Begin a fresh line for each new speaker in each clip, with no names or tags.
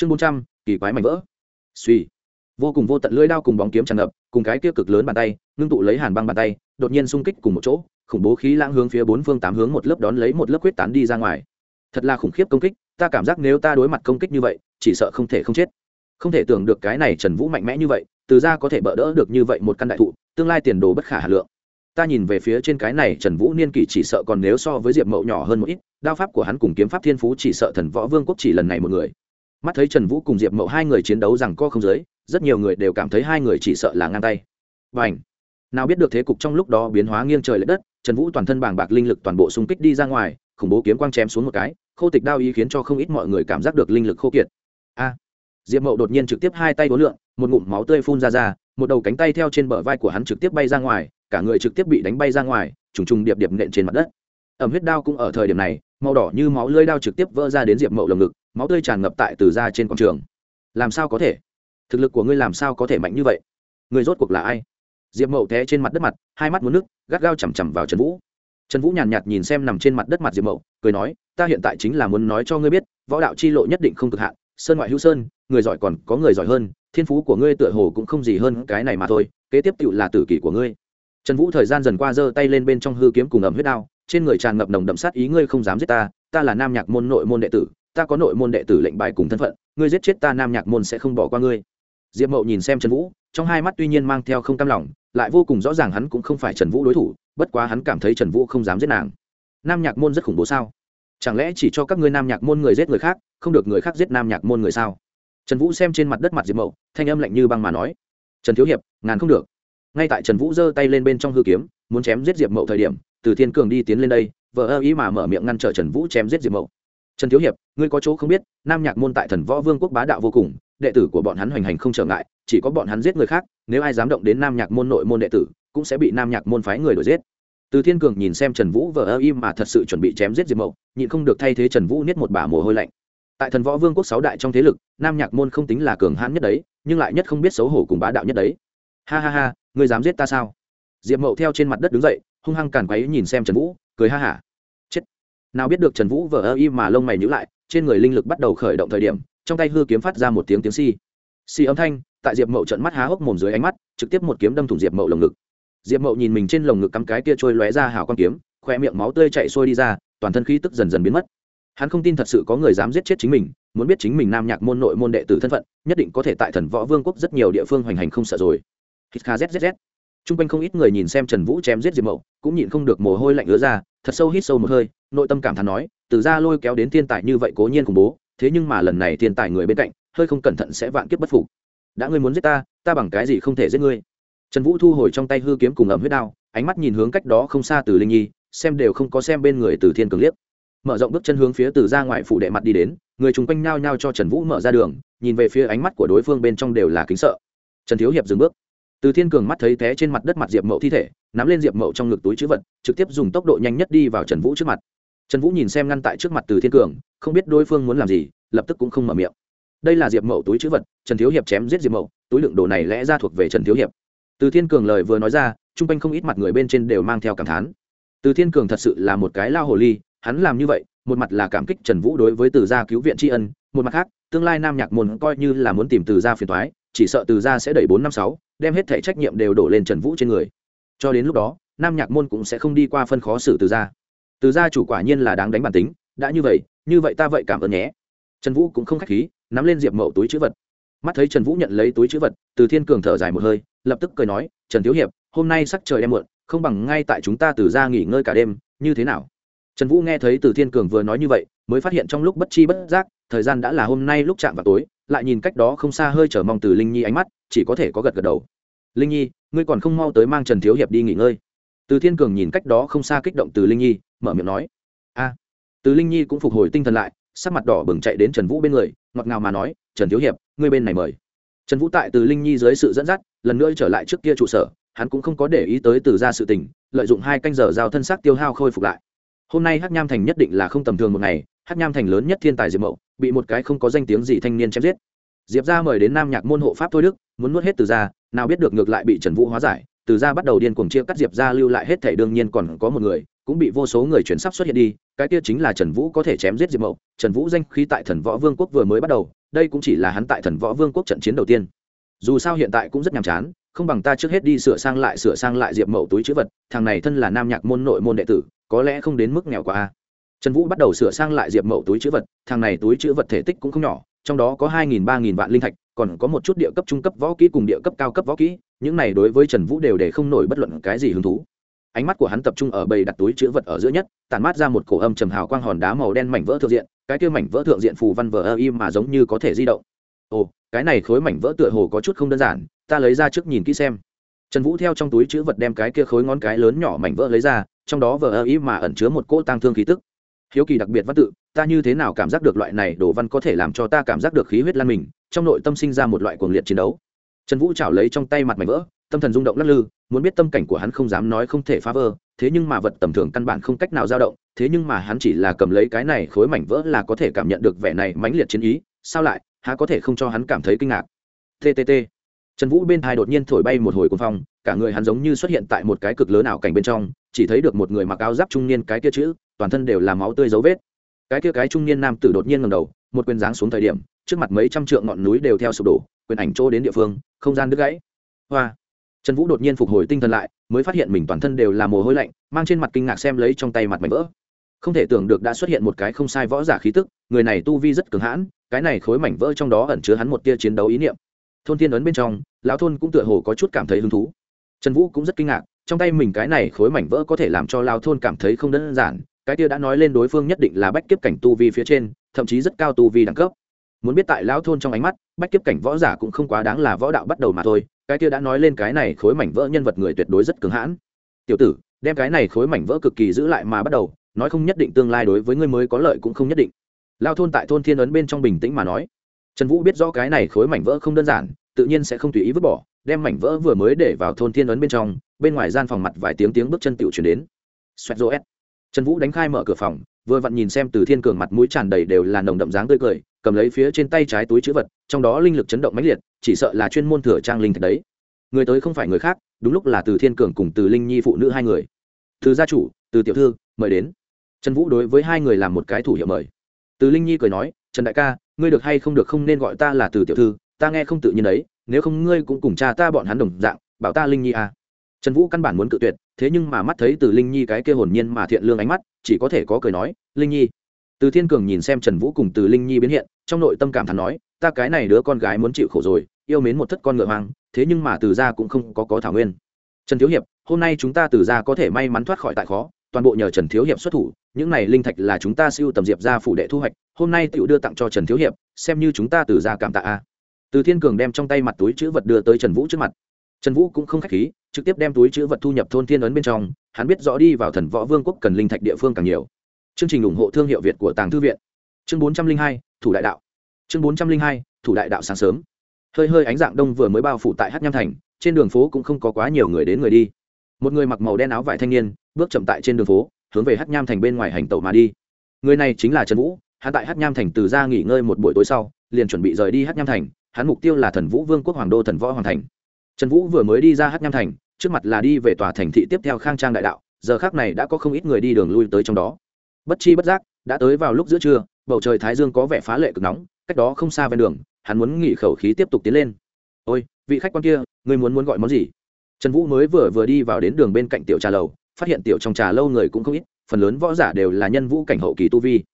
chương bốn trăm, kỳ quái mảnh vỡ. Suy. Vô cùng vô tận lưỡi đao cùng bóng kiếm tràn ngập, cùng cái kia cực lớn bàn tay, ngưng tụ lấy hàn băng bàn tay, đột nhiên xung kích cùng một chỗ, khủng bố khí lãng hướng phía bốn phương tám hướng một lớp đón lấy một lớp huyết tán đi ra ngoài. Thật là khủng khiếp công kích, ta cảm giác nếu ta đối mặt công kích như vậy, chỉ sợ không thể không chết. Không thể tưởng được cái này trần vũ mạnh mẽ như vậy, từ ra có thể bỡ đỡ được như vậy một căn đại thụ, tương lai tiền đồ bất khả hà lượng. Ta nhìn về phía trên cái này trần vũ niên kỷ chỉ sợ còn nếu so với diệp mậu nhỏ hơn một ít, đao pháp của hắn cùng kiếm pháp thiên phú chỉ sợ thần võ vương quốc chỉ lần này một người mắt thấy trần vũ cùng diệp mậu hai người chiến đấu rằng co không giới rất nhiều người đều cảm thấy hai người chỉ sợ là ngang tay. Và ảnh nào biết được thế cục trong lúc đó biến hóa nghiêng trời l ệ đất, trần vũ toàn thân bàng bạc linh lực toàn bộ xung kích đi ra ngoài, khủng bố kiếm quang chém xuống một cái, khô tịch đao ý khiến cho không ít mọi người cảm giác được linh lực khô kiệt. A! Diệp mậu đột nhiên trực tiếp hai tay đối lượng một ngụm máu tươi phun ra ra, một đầu cánh tay theo trên bờ vai của hắn trực tiếp bay ra ngoài, cả người trực tiếp bị đánh bay ra ngoài, trùng trùng điệp điệp nện trên mặt đất. Ẩm huyết đao cũng ở thời điểm này màu đỏ như máu lưỡi đao trực tiếp vỡ ra đến diệp mậu lồng ngực máu tươi tràn ngập tại từ ra trên quảng trường. Làm sao có thể? Thực lực của ngươi làm sao có thể mạnh như vậy? Người rốt cuộc là ai? Diệp mậu té trên mặt đất mặt hai mắt muốn nước gắt gao chằm chằm vào trần vũ. Trần vũ nhàn nhạt, nhạt nhìn xem nằm trên mặt đất mặt diệp mậu cười nói ta hiện tại chính là muốn nói cho ngươi biết võ đạo chi lộ nhất định không cực hạn sơn ngoại hữu sơn người giỏi còn có người giỏi hơn thiên phú của ngươi tựa hồ cũng không gì hơn cái này mà thôi kế tiếp tựu là tử kỷ của ngươi. Trần vũ thời gian dần qua giơ tay lên bên trong hư kiếm cùng ẩm huyết đao trên người tràn ngập nồng đậm sát ý, ngươi không dám giết ta ta là nam nhạc môn nội môn đệ tử, ta có nội môn đệ tử lệnh bài cùng thân phận, ngươi giết chết ta, nam nhạc môn sẽ không bỏ qua ngươi. Diệp mậu nhìn xem trần vũ, trong hai mắt tuy nhiên mang theo không cam lòng, lại vô cùng rõ ràng hắn cũng không phải trần vũ đối thủ, bất quá hắn cảm thấy trần vũ không dám giết nàng. Nam nhạc môn rất khủng bố sao? Chẳng lẽ chỉ cho các ngươi nam nhạc môn người giết người khác, không được người khác giết nam nhạc môn người sao? Trần vũ xem trên mặt đất mặt diệp mậu, thanh âm lạnh như băng mà nói. Trần thiếu hiệp, ngàn không được. Ngay tại trần vũ giơ tay lên bên trong hư kiếm, muốn chém giết diệp mậu thời điểm từ thiên cường đi tiến lên đây vợ ơ ý mà mở miệng ngăn trở trần vũ chém giết diệp mậu. Trần thiếu hiệp, ngươi có chỗ không biết, nam nhạc môn tại thần võ vương quốc bá đạo vô cùng, đệ tử của bọn hắn hoành hành không trở ngại, chỉ có bọn hắn giết người khác, nếu ai dám động đến nam nhạc môn nội môn đệ tử, cũng sẽ bị nam nhạc môn phái người đuổi giết. Từ thiên cường nhìn xem trần vũ vờ ơ im mà thật sự chuẩn bị chém giết diệp mậu, nhịn không được thay thế trần vũ niết một bả mồ hôi lạnh. Tại thần võ vương quốc sáu đại trong thế lực, nam nhạc môn không tính là cường hãn nhất đấy, nhưng lại nhất không biết xấu hổ cùng bá đạo nhất đấy. Ha ha ha, ngươi dám giết ta sao? Diệp mậu theo trên mặt đất đứng dậy hung hăng càn quấy nhìn xem trần vũ, cười ha hả. Chết. Nào biết được trần vũ vờ ơ y mà lông mày nhữ lại, trên người linh lực bắt đầu khởi động thời điểm, trong tay hư kiếm phát ra một tiếng tiếng si si âm thanh, tại diệp mậu trận mắt há hốc mồm dưới ánh mắt, trực tiếp một kiếm đâm thủng diệp mậu lồng ngực. Diệp mậu nhìn mình trên lồng ngực cắm cái kia trôi lóe ra hào con kiếm khoe miệng máu tươi chạy sôi đi ra, toàn thân khí tức dần dần biến mất. Hắn không tin thật sự có người dám giết chết chính mình, muốn biết chính mình nam nhạc môn nội môn đệ tử thân phận, nhất định có thể tại thần võ vương quốc rất nhiều địa phương hoành hành không sợ rồi. Hít kha zzz t r u n g quanh không ít người nhìn xem trần vũ chém giết diệp mậu, cũng nhịn không được mồ hôi lạnh ứa ra, thật sâu hít sâu một hơi, nội tâm cảm thán nói, từ ra lôi kéo đến thiên tài như vậy cố nhiên khủng bố, thế nhưng mà lần này thiên tài người bên cạnh, hơi không cẩn thận sẽ vạn kiếp bất phục. Đã ngươi muốn giết ta ta bằng cái gì không thể giết ngươi? Trần vũ thu hồi trong tay hư kiếm cùng ẩm huyết đao, ánh mắt nhìn hướng cách đó không xa từ linh nhi, xem đều không có xem bên người từ thiên cường liếc. Mở rộng bước chân hướng phía từ ra ngoài phủ đệ mặt đi đến, người chung quanh nhao nhao cho trần vũ mở ra đường, nhìn về phía ánh mắt của đối phương bên trong đều là kính sợ. Trần thiếu hiệp dừng bước từ thiên cường mắt thấy té trên mặt đất mặt diệp mậu thi thể, nắm lên diệp mậu trong ngực túi chữ vật, trực tiếp dùng tốc độ nhanh nhất đi vào trần vũ trước mặt. Trần vũ nhìn xem ngăn tại trước mặt từ thiên cường, không biết đối phương muốn làm gì, lập tức cũng không mở miệng. Đây là diệp mậu túi chữ vật, trần thiếu hiệp chém giết diệp mậu, túi lượng đồ này lẽ ra thuộc về trần thiếu hiệp. Từ thiên cường lời vừa nói ra, chung quanh không ít mặt người bên trên đều mang theo cảm thán. Từ thiên cường thật sự là một cái lao hồ ly, hắn làm như vậy, một mặt là cảm kích trần vũ đối với từ gia cứu viện tri ân, một mặt khác, tương lai nam nhạc môn coi như là muốn tìm từ gia phiền thoái chỉ sợ từ gia sẽ đẩy bốn năm sáu, đem hết thể trách nhiệm đều đổ lên trần vũ trên người. Cho đến lúc đó, nam nhạc môn cũng sẽ không đi qua phân khó xử từ gia từ gia chủ quả nhiên là đáng đánh bản tính, đã như vậy như vậy ta vậy cảm ơn nhé. Trần vũ cũng không k h á c h khí, nắm lên diệp mậu túi chữ vật. Mắt thấy trần vũ nhận lấy túi chữ vật, từ thiên cường thở dài một hơi, lập tức cười nói, trần thiếu hiệp, hôm nay sắc trời em muộn, không bằng ngay tại chúng ta từ ra nghỉ ngơi cả đêm, như thế nào? Trần vũ nghe thấy từ thiên cường vừa nói như vậy mới phát hiện trong lúc bất chi bất giác, thời gian đã là hôm nay lúc chạm vào tối, lại nhìn cách đó không xa hơi trở mong từ linh nhi ánh mắt, chỉ có thể có gật gật đầu. Linh nhi, ngươi còn không mau tới mang trần thiếu hiệp đi nghỉ ngơi. Từ thiên cường nhìn cách đó không xa kích động từ linh nhi, mở miệng nói. A. Từ linh nhi cũng phục hồi tinh thần lại, sắc mặt đỏ bừng chạy đến trần vũ bên người, ngọt ngào mà nói, trần thiếu hiệp, ngươi bên này mời. Trần vũ tại từ linh nhi dưới sự dẫn dắt, lần nữa trở lại trước kia trụ sở, hắn cũng không có để ý tới từ ra sự tình, lợi dụng hai canh giờ giao thân xác tiêu hao khôi phục lại. Hôm nay hắc nham thành nhất định là không tầm thường một ngày hắc nham thành lớn nhất thiên tài diệp mậu, bị một cái không có danh tiếng gì thanh niên chém giết. Diệp ra mời đến nam nhạc môn hộ pháp thôi đức, muốn nuốt hết từ ra nào biết được ngược lại bị trần vũ hóa giải, từ ra bắt đầu điên cuồng chia cắt diệp ra lưu lại hết thể đương nhiên còn có một người, cũng bị vô số người chuyển sắp xuất hiện đi, cái kia chính là trần vũ có thể chém giết diệp mậu. Trần vũ danh khí tại thần võ vương quốc vừa mới bắt đầu, đây cũng chỉ là hắn tại thần võ vương quốc trận chiến đầu tiên. Dù sao hiện tại cũng rất nhàm chán, không bằng ta trước hết đi sửa sang lại sửa sang lại diệp mậu túi chữ vật, thằng này thân là nam nhạc môn nội môn đệ tử, có lẽ không đến mức nghèo quá a trần vũ bắt đầu sửa sang lại diệp mậu túi chữ vật, thằng này túi chữ vật thể tích cũng không nhỏ, trong đó có hai nghìn ba nghìn vạn linh thạch, còn có một chút địa cấp trung cấp võ kỹ cùng địa cấp cao cấp võ kỹ, những này đối với trần vũ đều để không nổi bất luận cái gì hứng thú. Ánh mắt của hắn tập trung ở bầy đặt túi chữ vật ở giữa nhất, tản mát ra một cổ âm trầm hào quang hòn đá màu đen mảnh vỡ thượng diện, cái kia mảnh vỡ thượng diện phù văn vờ ơ im mà giống như có thể di động. Ồ, cái này khối mảnh vỡ tựa hồ có chút không đơn giản, ta lấy ra trước nhìn kỹ xem. Trần vũ theo trong túi chữ vật đem cái kia khối ngón cái lớn nhỏ mảnh vỡ lấy ra, trong đó vờ ơ mà ẩn chứa một cỗ tăng thương khí tức hiếu kỳ đặc biệt văn tự, ta như thế nào cảm giác được loại này đồ văn có thể làm cho ta cảm giác được khí huyết lan mình, trong nội tâm sinh ra một loại cuồng liệt chiến đấu. Trần vũ chảo lấy trong tay mặt mảnh vỡ, tâm thần rung động lắc lư, muốn biết tâm cảnh của hắn không dám nói không thể phá vỡ, thế nhưng mà vật tầm thường căn bản không cách nào dao động, thế nhưng mà hắn chỉ là cầm lấy cái này khối mảnh vỡ là có thể cảm nhận được vẻ này mãnh liệt chiến ý, sao lại, há có thể không cho hắn cảm thấy kinh ngạc? Ttt trần vũ bên thai đột nhiên thổi bay một hồi cuồng phong cả người hắn giống như xuất hiện tại một cái cực lớn ảo cảnh bên trong, chỉ thấy được một người mặc áo giáp trung niên cái kia chữ, toàn thân đều là máu tươi dấu vết. Cái kia cái trung niên nam tử đột nhiên ngầm đầu, một quyền giáng xuống thời điểm, trước mặt mấy trăm trượng ngọn núi đều theo sụp đổ, quyền ảnh chỗ đến địa phương, không gian đứt gãy. Hoa! Trần vũ đột nhiên phục hồi tinh thần lại, mới phát hiện mình toàn thân đều là mồ hôi lạnh, mang trên mặt kinh ngạc xem lấy trong tay mặt mảnh vỡ. Không thể tưởng được đã xuất hiện một cái không sai võ giả khí tức, người này tu vi rất cường hãn, cái này khối mảnh vỡ trong đó ẩn chứa hắn một tia chiến đấu ý niệm. Thôn thiên ấn bên trong, lão thôn cũng tựa hồ có chút cảm thấy hứng thú trần vũ cũng rất kinh ngạc, trong tay mình cái này khối mảnh vỡ có thể làm cho lao thôn cảm thấy không đơn giản, cái kia đã nói lên đối phương nhất định là bách kiếp cảnh tu vi phía trên, thậm chí rất cao tu vi đẳng cấp. Muốn biết tại lão thôn trong ánh mắt, bách kiếp cảnh võ giả cũng không quá đáng là võ đạo bắt đầu mà thôi, cái kia đã nói lên cái này khối mảnh vỡ nhân vật người tuyệt đối rất cứng hãn. Tiểu tử, đem cái này khối mảnh vỡ cực kỳ giữ lại mà bắt đầu, nói không nhất định tương lai đối với ngươi mới có lợi cũng không nhất định. Lao thôn tại thôn thiên ấn bên trong bình tĩnh mà nói. Trần vũ biết rõ cái này khối mảnh vỡ không đơn giản, tự nhiên sẽ không tùy ý vứt bỏ đem mảnh vỡ vừa mới để vào thôn thiên ấn bên trong, bên ngoài gian phòng mặt vài tiếng tiếng bước chân tiểu chuyển đến. Xoẹt rô s trần vũ đánh khai mở cửa phòng, vừa vặn nhìn xem từ thiên cường mặt mũi tràn đầy đều là nồng đậm dáng tươi cười, cầm lấy phía trên tay trái túi chữ vật, trong đó linh lực chấn động mãnh liệt, chỉ sợ là chuyên môn thừa trang linh thạch đấy. Người tới không phải người khác, đúng lúc là từ thiên cường cùng từ linh nhi phụ nữ hai người. Từ gia chủ, từ tiểu thư, mời đến. Trần vũ đối với hai người làm một cái thủ hiệu mời. Từ linh nhi cười nói, trần đại ca, ngươi được hay không được không nên gọi ta là từ tiểu thư, ta nghe không tự nhiên đấy nếu không ngươi cũng cùng cha ta bọn hắn đồng dạng, bảo ta linh nhi à. trần vũ căn bản muốn cự tuyệt, thế nhưng mà mắt thấy từ linh nhi cái kia hồn nhiên mà thiện lương ánh mắt, chỉ có thể có cười nói, linh nhi. Từ thiên cường nhìn xem trần vũ cùng từ linh nhi biến hiện, trong nội tâm cảm thán nói, ta cái này đứa con gái muốn chịu khổ rồi, yêu mến một thất con ngựa hoang, thế nhưng mà từ ra cũng không có có thảo nguyên. Trần thiếu hiệp, hôm nay chúng ta từ ra có thể may mắn thoát khỏi tại khó, toàn bộ nhờ trần thiếu hiệp xuất thủ, những này linh thạch là chúng ta siêu tầm diệp ra phủ đệ thu hoạch, hôm nay tựu đưa tặng cho trần thiếu hiệp, xem như chúng ta từ ra cảm tạ a từ thiên cường đem trong tay mặt túi chữ vật đưa tới trần vũ trước mặt. Trần vũ cũng không k h á c h khí, trực tiếp đem túi chữ vật thu nhập thôn thiên ấn bên trong, hắn biết rõ đi vào thần võ vương quốc cần linh thạch địa phương càng nhiều. Chương trình ủng hộ thương hiệu việt của tàng thư viện. Chương bốn trăm linh hai, thủ đại đạo. Chương bốn trăm linh hai, thủ đại đạo sáng sớm. Hơi hơi ánh dạng đông vừa mới bao phủ tại hát nham thành, trên đường phố cũng không có quá nhiều người đến người đi. Một người mặc màu đen áo vải thanh niên, bước chậm tại trên đường phố, hướng về hát nham thành bên ngoài hành tẩu mà đi. Người này chính là trần vũ, hắn tại hát nham thành từ ra nghỉ ngơi một buổi tối sau, liền chuẩn bị rời đi hát nham thành hắn mục tiêu là thần vũ vương quốc hoàng đô thần võ hoàng thành. Trần vũ vừa mới đi ra hát nham thành, trước mặt là đi về tòa thành thị tiếp theo khang trang đại đạo, giờ khác này đã có không ít người đi đường lui tới trong đó. Bất chi bất giác, đã tới vào lúc giữa trưa, bầu trời thái dương có vẻ phá lệ cực nóng, cách đó không xa ven đường, hắn muốn nghỉ khẩu khí tiếp tục tiến lên. Ôi, vị khách quan kia người muốn muốn gọi món gì? Trần vũ mới vừa vừa đi vào đến đường bên cạnh tiểu trà lầu, phát hiện tiểu trong trà lâu người cũng không ít, phần lớn võ giả đều là nhân vũ cảnh hậu kỳ tu vi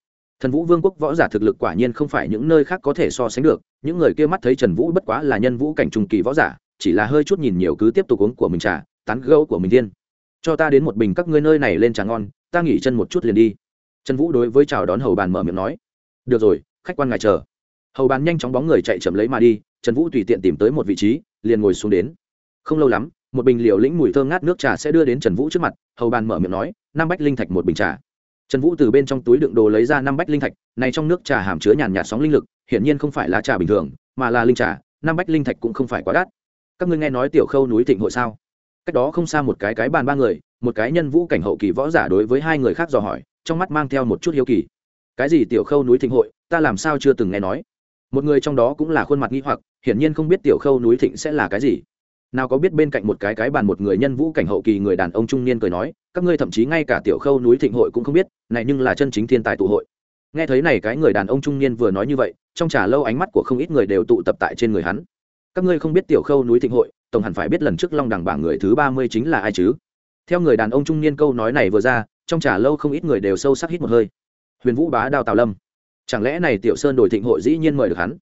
thần vũ vương quốc võ giả thực lực quả nhiên không phải những nơi khác có thể so sánh được, những người kia mắt thấy trần vũ bất quá là nhân vũ cảnh trung kỳ võ giả, chỉ là hơi chút nhìn nhiều cứ tiếp tục uống của mình trà, tán gẫu của mình thiên cho ta đến một bình các ngươi nơi này lên trà ngon, ta nghỉ chân một chút liền đi. Trần vũ đối với chào đón hầu bàn mở miệng nói. Được rồi, khách quan ngài chờ. Hầu bàn nhanh chóng bóng người chạy chậm lấy mà đi, trần vũ tùy tiện tìm tới một vị trí, liền ngồi xuống đến. Không lâu lắm, một bình liều lĩnh mùi thơm ngát nước trà sẽ đưa đến trần vũ trước mặt, hầu bàn mở miệng nói năm bách linh thạch một bình trà trần vũ từ bên trong túi đựng đồ lấy ra năm bách linh thạch, này trong nước trà hàm chứa nhàn nhạt sóng linh lực, hiển nhiên không phải là trà bình thường, mà là linh trà, năm bách linh thạch cũng không phải quá đắt. Các ngươi nghe nói tiểu khâu núi thịnh hội sao? Cách đó không xa một cái cái bàn ba người, một cái nhân vũ cảnh hậu kỳ võ giả đối với hai người khác dò hỏi, trong mắt mang theo một chút hiếu kỳ. Cái gì tiểu khâu núi thịnh hội, ta làm sao chưa từng nghe nói? Một người trong đó cũng là khuôn mặt nghi hoặc, hiển nhiên không biết tiểu khâu núi thịnh sẽ là cái gì nào có biết bên cạnh một cái cái bàn một người nhân vũ cảnh hậu kỳ người đàn ông trung niên cười nói, các ngươi thậm chí ngay cả tiểu khâu núi thịnh hội cũng không biết, này nhưng là chân chính thiên tài tụ hội. Nghe thấy này cái người đàn ông trung niên vừa nói như vậy, trong trà lâu ánh mắt của không ít người đều tụ tập tại trên người hắn. Các ngươi không biết tiểu khâu núi thịnh hội, tổng hẳn phải biết lần trước long đẳng bảng người thứ ba mươi chính là ai chứ? Theo người đàn ông trung niên câu nói này vừa ra, trong trà lâu không ít người đều sâu sắc hít một hơi. Huyền vũ bá đào tào lâm. Chẳng lẽ này tiểu sơn đổi thịnh hội dĩ nhiên mời được hắn?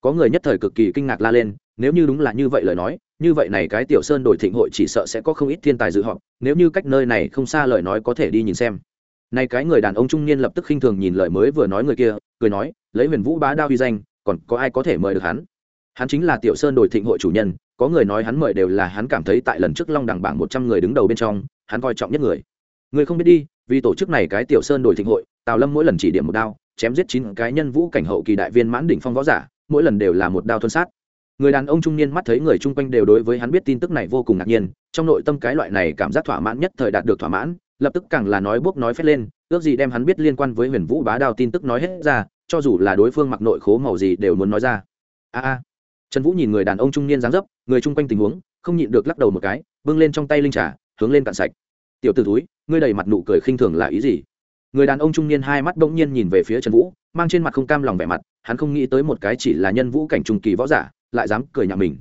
Có người nhất thời cực kỳ kinh ngạc la lên, nếu như đúng là như vậy lời nói như vậy này cái tiểu sơn đổi thịnh hội chỉ sợ sẽ có không ít thiên tài dự họp, nếu như cách nơi này không xa lời nói có thể đi nhìn xem. Này cái người đàn ông trung niên lập tức khinh thường nhìn lời mới vừa nói người kia, cười nói, lấy huyền vũ bá đao uy danh, còn có ai có thể mời được hắn? Hắn chính là tiểu sơn đổi thịnh hội chủ nhân, có người nói hắn mời đều là hắn cảm thấy tại lần trước long đẳng bảng một trăm người đứng đầu bên trong, hắn coi trọng nhất người. Người không biết đi, vì tổ chức này cái tiểu sơn đổi thịnh hội, tào lâm mỗi lần chỉ điểm một đao, chém giết chín cái nhân vũ cảnh hậu kỳ đại viên mãn đỉnh phong võ giả, mỗi lần đều là một đao thuân sát người đàn ông trung niên mắt thấy người chung quanh đều đối với hắn biết tin tức này vô cùng ngạc nhiên, trong nội tâm cái loại này cảm giác thỏa mãn nhất thời đạt được thỏa mãn, lập tức càng là nói bốc nói phét lên, ước gì đem hắn biết liên quan với huyền vũ bá đao tin tức nói hết ra, cho dù là đối phương mặc nội khố màu gì đều muốn nói ra. A a. Trần vũ nhìn người đàn ông trung niên dáng dấp, người chung quanh tình huống, không nhịn được lắc đầu một cái, bưng lên trong tay linh trà, hướng lên cạn sạch. Tiểu t ử túi ngươi đầy mặt nụ cười khinh thường là ý gì? Người đàn ông trung niên hai mắt bỗng nhiên nhìn về phía trần vũ, mang trên mặt không cam lòng vẻ mặt, hắn không nghĩ tới một cái chỉ là nhân vũ cảnh trung kỳ võ giả lại dám cười nhạo mình.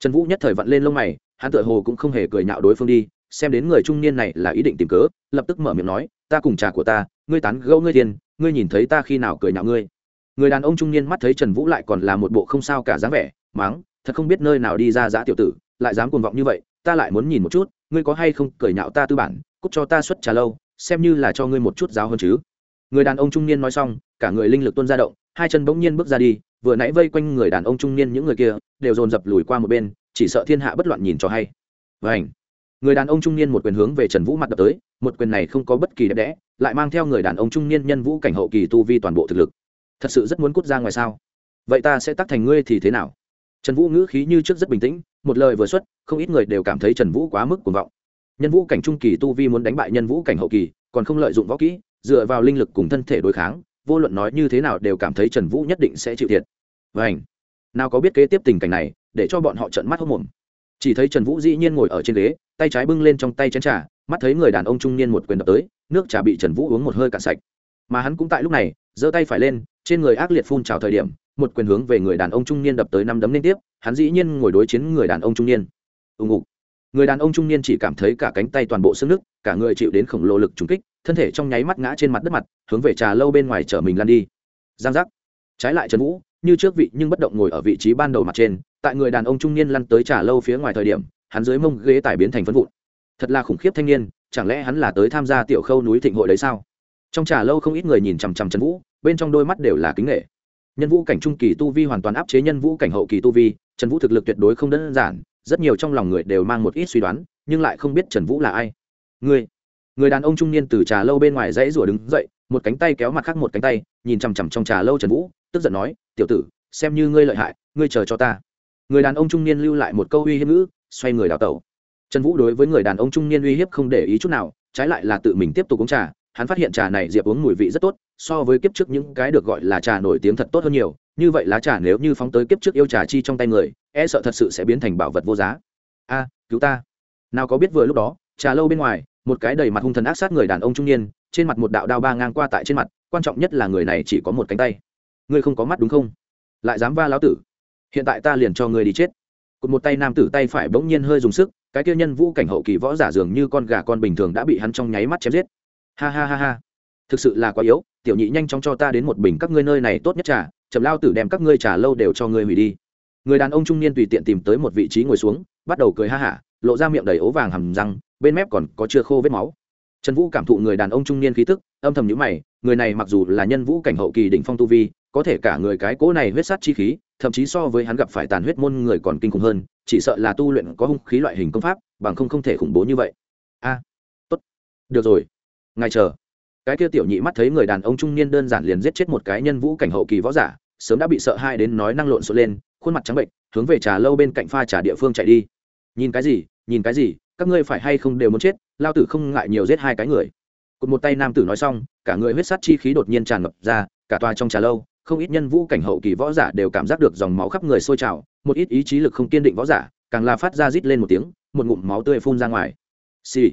Trần vũ nhất thời vặn lên lông mày, hắn tựa hồ cũng không hề cười nhạo đối phương đi, xem đến người trung niên này là ý định tìm cớ, lập tức mở miệng nói, ta cùng trà của ta, ngươi tán gẫu ngươi tiền, ngươi nhìn thấy ta khi nào cười nhạo ngươi? Người đàn ông trung niên mắt thấy trần vũ lại còn là một bộ không sao cả dáng vẻ máng thật không biết nơi nào đi ra giã tiểu tử, lại dám cuồng vọng như vậy, ta lại muốn nhìn một chút, ngươi có hay không cười nhạo ta tư bản cúc cho ta xuất trà lâu, xem như là cho ngươi một chút giáo hơn chứ. Người đàn ông trung niên nói xong, cả người linh lực tuôn ra động, hai chân bỗng nhiên bước ra đi vừa nãy vây quanh người đàn ông trung niên những người kia, đều dồn dập lùi qua một bên, chỉ sợ thiên hạ bất loạn nhìn cho hay. Vảnh người đàn ông trung niên một quyền hướng về trần vũ mặt đập tới, một quyền này không có bất kỳ đẹp đẽ, lại mang theo người đàn ông trung niên nhân vũ cảnh hậu kỳ tu vi toàn bộ thực lực. Thật sự rất muốn cút ra ngoài sao? Vậy ta sẽ tắt thành ngươi thì thế nào? Trần vũ ngữ khí như trước rất bình tĩnh, một lời vừa xuất, không ít người đều cảm thấy trần vũ quá mức cuồng vọng. Nhân vũ cảnh trung kỳ tu vi muốn đánh bại nhân vũ cảnh hậu kỳ, còn không lợi dụng võ kỹ, dựa vào linh lực cùng thân thể đối kháng vô luận nói như thế nào đều cảm thấy trần vũ nhất định sẽ chịu thiệt. Vảnh nào có biết kế tiếp tình cảnh này, để cho bọn họ trận mắt hốc mồm. Chỉ thấy trần vũ dĩ nhiên ngồi ở trên ghế, tay trái bưng lên trong tay chén trà, mắt thấy người đàn ông trung niên một quyền đập tới, nước trà bị trần vũ uống một hơi cạn sạch. Mà hắn cũng tại lúc này, giơ tay phải lên, trên người ác liệt phun trào thời điểm, một quyền hướng về người đàn ông trung niên đập tới năm đấm liên tiếp, hắn dĩ nhiên ngồi đối chiến người đàn ông trung niên. Ưng ục người đàn ông trung niên chỉ cảm thấy cả cánh tay toàn bộ sức nước cả người chịu đến khổng lồ lực trúng kích thân thể trong nháy mắt ngã trên mặt đất mặt, hướng về trà lâu bên ngoài chở mình lăn đi. Giang giác. Trái lại trần vũ, như trước vị nhưng bất động ngồi ở vị trí ban đầu mặt trên, tại người đàn ông trung niên lăn tới trà lâu phía ngoài thời điểm, hắn dưới mông ghế tải biến thành phân vụn. Thật là khủng khiếp thanh niên, chẳng lẽ hắn là tới tham gia tiểu khâu núi thịnh hội đấy sao? Trong trà lâu không ít người nhìn chằm chằm trần vũ, bên trong đôi mắt đều là kính nghệ. Nhân vũ cảnh trung kỳ tu vi hoàn toàn áp chế nhân vũ cảnh hậu kỳ tu vi, trần vũ thực lực tuyệt đối không đơn giản, rất nhiều trong lòng người đều mang một ít suy đoán, nhưng lại không biết trần vũ là ai. Người người đàn ông trung niên từ trà lâu bên ngoài dãy rủa đứng dậy, một cánh tay kéo mặt khác một cánh tay, nhìn chằm chằm trong trà lâu trần vũ, tức giận nói, tiểu tử, xem như ngươi lợi hại, ngươi chờ cho ta. Người đàn ông trung niên lưu lại một câu uy hiếp ngữ, xoay người đào tẩu. Trần vũ đối với người đàn ông trung niên uy hiếp không để ý chút nào, trái lại là tự mình tiếp tục uống trà. Hắn phát hiện trà này diệp uống mùi vị rất tốt, so với kiếp trước những cái được gọi là trà nổi tiếng thật tốt hơn nhiều. Như vậy lá trà nếu như phóng tới kiếp trước yêu trà chi trong tay người e sợ thật sự sẽ biến thành bảo vật vô giá. A, cứu ta. Nào có biết vừa lúc đó, trà lâu bên ngoài một cái đầy mặt hung thần ác sát người đàn ông trung niên, trên mặt một đạo đao ba ngang qua tại trên mặt, quan trọng nhất là người này chỉ có một cánh tay. Ngươi không có mắt đúng không? Lại dám va lão tử. Hiện tại ta liền cho ngươi đi chết. Cụt một tay nam tử tay phải bỗng nhiên hơi dùng sức, cái kia nhân vũ cảnh hậu kỳ võ giả dường như con gà con bình thường đã bị hắn trong nháy mắt chém giết. Ha ha ha ha. Thực sự là quá yếu, tiểu nhị nhanh chóng cho ta đến một bình các ngươi nơi này tốt nhất trà, chậm lao tử đem các ngươi trà lâu đều cho ngươi hủy đi. Người đàn ông trung niên tùy tiện tìm tới một vị trí ngồi xuống, bắt đầu cười ha hả, lộ ra miệng đầy ố vàng hầm răng bên mép còn có chưa khô vết máu. Trần vũ cảm thụ người đàn ông trung niên khí tức, âm thầm nhữ mày, người này mặc dù là nhân vũ cảnh hậu kỳ đỉnh phong tu vi, có thể cả người cái cỗ này huyết sát chi khí, thậm chí so với hắn gặp phải tàn huyết môn người còn kinh khủng hơn, chỉ sợ là tu luyện có hung khí loại hình công pháp, bằng không không thể khủng bố như vậy. A, tốt, được rồi, ngài chờ. Cái kia tiểu nhị mắt thấy người đàn ông trung niên đơn giản liền giết chết một cái nhân vũ cảnh hậu kỳ võ giả, sớm đã bị sợ hai đến nói năng lộn xộn lên, khuôn mặt trắng bệnh hướng về trà lâu bên cạnh pha trà địa phương chạy đi. Nhìn cái gì, nhìn cái gì? Các ngươi phải hay không đều muốn chết, lao tử không ngại nhiều giết hai cái người. Cụt một tay nam tử nói xong, cả người huyết sát chi khí đột nhiên tràn ngập ra, cả tòa trong trà lâu, không ít nhân vũ cảnh hậu kỳ võ giả đều cảm giác được dòng máu khắp người sôi trào, một ít ý chí lực không kiên định võ giả, càng là phát ra rít lên một tiếng, một ngụm máu tươi phun ra ngoài. Xì.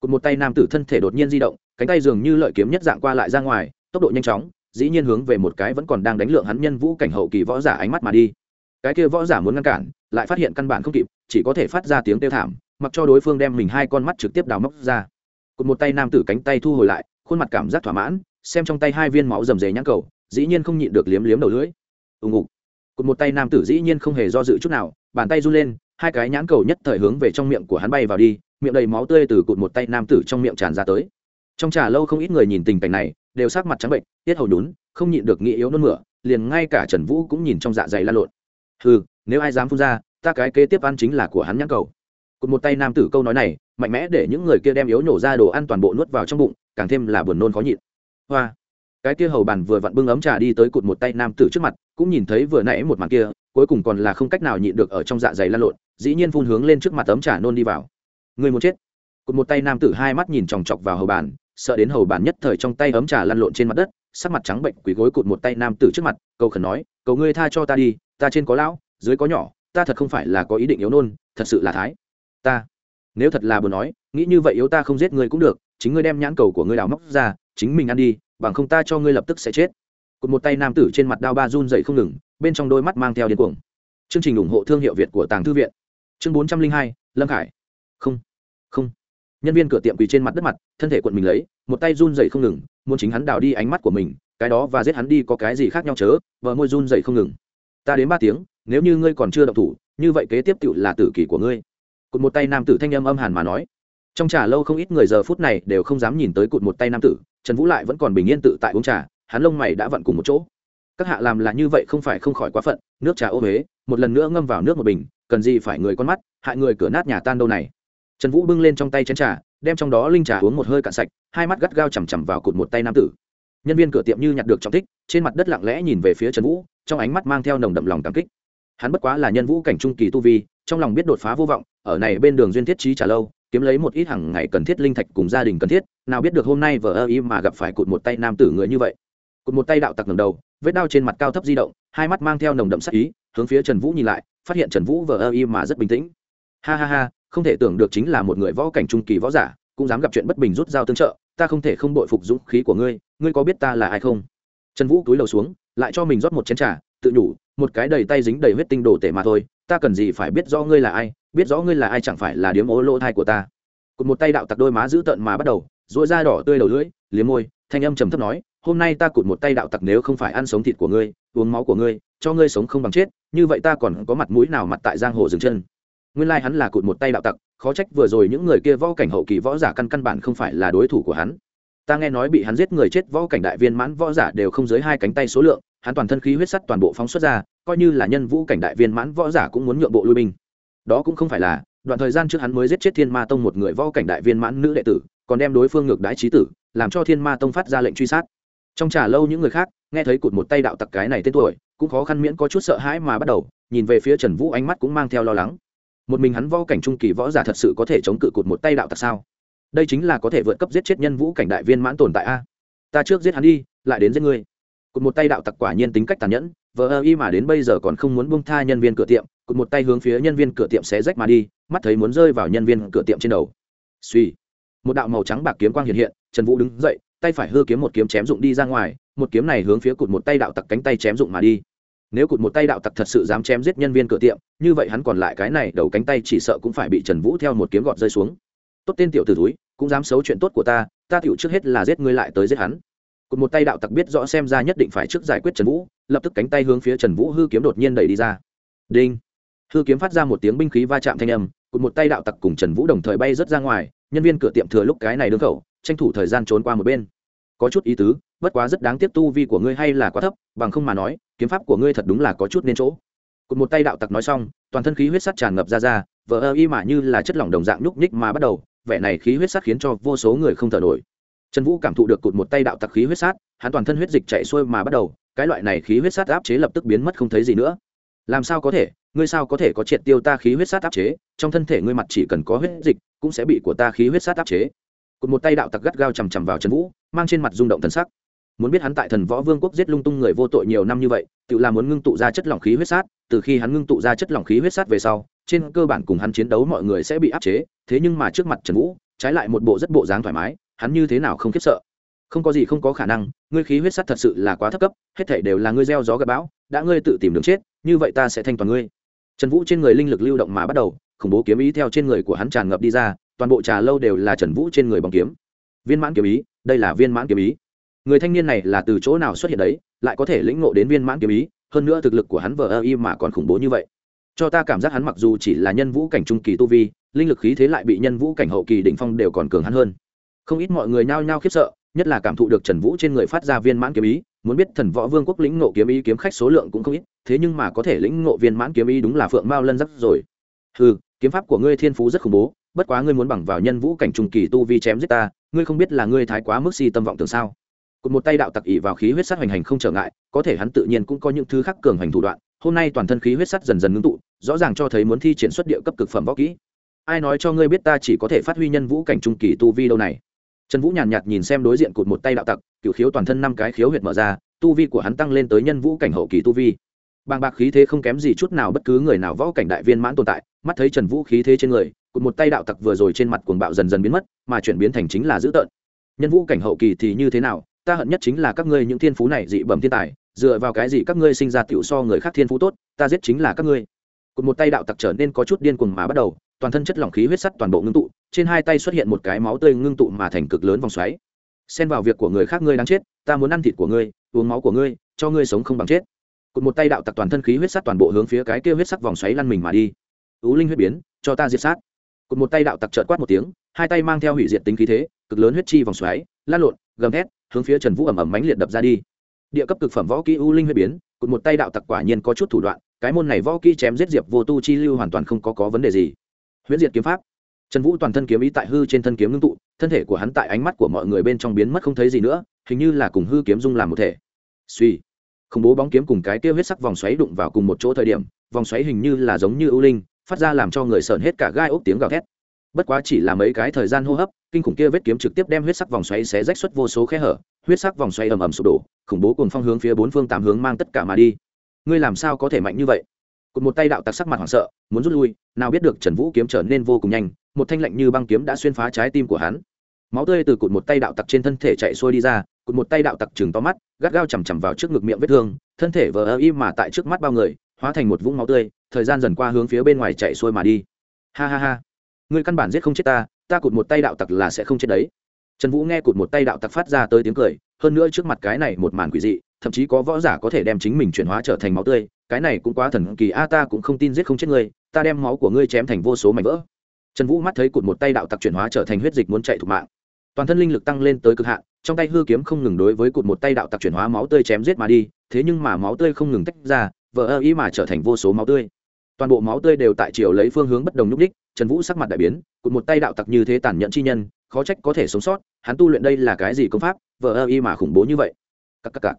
Cụt một tay nam tử thân thể đột nhiên di động, cánh tay dường như lợi kiếm nhất dạng qua lại ra ngoài, tốc độ nhanh chóng, dĩ nhiên hướng về một cái vẫn còn đang đánh lượng hắn nhân vũ cảnh hậu kỳ võ giả ánh mắt mà đi. Cái kia võ giả muốn ngăn cản, lại phát hiện căn bản không kịp, chỉ có thể phát ra tiếng kêu thảm mặc cho đối phương đem mình hai con mắt trực tiếp đào móc ra. Cột một tay nam tử cánh tay thu hồi lại, khuôn mặt cảm giác thỏa mãn, xem trong tay hai viên máu rầm rề nhãn cầu, dĩ nhiên không nhịn được liếm liếm đầu lưỡi. Ùng ục. Cột một tay nam tử dĩ nhiên không hề do dự chút nào, bàn tay run lên, hai cái nhãn cầu nhất thời hướng về trong miệng của hắn bay vào đi, miệng đầy máu tươi từ cụt một tay nam tử trong miệng tràn ra tới. Trong trà lâu không ít người nhìn tình cảnh này, đều sắc mặt trắng bệnh, tiết hầu nhún, không nhịn được nghĩ yếu nôn mửa, liền ngay cả trần vũ cũng nhìn trong dạ dày lan lộn. Ừ nếu ai dám phun ra, ta cái kế tiếp ăn chính là của hắn nhãn cầu cụt một tay nam tử câu nói này, mạnh mẽ để những người kia đem yếu nhổ ra đồ ăn toàn bộ nuốt vào trong bụng, càng thêm là buồn nôn khó nhịn. Hoa, cái kia hầu bàn vừa vặn bưng ấm trà đi tới cụt một tay nam tử trước mặt, cũng nhìn thấy vừa nãy một màn kia, cuối cùng còn là không cách nào nhịn được ở trong dạ dày lan lộn, dĩ nhiên phun hướng lên trước mặt ấm trà nôn đi vào. Người muốn chết. Cụt một tay nam tử hai mắt nhìn chòng chọc vào hầu bàn, sợ đến hầu bàn nhất thời trong tay ấm trà lăn lộn trên mặt đất, sắc mặt trắng bệnh quỳ gối cụt một tay nam tử trước mặt, cầu khẩn nói, cầu ngươi tha cho ta đi, ta trên có lão, dưới có nhỏ, ta thật không phải là có ý định yếu nôn, thật sự là thái ta. Nếu thật là buồn nói, nghĩ như vậy yếu ta không giết ngươi cũng được, chính ngươi đem nhãn cầu của ngươi đào móc ra, chính mình ăn đi, bằng không ta cho ngươi lập tức sẽ chết. Cụt một tay nam tử trên mặt đao ba run dậy không ngừng, bên trong đôi mắt mang theo điên cuồng. Chương trình ủng hộ thương hiệu việt của tàng thư viện. Chương bốn trăm linh hai, lâm khải. Không không. Nhân viên cửa tiệm quỳ trên mặt đất mặt, thân thể quận mình lấy, một tay run dậy không ngừng, muốn chính hắn đào đi ánh mắt của mình, cái đó và giết hắn đi có cái gì khác nhau chớ vợ môi run dậy không ngừng. Ta đến ba tiếng, nếu như ngươi còn chưa động thủ, như vậy kế tiếp tự là tử kỷ của ngươi cụt một tay nam tử thanh âm âm hàn mà nói. Trong trà lâu không ít người giờ phút này đều không dám nhìn tới cụt một tay nam tử, trần vũ lại vẫn còn bình yên tự tại uống trà, hắn lông mày đã vặn cùng một chỗ. Các hạ làm là như vậy không phải không khỏi quá phận, nước trà ô huế, một lần nữa ngâm vào nước một bình, cần gì phải người con mắt, hại người cửa nát nhà tan đâu này. Trần vũ bưng lên trong tay chén trà, đem trong đó linh trà uống một hơi cạn sạch, hai mắt gắt gao chằm chằm vào cụt một tay nam tử. Nhân viên cửa tiệm như nhặt được trọng thích, trên mặt đất lặng lẽ nhìn về phía trần vũ, trong ánh mắt mang theo nồng đậm lòng cảm kích. Hắn bất quá là nhân vũ cảnh trung kỳ tu vi trong lòng biết đột phá vô vọng, ở này bên đường duyên thiết trí trả lâu, kiếm lấy một ít hàng ngày cần thiết linh thạch cùng gia đình cần thiết, nào biết được hôm nay vợ ơ y mà gặp phải cụt một tay nam tử người như vậy. Cụt một tay đạo tặc ngầm đầu, vết đao trên mặt cao thấp di động, hai mắt mang theo nồng đậm sắc ý, hướng phía trần vũ nhìn lại, phát hiện trần vũ vờ ơ y mà rất bình tĩnh. Ha ha ha, không thể tưởng được chính là một người võ cảnh trung kỳ võ giả, cũng dám gặp chuyện bất bình rút dao tương trợ, ta không thể không bội phục dũng khí của ngươi ngươi có biết ta là ai không? Trần vũ cúi đầu xuống, lại cho mình rót một chén trà, tự nhủ, một cái đầy tay dính đầy huyết tinh đồ tể mà thôi ta cần gì phải biết rõ ngươi là ai, biết rõ ngươi là ai chẳng phải là điếm ố lỗ thai của ta. Cụt một tay đạo tặc đôi má dữ tợn mà bắt đầu dỗi da đỏ tươi đầu lưỡi, liếm môi, thanh âm trầm thấp nói, hôm nay ta cụt một tay đạo tặc nếu không phải ăn sống thịt của ngươi, uống máu của ngươi, cho ngươi sống không bằng chết, như vậy ta còn có mặt mũi nào mặt tại giang hồ dừng chân? Nguyên lai hắn là cụt một tay đạo tặc, khó trách vừa rồi những người kia võ cảnh hậu kỳ võ giả căn căn bản không phải là đối thủ của hắn ta nghe nói bị hắn giết người chết, võ cảnh đại viên mãn võ giả đều không dưới hai cánh tay số lượng, hắn toàn thân khí huyết sắt toàn bộ phóng xuất ra, coi như là nhân vũ cảnh đại viên mãn võ giả cũng muốn nhượng bộ lui binh. Đó cũng không phải là, đoạn thời gian trước hắn mới giết chết thiên ma tông một người võ cảnh đại viên mãn nữ đệ tử, còn đem đối phương ngược đái trí tử, làm cho thiên ma tông phát ra lệnh truy sát. Trong trà lâu những người khác, nghe thấy cụt một tay đạo tặc cái này tên tuổi, cũng khó khăn miễn có chút sợ hãi mà bắt đầu, nhìn về phía trần vũ ánh mắt cũng mang theo lo lắng. Một mình hắn võ cảnh trung kỳ võ giả thật sự có thể chống cự cụt một tay đạo tặc sao? Đây chính là có thể vượt cấp giết chết nhân vũ cảnh đại viên mãn tồn tại a. Ta trước giết hắn đi, lại đến giết ngươi. Cụt một tay đạo tặc quả nhiên tính cách tàn nhẫn, vờ ơ y mà đến bây giờ còn không muốn bông tha nhân viên cửa tiệm, cụt một tay hướng phía nhân viên cửa tiệm xé rách mà đi, mắt thấy muốn rơi vào nhân viên cửa tiệm trên đầu. Suy một đạo màu trắng bạc kiếm quang hiện hiện, trần vũ đứng dậy, tay phải hư kiếm một kiếm chém dụng đi ra ngoài, một kiếm này hướng phía cụt một tay đạo tặc cánh tay chém dụng mà đi. Nếu cụt một tay đạo tặc thật sự dám chém giết nhân viên cửa tiệm, như vậy hắn còn lại cái này đầu cánh tay chỉ sợ cũng phải bị trần vũ theo một kiếm gọt rơi xuống tốt tên tiểu t ử túi cũng dám xấu chuyện tốt của ta ta tựu trước hết là giết ngươi lại tới giết hắn. Cụt một tay đạo tặc biết rõ xem ra nhất định phải trước giải quyết trần vũ, lập tức cánh tay hướng phía trần vũ hư kiếm đột nhiên đẩy đi ra. Đinh! Hư kiếm phát ra một tiếng binh khí va chạm thanh âm, cụt một tay đạo tặc cùng trần vũ đồng thời bay rớt ra ngoài, nhân viên cửa tiệm thừa lúc cái này đứng khẩu, tranh thủ thời gian trốn qua một bên. Có chút ý tứ, bất quá rất đáng tiếc tu vi của ngươi hay là quá thấp, bằng không mà nói, kiếm pháp của ngươi thật đúng là có chút nên chỗ. Cụt một tay đạo tặc nói xong, toàn thân khí huyết sắt tràn ngập ra ra vỡ ơ y mà như là chất lỏng đồng dạng nhúc nhích mà bắt đầu vẻ này khí huyết sát khiến cho vô số người không thở nổi. Trần vũ cảm thụ được cụt một tay đạo tặc khí huyết sát, hắn toàn thân huyết dịch chạy xuôi mà bắt đầu, cái loại này khí huyết sát áp chế lập tức biến mất không thấy gì nữa. Làm sao có thể? Ngươi sao có thể có triệt tiêu ta khí huyết sát áp chế? Trong thân thể ngươi mặt chỉ cần có huyết dịch, cũng sẽ bị của ta khí huyết sát áp chế. Cụt một tay đạo tặc gắt gao chằm chằm vào trần vũ, mang trên mặt rung động thần sắc. Muốn biết hắn tại thần võ vương quốc giết lung tung người vô tội nhiều năm như vậy, tự là muốn ngưng tụ ra chất lỏng khí huyết sát, từ khi hắn ngưng tụ ra chất lỏng khí huyết sát về sau trên cơ bản cùng hắn chiến đấu mọi người sẽ bị áp chế, thế nhưng mà trước mặt trần vũ, trái lại một bộ rất bộ dáng thoải mái, hắn như thế nào không khiếp sợ. Không có gì không có khả năng, ngươi khí huyết sắt thật sự là quá thấp cấp, hết thể đều là ngươi gieo gió gặp bão, đã ngươi tự tìm đường chết, như vậy ta sẽ thanh toàn ngươi. Trần vũ trên người linh lực lưu động mà bắt đầu, khủng bố kiếm ý theo trên người của hắn tràn ngập đi ra, toàn bộ trà lâu đều là trần vũ trên người bóng kiếm. Viên mãn kiếm ý, đây là viên mãn kiếm ý. Người thanh niên này là từ chỗ nào xuất hiện đấy, lại có thể lĩnh ngộ đến viên mãn kiếm ý, hơn nữa thực lực của hắn vờ ơ y mà còn khủng bố như vậy cho ta cảm giác hắn mặc dù chỉ là nhân vũ cảnh trung kỳ tu vi, linh lực khí thế lại bị nhân vũ cảnh hậu kỳ đỉnh phong đều còn cường hắn hơn. Không ít mọi người nhao nhao khiếp sợ, nhất là cảm thụ được trần vũ trên người phát ra viên mãn kiếm ý, muốn biết thần võ vương quốc lĩnh ngộ kiếm ý kiếm khách số lượng cũng không ít, thế nhưng mà có thể lĩnh ngộ viên mãn kiếm ý đúng là phượng mao lân rắc rồi. Ừ kiếm pháp của ngươi thiên phú rất khủng bố, bất quá ngươi muốn bằng vào nhân vũ cảnh trung kỳ tu vi chém giết ta, ngươi không biết là ngươi thái quá mức si tâm vọng tưởng sao? Cụt một tay đạo tặc ỉ vào khí huyết sát hoành hành không trở ngại, có thể hắn tự nhiên cũng có những thứ khác cường hành thủ đoạn hôm nay toàn thân khí huyết sắt dần dần ngưng tụ rõ ràng cho thấy muốn thi triển xuất địa cấp cực phẩm võ kỹ. Ai nói cho ngươi biết ta chỉ có thể phát huy nhân vũ cảnh trung kỳ tu vi đâu này? Trần vũ nhàn nhạt, nhạt nhìn xem đối diện cụt một tay đạo tặc cựu khiếu toàn thân năm cái khiếu huyệt mở ra tu vi của hắn tăng lên tới nhân vũ cảnh hậu kỳ tu vi. Bàng bạc khí thế không kém gì chút nào bất cứ người nào võ cảnh đại viên mãn tồn tại mắt thấy trần vũ khí thế trên người cụt một tay đạo tặc vừa rồi trên mặt cuồng bạo dần dần biến mất mà chuyển biến thành chính là dữ tợn. Nhân vũ cảnh hậu kỳ thì như thế nào? Ta hận nhất chính là các ngươi những thiên phú này dị bẩm thiên tài dựa vào cái gì các ngươi sinh ra tiểu so người khác thiên phú tốt, ta giết chính là các ngươi. Cụt một tay đạo tặc trở nên có chút điên cuồng mà bắt đầu, toàn thân chất lỏng khí huyết sắt toàn bộ ngưng tụ, trên hai tay xuất hiện một cái máu tươi ngưng tụ mà thành cực lớn vòng xoáy. Xen vào việc của người khác ngươi đáng chết, ta muốn ăn thịt của ngươi, uống máu của ngươi, cho ngươi sống không bằng chết. Cụt một tay đạo tặc toàn thân khí huyết sắt toàn bộ hướng phía cái kia huyết sắc vòng xoáy lăn mình mà đi. Ú linh huyết biến, cho ta diệt sát. Cụt một tay đạo tặc trợt quát một tiếng, hai tay mang theo hủy diệt tính khí thế, cực lớn huyết chi vòng xoáy, lan lộn, gầm thét, hướng phía trần vũ ẩm ẩm mánh liệt đập ra đi địa cấp cực phẩm võ kỹ u linh huyết biến, cụt một tay đạo tặc quả nhiên có chút thủ đoạn, cái môn này võ kỹ chém giết diệp vô tu chi lưu hoàn toàn không có có vấn đề gì. Huyễn diệt kiếm pháp. Trần vũ toàn thân kiếm ý tại hư trên thân kiếm ngưng tụ, thân thể của hắn tại ánh mắt của mọi người bên trong biến mất không thấy gì nữa, hình như là cùng hư kiếm dung làm một thể. Suy. Khủng bố bóng kiếm cùng cái kia huyết sắc vòng xoáy đụng vào cùng một chỗ thời điểm, vòng xoáy hình như là giống như ưu linh, phát ra làm cho người sợn hết cả gai ốc tiếng gào thét. Bất quá chỉ là mấy cái thời gian hô hấp, kinh khủng kia vết kiếm trực tiếp đem huyết sắc vòng xoáy xé rách xuất vô số khe hở, huyết sắc vòng xoáy ầm ầm sụp đổ khủng bố cùng phong hướng phía bốn phương tám hướng mang tất cả mà đi. Ngươi làm sao có thể mạnh như vậy? Cụt một tay đạo tặc sắc mặt hoảng sợ, muốn rút lui, nào biết được trần vũ kiếm trở nên vô cùng nhanh, một thanh lạnh như băng kiếm đã xuyên phá trái tim của hắn. Máu tươi từ cụt một tay đạo tặc trên thân thể chạy xuôi đi ra, cụt một tay đạo tặc chừng to mắt, gắt gao chằm chằm vào trước ngực miệng vết thương, thân thể vờ ơ im mà tại trước mắt bao người, hóa thành một vũng máu tươi, thời gian dần qua hướng phía bên ngoài chạy xuôi mà đi. Ha ha ha. Ngươi căn bản giết không chết ta ta cụt một tay đạo tặc là sẽ không chết đấy. Trần vũ nghe cụt một tay đạo tặc phát ra tới tiếng cười hơn nữa trước mặt cái này một màn quỷ dị, thậm chí có võ giả có thể đem chính mình chuyển hóa trở thành máu tươi, cái này cũng quá thần kỳ, a, ta cũng không tin giết không chết ngươi ta đem máu của ngươi chém thành vô số mảnh vỡ. Trần vũ mắt thấy cụt một tay đạo tặc chuyển hóa trở thành huyết dịch muốn chạy thục mạng. Toàn thân linh lực tăng lên tới cực hạn, trong tay hư kiếm không ngừng đối với cụt một tay đạo tặc chuyển hóa máu tươi chém giết mà đi, thế nhưng mà máu tươi không ngừng tách ra, vỡ ơ ý mà trở thành vô số máu tươi toàn bộ máu tươi đều tại chiều lấy phương hướng bất đồng nhúc đích trần vũ sắc mặt đại biến, cụt một tay đạo tặc như thế tàn nhẫn chi nhân, khó trách có thể sống sót, hắn tu luyện đây là cái gì công pháp, vờ ơ y mà khủng bố như vậy. Cắc cắc cắc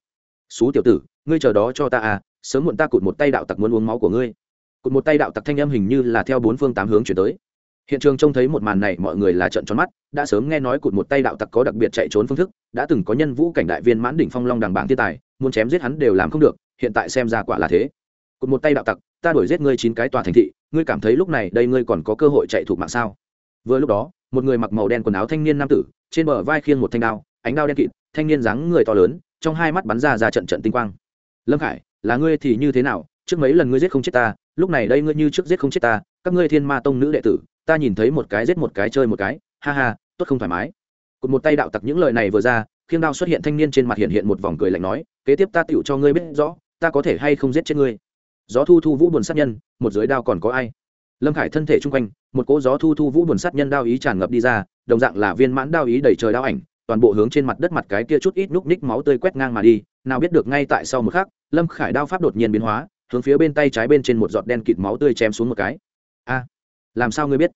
xú tiểu tử, ngươi chờ đó cho ta à sớm muộn ta cụt một tay đạo tặc muốn uống máu của ngươi. Cụt một tay đạo tặc thanh âm hình như là theo bốn phương tám hướng chuyển tới. Hiện trường trông thấy một màn này, mọi người là trận tròn mắt, đã sớm nghe nói cụt một tay đạo tặc có đặc biệt chạy trốn phương thức, đã từng có nhân vũ cảnh đại viên mãn đỉnh phong long đằng bảng thiên tài, muốn chém giết hắn đều làm không được, hiện tại xem ra quả là thế. Cụt một tay đạo tặc ta đuổi giết ngươi chín cái tòa thành thị, ngươi cảm thấy lúc này đây ngươi còn có cơ hội chạy thuộc mạng sao? Vừa lúc đó, một người mặc màu đen quần áo thanh niên nam tử, trên bờ vai khiêng một thanh đao, ánh đao đen kịt, thanh niên dáng người to lớn, trong hai mắt bắn ra ra trận trận tinh quang. Lâm khải, là ngươi thì như thế nào? Trước mấy lần ngươi giết không chết ta, lúc này đây ngươi như trước giết không chết ta, các ngươi thiên ma tông nữ đệ tử, ta nhìn thấy một cái giết một cái chơi một cái, ha ha, tốt không thoải mái. Cụt một tay đạo tặc những lời này vừa ra, khiêng đao xuất hiện thanh niên trên mặt hiện hiện một vòng cười lạnh nói, kế tiếp ta tựu cho ngươi biết rõ, ta có thể hay không giết chết ngươi? Gió thu thu vũ buồn sát nhân, một dưới đao còn có ai? Lâm khải thân thể chung quanh, một cỗ gió thu thu vũ buồn sát nhân đao ý tràn ngập đi ra, đồng dạng là viên mãn đao ý đầy trời đao ảnh, toàn bộ hướng trên mặt đất mặt cái kia chút ít núc ních máu tươi quét ngang mà đi. Nào biết được ngay tại sau một khắc, lâm khải đao pháp đột nhiên biến hóa, hướng phía bên tay trái bên trên một giọt đen kịt máu tươi chém xuống một cái. A, làm sao ngươi biết?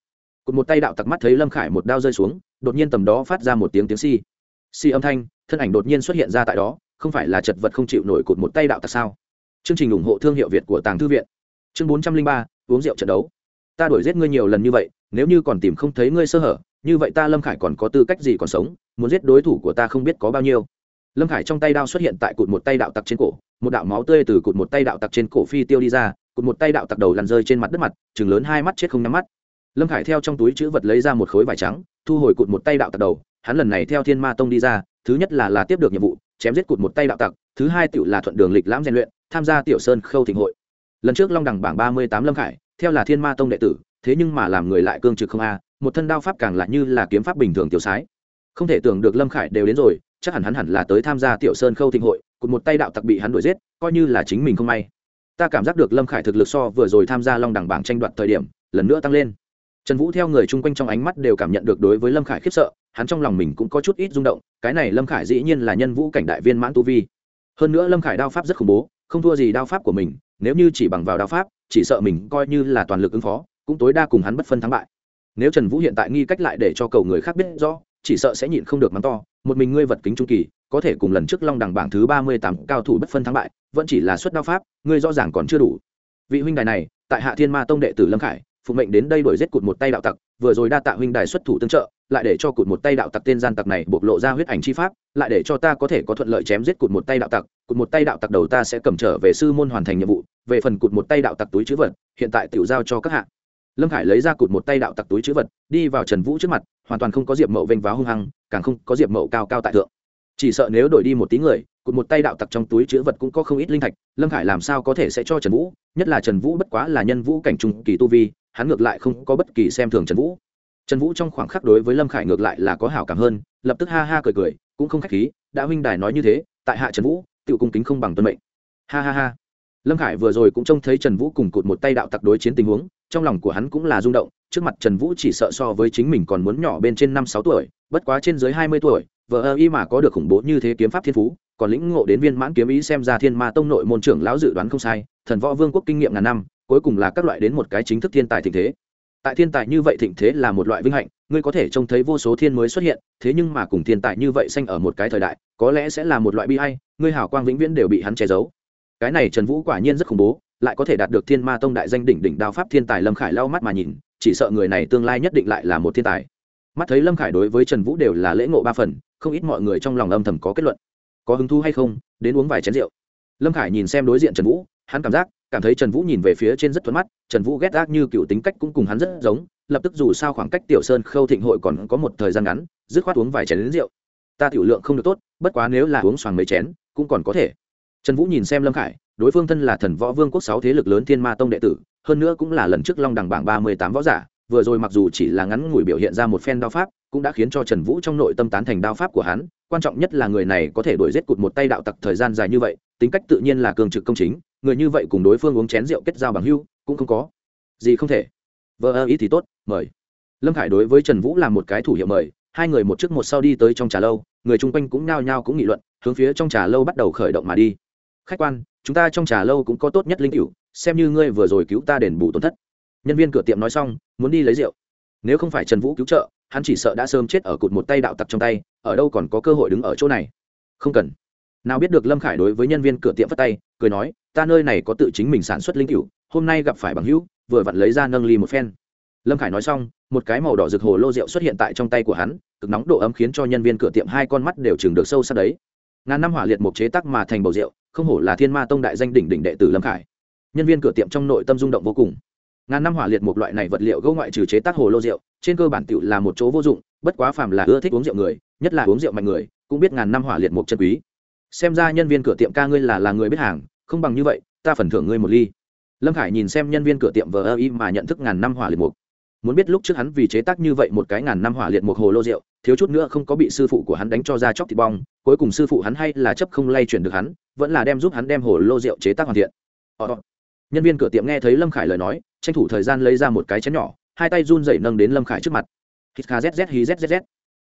Cụt một tay đạo tặc mắt thấy lâm khải một đao rơi xuống, đột nhiên tầm đó phát ra một tiếng tiếng si si âm thanh, thân ảnh đột nhiên xuất hiện ra tại đó, không phải là chật vật không chịu nổi cụt một tay đạo tặc sao? Chương trình ủng hộ thương hiệu việt của tàng thư viện. Chương bốn trăm linh ba, uống rượu trận đấu. Ta đuổi giết ngươi nhiều lần như vậy, nếu như còn tìm không thấy ngươi sơ hở, như vậy ta lâm khải còn có tư cách gì còn sống? Muốn giết đối thủ của ta không biết có bao nhiêu. Lâm khải trong tay đao xuất hiện tại cụt một tay đạo tặc trên cổ, một đạo máu tươi từ cụt một tay đạo tặc trên cổ phi tiêu đi ra, cụt một tay đạo tặc đầu lăn rơi trên mặt đất mặt chừng lớn hai mắt chết không nhắm mắt. Lâm khải theo trong túi chữ vật lấy ra một khối vải trắng, thu hồi cụt một tay đạo tặc đầu, hắn lần này theo thiên ma tông đi ra, thứ nhất là là tiếp được nhiệm vụ, chém giết cụt một tay đạo tặc, thứ hai tựu là thuận đường lịch lãm rèn luyện tham gia tiểu sơn khâu thịnh hội. Lần trước long đẳng bảng ba mươi tám lâm khải, theo là thiên ma tông đệ tử, thế nhưng mà làm người lại cương trực không a, một thân đao pháp càng lại như là kiếm pháp bình thường tiểu sái. Không thể tưởng được lâm khải đều đến rồi, chắc hẳn hắn hẳn là tới tham gia tiểu sơn khâu thịnh hội cụt một tay đạo tặc bị hắn đuổi giết, coi như là chính mình không may. Ta cảm giác được lâm khải thực lực so vừa rồi tham gia long đẳng bảng tranh đoạt thời điểm, lần nữa tăng lên. Trần vũ theo người chung quanh trong ánh mắt đều cảm nhận được đối với lâm khải khiếp sợ, hắn trong lòng mình cũng có chút ít rung động, cái này lâm khải dĩ nhiên là nhân vũ cảnh đại viên mãn tu vi. Hơn nữa lâm khải đao pháp rất khủng bố không thua gì đao pháp của mình, nếu như chỉ bằng vào đao pháp, chỉ sợ mình coi như là toàn lực ứng phó, cũng tối đa cùng hắn bất phân thắng bại. Nếu trần vũ hiện tại nghi cách lại để cho cầu người khác biết rõ, chỉ sợ sẽ nhịn không được mắng to, một mình ngươi vật kính trung kỳ, có thể cùng lần trước long đẳng bảng thứ ba mươi tám cao thủ bất phân thắng bại, vẫn chỉ là suất đao pháp, ngươi rõ ràng còn chưa đủ. Vị huynh đài này, tại hạ thiên ma tông đệ tử lâm khải, phụ mệnh đến đây đổi giết cụt một tay đạo tặc, vừa rồi đa tạ huynh đài xuất thủ tương trợ lại để cho cụt một tay đạo tặc tên gian tặc này bộc lộ ra huyết ảnh chi pháp, lại để cho ta có thể có thuận lợi chém giết cụt một tay đạo tặc, cụt một tay đạo tặc đầu ta sẽ cầm trở về sư môn hoàn thành nhiệm vụ, về phần cụt một tay đạo tặc túi chữ vật, hiện tại tiểu giao cho các hạ. Lâm khải lấy ra cụt một tay đạo tặc túi chữ vật, đi vào trần vũ trước mặt, hoàn toàn không có diệp mậu vênh váo hung hăng, càng không có diệp mậu cao cao tại thượng. Chỉ sợ nếu đổi đi một tí người, cụt một tay đạo tặc trong túi chữ vật cũng có không ít linh thạch, lâm khải làm sao có thể sẽ cho trần vũ, nhất là trần vũ bất quá là nhân vũ cảnh trung kỳ tu vi, hắn ngược lại không có bất kỳ xem thường trần vũ trần vũ trong khoảng khắc đối với lâm khải ngược lại là có hảo cảm hơn, lập tức ha ha cười cười, cũng không k h á c h khí, đã huynh đài nói như thế, tại hạ trần vũ tự cung kính không bằng tuân mệnh. Ha ha ha. Lâm khải vừa rồi cũng trông thấy trần vũ cùng cụt một tay đạo tặc đối chiến tình huống, trong lòng của hắn cũng là rung động, trước mặt trần vũ chỉ sợ so với chính mình còn muốn nhỏ bên trên năm sáu tuổi, bất quá trên dưới hai mươi tuổi vợ ơ y mà có được khủng bố như thế kiếm pháp thiên phú, còn lĩnh ngộ đến viên mãn kiếm ý xem ra thiên ma tông nội môn trưởng lão dự đoán không sai, thần võ vương quốc kinh nghiệm ngàn năm, cuối cùng là các loại đến một cái chính thức thiên tài thịnh thế tại thiên tài như vậy thịnh thế là một loại vinh hạnh, ngươi có thể trông thấy vô số thiên mới xuất hiện, thế nhưng mà cùng thiên tài như vậy sanh ở một cái thời đại, có lẽ sẽ là một loại bi hay ngươi hảo quang vĩnh viễn đều bị hắn che giấu. Cái này trần vũ quả nhiên rất khủng bố, lại có thể đạt được thiên ma tông đại danh đỉnh đỉnh đao pháp thiên tài lâm khải lau mắt mà nhìn, chỉ sợ người này tương lai nhất định lại là một thiên tài. Mắt thấy lâm khải đối với trần vũ đều là lễ ngộ ba phần, không ít mọi người trong lòng âm thầm có kết luận. Có hứng thú hay không, đến uống vài chén rượu. Lâm khải nhìn xem đối diện trần vũ, hắn cảm giác cảm thấy trần vũ nhìn về phía trên rất thuận mắt, trần vũ ghét gác như cựu tính cách cũng cùng hắn rất giống, lập tức dù sao khoảng cách tiểu sơn khâu thịnh hội còn có một thời gian ngắn, dứt khoát uống vài chén đến rượu. Ta tiểu lượng không được tốt, bất quá nếu là uống xoàng mấy chén, cũng còn có thể. Trần vũ nhìn xem lâm khải, đối phương thân là thần võ vương quốc sáu thế lực lớn thiên ma tông đệ tử, hơn nữa cũng là lần trước long đằng bảng ba mươi tám võ giả, vừa rồi mặc dù chỉ là ngắn ngủi biểu hiện ra một phen đao pháp, cũng đã khiến cho trần vũ trong nội tâm tán thành đao pháp của hắn, quan trọng nhất là người này có thể đuổi giết cụt một tay đạo tặc thời gian dài như vậy, tính cách tự nhiên là cường trực công chính người như vậy cùng đối phương uống chén rượu kết giao bằng hưu, cũng không có. Gì không thể. Vợ ơ, ý thì tốt, mời. Lâm khải đối với trần vũ làm một cái thủ hiệu mời, hai người một trước một sau đi tới trong trà lâu, người chung quanh cũng nao nhao cũng nghị luận, hướng phía trong trà lâu bắt đầu khởi động mà đi. Khách quan, chúng ta trong trà lâu cũng có tốt nhất linh cựu xem như ngươi vừa rồi cứu ta đền bù tổn thất. Nhân viên cửa tiệm nói xong, muốn đi lấy rượu. Nếu không phải trần vũ cứu trợ, hắn chỉ sợ đã sớm chết ở cụt một tay đạo tặc trong tay, ở đâu còn có cơ hội đứng ở chỗ này. Không cần nào biết được lâm khải đối với nhân viên cửa tiệm phất tay, cười nói, ta nơi này có tự chính mình sản xuất linh cựu hôm nay gặp phải bằng hữu, vừa vặn lấy ra nâng ly một phen. Lâm khải nói xong, một cái màu đỏ rực hồ lô rượu xuất hiện tại trong tay của hắn, cực nóng độ ấm khiến cho nhân viên cửa tiệm hai con mắt đều chừng được sâu sắc đấy. Ngàn năm hỏa liệt một chế tắc mà thành bầu rượu, không hổ là thiên ma tông đại danh đỉnh đỉnh đệ tử lâm khải. Nhân viên cửa tiệm trong nội tâm rung động vô cùng. Ngàn năm hỏa liệt một loại này vật liệu gỗ ngoại trừ chế tác hồ lô rượu, trên cơ bản tựu là một chỗ vô dụng, bất quá phàm là ưa thích uống rượu người, nhất là uống rượu mạnh người, cũng biết ngàn năm hỏa liệt một chân quý xem ra nhân viên cửa tiệm ca ngươi là là người biết hàng không bằng như vậy ta phần thưởng ngươi một ly. Lâm khải nhìn xem nhân viên cửa tiệm vờ ơ y mà nhận thức ngàn năm hỏa liệt mục. Muốn biết lúc trước hắn vì chế tác như vậy một cái ngàn năm hỏa liệt một hồ lô rượu thiếu chút nữa không có bị sư phụ của hắn đánh cho ra chóc thịt bong cuối cùng sư phụ hắn hay là chấp không lay chuyển được hắn vẫn là đem giúp hắn đem hồ lô rượu chế tác hoàn thiện. Ờ, ờ. nhân viên cửa tiệm nghe thấy lâm khải lời nói tranh thủ thời gian lấy ra một cái chén nhỏ hai tay run dậy nâng đến lâm khải trước mặt. Hít kha zz hí zzz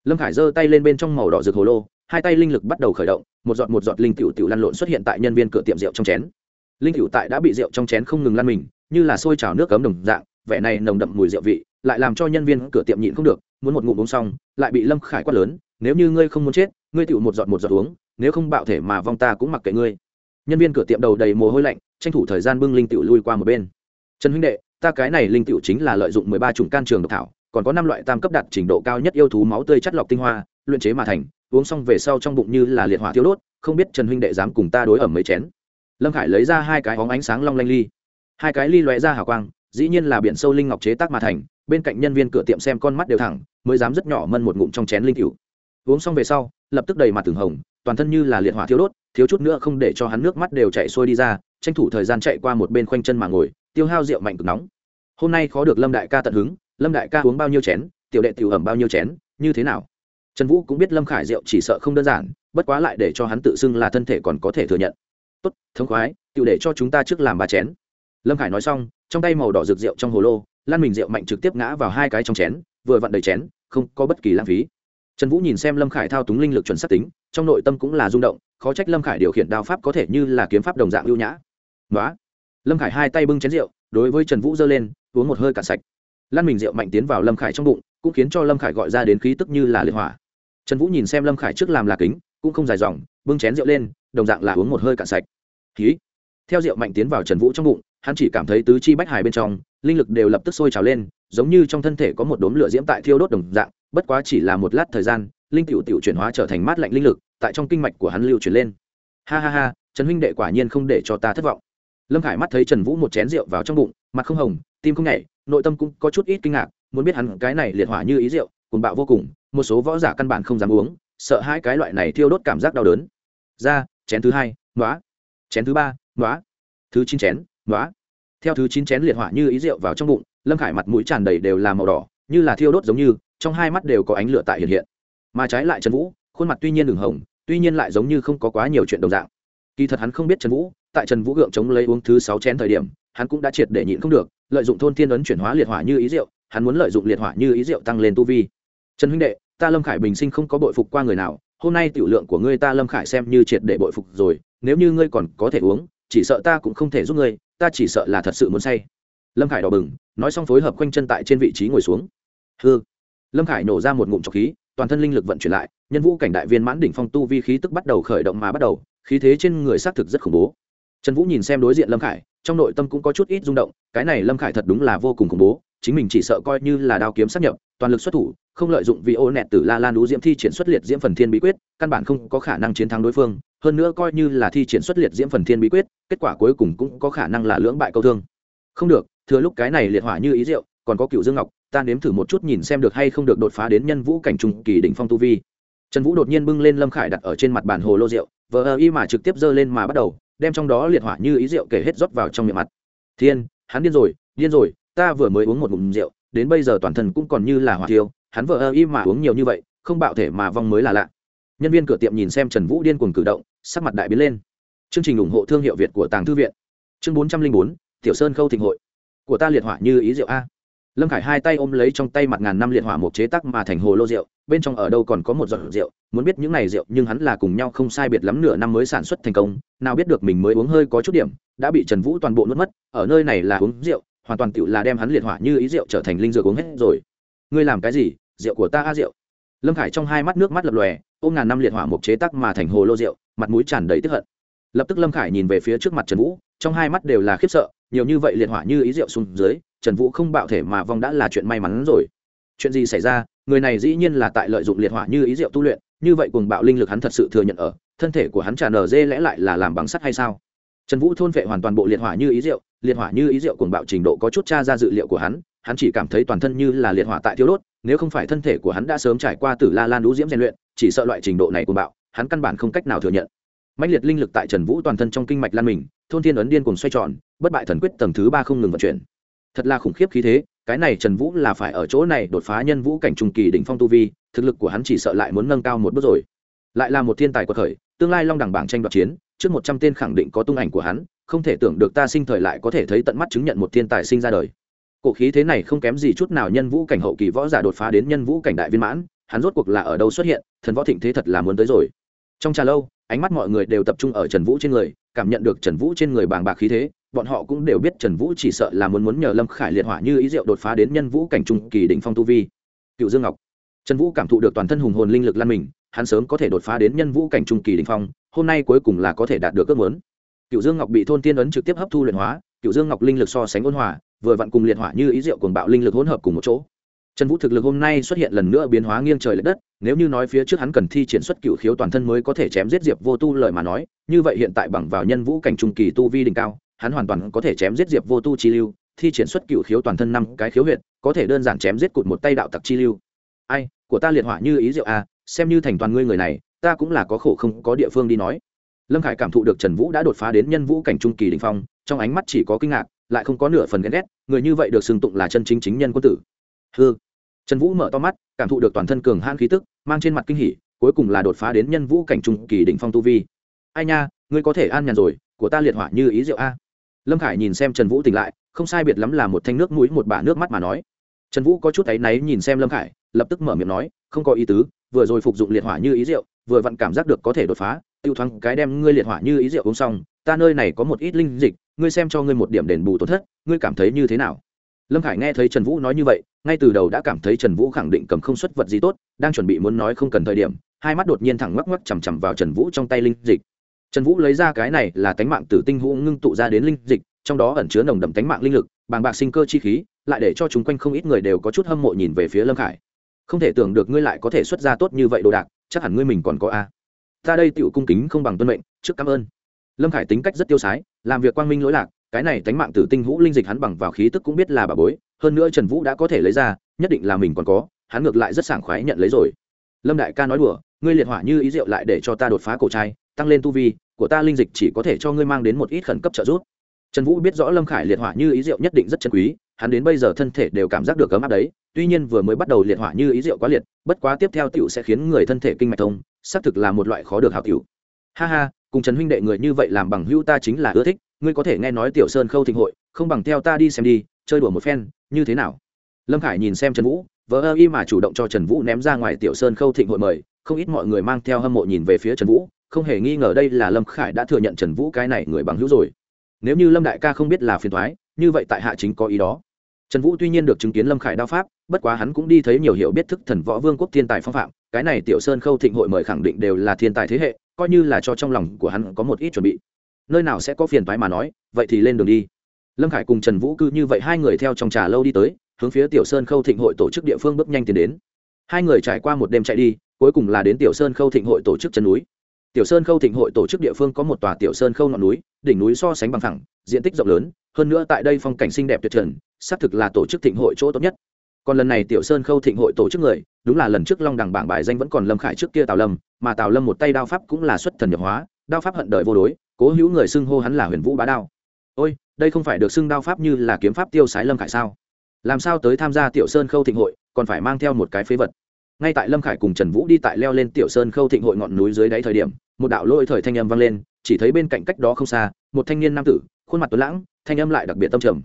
lâm khải giơ tay lên bên trong màu đỏ rực hồ lô hai tay linh lực bắt đầu khởi động, một giọt một giọt linh tiểu tiểu lăn lộn xuất hiện tại nhân viên cửa tiệm rượu trong chén. Linh tiểu tại đã bị rượu trong chén không ngừng lăn mình, như là sôi trào nước cấm đồng dạng, vẻ này nồng đậm mùi rượu vị, lại làm cho nhân viên cửa tiệm nhịn không được, muốn một ngụm uống xong, lại bị lâm khải quát lớn, nếu như ngươi không muốn chết, ngươi tiểu một giọt một giọt uống, nếu không bạo thể mà vong ta cũng mặc kệ ngươi. Nhân viên cửa tiệm đầu đầy mồ hôi lạnh, tranh thủ thời gian bưng linh tiểu lui qua một bên. Trần huynh đệ, ta cái này linh tiểu chính là lợi dụng mười ba chủng can trường độc thảo, còn có năm loại tam cấp đạt trình độ cao nhất yêu thú máu tươi chất lọc tinh hoa, luyện chế mà thành uống xong về sau trong bụng như là liệt hỏa thiếu đốt, không biết trần huynh đệ dám cùng ta đối ẩm mấy chén. Lâm khải lấy ra hai cái óng ánh sáng long lanh ly. Hai cái ly lóe ra hào quang, dĩ nhiên là biển sâu linh ngọc chế tác mà thành, bên cạnh nhân viên cửa tiệm xem con mắt đều thẳng, mới dám rất nhỏ mân một ngụm trong chén linh cựu uống xong về sau, lập tức đầy mặt từng hồng, toàn thân như là liệt hỏa thiếu đốt, thiếu chút nữa không để cho hắn nước mắt đều chạy xuôi đi ra, tranh thủ thời gian chạy qua một bên khoanh chân mà ngồi, tiêu hao rượu mạnh cực nóng. Hôm nay khó được lâm đại ca tận hứng, lâm đại ca uống bao nhiêu chén, tiểu đệ tiểu ẩm bao nhiêu chén, như thế nào? Trần vũ cũng biết lâm khải rượu chỉ sợ không đơn giản, bất quá lại để cho hắn tự xưng là thân thể còn có thể thừa nhận. Tốt, thống khoái, tiểu để cho chúng ta trước làm ba chén. Lâm khải nói xong, trong tay màu đỏ rực rượu trong hồ lô, lan mình rượu mạnh trực tiếp ngã vào hai cái trong chén, vừa vặn đầy chén, không có bất kỳ lãng phí. Trần vũ nhìn xem lâm khải thao túng linh lực chuẩn xác tính, trong nội tâm cũng là rung động, khó trách lâm khải điều khiển đao pháp có thể như là kiếm pháp đồng dạng ưu nhã. Nói lâm khải hai tay bưng chén rượu, đối với trần vũ giơ lên, uống một hơi cạn sạch. Lan mình rượu mạnh tiến vào lâm khải trong bụng cũng khiến cho lâm khải gọi ra đến khí tức như là liệt hỏa. Trần vũ nhìn xem lâm khải trước làm là kính, cũng không dài dòng, bưng chén rượu lên, đồng dạng là uống một hơi cạn sạch. Khí theo rượu mạnh tiến vào trần vũ trong bụng, hắn chỉ cảm thấy tứ chi bách hài bên trong, linh lực đều lập tức sôi trào lên, giống như trong thân thể có một đốm lửa diễm tại thiêu đốt đồng dạng, bất quá chỉ là một lát thời gian, linh tiểu tiểu chuyển hóa trở thành mát lạnh linh lực, tại trong kinh mạch của hắn lưu chuyển lên. Ha ha ha, trần huynh đệ quả nhiên không để cho ta thất vọng. Lâm khải mắt thấy trần vũ một chén rượu vào trong bụng, mặt không hồng, tim không nhảy, nội tâm cũng có chút ít kinh ngạc muốn biết hắn cái này liệt hỏa như ý rượu cùng bạo vô cùng, một số võ giả căn bản không dám uống, sợ hai cái loại này thiêu đốt cảm giác đau đớn. Ra, chén thứ hai nói chén thứ ba nói thứ chín chén nói theo thứ chín chén liệt hỏa như ý rượu vào trong bụng, lâm khải mặt mũi tràn đầy đều là màu đỏ, như là thiêu đốt giống như, trong hai mắt đều có ánh lửa tại hiện hiện. Mà trái lại trần vũ, khuôn mặt tuy nhiên đường hồng, tuy nhiên lại giống như không có quá nhiều chuyện đồng dạng. Kỳ thật hắn không biết trần vũ, tại trần vũ gượng chống lấy uống thứ sáu chén thời điểm, hắn cũng đã triệt để nhịn không được, lợi dụng thôn thiên ấn chuyển hóa liệt hỏa như ý rượu hắn muốn lợi dụng liệt hỏa như ý rượu tăng lên tu vi. Trần huynh đệ, ta lâm khải bình sinh không có bội phục qua người nào, hôm nay tiểu lượng của ngươi ta lâm khải xem như triệt để bội phục rồi, nếu như ngươi còn có thể uống, chỉ sợ ta cũng không thể giúp ngươi, ta chỉ sợ là thật sự muốn say. Lâm khải đỏ bừng, nói xong phối hợp quanh chân tại trên vị trí ngồi xuống. Hư lâm khải nổ ra một ngụm trọc khí, toàn thân linh lực vận chuyển lại, nhân vũ cảnh đại viên mãn đỉnh phong tu vi khí tức bắt đầu khởi động mà bắt đầu, khí thế trên người xác thực rất khủng bố. Trần vũ nhìn xem đối diện lâm khải, trong nội tâm cũng có chút ít rung động, cái này lâm khải thật đúng là vô cùng khủng bố chính mình chỉ sợ coi như là đao kiếm sát nhập, toàn lực xuất thủ, không lợi dụng vì ô nẹt tử la lan đú diễm thi triển xuất liệt diễm phần thiên bí quyết, căn bản không có khả năng chiến thắng đối phương, hơn nữa coi như là thi triển xuất liệt diễm phần thiên bí quyết, kết quả cuối cùng cũng có khả năng là lưỡng bại câu thương. Không được, thừa lúc cái này liệt hỏa như ý rượu, còn có cựu dương ngọc, ta nếm thử một chút nhìn xem được hay không được đột phá đến nhân vũ cảnh trung kỳ đỉnh phong tu vi. Trần vũ đột nhiên bưng lên lâm khải đặt ở trên mặt bàn hồ lô rượu, vờ ơ y mà trực tiếp giơ lên mà bắt đầu, đem trong đó liệt hỏa như ý rượu kể hết rót vào trong miệng mặt. Thiên, hắn điên rồi điên rồi ta vừa mới uống một ngụm rượu, đến bây giờ toàn thân cũng còn như là hỏa tiêu hắn vừa ơ y mà uống nhiều như vậy, không bạo thể mà vong mới là lạ. Nhân viên cửa tiệm nhìn xem trần vũ điên cuồng cử động, sắc mặt đại biến lên. Chương trình ủng hộ thương hiệu việt của tàng thư viện. Chương bốn trăm linh bốn, tiểu sơn khâu thịnh hội. Của ta liệt hỏa như ý rượu a. Lâm khải hai tay ôm lấy trong tay mặt ngàn năm liệt hỏa một chế tắc mà thành hồ lô rượu, bên trong ở đâu còn có một giọt rượu, muốn biết những này rượu nhưng hắn là cùng nhau không sai biệt lắm nửa năm mới sản xuất thành công, nào biết được mình mới uống hơi có chút điểm, đã bị trần vũ toàn bộ nuốt mất, ở nơi này là uống rượu hoàn toàn tựu là đem hắn liệt hỏa như ý rượu trở thành linh dược uống hết rồi. Ngươi làm cái gì? Rượu của ta a rượu. Lâm khải trong hai mắt nước mắt lập lòe, ôm ngàn năm liệt hỏa một chế tắc mà thành hồ lô rượu, mặt mũi tràn đầy tức hận. Lập tức lâm khải nhìn về phía trước mặt trần vũ, trong hai mắt đều là khiếp sợ, nhiều như vậy liệt hỏa như ý rượu xuống dưới, trần vũ không bạo thể mà vong đã là chuyện may mắn rồi. Chuyện gì xảy ra? Người này dĩ nhiên là tại lợi dụng liệt hỏa như ý rượu tu luyện, như vậy cùng bạo linh lực hắn thật sự thừa nhận ở, thân thể của hắn tràn nở dê lẽ lại là làm bằng sắt hay sao? Trần vũ thôn vệ hoàn toàn bộ liệt hỏa như ý rượu, liệt hỏa như ý rượu cùng bạo trình độ có chút tra ra dự liệu của hắn hắn chỉ cảm thấy toàn thân như là liệt hỏa tại thiếu đốt, nếu không phải thân thể của hắn đã sớm trải qua từ la lan đũ diễm rèn luyện, chỉ sợ loại trình độ này cùng bạo, hắn căn bản không cách nào thừa nhận. Mạnh liệt linh lực tại trần vũ toàn thân trong kinh mạch lan mình, thôn thiên ấn điên cùng xoay tròn, bất bại thần quyết tầng thứ ba không ngừng vận chuyển. Thật là khủng khiếp khí thế, cái này trần vũ là phải ở chỗ này đột phá nhân vũ cảnh trung kỳ đỉnh phong tu vi, thực lực của hắn chỉ sợ lại muốn nâng cao một bước rồi. Lại là một thiên tài của khởi, tương lai long đẳng bảng tranh đoạt chiến trước một trăm tên khẳng định có tung ảnh của hắn, không thể tưởng được ta sinh thời lại có thể thấy tận mắt chứng nhận một thiên tài sinh ra đời. Cổ khí thế này không kém gì chút nào nhân vũ cảnh hậu kỳ võ giả đột phá đến nhân vũ cảnh đại viên mãn, hắn rốt cuộc là ở đâu xuất hiện, thần võ thịnh thế thật là muốn tới rồi. Trong trà lâu, ánh mắt mọi người đều tập trung ở trần vũ trên người, cảm nhận được trần vũ trên người bàng bạc khí thế, bọn họ cũng đều biết trần vũ chỉ sợ là muốn muốn nhờ lâm khải liệt hỏa như ý diệu đột phá đến nhân vũ cảnh trung kỳ đỉnh phong tu vi. Cựu dương ngọc. Trần vũ cảm thụ được toàn thân hùng hồn linh lực lan mình hắn sớm có thể đột phá đến nhân vũ cảnh trung kỳ đỉnh phong hôm nay cuối cùng là có thể đạt được ước muốn. Cựu dương ngọc bị thôn tiên ấn trực tiếp hấp thu luyện hóa cựu dương ngọc linh lực so sánh ôn hòa vừa vặn cùng liệt hỏa như ý diệu cùng bạo linh lực hỗn hợp cùng một chỗ. Trần vũ thực lực hôm nay xuất hiện lần nữa biến hóa nghiêng trời l ệ đất nếu như nói phía trước hắn cần thi triển xuất cựu khiếu toàn thân mới có thể chém giết diệp vô tu lời mà nói như vậy hiện tại bằng vào nhân vũ cảnh trung kỳ tu vi đỉnh cao hắn hoàn toàn có thể chém giết diệp vô tu chi lưu thi triển xuất cựu khiếu toàn thân năm cái khiếu huyệt có thể đơn giản chém giết cụt một tay đạo tặc chi lưu. Ai của ta liệt hỏa như ý diệu à, xem như thành toàn ngươi người này, ta cũng là có khổ không có địa phương đi nói. Lâm khải cảm thụ được trần vũ đã đột phá đến nhân vũ cảnh trung kỳ đình phong, trong ánh mắt chỉ có kinh ngạc, lại không có nửa phần ghen ghét, người như vậy được xưng tụng là chân chính chính nhân quân tử. Hư trần vũ mở to mắt, cảm thụ được toàn thân cường hãn khí tức, mang trên mặt kinh hỉ, cuối cùng là đột phá đến nhân vũ cảnh trung kỳ đỉnh phong tu vi. Ai nha, ngươi có thể an nhàn rồi, của ta liệt hỏa như ý rượu a. Lâm khải nhìn xem trần vũ tỉnh lại, không sai biệt lắm là một thanh nước mũi một bả nước mắt mà nói. Trần vũ có chút áy náy nhìn xem lâm khải, lập tức mở miệng nói, không có ý tứ vừa rồi phục dụng liệt hỏa như ý rượu, vừa vặn cảm giác được có thể đột phá, tiêu thoáng cái đem ngươi liệt hỏa như ý rượu uống xong, ta nơi này có một ít linh dịch, ngươi xem cho ngươi một điểm đền bù tổn thất, ngươi cảm thấy như thế nào? Lâm khải nghe thấy trần vũ nói như vậy, ngay từ đầu đã cảm thấy trần vũ khẳng định cầm không xuất vật gì tốt, đang chuẩn bị muốn nói không cần thời điểm, hai mắt đột nhiên thẳng ngoắc ngoắc chằm chằm vào trần vũ trong tay linh dịch. Trần vũ lấy ra cái này là tánh mạng tử tinh hũ ngưng tụ ra đến linh dịch, trong đó ẩn chứa nồng đậm tánh mạng linh lực, bàng bạc sinh cơ chi khí, lại để cho chúng quanh không ít người đều có chút hâm mộ nhìn về phía lâm khải không thể tưởng được ngươi lại có thể xuất ra tốt như vậy đồ đạc, chắc hẳn ngươi mình còn có a. Ta đây tựu cung kính không bằng tuân mệnh, trước cảm ơn. Lâm khải tính cách rất tiêu sái, làm việc quang minh lỗi lạc, cái này tánh mạng tử tinh hữu linh dịch hắn bằng vào khí tức cũng biết là bà bối, hơn nữa trần vũ đã có thể lấy ra, nhất định là mình còn có, hắn ngược lại rất sảng khoái nhận lấy rồi. Lâm đại ca nói đùa, ngươi liệt hỏa như ý rượu lại để cho ta đột phá cổ trai, tăng lên tu vi, của ta linh dịch chỉ có thể cho ngươi mang đến một ít khẩn cấp trợ giúp. Trần vũ biết rõ lâm khải liệt hỏa như ý rượu nhất định rất chân quý hắn đến bây giờ thân thể đều cảm giác được ấm áp đấy, tuy nhiên vừa mới bắt đầu liệt hỏa như ý rượu quá liệt, bất quá tiếp theo tiểu sẽ khiến người thân thể kinh mạch thông, xác thực là một loại khó được hảo tiểu. Ha ha, cùng trần huynh đệ người như vậy làm bằng hữu ta chính là ưa thích, ngươi có thể nghe nói tiểu sơn khâu thịnh hội, không bằng theo ta đi xem đi, chơi đùa một phen, như thế nào? Lâm khải nhìn xem trần vũ vỡ ơ y mà chủ động cho trần vũ ném ra ngoài tiểu sơn khâu thịnh hội mời, không ít mọi người mang theo hâm mộ nhìn về phía trần vũ, không hề nghi ngờ đây là lâm khải đã thừa nhận trần vũ cái này người bằng hữu rồi. Nếu như lâm đại ca không biết là phiền thoái như vậy tại hạ chính có ý đó trần vũ tuy nhiên được chứng kiến lâm khải đao pháp, bất quá hắn cũng đi thấy nhiều hiểu biết thức thần võ vương quốc thiên tài phong phạm, cái này tiểu sơn khâu thịnh hội mời khẳng định đều là thiên tài thế hệ, coi như là cho trong lòng của hắn có một ít chuẩn bị. Nơi nào sẽ có phiền thoái mà nói, vậy thì lên đường đi. Lâm khải cùng trần vũ cư như vậy hai người theo trong trà lâu đi tới, hướng phía tiểu sơn khâu thịnh hội tổ chức địa phương bước nhanh tiến đến. Hai người trải qua một đêm chạy đi, cuối cùng là đến tiểu sơn khâu thịnh hội tổ chức chân núi. Tiểu sơn khâu thịnh hội tổ chức địa phương có một tòa tiểu sơn khâu ngọn núi, đỉnh núi so sánh bằng thẳng diện tích rộng lớn, hơn nữa tại đây phong cảnh xinh đẹp tuyệt trần xác thực là tổ chức thịnh hội chỗ tốt nhất. Còn lần này tiểu sơn khâu thịnh hội tổ chức người, đúng là lần trước long đằng bảng bài danh vẫn còn lâm khải trước kia tào lâm, mà tào lâm một tay đao pháp cũng là xuất thần nhập hóa, đao pháp hận đời vô đối, cố hữu người xưng hô hắn là huyền vũ bá đao. Ôi, đây không phải được xưng đao pháp như là kiếm pháp tiêu sái lâm khải sao? Làm sao tới tham gia tiểu sơn khâu thịnh hội, còn phải mang theo một cái phế vật? Ngay tại lâm khải cùng trần vũ đi tại leo lên tiểu sơn khâu thịnh hội ngọn núi dưới đáy thời điểm, một đạo lôi thời thanh âm vang lên, chỉ thấy bên cạnh cách đó không xa, một thanh niên nam tử, khuôn mặt tuấn lãng, thanh âm lại đặc biệt tâm trầm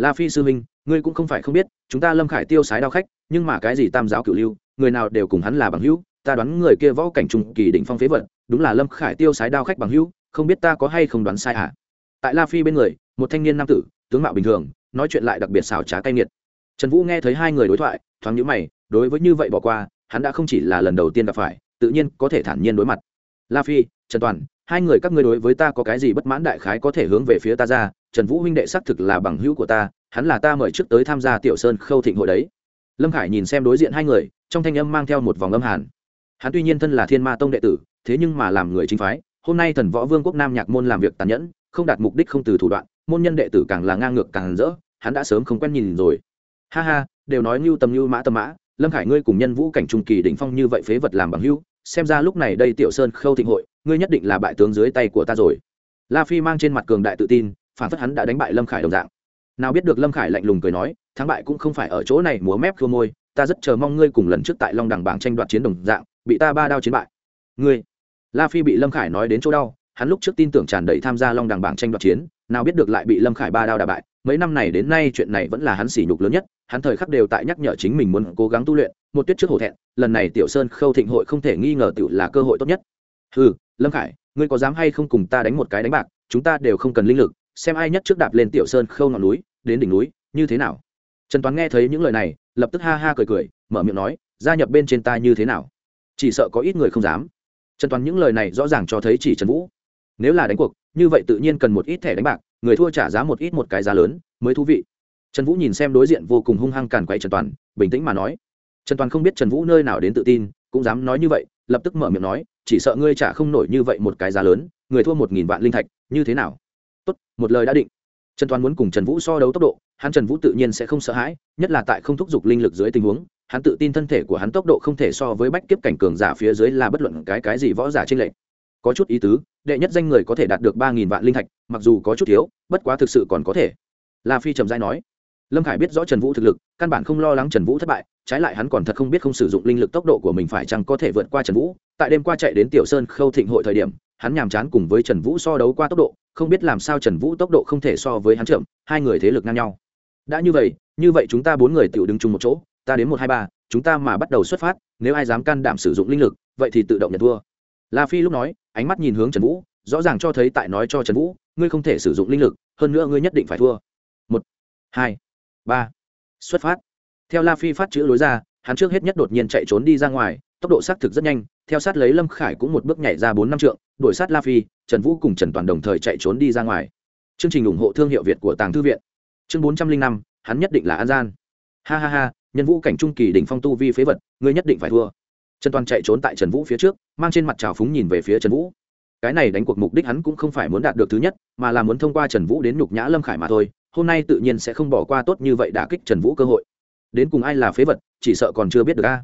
la phi sư huynh, ngươi cũng không phải không biết, chúng ta lâm khải tiêu sái đao khách, nhưng mà cái gì tam giáo cửu lưu, người nào đều cùng hắn là bằng hữu, ta đoán người kia võ cảnh trùng kỳ đỉnh phong phế vật, đúng là lâm khải tiêu sái đao khách bằng hữu, không biết ta có hay không đoán sai hả à? tại la phi bên người, một thanh niên nam tử, tướng mạo bình thường, nói chuyện lại đặc biệt xảo trá cay nghiệt trần vũ nghe thấy hai người đối thoại, thoáng nhíu mày, đối với như vậy bỏ qua, hắn đã không chỉ là lần đầu tiên gặp phải, tự nhiên có thể thản nhiên đối mặt la phi, trần toàn, hai người các ngươi đối với ta có cái gì bất mãn đại khái có thể hướng về phía ta ra trần vũ huynh đệ xác thực là bằng hữu của ta, hắn là ta mời trước tới tham gia tiểu sơn khâu thịnh hội đấy. Lâm khải nhìn xem đối diện hai người, trong thanh âm mang theo một vòng âm hàn. Hắn tuy nhiên thân là thiên ma tông đệ tử, thế nhưng mà làm người chính phái, hôm nay thần võ vương quốc nam nhạc môn làm việc tàn nhẫn, không đạt mục đích không từ thủ đoạn, môn nhân đệ tử càng là ngang ngược càng rỡ, hắn đã sớm không quen nhìn rồi. Ha ha, đều nói ngưu tầm ngưu mã tầm mã, lâm khải ngươi cùng nhân vũ cảnh trung kỳ đỉnh phong như vậy phế vật làm bằng hưu xem ra lúc này đây tiểu sơn khâu thịnh hội, ngươi nhất định là bại tướng dưới tay của ta rồi. La phi mang trên mặt cường đại tự tin phản phất hắn đã đánh bại lâm khải đồng dạng. Nào biết được lâm khải lạnh lùng cười nói, thắng bại cũng không phải ở chỗ này, múa mép khua môi, ta rất chờ mong ngươi cùng lần trước tại long đẳng bảng tranh đoạt chiến đồng dạng, bị ta ba đao chiến bại. Ngươi? La phi bị lâm khải nói đến chỗ đau, hắn lúc trước tin tưởng tràn đầy tham gia long đẳng bảng tranh đoạt chiến, nào biết được lại bị lâm khải ba đao đà bại, mấy năm này đến nay chuyện này vẫn là hắn sỉ nhục lớn nhất, hắn thời khắc đều tại nhắc nhở chính mình muốn cố gắng tu luyện, một tuyết trước hổ thẹn, lần này tiểu sơn khâu thịnh hội không thể nghi ngờ tiểu là cơ hội tốt nhất. Ừ lâm khải, ngươi có dám hay không cùng ta đánh một cái đánh bạc, chúng ta đều không cần linh lực xem ai nhất trước đạp lên tiểu sơn khâu ngọn núi, đến đỉnh núi, như thế nào? Trần toán nghe thấy những lời này, lập tức ha ha cười cười, mở miệng nói, gia nhập bên trên ta như thế nào? Chỉ sợ có ít người không dám. Trần toán những lời này rõ ràng cho thấy chỉ trần vũ. Nếu là đánh cuộc, như vậy tự nhiên cần một ít thẻ đánh bạc, người thua trả giá một ít một cái giá lớn, mới thú vị. Trần vũ nhìn xem đối diện vô cùng hung hăng càn quay trần toàn bình tĩnh mà nói. Trần toàn không biết trần vũ nơi nào đến tự tin, cũng dám nói như vậy, lập tức mở miệng nói, chỉ sợ ngươi trả không nổi như vậy một cái giá lớn, người thua một nghìn vạn linh thạch, như thế nào? Tốt, một lời đã định. Trần toàn muốn cùng trần vũ so đấu tốc độ, hắn trần vũ tự nhiên sẽ không sợ hãi, nhất là tại không thúc giục linh lực dưới tình huống, hắn tự tin thân thể của hắn tốc độ không thể so với bách kiếp cảnh cường giả phía dưới là bất luận cái cái gì võ giả trên lệnh có chút ý tứ, đệ nhất danh người có thể đạt được ba nghìn vạn linh thạch, mặc dù có chút thiếu, bất quá thực sự còn có thể. La phi trầm giai nói. Lâm khải biết rõ trần vũ thực lực, căn bản không lo lắng trần vũ thất bại, trái lại hắn còn thật không biết không sử dụng linh lực tốc độ của mình phải chăng có thể vượt qua trần vũ. Tại đêm qua chạy đến tiểu sơn khâu thịnh hội thời điểm hắn nhàm chán cùng với trần vũ so đấu qua tốc độ, không biết làm sao trần vũ tốc độ không thể so với hắn chậm, hai người thế lực ngang nhau. Đã như vậy như vậy chúng ta bốn người tự đứng chung một chỗ, ta đến một hai ba, chúng ta mà bắt đầu xuất phát, nếu ai dám can đảm sử dụng linh lực, vậy thì tự động nhận thua. La phi lúc nói, ánh mắt nhìn hướng trần vũ, rõ ràng cho thấy tại nói cho trần vũ, ngươi không thể sử dụng linh lực, hơn nữa ngươi nhất định phải thua. Một, hai, ba, xuất phát. Theo la phi phát chữ lối ra, hắn trước hết nhất đột nhiên chạy trốn đi ra ngoài, tốc độ xác thực rất nhanh theo sát lấy lâm khải cũng một bước nhảy ra bốn năm trượng, đuổi sát la phi, trần vũ cùng trần toàn đồng thời chạy trốn đi ra ngoài. Chương trình ủng hộ thương hiệu việt của tàng thư viện. Chương bốn trăm linh năm, hắn nhất định là an gian. Ha ha ha, nhân vũ cảnh trung kỳ đỉnh phong tu vi phế vật, ngươi nhất định phải thua. Trần toàn chạy trốn tại trần vũ phía trước, mang trên mặt trào phúng nhìn về phía trần vũ. Cái này đánh cuộc mục đích hắn cũng không phải muốn đạt được thứ nhất, mà là muốn thông qua trần vũ đến nhục nhã lâm khải mà thôi. Hôm nay tự nhiên sẽ không bỏ qua tốt như vậy đã kích trần vũ cơ hội. Đến cùng ai là phế vật, chỉ sợ còn chưa biết được a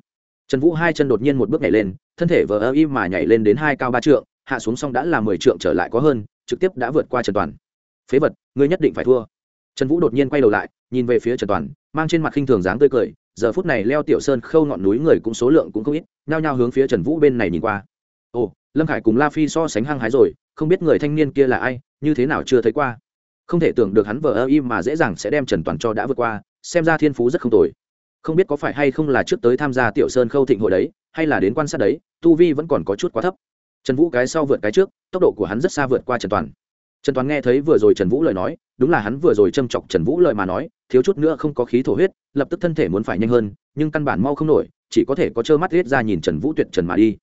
trần vũ hai chân đột nhiên một bước nhảy lên, thân thể vờ ơ im mà nhảy lên đến hai cao ba trượng, hạ xuống xong đã là mười trượng trở lại có hơn, trực tiếp đã vượt qua trần toàn. Phế vật, ngươi nhất định phải thua. Trần vũ đột nhiên quay đầu lại, nhìn về phía trần toàn, mang trên mặt khinh thường dáng tươi cười, giờ phút này leo tiểu sơn khâu ngọn núi người cũng số lượng cũng không ít, nhao nhao hướng phía trần vũ bên này nhìn qua. Ồ, lâm khải cùng la phi so sánh hăng hái rồi, không biết người thanh niên kia là ai, như thế nào chưa thấy qua? Không thể tưởng được hắn vờ ơ im mà dễ dàng sẽ đem trần toàn cho đã vượt qua, xem ra thiên phú rất không tồi không biết có phải hay không là trước tới tham gia tiểu sơn khâu thịnh hội đấy, hay là đến quan sát đấy, tu vi vẫn còn có chút quá thấp. Trần vũ cái sau vượt cái trước, tốc độ của hắn rất xa vượt qua trần toàn. Trần toàn nghe thấy vừa rồi trần vũ lời nói, đúng là hắn vừa rồi châm chọc trần vũ lời mà nói, thiếu chút nữa không có khí thổ huyết, lập tức thân thể muốn phải nhanh hơn, nhưng căn bản mau không nổi, chỉ có thể có trơ mắt riết ra nhìn trần vũ tuyệt trần mà đi.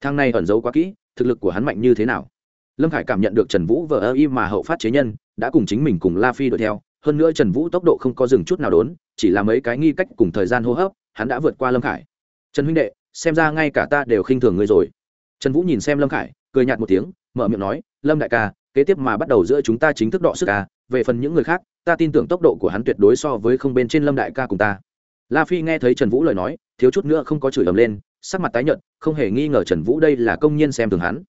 Thang này ẩn giấu quá kỹ, thực lực của hắn mạnh như thế nào? Lâm khải cảm nhận được trần vũ vờ ơ y mà hậu phát chế nhân, đã cùng chính mình cùng la phi đuổi theo hơn nữa trần vũ tốc độ không có dừng chút nào đốn, chỉ là mấy cái nghi cách cùng thời gian hô hấp, hắn đã vượt qua lâm khải. Trần huynh đệ, xem ra ngay cả ta đều khinh thường ngươi rồi. Trần vũ nhìn xem lâm khải, cười nhạt một tiếng, mở miệng nói, lâm đại ca, kế tiếp mà bắt đầu giữa chúng ta chính thức đọ sức ca về phần những người khác, ta tin tưởng tốc độ của hắn tuyệt đối so với không bên trên lâm đại ca cùng ta. La phi nghe thấy trần vũ lời nói, thiếu chút nữa không có chửi ầm lên, sắc mặt tái nhợt, không hề nghi ngờ trần vũ đây là công nhân xem thường hắn.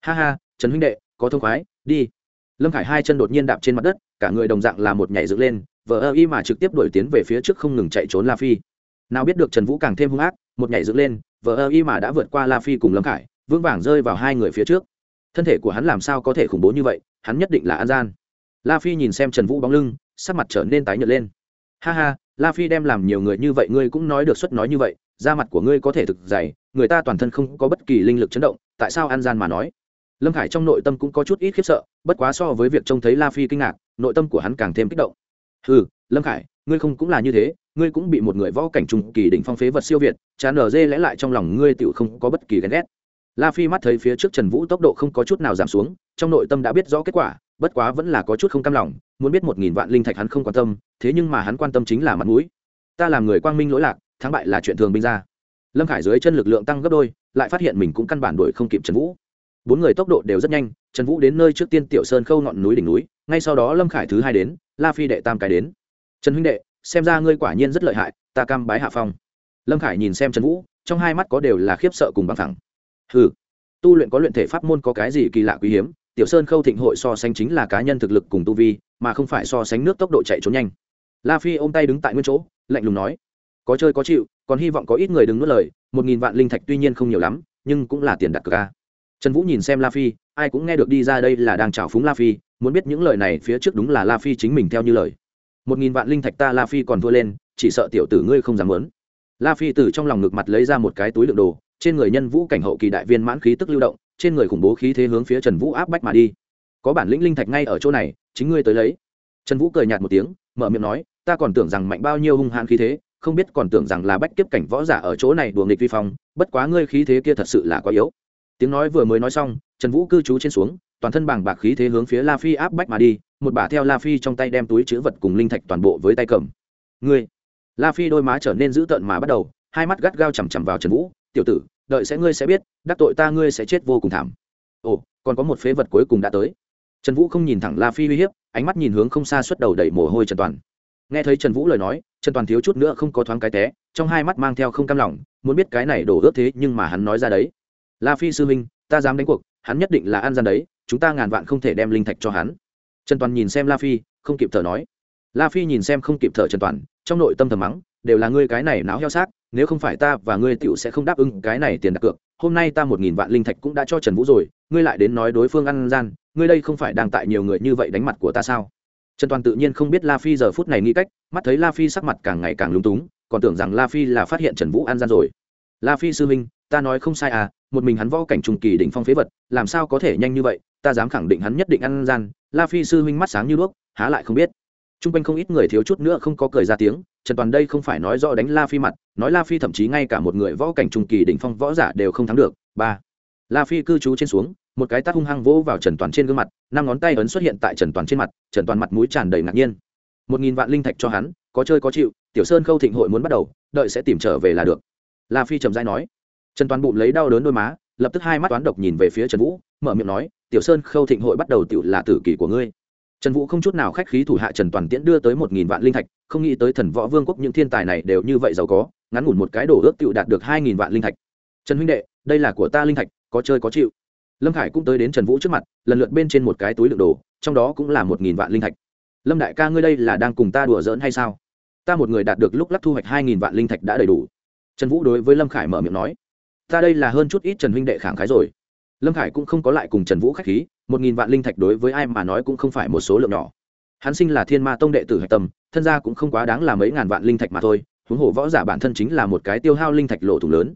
Ha ha, trần huynh đệ, có thông khoái, đi. Lâm khải hai chân đột nhiên đạp trên mặt đất cả người đồng dạng là một nhảy dựng lên, vờ ơ y mà trực tiếp đuổi tiến về phía trước không ngừng chạy trốn la phi. Nào biết được trần vũ càng thêm hung ác, một nhảy dựng lên, vờ ơ y mà đã vượt qua la phi cùng lâm khải, vững vàng rơi vào hai người phía trước. Thân thể của hắn làm sao có thể khủng bố như vậy, hắn nhất định là an gian. La phi nhìn xem trần vũ bóng lưng, sắc mặt trở nên tái nhợt lên. Ha ha, la phi đem làm nhiều người như vậy, ngươi cũng nói được suất nói như vậy, da mặt của ngươi có thể thực dày, người ta toàn thân không có bất kỳ linh lực chấn động, tại sao an gian mà nói? Lâm khải trong nội tâm cũng có chút ít khiếp sợ, bất quá so với việc trông thấy la phi kinh ngạc, nội tâm của hắn càng thêm kích động. Ừ lâm khải, ngươi không cũng là như thế, ngươi cũng bị một người võ cảnh trung kỳ đỉnh phong phế vật siêu việt, chán ở dê lẽ lại trong lòng ngươi tựu không có bất kỳ ghen ghét. La phi mắt thấy phía trước trần vũ tốc độ không có chút nào giảm xuống, trong nội tâm đã biết rõ kết quả, bất quá vẫn là có chút không cam lòng, muốn biết một nghìn vạn linh thạch hắn không quan tâm, thế nhưng mà hắn quan tâm chính là mặt mũi. Ta làm người quang minh lỗi lạc, thắng bại là chuyện thường binh ra. Lâm khải dưới chân lực lượng tăng gấp đôi, lại phát hiện mình cũng căn bản đuổi không kịp trần vũ bốn người tốc độ đều rất nhanh, trần vũ đến nơi trước tiên tiểu sơn khâu ngọn núi đỉnh núi, ngay sau đó lâm khải thứ hai đến, la phi đệ tam cái đến. Trần huynh đệ, xem ra ngươi quả nhiên rất lợi hại, ta cam bái hạ phong. Lâm khải nhìn xem trần vũ, trong hai mắt có đều là khiếp sợ cùng băng thẳng. Hừ, tu luyện có luyện thể pháp môn có cái gì kỳ lạ quý hiếm, tiểu sơn khâu thịnh hội so sánh chính là cá nhân thực lực cùng tu vi, mà không phải so sánh nước tốc độ chạy trốn nhanh. La phi ôm tay đứng tại nguyên chỗ, lạnh lùng nói, có chơi có chịu, còn hy vọng có ít người đừng nuốt lời, một nghìn vạn linh thạch tuy nhiên không nhiều lắm, nhưng cũng là tiền đặt cược ca trần vũ nhìn xem la phi, ai cũng nghe được đi ra đây là đang trào phúng la phi, muốn biết những lời này phía trước đúng là la phi chính mình theo như lời. Một nghìn vạn linh thạch ta la phi còn thua lên, chỉ sợ tiểu tử ngươi không dám lớn la phi từ trong lòng ngực mặt lấy ra một cái túi lượng đồ, trên người nhân vũ cảnh hậu kỳ đại viên mãn khí tức lưu động, trên người khủng bố khí thế hướng phía trần vũ áp bách mà đi. Có bản lĩnh linh thạch ngay ở chỗ này, chính ngươi tới lấy. Trần vũ cười nhạt một tiếng, mở miệng nói, ta còn tưởng rằng mạnh bao nhiêu hung hãn khí thế, không biết còn tưởng rằng là bách kiếp cảnh võ giả ở chỗ này đùa nghịch vi phong, bất quá ngươi khí thế kia thật sự là quá yếu tiếng nói vừa mới nói xong, trần vũ cư trú trên xuống, toàn thân bảng bạc khí thế hướng phía la phi áp bách mà đi, một bà theo la phi trong tay đem túi chữ vật cùng linh thạch toàn bộ với tay cầm. Ngươi. La phi đôi má trở nên dữ tợn mà bắt đầu, hai mắt gắt gao chằm chằm vào trần vũ, tiểu tử, đợi sẽ ngươi sẽ biết, đắc tội ta ngươi sẽ chết vô cùng thảm. Ồ, còn có một phế vật cuối cùng đã tới. Trần vũ không nhìn thẳng la phi uy hiếp, ánh mắt nhìn hướng không xa suốt đầu đẩy mồ hôi trần toàn. Nghe thấy trần vũ lời nói, trần toàn thiếu chút nữa không có thoáng cái té, trong hai mắt mang theo không cam lòng, muốn biết cái này đổ ướt thế nhưng mà hắn nói ra đấy la phi sư minh ta dám đánh cuộc, hắn nhất định là ăn gian đấy, chúng ta ngàn vạn không thể đem linh thạch cho hắn. Trần toàn nhìn xem la phi, không kịp thở nói. La phi nhìn xem không kịp thở trần toàn, trong nội tâm thầm mắng, đều là ngươi cái này náo heo xác, nếu không phải ta và ngươi tựu sẽ không đáp ứng cái này tiền đặt cược, hôm nay ta một nghìn vạn linh thạch cũng đã cho trần vũ rồi, ngươi lại đến nói đối phương ăn gian, ngươi đây không phải đang tại nhiều người như vậy đánh mặt của ta sao? Trần toàn tự nhiên không biết la phi giờ phút này nghĩ cách, mắt thấy la phi sắc mặt càng ngày càng lúng túng, còn tưởng rằng la phi là phát hiện trần vũ ăn gian rồi. La phi sư minh ta nói không sai à một mình hắn võ cảnh trùng kỳ đỉnh phong phế vật, làm sao có thể nhanh như vậy, ta dám khẳng định hắn nhất định ăn gian, la phi sư huynh mắt sáng như đuốc, há lại không biết. T r u n g quanh không ít người thiếu chút nữa không có cười ra tiếng, trần toàn đây không phải nói rõ đánh la phi mặt, nói la phi thậm chí ngay cả một người võ cảnh trùng kỳ đỉnh phong võ giả đều không thắng được. Ba. La phi cư trú trên xuống, một cái tát hung hăng vỗ vào trần toàn trên gương mặt, năm ngón tay ấn xuất hiện tại trần toàn trên mặt, trần toàn mặt mũi tràn đầy ngạc nhiên. Một nghìn vạn linh thạch cho hắn, có chơi có chịu, tiểu sơn khâu thịnh hội muốn bắt đầu, đợi sẽ tìm trở về là được. La phi trầm dai nói trần toàn bụng lấy đau đớn đôi má, lập tức hai mắt toán độc nhìn về phía trần vũ, mở miệng nói, tiểu sơn, khâu thịnh hội bắt đầu tự là tử kỷ của ngươi. Trần vũ không chút nào khách khí thủ hạ trần toàn tiễn đưa tới một nghìn vạn linh thạch, không nghĩ tới thần võ vương quốc những thiên tài này đều như vậy giàu có, ngắn ngủn một cái đổ ước tự đạt được hai nghìn vạn linh thạch. Trần huynh đệ, đây là của ta linh thạch, có chơi có chịu. Lâm khải cũng tới đến trần vũ trước mặt, lần lượt bên trên một cái túi đựng đồ, trong đó cũng là một nghìn vạn linh thạch. Lâm đại ca ngươi đây là đang cùng ta đùa giỡn hay sao? Ta một người đạt được lúc lắc thu hoạch hai nghìn vạn linh thạch đã đầy đủ. Trần vũ đối với lâm khải mở miệng nói ta đây là hơn chút ít trần huynh đệ khẳng khái rồi. Lâm khải cũng không có lại cùng trần vũ k h á c h khí, một nghìn vạn linh thạch đối với ai mà nói cũng không phải một số lượng nhỏ. Hắn sinh là thiên ma tông đệ tử hạch tâm, thân gia cũng không quá đáng là mấy ngàn vạn linh thạch mà thôi, huống hồ võ giả bản thân chính là một cái tiêu hao linh thạch lộ thủ lớn.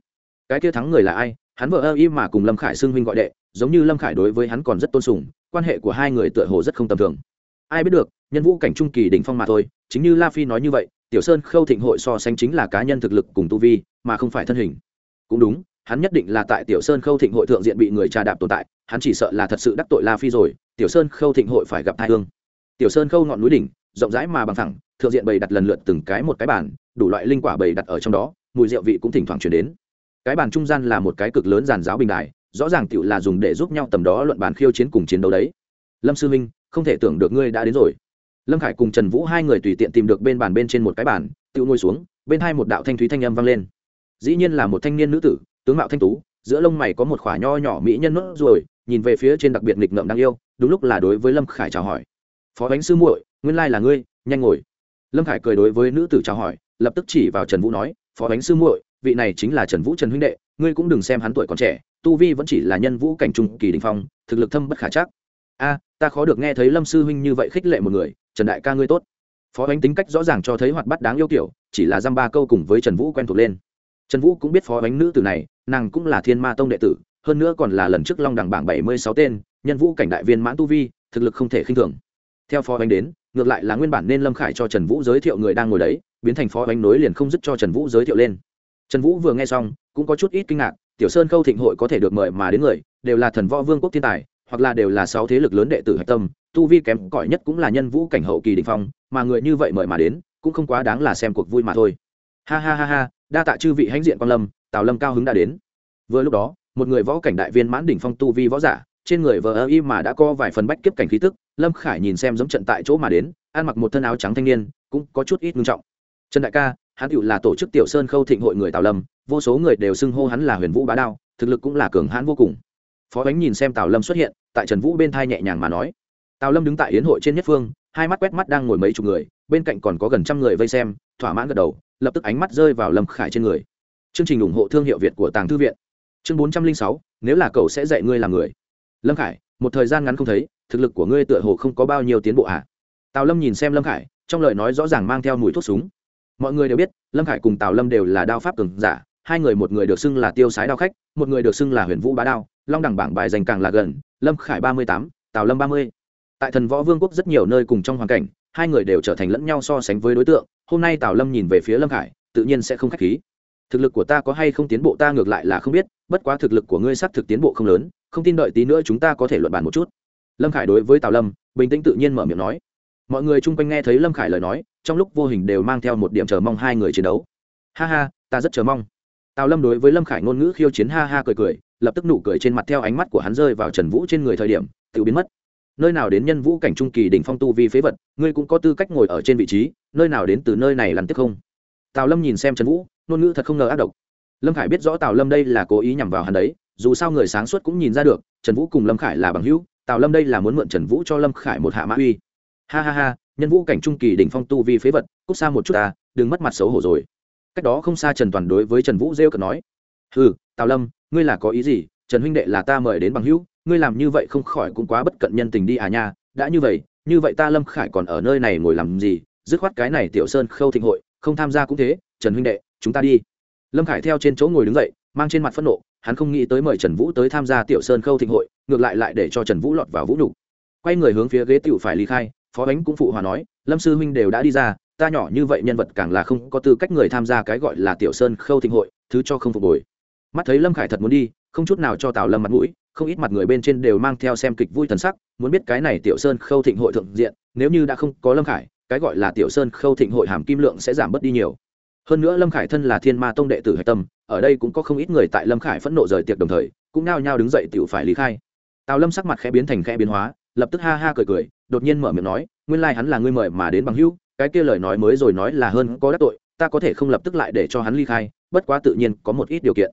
Cái kia thắng người là ai? Hắn vợ ơ y mà cùng lâm khải xưng huynh gọi đệ, giống như lâm khải đối với hắn còn rất tôn sùng, quan hệ của hai người tựa hồ rất không tầm thường. Ai biết được, nhân vũ cảnh trung kỳ đỉnh phong mà thôi, chính như la phi nói như vậy, tiểu sơn khâu thịnh hội so sánh chính là cá nhân thực lực cùng tu vi, mà không phải thân hình. Cũng đúng hắn nhất định là tại tiểu sơn khâu thịnh hội thượng diện bị người trà đạp tồn tại, hắn chỉ sợ là thật sự đắc tội la phi rồi, tiểu sơn khâu thịnh hội phải gặp hai hương. Tiểu sơn khâu ngọn núi đỉnh, rộng rãi mà bằng thẳng thượng diện bày đặt lần lượt từng cái một cái bàn, đủ loại linh quả bày đặt ở trong đó, mùi rượu vị cũng thỉnh thoảng chuyển đến. Cái bàn trung gian là một cái cực lớn giàn giáo bình đài, rõ ràng tiểu là dùng để giúp nhau tầm đó luận bàn khiêu chiến cùng chiến đấu đấy. Lâm sư minh, không thể tưởng được ngươi đã đến rồi. Lâm khải cùng trần vũ hai người tùy tiện tìm được bên bàn bên trên một cái bàn tự ngồi xuống, bên hai một đạo thanh thúy thanh âm vang lên. Dĩ nhiên là một thanh niên nữ tử tướng mạo thanh tú, giữa lông mày có một khỏa nho nhỏ mỹ nhân nốt ruồi, nhìn về phía trên đặc biệt nghịch ngợm đang yêu, đúng lúc là đối với lâm khải chào hỏi. Phó bánh sư muội, nguyên lai là ngươi, nhanh ngồi. Lâm khải cười đối với nữ tử chào hỏi, lập tức chỉ vào trần vũ nói, phó bánh sư muội, vị này chính là trần vũ trần huynh đệ, ngươi cũng đừng xem hắn tuổi còn trẻ, tu vi vẫn chỉ là nhân vũ cảnh trung kỳ đình phong, thực lực thâm bất khả chắc. A, ta khó được nghe thấy lâm sư huynh như vậy khích lệ một người, trần đại ca ngươi tốt. Phó bánh tính cách rõ ràng cho thấy hoạt bát đáng yêu kiểu, chỉ là dăm ba câu cùng với trần vũ quen thuộc lên. Trần vũ cũng biết phó bánh nữ tử này nàng cũng là thiên ma tông đệ tử, hơn nữa còn là lần trước long đẳng bảng bảy mươi sáu tên, nhân vũ cảnh đại viên mãn tu vi, thực lực không thể khinh thường. Theo phó bánh đến, ngược lại là nguyên bản nên lâm khải cho trần vũ giới thiệu người đang ngồi đấy, biến thành phó bánh nối liền không dứt cho trần vũ giới thiệu lên. Trần vũ vừa nghe xong, cũng có chút ít kinh ngạc, tiểu sơn khâu thịnh hội có thể được mời mà đến người, đều là thần võ vương quốc thiên tài, hoặc là đều là sáu thế lực lớn đệ tử hạch tâm, tu vi kém cỏi nhất cũng là nhân vũ cảnh hậu kỳ đình phong, mà người như vậy mời mà đến, cũng không quá đáng là xem cuộc vui mà thôi. Ha ha ha ha, đa tạ chư vị hãnh diện quan lâm tào lâm cao hứng đã đến. Vừa lúc đó, một người võ cảnh đại viên mãn đỉnh phong tu vi võ giả, trên người vờ ơ y mà đã có vài phần bách kiếp cảnh khí tức, lâm khải nhìn xem giống trận tại chỗ mà đến, ăn mặc một thân áo trắng thanh niên, cũng có chút ít ngưng trọng. Trần đại ca, hắn cựu là tổ chức tiểu sơn khâu thịnh hội người tào lâm, vô số người đều xưng hô hắn là huyền vũ bá đao, thực lực cũng là cường hãn vô cùng. Phó bánh nhìn xem tào lâm xuất hiện, tại trần vũ bên thai nhẹ nhàng mà nói. Tào lâm đứng tại yến hội trên nhất phương, hai mắt quét mắt đang ngồi mấy chục người, bên cạnh còn có gần trăm người vây xem, thỏa mãn gật đầu, lập tức ánh mắt rơi vào lâm khải trên người chương trình ủng hộ thương hiệu việt của tàng thư viện. Chương bốn trăm linh sáu, nếu là cậu sẽ dạy ngươi làm người. Lâm khải, một thời gian ngắn không thấy, thực lực của ngươi tựa hồ không có bao nhiêu tiến bộ ạ à? tào lâm nhìn xem lâm khải, trong lời nói rõ ràng mang theo mùi thuốc súng. Mọi người đều biết, lâm khải cùng tào lâm đều là đao pháp cường giả, hai người một người được xưng là tiêu sái đao khách, một người được xưng là huyền vũ bá đao, long đẳng bảng bài dành càng là gần, lâm khải ba mươi tám, tào lâm ba mươi. Tại thần võ vương quốc rất nhiều nơi cùng trong hoàn cảnh, hai người đều trở thành lẫn nhau so sánh với đối tượng, hôm nay tào lâm nhìn về phía lâm khải, tự nhiên sẽ không k h á c h khí thực lực của ta có hay không tiến bộ ta ngược lại là không biết, bất quá thực lực của ngươi xác thực tiến bộ không lớn, không tin đợi tí nữa chúng ta có thể luận bàn một chút. Lâm khải đối với tào lâm, bình tĩnh tự nhiên mở miệng nói. Mọi người chung quanh nghe thấy lâm khải lời nói, trong lúc vô hình đều mang theo một điểm chờ mong hai người chiến đấu. Ha ha, ta rất chờ mong. Tào lâm đối với lâm khải ngôn ngữ khiêu chiến ha ha cười cười, lập tức nụ cười trên mặt theo ánh mắt của hắn rơi vào trần vũ trên người thời điểm, tự biến mất. Nơi nào đến nhân vũ cảnh trung kỳ đỉnh phong tu vi phế vật, ngươi cũng có tư cách ngồi ở trên vị trí, nơi nào đến từ nơi này làm tiếp không? Tào lâm nhìn xem trần vũ ngôn ngữ thật không ngờ ác độc. Lâm khải biết rõ tào lâm đây là cố ý nhằm vào hắn đấy, dù sao người sáng suốt cũng nhìn ra được, trần vũ cùng lâm khải là bằng hữu, tào lâm đây là muốn mượn trần vũ cho lâm khải một hạ mã uy. Ha ha ha, nhân vũ cảnh trung kỳ đỉnh phong tu vi phế vật, cút xa một chút ta, đừng mất mặt xấu hổ rồi. Cách đó không xa trần toàn đối với trần vũ rêu cợt nói ừ tào lâm, ngươi là có ý gì? Trần huynh đệ là ta mời đến bằng hữu, ngươi làm như vậy không khỏi cũng quá bất cận nhân tình đi à nha, đã như vậy như vậy ta lâm khải còn ở nơi này ngồi làm gì? Dứt khoát cái này tiểu sơn khâu thịnh hội, không tham gia cũng thế, trần huynh đệ chúng ta đi. Lâm khải theo trên chỗ ngồi đứng dậy, mang trên mặt phẫn nộ, hắn không nghĩ tới mời trần vũ tới tham gia tiểu sơn khâu thịnh hội, ngược lại lại để cho trần vũ lọt vào vũ đủ. quay người hướng phía ghế tiểu phải ly khai, phó ánh cũng phụ hòa nói, lâm sư huynh đều đã đi ra, ta nhỏ như vậy nhân vật càng là không có tư cách người tham gia cái gọi là tiểu sơn khâu thịnh hội, thứ cho không phục hồi. Mắt thấy lâm khải thật muốn đi, không chút nào cho tào lâm mặt mũi, không ít mặt người bên trên đều mang theo xem kịch vui thần sắc, muốn biết cái này tiểu sơn khâu thịnh hội thượng diện, nếu như đã không có lâm khải, cái gọi là tiểu sơn khâu thịnh hội hàm kim lượng sẽ giảm bớt đi nhiều hơn nữa lâm khải thân là thiên ma tông đệ tử hạch tâm, ở đây cũng có không ít người tại lâm khải phẫn nộ rời tiệc đồng thời, cũng nao nhao đứng dậy tự phải lý khai. Tào lâm sắc mặt khẽ biến thành khẽ biến hóa, lập tức ha ha cười cười, đột nhiên mở miệng nói, nguyên lai、like、hắn là ngươi mời mà đến bằng hữu, cái kia lời nói mới rồi nói là hơn có đắc tội, ta có thể không lập tức lại để cho hắn ly khai, bất quá tự nhiên có một ít điều kiện.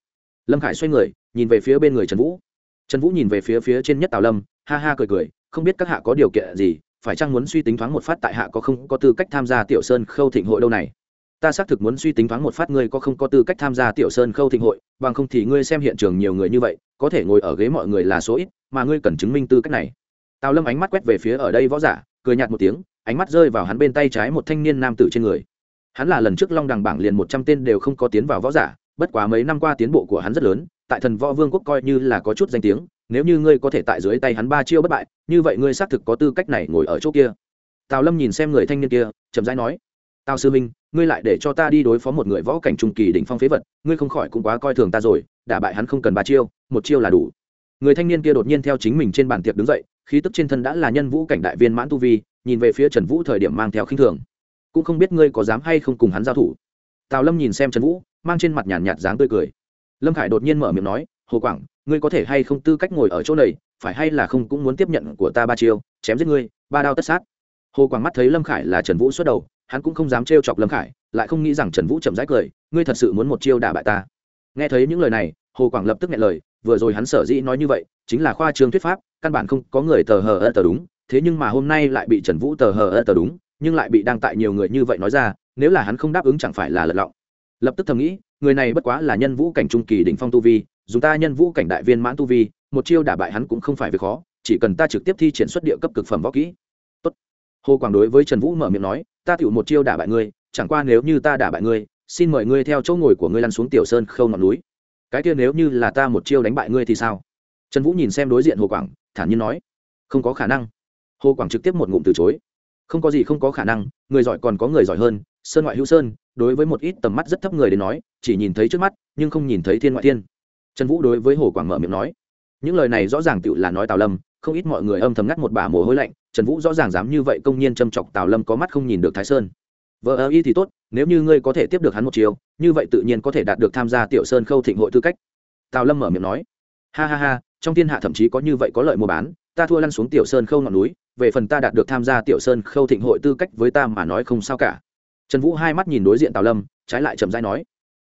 Lâm khải xoay người, nhìn về phía bên người trần vũ. Trần vũ nhìn về phía phía trên nhất tào lâm, ha ha cười cười, không biết các hạ có điều kiện gì, phải chăng muốn suy tính thoáng một phát tại hạ có không có tư cách tham gia tiểu sơn khâu thịnh hội đâu này? Ta xác thực muốn suy tính thoáng một phát ngươi có không có tư cách tham gia tiểu sơn khâu thịnh hội, bằng không thì ngươi xem hiện trường nhiều người như vậy, có thể ngồi ở ghế mọi người là số ít, mà ngươi cần chứng minh tư cách này. Tào lâm ánh mắt quét về phía ở đây võ giả, cười nhạt một tiếng, ánh mắt rơi vào hắn bên tay trái một thanh niên nam tử trên người. Hắn là lần trước long đằng bảng liền một trăm tên đều không có tiến vào võ giả, bất quá mấy năm qua tiến bộ của hắn rất lớn, tại thần võ vương quốc coi như là có chút danh tiếng, nếu như ngươi có thể tại dưới tay hắn ba chiêu bất bại, như vậy ngươi xác thực có tư cách này ngồi ở chỗ kia. Tào lâm nhìn xem người thanh niên kia, chậm rãi nói tào sư minh ngươi lại để cho ta đi đối phó một người võ cảnh trung kỳ đỉnh phong phế vật ngươi không khỏi cũng quá coi thường ta rồi đả bại hắn không cần ba chiêu một chiêu là đủ. Người thanh niên kia đột nhiên theo chính mình trên bàn tiệc đứng dậy khí tức trên thân đã là nhân vũ cảnh đại viên mãn tu vi nhìn về phía trần vũ thời điểm mang theo khinh thường. Cũng không biết ngươi có dám hay không cùng hắn giao thủ. Tào lâm nhìn xem trần vũ mang trên mặt nhàn nhạt, nhạt dáng tươi cười. Lâm khải đột nhiên mở miệng nói hồ quảng ngươi có thể hay không tư cách ngồi ở chỗ này phải hay là không cũng muốn tiếp nhận của ta ba chiêu chém giết ngươi ba đao tất sát. Hồ quảng mắt thấy lâm khải là trần vũ xuất đầu hắn cũng không dám trêu chọc lâm khải, lại không nghĩ rằng trần vũ chậm rãi cười, ngươi thật sự muốn một chiêu đả bại ta? Nghe thấy những lời này, hồ quảng lập tức nghe lời, vừa rồi hắn sở dĩ nói như vậy, chính là khoa trương thuyết pháp, căn bản không có người tờ hờ ơ tờ đúng, thế nhưng mà hôm nay lại bị trần vũ tờ hờ ơ tờ đúng, nhưng lại bị đăng tại nhiều người như vậy nói ra, nếu là hắn không đáp ứng chẳng phải là lật lọng. Lập tức thầm nghĩ, người này bất quá là nhân vũ cảnh trung kỳ đỉnh phong tu vi, dùng ta nhân vũ cảnh đại viên mãn tu vi, một chiêu đả bại hắn cũng không phải việc khó, chỉ cần ta trực tiếp thi triển xuất địa cấp cực phẩm võ kỹ. Tốt. hồ quảng đối với trần vũ mở miệng nói ta tiểu một chiêu đả bại ngươi, chẳng qua nếu như ta đả bại ngươi, xin mời ngươi theo chỗ ngồi của ngươi lăn xuống tiểu sơn khâu ngọn núi. Cái kia nếu như là ta một chiêu đánh bại ngươi thì sao? Trần vũ nhìn xem đối diện hồ quảng, thản nhiên nói, không có khả năng. Hồ quảng trực tiếp một ngụm từ chối. Không có gì không có khả năng, người giỏi còn có người giỏi hơn, sơn ngoại hữu sơn, đối với một ít tầm mắt rất thấp người đến nói, chỉ nhìn thấy trước mắt, nhưng không nhìn thấy thiên ngoại thiên. Trần vũ đối với hồ quảng mở miệng nói, những lời này rõ ràng tự là nói tào lâm không ít mọi người âm thầm ngắt một bà mồ hôi lạnh, trần vũ rõ ràng dám như vậy công nhiên châm chọc tào lâm có mắt không nhìn được thái sơn. Vợ ơ y thì tốt, nếu như ngươi có thể tiếp được hắn một chiều, như vậy tự nhiên có thể đạt được tham gia tiểu sơn khâu thịnh hội tư cách. Tào lâm mở miệng nói. Ha ha ha, trong thiên hạ thậm chí có như vậy có lợi mua bán, ta thua lăn xuống tiểu sơn khâu ngọn núi, về phần ta đạt được tham gia tiểu sơn khâu thịnh hội tư cách với ta mà nói không sao cả. Trần vũ hai mắt nhìn đối diện tào lâm, trái lại chậm dai nói.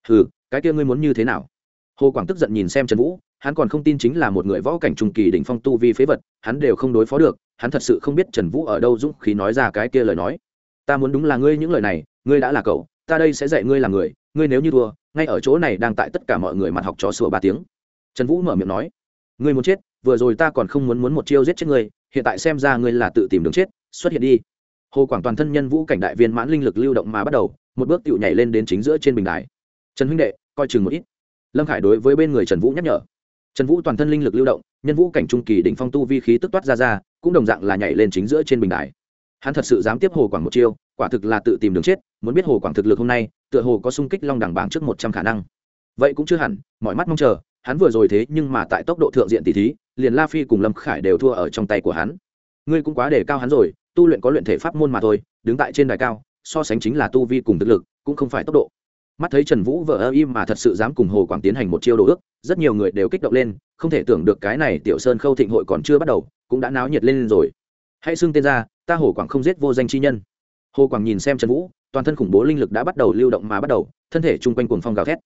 Ừ cái kia ngươi muốn như thế nào? Hồ quảng tức giận nhìn xem trần vũ hắn còn không tin chính là một người võ cảnh trung kỳ đỉnh phong tu vi phế vật, hắn đều không đối phó được, hắn thật sự không biết trần vũ ở đâu dũng khí nói ra cái kia lời nói. Ta muốn đúng là ngươi những lời này, ngươi đã là cậu, ta đây sẽ dạy ngươi làm người, ngươi nếu như thua, ngay ở chỗ này đang tại tất cả mọi người mặt học trò sủa ba tiếng. Trần vũ mở miệng nói, ngươi muốn chết, vừa rồi ta còn không muốn muốn một chiêu giết chết ngươi, hiện tại xem ra ngươi là tự tìm đường chết, xuất hiện đi. Hồ quảng toàn thân nhân vũ cảnh đại viên mãn linh lực lưu động mà bắt đầu, một bước tiểu nhảy lên đến chính giữa trên bình đài. Trần huynh đệ, coi chừng một ít. Lâm khải đối với bên người trần vũ nhắc nhở trần vũ toàn thân linh lực lưu động, nhân vũ cảnh trung kỳ đỉnh phong tu vi khí tức toát ra ra, cũng đồng dạng là nhảy lên chính giữa trên bình đài. Hắn thật sự dám tiếp hồ quảng một chiêu, quả thực là tự tìm đường chết, muốn biết hồ quảng thực lực hôm nay, tựa hồ có sung kích long đẳng bảng trước một trăm khả năng. Vậy cũng chưa hẳn, mọi mắt mong chờ, hắn vừa rồi thế nhưng mà tại tốc độ thượng diện tỷ thí, liền la phi cùng lâm khải đều thua ở trong tay của hắn. Ngươi cũng quá để cao hắn rồi, tu luyện có luyện thể pháp môn mà thôi, đứng tại trên đài cao, so sánh chính là tu vi cùng thực lực, cũng không phải tốc độ mắt thấy trần vũ vợ ơ im mà thật sự dám cùng hồ quảng tiến hành một chiêu đồ ước, rất nhiều người đều kích động lên, không thể tưởng được cái này tiểu sơn khâu thịnh hội còn chưa bắt đầu, cũng đã náo nhiệt lên rồi. Hãy xưng tên ra, ta hồ quảng không giết vô danh chi nhân. Hồ quảng nhìn xem trần vũ, toàn thân khủng bố linh lực đã bắt đầu lưu động mà bắt đầu, thân thể chung quanh cuồng phong gào thét.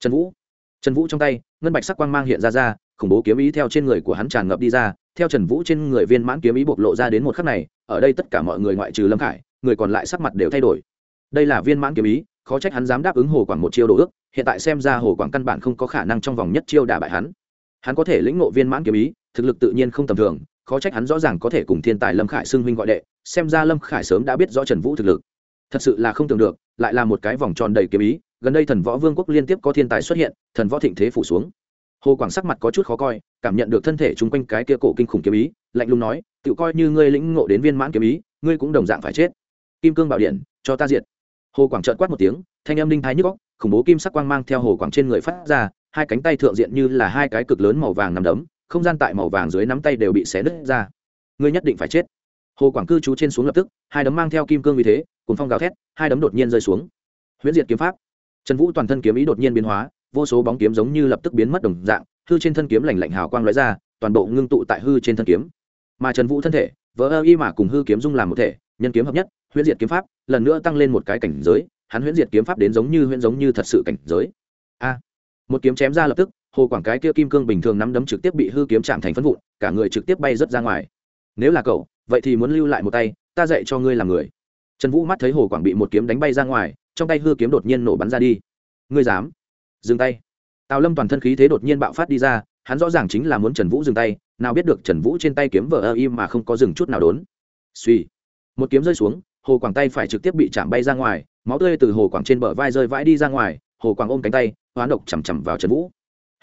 Trần vũ trần vũ trong tay, ngân bạch sắc quang mang hiện ra ra, khủng bố kiếm ý theo trên người của hắn tràn ngập đi ra, theo trần vũ trên người viên mãn kiếm ý bộc lộ ra đến một khắc này, ở đây tất cả mọi người ngoại trừ lâm khải, người còn lại sắc mặt đều thay đổi. Đây là viên mãn kiếm ý khó trách hắn dám đáp ứng hồ quảng một chiêu đồ ước, hiện tại xem ra hồ quảng căn bản không có khả năng trong vòng nhất chiêu đả bại hắn. Hắn có thể lĩnh ngộ viên mãn kiếm ý, thực lực tự nhiên không tầm thường, khó trách hắn rõ ràng có thể cùng thiên tài lâm khải xưng huynh gọi đệ, xem ra lâm khải sớm đã biết rõ trần vũ thực lực. Thật sự là không tưởng được, lại là một cái vòng tròn đầy kiếm ý, gần đây thần võ vương quốc liên tiếp có thiên tài xuất hiện, thần võ thịnh thế phủ xuống. Hồ quảng sắc mặt có chút khó coi, cảm nhận được thân thể chung quanh cái kia cổ kinh khủng kiếm ý, lạnh lùng nói, tự coi như ngươi lĩnh ngộ đến viên mãn kiếm ý, ngươi cũng đồng dạng phải chết. Kim cương bảo điện, cho ta diệt hồ quảng trợn quát một tiếng, thanh âm linh thái nhức góc khủng bố kim sắc quang mang theo hồ quảng trên người phát ra, hai cánh tay thượng diện như là hai cái cực lớn màu vàng nằm đấm, không gian tại màu vàng dưới nắm tay đều bị xé nứt ra. Ngươi nhất định phải chết. Hồ quảng cư trú trên xuống lập tức, hai đấm mang theo kim cương vì thế cùng phong gào thét, hai đấm đột nhiên rơi xuống. Huyễn diệt kiếm pháp. Trần vũ toàn thân kiếm ý đột nhiên biến hóa, vô số bóng kiếm giống như lập tức biến mất đồng dạng, hư trên thân kiếm lành lạnh hào quang lóe ra, toàn bộ ngưng tụ tại hư trên thân kiếm. Mà trần vũ thân thể vỡ ơ y mà cùng hư kiếm dung làm một thể, nhân kiếm hợp nhất, huyễn diệt kiếm pháp, lần nữa tăng lên một cái cảnh giới, hắn huyễn diệt kiếm pháp đến giống như huyễn giống như thật sự cảnh giới. A, một kiếm chém ra lập tức, hồ quảng cái kia kim cương bình thường nắm đấm trực tiếp bị hư kiếm chạm thành phân vụn, cả người trực tiếp bay rớt ra ngoài. Nếu là cậu, vậy thì muốn lưu lại một tay, ta dạy cho ngươi làm người. Trần vũ mắt thấy hồ quảng bị một kiếm đánh bay ra ngoài, trong tay hư kiếm đột nhiên nổ bắn ra đi. Ngươi dám? Dừng tay. Tào lâm toàn thân khí thế đột nhiên bạo phát đi ra hắn rõ ràng chính là muốn trần vũ dừng tay, nào biết được trần vũ trên tay kiếm vờ ơ im mà không có dừng chút nào đốn. Suy một kiếm rơi xuống, hồ quảng tay phải trực tiếp bị chạm bay ra ngoài, máu tươi từ hồ quảng trên bờ vai rơi vãi đi ra ngoài, hồ quảng ôm cánh tay, hoán độc chằm chằm vào trần vũ.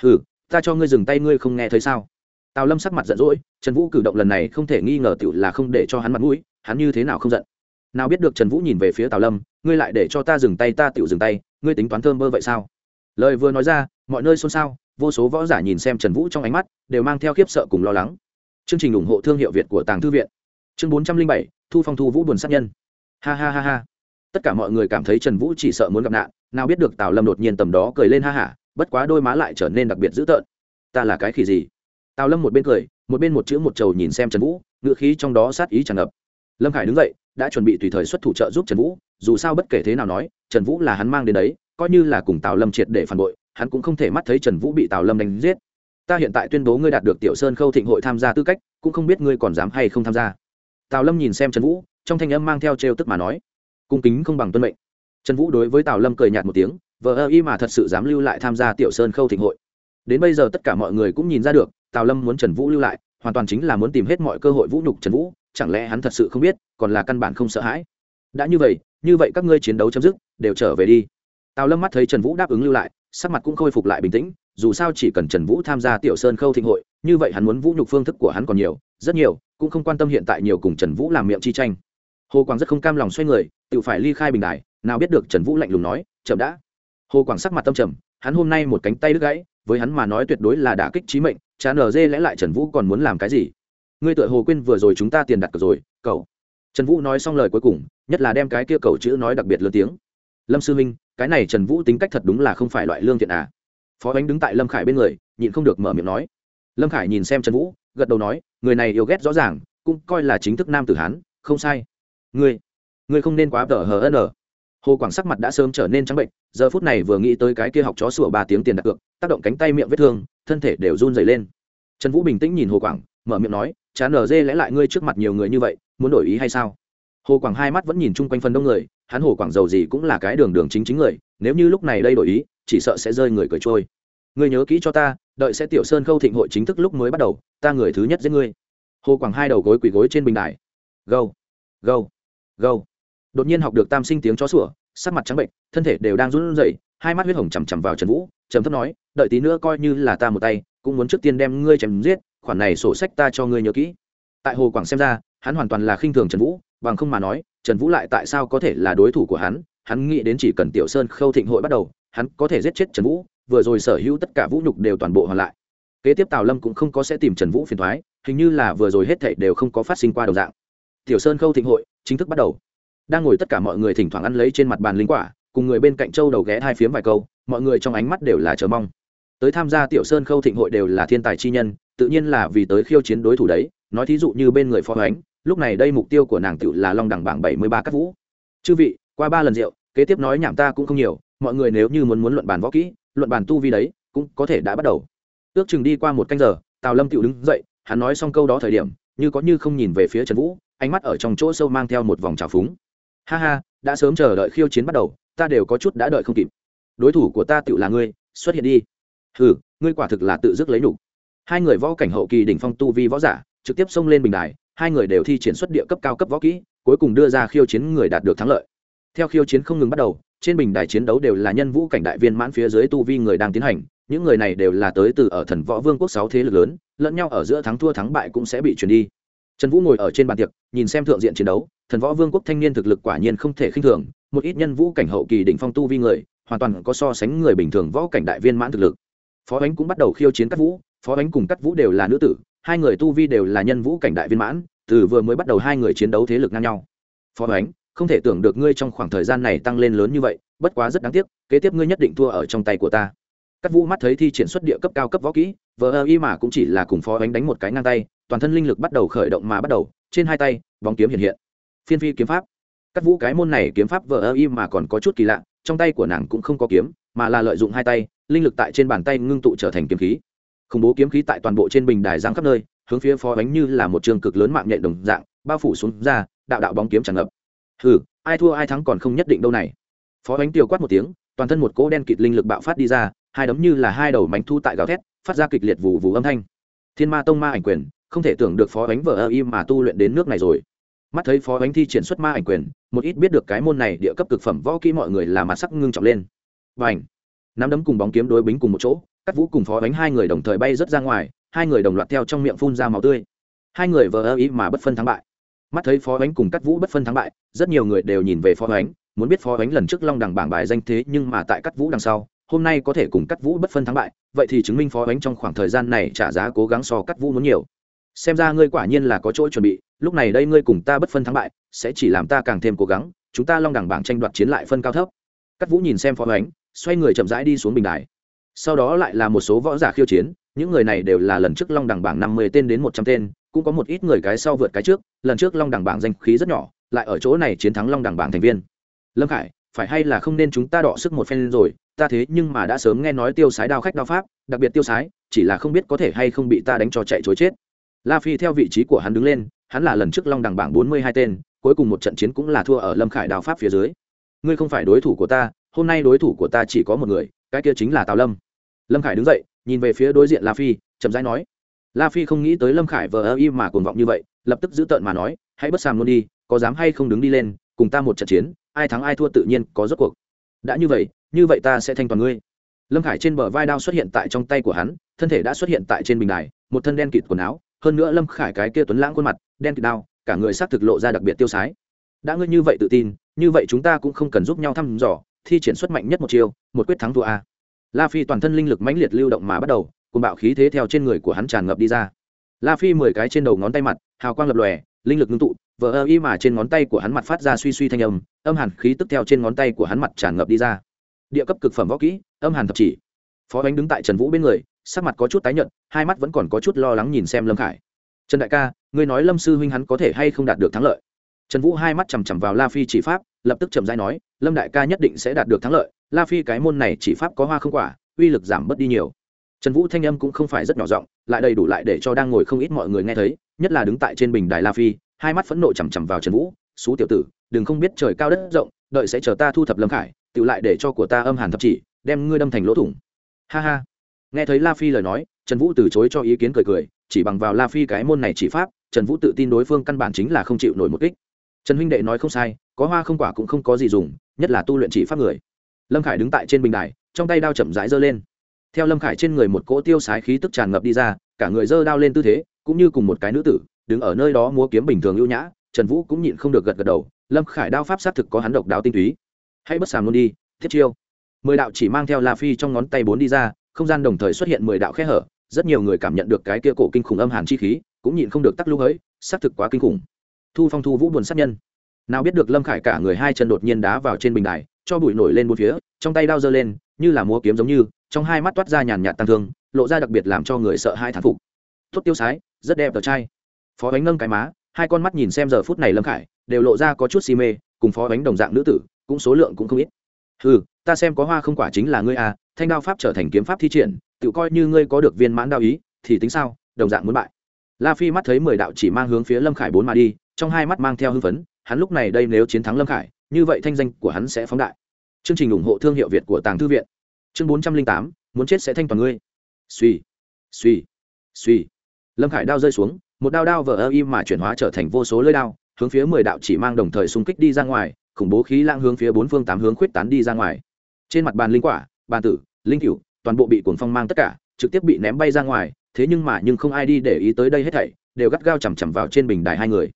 Hừ, ta cho ngươi dừng tay ngươi không nghe thấy sao? Tào lâm sắc mặt giận dỗi, trần vũ cử động lần này không thể nghi ngờ tựu là không để cho hắn mặt mũi, hắn như thế nào không giận. Nào biết được trần vũ nhìn về phía tào lâm, ngươi lại để cho ta dừng tay, ta tựu dừng tay, ngươi tính toán thơm bơ vậy sao? Lời vừa nói ra, mọi nơi xôn xao vô số võ giả nhìn xem trần vũ trong ánh mắt, đều mang theo khiếp sợ cùng lo lắng. Chương trình ủng hộ thương hiệu việt của tàng thư viện. Chương bốn trăm linh bảy, thu phong thu vũ buồn sát nhân. Ha ha ha ha. Tất cả mọi người cảm thấy trần vũ chỉ sợ muốn gặp nạn, nào biết được tào lâm đột nhiên tầm đó cười lên ha hả bất quá đôi má lại trở nên đặc biệt dữ tợn. Ta là cái khỉ gì? Tào lâm một bên cười, một bên một chữ một trầu nhìn xem trần vũ ngựa khí trong đó sát ý tràn ngập. Lâm khải đứng dậy, đã chuẩn bị tùy thời xuất thủ trợ giúp trần vũ, dù sao bất kể thế nào nói, trần vũ là hắn mang đến đấy, coi như là cùng tào lâm triệt để phản bội hắn cũng không thể mắt thấy trần vũ bị tào lâm đánh giết. Ta hiện tại tuyên bố ngươi đạt được tiểu sơn khâu thịnh hội tham gia tư cách, cũng không biết ngươi còn dám hay không tham gia. Tào lâm nhìn xem trần vũ, trong thanh âm mang theo trêu tức mà nói, cung kính không bằng tuân mệnh. Trần vũ đối với tào lâm cười nhạt một tiếng, vờ ơ y mà thật sự dám lưu lại tham gia tiểu sơn khâu thịnh hội. Đến bây giờ tất cả mọi người cũng nhìn ra được, tào lâm muốn trần vũ lưu lại, hoàn toàn chính là muốn tìm hết mọi cơ hội vũ nhục trần vũ, chẳng lẽ hắn thật sự không biết, còn là căn bản không sợ hãi. Đã như vậy như vậy các ngươi chiến đấu chấm dứt, đều trở về đi. Tào lâm mắt thấy trần vũ đáp ứng lưu lại sắc mặt cũng khôi phục lại bình tĩnh, dù sao chỉ cần trần vũ tham gia tiểu sơn khâu thịnh hội, như vậy hắn muốn vũ nhục phương thức của hắn còn nhiều, rất nhiều, cũng không quan tâm hiện tại nhiều cùng trần vũ làm miệng chi tranh. Hồ quảng rất không cam lòng xoay người, tự phải ly khai bình đài, nào biết được trần vũ lạnh lùng nói, chậm đã. Hồ quảng sắc mặt tâm trầm, hắn hôm nay một cánh tay đứt gãy, với hắn mà nói tuyệt đối là đả kích trí mệnh chán ở dê lẽ lại trần vũ còn muốn làm cái gì? Ngươi tựa hồ quên vừa rồi chúng ta tiền đặt cược rồi, cậu. Trần vũ nói xong lời cuối cùng, nhất là đem cái kia cầu chữ nói đặc biệt lớn tiếng lâm sư minh, cái này trần vũ tính cách thật đúng là không phải loại lương thiện à. Phó ánh đứng tại lâm khải bên người, nhịn không được mở miệng nói. Lâm khải nhìn xem trần vũ, gật đầu nói, người này yêu ghét rõ ràng, cũng coi là chính thức nam tử hán, không sai. Ngươi ngươi không nên quá tờ hờ n hồ quảng sắc mặt đã sớm trở nên trắng bệnh, giờ phút này vừa nghĩ tới cái kia học chó sủa ba tiếng tiền đặt cược, tác động cánh tay miệng vết thương, thân thể đều run dày lên. Trần vũ bình tĩnh nhìn hồ quảng, mở miệng nói, chán ở dê lẽ lại ngươi trước mặt nhiều người như vậy, muốn đổi ý hay sao? Hồ quảng hai mắt vẫn nhìn chung quanh phần đông người hắn hồ quảng dầu gì cũng là cái đường đường chính chính người, nếu như lúc này đây đổi ý, chỉ sợ sẽ rơi người cười trôi. Ngươi nhớ kỹ cho ta, đợi sẽ tiểu sơn khâu thịnh hội chính thức lúc mới bắt đầu, ta người thứ nhất giết ngươi. Hồ quảng hai đầu gối quỳ gối trên bình đài. Gâu gâu gâu. Đột nhiên học được tam sinh tiếng chó sủa, sắc mặt trắng bệnh, thân thể đều đang run rẩy, hai mắt huyết hồng chằm chằm vào trần vũ, trầm thấp nói, đợi tí nữa coi như là ta một tay, cũng muốn trước tiên đem ngươi chém giết, khoản này sổ sách ta cho ngươi nhớ kỹ. Tại hồ quảng xem ra, hắn hoàn toàn là khinh thường trần vũ, bằng không mà nói trần vũ lại tại sao có thể là đối thủ của hắn? Hắn nghĩ đến chỉ cần tiểu sơn khâu thịnh hội bắt đầu, hắn có thể giết chết trần vũ, vừa rồi sở hữu tất cả vũ nhục đều toàn bộ hoàn lại. Kế tiếp tào lâm cũng không có sẽ tìm trần vũ phiền thoái hình như là vừa rồi hết thảy đều không có phát sinh qua đầu dạng. Tiểu sơn khâu thịnh hội chính thức bắt đầu. Đang ngồi tất cả mọi người thỉnh thoảng ăn lấy trên mặt bàn linh quả, cùng người bên cạnh châu đầu ghé hai phiếm vài câu, mọi người trong ánh mắt đều là chờ mong. Tới tham gia tiểu sơn khâu thịnh hội đều là thiên tài chi nhân, tự nhiên là vì tới khiêu chiến đối thủ đấy, nói thí dụ như bên người phó hoánh lúc này đây mục tiêu của nàng tựu là long đẳng bảng bảy mươi ba các vũ. Chư vị, qua ba lần rượu, kế tiếp nói nhảm ta cũng không nhiều, mọi người nếu như muốn muốn luận bàn võ kỹ, luận bàn tu vi đấy, cũng có thể đã bắt đầu. Ước chừng đi qua một canh giờ, tào lâm tựu đứng dậy, hắn nói xong câu đó thời điểm, như có như không nhìn về phía trần vũ, ánh mắt ở trong chỗ sâu mang theo một vòng trào phúng. Ha ha, đã sớm chờ đợi khiêu chiến bắt đầu, ta đều có chút đã đợi không kịp. Đối thủ của ta tựu là ngươi, xuất hiện đi. Ừ ngươi quả thực là tự dứt lấy đủ. hai người võ cảnh hậu kỳ đỉnh phong tu vi võ giả, trực tiếp xông lên bình đài hai người đều thi triển xuất địa cấp cao cấp võ kỹ, cuối cùng đưa ra khiêu chiến người đạt được thắng lợi. Theo khiêu chiến không ngừng bắt đầu, trên bình đài chiến đấu đều là nhân vũ cảnh đại viên mãn phía dưới tu vi người đang tiến hành, những người này đều là tới từ ở thần võ vương quốc sáu thế lực lớn, lẫn nhau ở giữa thắng thua thắng bại cũng sẽ bị chuyển đi. Trần vũ ngồi ở trên bàn tiệc, nhìn xem thượng diện chiến đấu, thần võ vương quốc thanh niên thực lực quả nhiên không thể khinh thường, một ít nhân vũ cảnh hậu kỳ đỉnh phong tu vi người, hoàn toàn có so sánh người bình thường võ cảnh đại viên mãn thực lực. Phó ánh cũng bắt đầu khiêu chiến cát vũ, phó ánh cùng cát vũ đều là nữ tử hai người tu vi đều là nhân vũ cảnh đại viên mãn từ vừa mới bắt đầu hai người chiến đấu thế lực ngang nhau phó ánh không thể tưởng được ngươi trong khoảng thời gian này tăng lên lớn như vậy bất quá rất đáng tiếc kế tiếp ngươi nhất định thua ở trong tay của ta Cát Vũ mắt thấy thi triển xuất địa cấp cao cấp võ kỹ, vờ y mà cũng chỉ là cùng phó ánh đánh một cái ngang tay, toàn thân linh lực bắt đầu khởi động mà bắt đầu, trên hai tay, bóng kiếm hiện hiện. Phiên phi kiếm pháp. Cát Vũ cái môn này kiếm pháp vờ y mà còn có chút kỳ lạ, trong tay của nàng cũng không có kiếm, mà là lợi dụng hai tay, linh lực tại trên bàn tay ngưng tụ trở thành kiếm khí. Khủng bố kiếm khí tại toàn bộ trên bình đài giang khắp nơi, hướng phía phó bánh như là một trường cực lớn mạng nhện đồng dạng, bao phủ xuống ra, đạo đạo bóng kiếm tràn ngập. Hừ, ai thua ai thắng còn không nhất định đâu này. Phó bánh tiêu quát một tiếng, toàn thân một cỗ đen kịt linh lực bạo phát đi ra, hai đấm như là hai đầu mánh thu tại gào thét phát ra kịch liệt vù vù âm thanh thiên ma tông ma ảnh quyền không thể tưởng được phó bánh vợ ơ im mà tu luyện đến nước này rồi mắt thấy phó bánh thi triển xuất ma ảnh quyền một ít biết được cái môn này địa cấp cực phẩm võ kỹ mọi người là mặt sắc ngưng trọng lên và ảnh nắm đấm cùng bóng kiếm đối bính cùng một chỗ cắt vũ cùng phó Bánh hai người đồng thời bay rớt ra ngoài hai người đồng loạt theo trong miệng phun ra màu tươi. Hai người vờ ơ ý mà bất phân thắng bại. Mắt thấy phó Bánh cùng cắt vũ bất phân thắng bại rất nhiều người đều nhìn về phó Bánh, muốn biết phó Bánh lần trước long đẳng bảng bài danh thế nhưng mà tại cắt vũ đằng sau hôm nay có thể cùng cắt vũ bất phân thắng bại vậy thì chứng minh phó bánh trong khoảng thời gian này trả giá cố gắng so cắt vũ muốn nhiều. Xem ra ngươi quả nhiên là có chỗ chuẩn bị lúc này đây ngươi cùng ta bất phân thắng bại sẽ chỉ làm ta càng thêm cố gắng chúng ta long đẳng bảng tranh đoạt chiến lại phân cao thấp. Cắt vũ nhìn xem phó bánh xoay người chậm rãi đi xuống bình đài sau đó lại là một số võ giả khiêu chiến, những người này đều là lần trước long đẳng bảng năm mươi tên đến một trăm tên, cũng có một ít người cái sau vượt cái trước, lần trước long đẳng bảng danh khí rất nhỏ, lại ở chỗ này chiến thắng long đẳng bảng thành viên. Lâm khải, phải hay là không nên chúng ta đọ sức một phen rồi, ta thế nhưng mà đã sớm nghe nói tiêu sái đao khách đao pháp, đặc biệt tiêu sái, chỉ là không biết có thể hay không bị ta đánh cho chạy chối chết. La phi theo vị trí của hắn đứng lên, hắn là lần trước long đằng bảng bốn mươi hai tên, cuối cùng một trận chiến cũng là thua ở lâm khải đao pháp phía dưới. Ngươi không phải đối thủ của ta, hôm nay đối thủ của ta chỉ có một người, cái kia chính là tào lâm lâm khải đứng dậy, nhìn về phía đối diện la phi, chậm rãi nói, la phi không nghĩ tới lâm khải vờ ơ y mà cuồng vọng như vậy, lập tức giữ tợn mà nói, hãy bất sàm luôn đi, có dám hay không đứng đi lên, cùng ta một trận chiến, ai thắng ai thua tự nhiên có rốt cuộc. Đã như vậy như vậy ta sẽ thanh toàn ngươi. Lâm khải trên bờ vai đao xuất hiện tại trong tay của hắn, thân thể đã xuất hiện tại trên bình đài, một thân đen kịt quần áo, hơn nữa lâm khải cái kia tuấn lãng khuôn mặt, đen kịt đao, cả người xác thực lộ ra đặc biệt tiêu sái. Đã ngươi như vậy tự tin, như vậy chúng ta cũng không cần giúp nhau thăm dò, thi triển xuất mạnh nhất một chiêu, một quyết thắng thua a la phi toàn thân linh lực mãnh liệt lưu động mà bắt đầu cùng bạo khí thế theo trên người của hắn tràn ngập đi ra. La phi mười cái trên đầu ngón tay mặt, hào quang lập lòe, linh lực ngưng tụ, vờ ơ y mà trên ngón tay của hắn mặt phát ra suy suy thanh âm âm hàn khí tức theo trên ngón tay của hắn mặt tràn ngập đi ra. Địa cấp cực phẩm võ kỹ, âm hàn thập chỉ. Phó ánh đứng tại trần vũ bên người, sắc mặt có chút tái nhợt, hai mắt vẫn còn có chút lo lắng nhìn xem lâm khải. Trần đại ca, ngươi nói lâm sư huynh hắn có thể hay không đạt được thắng lợi? Trần vũ hai mắt chằm chằm vào la phi chỉ pháp lập tức chậm giai nói, lâm đại ca nhất định sẽ đạt được thắng lợi, la phi cái môn này chỉ pháp có hoa không quả, uy lực giảm bớt đi nhiều. Trần vũ thanh âm cũng không phải rất nhỏ giọng, lại đầy đủ lại để cho đang ngồi không ít mọi người nghe thấy, nhất là đứng tại trên bình đài la phi, hai mắt phẫn nộ chằm chằm vào trần vũ, xú tiểu tử, đừng không biết trời cao đất rộng, đợi sẽ chờ ta thu thập lâm khải tự lại để cho của ta âm hàn thập chỉ, đem ngươi đâm thành lỗ thủng. Ha ha. Nghe thấy la phi lời nói, trần vũ từ chối cho ý kiến cười cười, chỉ bằng vào la phi cái môn này chỉ pháp, trần vũ tự tin đối phương căn bản chính là không chịu nổi một kích trần huynh đệ nói không sai, có hoa không quả cũng không có gì dùng, nhất là tu luyện chỉ pháp người. Lâm khải đứng tại trên bình đài, trong tay đao chậm rãi giơ lên. Theo lâm khải trên người một cỗ tiêu sái khí tức tràn ngập đi ra, cả người giơ đao lên tư thế, cũng như cùng một cái nữ tử, đứng ở nơi đó múa kiếm bình thường ưu nhã, trần vũ cũng nhịn không được gật gật đầu, lâm khải đao pháp xác thực có hắn độc đáo tinh túy. Hãy bất sàm luôn đi, thiết chiêu. Mười đạo chỉ mang theo la phi trong ngón tay bốn đi ra, không gian đồng thời xuất hiện mười đạo khe hở, rất nhiều người cảm nhận được cái kia cổ kinh khủng âm hàn chi khí, cũng nhịn không được tắc lưu ấy xác thực quá kinh khủng thu phong thu vũ buồn sát nhân. Nào biết được lâm khải cả người hai chân đột nhiên đá vào trên bình đài, cho bụi nổi lên bốn phía, trong tay đao giơ lên, như là múa kiếm giống như, trong hai mắt toát ra nhàn nhạt tăng thương, lộ ra đặc biệt làm cho người sợ hai thán phục. Tốt tiêu sái, rất đẹp tờ trai. Phó bánh nâng cái má, hai con mắt nhìn xem giờ phút này lâm khải, đều lộ ra có chút si mê, cùng phó bánh đồng dạng nữ tử, cũng số lượng cũng không ít. Ừ ta xem có hoa không quả chính là ngươi à thanh đao pháp trở thành kiếm pháp thi triển, tự coi như ngươi có được viên mãn đao ý, thì tính sao, đồng dạng muốn bại la phi mắt thấy mười đạo chỉ mang hướng phía lâm khải bốn mà đi, trong hai mắt mang theo hưng phấn, hắn lúc này đây nếu chiến thắng lâm khải, như vậy thanh danh của hắn sẽ phóng đại. Chương trình ủng hộ thương hiệu việt của tàng thư viện. Chương bốn trăm linh tám, muốn chết sẽ thanh toàn ngươi. Suy suy suy lâm khải đao rơi xuống, một đao đao vờ ơ im mà chuyển hóa trở thành vô số lưỡi đao, hướng phía mười đạo chỉ mang đồng thời xung kích đi ra ngoài, khủng bố khí lang hướng phía bốn phương tám hướng khuyết tán đi ra ngoài. Trên mặt bàn linh quả, bàn tử, linh cửu, toàn bộ bị cuồng phong mang tất cả, trực tiếp bị ném bay ra ngoài thế nhưng mà nhưng không ai đi để ý tới đây hết thảy, đều gắt gao chằm chằm vào trên bình đài hai người.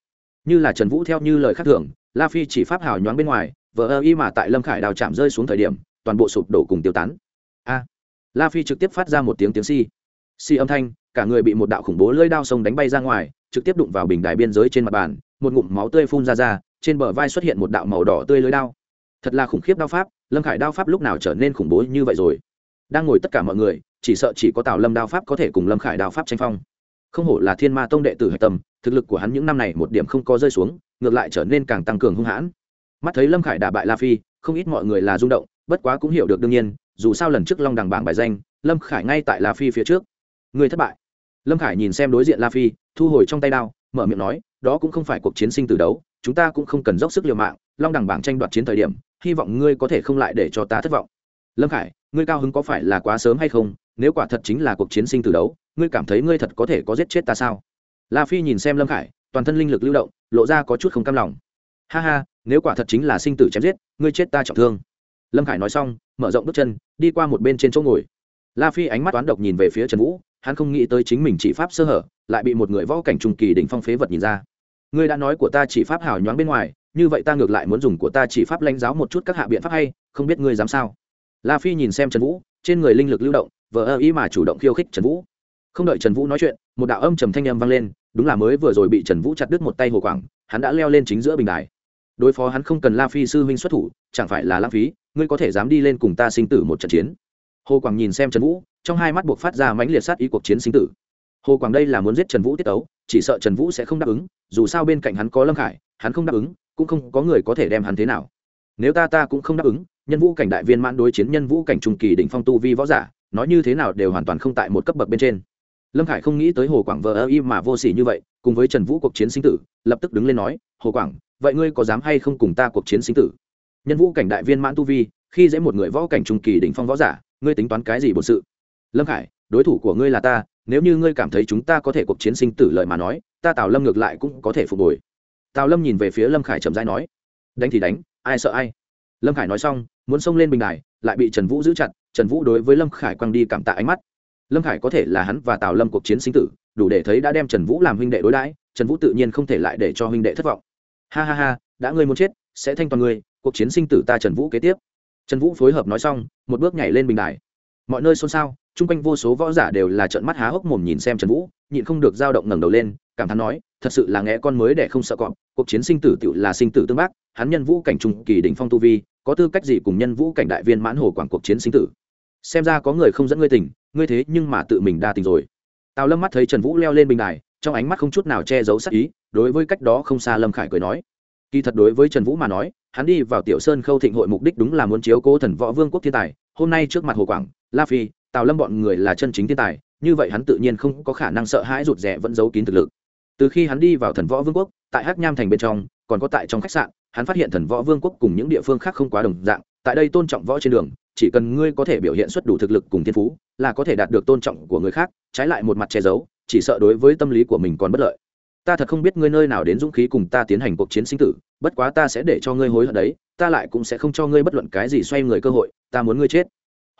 Như là trần vũ theo như lời khác thường, la phi chỉ pháp hào nhoáng bên ngoài, vờ ơ y mà tại lâm khải đào chạm rơi xuống thời điểm, toàn bộ sụp đổ cùng tiêu tán. A! La phi trực tiếp phát ra một tiếng tiếng si si âm thanh, cả người bị một đạo khủng bố lưỡi đao sông đánh bay ra ngoài, trực tiếp đụng vào bình đài biên giới trên mặt bàn, một ngụm máu tươi phun ra ra, trên bờ vai xuất hiện một đạo màu đỏ tươi lưỡi đao. Thật là khủng khiếp đao pháp, lâm khải đao pháp lúc nào trở nên khủng bố như vậy rồi? Đang ngồi tất cả mọi người chỉ sợ chỉ có tào lâm đao pháp có thể cùng lâm khải đao pháp tranh phong. Không hổ là thiên ma tông đệ tử hạch tâm, thực lực của hắn những năm này một điểm không có rơi xuống, ngược lại trở nên càng tăng cường hung hãn. Mắt thấy lâm khải đả bại la phi, không ít mọi người là rung động, bất quá cũng hiểu được đương nhiên, dù sao lần trước long đằng bảng bài danh, lâm khải ngay tại la phi phía trước. Người thất bại. Lâm khải nhìn xem đối diện la phi, thu hồi trong tay đao, mở miệng nói, đó cũng không phải cuộc chiến sinh từ đấu, chúng ta cũng không cần dốc sức liều mạng, long đằng bảng tranh đoạt chiến thời điểm, hy vọng ngươi có thể không lại để cho ta thất vọng. Lâm khải, ngươi cao hứng có phải là quá sớm hay không? Nếu quả thật chính là cuộc chiến sinh từ đấu, ngươi cảm thấy ngươi thật có thể có giết chết ta sao? La phi nhìn xem lâm khải, toàn thân linh lực lưu động, lộ ra có chút không cam lòng. Ha ha, nếu quả thật chính là sinh tử chém giết, ngươi chết ta trọng thương. Lâm khải nói xong, mở rộng bước chân, đi qua một bên trên chỗ ngồi. La phi ánh mắt toán độc nhìn về phía trần vũ, hắn không nghĩ tới chính mình chỉ pháp sơ hở, lại bị một người võ cảnh trung kỳ đỉnh phong phế vật nhìn ra. Ngươi đã nói của ta chỉ pháp hào nhoáng bên ngoài, như vậy ta ngược lại muốn dùng của ta chỉ pháp lãnh giáo một chút các hạ biện pháp hay, không biết ngươi dám sao? La phi nhìn xem trần vũ, trên người linh lực lưu động vờ ơ ý mà chủ động khiêu khích trần vũ. Không đợi trần vũ nói chuyện, một đạo âm trầm thanh âm vang lên, đúng là mới vừa rồi bị trần vũ chặt đứt một tay hồ quảng, hắn đã leo lên chính giữa bình đài. Đối phó hắn không cần la phi sư huynh xuất thủ, chẳng phải là lãng phí, ngươi có thể dám đi lên cùng ta sinh tử một trận chiến. Hồ quảng nhìn xem trần vũ, trong hai mắt buộc phát ra mãnh liệt sát ý cuộc chiến sinh tử. Hồ quảng đây là muốn giết trần vũ tiết tấu, chỉ sợ trần vũ sẽ không đáp ứng, dù sao bên cạnh hắn có lâm khải, hắn không đáp ứng, cũng không có người có thể đem hắn thế nào. Nếu ta ta cũng không đáp ứng, nhân vũ cảnh đại viên mãn đối chiến nhân vũ cảnh trung kỳ đỉnh phong tu vi võ giả nói như thế nào đều hoàn toàn không tại một cấp bậc bên trên. Lâm khải không nghĩ tới hồ quảng vờ ơ y mà vô s ỉ như vậy, cùng với trần vũ cuộc chiến sinh tử, lập tức đứng lên nói, hồ quảng, vậy ngươi có dám hay không cùng ta cuộc chiến sinh tử? Nhân vũ cảnh đại viên mãn tu vi, khi dễ một người võ cảnh trung kỳ đỉnh phong võ giả, ngươi tính toán cái gì bổn sự? Lâm khải, đối thủ của ngươi là ta, nếu như ngươi cảm thấy chúng ta có thể cuộc chiến sinh tử lợi mà nói, ta tào lâm ngược lại cũng có thể phục hồi. Tào lâm nhìn về phía lâm khải chậm rãi nói, đánh thì đánh, ai sợ ai? Lâm khải nói xong, muốn xông lên bình đài, lại bị trần vũ giữ chặt trần vũ đối với lâm khải Quang đi cảm tạ ánh mắt. Lâm khải có thể là hắn và tào lâm cuộc chiến sinh tử, đủ để thấy đã đem trần vũ làm huynh đệ đối đãi, trần vũ tự nhiên không thể lại để cho huynh đệ thất vọng. Ha ha ha, đã ngươi muốn chết, sẽ thanh toàn ngươi, cuộc chiến sinh tử ta trần vũ kế tiếp. Trần vũ phối hợp nói xong, một bước nhảy lên bình đài. Mọi nơi xôn xao, chung quanh vô số võ giả đều là trợn mắt há hốc mồm nhìn xem trần vũ, nhịn không được dao động ngẩng đầu lên, cảm thán nói, thật sự là nghe con mới để không sợ cọp, cuộc chiến sinh tử tự là sinh tử tương bác, hắn nhân vũ cảnh trung kỳ đỉnh phong tu vi, có tư cách gì cùng nhân vũ cảnh đại viên mãn hồ quảng cuộc chiến sinh tử? Xem ra có người không dẫn ngươi tỉnh, ngươi thế nhưng mà tự mình đa tình rồi. Tào lâm mắt thấy trần vũ leo lên bình đài, trong ánh mắt không chút nào che giấu sắc ý, đối với cách đó không xa lâm khải cười nói. Kỳ thật đối với trần vũ mà nói, hắn đi vào tiểu sơn khâu thịnh hội mục đích đúng là muốn chiếu cố thần võ vương quốc thiên tài, hôm nay trước mặt hồ quảng, la phi, tào lâm bọn người là chân chính thiên tài, như vậy hắn tự nhiên không có khả năng sợ hãi rụt rè vẫn giấu kín thực lực. Từ khi hắn đi vào thần võ vương quốc, tại hắc nham thành bên trong, còn có tại trong khách sạn, hắn phát hiện thần võ vương quốc cùng những địa phương khác không quá đồng dạng, tại đây tôn trọng võ trên đường chỉ cần ngươi có thể biểu hiện xuất đủ thực lực cùng thiên phú, là có thể đạt được tôn trọng của người khác, trái lại một mặt che giấu, chỉ sợ đối với tâm lý của mình còn bất lợi. Ta thật không biết ngươi nơi nào đến dũng khí cùng ta tiến hành cuộc chiến sinh tử, bất quá ta sẽ để cho ngươi hối hận đấy, ta lại cũng sẽ không cho ngươi bất luận cái gì xoay người cơ hội, ta muốn ngươi chết.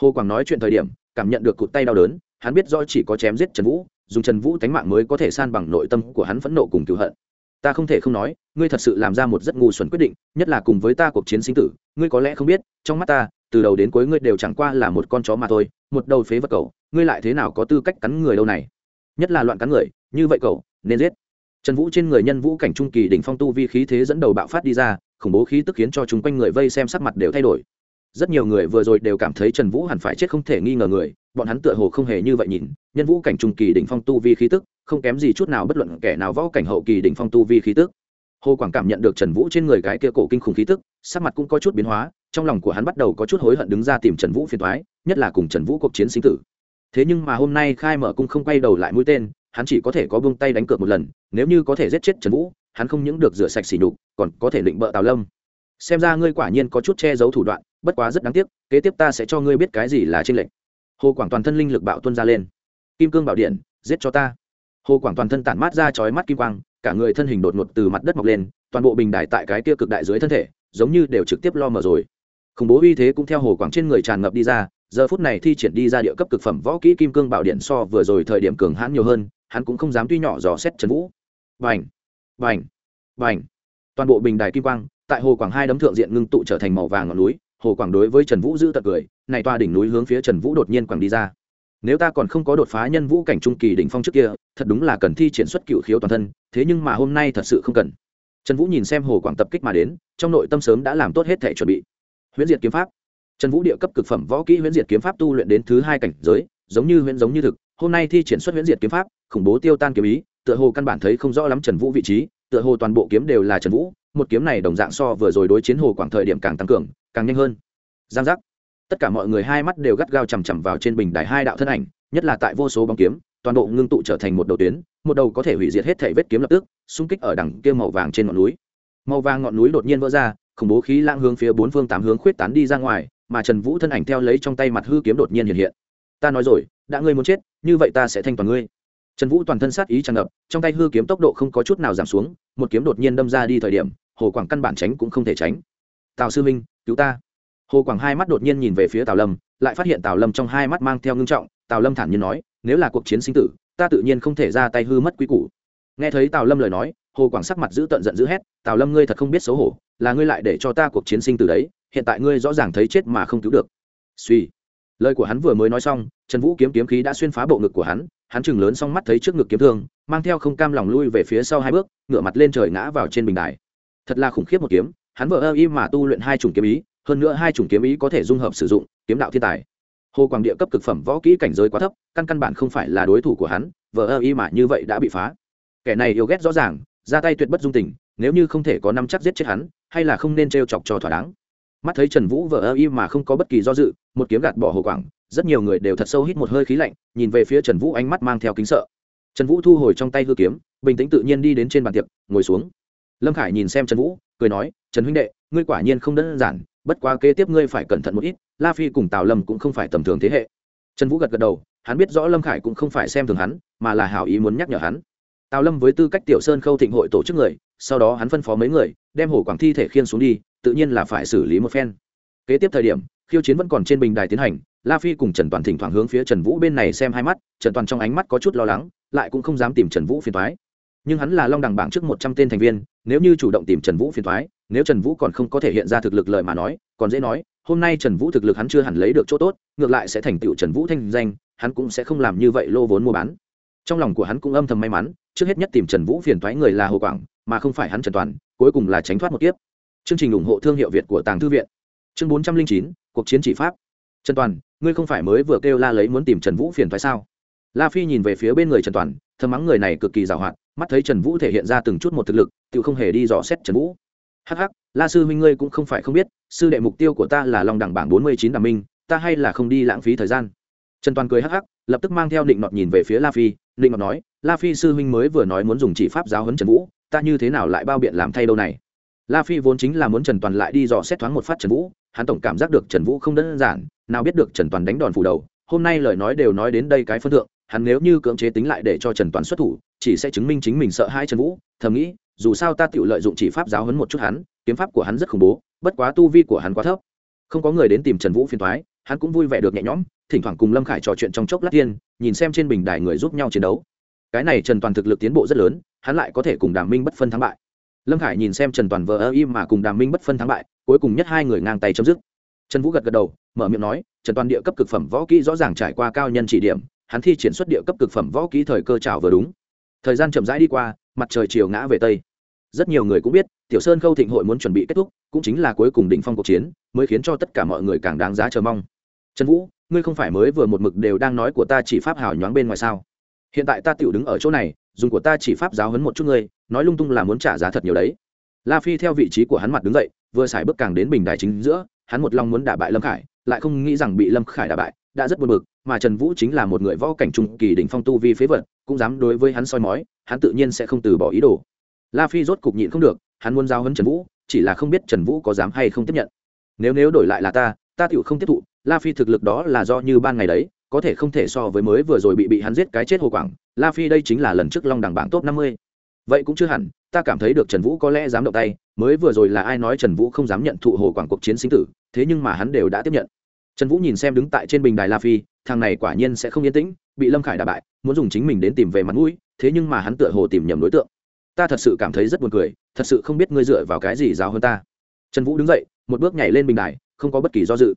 Hồ quảng nói chuyện thời điểm, cảm nhận được cụt tay đau đớn, hắn biết rõ chỉ có chém giết trần vũ, dùng trần vũ tánh mạng mới có thể san bằng nội tâm của hắn phẫn nộ cùng cựu hận. Ta không thể không nói, ngươi thật sự làm ra một rất ngu xuẩn quyết định, nhất là cùng với ta cuộc chiến sinh tử, ngươi có lẽ không biết, trong mắt ta từ đầu đến cuối ngươi đều chẳng qua là một con chó mà thôi, một đầu phế vật cậu ngươi lại thế nào có tư cách cắn người đâu này? Nhất là loạn cắn người, như vậy cậu nên giết. Trần vũ trên người nhân vũ cảnh trung kỳ đỉnh phong tu vi khí thế dẫn đầu bạo phát đi ra, khủng bố khí tức khiến cho chúng quanh người vây xem sắc mặt đều thay đổi. Rất nhiều người vừa rồi đều cảm thấy trần vũ hẳn phải chết không thể nghi ngờ người, bọn hắn tựa hồ không hề như vậy nhìn, nhân vũ cảnh trung kỳ đỉnh phong tu vi khí tức, không kém gì chút nào bất luận kẻ nào võ cảnh hậu kỳ đỉnh phong tu vi khí tức. Hồ quảng cảm nhận được trần vũ trên người cái kia cổ kinh khủng khí tức, sắc mặt cũng có chút biến hóa trong lòng của hắn bắt đầu có chút hối hận đứng ra tìm trần vũ phiền thoái nhất là cùng trần vũ cuộc chiến sinh tử. Thế nhưng mà hôm nay khai mở cung không quay đầu lại mũi tên, hắn chỉ có thể có buông tay đánh cược một lần, nếu như có thể giết chết trần vũ, hắn không những được rửa sạch xỉ nhục, còn có thể định bợ tào lâm. Xem ra ngươi quả nhiên có chút che giấu thủ đoạn, bất quá rất đáng tiếc, kế tiếp ta sẽ cho ngươi biết cái gì là trên lệnh hồ quảng toàn thân linh lực bạo tuân ra lên. Kim cương bảo điện, giết cho ta. Hồ quảng toàn thân tản mát ra chói mắt kim quang, cả người thân hình đột ngột từ mặt đất mọc lên, toàn bộ bình đài tại cái kia cực đại dưới thân thể, giống như đều trực tiếp lo mở rồi khủng bố uy thế cũng theo hồ quảng trên người tràn ngập đi ra, giờ phút này thi triển đi ra địa cấp cực phẩm võ kỹ kim cương bảo điện so vừa rồi thời điểm cường hãn nhiều hơn, hắn cũng không dám tuy nhỏ dò xét trần vũ. Vành vành vành toàn bộ bình đài kim quang, tại hồ quảng hai đấm thượng diện ngưng tụ trở thành màu vàng ngọn núi, hồ quảng đối với trần vũ giữ tật cười, này toa đỉnh núi hướng phía trần vũ đột nhiên quẳng đi ra. Nếu ta còn không có đột phá nhân vũ cảnh trung kỳ đỉnh phong trước kia, thật đúng là cần thi triển xuất cựu khiếu toàn thân, thế nhưng mà hôm nay thật sự không cần. Trần vũ nhìn xem hồ quảng tập kích mà đến, trong nội tâm sớm đã làm tốt hết thể chuẩn bị huyễn diệt kiếm pháp. Trần vũ địa cấp cực phẩm võ kỹ huyễn diệt kiếm pháp tu luyện đến thứ hai cảnh giới, giống như huyễn giống như thực. Hôm nay thi triển xuất huyễn diệt kiếm pháp, khủng bố tiêu tan kiếm ý, tựa hồ căn bản thấy không rõ lắm trần vũ vị trí, tựa hồ toàn bộ kiếm đều là trần vũ, một kiếm này đồng dạng so vừa rồi đối chiến hồ quảng thời điểm càng tăng cường, càng nhanh hơn. Giang giác. Tất cả mọi người hai mắt đều gắt gao chằm chằm vào trên bình đài hai đạo thân ảnh, nhất là tại vô số bóng kiếm, toàn bộ ngưng tụ trở thành một đầu tuyến, một đầu có thể hủy diệt hết thể vết kiếm lập tức, xung kích ở đằng kia màu vàng trên ngọn núi. Màu vàng ngọn núi đột nhiên vỡ ra khủng bố khí lãng hướng phía bốn phương tám hướng khuyết tán đi ra ngoài, mà trần vũ thân ảnh theo lấy trong tay mặt hư kiếm đột nhiên hiện hiện. Ta nói rồi, đã ngươi muốn chết, như vậy ta sẽ thanh toàn ngươi. Trần vũ toàn thân sát ý tràn ngập, trong tay hư kiếm tốc độ không có chút nào giảm xuống, một kiếm đột nhiên đâm ra đi thời điểm, hồ quảng căn bản tránh cũng không thể tránh. Tào sư minh cứu ta. Hồ quảng hai mắt đột nhiên nhìn về phía tào lâm, lại phát hiện tào lâm trong hai mắt mang theo ngưng trọng, tào lâm thản nhiên nói, nếu là cuộc chiến sinh tử, ta tự nhiên không thể ra tay hư mất quý củ. Nghe thấy tào lâm lời nói, hồ quảng sắc mặt giữ tận giận dữ hét, tào lâm ngươi thật không biết xấu hổ là ngươi lại để cho ta cuộc chiến sinh từ đấy, hiện tại ngươi rõ ràng thấy chết mà không cứu được. Suy. Lời của hắn vừa mới nói xong, trần vũ kiếm kiếm khí đã xuyên phá bộ ngực của hắn hắn chừng lớn xong mắt thấy trước ngực kiếm thương, mang theo không cam lòng lui về phía sau hai bước ngựa mặt lên trời ngã vào trên bình đài. Thật là khủng khiếp một kiếm, hắn vợ ơ y mà tu luyện hai chủng kiếm ý, hơn nữa hai chủng kiếm ý có thể dung hợp sử dụng, kiếm đạo thiên tài. Hồ quảng địa cấp cực phẩm võ kỹ cảnh giới quá thấp, căn căn bản không phải là đối thủ của hắn vợ ơ y mà như vậy đã bị phá. Kẻ này yêu ghét rõ ràng, ra tay tuyệt bất dung tình nếu như không thể có năm chắc giết chết hắn, hay là không nên t chọc cho thỏa đáng. Mắt thấy trần vũ vờ ơ y mà không có bất kỳ do dự, một kiếm gạt bỏ hồ quảng, rất nhiều người đều thật sâu hít một hơi khí lạnh, nhìn về phía trần vũ ánh mắt mang theo kính sợ. Trần vũ thu hồi trong tay hư kiếm, bình tĩnh tự nhiên đi đến trên bàn tiệc, ngồi xuống. Lâm khải nhìn xem trần vũ, cười nói, trần huynh đệ, ngươi quả nhiên không đơn giản, bất quá kế tiếp ngươi phải cẩn thận một ít, la phi cùng tào lâm cũng không phải tầm thường thế hệ. Trần vũ gật gật đầu, hắn biết rõ lâm khải cũng không phải xem thường hắn, mà là hảo ý muốn nhắc nhở hắn tào lâm với tư cách tiểu sơn khâu thịnh hội tổ chức người, sau đó hắn phân phó mấy người, đem hổ quảng thi thể khiên xuống đi, tự nhiên là phải xử lý một phen. Kế tiếp thời điểm, khiêu chiến vẫn còn trên bình đài tiến hành, la phi cùng trần toàn thỉnh thoảng hướng phía trần vũ bên này xem hai mắt, trần toàn trong ánh mắt có chút lo lắng, lại cũng không dám tìm trần vũ phiền thoái nhưng hắn là long đẳng bảng trước một trăm tên thành viên, nếu như chủ động tìm trần vũ phiền thoái nếu trần vũ còn không có thể hiện ra thực lực lời mà nói, còn dễ nói, hôm nay trần vũ thực lực hắn chưa hẳn lấy được chỗ tốt, ngược lại sẽ thành tựu trần vũ thanh danh, hắn cũng sẽ không làm như vậy lô vốn mua bán. Trong lòng của hắn cũng âm thầm may mắn trước hết nhất tìm trần vũ phiền thoái người là hồ quảng, mà không phải hắn trần toàn, cuối cùng là tránh thoát một kiếp. Chương trình ủng hộ thương hiệu việt của tàng thư viện. Chương bốn trăm linh chín, cuộc chiến chỉ pháp. Trần toàn, ngươi không phải mới vừa kêu la lấy muốn tìm trần vũ phiền thoái sao? La phi nhìn về phía bên người trần toàn, thầm mắng người này cực kỳ giàu hoạt, mắt thấy trần vũ thể hiện ra từng chút một thực lực, tự không hề đi dò xét trần vũ. Hắc hắc, la sư huynh ngươi cũng không phải không biết, sư đệ mục tiêu của ta là lòng đẳng bảng bốn mươi chín đàm minh, ta hay là không đi lãng phí thời gian? Trần toàn cười hắc hắc lập tức mang theo định nọt nhìn về phía la phi. Định nọt nói, la phi sư huynh mới vừa nói muốn dùng chỉ pháp giáo huấn trần vũ, ta như thế nào lại bao biện làm thay đâu này? La phi vốn chính là muốn trần toàn lại đi dò xét thoáng một phát trần vũ, hắn tổng cảm giác được trần vũ không đơn giản, nào biết được trần toàn đánh đòn phủ đầu, hôm nay lời nói đều nói đến đây cái phân thượng, hắn nếu như cưỡng chế tính lại để cho trần toàn xuất thủ, chỉ sẽ chứng minh chính mình sợ hai trần vũ, thầm nghĩ, dù sao ta tự lợi dụng chỉ pháp giáo hấn một chút hắn, kiếm pháp của hắn rất khủng bố, bất quá tu vi của hắn quá thấp, không có người đến tìm trần vũ phiền thoái hắn cũng vui vẻ được nhẹ nhõm, thỉnh thoảng cùng lâm khải trò chuyện trong chốc lát tiên, nhìn xem trên bình đài người giúp nhau chiến đấu. Cái này trần toàn thực lực tiến bộ rất lớn, hắn lại có thể cùng đàm minh bất phân thắng bại. Lâm khải nhìn xem trần toàn vờ ơ im mà cùng đàm minh bất phân thắng bại, cuối cùng nhất hai người ngang tay chấm dứt. Trần vũ gật gật đầu, mở miệng nói, trần toàn địa cấp cực phẩm võ kỹ rõ ràng trải qua cao nhân chỉ điểm, hắn thi triển xuất địa cấp cực phẩm võ kỹ thời cơ trào vừa đúng. Thời gian chậm rãi đi qua, mặt trời chiều ngã về tây. Rất nhiều người cũng biết, tiểu sơn khâu thịnh hội muốn chuẩn bị kết thúc, cũng chính là cuối cùng đỉnh phong cuộc chiến, mới khiến cho tất cả mọi người càng đáng giá chờ mong trần vũ, ngươi không phải mới vừa một mực đều đang nói của ta chỉ pháp hào nhoáng bên ngoài sao? Hiện tại ta tựu đứng ở chỗ này, dùng của ta chỉ pháp giáo hấn một chút ngươi, nói lung tung là muốn trả giá thật nhiều đấy. La phi theo vị trí của hắn mặt đứng dậy, vừa xài bước càng đến bình đài chính giữa, hắn một lòng muốn đả bại lâm khải, lại không nghĩ rằng bị lâm khải đả bại, đã rất buồn bực, mà trần vũ chính là một người võ cảnh trung kỳ đỉnh phong tu vi phế vật, cũng dám đối với hắn soi mói, hắn tự nhiên sẽ không từ bỏ ý đồ. La phi rốt cục nhịn không được, hắn muốn giao hấn trần vũ, chỉ là không biết trần vũ có dám hay không tiếp nhận. Nếu nếu đổi lại là ta ta tựu không tiếp thụ, la phi thực lực đó là do như ban ngày đấy, có thể không thể so với mới vừa rồi bị bị hắn giết cái chết hồ quảng, la phi đây chính là lần trước long đẳng bảng top năm mươi. Vậy cũng chưa hẳn, ta cảm thấy được trần vũ có lẽ dám động tay, mới vừa rồi là ai nói trần vũ không dám nhận thụ hồ quảng cuộc chiến sinh tử, thế nhưng mà hắn đều đã tiếp nhận. Trần vũ nhìn xem đứng tại trên bình đài la phi, thằng này quả nhiên sẽ không yên tĩnh, bị lâm khải đả bại, muốn dùng chính mình đến tìm về mặt mũi, thế nhưng mà hắn tựa hồ tìm nhầm đối tượng. Ta thật sự cảm thấy rất buồn cười, thật sự không biết ngươi dựa vào cái gì giáo hơn ta. Trần vũ đứng dậy, một bước nhảy lên bình đài không có bất kỳ do dự.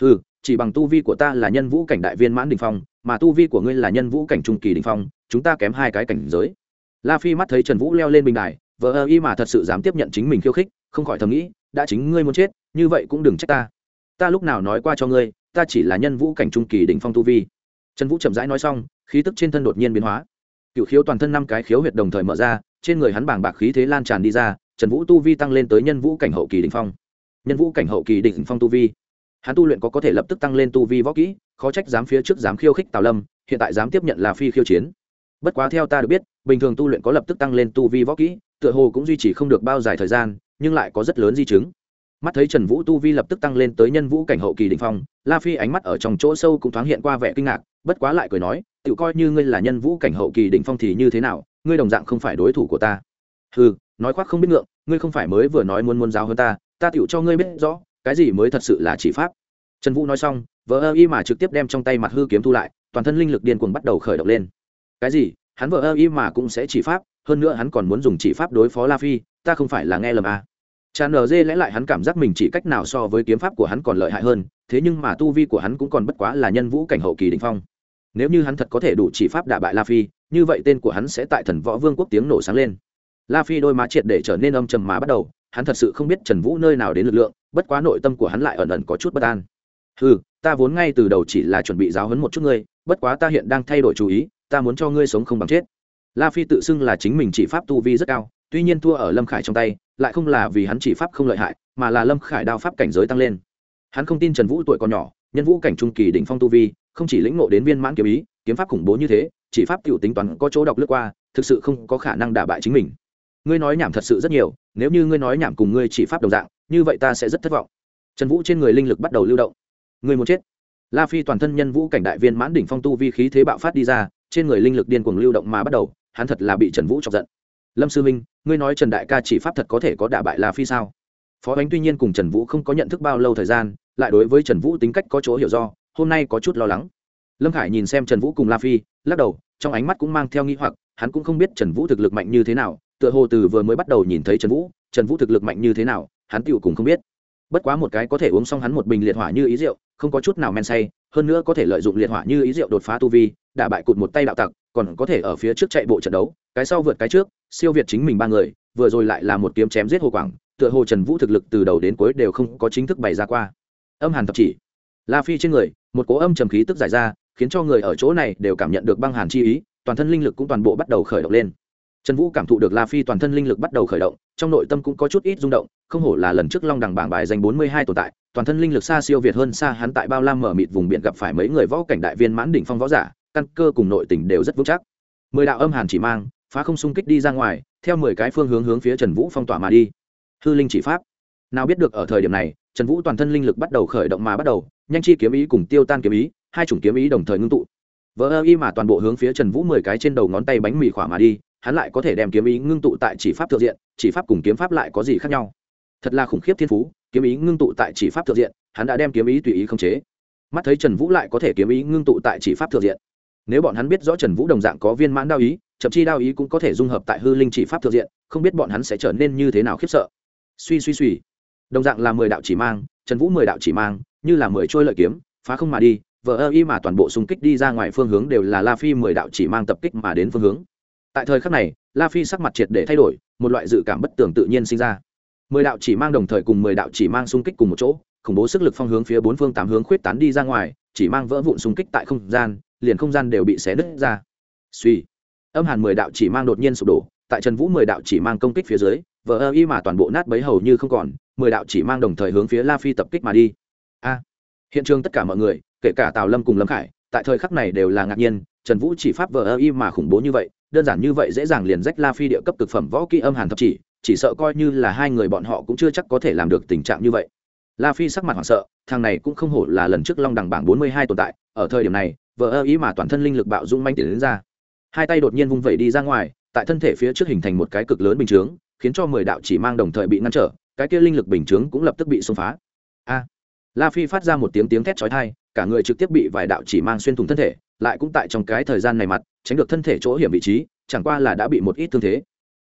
Ừ chỉ bằng tu vi của ta là nhân vũ cảnh đại viên mãn đình phong, mà tu vi của ngươi là nhân vũ cảnh trung kỳ đình phong, chúng ta kém hai cái cảnh giới. La phi mắt thấy trần vũ leo lên bình đài, vờ ơ y mà thật sự dám tiếp nhận chính mình khiêu khích, không khỏi thầm nghĩ, đã chính ngươi muốn chết, như vậy cũng đừng trách ta. Ta lúc nào nói qua cho ngươi, ta chỉ là nhân vũ cảnh trung kỳ đỉnh phong tu vi. Trần vũ chậm rãi nói xong, khí tức trên thân đột nhiên biến hóa. Cựu khiếu toàn thân năm cái khiếu huyệt đồng thời mở ra, trên người hắn bảng bạc khí thế lan tràn đi ra, trần vũ tu vi tăng lên tới nhân vũ cảnh hậu kỳ đỉnh phong nhân vũ cảnh hậu kỳ đỉnh phong tu vi. Hắn tu luyện có có thể lập tức tăng lên tu vi võ kỹ, khó trách dám phía trước dám khiêu khích tào lâm, hiện tại dám tiếp nhận là phi khiêu chiến. Bất quá theo ta được biết, bình thường tu luyện có lập tức tăng lên tu vi võ kỹ, tựa hồ cũng duy trì không được bao dài thời gian, nhưng lại có rất lớn di chứng. Mắt thấy trần vũ tu vi lập tức tăng lên tới nhân vũ cảnh hậu kỳ đình phong, la phi ánh mắt ở trong chỗ sâu cũng thoáng hiện qua vẻ kinh ngạc, bất quá lại cười nói tự coi như ngươi là nhân vũ cảnh hậu kỳ đình phong thì như thế nào, ngươi đồng dạng không phải đối thủ của ta. Ừ nói khoác không biết ngượng, ngươi không phải mới vừa nói muốn muốn giáo hơn ta ta tựu cho ngươi biết rõ cái gì mới thật sự là chỉ pháp trần vũ nói xong vợ ơ y mà trực tiếp đem trong tay mặt hư kiếm thu lại toàn thân linh lực điên cuồng bắt đầu khởi động lên cái gì hắn vợ ơ y mà cũng sẽ chỉ pháp hơn nữa hắn còn muốn dùng chỉ pháp đối phó la phi ta không phải là nghe lầm à. Tràn nở dê lẽ lại hắn cảm giác mình chỉ cách nào so với kiếm pháp của hắn còn lợi hại hơn, thế nhưng mà tu vi của hắn cũng còn bất quá là nhân vũ cảnh hậu kỳ đỉnh phong. Nếu như hắn thật có thể đủ chỉ pháp đả bại La Phi, như vậy tên của hắn sẽ tại Thần Võ Vương quốc tiếng nổ sáng lên. La Phi đôi má triệt để trở nên âm trầm mà bắt đầu, hắn thật sự không biết Trần Vũ nơi nào đến lực lượng, bất quá nội tâm của hắn lại ẩn ẩn có chút bất an. "Hừ, ta vốn ngay từ đầu chỉ là chuẩn bị giáo huấn một chút ngươi, bất quá ta hiện đang thay đổi chủ ý, ta muốn cho ngươi sống không bằng chết." La Phi tự xưng là chính mình chỉ pháp tu vi rất cao, tuy nhiên thua ở Lâm Khải trong tay, lại không là vì hắn chỉ pháp không lợi hại mà là lâm khải đao pháp cảnh giới tăng lên hắn không tin trần vũ tuổi còn nhỏ nhân vũ cảnh trung kỳ đỉnh phong tu vi không chỉ lĩnh ngộ đến viên mãn kiếm ý kiếm pháp khủng bố như thế chỉ pháp tiểu tính toán có chỗ đọc lướt qua thực sự không có khả năng đả bại chính mình ngươi nói nhảm thật sự rất nhiều nếu như ngươi nói nhảm cùng ngươi chỉ pháp đồng dạng, như vậy ta sẽ rất thất vọng. Trần vũ trên người linh lực bắt đầu lưu động. Ngươi muốn chết. La phi toàn thân nhân vũ cảnh đại viên mãn đỉnh phong tu vi khí thế bạo phát đi ra, trên người linh lực điên cuồng lưu động mà bắt đầu, hắn thật là bị trần vũ chọc giận. Lâm sư minh, ngươi nói trần đại ca chỉ pháp thật có thể có đả bại la phi sao? Phó ánh tuy nhiên cùng trần vũ không có nhận thức bao lâu thời gian, lại đối với trần vũ tính cách có chỗ hiểu do, hôm nay có chút lo lắng. Lâm khải nhìn xem trần vũ cùng la phi, lắc đầu, trong ánh mắt cũng mang theo nghi hoặc, hắn cũng không biết trần vũ thực lực mạnh như thế nào tựa hồ từ vừa mới bắt đầu nhìn thấy trần vũ trần vũ thực lực mạnh như thế nào, hắn tựu cùng không biết. Bất quá một cái có thể uống xong hắn một bình liệt hỏa như ý rượu, không có chút nào men say, hơn nữa có thể lợi dụng liệt hỏa như ý rượu đột phá tu vi đả bại cụt một tay đạo tặc, còn có thể ở phía trước chạy bộ trận đấu, cái sau vượt cái trước, siêu việt chính mình ba người, vừa rồi lại là một kiếm chém giết hồ quảng, tựa hồ trần vũ thực lực từ đầu đến cuối đều không có chính thức bày ra qua. Âm hàn thập chỉ, la phi trên người, một cố âm trầm khí tức giải ra, khiến cho người ở chỗ này đều cảm nhận được băng hàn chi ý, toàn thân linh lực cũng toàn bộ bắt đầu khởi động lên trần vũ cảm thụ được la phi toàn thân linh lực bắt đầu khởi động, trong nội tâm cũng có chút ít rung động, không hổ là lần trước long đằng bảng bài danh bốn mươi hai tồn tại, toàn thân linh lực xa siêu việt hơn xa hắn tại bao lam mở mịt vùng biển gặp phải mấy người võ cảnh đại viên mãn đỉnh phong võ giả, căn cơ cùng nội tình đều rất vững chắc. Mười đạo âm hàn chỉ mang, phá không xung kích đi ra ngoài, theo mười cái phương hướng hướng phía trần vũ phong tỏa mà đi. Hư linh chỉ pháp. Nào biết được ở thời điểm này, trần vũ toàn thân linh lực bắt đầu khởi động mà bắt đầu, nhanh chi kiếm ý cùng tiêu tan kiếm ý, hai chủng kiếm ý đồng thời ngưng tụ. Vỡ ơ y mà toàn bộ hướng phía trần vũ mười cái trên đầu ngón tay bánh mì khỏa mà đi hắn lại có thể đem kiếm ý ngưng tụ tại chỉ pháp thượng diện, chỉ pháp cùng kiếm pháp lại có gì khác nhau? Thật là khủng khiếp thiên phú, kiếm ý ngưng tụ tại chỉ pháp thượng diện, hắn đã đem kiếm ý tùy ý khống chế. Mắt thấy trần vũ lại có thể kiếm ý ngưng tụ tại chỉ pháp thượng diện. Nếu bọn hắn biết rõ trần vũ đồng dạng có viên mãn đao ý chậm chi đao ý cũng có thể dung hợp tại hư linh chỉ pháp thượng diện, không biết bọn hắn sẽ trở nên như thế nào khiếp sợ. Suy suy suy. Đồng dạng là mười đạo chỉ mang, trần vũ mười đạo chỉ mang, như là mười trôi lợi kiếm, phá không mà đi vợ ơ y mà toàn bộ xung kích đi ra ngoài phương hướng đều là la phi mười đạo chỉ mang tập kích mà đến phương hướng tại thời khắc này, la phi sắc mặt triệt để thay đổi, một loại dự cảm bất tường tự nhiên sinh ra. Mười đạo chỉ mang đồng thời cùng mười đạo chỉ mang xung kích cùng một chỗ, khủng bố sức lực phong hướng phía bốn phương tám hướng khuyết tán đi ra ngoài, chỉ mang vỡ vụn xung kích tại không gian, liền không gian đều bị xé nứt ra. Suy. Âm hàn mười đạo chỉ mang đột nhiên sụp đổ, tại trần vũ mười đạo chỉ mang công kích phía dưới, vờ ơ y mà toàn bộ nát bấy hầu như không còn, mười đạo chỉ mang đồng thời hướng phía la phi tập kích mà đi. A. Hiện trường tất cả mọi người, kể cả tào lâm cùng lâm khải, tại thời khắc này đều là ngạc nhiên, trần vũ chỉ pháp vờ ơ y mà khủng bố như vậy đơn giản như vậy dễ dàng liền rách la phi địa cấp cực phẩm võ kỹ âm hàn thập chỉ chỉ sợ coi như là hai người bọn họ cũng chưa chắc có thể làm được tình trạng như vậy. La phi sắc mặt hoảng sợ, thằng này cũng không hổ là lần trước long đẳng bảng bốn mươi hai tồn tại, ở thời điểm này, vờ ơ ý mà toàn thân linh lực bạo dung manh tiến đến ra. Hai tay đột nhiên vung vẩy đi ra ngoài, tại thân thể phía trước hình thành một cái cực lớn bình chướng, khiến cho mười đạo chỉ mang đồng thời bị ngăn trở, cái kia linh lực bình chướng cũng lập tức bị xông phá. A! La phi phát ra một tiếng tiếng thét chói tai, cả người trực tiếp bị vài đạo chỉ mang xuyên thủng thân thể, lại cũng tại trong cái thời gian này mặt tránh được thân thể chỗ hiểm vị trí, chẳng qua là đã bị một ít thương thế.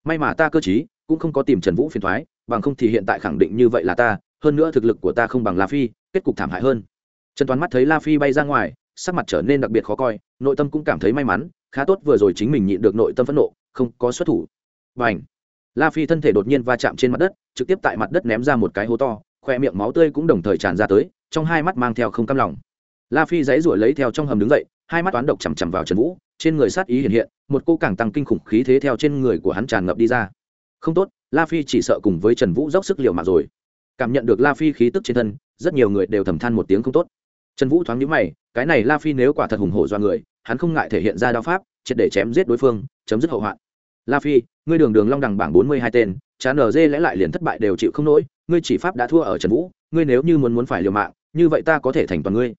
May mà ta cơ chí cũng không có tìm trần vũ phiền thoái, bằng không thì hiện tại khẳng định như vậy là ta, hơn nữa thực lực của ta không bằng la phi, kết cục thảm hại hơn. Trần toán mắt thấy la phi bay ra ngoài, sắc mặt trở nên đặc biệt khó coi, nội tâm cũng cảm thấy may mắn, khá tốt vừa rồi chính mình nhịn được nội tâm phẫn nộ, không có xuất thủ. Và ảnh la phi thân thể đột nhiên va chạm trên mặt đất, trực tiếp tại mặt đất ném ra một cái hố to, khoe miệng máu tươi cũng đồng thời tràn ra tới, trong hai mắt mang theo không cam lòng. La phi dãy ruổi lấy theo trong hầm đứng dậy, hai mắt toán độc chằm chằm vào trần vũ trên người sát ý hiện hiện, một cô càng tăng kinh khủng khí thế theo trên người của hắn tràn ngập đi ra. Không tốt, la phi chỉ sợ cùng với trần vũ dốc sức liều mạng rồi. Cảm nhận được la phi khí tức trên thân, rất nhiều người đều thầm than một tiếng không tốt. Trần vũ thoáng nhíu mày, cái này la phi nếu quả thật hùng hổ do người, hắn không ngại thể hiện ra đao pháp, triệt để chém giết đối phương, chấm dứt hậu hoạn. La phi, ngươi đường đường long đằng bảng bốn mươi hai tên chán ở dê lẽ lại liền thất bại đều chịu không nổi, ngươi chỉ pháp đã thua ở trần vũ, ngươi nếu như muốn muốn phải liều mạng, như vậy ta có thể thành toàn ngươi.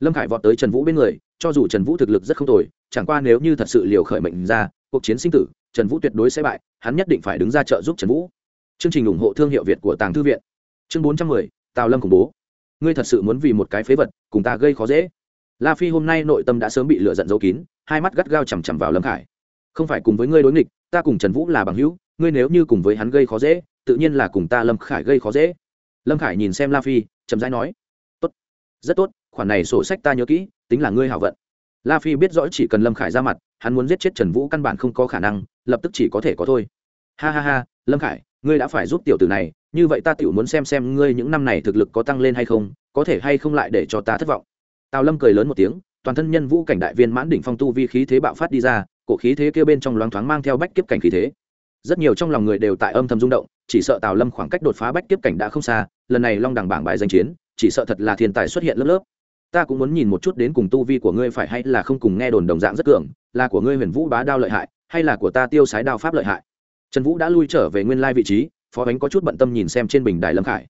Lâm khải vọt tới trần vũ bên người cho dù trần vũ thực lực rất không tồi, chẳng qua nếu như thật sự liều khởi mệnh ra, cuộc chiến sinh tử, trần vũ tuyệt đối sẽ bại, hắn nhất định phải đứng ra trợ giúp trần vũ. Chương trình ủng hộ thương hiệu việt của tàng thư viện. Chương bốn trăm mười, tào lâm khủng bố. Ngươi thật sự muốn vì một cái phế vật, cùng ta gây khó dễ. La phi hôm nay nội tâm đã sớm bị lựa giận giấu kín, hai mắt gắt gao chằm chằm vào lâm khải. Không phải cùng với ngươi đối nghịch, ta cùng trần vũ là bằng hữu, ngươi nếu như cùng với hắn gây khó dễ, tự nhiên là cùng ta lâm khải gây khó dễ. Lâm khải nhìn xem la phi, chậm rãi nói, tốt, rất tốt, khoản này sổ sách ta nhớ kỹ tính là ngươi hảo vận. La phi biết rõ chỉ cần lâm khải ra mặt, hắn muốn giết chết trần vũ căn bản không có khả năng, lập tức chỉ có thể có thôi. Ha ha ha, lâm khải, ngươi đã phải giúp tiểu tử này, như vậy ta tiểu muốn xem xem ngươi những năm này thực lực có tăng lên hay không, có thể hay không lại để cho ta thất vọng. Tào lâm cười lớn một tiếng, toàn thân nhân vũ cảnh đại viên mãn đỉnh phong tu vi khí thế bạo phát đi ra, cổ khí thế kia bên trong loáng thoáng mang theo bách kiếp cảnh khí thế. Rất nhiều trong lòng người đều tại âm thầm rung động, chỉ sợ tào lâm khoảng cách đột phá bách kiếp cảnh đã không xa, lần này long đẳng bảng bài danh chiến, chỉ sợ thật là thiên tài xuất hiện lớp lớp ta cũng muốn nhìn một chút đến cùng tu vi của ngươi phải hay là không cùng nghe đồn đồng dạng rất cường, là của ngươi huyền vũ bá đao lợi hại, hay là của ta tiêu sái đao pháp lợi hại? Trần vũ đã lui trở về nguyên lai vị trí, phó bánh có chút bận tâm nhìn xem trên bình đài lâm khải.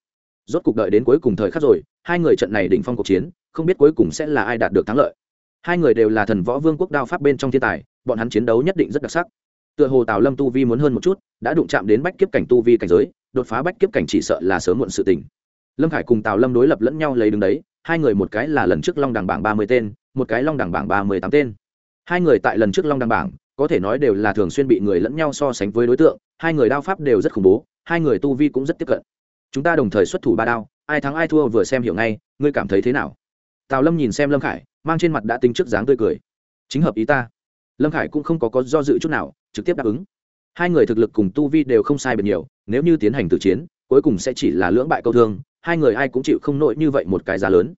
Rốt cuộc đợi đến cuối cùng thời khắc rồi, hai người trận này đỉnh phong cuộc chiến, không biết cuối cùng sẽ là ai đạt được thắng lợi. Hai người đều là thần võ vương quốc đao pháp bên trong thiên tài, bọn hắn chiến đấu nhất định rất đặc sắc. Tựa hồ tào lâm tu vi muốn hơn một chút, đã đụng chạm đến bách kiếp cảnh tu vi cảnh giới, đột phá bách kiếp cảnh chỉ sợ là sớm muộn sự tình. Lâm khải cùng tào lâm đối lập lẫn nhau lấy đứng đấy hai người một cái là lần trước long đẳng bảng ba mươi tên, một cái long đẳng bảng ba mươi tám tên. Hai người tại lần trước long đẳng bảng, có thể nói đều là thường xuyên bị người lẫn nhau so sánh với đối tượng, hai người đao pháp đều rất khủng bố, hai người tu vi cũng rất tiếp cận. Chúng ta đồng thời xuất thủ ba đao, ai thắng ai thua vừa xem hiểu ngay, ngươi cảm thấy thế nào? Tào lâm nhìn xem lâm khải, mang trên mặt đã tính trước dáng tươi cười. Chính hợp ý ta. Lâm khải cũng không có có do dự chút nào, trực tiếp đáp ứng. Hai người thực lực cùng tu vi đều không sai biệt nhiều, nếu như tiến hành tự chiến, cuối cùng sẽ chỉ là lưỡng bại câu thương hai người ai cũng chịu không nổi như vậy một cái giá lớn.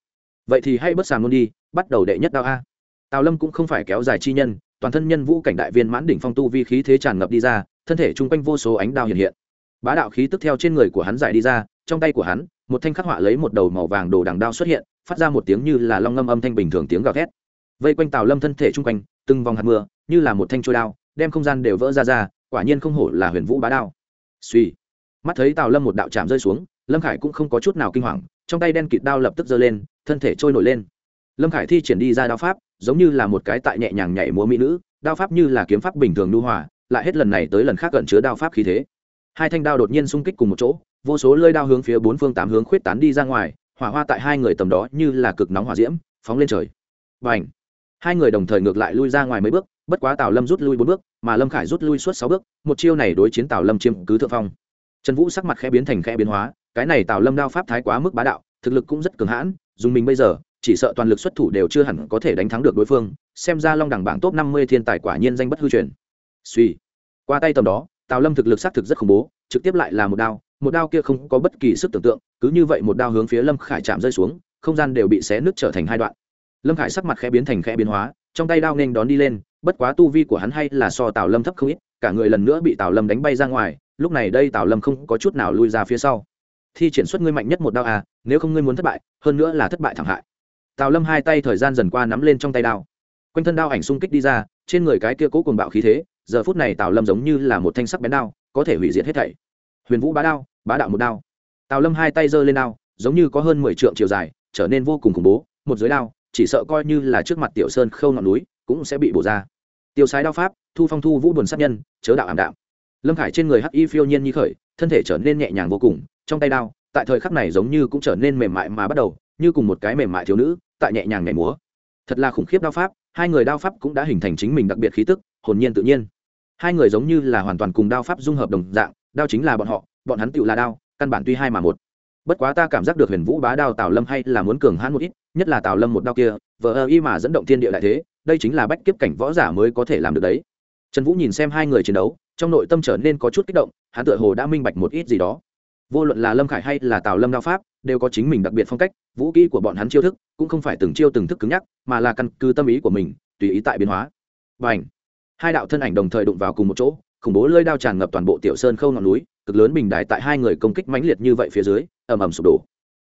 Vậy thì hãy bất sàm luôn đi, bắt đầu đệ nhất đao a. Tào lâm cũng không phải kéo dài chi nhân, toàn thân nhân vũ cảnh đại viên mãn đỉnh phong tu vi khí thế tràn ngập đi ra, thân thể chung quanh vô số ánh đao hiện hiện. Bá đạo khí tức theo trên người của hắn giải đi ra, trong tay của hắn, một thanh khắc họa lấy một đầu màu vàng đồ đằng đao xuất hiện, phát ra một tiếng như là long ngâm âm thanh bình thường tiếng gào thét. Vây quanh tào lâm thân thể chung quanh, từng vòng hạt mưa, như là một thanh trôi đao, đem không gian đều vỡ ra ra, quả nhiên không hổ là huyền vũ bá đao. Suy mắt thấy tào lâm một đạo chạm rơi xuống lâm khải cũng không có chút nào kinh hoàng trong tay đen kịt đao lập tức giơ lên thân thể trôi nổi lên lâm khải thi triển đi ra đao pháp giống như là một cái tại nhẹ nhàng nhảy múa mỹ nữ đao pháp như là kiếm pháp bình thường nu hòa lại hết lần này tới lần khác gần chứa đao pháp khí thế hai thanh đao đột nhiên xung kích cùng một chỗ vô số lơi đao hướng phía bốn phương tám hướng khuyết tán đi ra ngoài hỏa hoa tại hai người tầm đó như là cực nóng hỏa diễm phóng lên trời và ảnh hai người đồng thời ngược lại lui ra ngoài mấy bước bất quá tào lâm rút lui bốn bước mà lâm khải rút lui suốt sáu bước một chiêu này đối chiến tào lâm chiếm cứ thượng phong trần vũ sắc mặt khẽ biến thành khẽ biến hóa cái này tào lâm đao pháp thái quá mức bá đạo, thực lực cũng rất cường hãn, dùng mình bây giờ, chỉ sợ toàn lực xuất thủ đều chưa hẳn có thể đánh thắng được đối phương, xem ra long đẳng bảng top năm mươi thiên tài quả nhiên danh bất hư truyền. Suy. Qua tay tầm đó, tào lâm thực lực xác thực rất khủng bố, trực tiếp lại là một đao một đao kia không có bất kỳ sức tưởng tượng, cứ như vậy một đao hướng phía lâm khải chạm rơi xuống, không gian đều bị xé nứt trở thành hai đoạn. Lâm khải sắc mặt khẽ biến thành khẽ biến hóa, trong tay đao nên đón đi lên, bất quá tu vi của hắn hay là so tào lâm thấp không ít, cả người lần nữa bị tào lâm đánh bay ra ngoài, lúc này đây tào lâm không có chút nào lui ra phía sau thi triển xuất ngươi mạnh nhất một đao à nếu không ngươi muốn thất bại, hơn nữa là thất bại thẳng hại. Tào lâm hai tay thời gian dần qua nắm lên trong tay đao. Quanh thân đao ảnh xung kích đi ra, trên người cái kia cố cùng bạo khí thế, giờ phút này tào lâm giống như là một thanh sắc bén đao, có thể hủy diệt hết thảy. Huyền vũ bá đao, bá đạo một đao. Tào lâm hai tay giơ lên đao, giống như có hơn mười trượng chiều dài, trở nên vô cùng khủng bố, một giới đao, chỉ sợ coi như là trước mặt tiểu sơn khâu ngọn núi, cũng sẽ bị bổ ra. Tiêu sái đao pháp, thu phong thu vũ buồn sát nhân, chớ đạo ảm đạm. Lâm khải trên người hắc y phiêu nhiên như khởi, thân thể trở nên nhẹ nhàng vô cùng trong tay đao, tại thời khắc này giống như cũng trở nên mềm mại mà bắt đầu, như cùng một cái mềm mại thiếu nữ, tại nhẹ nhàng nhảy múa. Thật là khủng khiếp đao pháp, hai người đao pháp cũng đã hình thành chính mình đặc biệt khí tức, hồn nhiên tự nhiên. Hai người giống như là hoàn toàn cùng đao pháp dung hợp đồng dạng, đao chính là bọn họ, bọn hắn tựu là đao, căn bản tuy hai mà một. Bất quá ta cảm giác được huyền vũ bá đao tào lâm hay là muốn cường hãn một ít, nhất là tào lâm một đao kia vợ ơ y mà dẫn động thiên địa đại thế, đây chính là bách kiếp cảnh võ giả mới có thể làm được đấy. Trần vũ nhìn xem hai người chiến đấu, trong nội tâm trở nên có chút kích động, hắn tựa hồ đã minh bạch một ít gì đó vô luận là lâm khải hay là tào lâm đao pháp, đều có chính mình đặc biệt phong cách, vũ kỹ của bọn hắn chiêu thức cũng không phải từng chiêu từng thức cứng nhắc, mà là căn cứ tâm ý của mình, tùy ý tại biến hóa. Và ảnh hai đạo thân ảnh đồng thời đụng vào cùng một chỗ, khủng bố lơi đao tràn ngập toàn bộ tiểu sơn khâu ngọn núi, cực lớn bình đài tại hai người công kích mãnh liệt như vậy phía dưới, ầm ầm sụp đổ.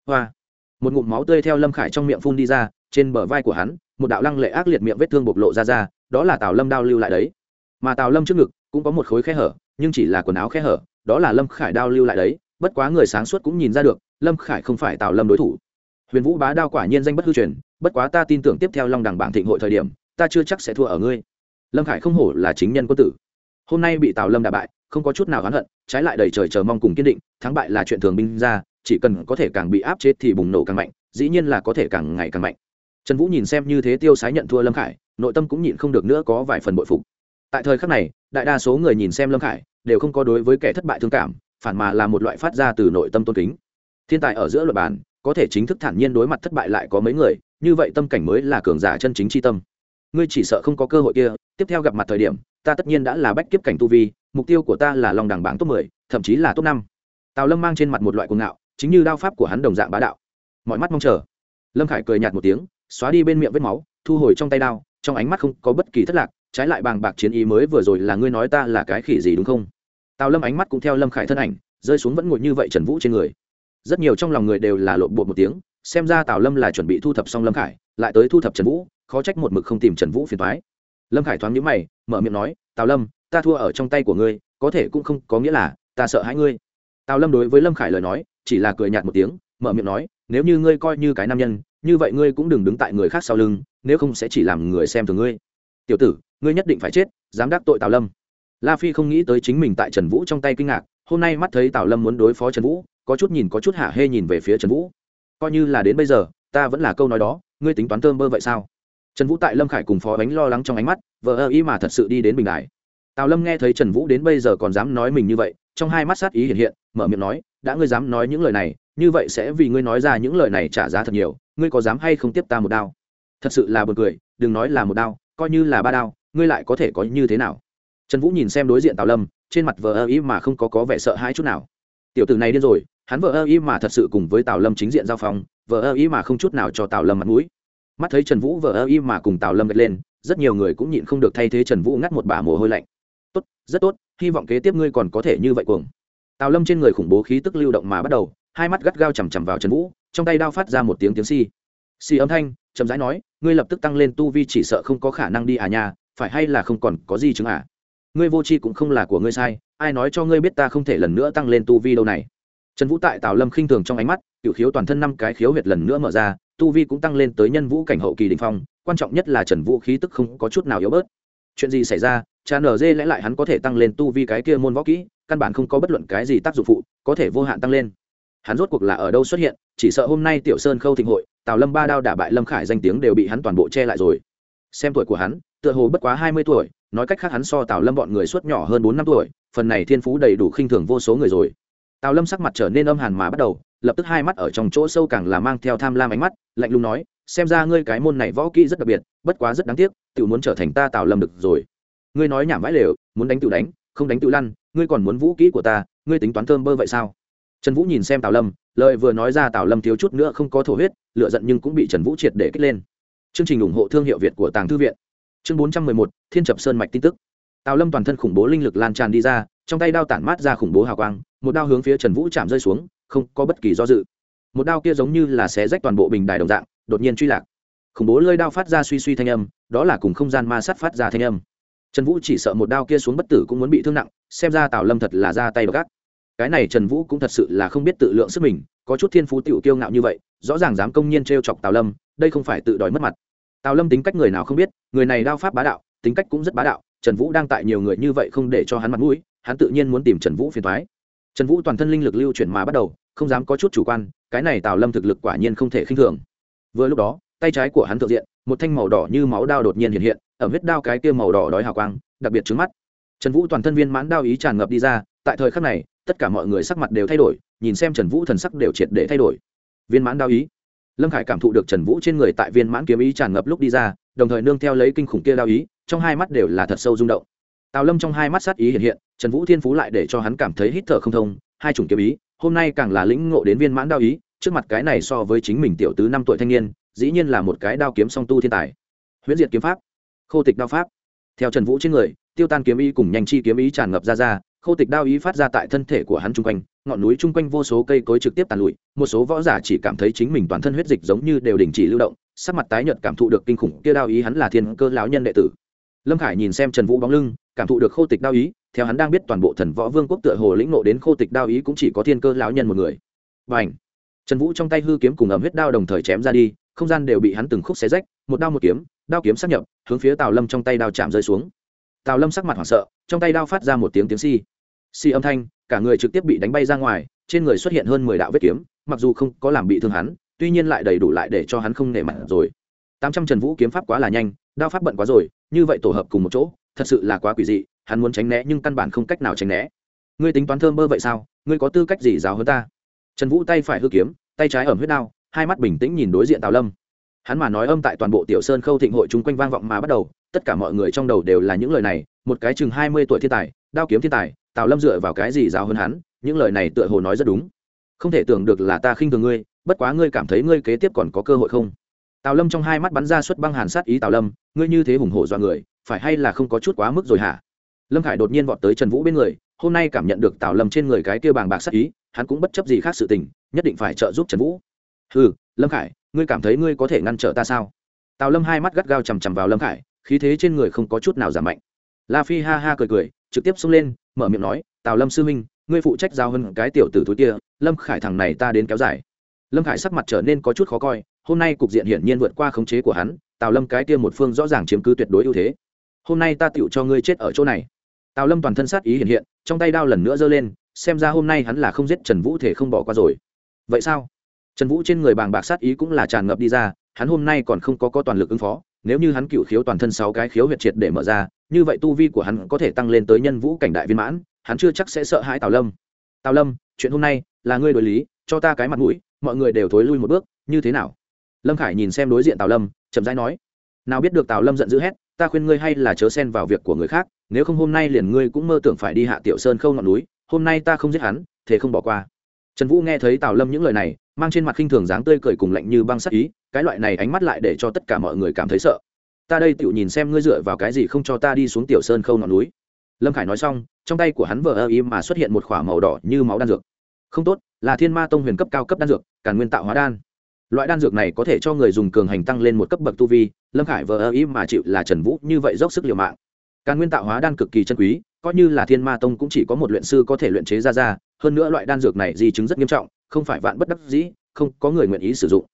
Hoa! Một ngụm máu tươi theo lâm khải trong miệng phun đi ra, trên bờ vai của hắn, một đạo lăng lệ ác liệt miệng vết thương bộc lộ ra ra, đó là tào lâm đao lưu lại đấy. Mà tào lâm trước ngực cũng có một khối khe hở, nhưng chỉ là quần áo khe hở, đó là lâm khải đao lưu lại đấy bất quá người sáng suốt cũng nhìn ra được, lâm khải không phải tào lâm đối thủ. Huyền vũ bá đao quả nhiên danh bất hư truyền, bất quá ta tin tưởng tiếp theo long đẳng bảng thịnh hội thời điểm, ta chưa chắc sẽ thua ở ngươi. Lâm khải không hổ là chính nhân quân tử. Hôm nay bị tào lâm đả bại, không có chút nào oán hận, trái lại đầy trời chờ mong cùng kiên định, thắng bại là chuyện thường binh ra, chỉ cần có thể càng bị áp chế thì bùng nổ càng mạnh, dĩ nhiên là có thể càng ngày càng mạnh. Trần vũ nhìn xem như thế tiêu sái nhận thua lâm khải, nội tâm cũng nhịn không được nữa có vài phần bội phục. Tại thời khắc này, đại đa số người nhìn xem lâm khải, đều không có đối với kẻ thất bại thương cảm phản mà là một loại phát ra từ nội tâm tôn kính. Thiên tài ở giữa luật bàn, có thể chính thức thản nhiên đối mặt thất bại lại có mấy người như vậy tâm cảnh mới là cường giả chân chính c tâm. Ngươi chỉ sợ không có cơ hội kia tiếp theo gặp mặt thời điểm ta tất nhiên đã là bách kiếp cảnh tu vi mục tiêu của ta là lòng đẳng bảng top mười thậm chí là top năm. Tào lâm mang trên mặt một loại cuồng ngạo chính như đao pháp của hắn đồng dạng bá đạo. Mọi mắt mong chờ. Lâm khải cười nhạt một tiếng xóa đi bên miệng vết máu thu hồi trong tay đao trong ánh mắt không có bất kỳ thất lạc trái lại bàng bạc chiến ý mới vừa rồi là ngươi nói ta là cái khỉ gì đúng không? Tào lâm ánh mắt cũng theo lâm khải thân ảnh, rơi xuống vẫn ngồi như vậy trần vũ trên người. Rất nhiều trong lòng người đều là lộn bột một tiếng, xem ra tào lâm là chuẩn bị thu thập xong lâm khải, lại tới thu thập trần vũ, khó trách một mực không tìm trần vũ phiền thoái lâm khải thoáng nhíu mày, mở miệng nói, tào lâm, ta thua ở trong tay của ngươi, có thể cũng không có nghĩa là ta sợ hãi ngươi. Tào lâm đối với lâm khải lời nói, chỉ là cười nhạt một tiếng, mở miệng nói, nếu như ngươi coi như cái nam nhân, như vậy ngươi cũng đừng đứng tại người khác sau lưng, nếu không sẽ chỉ làm người xem thường ngươi. Tiểu tử, ngươi nhất định phải chết, dám đắc tội tào lâm la phi không nghĩ tới chính mình tại trần vũ trong tay kinh ngạc, hôm nay mắt thấy tào lâm muốn đối phó trần vũ, có chút nhìn có chút hạ hê nhìn về phía trần vũ. Coi như là đến bây giờ, ta vẫn là câu nói đó, ngươi tính toán thơm bơ vậy sao? Trần vũ tại lâm khải cùng phó bánh lo lắng trong ánh mắt vợ ơ ý mà thật sự đi đến bình đài. Tào lâm nghe thấy trần vũ đến bây giờ còn dám nói mình như vậy, trong hai mắt sát ý hiện hiện, mở miệng nói, đã ngươi dám nói những lời này, như vậy sẽ vì ngươi nói ra những lời này trả giá thật nhiều, ngươi có dám hay không tiếp ta một đao? Thật sự là buồn cười, đừng nói là một đao, coi như là ba đao, ngươi lại có thể có như thế nào? Trần vũ nhìn xem đối diện tào lâm trên mặt vợ ơ ý mà không có có vẻ sợ hãi chút nào. Tiểu tử này điên rồi hắn vợ ơ ý mà thật sự cùng với tào lâm chính diện giao phòng, vợ ơ ý mà không chút nào cho tào lâm mặt mũi. Mắt thấy trần vũ vợ ơ ý mà cùng tào lâm gật lên rất nhiều người cũng nhịn không được thay thế trần vũ ngắt một bả mồ hôi lạnh. Tốt rất tốt hy vọng kế tiếp ngươi còn có thể như vậy cuồng. Tào lâm trên người khủng bố khí tức lưu động mà bắt đầu hai mắt gắt gao chằm chằm vào trần vũ trong tay đao phát ra một tiếng tiếng si si âm thanh chậm rãi nói ngươi lập tức tăng lên tu vi chỉ sợ không có khả năng đi à nhà phải hay là không còn có gì chứng à? Ngươi vô tri cũng không là của ngươi sai, ai nói cho ngươi biết ta không thể lần nữa tăng lên tu vi đâu này? Trần vũ tại tào lâm khinh thường trong ánh mắt, cựu khiếu toàn thân năm cái khiếu huyệt lần nữa mở ra, tu vi cũng tăng lên tới nhân vũ cảnh hậu kỳ đình phong, quan trọng nhất là trần vũ khí tức không có chút nào yếu bớt. Chuyện gì xảy ra? Cha nở dê lẽ lại hắn có thể tăng lên tu vi cái kia môn võ kỹ, căn bản không có bất luận cái gì tác dụng phụ, có thể vô hạn tăng lên. Hắn rốt cuộc là ở đâu xuất hiện, chỉ sợ hôm nay tiểu sơn khâu thịnh hội, tào lâm ba đao đả bại lâm khải danh tiếng đều bị hắn toàn bộ che lại rồi. Xem tuổi của hắn, tựa hồ bất quá hai mươi tuổi nói cách khác hắn so tào lâm bọn người suốt nhỏ hơn bốn năm tuổi, phần này thiên phú đầy đủ khinh thường vô số người rồi. Tào lâm sắc mặt trở nên âm hàn mà bắt đầu, lập tức hai mắt ở trong chỗ sâu càng là mang theo tham lam ánh mắt, lạnh lùng nói, xem ra ngươi cái môn này võ kỹ rất đặc biệt, bất quá rất đáng tiếc tự muốn trở thành ta tào lâm được rồi. Ngươi nói nhảm vãi lều, muốn đánh tự đánh, không đánh tự lăn, ngươi còn muốn vũ kỹ của ta, ngươi tính toán thơm bơ vậy sao? Trần vũ nhìn xem tào lâm, lời vừa nói ra tào lâm thiếu chút nữa không có thổ huyết lựa giận nhưng cũng bị trần vũ triệt để kích lên. Chương trình ủng hộ thương hiệu việt của tàng thư viện chương bốn trăm mười một, thiên chập sơn mạch tin tức. Tào lâm toàn thân khủng bố linh lực lan tràn đi ra, trong tay đao tản mát ra khủng bố hào quang, một đao hướng phía trần vũ chạm rơi xuống, không có bất kỳ do dự. Một đao kia giống như là xé rách toàn bộ bình đài đồng dạng, đột nhiên truy lạc. Khủng bố lơi đao phát ra suy suy thanh âm, đó là cùng không gian ma sát phát ra thanh âm. Trần vũ chỉ sợ một đao kia xuống bất tử cũng muốn bị thương nặng, xem ra tào lâm thật là ra tay gác cái này trần vũ cũng thật sự là không biết tự lượng sức mình, có chút thiên phú tiểu kiêu ngạo như vậy, rõ ràng dám công nhiên t r e o chọc tào lâm, đây không phải tự đòi mất mặt tào lâm tính cách người nào không biết, người này đao pháp bá đạo, tính cách cũng rất bá đạo, trần vũ đang tại nhiều người như vậy không để cho hắn mặt mũi, hắn tự nhiên muốn tìm trần vũ phiền thoái trần vũ toàn thân linh lực lưu chuyển mà bắt đầu, không dám có chút chủ quan, cái này tào lâm thực lực quả nhiên không thể khinh thường. Vừa lúc đó, tay trái của hắn thượng diện, một thanh màu đỏ như máu đao đột nhiên hiện hiện, ở vết đao cái kia màu đỏ đói hào quang, đặc biệt trứng mắt. Trần vũ toàn thân viên mãn đao ý tràn ngập đi ra, tại thời khắc này, tất cả mọi người sắc mặt đều thay đổi, nhìn xem trần vũ thần sắc đều triệt để thay đổi. Viên mãn đao ý lâm khải cảm thụ được trần vũ trên người tại viên mãn kiếm ý tràn ngập lúc đi ra, đồng thời nương theo lấy kinh khủng kia đao ý, trong hai mắt đều là thật sâu rung động. Tào lâm trong hai mắt sát ý hiện hiện, trần vũ thiên phú lại để cho hắn cảm thấy hít thở không thông, hai chủng kiếm ý, hôm nay càng là lĩnh ngộ đến viên mãn đao ý, trước mặt cái này so với chính mình tiểu tứ năm tuổi thanh niên, dĩ nhiên là một cái đao kiếm song tu thiên tài. Huyễn diệt kiếm pháp, khô tịch đao pháp. Theo trần vũ trên người, tiêu tan kiếm ý cùng nhanh chi kiếm ý tràn ngập ra ra, khô tịch đao ý phát ra tại thân thể của hắn chung quanh ngọn núi chung quanh vô số cây cối trực tiếp tàn lụi, một số võ giả chỉ cảm thấy chính mình toàn thân huyết dịch giống như đều đình chỉ lưu động, sắc mặt tái nhợt cảm thụ được kinh khủng, kia đao ý hắn là thiên cơ lão nhân đệ tử. Lâm khải nhìn xem trần vũ bóng lưng, cảm thụ được khô tịch đao ý, theo hắn đang biết toàn bộ thần võ vương quốc tựa hồ lĩnh nộ đến khô tịch đao ý cũng chỉ có thiên cơ lão nhân một người. Và ảnh trần vũ trong tay hư kiếm cùng ẩm huyết đao đồng thời chém ra đi, không gian đều bị hắn từng khúc xé rách, một đao một kiếm, đao kiếm sắp nhập, hướng phía tào lâm trong tay đao chạm rơi xuống. Tào lâm sắc mặt hoảng sợ, trong tay đao phát ra một tiếng tiếng si si âm thanh cả người trực tiếp bị đánh bay ra ngoài, trên người xuất hiện hơn mười đạo vết kiếm, mặc dù không có làm bị thương hắn, tuy nhiên lại đầy đủ lại để cho hắn không nể mặt rồi. Tám trăm trần vũ kiếm pháp quá là nhanh, đao pháp bận quá rồi, như vậy tổ hợp cùng một chỗ, thật sự là quá quỷ dị, hắn muốn tránh né nhưng căn bản không cách nào tránh né. Ngươi tính toán thơm bơ vậy sao? Ngươi có tư cách gì giáo hơn ta? Trần vũ tay phải hư kiếm, tay trái ẩm huyết đao, hai mắt bình tĩnh nhìn đối diện tào lâm. Hắn mà nói âm tại toàn bộ tiểu sơn khâu thịnh hội chung quanh vang vọng mà bắt đầu, tất cả mọi người trong đầu đều là những lời này, một cái chừng hai mươi tuổi thiên tài, đao kiếm thiên tài tào lâm dựa vào cái gì giáo hơn hắn? Những lời này tựa hồ nói rất đúng. Không thể tưởng được là ta khinh thường ngươi, bất quá ngươi cảm thấy ngươi kế tiếp còn có cơ hội không? Tào lâm trong hai mắt bắn ra suất băng hàn sát ý tào lâm, ngươi như thế hùng hổ dọa người, phải hay là không có chút quá mức rồi hả? Lâm khải đột nhiên vọt tới trần vũ bên người, hôm nay cảm nhận được tào lâm trên người cái kia bàng bạc sát ý, hắn cũng bất chấp gì khác sự tình, nhất định phải trợ giúp trần vũ. Ừ lâm khải, ngươi cảm thấy ngươi có thể ngăn trở ta sao? Tào lâm hai mắt gắt gao chằm chằm vào lâm khải, khí thế trên người không có chút nào giảm mạnh. La phi ha ha cười cười, trực tiếp xông lên mở miệng nói, tào lâm sư minh ngươi phụ trách giao hơn cái tiểu tử thúi kia, lâm khải thằng này ta đến kéo dài. Lâm khải sắc mặt trở nên có chút khó coi, hôm nay cục diện hiển nhiên vượt qua khống chế của hắn, tào lâm cái kia một phương rõ ràng chiếm cứ tuyệt đối ưu thế. Hôm nay ta tựu cho ngươi chết ở chỗ này. Tào lâm toàn thân sát ý hiện hiện, trong tay đao lần nữa giơ lên, xem ra hôm nay hắn là không giết trần vũ thể không bỏ qua rồi. Vậy sao? Trần vũ trên người bàng bạc sát ý cũng là tràn ngập đi ra, hắn hôm nay còn không có có toàn lực ứng phó nếu như hắn cựu khiếu toàn thân sáu cái khiếu huyệt triệt để mở ra, như vậy tu vi của hắn có thể tăng lên tới nhân vũ cảnh đại viên mãn, hắn chưa chắc sẽ sợ hãi tào lâm. Tào lâm, chuyện hôm nay là ngươi đối lý, cho ta cái mặt mũi, mọi người đều thối lui một bước, như thế nào? Lâm khải nhìn xem đối diện tào lâm, chậm rãi nói, nào biết được tào lâm giận dữ hét, ta khuyên ngươi hay là chớ xen vào việc của người khác, nếu không hôm nay liền ngươi cũng mơ tưởng phải đi hạ tiểu sơn khâu ngọn núi, hôm nay ta không giết hắn thế không bỏ qua. Trần vũ nghe thấy tào lâm những lời này, mang trên mặt khinh thường dáng tươi cười cùng lạnh như băng sắc ý cái loại này ánh mắt lại để cho tất cả mọi người cảm thấy sợ. Ta đây tựu nhìn xem ngươi dựa vào cái gì không cho ta đi xuống tiểu sơn khâu ngọn núi. Lâm khải nói xong, trong tay của hắn vờ ơ im mà xuất hiện một k h ỏ a màu đỏ như máu đan dược. Không tốt, là thiên ma tông huyền cấp cao cấp đan dược, càn nguyên tạo hóa đan. Loại đan dược này có thể cho người dùng cường hành tăng lên một cấp bậc tu vi, lâm khải vờ ơ im mà chịu là trần vũ như vậy dốc sức liều mạng. Càn nguyên tạo hóa đan cực kỳ chân quý, coi như là thiên ma tông cũng chỉ có một luyện sư có thể luyện chế ra ra, hơn nữa loại đan dược này di chứng rất nghiêm trọng, không phải vạn bất đắc dĩ, không có người nguyện ý sử dụng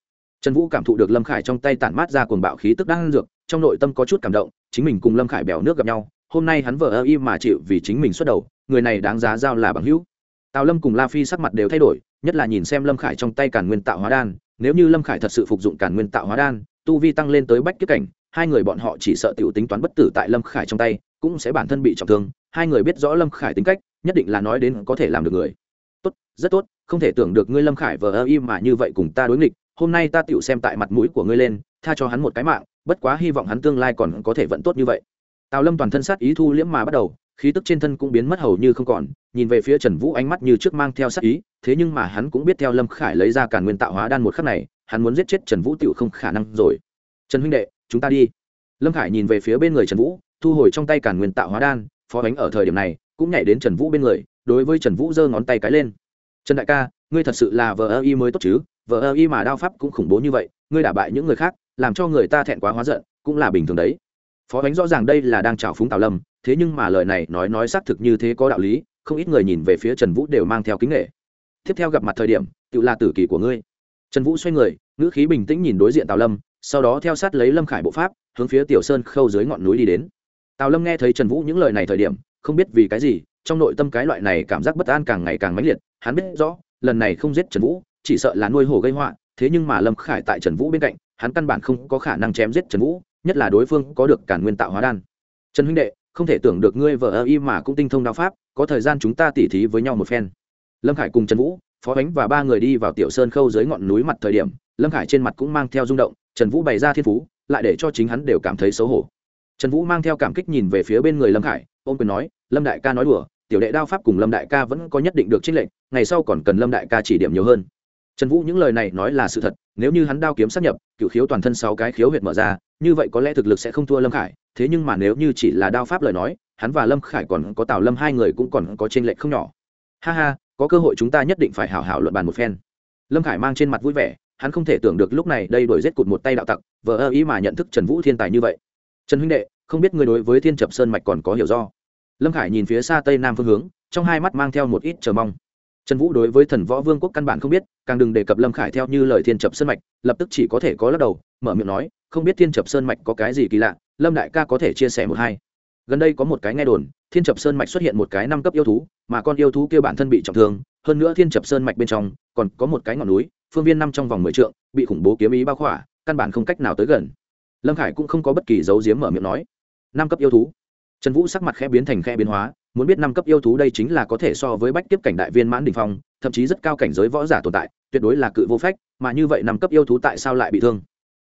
trần vũ cảm thụ được lâm khải trong tay tản mát ra cuồng bạo khí tức đang dược, trong nội tâm có chút cảm động, chính mình cùng lâm khải bèo nước gặp nhau, hôm nay hắn vợ ơ y mà chịu vì chính mình xuất đầu, người này đáng giá giao là bằng hữu. Tào lâm cùng la phi sắc mặt đều thay đổi, nhất là nhìn xem lâm khải trong tay cản nguyên tạo hóa đan, nếu như lâm khải thật sự phục dụng cản nguyên tạo hóa đan, tu vi tăng lên tới bách kiếp cảnh, hai người bọn họ chỉ sợ t i ể u tính toán bất tử tại lâm khải trong tay, cũng sẽ bản thân bị trọng thương, hai người biết rõ lâm khải tính cách, nhất định là nói đến có thể làm được người. Tốt, rất tốt, không thể tưởng được ngươi lâm khải vờ ơ y mà như vậy cùng ta đối nghịch hôm nay ta tựu xem tại mặt mũi của ngươi lên, tha cho hắn một cái mạng, bất quá hy vọng hắn tương lai còn có thể vẫn tốt như vậy. Tào lâm toàn thân sát ý thu liễm mà bắt đầu, khí tức trên thân cũng biến mất hầu như không còn, nhìn về phía trần vũ ánh mắt như trước mang theo sát ý, thế nhưng mà hắn cũng biết theo lâm khải lấy ra cản nguyên tạo hóa đan một khắc này, hắn muốn giết chết trần vũ tựu không khả năng rồi. Trần huynh đệ, chúng ta đi. Lâm khải nhìn về phía bên người trần vũ, thu hồi trong tay cản nguyên tạo hóa đan, phó bánh ở thời điểm này, cũng nhảy đến trần vũ bên người, đối với trần vũ giơ ngón tay cái lên. Trần đại ca, ngươi thật sự là vờ ơ y mới tốt chứ vợ ơ y mà đao pháp cũng khủng bố như vậy, ngươi đả bại những người khác, làm cho người ta thẹn quá hóa giận, cũng là bình thường đấy. Phó bánh rõ ràng đây là đang trào phúng tào lâm, thế nhưng mà lời này nói nói xác thực như thế có đạo lý, không ít người nhìn về phía trần vũ đều mang theo kính nghệ. Tiếp theo gặp mặt thời điểm, tự là tử kỳ của ngươi. Trần vũ xoay người, ngữ khí bình tĩnh nhìn đối diện tào lâm, sau đó theo sát lấy lâm khải bộ pháp, hướng phía tiểu sơn khâu dưới ngọn núi đi đến. Tào lâm nghe thấy trần vũ những lời này thời điểm, không biết vì cái gì, trong nội tâm cái loại này cảm giác bất an càng ngày càng mãnh liệt, hắn biết rõ, lần này không giết trần vũ chỉ sợ là nuôi hổ gây họa, thế nhưng mà lâm khải tại trần vũ bên cạnh, hắn căn bản không có khả năng chém giết trần vũ, nhất là đối phương có được cản nguyên tạo hóa đan. Trần huynh đệ, không thể tưởng được ngươi vợ ơ y mà cũng tinh thông đạo pháp, có thời gian chúng ta tỉ thí với nhau một phen. Lâm khải cùng trần vũ, phó bánh và ba người đi vào tiểu sơn khâu dưới ngọn núi mặt thời điểm, lâm khải trên mặt cũng mang theo rung động, trần vũ bày ra thiên phú, lại để cho chính hắn đều cảm thấy xấu hổ. Trần vũ mang theo cảm kích nhìn về phía bên người lâm khải, ôm quyền nói, lâm đại ca nói đùa, tiểu đệ đao pháp cùng lâm đại ca vẫn có nhất định được trích lệnh ngày sau còn cần lâm đại ca chỉ điểm nhiều hơn trần vũ những lời này nói là sự thật, nếu như hắn đao kiếm sắp nhập, cựu khiếu toàn thân sáu cái khiếu huyệt mở ra, như vậy có lẽ thực lực sẽ không thua lâm khải, thế nhưng mà nếu như chỉ là đao pháp lời nói, hắn và lâm khải còn có tào lâm hai người cũng còn có t r ê n lệch không nhỏ. Ha ha, có cơ hội chúng ta nhất định phải hảo hảo luận bàn một phen. Lâm khải mang trên mặt vui vẻ, hắn không thể tưởng được lúc này đây đổi rết cụt một tay đạo tặc, vờ ơ ý mà nhận thức trần vũ thiên tài như vậy. Trần huynh đệ, không biết người đối với thiên trập sơn mạch còn có hiểu do. Lâm khải nhìn phía xa tây nam phương hướng, trong hai mắt mang theo một ít chờ mong trần vũ đối với thần võ vương quốc căn bản không biết, càng đừng đề cập lâm khải theo như lời thiên trập sơn mạch, lập tức chỉ có thể có lắc đầu, mở miệng nói, không biết thiên trập sơn mạch có cái gì kỳ lạ, lâm đại ca có thể chia sẻ một hai. Gần đây có một cái nghe đồn, thiên trập sơn mạch xuất hiện một cái năm cấp yêu thú, mà con yêu thú kia bản thân bị trọng thương, hơn nữa thiên trập sơn mạch bên trong còn có một cái ngọn núi, phương viên năm trong vòng mười trượng, bị khủng bố kiếm ý bao khỏa, căn bản không cách nào tới gần. Lâm khải cũng không có bất kỳ dấu diếm mở miệng nói. Năm cấp yêu thú trần vũ sắc mặt khẽ biến thành khẽ biến hóa, muốn biết năm cấp yêu thú đây chính là có thể so với bách tiếp cảnh đại viên mãn đình phong, thậm chí rất cao cảnh giới võ giả tồn tại, tuyệt đối là cự vô phách, mà như vậy năm cấp yêu thú tại sao lại bị thương?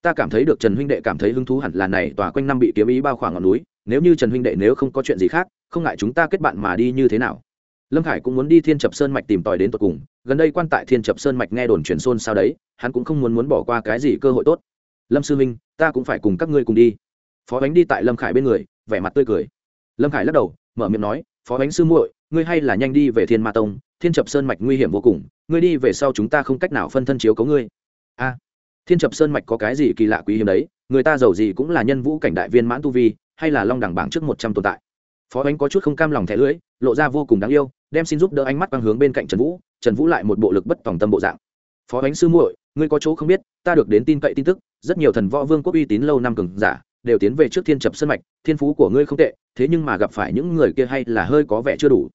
Ta cảm thấy được trần huynh đệ cảm thấy hứng thú hẳn là này, tòa quanh năm bị kiếm ý bao khoảng ngọn núi, nếu như trần huynh đệ nếu không có chuyện gì khác, không ngại chúng ta kết bạn mà đi như thế nào? Lâm khải cũng muốn đi thiên trập sơn mạch tìm tòi đến tột cùng, gần đây quan tại thiên trập sơn mạch nghe đồn truyền xôn sao đấy, hắn cũng không muốn muốn bỏ qua cái gì cơ hội tốt. Lâm sư minh, ta cũng phải cùng các ngươi cùng đi. Phó bánh đi tại lâm khải bên người, vẻ mặt tươi cười lâm khải lắc đầu, mở miệng nói, phó bánh sư muội, ngươi hay là nhanh đi về thiên ma tông, thiên trập sơn mạch nguy hiểm vô cùng, ngươi đi về sau chúng ta không cách nào phân thân chiếu cấu ngươi. A, thiên trập sơn mạch có cái gì kỳ lạ quý hiếm đấy, người ta giàu gì cũng là nhân vũ cảnh đại viên mãn tu vi, hay là long đẳng bảng trước một trăm tồn tại. Phó bánh có chút không cam lòng thẻ lưỡi, lộ ra vô cùng đáng yêu, đem xin giúp đỡ ánh mắt quang hướng bên cạnh trần vũ trần vũ lại một bộ lực bất tòng tâm bộ dạng. Phó bánh sư muội, ngươi có chỗ không biết, ta được đến tin cậy tin tức, rất nhiều thần võ vương quốc uy tín lâu năm cường giả, đều tiến về trước thiên trập sơn mạch, thiên phú của ngươi không tệ thế nhưng mà gặp phải những người kia hay là hơi có vẻ chưa đủ.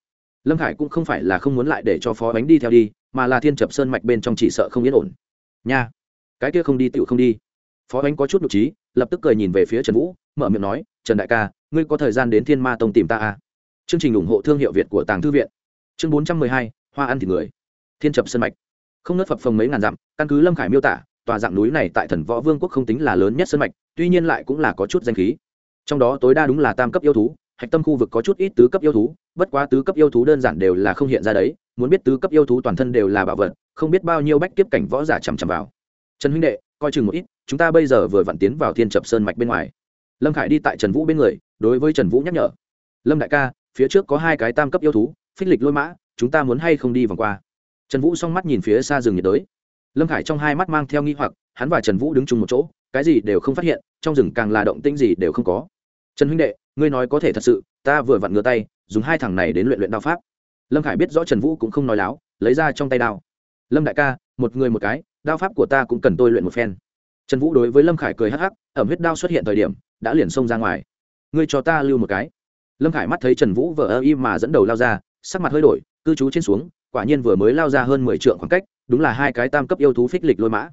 Lâm khải cũng không phải là không muốn lại để cho phó bánh đi theo đi, mà là thiên chập sơn mạch bên trong chỉ sợ không yên ổn. Nha, cái kia không đi tựu không đi. Phó bánh có chút nhục trí, lập tức cười nhìn về phía trần vũ, mở miệng nói, trần đại ca, ngươi có thời gian đến thiên ma tông tìm ta à? chương trình ủng hộ thương hiệu việt của tàng thư viện. Chương bốn trăm mười hai, hoa ăn thịt người. Thiên chập sơn mạch. Không nớt phập phồng mấy ngàn dặm, căn cứ lâm khải miêu tả, tòa dạng núi này tại thần võ vương quốc không tính là lớn nhất sơn mạch, tuy nhiên lại cũng là có chút danh khí trong đó tối đa đúng là tam cấp yêu thú, hạch tâm khu vực có chút ít tứ cấp yêu thú, bất quá tứ cấp yêu thú đơn giản đều là không hiện ra đấy, muốn biết tứ cấp yêu thú toàn thân đều là bảo vật, không biết bao nhiêu bách kiếp cảnh võ giả chằm chằm vào. Trần huynh đệ, coi chừng một ít, chúng ta bây giờ vừa vặn tiến vào thiên trập sơn mạch bên ngoài. Lâm khải đi tại trần vũ bên người, đối với trần vũ nhắc nhở. Lâm đại ca, phía trước có hai cái tam cấp yêu thú, phích lịch lôi mã, chúng ta muốn hay không đi vòng qua? Trần vũ s mắt nhìn phía xa rừng nhiệt đới. Lâm khải trong hai mắt mang theo nghi hoặc, hắn và trần vũ đứng chung một chỗ, cái gì đều không phát hiện, trong rừng càng là động tĩnh gì đều không có trần huynh đệ, ngươi nói có thể thật sự, ta vừa vặn ngửa tay, dùng hai thằng này đến luyện luyện đao pháp. Lâm khải biết rõ trần vũ cũng không nói láo, lấy ra trong tay đao. Lâm đại ca, một người một cái, đao pháp của ta cũng cần tôi luyện một phen. Trần vũ đối với lâm khải cười hắc hắc, ẩm huyết đao xuất hiện thời điểm, đã liền xông ra ngoài. Ngươi cho ta lưu một cái. Lâm khải mắt thấy trần vũ vờ ơ im mà dẫn đầu lao ra, sắc mặt hơi đổi, cư trú trên xuống, quả nhiên vừa mới lao ra hơn mười trượng khoảng cách, đúng là hai cái tam cấp yêu thú phích lịch lôi mã.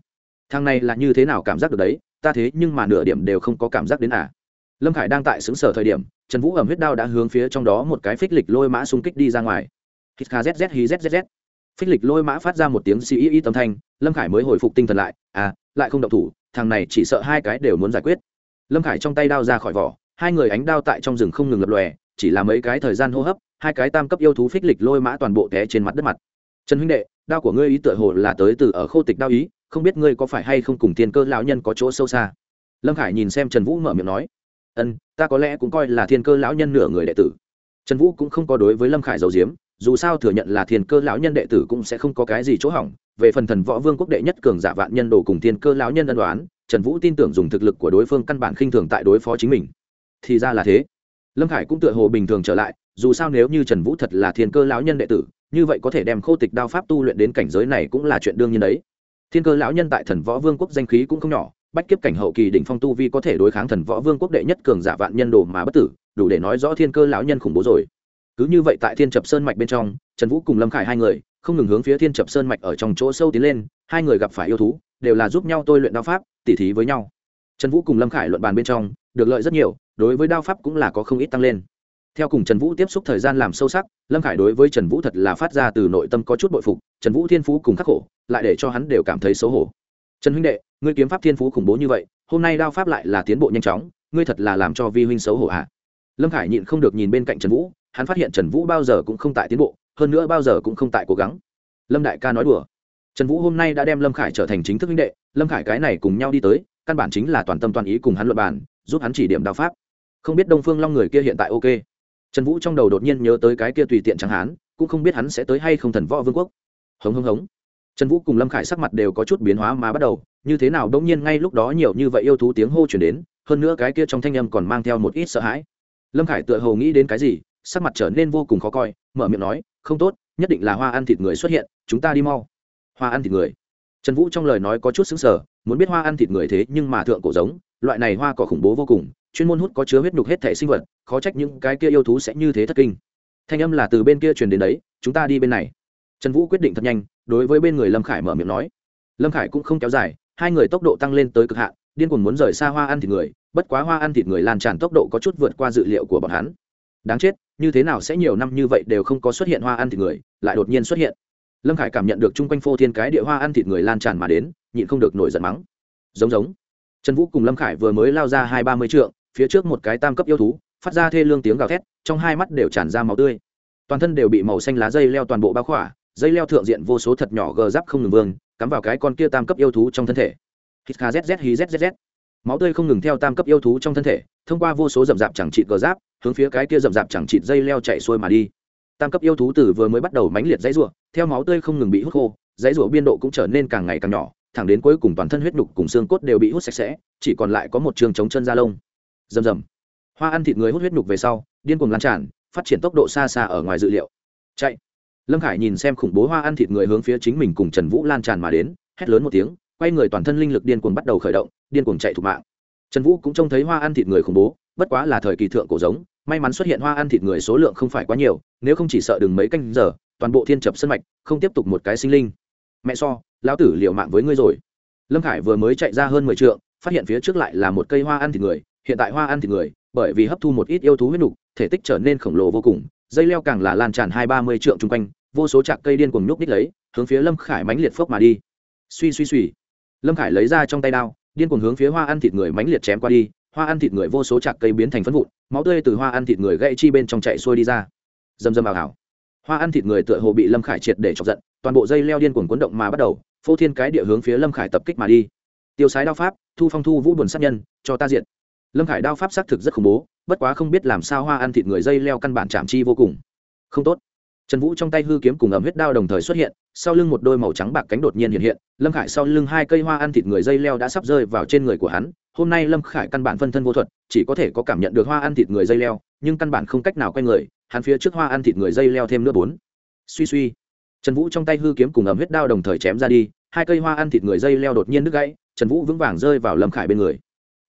Thằng này là như thế nào cảm giác được đấy, ta thế nhưng mà nửa điểm đều không có cảm giác đến à lâm khải đang tại xứng sở thời điểm, trần vũ ẩm huyết đao đã hướng phía trong đó một cái phích lịch lôi mã xung kích đi ra ngoài. Hít kha zz hi zzz phích lịch lôi mã phát ra một tiếng xì y tâm thanh, lâm khải mới hồi phục tinh thần lại à lại không động thủ, thằng này chỉ sợ hai cái đều muốn giải quyết. Lâm khải trong tay đao ra khỏi vỏ, hai người ánh đao tại trong rừng không ngừng lập lòe, chỉ là mấy cái thời gian hô hấp, hai cái tam cấp yêu thú phích lịch lôi mã toàn bộ té trên mặt đất mặt. Trần huynh đệ, đao của ngươi ý tựa hồ là tới từ ở khô tịch đao ý, không biết ngươi có phải hay không cùng thiên cơ lão nhân có chỗ sâu xa? Lâm khải nhìn xem trần vũ mở miệng nói ân, ta có lẽ cũng coi là thiên cơ lão nhân nửa người đệ tử. Trần vũ cũng không có đối với lâm khải giấu diếm dù sao thừa nhận là thiên cơ lão nhân đệ tử cũng sẽ không có cái gì chỗ hỏng. Về phần thần võ vương quốc đệ nhất cường giả vạn nhân đồ cùng thiên cơ lão nhân ân đoán trần vũ tin tưởng dùng thực lực của đối phương căn bản khinh thường tại đối phó chính mình. Thì ra là thế. Lâm khải cũng tựa hồ bình thường trở lại, dù sao nếu như trần vũ thật là thiên cơ lão nhân đệ tử, như vậy có thể đem khô tịch đao pháp tu luyện đến cảnh giới này cũng là chuyện đương nhiên đấy. Thiên cơ lão nhân tại thần võ vương quốc danh khí cũng không nhỏ bách kiếp cảnh hậu kỳ đỉnh phong tu vi có thể đối kháng thần võ vương quốc đệ nhất cường giả vạn nhân đồ mà bất tử, đủ để nói rõ thiên cơ lão nhân khủng bố rồi. Cứ như vậy tại thiên trập sơn mạch bên trong, trần vũ cùng lâm khải hai người, không ngừng hướng phía thiên trập sơn mạch ở trong chỗ sâu tiến lên, hai người gặp phải yêu thú, đều là giúp nhau tôi luyện đao pháp, tỉ thí với nhau. Trần vũ cùng lâm khải luận bàn bên trong, được lợi rất nhiều, đối với đao pháp cũng là có không ít tăng lên. Theo cùng trần vũ tiếp xúc thời gian làm sâu sắc, lâm khải đối với trần vũ thật là phát ra từ nội tâm có chút bội phục, trần vũ thiên phú cùng khắc khổ, lại để cho hắn đều cảm thấy xấu hổ trần huynh đệ, ngươi kiếm pháp thiên phú khủng bố như vậy, hôm nay đao pháp lại là tiến bộ nhanh chóng, ngươi thật là làm cho vi huynh xấu hổ hạ lâm khải nhịn không được nhìn bên cạnh trần vũ, hắn phát hiện trần vũ bao giờ cũng không tại tiến bộ, hơn nữa bao giờ cũng không tại cố gắng. Lâm đại ca nói đùa. Trần vũ hôm nay đã đem lâm khải trở thành chính thức huynh đệ, lâm khải cái này cùng nhau đi tới, căn bản chính là toàn tâm toàn ý cùng hắn luận bàn, giúp hắn chỉ điểm đao pháp. Không biết đông phương long người kia hiện tại ok. Trần vũ trong đầu đột nhiên nhớ tới cái kia tùy tiện chẳng hắn cũng không biết hắn sẽ tới hay không thần võ vương quốc. Hống hống hống trần vũ cùng lâm khải sắc mặt đều có chút biến hóa mà bắt đầu, như thế nào đông nhiên ngay lúc đó nhiều như vậy yêu thú tiếng hô chuyển đến, hơn nữa cái kia trong thanh âm còn mang theo một ít sợ hãi. Lâm khải tựa hồ nghĩ đến cái gì, sắc mặt trở nên vô cùng khó coi, mở miệng nói, không tốt, nhất định là hoa ăn thịt người xuất hiện, chúng ta đi mau. Hoa ăn thịt người? Trần vũ trong lời nói có chút xứng sở muốn biết hoa ăn thịt người thế nhưng mà thượng cổ giống, loại này hoa cỏ khủng bố vô cùng, chuyên môn hút có chứa huyết nhục hết thể sinh vật, khó trách những cái kia yêu thú sẽ như thế thất kinh. Thanh âm là từ bên kia truyền đến đấy, chúng ta đi bên này. Trần vũ quyết định thật nhanh đối với bên người lâm khải mở miệng nói. Lâm khải cũng không kéo dài, hai người tốc độ tăng lên tới cực hạn, điên cuồng muốn rời xa hoa ăn thịt người, bất quá hoa ăn thịt người lan tràn tốc độ có chút vượt qua dự liệu của bọn hắn. Đáng chết, như thế nào sẽ nhiều năm như vậy đều không có xuất hiện hoa ăn thịt người, lại đột nhiên xuất hiện. Lâm khải cảm nhận được chung quanh phô thiên cái địa hoa ăn thịt người lan tràn mà đến, nhịn không được nổi giận mắng. Giống giống. Trần vũ cùng lâm khải vừa mới lao ra hai ba mươi trượng, phía trước một cái tam cấp yêu thú, phát ra thê lương tiếng gào thét, trong hai mắt đều tràn ra máu tươi. Toàn thân đều bị màu xanh lá dây leo toàn bộ bao khỏa dây leo thượng diện vô số thật nhỏ gờ giáp không ngừng vương, cắm vào cái con kia tam cấp yêu thú trong thân thể. Hít kha zz hí zzz máu tươi không ngừng theo tam cấp yêu thú trong thân thể, thông qua vô số rậm rạp chẳng trị gờ giáp, hướng phía cái kia rậm rạp chẳng trị dây leo chạy xuôi mà đi. Tam cấp yêu thú từ vừa mới bắt đầu mãnh liệt dãy rủa, theo máu tươi không ngừng bị hút khô, dãy rủa biên độ cũng trở nên càng ngày càng nhỏ, thẳng đến cuối cùng toàn thân huyết nhục cùng xương cốt đều bị hút sạch sẽ, chỉ còn lại có một trường chống chân da lông. Rầm rầm. Hoa ăn thịt người hút huyết nhục về sau, điên cuồng lan tràn, phát triển tốc độ xa xa ở ngoài dự liệu. Chạy lâm khải nhìn xem khủng bố hoa ăn thịt người hướng phía chính mình cùng trần vũ lan tràn mà đến, hét lớn một tiếng, quay người toàn thân linh lực điên cuồng bắt đầu khởi động, điên cuồng chạy thục mạng. Trần vũ cũng trông thấy hoa ăn thịt người khủng bố, bất quá là thời kỳ thượng cổ giống, may mắn xuất hiện hoa ăn thịt người số lượng không phải quá nhiều, nếu không chỉ sợ đừng mấy canh giờ, toàn bộ thiên chập sân mạch, không tiếp tục một cái sinh linh. Mẹ so, lão tử liều mạng với ngươi rồi. Lâm khải vừa mới chạy ra hơn mười t phát hiện phía trước lại là một cây hoa ăn thịt người, hiện tại hoa ăn thịt người, bởi vì hấp thu một ít yêu thú huyết nục, thể tích trở nên khổng lồ vô cùng, dây leo càng là lan tràn hai ba mươi trượng chung quanh vô số chạc cây điên cuồng nhúc ních lấy, hướng phía lâm khải mánh liệt phốc mà đi. Suy suy suy. Lâm khải lấy ra trong tay đao, điên cuồng hướng phía hoa ăn thịt người mánh liệt chém qua đi. Hoa ăn thịt người vô số chạc cây biến thành phân vụn, máu tươi từ hoa ăn thịt người gãy chi bên trong chạy xuôi đi ra. Dầm dầm ảo ảo hoa ăn thịt người tựa hồ bị lâm khải triệt để chọc giận, toàn bộ dây leo điên cuồng cuốn động mà bắt đầu, phô thiên cái địa hướng phía lâm khải tập kích mà đi. Tiêu sái đao pháp, thu phong thu vũ buồn sát nhân, cho ta diện lâm khải đao pháp xác thực rất khủng bố, bất quá không biết làm sao hoa ăn thịt người dây leo căn bản chạm chi vô cùng. Không tốt trần vũ trong tay hư kiếm cùng ẩm huyết đao đồng thời xuất hiện, sau lưng một đôi màu trắng bạc cánh đột nhiên hiện hiện, lâm khải sau lưng hai cây hoa ăn thịt người dây leo đã sắp rơi vào trên người của hắn. Hôm nay lâm khải căn bản phân thân vô thuật, chỉ có thể có cảm nhận được hoa ăn thịt người dây leo, nhưng căn bản không cách nào quay người, hắn phía trước hoa ăn thịt người dây leo thêm nữa bốn. Suy suy. Trần vũ trong tay hư kiếm cùng ẩm huyết đao đồng thời chém ra đi, hai cây hoa ăn thịt người dây leo đột nhiên đứt gãy, trần vũ vững vàng rơi vào lâm khải bên người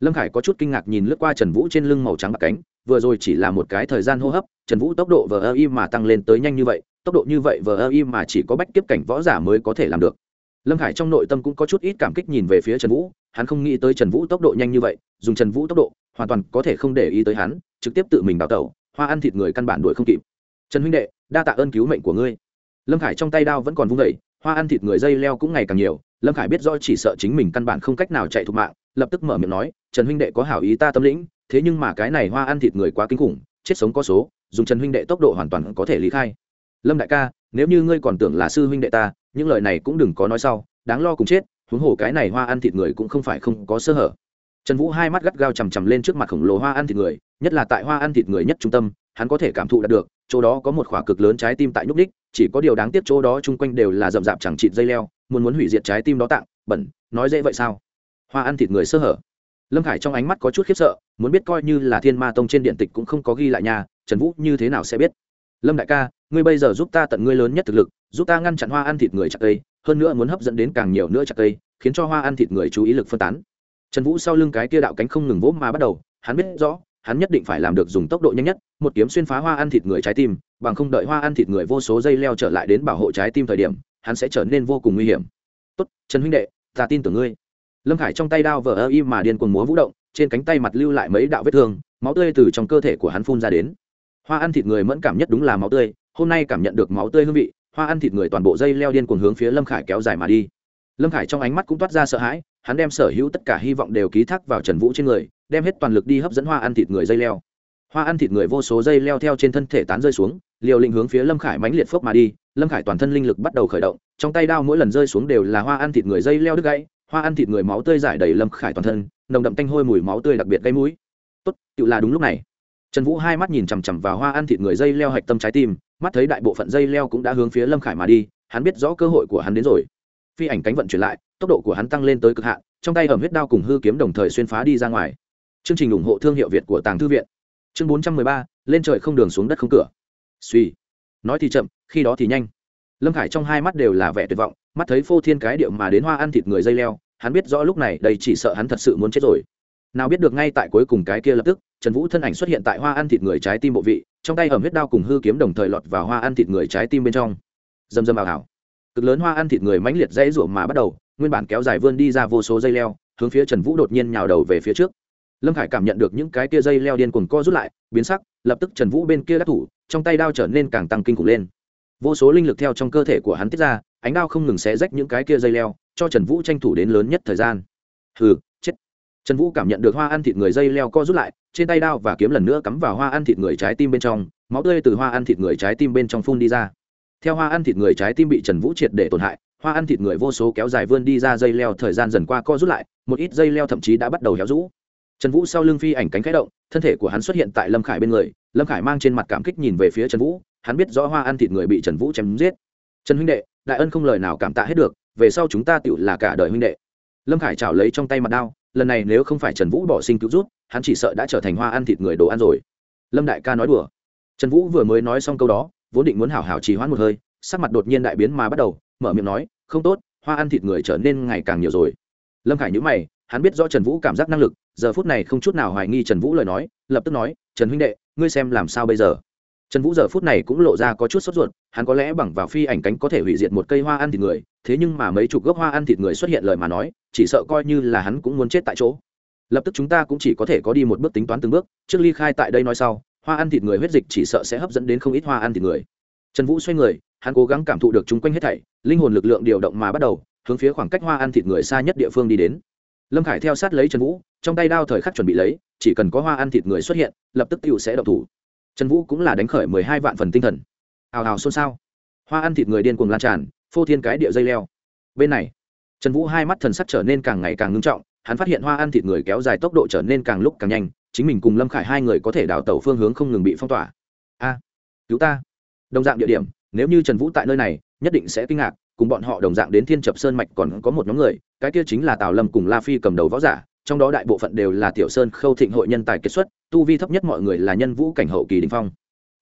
lâm khải có chút kinh ngạc nhìn lướt qua trần vũ trên lưng màu trắng bạc cánh, vừa rồi chỉ là một cái thời gian hô hấp, trần vũ tốc độ vờ ơ y mà tăng lên tới nhanh như vậy, tốc độ như vậy vờ ơ y mà chỉ có bách kiếp cảnh võ giả mới có thể làm được. Lâm khải trong nội tâm cũng có chút ít cảm kích nhìn về phía trần vũ, hắn không nghĩ tới trần vũ tốc độ nhanh như vậy, dùng trần vũ tốc độ, hoàn toàn có thể không để ý tới hắn, trực tiếp tự mình đào tẩu, hoa ăn thịt người căn bản đuổi không kịp. Trần huynh đệ, đa tạ ơn cứu mệnh của ngươi. Lâm khải trong tay đao vẫn còn vung vẩy hoa ăn thịt người dây leo cũng ngày càng nhiều, lâm khải biết do chỉ sợ chính mình căn bản không cách nào chạy thục mạng lập tức mở miệng nói, trần huynh đệ có hảo ý ta tâm lĩnh, thế nhưng mà cái này hoa ăn thịt người quá kinh khủng, chết sống có số, dùng trần huynh đệ tốc độ hoàn toàn có thể lý khai. Lâm đại ca, nếu như ngươi còn tưởng là sư huynh đệ ta, những lời này cũng đừng có nói sau, đáng lo cùng chết, huống hồ cái này hoa ăn thịt người cũng không phải không có sơ hở. Trần vũ hai mắt gắt gao chằm chằm lên trước mặt khổng lồ hoa ăn thịt người, nhất là tại hoa ăn thịt người nhất trung tâm, hắn có thể cảm thụ đạt được, chỗ đó có một khỏa cực lớn trái tim tại nhúc đích chỉ có điều đáng tiếc chỗ đó chung quanh đều là rậm rạp chẳng chịt dây leo, muốn muốn hủy diệt trái tim đó tạng bẩn, nói dễ vậy sao? Hoa ăn thịt người sơ hở. Lâm khải trong ánh mắt có chút khiếp sợ, muốn biết coi như là thiên ma tông trên điện tịch cũng không có ghi lại nhà trần vũ như thế nào sẽ biết? Lâm đại ca, ngươi bây giờ giúp ta tận ngươi lớn nhất thực lực, giúp ta ngăn chặn hoa ăn thịt người chặt cây, hơn nữa muốn hấp dẫn đến càng nhiều nữa chặt cây, khiến cho hoa ăn thịt người chú ý lực phân tán. Trần vũ sau lưng cái kia đạo cánh không ngừng vỗ mà bắt đầu, hắn biết rõ, hắn nhất định phải làm được dùng tốc độ nhanh nhất, một kiếm xuyên phá hoa ăn thịt người trái tim, bằng không đợi hoa ăn thịt người vô số dây leo trở lại đến bảo hộ trái tim thời điểm, hắn sẽ trở nên vô cùng nguy hiểm. Tốt, trần huynh đệ, ta tin tưởng ngươi lâm khải trong tay đao vờ ơ y mà điên cuồng múa vũ động, trên cánh tay mặt lưu lại mấy đạo vết thương, máu tươi từ trong cơ thể của hắn phun ra đến. Hoa ăn thịt người mẫn cảm nhất đúng là máu tươi, hôm nay cảm nhận được máu tươi hương vị, hoa ăn thịt người toàn bộ dây leo điên cuồng hướng phía lâm khải kéo dài mà đi. Lâm khải trong ánh mắt cũng toát ra sợ hãi, hắn đem sở hữu tất cả hy vọng đều ký thác vào trần vũ trên người, đem hết toàn lực đi hấp dẫn hoa ăn thịt người dây leo. Hoa ăn thịt người vô số dây leo theo trên thân thể tán rơi xuống, liều lĩnh hướng phía lâm khải mãnh liệt phước mà đi, lâm khải toàn thân linh lực bắt đầu khởi động, trong tay đao mỗi lần rơi xuống đều là hoa ăn thịt người dây leo đứt gãy hoa ăn thịt người máu tươi giải đầy lâm khải toàn thân, nồng đậm tanh hôi mùi máu tươi đặc biệt gây mũi. Tốt tự là đúng lúc này. Trần vũ hai mắt nhìn chằm chằm vào hoa ăn thịt người dây leo hạch tâm trái tim, mắt thấy đại bộ phận dây leo cũng đã hướng phía lâm khải mà đi, hắn biết rõ cơ hội của hắn đến rồi. Phi ảnh cánh vận chuyển lại, tốc độ của hắn tăng lên tới cực hạn, trong tay hầm huyết đao cùng hư kiếm đồng thời xuyên phá đi ra ngoài. Chương trình ủng hộ thương hiệu việt của tàng thư viện. Chương bốn trăm mười ba, lên trời không đường xuống đất không cửa. Suy nói thì chậm, khi đó thì nhanh lâm khải trong hai mắt đều là vẻ tuyệt vọng, mắt thấy phô thiên cái điệu mà đến hoa ăn thịt người dây leo, hắn biết rõ lúc này đây chỉ sợ hắn thật sự muốn chết rồi. Nào biết được ngay tại cuối cùng cái kia lập tức, trần vũ thân ảnh xuất hiện tại hoa ăn thịt người trái tim bộ vị, trong tay hầm huyết đao cùng hư kiếm đồng thời lọt vào hoa ăn thịt người trái tim bên trong. Dầm dầm ảo ảo cực lớn hoa ăn thịt người mãnh liệt dãy ruộng mà bắt đầu, nguyên bản kéo dài vươn đi ra vô số dây leo, hướng phía trần vũ đột nhiên nhào đầu về phía trước. Lâm khải cảm nhận được những cái kia dây leo điên cuồng co rút lại, biến sắc, lập tức trần vũ bên kia đắc thủ, trong tay đao trở nên càng tăng kinh khủng lên vô số linh lực theo trong cơ thể của hắn tiết ra, ánh đao không ngừng xé rách những cái kia dây leo, cho trần vũ tranh thủ đến lớn nhất thời gian. Hừ, chết. Trần vũ cảm nhận được hoa ăn thịt người dây leo co rút lại, trên tay đao và kiếm lần nữa cắm vào hoa ăn thịt người trái tim bên trong, máu tươi từ hoa ăn thịt người trái tim bên trong phun đi ra. Theo hoa ăn thịt người trái tim bị trần vũ triệt để tổn hại, hoa ăn thịt người vô số kéo dài vươn đi ra dây leo thời gian dần qua co rút lại, một ít dây leo thậm chí đã bắt đầu héo rũ. Trần vũ sau lưng phi ảnh cánh khẽ động, thân thể của hắn xuất hiện tại lâm khải bên người, lâm khải mang trên mặt cảm kích nhìn về phía trần vũ hắn biết rõ hoa ăn thịt người bị trần vũ chém giết. Trần huynh đệ, đại ân không lời nào cảm tạ hết được, về sau chúng ta tựu là cả đời huynh đệ. Lâm khải trào lấy trong tay mặt đao, lần này nếu không phải trần vũ bỏ sinh cứu rút, hắn chỉ sợ đã trở thành hoa ăn thịt người đồ ăn rồi. Lâm đại ca nói đùa. Trần vũ vừa mới nói xong câu đó, vốn định muốn hảo hảo trì hoãn một hơi, sắc mặt đột nhiên đại biến mà bắt đầu, mở miệng nói, không tốt, hoa ăn thịt người trở nên ngày càng nhiều rồi. Lâm khải nhữ mày, hắn biết rõ trần vũ cảm giác năng lực, giờ phút này không chút nào hoài nghi trần vũ lời nói, lập tức nói, trần huynh đệ, ngươi xem làm sao bây giờ? Trần vũ giờ phút này cũng lộ ra có chút sốt ruột, hắn có lẽ bằng vào phi ảnh cánh có thể hủy diệt một cây hoa ăn thịt người, thế nhưng mà mấy chục gốc hoa ăn thịt người xuất hiện lời mà nói, chỉ sợ coi như là hắn cũng muốn chết tại chỗ. Lập tức chúng ta cũng chỉ có thể có đi một bước tính toán từng bước, trước ly khai tại đây nói sau, hoa ăn thịt người huyết dịch chỉ sợ sẽ hấp dẫn đến không ít hoa ăn thịt người. Trần vũ xoay người, hắn cố gắng cảm thụ được chung quanh hết thảy, linh hồn lực lượng điều động mà bắt đầu, hướng phía khoảng cách hoa ăn thịt người xa nhất địa phương đi đến. Lâm khải theo sát lấy trần vũ, trong tay đao thời khắc chuẩn bị lấy, chỉ cần có hoa ăn thịt người xuất hiện, lập tức t sẽ động thủ trần vũ cũng là đánh khởi mười hai vạn phần tinh thần. Hào hào xôn xao. Hoa ăn thịt người điên cuồng lan tràn, phô thiên cái địa dây leo. Bên này, trần vũ hai mắt thần sắc trở nên càng ngày càng ngưng trọng, hắn phát hiện hoa ăn thịt người kéo dài tốc độ trở nên càng lúc càng nhanh, chính mình cùng lâm khải hai người có thể đào tẩu phương hướng không ngừng bị phong tỏa. A, cứu ta. Đồng dạng địa điểm, nếu như trần vũ tại nơi này, nhất định sẽ kinh ngạc, cùng bọn họ đồng dạng đến thiên trập sơn mạch còn có một nhóm người, cái kia chính là tào lâm cùng la phi cầm đầu võ giả trong đó đại bộ phận đều là tiểu sơn khâu thịnh hội nhân tài kết xuất, tu vi thấp nhất mọi người là nhân vũ cảnh hậu kỳ đình phong.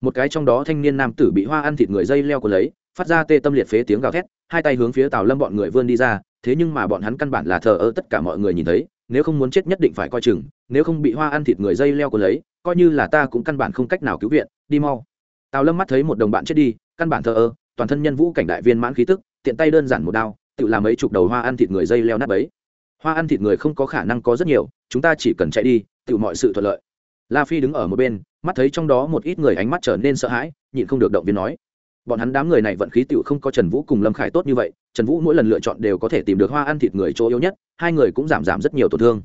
Một cái trong đó thanh niên nam tử bị hoa ăn thịt người dây leo của lấy, phát ra tê tâm liệt phế tiếng gào thét, hai tay hướng phía tào lâm bọn người vươn đi ra, thế nhưng mà bọn hắn căn bản là thờ ơ tất cả mọi người nhìn thấy, nếu không muốn chết nhất định phải coi chừng, nếu không bị hoa ăn thịt người dây leo của lấy, coi như là ta cũng căn bản không cách nào cứu viện, đi mau. Tào lâm mắt thấy một đồng bạn chết đi, căn bản thờ ơ, toàn thân nhân vũ cảnh đại viên mãn khí tức, tiện tay đơn giản một đao, tự làm mấy chục đầu hoa ăn thịt người dây leo nát bấy hoa ăn thịt người không có khả năng có rất nhiều, chúng ta chỉ cần chạy đi tự mọi sự thuận lợi. La phi đứng ở một bên, mắt thấy trong đó một ít người ánh mắt trở nên sợ hãi, nhịn không được động viên nói. Bọn hắn đám người này vận khí tựu không có trần vũ cùng lâm khải tốt như vậy, trần vũ mỗi lần lựa chọn đều có thể tìm được hoa ăn thịt người chỗ yếu nhất, hai người cũng giảm giảm rất nhiều tổn thương.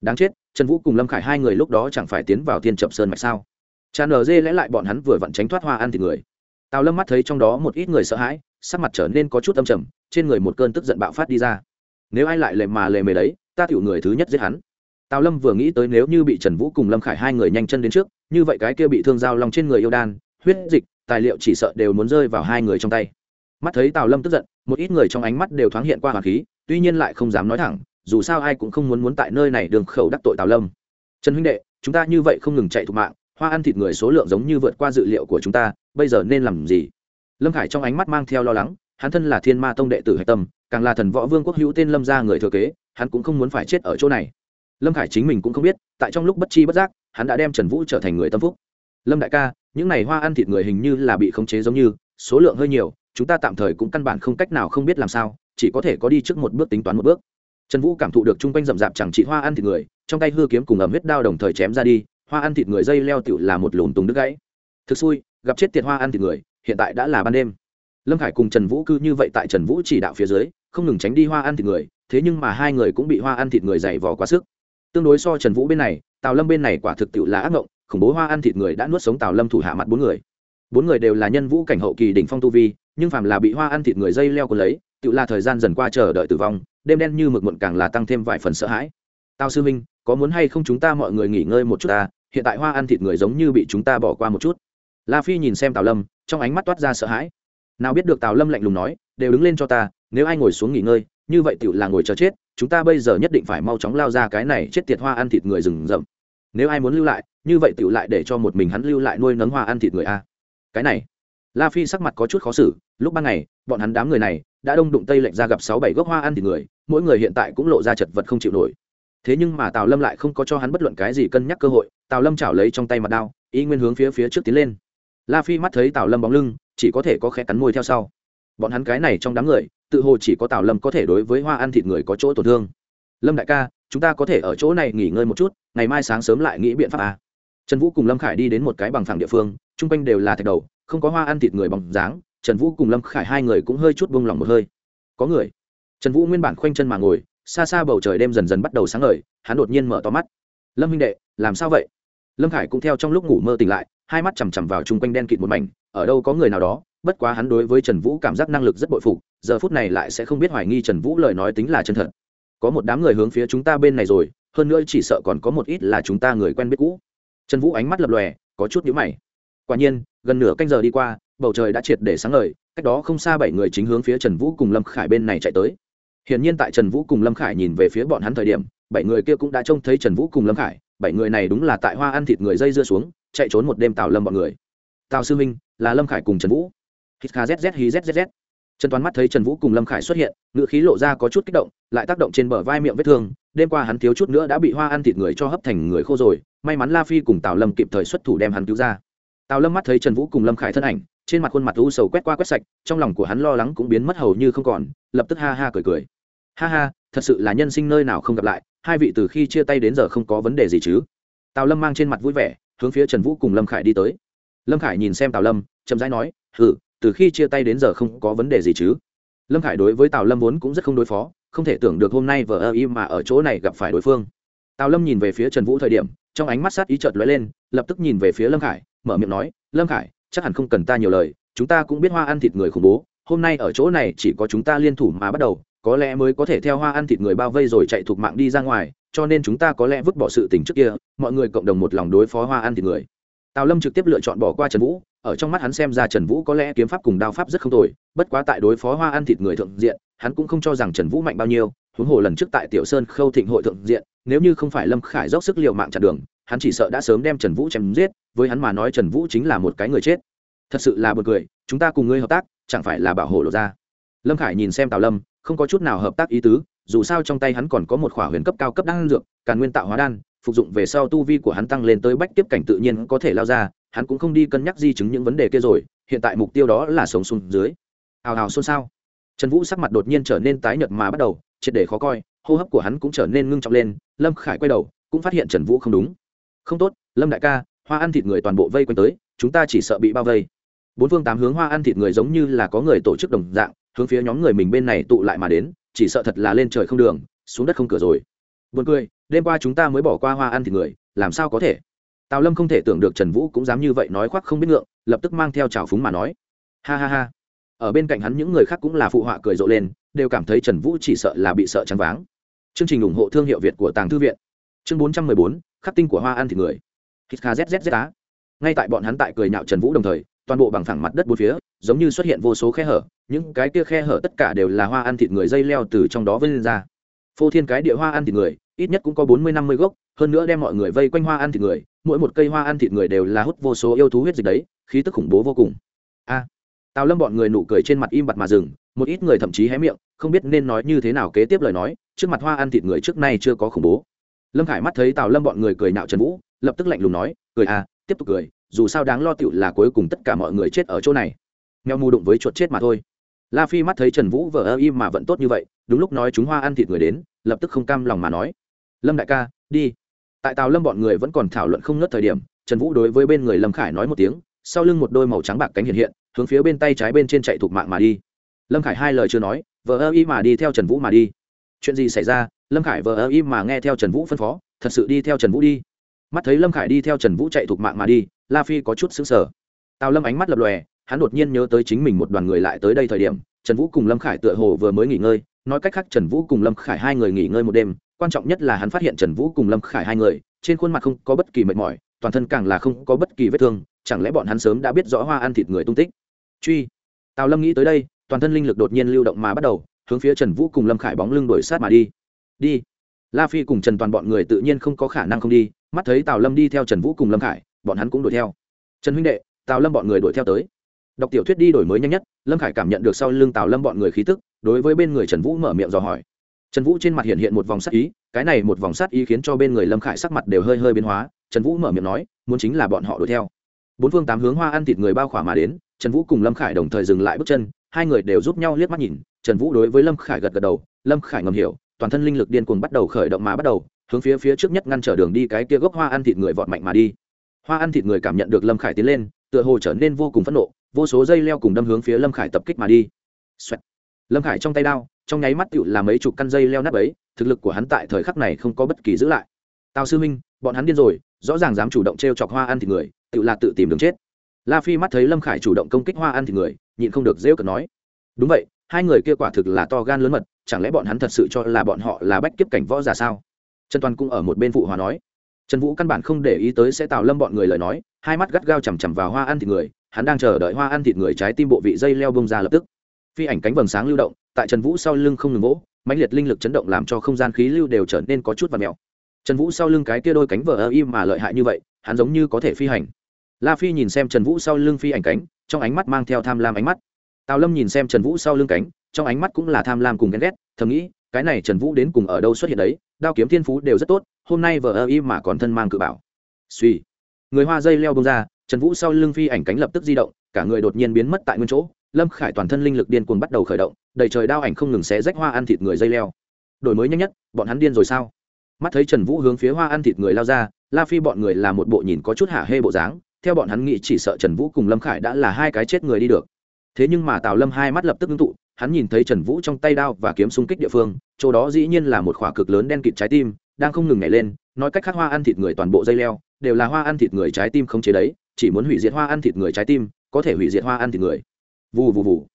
Đáng chết, trần vũ cùng lâm khải hai người lúc đó chẳng phải tiến vào thiên Trầm sơn mạch sao? Cha nở dê lẽ lại bọn hắn vừa vặn tránh thoát hoa ăn thịt người. Tào lâm mắt thấy trong đó một ít người sợ hãi, sắc mặt trở nên có chút âm trầm, trên người một cơn tức giận bạo phát đi ra nếu ai lại lề mà lề mề đấy, ta tiểu người thứ nhất giết hắn. Tào lâm vừa nghĩ tới nếu như bị trần vũ cùng lâm khải hai người nhanh chân đến trước, như vậy cái kia bị thương dao lòng trên người yêu đan, huyết dịch, tài liệu chỉ sợ đều muốn rơi vào hai người trong tay. Mắt thấy tào lâm tức giận, một ít người trong ánh mắt đều thoáng hiện qua hoàng khí, tuy nhiên lại không dám nói thẳng, dù sao ai cũng không muốn muốn tại nơi này đường khẩu đắc tội tào lâm. Trần huynh đệ, chúng ta như vậy không ngừng chạy thục mạng, hoa ăn thịt người số lượng giống như vượt qua dự liệu của chúng ta, bây giờ nên làm gì? Lâm khải trong ánh mắt mang theo lo lắng hắn thân là thiên ma tông đệ tử hạch tâm, càng là thần võ vương quốc hữu tên lâm gia người thừa kế, hắn cũng không muốn phải chết ở chỗ này. Lâm khải chính mình cũng không biết, tại trong lúc bất chi bất giác, hắn đã đem trần vũ trở thành người tâm phúc. Lâm đại ca, những n à y hoa ăn thịt người hình như là bị khống chế giống như, số lượng hơi nhiều, chúng ta tạm thời cũng căn bản không cách nào không biết làm sao, chỉ có thể có đi trước một bước tính toán một bước. Trần vũ cảm thụ được chung quanh rậm rạp chẳng trị hoa ăn thịt người, trong tay hư kiếm cùng ẩm huyết đao đồng thời chém ra đi, hoa ăn thịt người dây leo tựu là một lùm tùng đứt gãy. Thực xui, gặp chết tiệt hoa ăn thịt người, hiện tại đã là ban đêm lâm khải cùng trần vũ cư như vậy tại trần vũ chỉ đạo phía dưới, không ngừng tránh đi hoa ăn thịt người, thế nhưng mà hai người cũng bị hoa ăn thịt người dày vò quá sức. Tương đối so trần vũ bên này, tào lâm bên này quả thực tiệu là ác ngộng, khủng bố hoa ăn thịt người đã nuốt sống tào lâm thủ hạ mặt bốn người. Bốn người đều là nhân vũ cảnh hậu kỳ đỉnh phong tu vi, nhưng phàm là bị hoa ăn thịt người dây leo của lấy tự là thời gian dần qua chờ đợi tử vong, đêm đen như mực muộn càng là tăng thêm vài phần sợ hãi. Tào sư minh có muốn hay không chúng ta mọi người nghỉ ngơi một chút ta? Hiện tại hoa ăn thịt người giống như bị chúng ta bỏ qua một chút. La phi nhìn xem tào lâm, trong ánh mắt toát ra sợ hãi nào biết được tào lâm lạnh lùng nói, đều đứng lên cho ta, nếu ai ngồi xuống nghỉ ngơi, như vậy tựu là ngồi chờ chết, chúng ta bây giờ nhất định phải mau chóng lao ra cái này chết tiệt hoa ăn thịt người rừng rậm. Nếu ai muốn lưu lại, như vậy tựu lại để cho một mình hắn lưu lại nuôi nấng hoa ăn thịt người a. Cái này, la phi sắc mặt có chút khó xử, lúc ban ngày, bọn hắn đám người này đã đông đụng tây lệnh ra gặp sáu bảy gốc hoa ăn thịt người, mỗi người hiện tại cũng lộ ra chật vật không chịu nổi. Thế nhưng mà tào lâm lại không có cho hắn bất luận cái gì cân nhắc cơ hội, tào lâm chảo lấy trong tay mặt đao ý nguyên hướng phía phía trước tiến lên. La phi mắt thấy tào lâm bóng lưng chỉ có thể có khẽ cắn môi theo sau. Bọn hắn cái này trong đám người, tự hồ chỉ có tào lâm có thể đối với hoa ăn thịt người có chỗ tổn thương. Lâm đại ca, chúng ta có thể ở chỗ này nghỉ ngơi một chút, ngày mai sáng sớm lại nghĩ biện pháp à. trần vũ cùng lâm khải đi đến một cái bằng phẳng địa phương, chung quanh đều là thạch đầu, không có hoa ăn thịt người bằng dáng. Trần vũ cùng lâm khải hai người cũng hơi chút buông lỏng một hơi. Có người. Trần vũ nguyên bản khoanh chân mà ngồi, xa xa bầu trời đêm dần dần bắt đầu sáng ngời, hắn đột nhiên mở to mắt. Lâm huynh đệ, làm sao vậy? Lâm khải cũng theo trong lúc ngủ mơ tỉnh lại, hai mắt chằm chằm vào chung quanh đen kịt một mảnh, ở đâu có người nào đó, bất quá hắn đối với trần vũ cảm giác năng lực rất bội phục, giờ phút này lại sẽ không biết hoài nghi trần vũ lời nói tính là chân thật. Có một đám người hướng phía chúng ta bên này rồi, hơn nữa chỉ sợ còn có một ít là chúng ta người quen biết cũ. Trần vũ ánh mắt lập lòe, có chút nhữ mày. Quả nhiên, gần nửa canh giờ đi qua, bầu trời đã triệt để sáng ngời, cách đó không xa bảy người chính hướng phía trần vũ cùng lâm khải bên này chạy tới. Hiển nhiên tại trần vũ cùng lâm khải nhìn về phía bọn hắn thời điểm, bảy người kia cũng đã trông thấy trần vũ cùng lâm khải bảy người này đúng là tại hoa ăn thịt người dây dưa xuống, chạy trốn một đêm tào lâm bọn người. Tào sư minh, là lâm khải cùng trần vũ. Hít kha zz hí zzz trần toán mắt thấy trần vũ cùng lâm khải xuất hiện ngựa khí lộ ra có chút kích động, lại tác động trên bờ vai miệng vết thương. Đêm qua hắn thiếu chút nữa đã bị hoa ăn thịt người cho hấp thành người khô rồi, may mắn la phi cùng tào lâm kịp thời xuất thủ đem hắn cứu ra. Tào lâm mắt thấy trần vũ cùng lâm khải thân ảnh, trên mặt khuôn mặt u sầu quét qua quét sạch, trong lòng của hắn lo lắng cũng biến mất hầu như không còn, lập tức ha ha cười cười. Ha ha thật sự là nhân sinh nơi nào không gặp lại, hai vị từ khi chia tay đến giờ không có vấn đề gì chứ. Tào lâm mang trên mặt vui vẻ, hướng phía trần vũ cùng lâm khải đi tới. Lâm khải nhìn xem tào lâm, chậm rãi nói ừ từ khi chia tay đến giờ không có vấn đề gì chứ? Lâm khải đối với tào lâm vốn cũng rất không đối phó, không thể tưởng được hôm nay vợ ơ im mà ở chỗ này gặp phải đối phương. Tào lâm nhìn về phía trần vũ thời điểm, trong ánh mắt sát ý chợt lóe lên, lập tức nhìn về phía lâm khải, mở miệng nói, lâm khải, chắc hẳn không cần ta nhiều lời, chúng ta cũng biết hoa ăn thịt người khủng bố, hôm nay ở chỗ này chỉ có chúng ta liên thủ mà bắt đầu có lẽ mới có thể theo hoa ăn thịt người bao vây rồi chạy thuộc mạng đi ra ngoài, cho nên chúng ta có lẽ vứt bỏ sự tình trước kia, mọi người cộng đồng một lòng đối phó hoa ăn thịt người. Tào lâm trực tiếp lựa chọn bỏ qua trần vũ, ở trong mắt hắn xem ra trần vũ có lẽ kiếm pháp cùng đao pháp rất không tồi, bất quá tại đối phó hoa ăn thịt người thượng diện, hắn cũng không cho rằng trần vũ mạnh bao nhiêu, huống hồ lần trước tại tiểu sơn khâu thịnh hội thượng diện, nếu như không phải lâm khải dốc sức l i ề u mạng chặn đường, hắn chỉ sợ đã sớm đem trần vũ chém giết, với hắn mà nói trần vũ chính là một cái người chết. Thật sự là b u ồ n cười, chúng ta cùng ngươi hợp tác, chẳng phải là bảo hộ lộ ra lâm khải nhìn xem tào lâm, không có chút nào hợp tác ý tứ, dù sao trong tay hắn còn có một khỏa huyền cấp cao cấp đan dược, càn nguyên tạo hóa đan, phục dụng về sau tu vi của hắn tăng lên tới bách tiếp cảnh tự nhiên có thể lao ra, hắn cũng không đi cân nhắc di chứng những vấn đề kia rồi, hiện tại mục tiêu đó là sống xuống dưới. Hào hào xôn xao. Trần vũ sắc mặt đột nhiên trở nên tái nhợt mà bắt đầu, triệt để khó coi, hô hấp của hắn cũng trở nên ngưng trọng lên, lâm khải quay đầu, cũng phát hiện trần vũ không đúng. Không tốt, lâm đại ca, hoa ăn thịt người toàn bộ vây quanh tới, chúng ta chỉ sợ bị bao vây. Bốn phương tám hướng hoa ăn thịt người giống như là có người tổ chức đồng dạng hướng phía nhóm người mình bên này tụ lại mà đến, chỉ sợ thật là lên trời không đường, xuống đất không cửa rồi. Buồn cười, đêm qua chúng ta mới bỏ qua hoa ăn thịt người, làm sao có thể? Tào lâm không thể tưởng được trần vũ cũng dám như vậy nói khoác không biết ngượng, lập tức mang theo trào phúng mà nói. Ha ha ha. Ở bên cạnh hắn những người khác cũng là phụ họa cười rộ lên, đều cảm thấy trần vũ chỉ sợ là bị sợ trắng váng. Chương trình ủng hộ thương hiệu việt của tàng thư viện. Chương bốn trăm mười bốn, khắc tinh của hoa ăn thịt người. Hít kha zzz á. Ngay tại bọn hắn tại cười nhạo trần vũ đồng thời, toàn bộ bằng phẳng mặt đất bốn phía giống như xuất hiện vô số khe hở, những cái kia khe hở tất cả đều là hoa ăn thịt người dây leo từ trong đó vươn lên ra. Phô thiên cái địa hoa ăn thịt người, ít nhất cũng có bốn mươi, năm mươi gốc, hơn nữa đem mọi người vây quanh hoa ăn thịt người, mỗi một cây hoa ăn thịt người đều là hút vô số yêu thú huyết dịch đấy, khí tức khủng bố vô cùng. A. À, tào lâm bọn người nụ cười trên mặt im bặt mà dừng, một ít người thậm chí hé miệng, không biết nên nói như thế nào kế tiếp lời nói, trước mặt hoa ăn thịt người trước nay chưa có khủng bố. Lâm khải mắt thấy tào lâm bọn người cười nạo trần vũ, lập tức lạnh lùng nói, cười à tiếp tục cười, dù sao đáng lo tựu là cuối cùng tất cả mọi người chết ở chỗ này mèo mù đụng với chuột chết mà thôi. La phi mắt thấy trần vũ vờ ơ im mà vẫn tốt như vậy, đúng lúc nói chúng hoa ăn thịt người đến, lập tức không cam lòng mà nói. Lâm đại ca, đi. Tại tào lâm bọn người vẫn còn thảo luận không ngớt thời điểm, trần vũ đối với bên người lâm khải nói một tiếng, sau lưng một đôi màu trắng bạc cánh hiện hiện, hướng phía bên tay trái bên trên chạy thuộc mạng mà đi. Lâm khải hai lời chưa nói, vờ ơ y mà đi theo trần vũ mà đi. Chuyện gì xảy ra? Lâm khải vờ ơ y mà nghe theo trần vũ phân phó, thật sự đi theo trần vũ đi. Mắt thấy lâm khải đi theo trần vũ chạy thuộc mạng mà đi, la phi có chút xứng sở tào lâm ánh mắt lập lòe hắn đột nhiên nhớ tới chính mình một đoàn người lại tới đây thời điểm, trần vũ cùng lâm khải tựa hồ vừa mới nghỉ ngơi, nói cách khác trần vũ cùng lâm khải hai người nghỉ ngơi một đêm, quan trọng nhất là hắn phát hiện trần vũ cùng lâm khải hai người, trên khuôn mặt không có bất kỳ mệt mỏi, toàn thân càng là không có bất kỳ vết thương, chẳng lẽ bọn hắn sớm đã biết rõ hoa ăn thịt người tung tích? Truy. Tào lâm nghĩ tới đây, toàn thân linh lực đột nhiên lưu động mà bắt đầu, hướng phía trần vũ cùng lâm khải bóng lưng đuổi sát mà đi. Đi. La phi cùng trần toàn bọn người tự nhiên không có khả năng không đi, mắt thấy tào lâm đi theo trần vũ cùng lâm khải, bọn hắn cũng đuổi theo. Trần huynh đệ, tào lâm bọn người đuổi theo tới đọc tiểu thuyết đi đổi mới nhanh nhất, lâm khải cảm nhận được sau lưng tào lâm bọn người khí tức, đối với bên người trần vũ mở miệng dò hỏi. Trần vũ trên mặt hiện hiện một vòng sát ý, cái này một vòng sát ý khiến cho bên người lâm khải sắc mặt đều hơi hơi biến hóa, trần vũ mở miệng nói, muốn chính là bọn họ đuổi theo. Bốn phương tám hướng hoa ăn thịt người bao khỏa mà đến, trần vũ cùng lâm khải đồng thời dừng lại bước chân, hai người đều giúp nhau liếc mắt nhìn, trần vũ đối với lâm khải gật gật đầu, lâm khải ngầm hiểu, toàn thân linh lực điên cuồng bắt đầu khởi động mà bắt đầu, hướng phía phía trước nhất ngăn trở đường đi cái kia gốc hoa ăn thịt người vọt mạnh mà đi. Hoa ăn thịt người cảm nhận được lâm khải tiến lên, tựa hồ trở nên vô cùng phẫn nộ vô số dây leo cùng đâm hướng phía lâm khải tập kích mà đi、Xoẹt. lâm khải trong tay đao, trong nháy mắt tựu là mấy chục căn dây leo nắp ấy thực lực của hắn tại thời khắc này không có bất kỳ giữ lại. Tào sư minh bọn hắn điên rồi, rõ ràng dám chủ động t r e o chọc hoa ăn thịt người tự là tự tìm đường chết. La phi mắt thấy lâm khải chủ động công kích hoa ăn thịt người, nhịn không được rêu cợt nói. Đúng vậy, hai người kia quả thực là to gan lớn mật, chẳng lẽ bọn hắn thật sự cho là bọn họ là bách kiếp cảnh võ giả sao? Trần toàn cũng ở một bên phụ hòa nói. Trần vũ căn bản không để ý tới sẽ tào lâm bọn người lời nói, hai mắt gắt gao chằm chằm vào hoa ăn thịt người hắn đang chờ đợi hoa ăn thịt người trái tim bộ vị dây leo bông ra lập tức. Phi ảnh cánh vầng sáng lưu động, tại trần vũ sau lưng không ngừng vỗ, mãnh liệt linh lực chấn động làm cho không gian khí lưu đều trở nên có chút và mèo. Trần vũ sau lưng cái kia đôi cánh vờ ơ im mà lợi hại như vậy, hắn giống như có thể phi hành. La phi nhìn xem trần vũ sau lưng phi ảnh cánh, trong ánh mắt mang theo tham lam ánh mắt. Tào lâm nhìn xem trần vũ sau lưng cánh, trong ánh mắt cũng là tham lam cùng ghen ghét, thầm nghĩ, cái này trần vũ đến cùng ở đâu xuất hiện đấy, đao kiếm thiên phú đều rất tốt, hôm nay vờ ơ im mà còn thân mang cự bảo. Suy người hoa dây leo bông ra trần vũ sau lưng phi ảnh cánh lập tức di động, cả người đột nhiên biến mất tại nguyên chỗ, lâm khải toàn thân linh lực điên cuồng bắt đầu khởi động, đầy trời đao ảnh không ngừng xé rách hoa ăn thịt người dây leo. Đổi mới nhanh nhất, bọn hắn điên rồi sao? Mắt thấy trần vũ hướng phía hoa ăn thịt người lao ra, la phi bọn người là một bộ nhìn có chút hạ hê bộ dáng, theo bọn hắn nghĩ chỉ sợ trần vũ cùng lâm khải đã là hai cái chết người đi được. Thế nhưng mà tào lâm hai mắt lập tức ngưng tụ, hắn nhìn thấy trần vũ trong tay đao và kiếm xung kích địa phương, chỗ đó dĩ nhiên là một khỏa cực lớn đen kịt trái tim, đang không ngừng nhảy lên, nói cách khác hoa ăn thịt người toàn bộ dây leo, đều là hoa ăn thịt người trái tim không chế đấy chỉ muốn hủy diệt hoa ăn thịt người trái tim, có thể hủy diệt hoa ăn thịt người. Vù vù vù.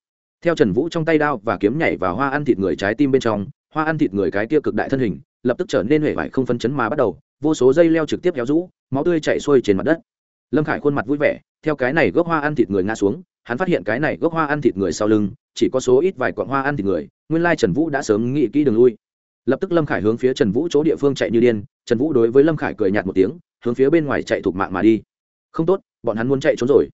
Theo trần vũ trong tay đao và kiếm nhảy vào hoa ăn thịt người trái tim bên trong, hoa ăn thịt người cái tia cực đại thân hình, lập tức trở nên huệ vải không phân chấn mà bắt đầu, vô số dây leo trực tiếp kéo rũ, máu tươi chảy xuôi trên mặt đất. Lâm khải khuôn mặt vui vẻ, theo cái này gốc hoa ăn thịt người ngã xuống, hắn phát hiện cái này gốc hoa ăn thịt người sau lưng, chỉ có số ít vài cọn hoa ăn thịt người, nguyên lai trần vũ đã sớm nghĩ kỹ đường lui. Lập tức lâm khải hướng phía trần vũ chỗ địa phương chạy như điên, trần vũ đối với lâm khải cười nhạt một tiếng, hướng phía bên ngoài chạy thuộc mạng mà đi. Không tốt bọn hắn muốn chạy trốn rồi.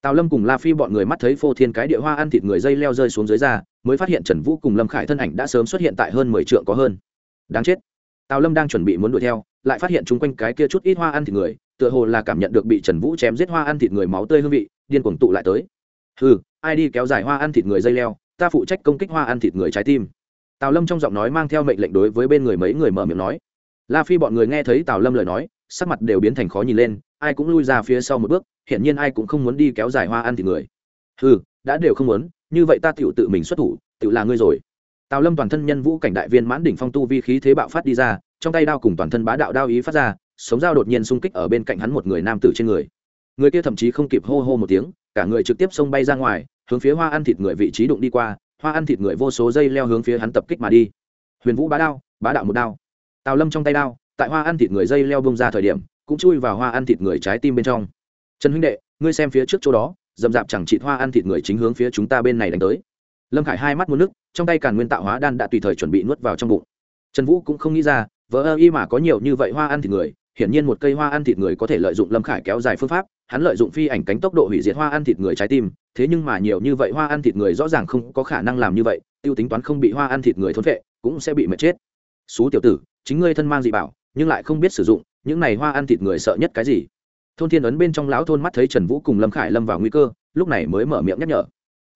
Tào lâm cùng la phi bọn người mắt thấy phô thiên cái địa hoa ăn thịt người dây leo rơi xuống dưới ra mới phát hiện trần vũ cùng lâm khải thân ảnh đã sớm xuất hiện tại hơn mười trượng có hơn. Đáng chết. Tào lâm đang chuẩn bị muốn đuổi theo, lại phát hiện chung quanh cái kia chút ít hoa ăn thịt người, tựa hồ là cảm nhận được bị trần vũ chém giết hoa ăn thịt người máu tươi hương vị, điên cuồng tụ lại tới. Ừ ai đi kéo dài hoa ăn thịt người dây leo, ta phụ trách công kích hoa ăn thịt người trái tim. Tào lâm trong giọng nói mang theo mệnh lệnh đối với bên người mấy người mở miệng nói. La phi bọn người nghe thấy tào lâm lời nói, sắc mặt đều biến thành khó nhìn lên, ai cũng lui ra phía sau một bước hiển nhiên ai cũng không muốn đi kéo dài hoa ăn thịt người. Ừ đã đều không muốn, như vậy ta tựu tự mình xuất thủ tự là ngươi rồi. Tào lâm toàn thân nhân vũ cảnh đại viên mãn đỉnh phong tu vi khí thế bạo phát đi ra, trong tay đao cùng toàn thân bá đạo đao ý phát ra, sống dao đột nhiên xung kích ở bên cạnh hắn một người nam tử trên người. Người kia thậm chí không kịp hô hô một tiếng, cả người trực tiếp xông bay ra ngoài, hướng phía hoa ăn thịt người vị trí đụng đi qua, hoa ăn thịt người vô số dây leo hướng phía hắn tập kích mà đi. Huyền vũ bá đao, bá đạo một đao. Tào lâm trong tay đao, tại hoa ăn thịt người dây leo bông ra thời điểm, cũng chui vào hoa ăn thịt người trái tim bên trong trần huynh đệ, ngươi xem phía trước chỗ đó, dầm dạp chẳng chị hoa ăn thịt người chính hướng phía chúng ta bên này đánh tới. Lâm khải hai mắt muốn nước, trong tay càn nguyên tạo hóa đan đã tùy thời chuẩn bị nuốt vào trong bụng. Trần vũ cũng không nghĩ ra, vỡ ơ y mà có nhiều như vậy hoa ăn thịt người, hiển nhiên một cây hoa ăn thịt người có thể lợi dụng lâm khải kéo dài phương pháp, hắn lợi dụng phi ảnh cánh tốc độ hủy diệt hoa ăn thịt người trái tim, thế nhưng mà nhiều như vậy hoa ăn thịt người rõ ràng không có khả năng làm như vậy, tiêu tính toán không bị hoa ăn thịt người thốn vệ, cũng sẽ bị mệt chết. Xú tiểu tử, chính ngươi thân mang dị bảo, nhưng lại không biết sử dụng, những này hoa ăn thịt người sợ nhất cái gì? Thôn thiên ấn bên trong lão thôn mắt thấy trần vũ cùng lâm khải lâm vào nguy cơ, lúc này mới mở miệng nhắc nhở.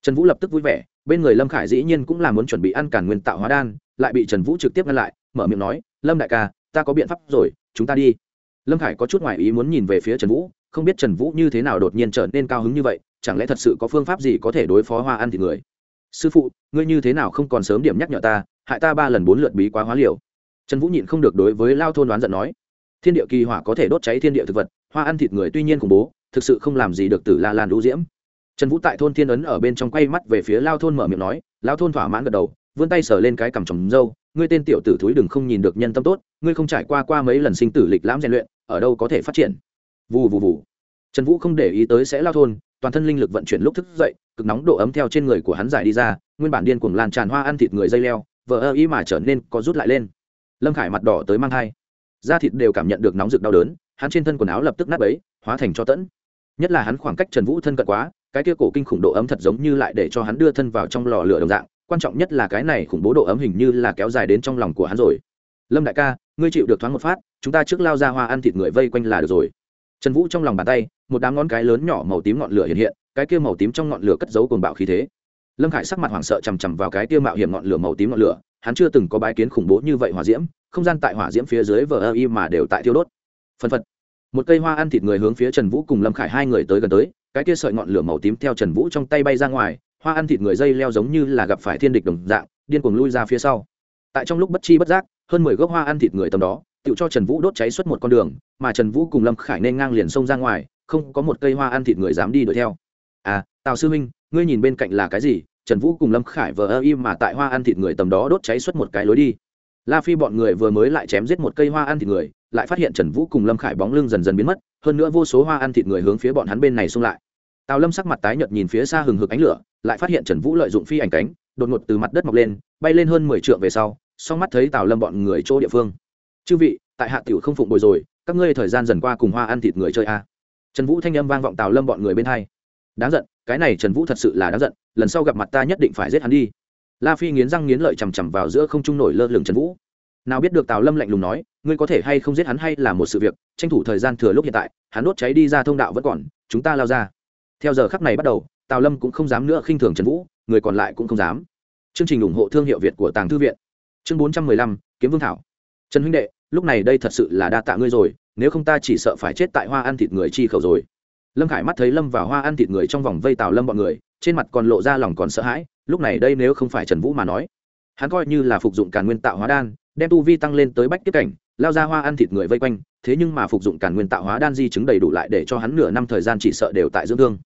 Trần vũ lập tức vui vẻ, bên người lâm khải dĩ nhiên cũng là muốn chuẩn bị ăn cản nguyên tạo hóa đan, lại bị trần vũ trực tiếp ngăn lại, mở miệng nói, lâm đại ca, ta có biện pháp rồi, chúng ta đi. Lâm khải có chút ngoại ý muốn nhìn về phía trần vũ, không biết trần vũ như thế nào đột nhiên trở nên cao hứng như vậy, chẳng lẽ thật sự có phương pháp gì có thể đối phó hoa ăn thịt người? Sư phụ, ngươi như thế nào không còn sớm điểm nhắc nhở ta, hại ta ba lần bốn lượt bí quá hóa liều. Trần vũ nhịn không được đối với lao thôn đoán giận nói, thiên địa kỳ hỏa có thể đốt cháy thiên địa thực vật hoa ăn thịt người tuy nhiên khủng bố, thực sự không làm gì được tử la lan đũ diễm. Trần vũ tại thôn thiên ấn ở bên trong quay mắt về phía lao thôn mở miệng nói, lao thôn thỏa mãn gật đầu, vươn tay sờ lên cái cằm trồng dâu, ngươi tên tiểu tử thúi đừng không nhìn được nhân tâm tốt, ngươi không trải qua qua mấy lần sinh tử lịch lãm rèn luyện, ở đâu có thể phát triển. Vù vù vù. Trần vũ không để ý tới sẽ lao thôn, toàn thân linh lực vận chuyển lúc thức dậy, cực nóng độ ấm theo trên người của hắn giải đi ra, nguyên bản điên cuồng lan tràn hoa ăn thịt người dây leo, vờ ơ ý mà trở nên có rút lại lên. Lâm khải mặt đỏ tới mang thai. Da thịt đều cảm nhận được nóng rực đau đớn hắn trên thân quần áo lập tức nát bấy, hóa thành cho tẫn. Nhất là hắn khoảng cách trần vũ thân cận quá, cái kia cổ kinh khủng độ ấm thật giống như lại để cho hắn đưa thân vào trong lò lửa đồng dạng, quan trọng nhất là cái này khủng bố độ ấm hình như là kéo dài đến trong lòng của hắn rồi. Lâm đại ca, ngươi chịu được thoáng một phát, chúng ta trước lao ra hoa ăn thịt người vây quanh là được rồi. Trần vũ trong lòng bàn tay, một đám ngón cái lớn nhỏ màu tím ngọn lửa hiện hiện, cái kia màu tím trong ngọn lửa cất giấu cồn bạo khí thế. Lâm khải sắc mặt hoảng sợ chằm chằm vào cái kia mạo hiểm ngọn lửa màu tím ngọn lửa, hắn chưa từng có bái kiến khủng bố như vậy hỏa diễm, không gian tại hỏa diễm phía dưới vờ ơ y mà đều tại thiêu đốt phân phật. Một cây hoa ăn thịt người hướng phía trần vũ cùng lâm khải hai người tới gần tới, cái kia sợi ngọn lửa màu tím theo trần vũ trong tay bay ra ngoài, hoa ăn thịt người dây leo giống như là gặp phải thiên địch đồng dạng, điên cuồng lui ra phía sau. Tại trong lúc bất chi bất giác, hơn mười gốc hoa ăn thịt người tầm đó tự cho trần vũ đốt cháy suốt một con đường, mà trần vũ cùng lâm khải nên ngang liền xông ra ngoài, không có một cây hoa ăn thịt người dám đi đuổi theo. À tào sư minh ngươi nhìn bên cạnh là cái gì? Trần vũ cùng lâm khải vờ ơ im mà tại hoa ăn thịt người tầm đó đốt cháy suốt một cái lối đi. La phi bọn người vừa mới lại chém giết một cây hoa ăn thịt người lại phát hiện trần vũ cùng lâm khải bóng lưng dần dần biến mất, hơn nữa vô số hoa ăn thịt người hướng phía bọn hắn bên này xung lại. Tào lâm sắc mặt tái nhợt nhìn phía xa hừng hực ánh lửa, lại phát hiện trần vũ lợi dụng phi ảnh cánh, đột ngột từ mặt đất mọc lên, bay lên hơn mười trượng về sau, song mắt thấy tào lâm bọn người chỗ địa phương. Chư vị, tại hạ tiểu không phụng bồi rồi, các ngươi thời gian dần qua cùng hoa ăn thịt người chơi a. Trần vũ thanh âm vang vọng tào lâm bọn người bên hai. Đáng giận, cái này trần vũ thật sự là đáng giận, lần sau gặp mặt ta nhất định phải giết hắn đi. La phi nghiến răng nghiến lợi chằm chằm vào giữa không trung nổi lơ lửng trần vũ nào biết được tào lâm lạnh lùng nói, ngươi có thể hay không giết hắn hay là một sự việc, tranh thủ thời gian thừa lúc hiện tại, hắn đốt cháy đi ra thông đạo vẫn còn, chúng ta lao ra. Theo giờ khắc này bắt đầu, tào lâm cũng không dám nữa khinh thường trần vũ, người còn lại cũng không dám. Chương trình ủng hộ thương hiệu việt của tàng thư viện. Chương bốn trăm mười lăm, kiếm vương thảo. Trần huynh đệ, lúc này đây thật sự là đa tạ ngươi rồi, nếu không ta chỉ sợ phải chết tại hoa ăn thịt người chi khẩu rồi. Lâm khải mắt thấy lâm vào hoa ăn thịt người trong vòng vây tào lâm bọn người, trên mặt còn lộ ra lòng còn sợ hãi, lúc này đây nếu không phải trần vũ mà nói, hắn coi như là phục dụng càn nguyên tạo hóa đan đem tu vi tăng lên tới bách tiếp cảnh, lao ra hoa ăn thịt người vây quanh, thế nhưng mà phục dụng cản nguyên tạo hóa đan di chứng đầy đủ lại để cho hắn nửa năm thời gian chỉ sợ đều tại dưỡng thương.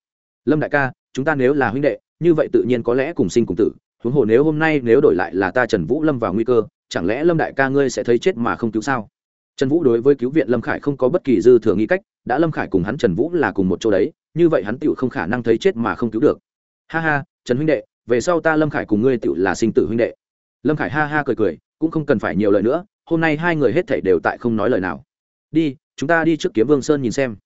Lâm đại ca, chúng ta nếu là huynh đệ, như vậy tự nhiên có lẽ cùng sinh cùng tử. Huống hồ nếu hôm nay nếu đổi lại là ta trần vũ lâm vào nguy cơ, chẳng lẽ lâm đại ca ngươi sẽ thấy chết mà không cứu sao? Trần vũ đối với cứu viện lâm khải không có bất kỳ dư thừa nghĩ cách, đã lâm khải cùng hắn trần vũ là cùng một chỗ đấy, như vậy hắn tựu không khả năng thấy chết mà không cứu được. Ha ha, trần huynh đệ, về sau ta lâm khải cùng ngươi tựu là sinh tử huynh đệ. Lâm khải ha ha cười cười cũng không cần phải nhiều lời nữa, hôm nay hai người hết thảy đều tại không nói lời nào. Đi, chúng ta đi trước kiếm vương sơn nhìn xem.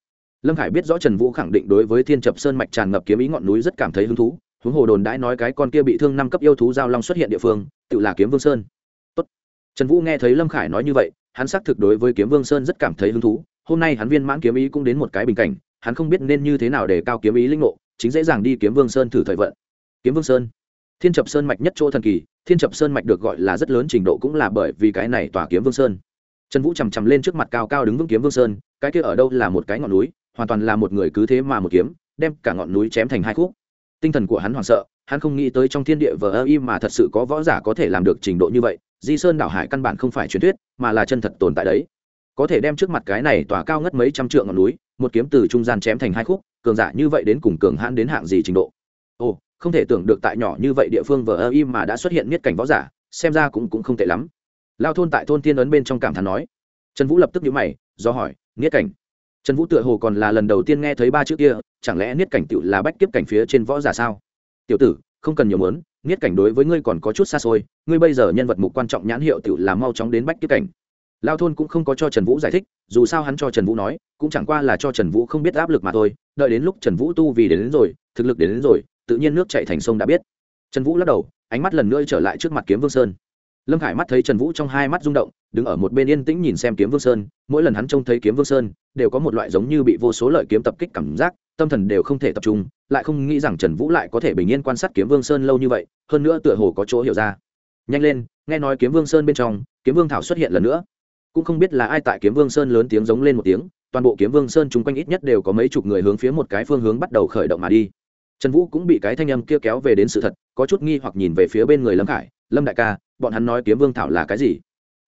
Lâm khải biết rõ trần vũ khẳng định đối với thiên trập sơn mạch tràn ngập kiếm ý ngọn núi rất cảm thấy hứng thú, huống hồ đồn đãi nói cái con kia bị thương năm cấp yêu thú giao long xuất hiện địa phương, tự là kiếm vương sơn. Tốt. trần vũ nghe thấy lâm khải nói như vậy, hắn xác thực đối với kiếm vương sơn rất cảm thấy hứng thú, hôm nay hắn viên mãn kiếm ý cũng đến một cái bình cảnh, hắn không biết nên như thế nào để cao kiếm ý linh ngộ, chính dễ dàng đi kiếm vương sơn thử thời vận. Kiếm vương sơn. Thiên trập sơn mạch nhất chỗ thần kỳ thiên trập sơn mạch được gọi là rất lớn trình độ cũng là bởi vì cái này tỏa kiếm vương sơn. Trần vũ chằm chằm lên trước mặt cao cao đứng vững kiếm vương sơn, cái kia ở đâu là một cái ngọn núi, hoàn toàn là một người cứ thế mà một kiếm, đem cả ngọn núi chém thành hai khúc. Tinh thần của hắn hoảng sợ, hắn không nghĩ tới trong thiên địa vờ ơ y mà thật sự có võ giả có thể làm được trình độ như vậy, di sơn đảo hải căn bản không phải truyền thuyết, mà là chân thật tồn tại đấy. Có thể đem trước mặt cái này tỏa cao ngất mấy trăm trượng ngọn núi, một kiếm từ trung gian chém thành hai khúc, cường giả như vậy đến cùng cường hãn đến hạng gì trình độ? Không thể tưởng được tại nhỏ như vậy địa phương vờ ơ im mà đã xuất hiện miết cảnh võ giả xem ra cũng cũng không tệ lắm. Lao thôn tại thôn tiên ấn bên trong cảm thán nói. Trần vũ lập tức nhíu mày do hỏi nghĩa cảnh? Trần vũ tựa hồ còn là lần đầu tiên nghe thấy ba chữ kia chẳng lẽ niết cảnh tựu là bách kiếp cảnh phía trên võ giả sao? Tiểu tử không cần nhiều mớn niết cảnh đối với ngươi còn có chút xa xôi ngươi bây giờ nhân vật mục quan trọng nhãn hiệu tựu là mau chóng đến bách kiếp cảnh. Lao thôn cũng không có cho trần vũ giải thích dù sao hắn cho trần vũ nói cũng chẳng qua là cho trần vũ không biết áp lực mà thôi đợi đến lúc trần vũ tu vì đến, đến rồi thực lực đến, đến rồi tự nhiên nước chạy thành sông đã biết. Trần vũ lắc đầu, ánh mắt lần nữa trở lại trước mặt kiếm vương sơn. Lâm khải mắt thấy trần vũ trong hai mắt rung động, đứng ở một bên yên tĩnh nhìn xem kiếm vương sơn, mỗi lần hắn trông thấy kiếm vương sơn, đều có một loại giống như bị vô số lợi kiếm tập kích cảm giác, tâm thần đều không thể tập trung, lại không nghĩ rằng trần vũ lại có thể bình yên quan sát kiếm vương sơn lâu như vậy, hơn nữa tựa hồ có chỗ hiểu ra. Nhanh lên, nghe nói kiếm vương sơn bên trong, kiếm vương thảo xuất hiện lần nữa. Cũng không biết là ai tại kiếm vương sơn lớn tiếng giống lên một tiếng, toàn bộ kiếm vương sơn chung quanh ít nhất đều có mấy chục người hướng phía một cái phương hướng bắt đầu khởi động mà đi trần vũ cũng bị cái thanh âm kia kéo về đến sự thật, có chút nghi hoặc nhìn về phía bên người lâm khải. Lâm đại ca, bọn hắn nói kiếm vương thảo là cái gì?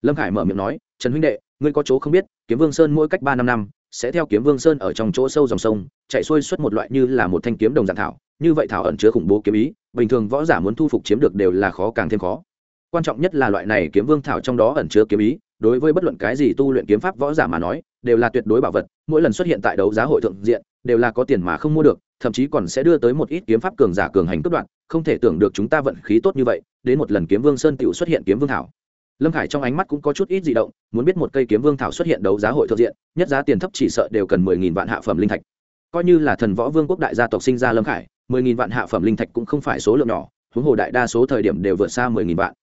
Lâm khải mở miệng nói, trần huynh đệ, ngươi có chỗ không biết, kiếm vương sơn mỗi cách ba năm năm, sẽ theo kiếm vương sơn ở trong chỗ sâu dòng sông, chạy xuôi xuất một loại như là một thanh kiếm đồng dạng thảo. Như vậy thảo ẩn chứa khủng bố kiếm ý, bình thường võ giả muốn thu phục chiếm được đều là khó càng thêm khó. Quan trọng nhất là loại này kiếm vương thảo trong đó ẩn chứa kiếm ý, đối với bất luận cái gì tu luyện kiếm pháp võ giả mà nói, đều là tuyệt đối bảo vật. Mỗi lần xuất hiện tại đấu giá hội thượng diện đều là có tiền mà không mua được, thậm chí còn sẽ đưa tới một ít kiếm pháp cường giả cường hành cướp đoạn không thể tưởng được chúng ta vận khí tốt như vậy, đến một lần kiếm vương sơn tựu xuất hiện kiếm vương thảo. Lâm khải trong ánh mắt cũng có chút ít di động, muốn biết một cây kiếm vương thảo xuất hiện đấu giá hội thượng diện, nhất giá tiền thấp chỉ sợ đều cần mười nghìn vạn hạ phẩm linh thạch. Coi như là thần võ vương quốc đại gia tộc sinh ra lâm khải, mười nghìn vạn hạ phẩm linh thạch cũng không phải số lượng nhỏ, huống hồ đại đa số thời điểm đều vượt xa mười nghìn vạn.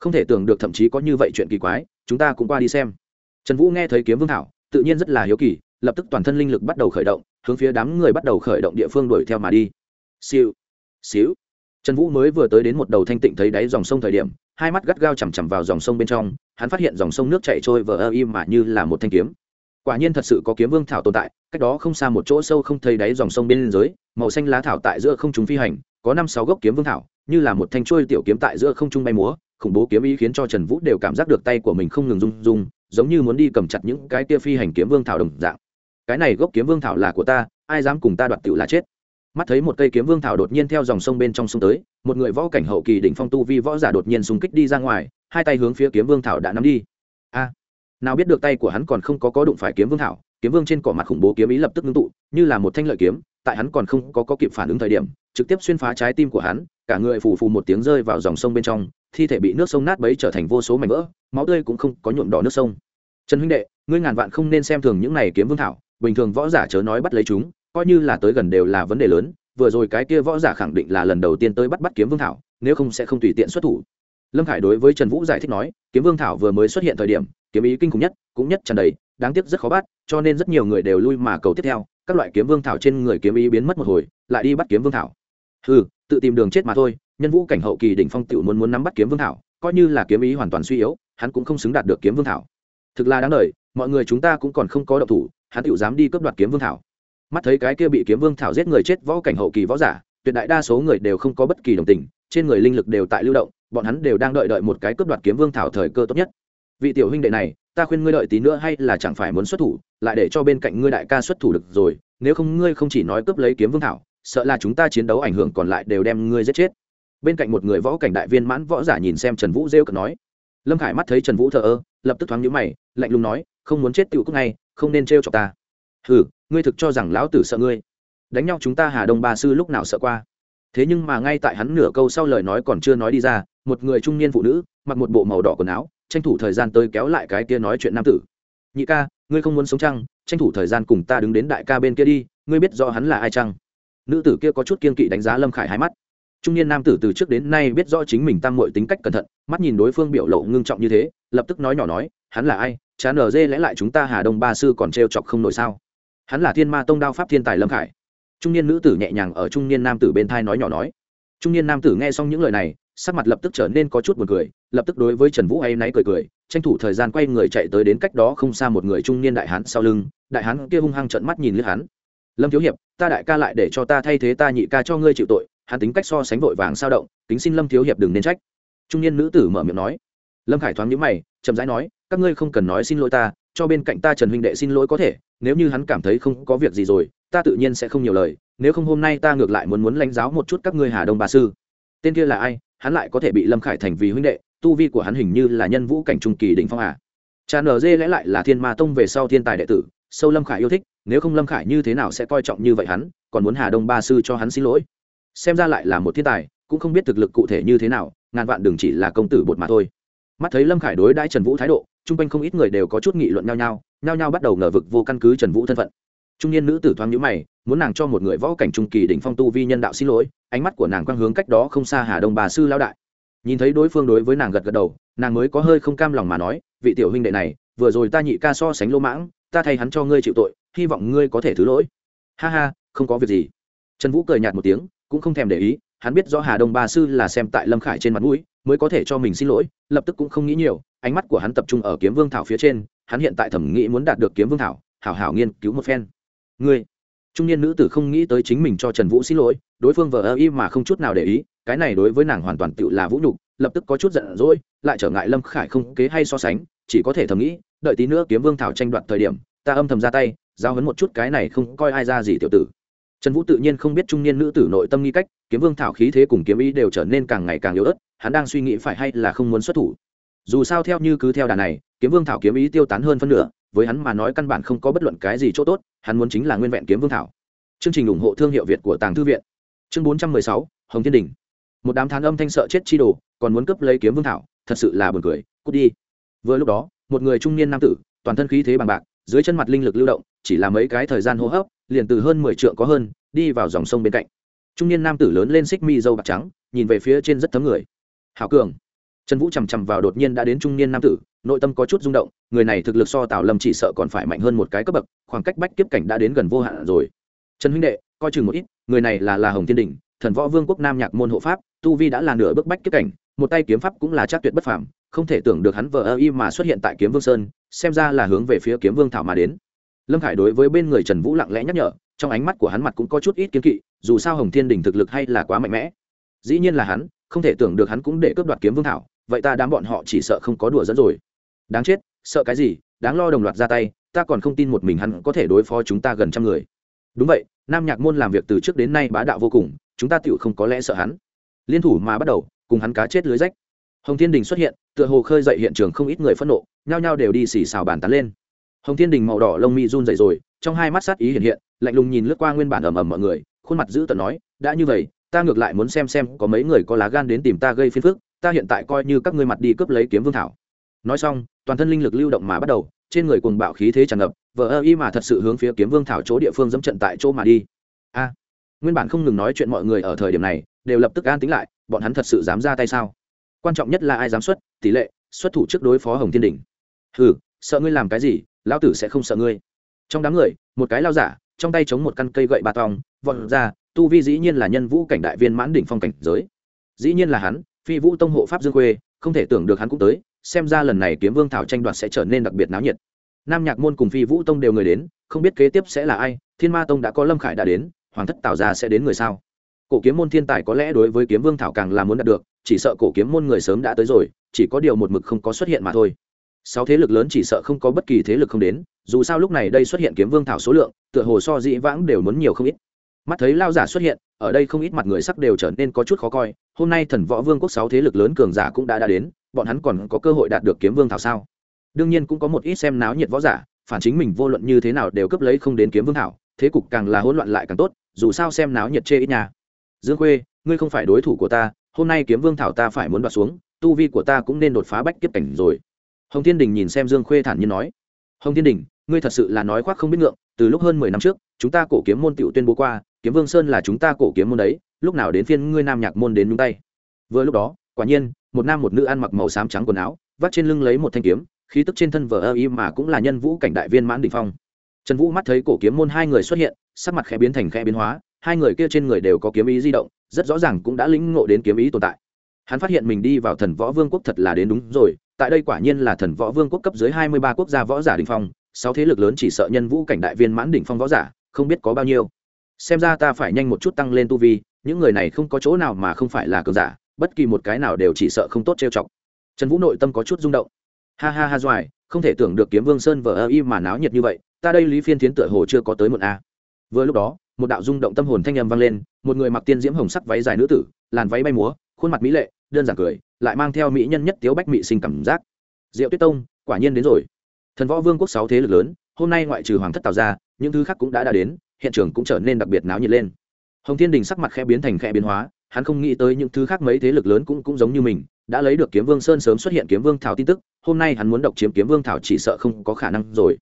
Không thể tưởng được thậm chí có như vậy chuyện kỳ quái, chúng ta cũng qua đi xem. Trần vũ nghe thấy kiếm vương thảo, tự nhiên rất là hiếu kỳ, lập tức toàn thân linh lực bắt đầu khởi động hướng phía đám người bắt đầu khởi động địa phương đuổi theo mà đi. Siêu xíu. Trần vũ mới vừa tới đến một đầu thanh tịnh thấy đáy dòng sông thời điểm, hai mắt gắt gao chằm chằm vào dòng sông bên trong, hắn phát hiện dòng sông nước chảy trôi vờ ơ im mà như là một thanh kiếm. Quả nhiên thật sự có kiếm vương thảo tồn tại, cách đó không xa một chỗ sâu không thấy đáy dòng sông bên dưới, màu xanh lá thảo tại giữa không trung phi hành, có năm sáu gốc kiếm vương thảo, như là một thanh trôi tiểu kiếm tại giữa không trung bay múa, khủng bố kiếm ý khiến cho trần vũ đều cảm giác được tay của mình không ngừng rung rung, giống như muốn đi cầm chặt những cái tia phi hành kiếm vương thảo đồng dạng cái này gốc kiếm vương thảo là của ta ai dám cùng ta đoạt tiểu là chết. Mắt thấy một cây kiếm vương thảo đột nhiên theo dòng sông bên trong sông tới một người võ cảnh hậu kỳ đỉnh phong tu vi võ giả đột nhiên xung kích đi ra ngoài hai tay hướng phía kiếm vương thảo đã nắm đi. A! Nào biết được tay của hắn còn không có có đụng phải kiếm vương thảo kiếm vương trên cỏ mặt khủng bố kiếm ý lập tức ngưng tụ như là một thanh lợi kiếm tại hắn còn không có, có kịp phản ứng thời điểm trực tiếp xuyên phá trái tim của hắn cả người phù phù một tiếng rơi vào dòng sông bên trong thi thể bị nước sông nát bấy trở thành vô số mảnh vỡ máu tươi cũng không có nhuộm đỏ nước sông. Trần huynh đệ ngươi ngàn vạn không nên xem thường những này kiếm vương thảo bình thường võ giả chớ nói bắt lấy chúng, coi như là tới gần đều là vấn đề lớn, vừa rồi cái kia võ giả khẳng định là lần đầu tiên tới bắt bắt kiếm vương thảo, nếu không sẽ không tùy tiện xuất thủ. Lâm khải đối với trần vũ giải thích nói, kiếm vương thảo vừa mới xuất hiện thời điểm, kiếm ý kinh khủng nhất, cũng nhất trần đầy, đáng tiếc rất khó bắt, cho nên rất nhiều người đều lui mà cầu tiếp theo, các loại kiếm vương thảo trên người kiếm ý biến mất một hồi, lại đi bắt kiếm vương thảo. Ừ tự tìm đường chết mà thôi, nhân vũ cảnh hậu kỳ đỉnh phong tựu muốn muốn nắm bắt kiếm vương thảo, coi như là kiếm ý hoàn toàn suy yếu, hắn cũng không xứng đạt được kiếm vương thảo. Thực là đáng đời, mọi người chúng ta cũng còn không có động thủ hắn tiểu dám đi cướp đoạt kiếm vương thảo. Mắt thấy cái kia bị kiếm vương thảo giết người chết võ cảnh hậu kỳ võ giả, tuyệt đại đa số người đều không có bất kỳ đồng tình, trên người linh lực đều tại lưu động, bọn hắn đều đang đợi đợi một cái cướp đoạt kiếm vương thảo thời cơ tốt nhất. Vị tiểu huynh đệ này, ta khuyên ngươi đợi tí nữa hay là chẳng phải muốn xuất thủ, lại để cho bên cạnh ngươi đại ca xuất thủ được rồi, nếu không ngươi không chỉ nói cướp lấy kiếm vương thảo, sợ là chúng ta chiến đấu ảnh hưởng còn lại đều đem ngươi giết chết. Bên cạnh một người võ cảnh đại viên mãn võ giả nhìn xem trần vũ rêu cực nói. Lâm khải mắt thấy trần vũ thờ ơ, lập tức thoáng nhíu mày, lạnh lùng nói, không muốn chết tựu cúc ngay không nên trêu chọc ta. Hừ, ngươi thực cho rằng lão tử sợ ngươi. Đánh nhau chúng ta hà đông ba sư lúc nào sợ qua? Thế nhưng mà ngay tại hắn nửa câu sau lời nói còn chưa nói đi ra, một người trung niên phụ nữ, mặc một bộ màu đỏ quần áo, tranh thủ thời gian tới kéo lại cái kia nói chuyện nam tử. Nhị ca, ngươi không muốn sống chăng? Tranh thủ thời gian cùng ta đứng đến đại ca bên kia đi, ngươi biết rõ hắn là ai chăng? Nữ tử kia có chút kiên kỵ đánh giá lâm khải hai mắt trung niên nam tử từ trước đến nay biết rõ chính mình tam mội tính cách cẩn thận, mắt nhìn đối phương biểu lộ ngưng trọng như thế, lập tức nói nhỏ nói, hắn là ai? Chán ở dê lẽ lại chúng ta hà đông ba sư còn t chọc không nổi sao? Hắn là thiên ma tông đao pháp thiên tài lâm khải. Trung niên nữ tử nhẹ nhàng ở trung niên nam tử bên thai nói nhỏ nói. Trung niên nam tử nghe xong những lời này, sắc mặt lập tức trở nên có chút buồn cười, lập tức đối với trần vũ hay náy cười cười, tranh thủ thời gian quay người chạy tới đến cách đó không xa một người trung niên đại hán sau lưng, đại hán kia hung hăng trận mắt nhìn lướt hắn. Lâm thiếu hiệp, ta đại ca lại để cho ta thay thế ta nhị ca cho ngươi chịu tội hắn tính cách so sánh vội vàng sao động kính xin lâm thiếu hiệp đừng nên trách. Trung niên nữ tử mở miệng nói. Lâm khải thoáng nhíu mày chậm rãi nói các ngươi không cần nói xin lỗi ta cho bên cạnh ta trần huynh đệ xin lỗi có thể nếu như hắn cảm thấy không có việc gì rồi ta tự nhiên sẽ không nhiều lời nếu không hôm nay ta ngược lại muốn muốn lãnh giáo một chút các ngươi hà đông bà sư. Tên kia là ai? Hắn lại có thể bị lâm khải thành vì huynh đệ tu vi của hắn hình như là nhân vũ cảnh trung kỳ đỉnh phong à. Cha NG lẽ lại là Thiên Ma Tông về sau thiên tài đệ tử, sâu lâm khải yêu thích nếu không lâm khải như thế nào sẽ coi trọng như vậy hắn còn muốn hà đông ba sư cho hắn xin lỗi xem ra lại là một thiên tài, cũng không biết thực lực cụ thể như thế nào, ngàn vạn đừng chỉ là công tử bột mà thôi. Mắt thấy lâm khải đối đãi trần vũ thái độ, chung quanh không ít người đều có chút nghị luận nhau nhau nhau nhau bắt đầu ngờ vực vô căn cứ trần vũ thân phận. Trung niên nữ tử thoáng nhữ mày, muốn nàng cho một người võ cảnh trung kỳ đỉnh phong tu vi nhân đạo xin lỗi, ánh mắt của nàng quang hướng cách đó không xa hà đông bà sư lao đại. Nhìn thấy đối phương đối với nàng gật gật đầu, nàng mới có hơi không cam lòng mà nói, vị tiểu huynh đệ này, vừa rồi ta nhị ca so sánh lô mãng, ta thay hắn cho ngươi chịu tội, hy vọng ngươi có thể thứ lỗi. Ha ha, không có việc gì. Trần vũ cười nhạt một tiếng cũng không thèm để ý hắn biết rõ hà đông ba sư là xem tại lâm khải trên mặt mũi mới có thể cho mình xin lỗi lập tức cũng không nghĩ nhiều ánh mắt của hắn tập trung ở kiếm vương thảo phía trên hắn hiện tại thẩm nghĩ muốn đạt được kiếm vương thảo hảo hảo nghiên cứu một phen. Người, trung niên nữ tử không nghĩ tới chính mình cho trần vũ xin lỗi đối phương vờ ơ y mà không chút nào để ý cái này đối với nàng hoàn toàn tự là vũ nhục lập tức có chút giận dỗi lại trở ngại lâm khải không kế hay so sánh chỉ có thể thầm nghĩ đợi tí nữa kiếm vương thảo tranh đoạt thời điểm ta âm thầm ra tay giao hấn một chút cái này không coi ai ra gì tiểu tử trần vũ tự nhiên không biết trung niên nữ tử nội tâm nghi cách, kiếm vương thảo khí thế cùng kiếm ý đều trở nên càng ngày càng yếu ớt, hắn đang suy nghĩ phải hay là không muốn xuất thủ. Dù sao theo như cứ theo đà này, kiếm vương thảo kiếm ý tiêu tán hơn phân nửa, với hắn mà nói căn bản không có bất luận cái gì chỗ tốt, hắn muốn chính là nguyên vẹn kiếm vương thảo. Chương trình ủng hộ thương hiệu việt của tàng thư viện. Chương bốn trăm mười sáu, hồng thiên đình. Một đám thán âm thanh sợ chết chi đồ, còn muốn cướp lấy kiếm vương thảo, thật sự là buồn cười, cút đi. Vừa lúc đó, một người trung niên nam tử, toàn thân khí thế bằng bạc, dưới chân mặt linh lực lưu động, chỉ là mấy cái thời gian hô hấp liền từ hơn mười trượng có hơn, đi vào dòng sông bên cạnh. Trung niên nam tử lớn lên xích mi dâu bạc trắng, nhìn về phía trên rất thấm người. Hảo cường. Trần vũ chằm chằm vào đột nhiên đã đến trung niên nam tử, nội tâm có chút rung động, người này thực lực so tào lâm chỉ sợ còn phải mạnh hơn một cái cấp bậc, khoảng cách bách kiếp cảnh đã đến gần vô hạn rồi. Trần huynh đệ, coi chừng một ít, người này là là hồng thiên đình, thần võ vương quốc nam nhạc môn hộ pháp, tu vi đã là nửa bước bách kiếp cảnh, một tay kiếm pháp cũng là chắc tuyệt bất phàm, không thể tưởng được hắn vờ ơ y mà xuất hiện tại kiếm vương sơn, xem ra là hướng về phía kiếm vương thảo mà đến lâm khải đối với bên người trần vũ lặng lẽ nhắc nhở, trong ánh mắt của hắn mặt cũng có chút ít kiến kỵ, dù sao hồng thiên đình thực lực hay là quá mạnh mẽ. Dĩ nhiên là hắn, không thể tưởng được hắn cũng để cướp đoạt kiếm vương thảo, vậy ta đám bọn họ chỉ sợ không có đùa dẫn rồi. Đáng chết, sợ cái gì, đáng lo đồng loạt ra tay, ta còn không tin một mình hắn có thể đối phó chúng ta gần trăm người. Đúng vậy, nam nhạc môn làm việc từ trước đến nay bá đạo vô cùng, chúng ta tựu không có lẽ sợ hắn. Liên thủ mà bắt đầu, cùng hắn cá chết lưới rách. Hồng thiên đình xuất hiện, tựa hồ khơi dậy hiện trường không ít người phẫn nộ, nhao nhao đều đi xì xào bàn tán lên hồng thiên đình màu đỏ lông mi run dậy rồi, trong hai mắt sát ý hiện hiện, lạnh lùng nhìn lướt qua nguyên bản ầm ầm mọi người, khuôn mặt giữ tận nói, đã như vậy, ta ngược lại muốn xem xem có mấy người có lá gan đến tìm ta gây phiền phức, ta hiện tại coi như các ngươi mặt đi cướp lấy kiếm vương thảo. Nói xong, toàn thân linh lực lưu động mà bắt đầu, trên người cuồng bạo khí thế tràn ngập vợ ơ y mà thật sự hướng phía kiếm vương thảo chỗ địa phương dẫm trận tại chỗ mà đi. A! Nguyên bản không ngừng nói chuyện mọi người ở thời điểm này, đều lập tức an tính lại, bọn hắn thật sự dám ra tay sao? Quan trọng nhất là ai dám xuất, tỷ lệ xuất thủ trước đối phó hồng thiên đình. Ừ sợ ngươi làm cái gì lão tử sẽ không sợ ngươi. Trong đám người, một cái lao giả, trong tay chống một căn cây gậy ba tong, vọt ra, tu vi dĩ nhiên là nhân vũ cảnh đại viên mãn đỉnh phong cảnh giới. Dĩ nhiên là hắn, phi vũ tông hộ pháp dương khuê, không thể tưởng được hắn cũng tới, xem ra lần này kiếm vương thảo tranh đoạt sẽ trở nên đặc biệt náo nhiệt. Nam nhạc môn cùng phi vũ tông đều người đến, không biết kế tiếp sẽ là ai, thiên ma tông đã có lâm khải đã đến, hoàng thất tạo ra sẽ đến người sao? Cổ kiếm môn thiên tài có lẽ đối với kiếm vương thảo càng là muốn đạt được, chỉ sợ cổ kiếm môn người sớm đã tới rồi, chỉ có điều một mực không có xuất hiện mà thôi sáu thế lực lớn chỉ sợ không có bất kỳ thế lực không đến, dù sao lúc này đây xuất hiện kiếm vương thảo số lượng, tựa hồ so dĩ vãng đều muốn nhiều không ít. Mắt thấy lao giả xuất hiện, ở đây không ít mặt người sắc đều trở nên có chút khó coi, hôm nay thần võ vương quốc sáu thế lực lớn cường giả cũng đã đã đến, bọn hắn còn có cơ hội đạt được kiếm vương thảo sao? Đương nhiên cũng có một ít xem náo nhiệt võ giả, phản chính mình vô luận như thế nào đều cấp lấy không đến kiếm vương thảo, thế cục càng là hỗn loạn lại càng tốt, dù sao xem náo nhiệt chê ít nhà dương khuê, ngươi không phải đối thủ của ta, hôm nay kiếm vương thảo ta phải muốn đoạt xuống, tu vi của ta cũng nên đột phá bách kiếp cảnh rồi hồng thiên đình nhìn xem dương khuê thản nhiên nói, hồng thiên đình, ngươi thật sự là nói khoác không biết ngượng, từ lúc hơn mười năm trước, chúng ta cổ kiếm môn t tuyên bố qua, kiếm vương sơn là chúng ta cổ kiếm môn đấy, lúc nào đến phiên ngươi nam nhạc môn đến nhúng tay? Vừa lúc đó, quả nhiên, một nam một nữ ăn mặc màu xám trắng quần áo, vắt trên lưng lấy một thanh kiếm, khí tức trên thân vờ ơ y mà cũng là nhân vũ cảnh đại viên mãn định phong. Trần vũ mắt thấy cổ kiếm môn hai người xuất hiện, sắc mặt khẽ biến thành khẽ biến hóa, hai người kia trên người đều có kiếm ý di động, rất rõ ràng cũng đã lĩnh ngộ đến kiếm ý tồn tại. Hắn phát hiện mình đi vào thần võ vương quốc thật là đến đúng rồi tại đây quả nhiên là thần võ vương quốc cấp dưới hai mươi ba quốc gia võ giả đỉnh phong, sáu thế lực lớn chỉ sợ nhân vũ cảnh đại viên mãn đỉnh phong võ giả, không biết có bao nhiêu. Xem ra ta phải nhanh một chút tăng lên tu vi, những người này không có chỗ nào mà không phải là cường giả, bất kỳ một cái nào đều chỉ sợ không tốt trêu chọc. Trần vũ nội tâm có chút rung động. Ha ha ha doài, không thể tưởng được kiếm vương sơn vờ ơ y mà náo nhiệt như vậy, ta đây lý phiên tiến tựa hồ chưa có tới một a à. vừa lúc đó, một đạo rung động tâm hồn thanh âm vang lên, một người mặc tiên diễm hồng sắc váy dài nữ tử, làn váy bay múa, khuôn mặt mỹ lệ đơn giản cười, lại mang theo mỹ nhân nhất tiếu bách mỹ sinh cảm giác. Diệu tuyết tông, quả nhiên đến rồi. Thần võ vương quốc sáu thế lực lớn, hôm nay ngoại trừ hoàng thất tào ra, những thứ khác cũng đã đã đến, hiện trường cũng trở nên đặc biệt náo nhiệt lên. Hồng thiên đình sắc mặt khẽ biến thành khẽ biến hóa, hắn không nghĩ tới những thứ khác mấy thế lực lớn cũng cũng giống như mình, đã lấy được kiếm vương sơn sớm xuất hiện kiếm vương thảo tin tức, hôm nay hắn muốn độc chiếm kiếm vương thảo chỉ sợ không có khả năng rồi.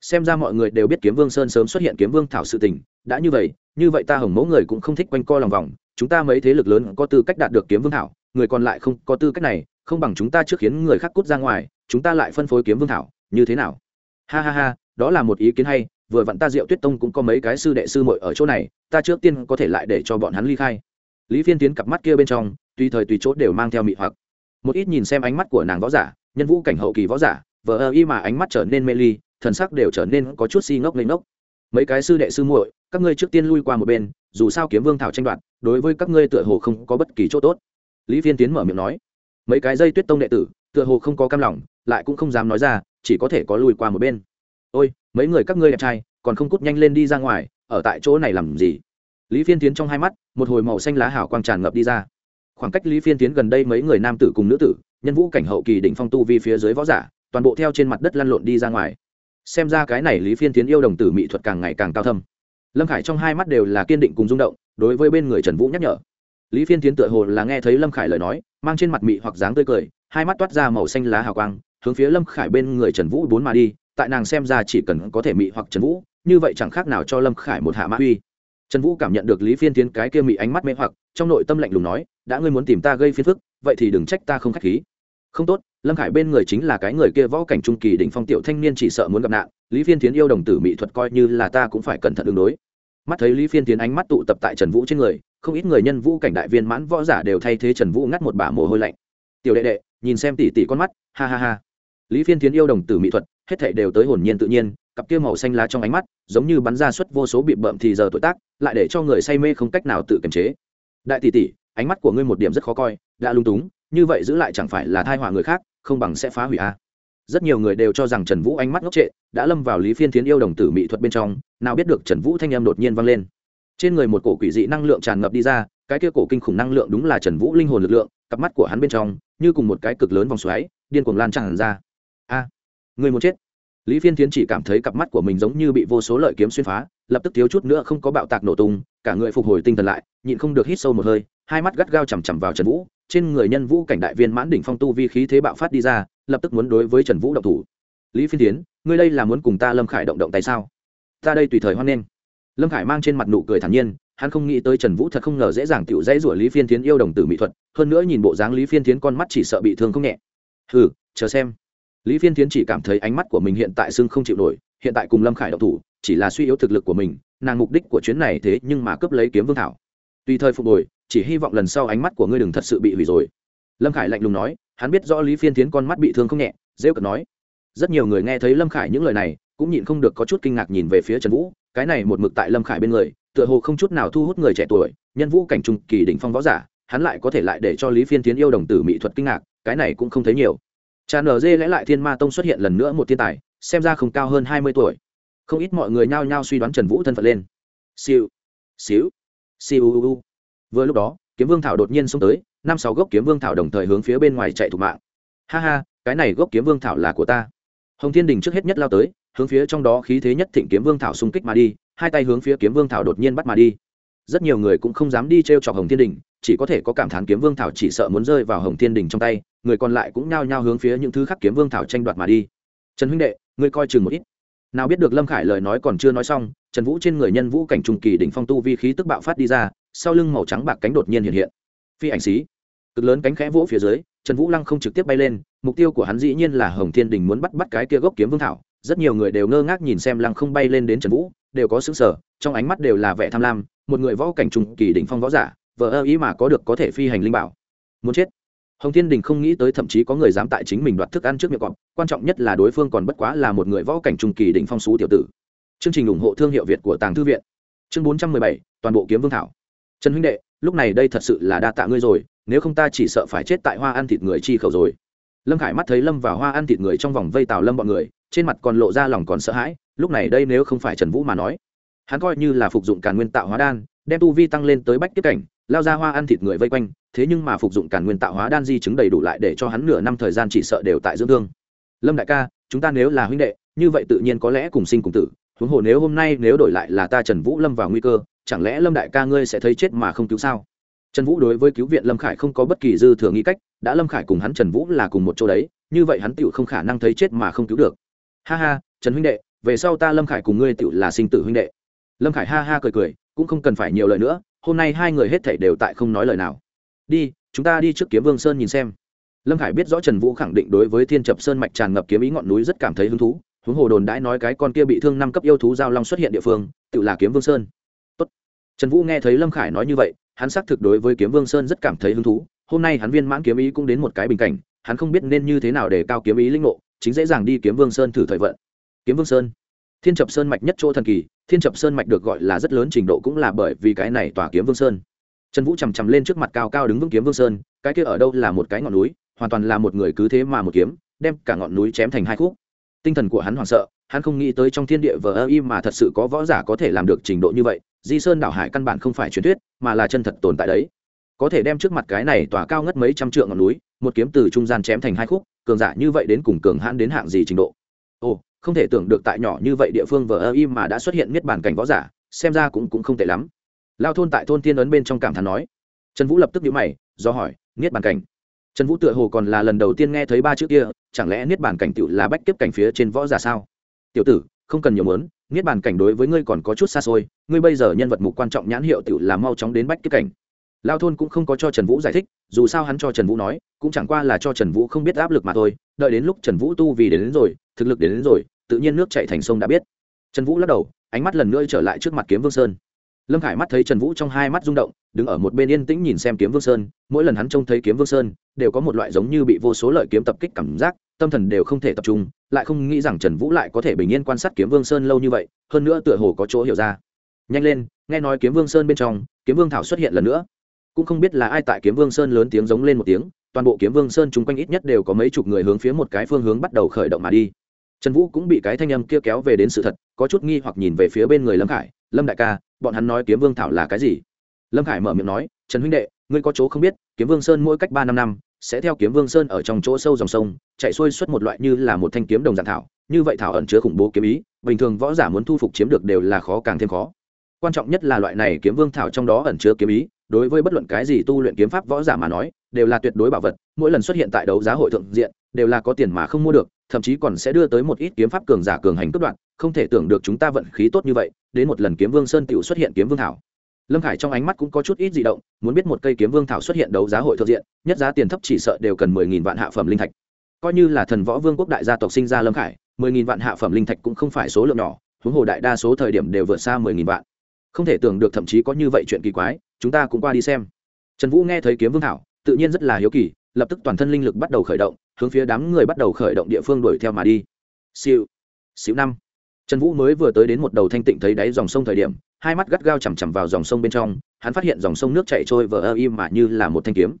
Xem ra mọi người đều biết kiếm vương sơn sớm xuất hiện kiếm vương thảo sự tình, đã như vậy như vậy ta hồng mẫu người cũng không thích quanh co lòng vòng, chúng ta mấy thế lực lớn có tư cách đạt được kiếm vương thảo người còn lại không có tư cách này, không bằng chúng ta trước khiến người khác cút ra ngoài, chúng ta lại phân phối kiếm vương thảo, như thế nào? Ha ha ha, đó là một ý kiến hay, vừa vặn ta diệu tuyết tông cũng có mấy cái sư đệ sư muội ở chỗ này, ta trước tiên có thể lại để cho bọn hắn ly khai. Lý phiên tiến cặp mắt kia bên trong, tùy thời tùy chốt đều mang theo mị hoặc. Một ít nhìn xem ánh mắt của nàng võ giả, nhân vũ cảnh hậu kỳ võ giả, vờ ơ y mà ánh mắt trở nên mê ly, thần sắc đều trở nên có chút si ngốc lên ngốc. Mấy cái sư đệ sư muội, các ngươi trước tiên lui qua một bên, dù sao kiếm vương thảo tranh đoạt, đối với các ngươi tựa hồ không có bất kỳ chỗ tốt lý phiên tiến mở miệng nói, mấy cái dây tuyết tông đệ tử, tựa hồ không có cam lòng, lại cũng không dám nói ra, chỉ có thể có lùi qua một bên. Ôi, mấy người các ngươi đẹp trai, còn không cút nhanh lên đi ra ngoài, ở tại chỗ này làm gì? Lý phiên tiến trong hai mắt, một hồi màu xanh lá hảo quang tràn ngập đi ra. Khoảng cách lý phiên tiến gần đây mấy người nam tử cùng nữ tử, nhân vũ cảnh hậu kỳ đỉnh phong tu vi phía dưới võ giả, toàn bộ theo trên mặt đất lăn lộn đi ra ngoài. Xem ra cái này lý phiên tiến yêu đồng tử mỹ thuật càng ngày càng cao thâm. Lâm khải trong hai mắt đều là kiên định cùng rung động, đối với bên người trần vũ nhắc nhở lý phiên tiến tựa hồ là nghe thấy lâm khải lời nói, mang trên mặt mị hoặc dáng tươi cười, hai mắt toát ra màu xanh lá hào quang, hướng phía lâm khải bên người trần vũ bốn mà đi, tại nàng xem ra chỉ cần có thể mị hoặc trần vũ, như vậy chẳng khác nào cho lâm khải một hạ mã uy. Trần vũ cảm nhận được lý phiên tiến cái kia mị ánh mắt mê hoặc, trong nội tâm lạnh lùng nói, đã ngươi muốn tìm ta gây phiền phức, vậy thì đừng trách ta không k h á c h khí. Không tốt, lâm khải bên người chính là cái người kia võ cảnh trung kỳ đỉnh phong tiểu thanh niên chỉ sợ muốn gặp nạn, lý phiên tiến yêu đồng tử mỹ thuật coi như là ta cũng phải cẩn thận ứng đối mắt thấy lý phiên tiến ánh mắt tụ tập tại trần vũ trên người, không ít người nhân vũ cảnh đại viên mãn võ giả đều thay thế trần vũ ngắt một bả mồ hôi lạnh. Tiểu đệ đệ, nhìn xem tỉ tỉ con mắt, ha ha ha. Lý phiên tiến yêu đồng tử mỹ thuật, hết thảy đều tới hồn nhiên tự nhiên, cặp kia màu xanh lá trong ánh mắt, giống như bắn ra suất vô số bị bợm thì giờ tuổi tác, lại để cho người say mê không cách nào tự kiềm chế. Đại tỷ tỷ ánh mắt của ngươi một điểm rất khó coi, đã lung túng, như vậy giữ lại chẳng phải là thai họa người khác, không bằng sẽ phá hủy a. Rất nhiều người đều cho rằng trần vũ ánh mắt ngốc trệ, đã lâm vào lý phiên tiến yêu đồng tử mỹ thuật bên trong nào biết được trần vũ thanh âm đột nhiên vang lên. Trên người một cổ quỷ dị năng lượng tràn ngập đi ra, cái kia cổ kinh khủng năng lượng đúng là trần vũ linh hồn lực lượng, cặp mắt của hắn bên trong, như cùng một cái cực lớn vòng xoáy, điên cuồng lan tràn ra. A, người muốn chết. Lý phiên tiến chỉ cảm thấy cặp mắt của mình giống như bị vô số lợi kiếm xuyên phá, lập tức thiếu chút nữa không có bạo tạc nổ tung, cả người phục hồi tinh thần lại, nhịn không được hít sâu một hơi, hai mắt gắt gao chằm chằm vào trần vũ, trên người nhân vũ cảnh đại viên mãn đỉnh phong tu vi khí thế bạo phát đi ra, lập tức muốn đối với trần vũ động thủ. Lý phiên tiến ngươi đây là muốn cùng ta lâm khải động động tay sao? Ta đây tùy thời hoan nghênh. Lâm khải mang trên mặt nụ cười thản nhiên, hắn không nghĩ tới trần vũ thật không ngờ dễ dàng tựu dãy rủa lý phiên tiến yêu đồng tử mỹ thuật, hơn nữa nhìn bộ dáng lý phiên tiến con mắt chỉ sợ bị thương không nhẹ. Hừ, chờ xem. Lý phiên tiến chỉ cảm thấy ánh mắt của mình hiện tại sưng không chịu nổi, hiện tại cùng lâm khải động thủ, chỉ là suy yếu thực lực của mình, nàng mục đích của chuyến này thế nhưng mà cướp lấy kiếm vương thảo. Tùy thời phục hồi, chỉ hy vọng lần sau ánh mắt của ngươi đừng thật sự bị hủy rồi. Lâm khải lạnh lùng nói, hắn biết rõ lý phiên tiến con mắt bị thương không nhẹ dễ cợt nói. Rất nhiều người nghe thấy lâm khải những lời này cũng nhịn không được có chút kinh ngạc nhìn về phía trần vũ, cái này một mực tại lâm khải bên người, tựa hồ không chút nào thu hút người trẻ tuổi, nhân vũ cảnh trung kỳ đỉnh phong võ giả, hắn lại có thể lại để cho lý phiên tiến yêu đồng tử mỹ thuật kinh ngạc, cái này cũng không thấy nhiều. Trà nở dê lẽ lại thiên ma tông xuất hiện lần nữa một thiên tài, xem ra không cao hơn hai mươi tuổi. Không ít mọi người nhao nhao suy đoán trần vũ thân phận lên. Siêu xíu siêu vừa lúc đó, kiếm vương thảo đột nhiên xông tới, năm sáu gốc kiếm vương thảo đồng thời hướng phía bên ngoài chạy thủ mạng. Ha ha, cái này gốc kiếm vương thảo là của ta. Hồng thiên đình trước hết nhất lao tới hướng phía trong đó khí thế nhất thịnh kiếm vương thảo xung kích mà đi, hai tay hướng phía kiếm vương thảo đột nhiên bắt mà đi. Rất nhiều người cũng không dám đi t r e o chọc hồng thiên đình, chỉ có thể có cảm thán kiếm vương thảo chỉ sợ muốn rơi vào hồng thiên đình trong tay, người còn lại cũng nhao nhao hướng phía những thứ khác kiếm vương thảo tranh đoạt mà đi. Trần huynh đệ, ngươi coi chừng một ít. Nào biết được lâm khải lời nói còn chưa nói xong, trần vũ trên người nhân vũ cảnh trung kỳ đỉnh phong tu vi khí tức bạo phát đi ra, sau lưng màu trắng bạc cánh đột nhiên hiện hiện. Phi ảnh xí. Cực lớn cánh khẽ vỗ phía dưới, trần vũ lăng không trực tiếp bay lên, mục tiêu của hắn dĩ nhiên là hồng thiên đình muốn bắt bắt cái kia gốc kiếm vương thảo rất nhiều người đều ngơ ngác nhìn xem lăng không bay lên đến trần vũ, đều có xứng sở trong ánh mắt đều là vẻ tham lam, một người võ cảnh trùng kỳ đỉnh phong võ giả vợ ơ ý mà có được có thể phi hành linh bảo. Muốn chết. Hồng thiên đình không nghĩ tới thậm chí có người dám tại chính mình đoạt thức ăn trước miệng cọp, quan trọng nhất là đối phương còn bất quá là một người võ cảnh trùng kỳ đỉnh phong xú tiểu tử. Chương trình ủng hộ thương hiệu việt của tàng thư viện. Chương bốn trăm mười bảy, toàn bộ kiếm vương thảo. Trần huynh đệ, lúc này đây thật sự là đa tạ ngươi rồi, nếu không ta chỉ sợ phải chết tại hoa ăn thịt người chi khẩu rồi. Lâm khải mắt thấy lâm vào hoa ăn thịt người trong vòng vây tào lâm bọn người trên mặt còn lộ ra lòng còn sợ hãi, lúc này đây nếu không phải trần vũ mà nói, hắn coi như là phục dụng càn nguyên tạo hóa đan, đem tu vi tăng lên tới bách tiếp cảnh, lao ra hoa ăn thịt người vây quanh, thế nhưng mà phục dụng càn nguyên tạo hóa đan di chứng đầy đủ lại để cho hắn nửa năm thời gian chỉ sợ đều tại dưỡng thương. Lâm đại ca, chúng ta nếu là huynh đệ, như vậy tự nhiên có lẽ cùng sinh cùng tử, huống hồ nếu hôm nay nếu đổi lại là ta trần vũ lâm vào nguy cơ, chẳng lẽ lâm đại ca ngươi sẽ thấy chết mà không cứu sao? Trần vũ đối với cứu viện lâm khải không có bất kỳ dư thừa nghĩ cách, đã lâm khải cùng hắn trần vũ là cùng một chỗ đấy, như vậy hắn tựu không khả năng thấy chết mà không cứu được ha ha, trần huynh đệ, về sau ta lâm khải cùng ngươi tựu là sinh tử huynh đệ. Lâm khải ha ha cười cười, cũng không cần phải nhiều lời nữa, hôm nay hai người hết thảy đều tại không nói lời nào. Đi, chúng ta đi trước kiếm vương sơn nhìn xem. Lâm khải biết rõ trần vũ khẳng định đối với thiên trập sơn mạch tràn ngập kiếm ý ngọn núi rất cảm thấy hứng thú, huống hồ đồn đãi nói cái con kia bị thương năm cấp yêu thú giao long xuất hiện địa phương, tự là kiếm vương sơn. Tốt. trần vũ nghe thấy lâm khải nói như vậy, hắn xác thực đối với kiếm vương sơn rất cảm thấy hứng thú, hôm nay hắn viên mãn kiếm ý cũng đến một cái bình cảnh, hắn không biết nên như thế nào để cao kiếm ý linh ngộ chính dễ dàng đi kiếm vương sơn thử thời vận. Kiếm vương sơn. Thiên trập sơn mạch nhất chỗ thần kỳ, thiên trập sơn mạch được gọi là rất lớn trình độ cũng là bởi vì cái này tỏa kiếm vương sơn. Trần vũ chằm chằm lên trước mặt cao cao đứng vững kiếm vương sơn, cái kia ở đâu là một cái ngọn núi, hoàn toàn là một người cứ thế mà một kiếm, đem cả ngọn núi chém thành hai khúc. Tinh thần của hắn hoảng sợ, hắn không nghĩ tới trong thiên địa vờ ơ y mà thật sự có võ giả có thể làm được trình độ như vậy, di sơn đảo hải căn bản không phải truyền thuyết, mà là chân thật tồn tại đấy có thể đem trước mặt cái này tỏa cao ngất mấy trăm trượng ngọn núi, một kiếm từ trung gian chém thành hai khúc, cường giả như vậy đến cùng cường hãn đến hạng gì trình độ. Ồ, không thể tưởng được tại nhỏ như vậy địa phương vờ ơ im mà đã xuất hiện niết bàn cảnh võ giả, xem ra cũng cũng không tệ lắm. Lao thôn tại thôn tiên ấn bên trong cảm thán nói. Trần vũ lập tức nhíu mày, do hỏi niết bàn cảnh. Trần vũ tựa hồ còn là lần đầu tiên nghe thấy ba chữ kia, chẳng lẽ niết bàn cảnh tựu là bách kiếp cảnh phía trên võ giả sao? Tiểu tử, không cần nhiều mớn niết bàn cảnh đối với ngươi còn có chút xa xôi, ngươi bây giờ nhân vật mục quan trọng nhãn hiệu tựu là mau chóng đến bách kiếp cảnh lao thôn cũng không có cho trần vũ giải thích dù sao hắn cho trần vũ nói cũng chẳng qua là cho trần vũ không biết áp lực mà thôi đợi đến lúc trần vũ tu vì đến, đến rồi thực lực đến, đến rồi tự nhiên nước chạy thành sông đã biết. Trần vũ lắc đầu ánh mắt lần nữa trở lại trước mặt kiếm vương sơn. Lâm khải mắt thấy trần vũ trong hai mắt rung động đứng ở một bên yên tĩnh nhìn xem kiếm vương sơn mỗi lần hắn trông thấy kiếm vương sơn đều có một loại giống như bị vô số lợi kiếm tập kích cảm giác tâm thần đều không thể tập trung lại không nghĩ rằng trần vũ lại có thể bình yên quan sát kiếm vương sơn lâu như vậy hơn nữa tựa hồ có chỗ hiểu ra. Nhanh lên nghe nói kiếm vương sơn bên trong kiếm vương thảo xuất hiện lần nữa cũng không biết là ai tại kiếm vương sơn lớn tiếng giống lên một tiếng, toàn bộ kiếm vương sơn chung quanh ít nhất đều có mấy chục người hướng phía một cái phương hướng bắt đầu khởi động mà đi. Trần vũ cũng bị cái thanh âm kia kéo về đến sự thật, có chút nghi hoặc nhìn về phía bên người lâm khải, lâm đại ca, bọn hắn nói kiếm vương thảo là cái gì? Lâm khải mở miệng nói, trần huynh đệ, ngươi có chỗ không biết, kiếm vương sơn mỗi cách ba năm năm, sẽ theo kiếm vương sơn ở trong chỗ sâu dòng sông, chạy xuôi suốt một loại như là một thanh kiếm đồng dạng thảo, như vậy thảo ẩn chứa khủng bố kiếm ý, bình thường võ giả muốn thu phục chiếm được đều là khó càng thêm khó. Quan trọng nhất là loại này kiếm vương thảo trong đó ẩn chứa kiếm ý đối với bất luận cái gì tu luyện kiếm pháp võ giả mà nói, đều là tuyệt đối bảo vật, mỗi lần xuất hiện tại đấu giá hội thượng diện, đều là có tiền mà không mua được, thậm chí còn sẽ đưa tới một ít kiếm pháp cường giả cường hành cướp đoạn không thể tưởng được chúng ta vận khí tốt như vậy, đến một lần kiếm vương sơn tựu xuất hiện kiếm vương thảo. Lâm khải trong ánh mắt cũng có chút ít di động, muốn biết một cây kiếm vương thảo xuất hiện đấu giá hội thượng diện, nhất giá tiền thấp chỉ sợ đều cần mười nghìn vạn hạ phẩm linh thạch. Coi như là thần võ vương quốc đại gia tộc sinh ra lâm khải, mười nghìn vạn hạ phẩm linh thạch cũng không phải số lượng nhỏ, huống hồ đại đa số thời điểm đều vượt xa mười nghìn vạn. Không thể tưởng được thậm chí có như vậy chuyện kỳ quái chúng ta cũng qua đi xem. Trần vũ nghe thấy kiếm vương thảo, tự nhiên rất là hiếu kỳ, lập tức toàn thân linh lực bắt đầu khởi động, hướng phía đám người bắt đầu khởi động địa phương đuổi theo mà đi. Siêu siêu năm. Trần vũ mới vừa tới đến một đầu thanh tịnh thấy đáy dòng sông thời điểm, hai mắt gắt gao chằm chằm vào dòng sông bên trong, hắn phát hiện dòng sông nước chảy trôi vờ ơ im mà như là một thanh kiếm.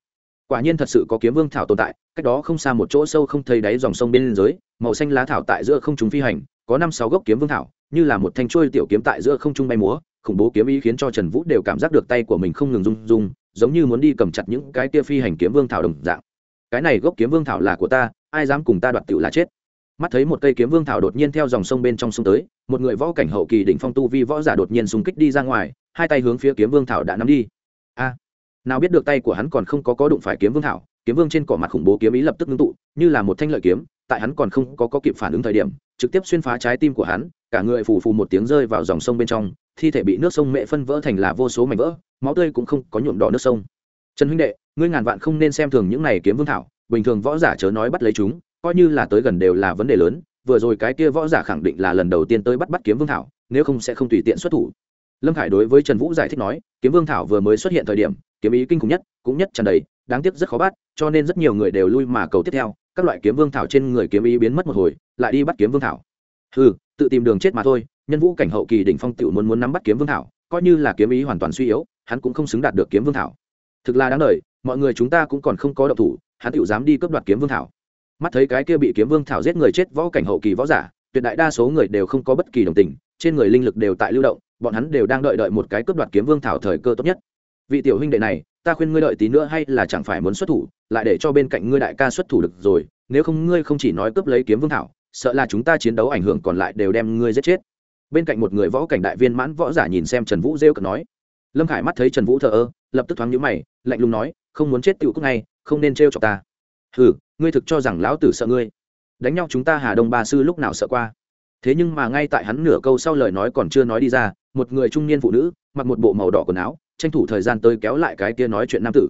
Quả nhiên thật sự có kiếm vương thảo tồn tại, cách đó không xa một chỗ sâu không thấy đáy dòng sông bên dưới, màu xanh lá thảo tại giữa không trung phi hành, có năm sáu gốc kiếm vương thảo, như là một thanh trôi tiểu kiếm tại giữa không trung bay múa khủng bố kiếm ý khiến cho trần vũ đều cảm giác được tay của mình không ngừng rung rung giống như muốn đi cầm chặt những cái kia phi hành kiếm vương thảo đồng dạng. Cái này gốc kiếm vương thảo là của ta ai dám cùng ta đoạt tựu là chết. Mắt thấy một cây kiếm vương thảo đột nhiên theo dòng sông bên trong sông tới một người võ cảnh hậu kỳ đỉnh phong tu vi võ giả đột nhiên xung kích đi ra ngoài hai tay hướng phía kiếm vương thảo đã nắm đi. A! Nào biết được tay của hắn còn không có có đụng phải kiếm vương thảo kiếm vương trên cỏ mặt khủng bố kiếm ý lập tức ngưng tụ như là một thanh lợi kiếm tại hắn còn không có, có kịp phản ứng thời điểm trực tiếp xuyên phá trái tim của hắn cả người phù phù một tiếng rơi vào dòng sông bên trong thi thể bị nước sông mẹ phân vỡ thành là vô số mảnh vỡ, máu tươi cũng không có nhuộm đỏ nước sông. Trần huynh đệ, ngươi ngàn vạn không nên xem thường những này kiếm vương thảo, bình thường võ giả chớ nói bắt lấy chúng, coi như là tới gần đều là vấn đề lớn, vừa rồi cái kia võ giả khẳng định là lần đầu tiên tới bắt bắt kiếm vương thảo, nếu không sẽ không tùy tiện xuất thủ. Lâm khải đối với trần vũ giải thích nói, kiếm vương thảo vừa mới xuất hiện thời điểm, kiếm ý kinh khủng nhất, cũng nhất tràn đầy, đáng tiếc rất khó bắt, cho nên rất nhiều người đều lui mà cầu tiếp theo, các loại kiếm vương thảo trên người kiếm ý biến mất một hồi, lại đi bắt kiếm vương thảo. Ừ tự tìm đường chết mà thôi nhân vũ cảnh hậu kỳ đỉnh phong tiểu muốn muốn nắm bắt kiếm vương thảo, coi như là kiếm ý hoàn toàn suy yếu, hắn cũng không xứng đạt được kiếm vương thảo. Thực là đáng đời, mọi người chúng ta cũng còn không có động thủ, hắn tiểu dám đi cướp đoạt kiếm vương thảo. Mắt thấy cái kia bị kiếm vương thảo giết người chết võ cảnh hậu kỳ võ giả, tuyệt đại đa số người đều không có bất kỳ đồng tình, trên người linh lực đều tại lưu động, bọn hắn đều đang đợi đợi một cái cướp đoạt kiếm vương thảo thời cơ tốt nhất. Vị tiểu huynh đệ này, ta khuyên ngươi đợi tí nữa hay là chẳng phải muốn xuất thủ, lại để cho bên cạnh ngươi đại ca xuất thủ được rồi, nếu không ngươi không chỉ nói cướp lấy kiếm vương thảo, sợ là chúng ta chiến đấu ảnh hưởng còn lại đều đem ngươi giết chết bên cạnh một người võ cảnh đại viên mãn võ giả nhìn xem trần vũ rêu cực nói. Lâm khải mắt thấy trần vũ thờ ơ, lập tức thoáng nhũ mày, lạnh lùng nói, không muốn chết tựu cúc ngay, không nên trêu chọc ta. Hừ, ngươi thực cho rằng lão tử sợ ngươi. Đánh nhau chúng ta hà đông ba sư lúc nào sợ qua? Thế nhưng mà ngay tại hắn nửa câu sau lời nói còn chưa nói đi ra, một người trung niên phụ nữ, mặc một bộ màu đỏ quần áo, tranh thủ thời gian tới kéo lại cái kia nói chuyện nam tử.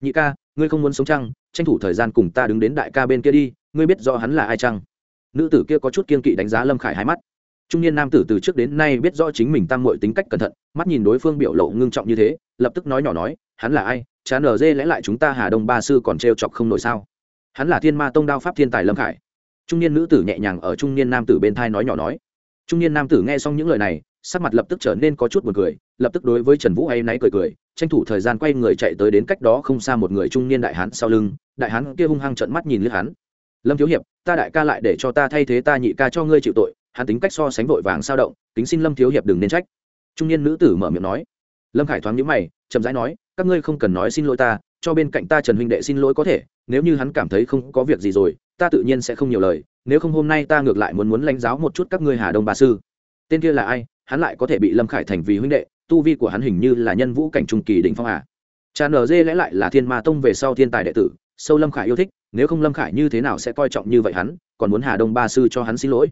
Nhị ca, ngươi không muốn sống chăng? Tranh thủ thời gian cùng ta đứng đến đại ca bên kia đi, ngươi biết rõ hắn là ai chăng? Nữ tử kia có chút kiên kỵ đánh giá lâm khải hai mắt trung niên nam tử từ trước đến nay biết rõ chính mình tam mội tính cách cẩn thận, mắt nhìn đối phương biểu lộ ngưng trọng như thế, lập tức nói nhỏ nói, hắn là ai? Chán ở dê lẽ lại chúng ta hà đông ba sư còn trêu chọc không nổi sao? Hắn là thiên ma tông đao pháp thiên tài lâm khải. Trung niên nữ tử nhẹ nhàng ở trung niên nam tử bên thai nói nhỏ nói. Trung niên nam tử nghe xong những lời này, sắc mặt lập tức trở nên có chút buồn cười, lập tức đối với trần vũ hay náy cười cười, tranh thủ thời gian quay người chạy tới đến cách đó không xa một người trung niên đại hán sau lưng, đại hán kia hung hăng trợn mắt nhìn lướt hắn. Lâm thiếu hiệp, ta đại ca lại để cho ta thay thế ta nhị ca cho ngươi chịu tội hắn tính cách so sánh vội vàng sao động tính xin lâm thiếu hiệp đừng nên trách. Trung niên nữ tử mở miệng nói. Lâm khải thoáng nhíu mày, chậm rãi nói, các ngươi không cần nói xin lỗi ta, cho bên cạnh ta trần huynh đệ xin lỗi có thể, nếu như hắn cảm thấy không có việc gì rồi, ta tự nhiên sẽ không nhiều lời, nếu không hôm nay ta ngược lại muốn muốn lãnh giáo một chút các ngươi hà đông bà sư. Tên kia là ai? Hắn lại có thể bị lâm khải thành vì huynh đệ, tu vi của hắn hình như là nhân vũ cảnh trung kỳ đỉnh phong à. cha nở dê lẽ lại là thiên ma tông về sau thiên tài đệ tử, sâu lâm khải yêu thích, nếu không lâm khải như thế nào sẽ coi trọng như vậy hắn, còn muốn hà đông ba sư cho hắn xin lỗi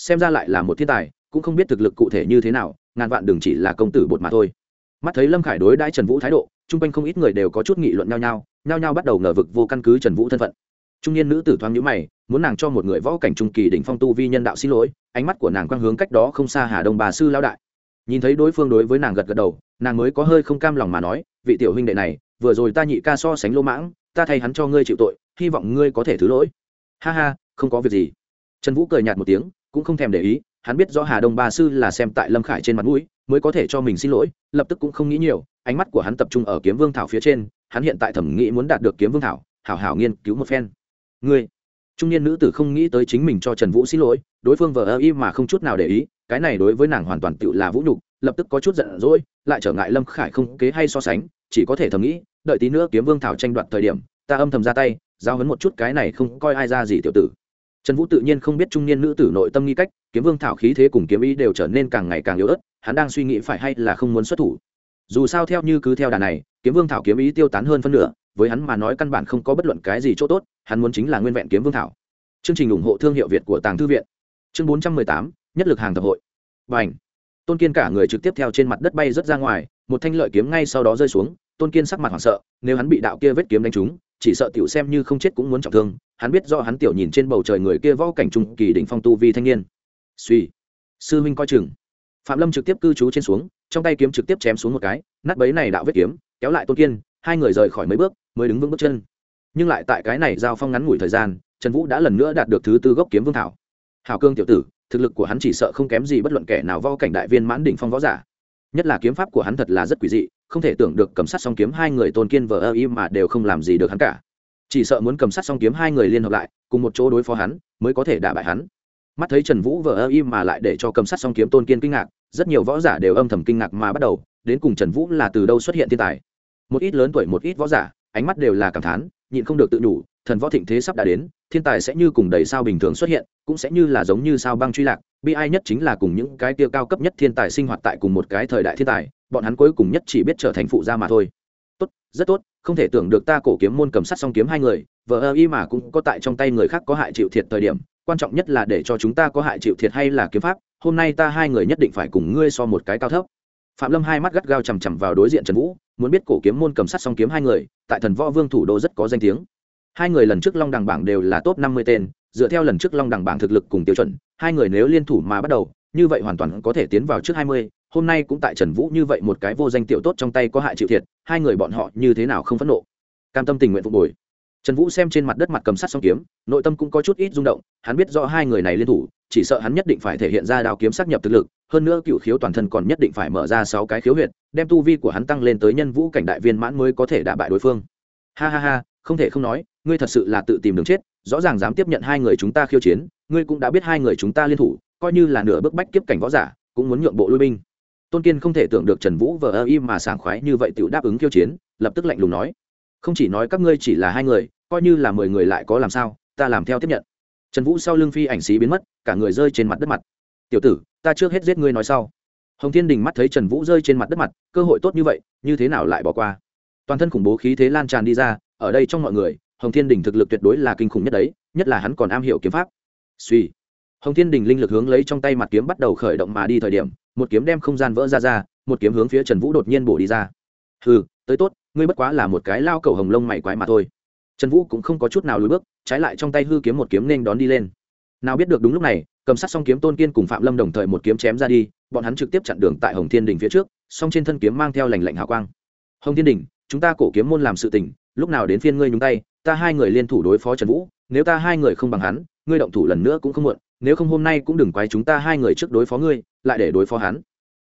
xem ra lại là một thiên tài, cũng không biết thực lực cụ thể như thế nào, ngàn vạn đừng chỉ là công tử bột mà thôi. Mắt thấy lâm khải đối đãi trần vũ thái độ, chung quanh không ít người đều có chút nghị luận nhau nhau nhau nhau bắt đầu ngờ vực vô căn cứ trần vũ thân phận. Trung niên nữ tử thoáng nhữ mày, muốn nàng cho một người võ cảnh trung kỳ đỉnh phong tu vi nhân đạo xin lỗi, ánh mắt của nàng quang hướng cách đó không xa hà đông bà sư lao đại. Nhìn thấy đối phương đối với nàng gật gật đầu, nàng mới có hơi không cam lòng mà nói, vị tiểu huynh đệ này, vừa rồi ta nhị ca so sánh lô mãng, ta thay hắn cho ngươi chịu tội, hy vọng ngươi có thể thứ lỗi. Ha ha, không có việc gì. Trần vũ cười nhạt một tiếng cũng không thèm để ý hắn biết rõ hà đông ba sư là xem tại lâm khải trên mặt mũi mới có thể cho mình xin lỗi lập tức cũng không nghĩ nhiều ánh mắt của hắn tập trung ở kiếm vương thảo phía trên hắn hiện tại thẩm nghĩ muốn đạt được kiếm vương thảo hảo hảo nghiên cứu một phen. Người, trung niên nữ tử không nghĩ tới chính mình cho trần vũ xin lỗi đối phương vờ ơ y mà không chút nào để ý cái này đối với nàng hoàn toàn tự là vũ nhục lập tức có chút giận dỗi lại trở ngại lâm khải không kế hay so sánh chỉ có thể thầm nghĩ đợi tí nữa kiếm vương thảo tranh đoạt thời điểm ta âm thầm ra tay giao hấn một chút cái này không coi ai ra gì tiểu tử trần vũ tự nhiên không biết trung niên nữ tử nội tâm nghi cách, kiếm vương thảo khí thế cùng kiếm ý đều trở nên càng ngày càng yếu ớt, hắn đang suy nghĩ phải hay là không muốn xuất thủ. Dù sao theo như cứ theo đà này, kiếm vương thảo kiếm ý tiêu tán hơn phân nửa, với hắn mà nói căn bản không có bất luận cái gì chỗ tốt, hắn muốn chính là nguyên vẹn kiếm vương thảo. Chương trình ủng hộ thương hiệu việt của tàng thư viện. Chương bốn trăm mười tám, nhất lực hàng thập hội. Và ảnh tôn kiên cả người trực tiếp theo trên mặt đất bay rớt ra ngoài, một thanh lợi kiếm ngay sau đó rơi xuống, tôn kiên sắc mặt hoảng sợ, nếu hắn bị đạo kia vết kiếm đánh trúng chỉ sợ tiểu xem như không chết cũng muốn trọng thương, hắn biết do hắn tiểu nhìn trên bầu trời người kia võ cảnh trung kỳ đỉnh phong tu vi thanh niên. Suy, sư huynh coi chừng. Phạm lâm trực tiếp cư trú trên xuống, trong tay kiếm trực tiếp chém xuống một cái, nát bấy này đạo vết kiếm, kéo lại tôn kiên, hai người rời khỏi mấy bước, mới đứng vững bước chân. Nhưng lại tại cái này giao phong ngắn ngủi thời gian, trần vũ đã lần nữa đạt được thứ tư gốc kiếm vương thảo. Hào cương tiểu tử, thực lực của hắn chỉ sợ không kém gì bất luận kẻ nào võ cảnh đại viên mãn đỉnh phong võ giả. Nhất là kiếm pháp của hắn thật là rất quỷ dị không thể tưởng được cầm sát song kiếm hai người tôn kiên vờ ơ y mà đều không làm gì được hắn cả. Chỉ sợ muốn cầm sát song kiếm hai người liên hợp lại, cùng một chỗ đối phó hắn, mới có thể đả bại hắn. Mắt thấy trần vũ vờ ơ y mà lại để cho cầm sát song kiếm tôn kiên kinh ngạc, rất nhiều võ giả đều âm thầm kinh ngạc mà bắt đầu, đến cùng trần vũ là từ đâu xuất hiện thiên tài. Một ít lớn tuổi, một ít võ giả, ánh mắt đều là cảm thán, nhịn không được tự đủ thần võ thịnh thế sắp đã đến, thiên tài sẽ như cùng đầy sao bình thường xuất hiện, cũng sẽ như là giống như sao băng truy lạc, bi ai nhất chính là cùng những cái tiêu cao cấp nhất thiên tài sinh hoạt tại cùng một cái thời đại thiên tài bọn hắn cuối cùng nhất chỉ biết trở thành phụ gia mà thôi. Tốt, rất tốt, không thể tưởng được ta cổ kiếm môn cầm sắt song kiếm hai người vợ ơ y mà cũng có tại trong tay người khác có hại chịu thiệt thời điểm, quan trọng nhất là để cho chúng ta có hại chịu thiệt hay là kiếm pháp, hôm nay ta hai người nhất định phải cùng ngươi so một cái cao thấp. Phạm lâm hai mắt gắt gao chằm chằm vào đối diện trần vũ, muốn biết cổ kiếm môn cầm sắt song kiếm hai người, tại thần võ vương thủ đô rất có danh tiếng. Hai người lần trước long đằng bảng đều là top năm mươi tên, dựa theo lần trước long đằng bảng thực lực cùng tiêu chuẩn, hai người nếu liên thủ mà bắt đầu, như vậy hoàn toàn có thể tiến vào trước hai mươi hôm nay cũng tại trần vũ như vậy một cái vô danh tiểu tốt trong tay có hại chịu thiệt, hai người bọn họ như thế nào không phẫn nộ. Cam tâm tình nguyện phục hồi. Trần vũ xem trên mặt đất mặt cầm sắt song kiếm, nội tâm cũng có chút ít rung động, hắn biết rõ hai người này liên thủ, chỉ sợ hắn nhất định phải thể hiện ra đào kiếm xác nhập thực lực, hơn nữa cựu khiếu toàn thân còn nhất định phải mở ra sáu cái khiếu huyệt, đem tu vi của hắn tăng lên tới nhân vũ cảnh đại viên mãn mới có thể đả bại đối phương. Ha ha ha, không thể không nói, ngươi thật sự là tự tìm đường chết, rõ ràng dám tiếp nhận hai người chúng ta khiêu chiến, ngươi cũng đã biết hai người chúng ta liên thủ, coi như là nửa bước bách kiếp cảnh võ giả, cũng muốn nhượng bộ lui binh tôn kiên không thể tưởng được trần vũ vờ ơ im mà sảng khoái như vậy tự đáp ứng khiêu chiến, lập tức lạnh lùng nói, không chỉ nói các ngươi chỉ là hai người, coi như là mười người lại có làm sao, ta làm theo tiếp nhận. Trần vũ sau lưng phi ảnh xí biến mất, cả người rơi trên mặt đất mặt. Tiểu tử, ta trước hết giết ngươi nói sau. Hồng thiên đình mắt thấy trần vũ rơi trên mặt đất mặt, cơ hội tốt như vậy, như thế nào lại bỏ qua? Toàn thân khủng bố khí thế lan tràn đi ra, ở đây trong mọi người, hồng thiên đình thực lực tuyệt đối là kinh khủng nhất đấy, nhất là hắn còn am hiểu kiếm pháp. Suy hồng thiên đình linh lực hướng lấy trong tay mặt kiếm bắt đầu khởi động mà đi thời điểm một kiếm đem không gian vỡ ra ra, một kiếm hướng phía trần vũ đột nhiên bổ đi ra. Hừ, tới tốt, ngươi bất quá là một cái lao cầu hồng lông mày quái mà thôi. Trần vũ cũng không có chút nào lùi bước, trái lại trong tay hư kiếm một kiếm nên đón đi lên. Nào biết được đúng lúc này, cầm sát xong kiếm tôn kiên cùng phạm lâm đồng thời một kiếm chém ra đi, bọn hắn trực tiếp chặn đường tại hồng thiên đình phía trước, song trên thân kiếm mang theo lành lạnh hào quang. Hồng thiên đình chúng ta cổ kiếm môn làm sự tình, lúc nào đến phiên ngươi nhúng tay, ta hai người liên thủ đối phó trần vũ, nếu ta hai người không bằng hắn, ngươi động thủ lần nữa cũng không muộn nếu không hôm nay cũng đừng quái chúng ta hai người trước đối phó ngươi, lại để đối phó hắn.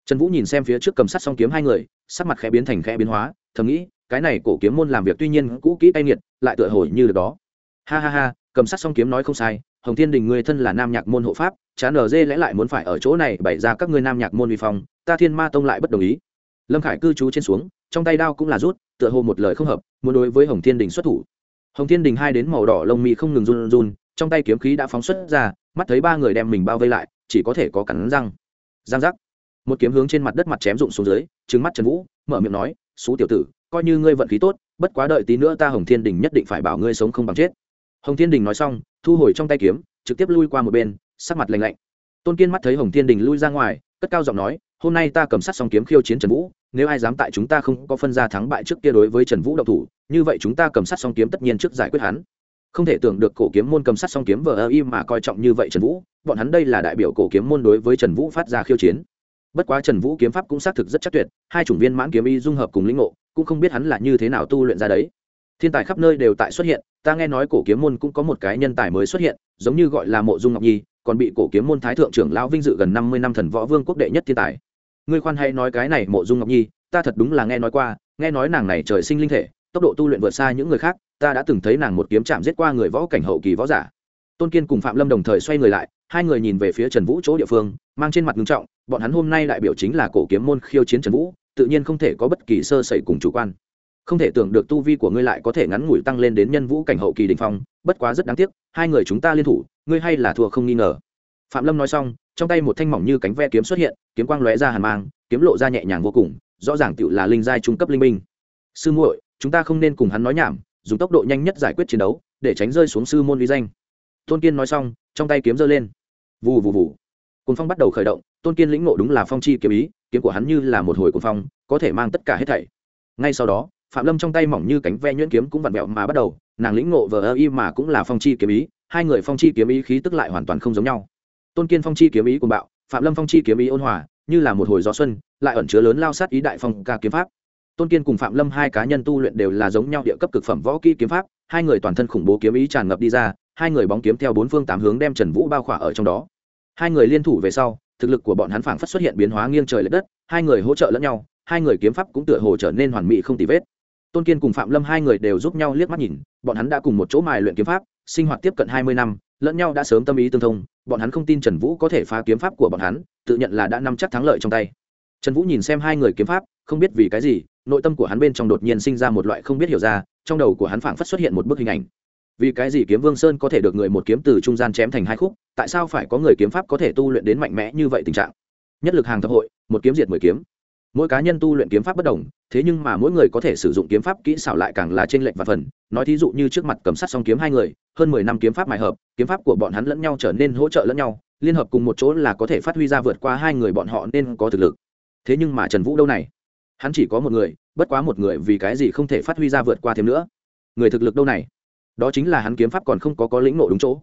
Trần vũ nhìn xem phía trước cầm sắt song kiếm hai người, sắc mặt khẽ biến thành khẽ biến hóa, thầm nghĩ, cái này cổ kiếm môn làm việc tuy nhiên cũ kỹ tay nghiệt, lại tựa hồi như được đó. Ha ha ha, cầm sắt song kiếm nói không sai, hồng thiên đình người thân là nam nhạc môn hộ pháp chán ở dê lẽ lại muốn phải ở chỗ này bày ra các ngươi nam nhạc môn vi phong, ta thiên ma tông lại bất đồng ý. Lâm khải cư trú trên xuống, trong tay đao cũng là rút, tựa hồ một lời không hợp, muốn đối với hồng thiên đình xuất thủ. Hồng thiên đình hai đến màu đỏ lông mi không ngừng run run, trong tay kiếm khí đã phóng xuất ra mắt thấy ba người đem mình bao vây lại, chỉ có thể có cắn răng. Giang giác. Một kiếm hướng trên mặt đất mặt chém rụng xuống dưới trứng mắt trần vũ, mở miệng nói, xú tiểu tử, coi như ngươi vận khí tốt, bất quá đợi tí nữa ta hồng thiên đình nhất định phải bảo ngươi sống không bằng chết. Hồng thiên đình nói xong, thu hồi trong tay kiếm, trực tiếp lui qua một bên, sắc mặt lạnh lạnh. Tôn kiên mắt thấy hồng thiên đình lui ra ngoài, cất cao giọng nói, hôm nay ta cầm sắt xong kiếm khiêu chiến trần vũ, nếu ai dám tại chúng ta không có phân ra thắng bại trước kia đối với trần vũ độc thủ, như vậy chúng ta cầm sắt xong kiếm tất nhiên trước giải quyết hắn không thể tưởng được cổ kiếm môn cầm sắt song kiếm vờ ơ im mà coi trọng như vậy trần vũ. Bọn hắn đây là đại biểu cổ kiếm môn đối với trần vũ phát ra khiêu chiến. Bất quá trần vũ kiếm pháp cũng xác thực rất chắc tuyệt, hai chủng viên mãn kiếm y dung hợp cùng lĩnh ngộ, cũng không biết hắn là như thế nào tu luyện ra đấy. Thiên tài khắp nơi đều tại xuất hiện, ta nghe nói cổ kiếm môn cũng có một cái nhân tài mới xuất hiện, giống như gọi là mộ dung ngọc nhi, còn bị cổ kiếm môn thái thượng trưởng lão vinh dự gần năm mươi năm thần võ vương quốc đệ nhất thiên tài. Ngươi khoan hay nói cái này mộ dung ngọc nhi, ta thật đúng là nghe nói qua, nghe nói nàng này trời sinh linh thể tốc độ tu luyện vượt xa những người khác, ta đã từng thấy nàng một kiếm chạm giết qua người võ cảnh hậu kỳ võ giả. Tôn kiên cùng phạm lâm đồng thời xoay người lại, hai người nhìn về phía trần vũ chỗ địa phương, mang trên mặt nghiêm trọng, bọn hắn hôm nay đại biểu chính là cổ kiếm môn khiêu chiến trần vũ, tự nhiên không thể có bất kỳ sơ sẩy cùng chủ quan. Không thể tưởng được tu vi của ngươi lại có thể ngắn ngủi tăng lên đến nhân vũ cảnh hậu kỳ đình phong, bất quá rất đáng tiếc, hai người chúng ta liên thủ, ngươi hay là thua không nghi ngờ. Phạm lâm nói xong, trong tay một thanh mỏng như cánh ve kiếm xuất hiện, kiếm quang lóe ra hàn mang, kiếm lộ ra nhẹ nhàng vô cùng, rõ ràng tựu là linh giai trung cấp linh minh sư muội chúng ta không nên cùng hắn nói nhảm, dùng tốc độ nhanh nhất giải quyết chiến đấu, để tránh rơi xuống sư môn vi danh. Tôn kiên nói xong, trong tay kiếm giơ lên. Vù vù vù. Cồn phong bắt đầu khởi động, tôn kiên lĩnh ngộ đúng là phong chi kiếm ý, kiếm của hắn như là một hồi cồn phong, có thể mang tất cả hết thảy. Ngay sau đó, phạm lâm trong tay mỏng như cánh ve nhuyễn kiếm cũng vặn vẹo mà bắt đầu, nàng lĩnh ngộ vờ ơ y mà cũng là phong chi kiếm ý, hai người phong chi kiếm ý khí tức lại hoàn toàn không giống nhau. Tôn kiên phong chi kiếm ý cùng bạo, phạm lâm phong chi kiếm ý ôn hòa, như là một hồi gió xuân, lại ẩn chứa lớn lao sát ý đại phong ca kiếm pháp tôn kiên cùng phạm lâm hai cá nhân tu luyện đều là giống nhau địa cấp cực phẩm võ kỹ kiếm pháp, hai người toàn thân khủng bố kiếm ý tràn ngập đi ra, hai người bóng kiếm theo bốn phương tám hướng đem trần vũ bao khỏa ở trong đó. Hai người liên thủ về sau, thực lực của bọn hắn phảng phất xuất hiện biến hóa nghiêng trời l ệ đất, hai người hỗ trợ lẫn nhau, hai người kiếm pháp cũng tựa hồ trở nên hoàn mỹ không tì vết. Tôn kiên cùng phạm lâm hai người đều giúp nhau liếc mắt nhìn, bọn hắn đã cùng một chỗ mài luyện kiếm pháp, sinh hoạt tiếp cận hai mươi năm, lẫn nhau đã sớm tâm ý tương thông, bọn hắn không tin trần vũ có thể phá kiếm pháp của bọn hắn, tự nhận là đã nắm chắc thắng lợi trong tay. Trần vũ nhìn xem hai người kiếm pháp, không biết vì cái gì nội tâm của hắn bên trong đột nhiên sinh ra một loại không biết hiểu ra, trong đầu của hắn phảng phất xuất hiện một bức hình ảnh. Vì cái gì kiếm vương sơn có thể được người một kiếm từ trung gian chém thành hai khúc, tại sao phải có người kiếm pháp có thể tu luyện đến mạnh mẽ như vậy tình trạng? Nhất lực hàng thập hội, một kiếm diệt mười kiếm. Mỗi cá nhân tu luyện kiếm pháp bất đồng, thế nhưng mà mỗi người có thể sử dụng kiếm pháp kỹ xảo lại càng là trên lệnh và phần. Nói thí dụ như trước mặt cầm sát song kiếm hai người, hơn mười năm kiếm pháp mài hợp, kiếm pháp của bọn hắn lẫn nhau trở nên hỗ trợ lẫn nhau, liên hợp cùng một chỗ là có thể phát huy ra vượt qua hai người bọn họ nên có thực lực. Thế nhưng mà trần vũ đâu này? Hắn chỉ có một người, bất quá một người vì cái gì không thể phát huy ra vượt qua thêm nữa? Người thực lực đâu này? Đó chính là hắn kiếm pháp còn không có có lĩnh nộ đúng chỗ.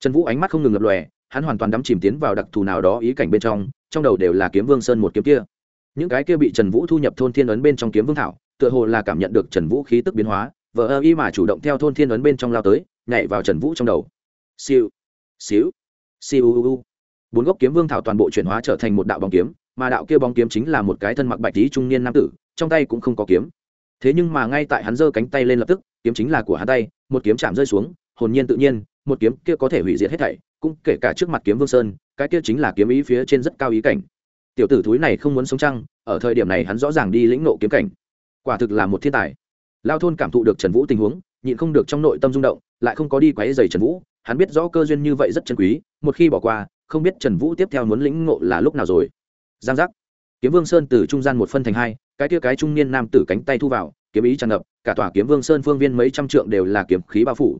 Trần vũ ánh mắt không ngừng lập lòe, hắn hoàn toàn đắm chìm tiến vào đặc thù nào đó ý cảnh bên trong trong đầu đều là kiếm vương sơn một kiếm kia. Những cái kia bị trần vũ thu nhập thôn thiên ấn bên trong kiếm vương thảo, tựa hồ là cảm nhận được trần vũ khí tức biến hóa, vờ ơ y mà chủ động theo thôn thiên ấn bên trong lao tới, nhảy vào trần vũ trong đầu. Siêu siêu siêu u u bốn gốc kiếm vương thảo toàn bộ chuyển hóa trở thành một đạo bóng kiếm mà đạo kia bóng kiếm chính là một cái thân mặc bạch tí trung niên nam tử, trong tay cũng không có kiếm. Thế nhưng mà ngay tại hắn giơ cánh tay lên lập tức, kiếm chính là của hắn tay, một kiếm chạm rơi xuống, hồn nhiên tự nhiên, một kiếm kia có thể hủy diệt hết thảy, cũng kể cả trước mặt kiếm vương sơn, cái kia chính là kiếm ý phía trên rất cao ý cảnh. Tiểu tử thúi này không muốn sống trăng ở thời điểm này hắn rõ ràng đi lĩnh nộ kiếm cảnh. Quả thực là một thiên tài. Lao thôn cảm thụ được trần vũ tình huống, nhịn không được trong nội tâm rung động, lại không có đi quáy dày trần vũ, hắn biết rõ cơ duyên như vậy rất chân quý, một khi bỏ qua, không biết trần vũ tiếp theo muốn lĩnh ngộ là lúc nào rồi giang giác. Kiếm vương sơn từ trung gian một phân thành hai cái tia cái trung niên nam tử cánh tay thu vào kiếm ý tràn ngập cả tòa kiếm vương sơn phương viên mấy trăm trượng đều là kiếm khí bao phủ.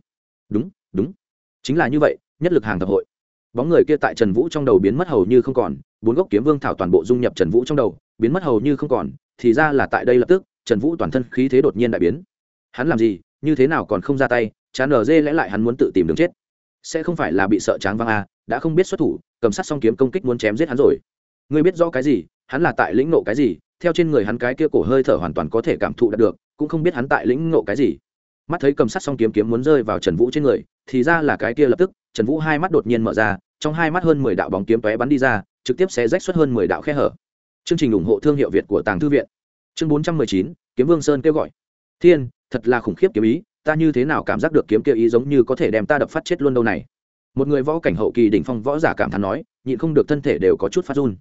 Đúng đúng. Chính là như vậy nhất lực hàng thập hội. Bóng người kia tại trần vũ trong đầu biến mất hầu như không còn bốn gốc kiếm vương thảo toàn bộ dung nhập trần vũ trong đầu biến mất hầu như không còn thì ra là tại đây lập tức trần vũ toàn thân khí thế đột nhiên đại biến. Hắn làm gì như thế nào còn không ra tay chán ở dê lẽ lại hắn muốn tự tìm đường chết. Sẽ không phải là bị sợ tráng văng à, đã không biết xuất thủ cầm sát xong kiếm công kích muốn chém giết hắn rồi ngươi biết rõ cái gì, hắn là tại lĩnh nộ cái gì, theo trên người hắn cái kia cổ hơi thở hoàn toàn có thể cảm thụ được, cũng không biết hắn tại lĩnh nộ cái gì. Mắt thấy cầm sắt xong kiếm kiếm muốn rơi vào trần vũ trên người, thì ra là cái kia lập tức, trần vũ hai mắt đột nhiên mở ra, trong hai mắt hơn mười đạo bóng kiếm tóe bắn đi ra, trực tiếp sẽ rách xuất hơn mười đạo khe hở. Chương trình ủng hộ thương hiệu việt của tàng thư viện. Chương bốn trăm mười chín, kiếm vương sơn kêu gọi. Thiên, thật là khủng khiếp kiếm ý, ta như thế nào cảm giác được kiếm kia ý giống như có thể đem ta đập phát chết luôn đâu này? Một người võ cảnh hậu kỳ đỉnh phong võ giả cảm thán nói, nhịn không được thân thể đều có chút phát run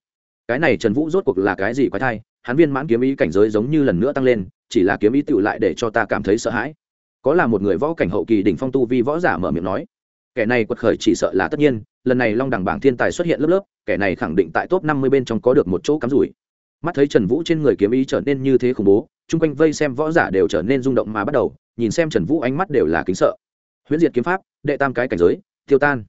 cái này trần vũ rốt cuộc là cái gì quái thai, hắn viên mãn kiếm ý cảnh giới giống như lần nữa tăng lên, chỉ là kiếm ý tựu lại để cho ta cảm thấy sợ hãi. Có là một người võ cảnh hậu kỳ đỉnh phong tu vi võ giả mở miệng nói, kẻ này quật khởi chỉ sợ là tất nhiên, lần này long đẳng bảng thiên tài xuất hiện lớp lớp, kẻ này khẳng định tại top năm mươi bên trong có được một chỗ cắm rủi. Mắt thấy trần vũ trên người kiếm ý trở nên như thế khủng bố, chung quanh vây xem võ giả đều trở nên rung động mà bắt đầu, nhìn xem trần vũ ánh mắt đều là kính sợ. Huyễn diệt kiếm pháp, đệ tam cái cảnh giới, tiêu tan.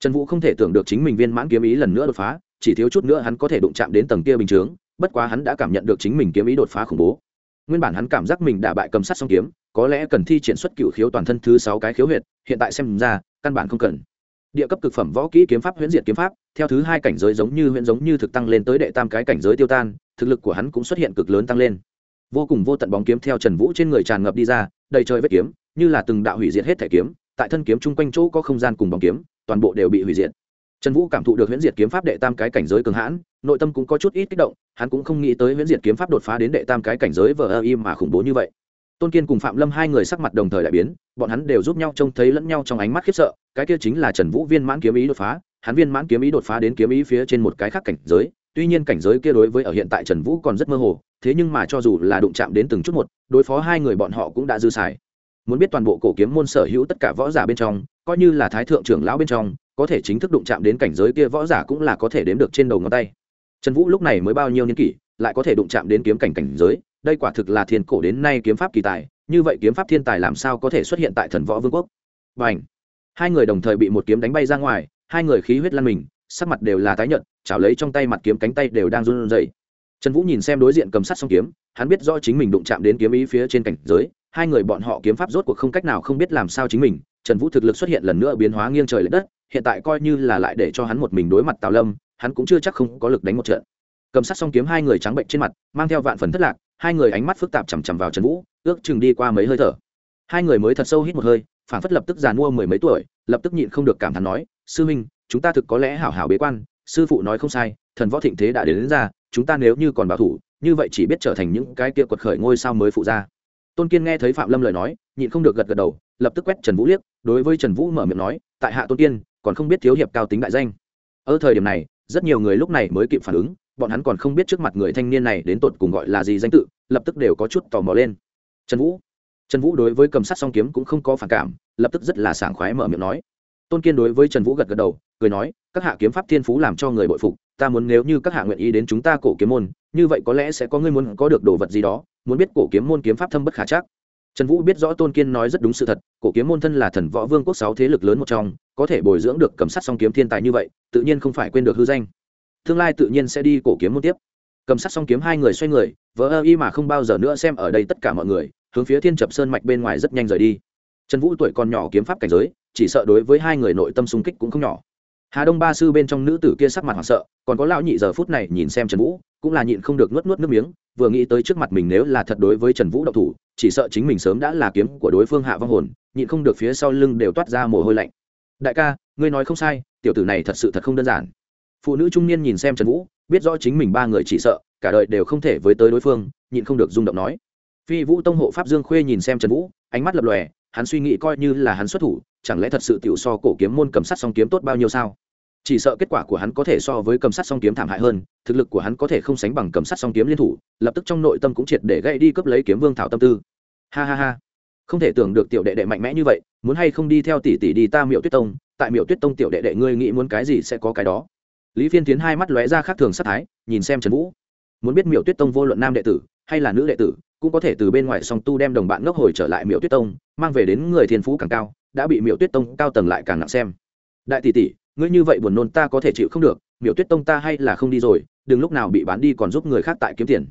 Trần vũ không thể tưởng được chính mình viên mãn kiếm ý lần nữa đột phá chỉ thiếu chút nữa hắn có thể đụng chạm đến tầng kia bình chướng, bất quá hắn đã cảm nhận được chính mình kiếm ý đột phá khủng bố. Nguyên bản hắn cảm giác mình đã bại cầm sắt song kiếm, có lẽ cần thi triển xuất cựu khiếu toàn thân thứ sáu cái khiếu huyệt, hiện tại xem ra, căn bản không cần. Địa cấp cực phẩm võ kỹ kiếm pháp huyễn diệt kiếm pháp, theo thứ hai cảnh giới giống như huyễn giống như thực tăng lên tới đệ tam cái cảnh giới tiêu tan, thực lực của hắn cũng xuất hiện cực lớn tăng lên. Vô cùng vô tận bóng kiếm theo trần vũ trên người tràn ngập đi ra, đầy trời vết kiếm, như là từng đạo hủy diệt hết thể kiếm, tại thân kiếm chung quanh chỗ có không gian cùng bóng kiếm, toàn bộ đều bị hủy diệt trần vũ cảm thụ được huyễn diệt kiếm pháp đệ tam cái cảnh giới cường hãn, nội tâm cũng có chút ít kích động, hắn cũng không nghĩ tới huyễn diệt kiếm pháp đột phá đến đệ tam cái cảnh giới vờ ơ im mà khủng bố như vậy. Tôn kiên cùng phạm lâm hai người sắc mặt đồng thời đại biến, bọn hắn đều giúp nhau trông thấy lẫn nhau trong ánh mắt khiếp sợ, cái kia chính là trần vũ viên mãn kiếm ý đột phá, hắn viên mãn kiếm ý đột phá đến kiếm ý phía trên một cái khác cảnh giới, tuy nhiên cảnh giới kia đối với ở hiện tại trần vũ còn rất mơ hồ, thế nhưng mà cho dù là đụng chạm đến từng chút một, đối phó hai người bọn họ cũng đã dư xài. Muốn biết toàn bộ cổ kiếm môn sở hữu tất cả võ giả bên trong, coi như là thái thượng trưởng lão bên trong có thể chính thức đụng chạm đến cảnh giới kia võ giả cũng là có thể đếm được trên đầu ngón tay. Trần vũ lúc này mới bao nhiêu niên kỷ, lại có thể đụng chạm đến kiếm cảnh cảnh giới, đây quả thực là thiên cổ đến nay kiếm pháp kỳ tài, như vậy kiếm pháp thiên tài làm sao có thể xuất hiện tại thần võ vương quốc? B à n h hai người đồng thời bị một kiếm đánh bay ra ngoài, hai người khí huyết lăn mình, sắc mặt đều là tái nhợt, chảo lấy trong tay mặt kiếm cánh tay đều đang run rẩy. Trần vũ nhìn xem đối diện cầm sắt song kiếm, hắn biết rõ chính mình đụng chạm đến kiếm ý phía trên cảnh giới, hai người bọn họ kiếm pháp rốt cuộc không cách nào không biết làm sao chính mình trần vũ thực lực xuất hiện lần nữa biến hóa nghiêng trời l ệ đất hiện tại coi như là lại để cho hắn một mình đối mặt tào lâm hắn cũng chưa chắc không có lực đánh một trận. Cầm sát xong kiếm hai người trắng bệnh trên mặt mang theo vạn phần thất lạc hai người ánh mắt phức tạp chằm chằm vào trần vũ ước chừng đi qua mấy hơi thở. Hai người mới thật sâu hít một hơi phản phất lập tức giàn mua mười mấy tuổi lập tức nhịn không được cảm thán nói sư minh chúng ta thực có lẽ hảo hảo bế quan sư phụ nói không sai thần võ thịnh thế đã đến, đến ra chúng ta nếu như còn bảo thủ như vậy chỉ biết trở thành những cái kia quật khởi ngôi sao mới phụ ra tôn kiên nghe thấy phạm lâm lời nói, nhịn không được gật gật đầu, lập tức quét trần vũ liếc, đối với trần vũ mở miệng nói, tại hạ tôn kiên, còn không biết thiếu hiệp cao tính đại danh. Ở thời điểm này, rất nhiều người lúc này mới kịp phản ứng, bọn hắn còn không biết trước mặt người thanh niên này đến tột cùng gọi là gì danh tự, lập tức đều có chút tò mò lên. Trần vũ trần vũ đối với cầm sắt song kiếm cũng không có phản cảm, lập tức rất là sảng khoái mở miệng nói. Tôn kiên đối với trần vũ gật gật đầu, cười nói, các hạ kiếm pháp thiên phú làm cho người bội phục, ta muốn nếu như các hạ nguyện ý đến chúng ta cổ kiếm môn, như vậy có lẽ sẽ có người muốn có được đồ vật gì đó muốn biết cổ kiếm môn kiếm pháp thâm bất khả chắc. Trần vũ biết rõ tôn kiên nói rất đúng sự thật, cổ kiếm môn thân là thần võ vương quốc sáu thế lực lớn một trong, có thể bồi dưỡng được cầm sắt song kiếm thiên tài như vậy, tự nhiên không phải quên được hư danh. Tương lai tự nhiên sẽ đi cổ kiếm môn tiếp. Cầm sắt song kiếm hai người xoay người vỡ ơ y mà không bao giờ nữa xem ở đây tất cả mọi người, hướng phía thiên chập sơn mạch bên ngoài rất nhanh rời đi. Trần vũ tuổi còn nhỏ kiếm pháp cảnh giới, chỉ sợ đối với hai người nội tâm xung kích cũng không nhỏ. Hà đông ba sư bên trong nữ tử kia sắc mặt hoảng sợ, còn có lão nhị giờ phút này nhìn xem trần vũ, cũng là nhịn không được nuốt nuốt nước miếng vừa nghĩ tới trước mặt mình nếu là thật đối với trần vũ đậu thủ, chỉ sợ chính mình sớm đã là kiếm của đối phương hạ vong hồn, nhịn không được phía sau lưng đều toát ra mồ hôi lạnh. Đại ca, ngươi nói không sai, tiểu tử này thật sự thật không đơn giản. Phụ nữ trung niên nhìn xem trần vũ, biết rõ chính mình ba người chỉ sợ, cả đời đều không thể với tới đối phương, nhịn không được rung động nói. Phi vũ tông hộ pháp dương khuê nhìn xem trần vũ, ánh mắt lập lòe, hắn suy nghĩ coi như là hắn xuất thủ, chẳng lẽ thật sự tiểu so cổ kiếm môn cầm sắt song kiếm tốt bao nhiêu sao? Chỉ sợ kết quả của hắn có thể so với cầm sắt song kiếm thảm hại hơn, thực lực của hắn có thể không sánh bằng cầm sắt song kiếm liên thủ, lập tức trong nội tâm cũng triệt để gây đi cướp lấy kiếm vương thảo tâm tư. Ha ha ha. Không thể tưởng được tiểu đệ đệ mạnh mẽ như vậy, muốn hay không đi theo tỷ tỷ đi ta miệu tuyết tông, tại miệu tuyết tông tiểu đệ đệ ngươi nghĩ muốn cái gì sẽ có cái đó. Lý phiên tiến hai mắt lóe ra khác thường sát thái, nhìn xem trần vũ. Muốn biết miệu tuyết tông vô luận nam đệ tử, hay là nữ đệ tử, cũng có thể từ bên ngoài song tu đem đồng bạn ngốc hồi trở lại miệu tuyết tông, mang về đến người thiên phú càng cao, đã bị miệu tuyết tông cao tầng lại càng nặng xem. Đại tỷ tỷ ngươi như vậy buồn nôn ta có thể chịu không được miểu tuyết tông ta hay là không đi rồi đừng lúc nào bị bán đi còn giúp người khác tại kiếm tiền.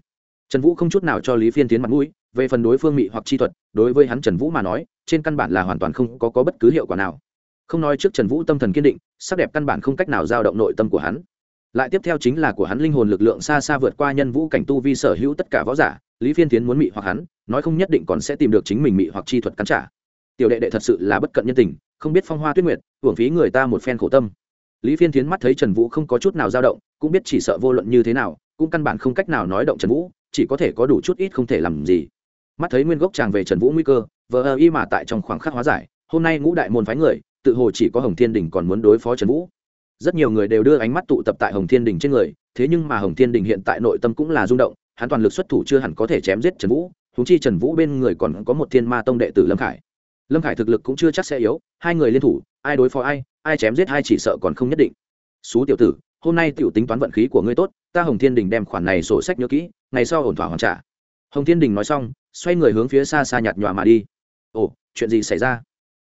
Trần vũ không chút nào cho lý phiên tiến mặt mũi về phần đối phương mị hoặc chi thuật đối với hắn trần vũ mà nói trên căn bản là hoàn toàn không có, có bất cứ hiệu quả nào. Không nói trước trần vũ tâm thần kiên định sắc đẹp căn bản không cách nào giao động nội tâm của hắn. Lại tiếp theo chính là của hắn linh hồn lực lượng xa xa vượt qua nhân vũ cảnh tu vi sở hữu tất cả võ giả lý phiên tiến muốn mị hoặc hắn nói không nhất định còn sẽ tìm được chính mình mị hoặc chi thuật cắn trả. Tiểu đệ đệ thật sự là bất cận nhân tình không biết phong hoa tuyết nguyệt, hưởng phí người ta một phen khổ tâm. Lý phiên tiến mắt thấy trần vũ không có chút nào dao động, cũng biết chỉ sợ vô luận như thế nào, cũng căn bản không cách nào nói động trần vũ, chỉ có thể có đủ chút ít không thể làm gì. Mắt thấy nguyên gốc chàng về trần vũ nguy cơ, vờ ơ y mà tại trong khoảng khắc hóa giải, hôm nay ngũ đại môn phái người, tự hồ chỉ có hồng thiên đình còn muốn đối phó trần vũ. Rất nhiều người đều đưa ánh mắt tụ tập tại hồng thiên đình trên người, thế nhưng mà hồng thiên đình hiện tại nội tâm cũng là rung động, hắn toàn lực xuất thủ chưa hẳn có thể chém giết trần vũ húng chi trần vũ bên người còn có một thiên ma tông đệ tử lâm khải lâm khải thực lực cũng chưa chắc sẽ yếu, hai người liên thủ, ai đối phó ai ai chém giết ai chỉ sợ còn không nhất định. Xú tiểu tử, hôm nay tiểu tính toán vận khí của ngươi tốt, ta hồng thiên đình đem khoản này sổ sách nhớ kỹ, ngày sau ổn thỏa hoàn trả. Hồng thiên đình nói xong, xoay người hướng phía xa xa nhạt nhòa mà đi. Ồ, chuyện gì xảy ra?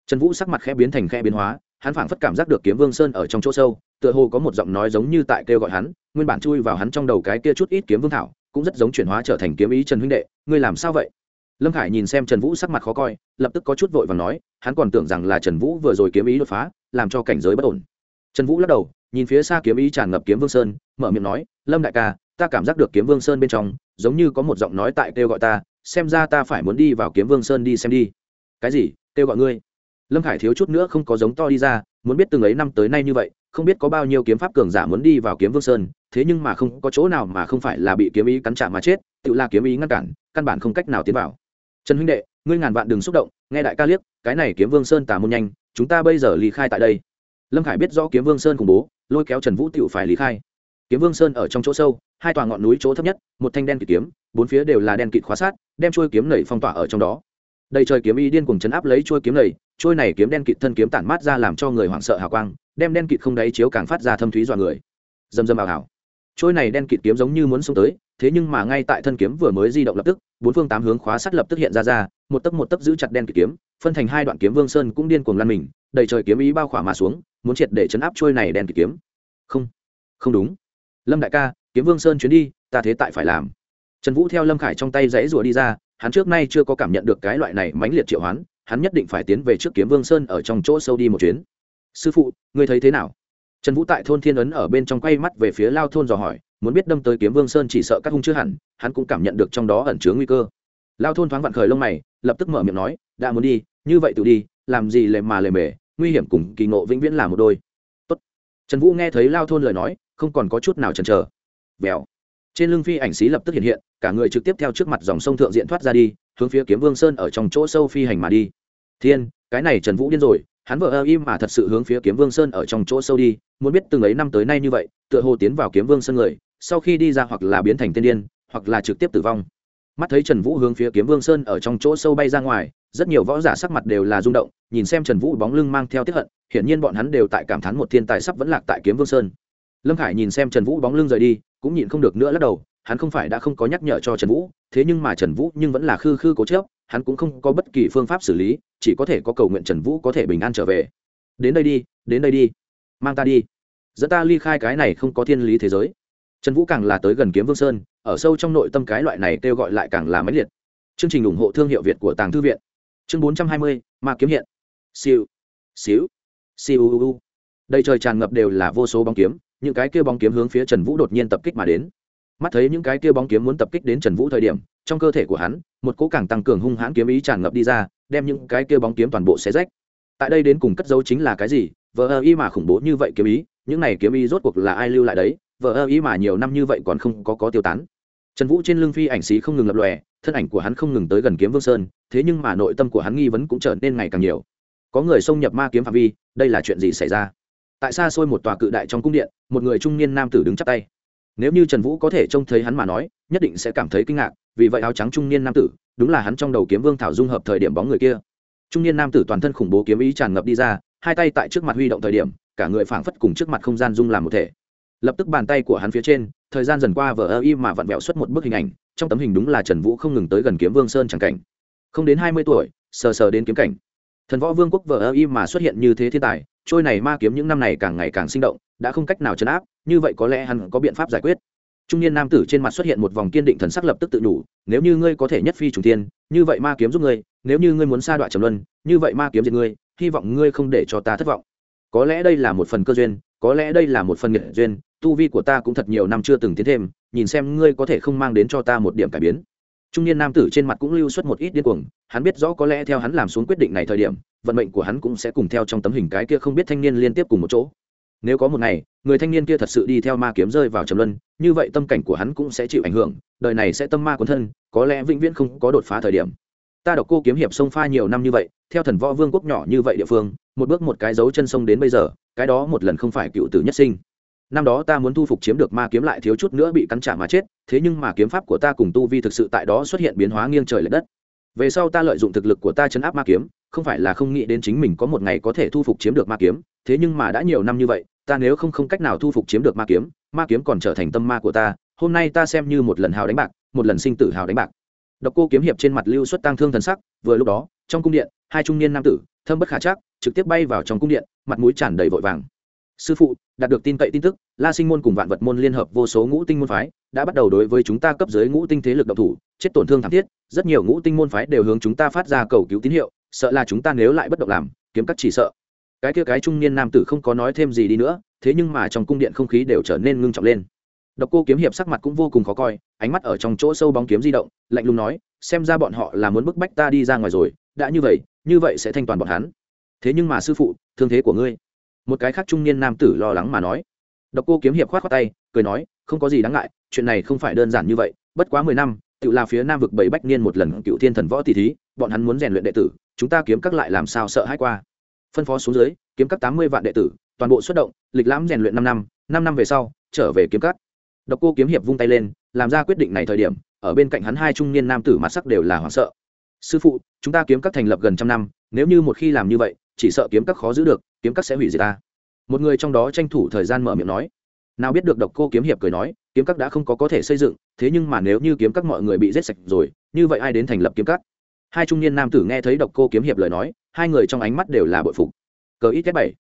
Trần vũ sắc mặt khẽ biến thành khẽ biến hóa, hắn phảng phất cảm giác được kiếm vương sơn ở trong chỗ sâu, tựa hồ có một giọng nói giống như tại kêu gọi hắn, nguyên bản chui vào hắn trong đầu cái kia chút ít kiếm vương thảo, cũng rất giống chuyển hóa trở thành kiếm ý trần huynh đệ, ngươi làm sao vậy? Lâm khải nhìn xem trần vũ sắc mặt khó coi, lập tức có chút vội và nói, hắn còn tưởng rằng là trần vũ vừa rồi kiếm ý đột phá, làm cho cảnh giới bất ổn. Trần vũ lắc đầu, nhìn phía xa kiếm ý tràn ngập kiếm vương sơn, mở miệng nói, lâm đại ca, ta cảm giác được kiếm vương sơn bên trong, giống như có một giọng nói tại kêu gọi ta, xem ra ta phải muốn đi vào kiếm vương sơn đi xem đi. Cái gì? Kêu gọi ngươi? Lâm khải thiếu chút nữa không có giống to đi ra, muốn biết từng ấy năm tới nay như vậy, không biết có bao nhiêu kiếm pháp cường giả muốn đi vào kiếm vương sơn, thế nhưng mà không có chỗ nào mà không phải là bị kiếm ý cắn trả mà chết, tự là kiếm ý ngăn cản, căn bản không cách nào tiến vào trần huynh đệ ngươi ngàn vạn đừng xúc động nghe đại ca liếc cái này kiếm vương sơn tà môn nhanh chúng ta bây giờ lý khai tại đây. Lâm khải biết rõ kiếm vương sơn khủng bố lôi kéo trần vũ tựu phải lý khai. Kiếm vương sơn ở trong chỗ sâu hai tòa ngọn núi chỗ thấp nhất một thanh đen kịt kiếm bốn phía đều là đen kịt khóa sát đem trôi kiếm nẩy phong tỏa ở trong đó. Đầy trời kiếm y điên cùng chấn áp lấy trôi kiếm nẩy, trôi này kiếm đen kịt thân kiếm tản mát ra làm cho người hoảng sợ hào quang đem đen kịt không đáy chiếu càng phát ra thâm thúy dọa người. Dầm dầm ảo ảo trôi này đen kịt kiếm giống như muốn xông tới, thế nhưng mà ngay tại thân kiếm vừa mới di động lập tức, bốn phương tám hướng khóa sắt lập tức hiện ra ra, một tấc một tấc giữ chặt đen kịt kiếm, phân thành hai đoạn kiếm vương sơn cũng điên cuồng lăn mình, đầy trời kiếm ý bao khỏa mà xuống, muốn triệt để chấn áp trôi này đen kịt kiếm. Không không đúng. Lâm đại ca, kiếm vương sơn chuyến đi, ta thế tại phải làm. Trần vũ theo lâm khải trong tay dãy rùa đi ra, hắn trước nay chưa có cảm nhận được cái loại này mãnh liệt triệu hoán, hắn nhất định phải tiến về trước kiếm vương sơn ở trong chỗ sâu đi một chuyến. Sư phụ, ngươi thấy thế nào? Trần vũ tại thôn thiên ấn ở bên trong quay mắt về phía lao thôn dò hỏi, muốn biết đâm tới kiếm vương sơn chỉ sợ các hung chưa hẳn, hắn cũng cảm nhận được trong đó ẩn chứa nguy cơ. Lao thôn thoáng vặn khởi lông mày, lập tức mở miệng nói, đã muốn đi, như vậy tự đi, làm gì lề mà lề mề, nguy hiểm cùng kỳ ngộ vĩnh viễn là một đôi. Tốt. trần vũ nghe thấy lao thôn lời nói, không còn có chút nào chần chờ. Vèo. Trên lưng phi ảnh xí lập tức hiện hiện, cả người trực tiếp theo trước mặt dòng sông thượng diện thoát ra đi, hướng phía kiếm vương sơn ở trong chỗ sâu phi hành mà đi. Thiên, cái này trần vũ điên rồi hắn vợ ơ im mà thật sự hướng phía kiếm vương sơn ở trong chỗ sâu đi, muốn biết từng ấy năm tới nay như vậy, tựa hồ tiến vào kiếm vương sơn người, sau khi đi ra hoặc là biến thành tiên điên, hoặc là trực tiếp tử vong. Mắt thấy trần vũ hướng phía kiếm vương sơn ở trong chỗ sâu bay ra ngoài, rất nhiều võ giả sắc mặt đều là rung động, nhìn xem trần vũ bóng lưng mang theo tiếp hận, hiển nhiên bọn hắn đều tại cảm thán một thiên tài sắp vẫn lạc tại kiếm vương sơn. Lâm khải nhìn xem trần vũ bóng lưng rời đi, cũng nhịn không được nữa lắc đầu, hắn không phải đã không có nhắc nhở cho trần vũ, thế nhưng mà trần vũ nhưng vẫn là khư khư cố chớp hắn cũng không có bất kỳ phương pháp xử lý, chỉ có thể có cầu nguyện trần vũ có thể bình an trở về. Đến đây đi, đến đây đi. Mang ta đi. Dẫn ta ly khai cái này không có thiên lý thế giới. Trần vũ càng là tới gần kiếm vương sơn, ở sâu trong nội tâm cái loại này kêu gọi lại càng là máy liệt. Chương trình ủng hộ thương hiệu việt của tàng thư viện. Chương bốn trăm hai mươi, ma kiếm hiện. Siêu. Xíu siêu u u đây trời tràn ngập đều là vô số bóng kiếm, những cái kia bóng kiếm hướng phía trần vũ đột nhiên tập kích mà đến. Mắt thấy những cái kia bóng kiếm muốn tập kích đến trần vũ thời điểm trong cơ thể của hắn, một cỗ càng tăng cường hung hãn kiếm ý tràn ngập đi ra, đem những cái kia bóng kiếm toàn bộ xé rách. Tại đây đến cùng cất dấu chính là cái gì? Vợ ơ y mà khủng bố như vậy kiếm ý, những này kiếm ý rốt cuộc là ai lưu lại đấy? Vợ ơ y mà nhiều năm như vậy còn không có có tiêu tán. Trần vũ trên lưng phi ảnh xí không ngừng lập lòe, thân ảnh của hắn không ngừng tới gần kiếm vương sơn, thế nhưng mà nội tâm của hắn nghi vấn cũng trở nên ngày càng nhiều. Có người xông nhập ma kiếm phạm vi, đây là chuyện gì xảy ra? Tại xa xôi một tòa cự đại trong cung điện, một người trung niên nam tử đứng chắp tay. Nếu như trần vũ có thể trông thấy hắn mà nói, nhất định sẽ cảm thấy kinh ngạc vì vậy áo trắng trung niên nam tử, đúng là hắn trong đầu kiếm vương thảo dung hợp thời điểm bóng người kia. Trung niên nam tử toàn thân khủng bố kiếm ý tràn ngập đi ra, hai tay tại trước mặt huy động thời điểm, cả người phảng phất cùng trước mặt không gian dung làm một thể. Lập tức bàn tay của hắn phía trên, thời gian dần qua vờ ơ y mà vặn vẹo xuất một bức hình ảnh, trong tấm hình đúng là trần vũ không ngừng tới gần kiếm vương sơn c cảnh. Không đến hai mươi tuổi, sờ sờ đến kiếm cảnh. Thần võ vương quốc vờ ơ y mà xuất hiện như thế thiên tài, trôi này ma kiếm những năm này càng ngày càng sinh động, đã không cách nào chấn áp, như vậy có lẽ hắn có biện pháp giải quyết trung niên nam tử trên mặt xuất hiện một vòng kiên định thần sắc lập tức tự đủ nếu như ngươi có thể nhất phi trùng tiên như vậy ma kiếm giúp ngươi, nếu như ngươi muốn sa đoạn trầm luân, như vậy ma kiếm diệt ngươi, hy vọng ngươi không để cho ta thất vọng. Có lẽ đây là một phần cơ duyên, có lẽ đây là một phần nghệ duyên, tu vi của ta cũng thật nhiều năm chưa từng tiến thêm, nhìn xem ngươi có thể không mang đến cho ta một điểm cải biến. Trung niên nam tử trên mặt cũng lưu xuất một ít điên cuồng, hắn biết rõ có lẽ theo hắn làm xuống quyết định này thời điểm, vận mệnh của hắn cũng sẽ cùng theo trong tấm hình cái kia không biết thanh niên liên tiếp cùng một chỗ nếu có một ngày, người thanh niên kia thật sự đi theo ma kiếm rơi vào trầm luân, như vậy tâm cảnh của hắn cũng sẽ chịu ảnh hưởng, đời này sẽ tâm ma cuốn thân, có lẽ vĩnh viễn không có đột phá thời điểm. Ta đọc cô kiếm hiệp sông pha nhiều năm như vậy, theo thần võ vương quốc nhỏ như vậy địa phương, một bước một cái dấu chân sông đến bây giờ, cái đó một lần không phải cựu tử nhất sinh. Năm đó ta muốn thu phục chiếm được ma kiếm lại thiếu chút nữa bị cắn trả mà chết, thế nhưng mà kiếm pháp của ta cùng tu vi thực sự tại đó xuất hiện biến hóa nghiêng trời l ệ đất. Về sau ta lợi dụng thực lực của ta chấn áp ma kiếm, không phải là không nghĩ đến chính mình có một ngày có thể thu phục chiếm được ma kiếm, thế nhưng mà đã nhiều năm như vậy ta nếu không không cách nào thu phục chiếm được ma kiếm ma kiếm còn trở thành tâm ma của ta, hôm nay ta xem như một lần hào đánh bạc, một lần sinh tử hào đánh bạc. Độc cô kiếm hiệp trên mặt lưu xuất tăng thương thần sắc, vừa lúc đó, trong cung điện, hai trung niên nam tử, thâm bất khả chắc, trực tiếp bay vào trong cung điện, mặt mũi tràn đầy vội vàng. Sư phụ, đạt được tin cậy tin tức, la sinh môn cùng vạn vật môn liên hợp vô số ngũ tinh môn phái, đã bắt đầu đối với chúng ta cấp dưới ngũ tinh thế lực độc thủ, chết tổn thương thảm thiết, rất nhiều ngũ tinh môn phái đều hướng chúng ta phát ra cầu cứu tín hiệu, sợ là chúng ta nếu lại bất động làm, kiếm cắt chỉ sợ cái kia cái trung niên nam tử không có nói thêm gì đi nữa, thế nhưng mà trong cung điện không khí đều trở nên ngưng trọng lên. Độc cô kiếm hiệp sắc mặt cũng vô cùng khó coi, ánh mắt ở trong chỗ sâu bóng kiếm di động, lạnh lùng nói, xem ra bọn họ là muốn bức bách ta đi ra ngoài rồi, đã như vậy như vậy sẽ thanh toàn bọn hắn. Thế nhưng mà sư phụ, thương thế của ngươi. Một cái khác trung niên nam tử lo lắng mà nói. Độc cô kiếm hiệp khoát khoát tay, cười nói, không có gì đáng ngại, chuyện này không phải đơn giản như vậy, bất quá mười năm, tự là phía nam vực bảy bách niên một lần cựu thiên thần võ tỷ thí, bọn hắn muốn rèn luyện đệ tử, chúng ta kiếm các lại làm sao sợ hãi qua phân phó xuống dưới, kiếm các tám mươi vạn đệ tử, toàn bộ xuất động, lịch lãm rèn luyện năm năm năm năm về sau, trở về kiếm các. Độc cô kiếm hiệp vung tay lên, làm ra quyết định này thời điểm, ở bên cạnh hắn hai trung niên nam tử mặt sắc đều là hoảng sợ. Sư phụ, chúng ta kiếm các thành lập gần trăm năm, nếu như một khi làm như vậy, chỉ sợ kiếm các khó giữ được, kiếm các sẽ hủy diệt ta. Một người trong đó tranh thủ thời gian mở miệng nói. Nào biết được độc cô kiếm hiệp cười nói, kiếm các đã không có có thể xây dựng, thế nhưng mà nếu như kiếm các mọi người bị giết sạch rồi, như vậy ai đến thành lập kiếm các? Hai trung niên nam tử nghe thấy độc cô kiếm hiệp lời nói hai người trong ánh mắt đều là bội phục. Cờ ít kết bảy.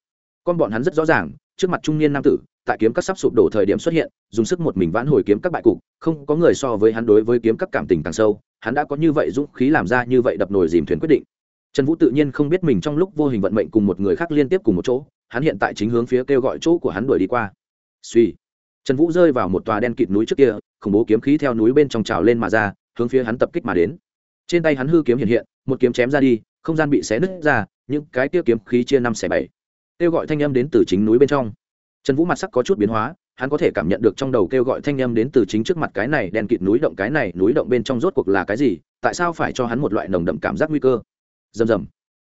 Con bọn hắn rất rõ ràng, trước mặt trung niên nam tử, tại kiếm các sắp sụp đổ thời điểm xuất hiện, dùng sức một mình vãn hồi kiếm các bại cục, không có người so với hắn đối với kiếm các cảm tình càng sâu, hắn đã có như vậy dũng khí làm ra như vậy đập nồi dìm thuyền quyết định. Trần vũ tự nhiên không biết mình trong lúc vô hình vận mệnh cùng một người khác liên tiếp cùng một chỗ, hắn hiện tại chính hướng phía kêu gọi chỗ của hắn đuổi đi qua. Suy trần vũ rơi vào một tòa đen kịt núi trước kia, khủng bố kiếm khí theo núi bên trong trào lên mà ra, hướng phía hắn tập kích mà đến trên tay hắn hư kiếm hiện hiện, một kiếm chém ra đi, không gian bị xé nứt ra, những cái kia kiếm khí chia năm xẻ bảy. Kêu gọi thanh âm đến từ chính núi bên trong. Trần vũ mặt sắc có chút biến hóa, hắn có thể cảm nhận được trong đầu kêu gọi thanh âm đến từ chính trước mặt cái này đèn kịt núi động, cái này núi động bên trong rốt cuộc là cái gì, tại sao phải cho hắn một loại nồng đậm cảm giác nguy cơ? Rầm rầm.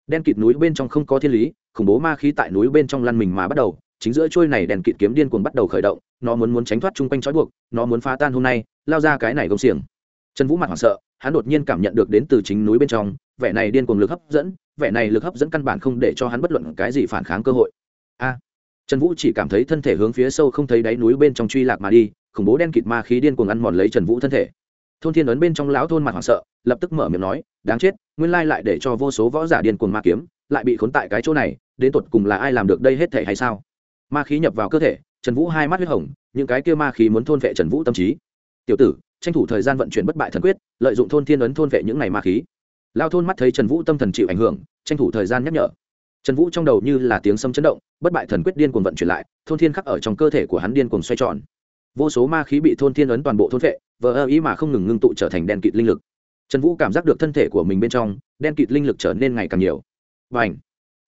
Đen kịt núi bên trong không có thiên lý, khủng bố ma khí tại núi bên trong lăn mình mà bắt đầu, chính giữa trôi này đèn kịt kiếm điên cuồng bắt đầu khởi động, nó muốn muốn tránh thoát chung quanh trói buộc, nó muốn phá tan hôm nay, lao ra cái này gông xiềng. Trần vũ mặt hoảng sợ hắn đột nhiên cảm nhận được đến từ chính núi bên trong, vẻ này điên cuồng lực hấp dẫn, vẻ này lực hấp dẫn căn bản không để cho hắn bất luận cái gì phản kháng cơ hội. A, trần vũ chỉ cảm thấy thân thể hướng phía sâu không thấy đáy núi bên trong truy lạc mà đi, khủng bố đen kịt ma khí điên cuồng ăn mòn lấy trần vũ thân thể. Thôn thiên ấn bên trong lão thôn mặt hoảng sợ, lập tức mở miệng nói, đáng chết, nguyên lai lại để cho vô số võ giả điên cuồng ma kiếm, lại bị khốn tại cái chỗ này, đến tột cùng là ai làm được đây hết thể hay sao? Ma khí nhập vào cơ thể, trần vũ hai mắt huyết hồng, những cái kia ma khí muốn thôn vệ trần vũ tâm trí. Tiểu tử tranh thủ thời gian vận chuyển bất bại thần quyết, lợi dụng thôn thiên ấn thôn vệ những ngày ma khí. Lao thôn mắt thấy trần vũ tâm thần chịu ảnh hưởng, tranh thủ thời gian nhắc nhở. Trần vũ trong đầu như là tiếng sâm chấn động, bất bại thần quyết điên cuồng vận chuyển lại, thôn thiên khắc ở trong cơ thể của hắn điên cuồng xoay tròn. Vô số ma khí bị thôn thiên ấn toàn bộ thôn vệ, vờ ơ ý mà không ngừng ngưng tụ trở thành đen kịt linh lực. Trần vũ cảm giác được thân thể của mình bên trong, đen kịt linh lực trở nên ngày càng nhiều. Và ảnh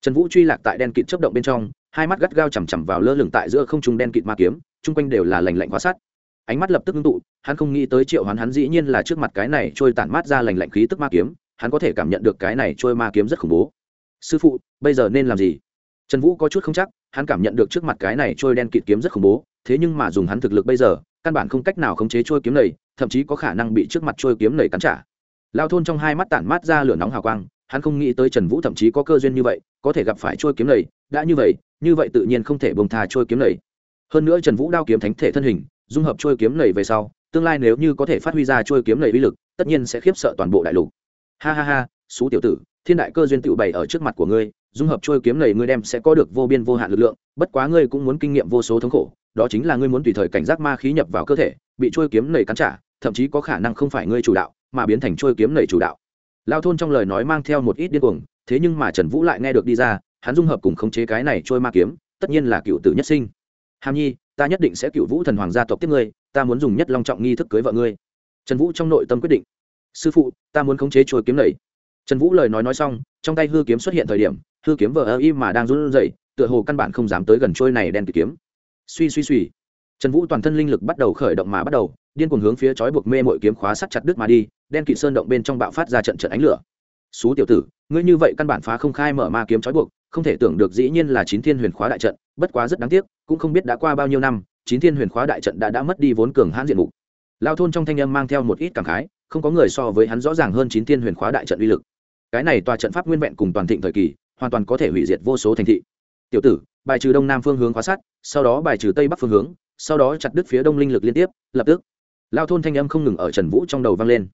trần vũ truy lạc tại đen kịt chấp động bên trong, hai mắt gắt gao chằm chằm vào lơ lửng tại giữa không trung đen kịt ma kiếm, chung quanh đều là lành lạnh hóa sát ánh mắt lập tức ngưng tụ, hắn không nghĩ tới triệu hoán, hắn dĩ nhiên là trước mặt cái này trôi tản mát ra lành lạnh khí tức ma kiếm, hắn có thể cảm nhận được cái này trôi ma kiếm rất khủng bố. Sư phụ, bây giờ nên làm gì? Trần vũ có chút không chắc, hắn cảm nhận được trước mặt cái này trôi đen kịt kiếm rất khủng bố, thế nhưng mà dùng hắn thực lực bây giờ, căn bản không cách nào khống chế trôi kiếm này, thậm chí có khả năng bị trước mặt trôi kiếm này cắn trả. Lao thôn trong hai mắt tản mát ra lửa nóng hào quang, hắn không nghĩ tới trần vũ thậm chí có cơ duyên như vậy, có thể gặp phải trôi kiếm này, đã như vậy như vậy tự nhiên không thể bông thà trôi kiếm này. hơn nữa trần vũ đao kiếm thánh thể thân hình dung hợp trôi kiếm lầy về sau, tương lai nếu như có thể phát huy ra trôi kiếm lầy uy lực, tất nhiên sẽ khiếp sợ toàn bộ đại lục. Ha ha ha, xú tiểu tử, thiên đại cơ duyên tựu bày ở trước mặt của ngươi, dung hợp trôi kiếm lầy ngươi đem sẽ có được vô biên vô hạn lực lượng, bất quá ngươi cũng muốn kinh nghiệm vô số thống khổ, đó chính là ngươi muốn tùy thời cảnh giác ma khí nhập vào cơ thể, bị trôi kiếm lầy cắn trả, thậm chí có khả năng không phải ngươi chủ đạo, mà biến thành trôi kiếm lầy chủ đạo. Lao thôn trong lời nói mang theo một ít điên cuồng, thế nhưng mà trần vũ lại nghe được đi ra, hắn dung hợp cùng khống chế cái này trôi ma kiếm, tất nhiên là cựu tử nhất sinh. Hàm nhi ta nhất định sẽ cựu vũ thần hoàng gia tộc tiếp ngươi, ta muốn dùng nhất long trọng nghi thức cưới vợ ngươi. Trần vũ trong nội tâm quyết định. Sư phụ, ta muốn khống chế chuôi kiếm này. trần vũ lời nói nói xong, trong tay hư kiếm xuất hiện thời điểm, hư kiếm vờ ơ im mà đang run rẩy, tựa hồ căn bản không dám tới gần trôi này đen kịt kiếm. Suy suy suy. Trần vũ toàn thân linh lực bắt đầu khởi động mà bắt đầu, điên cuồng hướng phía chói buộc mê mội kiếm khóa sắt chặt đứt mà đi, đen kịt sơn động bên trong bạo phát ra trận trận ánh lửa. Xú tiểu tử, ngươi như vậy căn bản phá không khai mở ma kiếm chói buộc, không thể tưởng được dĩ nhiên là chín thiên huyền khóa đại trận bất quá rất đáng tiếc, cũng không biết đã qua bao nhiêu năm, chín thiên huyền khóa đại trận đã đã mất đi vốn cường hãn diện mục. Lao thôn trong thanh âm mang theo một ít cảm khái, không có người so với hắn rõ ràng hơn chín thiên huyền khóa đại trận uy lực. Cái này tòa trận pháp nguyên vẹn cùng toàn thịnh thời kỳ, hoàn toàn có thể hủy diệt vô số thành thị. Tiểu tử, bài trừ đông nam phương hướng khóa sát sau đó bài trừ tây bắc phương hướng, sau đó chặt đứt phía đông linh lực liên tiếp, lập tức. Lao thôn thanh âm không ngừng ở trần vũ trong đầu vang lên.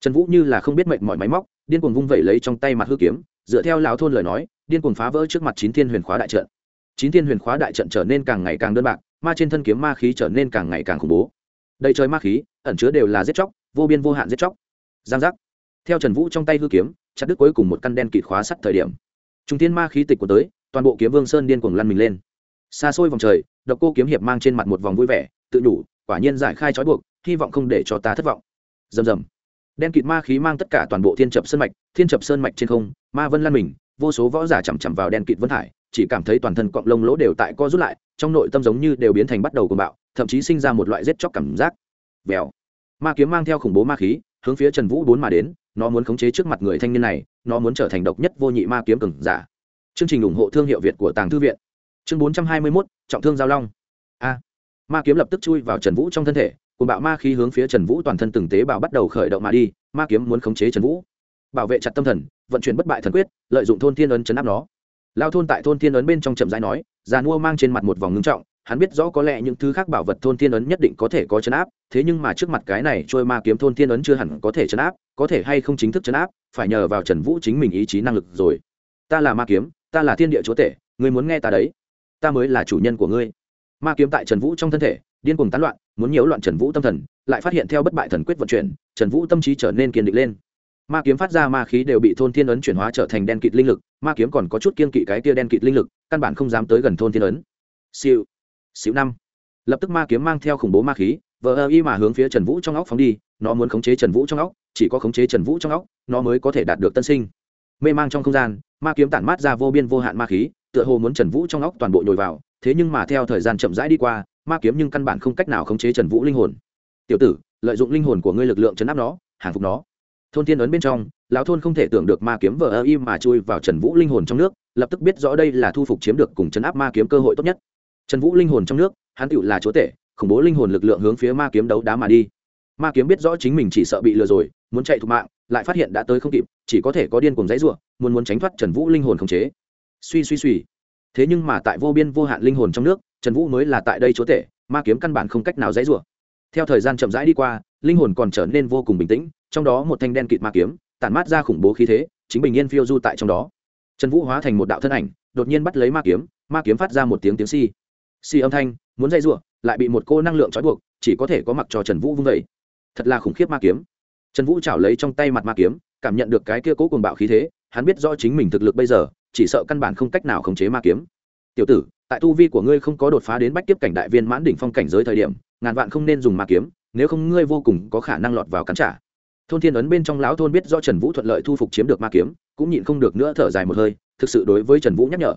Trần vũ như là không biết mệnh mọi máy móc, điên cuồng vung vẩy lấy trong tay mặt hư kiếm, dựa theo lão thôn lời nói, điên cuồng phá vỡ trước mặt chín thiên huyền khóa đại trận chín thiên huyền khóa đại trận trở nên càng ngày càng đơn bạc, ma trên thân kiếm ma khí trở nên càng ngày càng khủng bố. Đầy trời ma khí, ẩn chứa đều là giết chóc, vô biên vô hạn giết chóc. Giang giác. Theo trần vũ trong tay hư kiếm, chặt đứt cuối cùng một căn đen kịt khóa sắt thời điểm, trung tiên ma khí tịch của tới, toàn bộ kiếm vương sơn điên cuồng lăn mình lên. Xa xôi vòng trời, độc cô kiếm hiệp mang trên mặt một vòng vui vẻ, tự đủ quả nhiên giải khai trói buộc, hy vọng không để cho ta thất vọng. Rầm rầm. Đen kịt ma khí mang tất cả toàn bộ thiên chập sơn mạch, thiên chập sơn mạch trên không, ma vân lan mình, vô số võ giả chằm chằm vào đen kịt vân hải chỉ cảm thấy toàn thân cọng lông lỗ đều tại co rút lại, trong nội tâm giống như đều biến thành bắt đầu cùng bạo, thậm chí sinh ra một loại rết chóc cảm giác. Vèo. Ma kiếm mang theo khủng bố ma khí, hướng phía trần vũ bốn mà đến, nó muốn khống chế trước mặt người thanh niên này, nó muốn trở thành độc nhất vô nhị ma kiếm cường giả. Chương trình ủng hộ thương hiệu việt của tàng thư viện. Chương bốn trăm hai mươi mốt, trọng thương giao long. A. Ma kiếm lập tức chui vào trần vũ trong thân thể cùng bạo ma khí hướng phía trần vũ toàn thân từng tế bào bắt đầu khởi động mà đi, ma kiếm muốn khống chế trần vũ. Bảo vệ chặt tâm thần, vận chuyển bất bại thần quyết, lợi dụng thôn thiên ấn chấn áp nó lao thôn tại thôn thiên ấn bên trong chậm rãi nói, già mua mang trên mặt một vòng ngưng trọng, hắn biết rõ có lẽ những thứ khác bảo vật thôn thiên ấn nhất định có thể có chấn áp, thế nhưng mà trước mặt cái này trôi ma kiếm thôn thiên ấn chưa hẳn có thể chấn áp, có thể hay không chính thức chấn áp, phải nhờ vào trần vũ chính mình ý chí năng lực rồi. Ta là ma kiếm, ta là thiên địa chúa tể, ngươi muốn nghe ta đấy. Ta mới là chủ nhân của ngươi. Ma kiếm tại trần vũ trong thân thể, điên cuồng tán loạn, muốn nhiễu loạn trần vũ tâm thần, lại phát hiện theo bất bại thần quyết vận chuyển, trần vũ tâm trí trở nên kiên định lên ma kiếm phát ra ma khí đều bị thôn thiên ấn chuyển hóa trở thành đen kịt linh lực, ma kiếm còn có chút kiên kỵ cái tia đen kịt linh lực, căn bản không dám tới gần thôn thiên ấn. Siêu siêu năm. Lập tức ma kiếm mang theo khủng bố ma khí, vờ ơ y mà hướng phía trần vũ trong óc phóng đi, nó muốn khống chế trần vũ trong óc, chỉ có khống chế trần vũ trong óc, nó mới có thể đạt được tân sinh. Mê mang trong không gian, ma kiếm tản mát ra vô biên vô hạn ma khí, tựa hồ muốn trần vũ trong óc toàn bộ nhồi vào, thế nhưng mà theo thời gian chậm rãi đi qua, ma kiếm nhưng căn bản không cách nào khống chế trần vũ linh hồn. Tiểu tử, lợi dụng linh hồn của ngươi lực lượng chấn áp nó, hàng phục nó thôn thiên ấn bên trong, lão thôn không thể tưởng được ma kiếm vờ ơ im mà chui vào trần vũ linh hồn trong nước, lập tức biết rõ đây là thu phục chiếm được cùng chấn áp ma kiếm cơ hội tốt nhất. Trần vũ linh hồn trong nước, hắn tựu là chúa tể, khủng bố linh hồn lực lượng hướng phía ma kiếm đấu đá mà đi. Ma kiếm biết rõ chính mình chỉ sợ bị lừa rồi, muốn chạy thục mạng, lại phát hiện đã tới không kịp, chỉ có thể có điên cùng dãy ruộng muốn muốn tránh thoát trần vũ linh hồn khống chế. Suy suy suy. Thế nhưng mà tại vô biên vô hạn linh hồn trong nước, trần vũ mới là tại đây chúa tể, ma kiếm căn bản không cách nào dãy ruộng theo thời gian chậm rãi đi qua, linh hồn còn trở nên vô cùng bình tĩnh trong đó một thanh đen kịt ma kiếm, tản mát ra khủng bố khí thế, chính bình yên phiêu du tại trong đó. Trần vũ hóa thành một đạo thân ảnh, đột nhiên bắt lấy ma kiếm ma kiếm phát ra một tiếng tiếng si si âm thanh, muốn dây giụa lại bị một cô năng lượng trói buộc, chỉ có thể có mặc cho trần vũ vung vẩy thật là khủng khiếp ma kiếm. Trần vũ chảo lấy trong tay mặt ma kiếm, cảm nhận được cái kia cố cùng bạo khí thế, hắn biết rõ chính mình thực lực bây giờ, chỉ sợ căn bản không cách nào khống chế ma kiếm. Tiểu tử, tại tu vi của ngươi không có đột phá đến bách tiếp cảnh đại viên mãn đỉnh phong cảnh giới thời điểm, ngàn vạn không nên dùng ma kiếm, nếu không ngươi vô cùng có khả năng lọt vào cắn trả thôn thiên ấn bên trong lão thôn biết do trần vũ thuận lợi thu phục chiếm được ma kiếm, cũng nhịn không được nữa thở dài một hơi, thực sự đối với trần vũ nhắc nhở.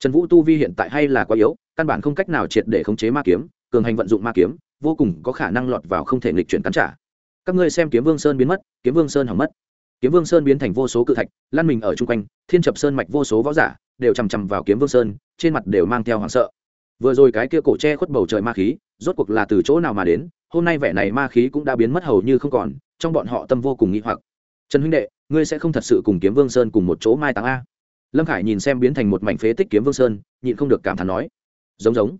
Trần vũ tu vi hiện tại hay là quá yếu, căn bản không cách nào triệt để khống chế ma kiếm, cường hành vận dụng ma kiếm, vô cùng có khả năng lọt vào không thể nghịch chuyển cắn trả. Các ngươi xem kiếm vương sơn biến mất, kiếm vương sơn hỏng mất. Kiếm vương sơn biến thành vô số cự thạch lan mình ở chung quanh, thiên chập sơn mạch vô số võ giả đều chằm chằm vào kiếm vương sơn, trên mặt đều mang theo hoảng sợ. Vừa rồi cái kia cổ tre khuất bầu trời ma khí, rốt cuộc là từ chỗ nào mà đến hôm nay vẻ này ma khí cũng đã biến mất hầu như không còn, trong bọn họ tâm vô cùng nghĩ hoặc. Trần huynh đệ, ngươi sẽ không thật sự cùng kiếm vương sơn cùng một chỗ mai táng a. Lâm khải nhìn xem biến thành một mảnh phế tích kiếm vương sơn, nhịn không được cảm thán nói. Giống giống.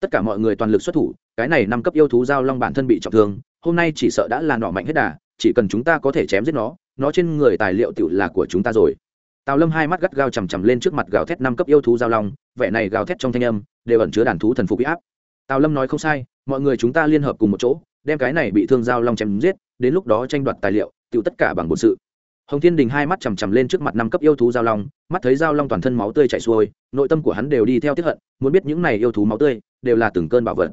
Tất cả mọi người toàn lực xuất thủ, cái này năm cấp yêu thú giao long bản thân bị trọng thương, hôm nay chỉ sợ đã là nọ mạnh hết đà, chỉ cần chúng ta có thể chém giết nó nó trên người tài liệu tự là của chúng ta rồi. Tào lâm hai mắt gắt gao chằm chằm lên trước mặt gào thét năm cấp yêu thú giao long, vẻ này gào thét trong thanh âm, đều ẩn chứa đàn thú thần phục bị áp. Tào lâm nói không sai mọi người chúng ta liên hợp cùng một chỗ, đem cái này bị thương giao long chém giết, đến lúc đó tranh đoạt tài liệu tự tất cả bằng bổn sự. Hồng thiên đình hai mắt chằm chằm lên trước mặt năm cấp yêu thú giao long, mắt thấy giao long toàn thân máu tươi chảy xuôi, nội tâm của hắn đều đi theo tiếp hận, muốn biết những này yêu thú máu tươi đều là từng cơn bạo vật.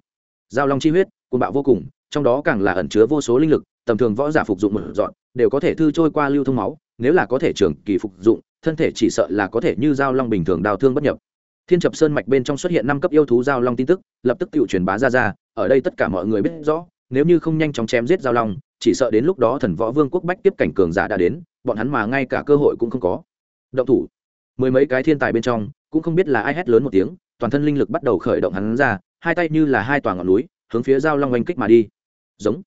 Giao long chi huyết côn bạo vô cùng, trong đó càng là ẩn chứa vô số linh lực, tầm thường võ giả phục dụng một dọn, đều có thể thư trôi qua lưu thông máu, nếu là có thể trường kỳ phục dụng, thân thể chỉ sợ là có thể như giao long bình thường đào thương bất nhập. Thiên chập sơn mạch bên trong xuất hiện năm cấp yêu thú giao long tin tức, lập tức tự truyền bá ra ra ở đây tất cả mọi người biết rõ, nếu như không nhanh chóng chém giết giao long, chỉ sợ đến lúc đó thần võ vương quốc bách tiếp cảnh cường giả đã đến, bọn hắn mà ngay cả cơ hội cũng không có. Động thủ. Mười mấy cái thiên tài bên trong, cũng không biết là ai hét lớn một tiếng, toàn thân linh lực bắt đầu khởi động hắn ra, hai tay như là hai tòa ngọn núi, hướng phía giao long oanh kích mà đi. Giống.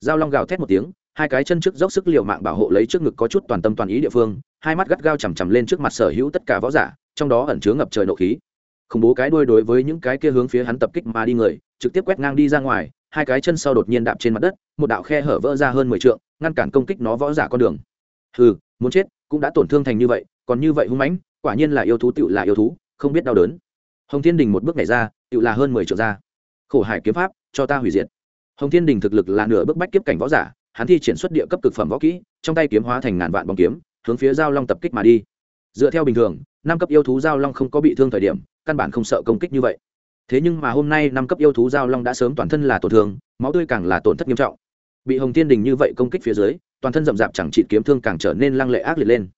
Giao long gào thét một tiếng, hai cái chân trước dốc sức l i ề u mạng bảo hộ lấy trước ngực có chút toàn tâm toàn ý địa phương, hai mắt gắt gao chằm chằm lên trước mặt sở hữu tất cả võ giả, trong đó ẩn chứa ngập trời nộ khí. Khủng bố cái đuôi đối với những cái kia hướng phía hắn tập kích mà đi người trực tiếp quét ngang đi ra ngoài hai cái chân sau đột nhiên đạp trên mặt đất một đạo khe hở vỡ ra hơn mười t ngăn cản công kích nó võ giả con đường. Hừ, muốn chết cũng đã tổn thương thành như vậy còn như vậy hung mãnh quả nhiên là yêu thú tựu là yêu thú không biết đau đớn. Hồng thiên đình một bước nhảy ra tựu là hơn mười triệu ra. Khổ hải kiếm pháp cho ta hủy diệt. Hồng thiên đình thực lực là nửa bức bách kiếp cảnh võ giả hắn thi triển xuất địa cấp cực phẩm võ kỹ trong tay kiếm hóa thành ngàn vạn bóng kiếm hướng phía giao long tập kích mà đi. Dựa theo bình thường năm cấp yêu thú giao long không có bị thương thời điểm căn bản không sợ công kích như vậy thế nhưng mà hôm nay năm cấp yêu thú giao long đã sớm toàn thân là tổn thương, máu tươi càng là tổn thất nghiêm trọng. Bị hồng thiên đình như vậy công kích phía dưới, toàn thân rậm rạp chẳng trị kiếm thương càng trở nên lăng lệ ác liệt lên.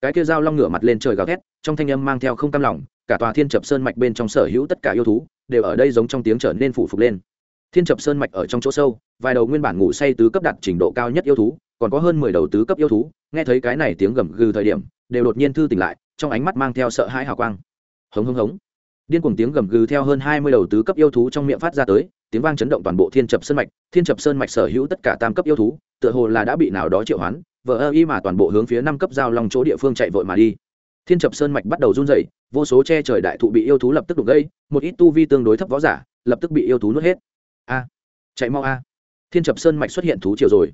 Cái kia dao long ngửa mặt lên trời gào thét, trong thanh âm mang theo không cam lòng, cả tòa thiên chập sơn mạch bên trong sở hữu tất cả yêu thú, đều ở đây giống trong tiếng trở nên phủ phục lên. Thiên chập sơn mạch ở trong chỗ sâu, vài đầu nguyên bản ngủ say tứ cấp đạt trình độ cao nhất yêu thú, còn có hơn mười đầu tứ cấp yêu thú, nghe thấy cái này tiếng gầm gừ thời điểm, đều đột nhiên thư tỉnh lại, trong ánh mắt mang theo sợ hãi hào quang. Hống hống hống điên cuồng tiếng gầm gừ theo hơn hai mươi đầu tứ cấp yêu thú trong miệng phát ra tới, tiếng vang chấn động toàn bộ thiên chập sơn mạch. Thiên chập sơn mạch sở hữu tất cả tam cấp yêu thú, tựa hồ là đã bị nào đó triệu hoán vợ ơ y mà toàn bộ hướng phía năm cấp giao long chỗ địa phương chạy vội mà đi. Thiên chập sơn mạch bắt đầu run dày vô số che trời đại thụ bị yêu thú lập tức đục gây một ít tu vi tương đối thấp võ giả, lập tức bị yêu thú nuốt hết. A, chạy mau a. Thiên chập sơn mạch xuất hiện thú triều rồi.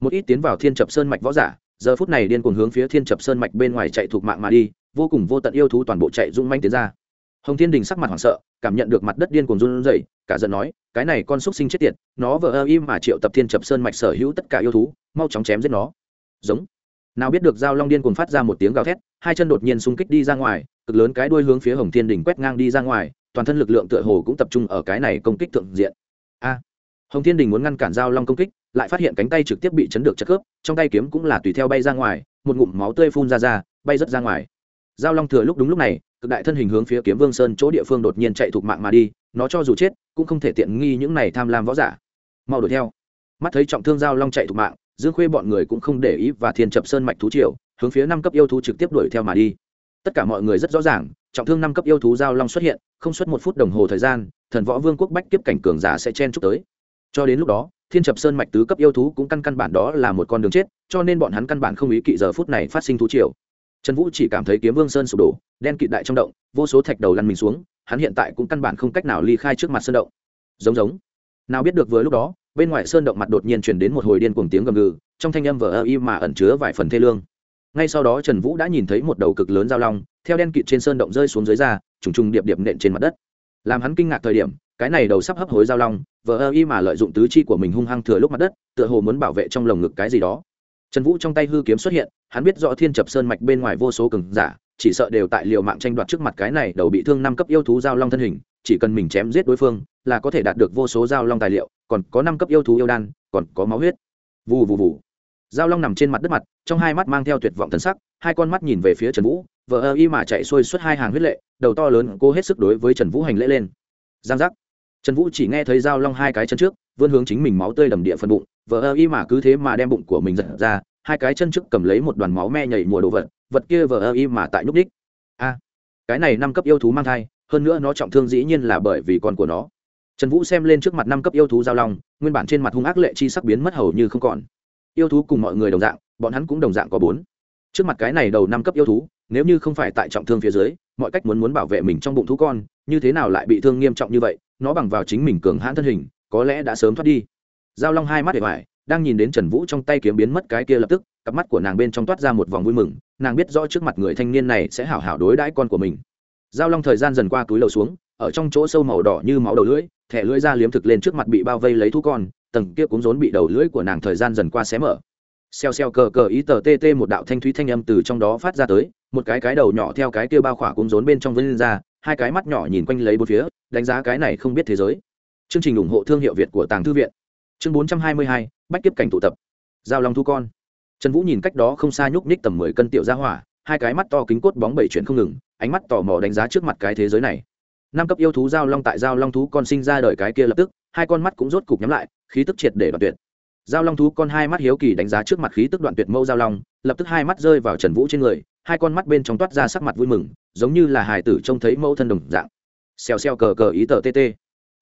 Một ít tiến vào thiên chập sơn mạch võ giả, giờ phút này điên cuồng hướng phía thiên chập sơn mạch bên ngoài chạy thuộc mạng mà đi, vô cùng vô tận yêu thú toàn bộ chạy rung manh tiến ra hồng thiên đình sắc mặt hoảng sợ, cảm nhận được mặt đất điên cuồng run rẩy, cả giận nói, cái này con xúc sinh chết tiệt, nó vờ ơ im mà triệu tập thiên chập sơn mạch sở hữu tất cả yêu thú, mau chóng chém giết nó. Giống. Nào biết được giao long điên cuồng phát ra một tiếng gào thét, hai chân đột nhiên xung kích đi ra ngoài, cực lớn cái đuôi hướng phía hồng thiên đình quét ngang đi ra ngoài, toàn thân lực lượng tựa hồ cũng tập trung ở cái này công kích thượng diện. A. Hồng thiên đình muốn ngăn cản giao long công kích, lại phát hiện cánh tay trực tiếp bị chấn được chất khớp, trong tay kiếm cũng là tùy theo bay ra ngoài, một ngụm máu tươi phun ra ra, bay rất ra ngoài. Giao long thừa lúc đúng lúc này cực đại thân hình hướng phía kiếm vương sơn chỗ địa phương đột nhiên chạy thuộc mạng mà đi, nó cho dù chết, cũng không thể tiện nghi những này tham lam võ giả. Mau đuổi theo. Mắt thấy trọng thương giao long chạy thuộc mạng, dương khuê bọn người cũng không để ý và thiên chập sơn mạch thú triều, hướng phía năm cấp yêu thú trực tiếp đuổi theo mà đi. Tất cả mọi người rất rõ ràng, trọng thương năm cấp yêu thú giao long xuất hiện, không xuất một phút đồng hồ thời gian, thần võ vương quốc bách kiếp cảnh cường giả sẽ chen chúc tới. Cho đến lúc đó, thiên chập sơn mạch tứ cấp yêu thú cũng căn căn bản đó là một con đường chết, cho nên bọn hắn căn bản không ý kỵ giờ phút này phát sinh thú triều trần vũ chỉ cảm thấy kiếm vương sơn sụp đổ, đen kịt đại trong động, vô số thạch đầu lăn mình xuống, hắn hiện tại cũng căn bản không cách nào ly khai trước mặt sơn động. Giống giống. Nào biết được vừa lúc đó, bên ngoài sơn động mặt đột nhiên truyền đến một hồi điên cuồng tiếng gầm gừ, trong thanh âm vờ ơ y mà ẩn chứa vài phần thê lương. Ngay sau đó trần vũ đã nhìn thấy một đầu cực lớn giao long, theo đen kịt trên sơn động rơi xuống dưới ra trùng trùng điệp điệp nện trên mặt đất. Làm hắn kinh ngạc thời điểm, cái này đầu sắp hấp hối giao long, vờ ơ y mà lợi dụng tứ chi của mình hung hăng thừa lúc mặt đất, tựa hồ muốn bảo vệ trong lồng ngực cái gì đó trần vũ trong tay hư kiếm xuất hiện, hắn biết rõ thiên chập sơn mạch bên ngoài vô số cường giả, chỉ sợ đều tại liều mạng tranh đoạt trước mặt cái này đầu bị thương năm cấp yêu thú giao long thân hình, chỉ cần mình chém giết đối phương là có thể đạt được vô số giao long tài liệu, còn có năm cấp yêu thú yêu đan, còn có máu huyết. Vù vù vù. Giao long nằm trên mặt đất mặt, trong hai mắt mang theo tuyệt vọng thần sắc, hai con mắt nhìn về phía trần vũ, vờ ơ y mà chạy xuôi suốt hai hàng huyết lệ, đầu to lớn cô hết sức đối với trần vũ hành lễ lên. Giang giác. Trần vũ chỉ nghe thấy giao long hai cái chân trước, vươn hướng chính mình máu tươi đầm địa phần bụng vờ ơ y mà cứ thế mà đem bụng của mình giật ra, hai cái chân trước cầm lấy một đoàn máu me nhảy mùa đồ vật vật kia vờ ơ y mà tại nhúc đích a, cái này năm cấp yêu thú mang thai, hơn nữa nó trọng thương dĩ nhiên là bởi vì con của nó. Trần vũ xem lên trước mặt năm cấp yêu thú giao long, nguyên bản trên mặt hung ác lệ chi sắc biến mất hầu như không còn. Yêu thú cùng mọi người đồng dạng, bọn hắn cũng đồng dạng có bốn. Trước mặt cái này đầu năm cấp yêu thú, nếu như không phải tại trọng thương phía dưới, mọi cách muốn muốn bảo vệ mình trong bụng thú con, như thế nào lại bị thương nghiêm trọng như vậy, nó bằng vào chính mình cường hãn thân hình, có lẽ đã sớm thoát đi giao long hai mắt để hoài đang nhìn đến trần vũ trong tay kiếm biến mất cái kia lập tức, cặp mắt của nàng bên trong toát ra một vòng vui mừng, nàng biết rõ trước mặt người thanh niên này sẽ hảo hảo đối đãi con của mình. Giao long thời gian dần qua túi lầu xuống, ở trong chỗ sâu màu đỏ như máu đầu lưỡi, thẻ lưỡi ra liếm thực lên trước mặt bị bao vây lấy thú con, tầng kia cũng rốn bị đầu lưỡi của nàng thời gian dần qua xé mở. Xeo xeo cờ cờ ý tờ tê tê một đạo thanh thúy thanh âm từ trong đó phát ra tới, một cái cái đầu nhỏ theo cái kia bao khỏa cũng rốn bên trong vân lên ra, hai cái mắt nhỏ nhìn quanh lấy bốn phía, đánh giá cái này không biết thế giới. Chương trình ủng hộ thương hiệu việt của tàng thư viện chương bốn trăm hai mươi hai, bách kiếp cảnh tụ tập. Giao long thu con. Trần vũ nhìn cách đó không xa nhúc nhích tầm mười cân tiểu ra hỏa, hai cái mắt to kính cốt bóng bảy chuyển không ngừng, ánh mắt tò mò đánh giá trước mặt cái thế giới này. Năm cấp yêu thú giao long tại giao long thú con sinh ra đời cái kia lập tức, hai con mắt cũng rốt cục nhắm lại, khí tức triệt để đoạn tuyệt. Giao long thú con hai mắt hiếu kỳ đánh giá trước mặt khí tức đoạn tuyệt mâu giao long, lập tức hai mắt rơi vào trần vũ trên người, hai con mắt bên trong toát ra sắc mặt vui mừng, giống như là hài tử trông thấy mẫu thân đồng dạng. Xèo xèo cờ cờ ý tờ tt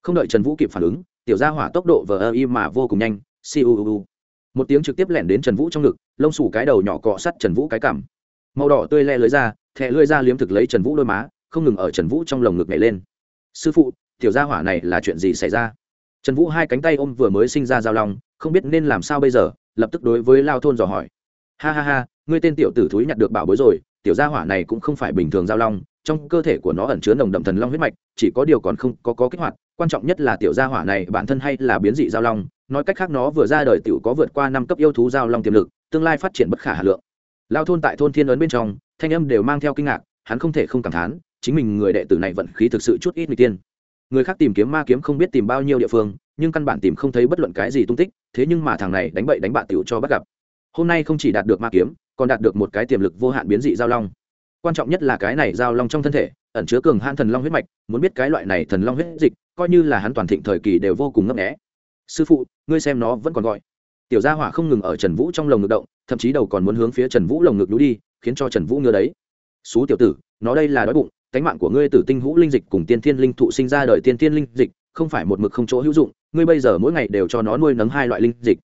không đợi trần vũ kịp phản ứng tiểu gia hỏa tốc độ vờ ơ y mà vô cùng nhanh siêu một tiếng trực tiếp lẻn đến trần vũ trong ngực lông xù cái đầu nhỏ cọ sắt trần vũ cái cảm màu đỏ tươi le lưới ra thẹ lưới ra liếm thực lấy trần vũ đôi má không ngừng ở trần vũ trong lồng ngực nhảy lên. Sư phụ tiểu gia hỏa này là chuyện gì xảy ra? Trần vũ hai cánh tay ôm vừa mới sinh ra giao long không biết nên làm sao bây giờ lập tức đối với lao thôn dò hỏi. Ha ha ha ngươi tên tiểu tử thúi nhặt được bảo bối rồi tiểu gia hỏa này cũng không phải bình thường giao long trong cơ thể của nó ẩn chứa nồng đậm thần long huyết mạch chỉ có điều còn không có, có kích hoạt quan trọng nhất là tiểu gia hỏa này bản thân hay là biến dị giao long, nói cách khác nó vừa ra đời tiểu có vượt qua năm cấp yêu thú giao long tiềm lực, tương lai phát triển bất khả hà lượng. Lao thôn tại thôn thiên ấn bên trong, thanh âm đều mang theo kinh ngạc, hắn không thể không cảm thán, chính mình người đệ tử này vận khí thực sự chút ít người tiên. Người khác tìm kiếm ma kiếm không biết tìm bao nhiêu địa phương, nhưng căn bản tìm không thấy bất luận cái gì tung tích, thế nhưng mà thằng này đánh bậy đánh bạ tiểu cho bắt gặp. Hôm nay không chỉ đạt được ma kiếm, còn đạt được một cái tiềm lực vô hạn biến dị giao long. Quan trọng nhất là cái này giao long trong thân thể, ẩn chứa cường hạn thần long huyết mạch, muốn biết cái loại này thần long huyết dịch coi như là hắn toàn thịnh thời kỳ đều vô cùng ngấp nghé. Sư phụ, ngươi xem nó vẫn còn gọi. Tiểu gia hỏa không ngừng ở trần vũ trong lồng ngực động, thậm chí đầu còn muốn hướng phía trần vũ lồng ngực lú đi, khiến cho trần vũ ngứa đấy. Xú tiểu tử, nó đây là đói bụng cánh mạng của ngươi tử tinh hũ linh dịch cùng tiên thiên linh thụ sinh ra đời tiên thiên linh dịch, không phải một mực không chỗ hữu dụng, ngươi bây giờ mỗi ngày đều cho nó nuôi nấng hai loại linh dịch.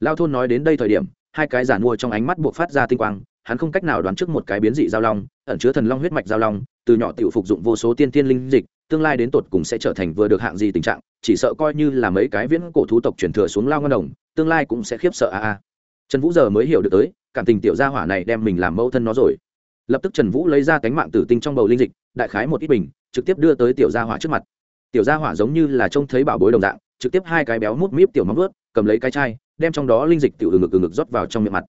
Lao thôn nói đến đây thời điểm, hai cái giản mua trong ánh mắt buộc phát ra tinh quang, hắn không cách nào đoán trước một cái biến dị giao long, ẩn chứa thần long huyết mạch giao long, từ nhỏ tiểu phục dụng vô số tiên tiên linh dịch tương lai đến tột cùng sẽ trở thành vừa được hạng gì tình trạng, chỉ sợ coi như là mấy cái viễn cổ thú tộc chuyển thừa xuống lao ngân đồng, tương lai cũng sẽ khiếp sợ a a. Trần vũ giờ mới hiểu được tới, cảm tình tiểu gia hỏa này đem mình làm mẫu thân nó rồi. Lập tức trần vũ lấy ra cánh mạng tử tinh trong bầu linh dịch, đại khái một ít bình, trực tiếp đưa tới tiểu gia hỏa trước mặt. Tiểu gia hỏa giống như là trông thấy bảo bối đồng dạng, trực tiếp hai cái béo mút míp tiểu móng ướt cầm lấy cái chai, đem trong đó linh dịch tiểu ừ ngực ừ ngực rót vào trong miệng mặt.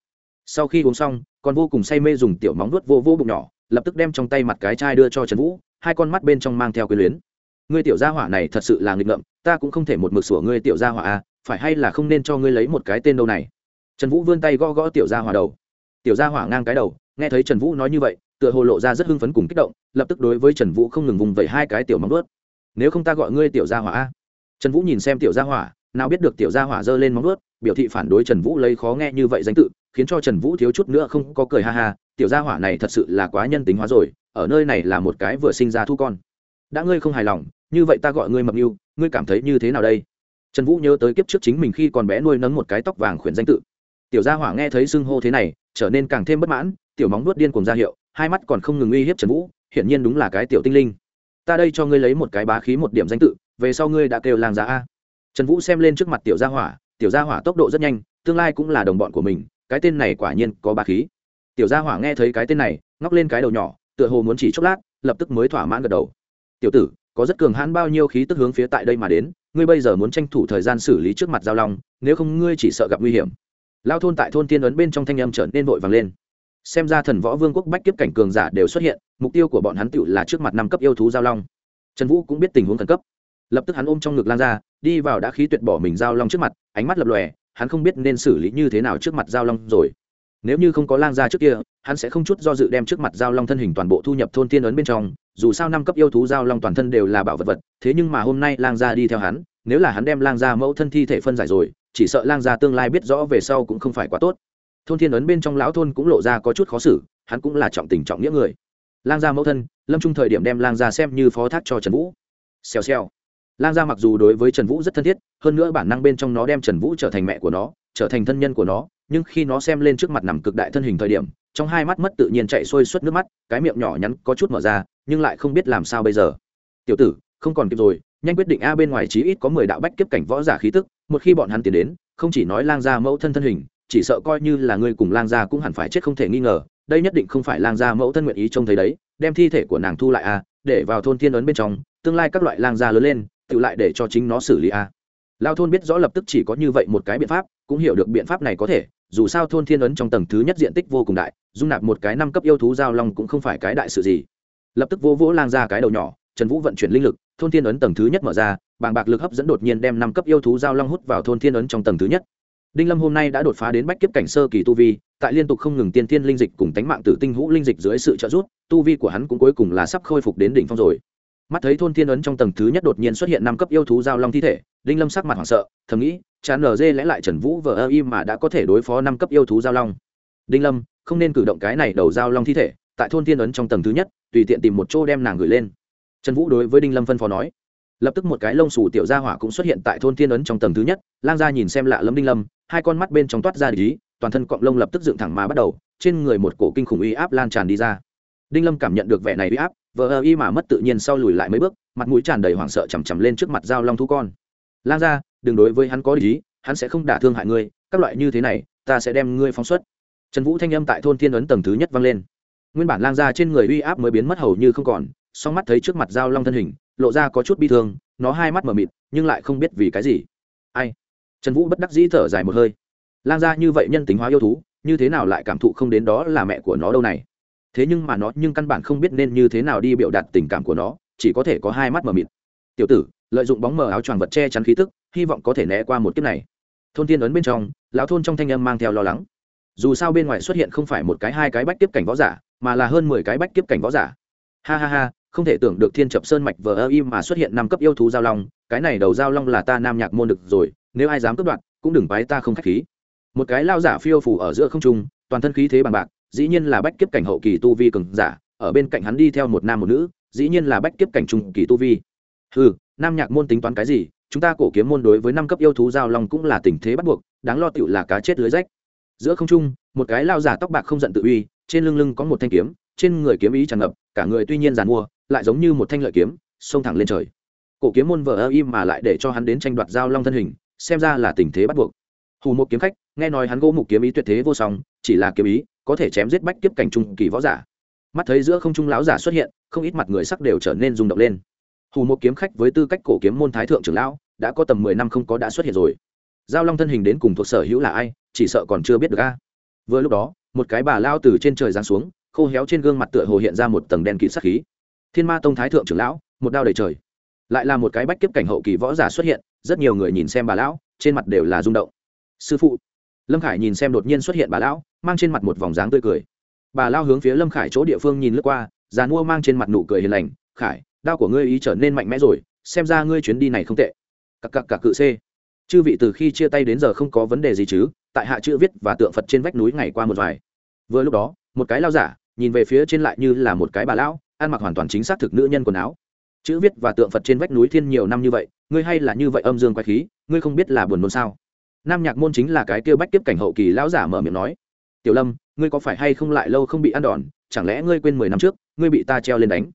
Sau khi uống xong, còn vô cùng say mê dùng tiểu móng nuốt vô vô bụng nhỏ, lập tức đem trong tay mặt cái chai đưa cho trần vũ hai con mắt bên trong mang theo quyền luyến. Ngươi tiểu gia hỏa này thật sự là nghịch ngợm ta cũng không thể một mực sủa ngươi tiểu gia hỏa a à, phải hay là không nên cho ngươi lấy một cái tên đâu này? Trần vũ vươn tay gõ gõ tiểu gia hỏa đầu. Tiểu gia hỏa ngang cái đầu nghe thấy trần vũ nói như vậy tựa hồ lộ ra rất hưng phấn cùng kích động lập tức đối với trần vũ không ngừng vùng vẩy hai cái tiểu móng vuốt. nếu không ta gọi ngươi tiểu gia hỏa a trần vũ nhìn xem tiểu gia hỏa nào biết được tiểu gia hỏa giơ lên móng vuốt, biểu thị phản đối trần vũ lấy khó nghe như vậy danh tự khiến cho trần vũ thiếu chút nữa không có cười ha ha tiểu gia hỏa này thật sự là quá nhân tính hóa rồi, ở nơi này là một cái vừa sinh ra thu con. Đã ngươi không hài lòng, như vậy ta gọi ngươi mập mưu ngươi cảm thấy như thế nào đây? Trần vũ nhớ tới kiếp trước chính mình khi còn bé nuôi nấng một cái tóc vàng khuyển danh tự. Tiểu gia hỏa nghe thấy xưng hô thế này, trở nên càng thêm bất mãn, tiểu móng nuốt điên cùng ra hiệu, hai mắt còn không ngừng uy hiếp trần vũ, hiển nhiên đúng là cái tiểu tinh linh. Ta đây cho ngươi lấy một cái bá khí một điểm danh tự, về sau ngươi đã kêu làng giá a. Trần vũ xem lên trước mặt tiểu gia hỏa, tiểu gia hỏa tốc độ rất nhanh, tương lai cũng là đồng bọn của mình, cái tên này quả nhiên có bá khí tiểu gia hỏa nghe thấy cái tên này, ngóc lên cái đầu nhỏ, tựa hồ muốn chỉ chốc lát, lập tức mới thỏa mãn gật đầu. Tiểu tử, có rất cường hãn bao nhiêu khí tức hướng phía tại đây mà đến, ngươi bây giờ muốn tranh thủ thời gian xử lý trước mặt giao long, nếu không ngươi chỉ sợ gặp nguy hiểm. Lao thôn tại thôn tiên ấn bên trong thanh âm trở nên vội vàng lên. Xem ra thần võ vương quốc bách kiếp cảnh cường giả đều xuất hiện, mục tiêu của bọn hắn tựu là trước mặt năm cấp yêu thú giao long. Trần vũ cũng biết tình huống khẩn cấp. Lập tức hắn ôm trong ngực lan ra, đi vào đã khí tuyệt bỏ mình giao long trước mặt, ánh mắt lập lòe, hắn không biết nên xử lý như thế nào trước mặt giao long rồi nếu như không có lang gia trước kia, hắn sẽ không chút do dự đem trước mặt giao long thân hình toàn bộ thu nhập thôn tiên ấn bên trong, dù sao năm cấp yêu thú giao long toàn thân đều là bảo vật vật, thế nhưng mà hôm nay lang gia đi theo hắn, nếu là hắn đem lang gia mẫu thân thi thể phân giải rồi, chỉ sợ lang gia tương lai biết rõ về sau cũng không phải quá tốt. Thôn thiên ấn bên trong lão thôn cũng lộ ra có chút khó xử, hắn cũng là trọng tình trọng nghĩa người. Lang gia mẫu thân, lâm trung thời điểm đem lang gia xem như phó thác cho trần vũ. Xèo xèo. Lang gia mặc dù đối với trần vũ rất thân thiết, hơn nữa bản năng bên trong nó đem trần vũ trở thành mẹ của nó, trở thành thân nhân của nó nhưng khi nó xem lên trước mặt nằm cực đại thân hình thời điểm, trong hai mắt mất tự nhiên chạy xuôi suốt nước mắt, cái miệng nhỏ nhắn có chút mở ra, nhưng lại không biết làm sao bây giờ. Tiểu tử, không còn kịp rồi, nhanh quyết định a bên ngoài chí ít có mười đạo bách kiếp cảnh võ giả khí tức, một khi bọn hắn tiến đến, không chỉ nói lang gia mẫu thân thân hình, chỉ sợ coi như là ngươi cùng lang gia cũng hẳn phải chết không thể nghi ngờ, đây nhất định không phải lang gia mẫu thân nguyện ý trông thấy đấy, đem thi thể của nàng thu lại a, để vào thôn thiên ấn bên trong, tương lai các loại lang gia lớn lên, tự lại để cho chính nó xử lý a. Lao thôn biết rõ lập tức chỉ có như vậy một cái biện pháp, cũng hiểu được biện pháp này có thể dù sao thôn thiên ấn trong tầng thứ nhất diện tích vô cùng đại, dung nạp một cái năm cấp yêu thú giao long cũng không phải cái đại sự gì. Lập tức vô vỗ lang ra cái đầu nhỏ, trần vũ vận chuyển linh lực, thôn thiên ấn tầng thứ nhất mở ra, bàng bạc lực hấp dẫn đột nhiên đem năm cấp yêu thú giao long hút vào thôn thiên ấn trong tầng thứ nhất. Đinh lâm hôm nay đã đột phá đến bách kiếp cảnh sơ kỳ tu vi, tại liên tục không ngừng tiên thiên linh dịch cùng tánh mạng tử tinh hũ linh dịch dưới sự trợ giúp, tu vi của hắn cũng cuối cùng là sắp khôi phục đến đỉnh phong rồi. Mắt thấy thôn thiên ấn trong tầng thứ nhất đột nhiên xuất hiện năm cấp yêu thú giao long thi thể đinh lâm sắc mặt hoảng sợ, thầm nghĩ, chán nở dê lẽ lại trần vũ vờ ơ im mà đã có thể đối phó năm cấp yêu thú giao long. Đinh lâm, không nên cử động cái này đầu giao long thi thể, tại thôn thiên ấn trong tầng thứ nhất, tùy tiện tìm một chỗ đem nàng gửi lên. Trần vũ đối với đinh lâm phân phó nói. Lập tức một cái lông xù tiểu gia hỏa cũng xuất hiện tại thôn thiên ấn trong tầng thứ nhất, lang gia nhìn xem lạ lẫm đinh lâm, hai con mắt bên trong toát ra lý toàn thân cọng lông lập tức dựng thẳng mà bắt đầu, trên người một cổ kinh khủng uy áp lan tràn đi ra. Đinh lâm cảm nhận được vẻ này uy áp, vờ ơ y mà mất tự nhiên sau lùi lại mấy bước, mặt mũi tràn đầy hoảng sợ chằm chằm lên trước mặt dao long thú con lang gia, đừng đối với hắn có lý hắn sẽ không đả thương hại ngươi, các loại như thế này, ta sẽ đem ngươi phóng xuất. Trần vũ thanh âm tại thôn thiên ấn tầng thứ nhất vang lên. Nguyên bản lang gia trên người uy áp mới biến mất hầu như không còn, song mắt thấy trước mặt dao long thân hình, lộ ra có chút bi thương, nó hai mắt mờ mịt, nhưng lại không biết vì cái gì. Ai? Trần vũ bất đắc dĩ thở dài một hơi. Lang gia như vậy nhân tính hóa yêu thú, như thế nào lại cảm thụ không đến đó là mẹ của nó đâu này? Thế nhưng mà nó nhưng căn bản không biết nên như thế nào đi biểu đạt tình cảm của nó, chỉ có thể có hai mắt mờ mịt. Tiểu tử lợi dụng bóng mờ áo choàng vật che chắn khí tức, hy vọng có thể né qua một kiếp này. Thôn tiên ấn bên trong, lão thôn trong thanh âm mang theo lo lắng. Dù sao bên ngoài xuất hiện không phải một cái hai cái bách kiếp cảnh võ giả, mà là hơn mười cái bách kiếp cảnh võ giả. Ha ha ha, không thể tưởng được thiên chập sơn mạch vờ ơ im mà xuất hiện năm cấp yêu thú giao long, cái này đầu giao long là ta nam nhạc môn được rồi, nếu ai dám cướp đoạt, cũng đừng bái ta không k h á c h khí. Một cái lao giả phiêu phủ ở giữa không trung, toàn thân khí thế bằng bạc, dĩ nhiên là bách kiếp cảnh hậu kỳ tu vi cường giả, ở bên cạnh hắn đi theo một nam một nữ, dĩ nhiên là bách kiếp cảnh trung kỳ tu vi. Ừ nam nhạc môn tính toán cái gì? Chúng ta cổ kiếm môn đối với năm cấp yêu thú giao long cũng là tình thế bắt buộc, đáng lo tựu là cá chết lưới rách. Giữa không trung, một cái lao giả tóc bạc không giận tự uy, trên lưng lưng có một thanh kiếm, trên người kiếm ý tràn ngập, cả người tuy nhiên giàn mua, lại giống như một thanh lợi kiếm, xông thẳng lên trời. Cổ kiếm môn vờ ơ im mà lại để cho hắn đến tranh đoạt giao long thân hình, xem ra là tình thế bắt buộc. Hù một kiếm khách, nghe nói hắn gỗ mục kiếm ý tuyệt thế vô song, chỉ là kiếm ý, có thể chém giết bách kiếp cảnh trung kỳ võ giả. Mắt thấy giữa không trung lão giả xuất hiện, không ít mặt người sắc đều trở nên rung động lên hù một kiếm khách với tư cách cổ kiếm môn thái thượng trưởng lão, đã có tầm mười năm không có đã xuất hiện rồi. Giao long thân hình đến cùng thuộc sở hữu là ai, chỉ sợ còn chưa biết được a. À? Vừa lúc đó, một cái bà lao từ trên trời giáng xuống, khô héo trên gương mặt tựa hồ hiện ra một tầng đen kỵ sắc khí. Thiên ma tông thái thượng trưởng lão, một đao đầy trời. Lại là một cái bách kiếp cảnh hậu kỳ võ giả xuất hiện, rất nhiều người nhìn xem bà lão, trên mặt đều là rung động. Sư phụ. Lâm khải nhìn xem đột nhiên xuất hiện bà lão, mang trên mặt một vòng dáng tươi cười. Bà lao hướng phía lâm khải chỗ địa phương nhìn lướt qua, già mua mang trên mặt nụ cười hiền lành, khải đao của ngươi ý trở nên mạnh mẽ rồi, xem ra ngươi chuyến đi này không tệ. Cặp cặp cặp cự c chư vị từ khi chia tay đến giờ không có vấn đề gì chứ, tại hạ chữ viết và tượng phật trên vách núi ngày qua một vài. Vừa lúc đó, một cái lao giả, nhìn về phía trên lại như là một cái bà lão, ăn mặc hoàn toàn chính xác thực nữ nhân quần áo. Chữ viết và tượng phật trên vách núi thiên nhiều năm như vậy, ngươi hay là như vậy âm dương quay khí, ngươi không biết là buồn nôn sao? Nam nhạc môn chính là cái kêu bách tiếp cảnh hậu kỳ lão giả mở miệng nói. Tiểu lâm, ngươi có phải hay không lại lâu không bị ăn đòn, chẳng lẽ ngươi quên mười năm trước, ngươi bị ta treo lên đánh?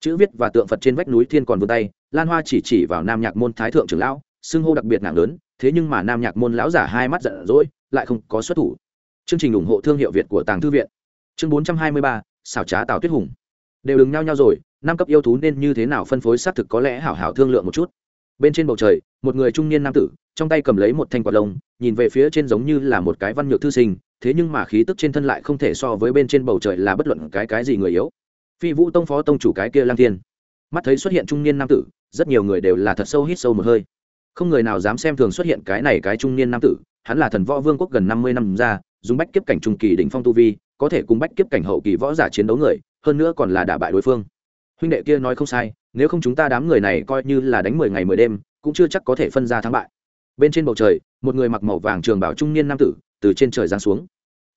Chữ viết và tượng phật trên vách núi thiên còn vươn tay, lan hoa chỉ chỉ vào nam nhạc môn thái thượng trưởng lão, xưng hô đặc biệt nặng lớn, thế nhưng mà nam nhạc môn lão giả hai mắt giận dỗi, lại không có xuất thủ. Chương trình ủng hộ thương hiệu việt của tàng thư viện. Chương bốn trăm hai mươi ba, xảo trá tào tuyết hùng. Đều đừng nhau nhau rồi, năm cấp yêu thú nên như thế nào phân phối xác thực có lẽ hảo hảo thương lượng một chút. Bên trên bầu trời, một người trung niên nam tử, trong tay cầm lấy một thanh quạt lông, nhìn về phía trên giống như là một cái văn nhược thư sinh, thế nhưng mà khí tức trên thân lại không thể so với bên trên bầu trời là bất luận cái cái gì người yếu phi vũ tông phó tông chủ cái kia lang thiên. Mắt thấy xuất hiện trung niên nam tử, rất nhiều người đều là thật sâu hít sâu một hơi. Không người nào dám xem thường xuất hiện cái này cái trung niên nam tử, hắn là thần võ vương quốc gần năm mươi năm ra, dùng bách kiếp cảnh trung kỳ đỉnh phong tu vi, có thể cùng bách kiếp cảnh hậu kỳ võ giả chiến đấu người, hơn nữa còn là đả bại đối phương. Huynh đệ kia nói không sai, nếu không chúng ta đám người này coi như là đánh mười ngày mười đêm, cũng chưa chắc có thể phân ra thắng bại. Bên trên bầu trời, một người mặc màu vàng trường bảo trung niên nam tử, từ trên trời giáng xuống.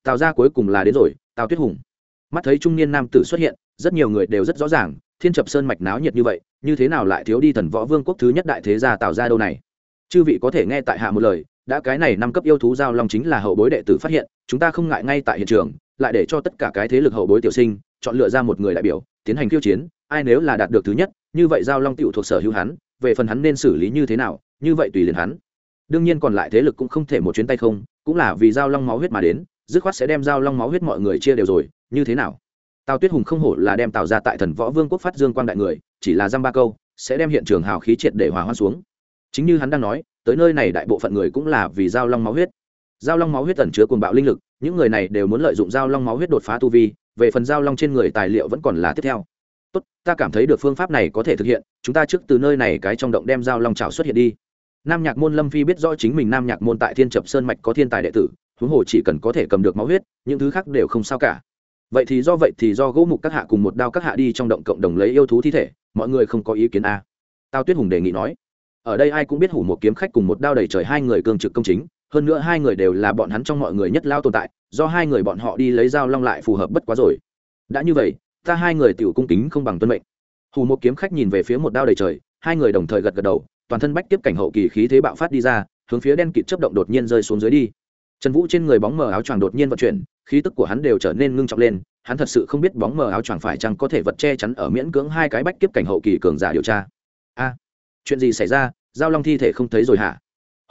Tào ra cuối cùng là đến rồi, tào tuyết hùng. Mắt thấy trung niên nam tử xuất hiện rất nhiều người đều rất rõ ràng, thiên chập sơn mạch náo nhiệt như vậy, như thế nào lại thiếu đi thần võ vương quốc thứ nhất đại thế gia tạo ra đâu này? Chư vị có thể nghe tại hạ một lời, đã cái này năm cấp yêu thú giao long chính là hậu bối đệ tử phát hiện, chúng ta không ngại ngay tại hiện trường, lại để cho tất cả cái thế lực hậu bối tiểu sinh, chọn lựa ra một người đại biểu, tiến hành khiêu chiến, ai nếu là đạt được thứ nhất, như vậy giao long tựu thuộc sở hữu hắn, về phần hắn nên xử lý như thế nào, như vậy tùy liền hắn. Đương nhiên còn lại thế lực cũng không thể một chuyến tay không, cũng là vì giao long máu huyết mà đến, dứt khoát sẽ đem giao long máu huyết mọi người chia đều rồi, như thế nào? Tào tuyết hùng không hổ là đem tạo ra tại thần võ vương quốc phát dương quang đại người, chỉ là dăm ba câu, sẽ đem hiện trường hào khí triệt để hòa hoa xuống. Chính như hắn đang nói, tới nơi này đại bộ phận người cũng là vì giao long máu huyết. Giao long máu huyết tẩn chứa cuồng bạo linh lực, những người này đều muốn lợi dụng giao long máu huyết đột phá tu vi, về phần giao long trên người tài liệu vẫn còn là tiếp theo. Tốt, ta cảm thấy được phương pháp này có thể thực hiện, chúng ta trước từ nơi này cái trong động đem giao long trào xuất hiện đi. Nam nhạc môn lâm phi biết rõ chính mình nam nhạc môn tại thiên trập sơn mạch có thiên tài đệ tử, huống hồ chỉ cần có thể cầm được máu huyết, những thứ khác đều không sao cả vậy thì do vậy thì do gỗ mục các hạ cùng một đao các hạ đi trong động cộng đồng lấy yêu thú thi thể, mọi người không có ý kiến a. À. tao tuyết hùng đề nghị nói, ở đây ai cũng biết hủ một kiếm khách cùng một đao đầy trời hai người cương trực công chính, hơn nữa hai người đều là bọn hắn trong mọi người nhất lao tồn tại, do hai người bọn họ đi lấy dao long lại phù hợp bất quá rồi. Đã như vậy, ta hai người tiểu cung kính không bằng tuân mệnh. Hù một kiếm khách nhìn về phía một đao đầy trời, hai người đồng thời gật gật đầu, toàn thân bách tiếp cảnh hậu kỳ khí thế bạo phát đi ra, hướng phía đen kịt chấp động đột nhiên rơi xuống dưới đi trần vũ trên người bóng mờ áo choàng đột nhiên vận chuyển, khí tức của hắn đều trở nên ngưng trọng lên, hắn thật sự không biết bóng mờ áo choàng phải chăng có thể vật che chắn ở miễn cưỡng hai cái bách kiếp cảnh hậu kỳ cường giả điều tra. A, chuyện gì xảy ra? Giao long thi thể không thấy rồi hả?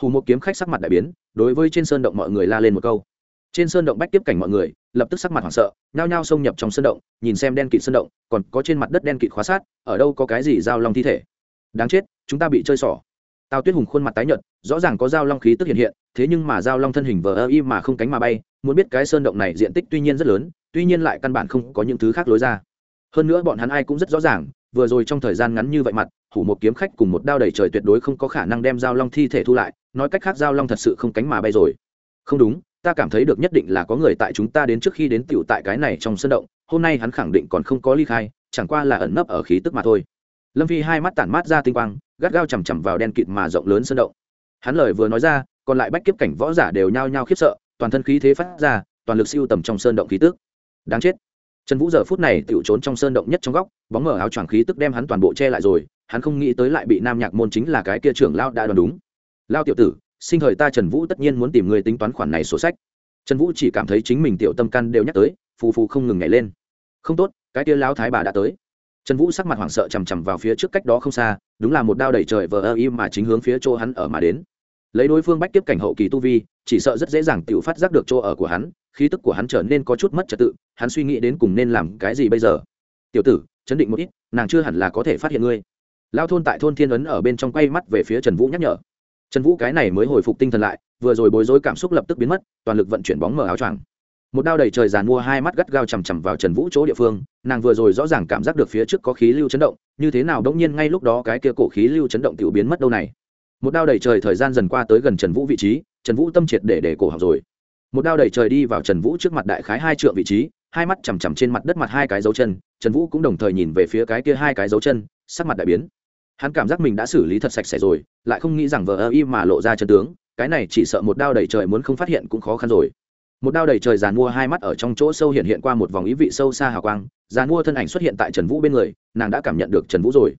Hù một kiếm khách sắc mặt đại biến, đối với trên sơn động mọi người la lên một câu. Trên sơn động bách tiếp cảnh mọi người, lập tức sắc mặt hoảng sợ, nhao nhao xông nhập trong sơn động, nhìn xem đen kịt sơn động, còn có trên mặt đất đen kịt khóa sát, ở đâu có cái gì giao long thi thể? Đáng chết, chúng ta bị chơi xỏ tào tuyết hùng khuôn mặt tái nhợt, rõ ràng có giao long khí tức hiện hiện, thế nhưng mà giao long thân hình vờ ơ y mà không cánh mà bay, muốn biết cái sơn động này diện tích tuy nhiên rất lớn, tuy nhiên lại căn bản không có những thứ khác lối ra. Hơn nữa bọn hắn ai cũng rất rõ ràng, vừa rồi trong thời gian ngắn như vậy mặt, hủ một kiếm khách cùng một đao đầy trời tuyệt đối không có khả năng đem giao long thi thể thu lại, nói cách khác giao long thật sự không cánh mà bay rồi. Không đúng, ta cảm thấy được nhất định là có người tại chúng ta đến trước khi đến tiểu tại cái này trong sân động, hôm nay hắn khẳng định còn không có ly khai, chẳng qua là ẩn nấp ở khí tức mà thôi lâm phi hai mắt tản mát ra tinh quang, gắt gao chằm chằm vào đen kịt mà rộng lớn sơn động. Hắn lời vừa nói ra, còn lại bách kiếp cảnh võ giả đều nhao nhao khiếp sợ, toàn thân khí thế phát ra, toàn lực siêu tầm trong sơn động khí tức. Đáng chết. Trần vũ giờ phút này tự trốn trong sơn động nhất trong góc, bóng mở áo choàng khí tức đem hắn toàn bộ che lại rồi, hắn không nghĩ tới lại bị nam nhạc môn chính là cái kia trưởng lao đã đoán đúng. Lao tiểu tử, sinh thời ta trần vũ tất nhiên muốn tìm người tính toán khoản này sổ sách. Trần vũ chỉ cảm thấy chính mình tiểu tâm căn đều nhắc tới, phù phù không ngừng nhảy lên. Không tốt, cái kia lao thái bà đã tới trần vũ sắc mặt hoảng sợ chằm chằm vào phía trước cách đó không xa, đúng là một đao đẩy trời vờ ơ im mà chính hướng phía chỗ hắn ở mà đến. Lấy đối phương bách tiếp cảnh hậu kỳ tu vi, chỉ sợ rất dễ dàng tự phát giác được chỗ ở của hắn, khí tức của hắn trở nên có chút mất trật tự, hắn suy nghĩ đến cùng nên làm cái gì bây giờ. Tiểu tử, chấn định một ít, nàng chưa hẳn là có thể phát hiện ngươi. Lao thôn tại thôn thiên ấn ở bên trong quay mắt về phía trần vũ nhắc nhở. Trần vũ cái này mới hồi phục tinh thần lại, vừa rồi bối rối cảm xúc lập tức biến mất, toàn lực vận chuyển bóng mở áo choàng một đao đầy trời giàn mua, hai mắt gắt gao chằm chằm vào trần vũ chỗ địa phương, nàng vừa rồi rõ ràng cảm giác được phía trước có khí lưu chấn động, như thế nào đống nhiên ngay lúc đó cái kia cổ khí lưu chấn động tiểu biến mất đâu này. Một đao đầy trời thời gian dần qua tới gần trần vũ vị trí, trần vũ tâm triệt để để cổ học rồi. Một đao đầy trời đi vào trần vũ trước mặt đại khái hai trượng vị trí, hai mắt chằm chằm trên mặt đất mặt hai cái dấu chân, trần vũ cũng đồng thời nhìn về phía cái kia hai cái dấu chân, sắc mặt đại biến. Hắn cảm giác mình đã xử lý thật sạch sẽ rồi, lại không nghĩ rằng vờ ơ y mà lộ ra chân tướng, cái này chỉ sợ một đao đầy trời muốn không phát hiện cũng khó khăn rồi một đao đầy trời giàn mua hai mắt ở trong chỗ sâu hiện hiện qua một vòng ý vị sâu xa hào quang, giàn mua thân ảnh xuất hiện tại trần vũ bên người, nàng đã cảm nhận được trần vũ rồi.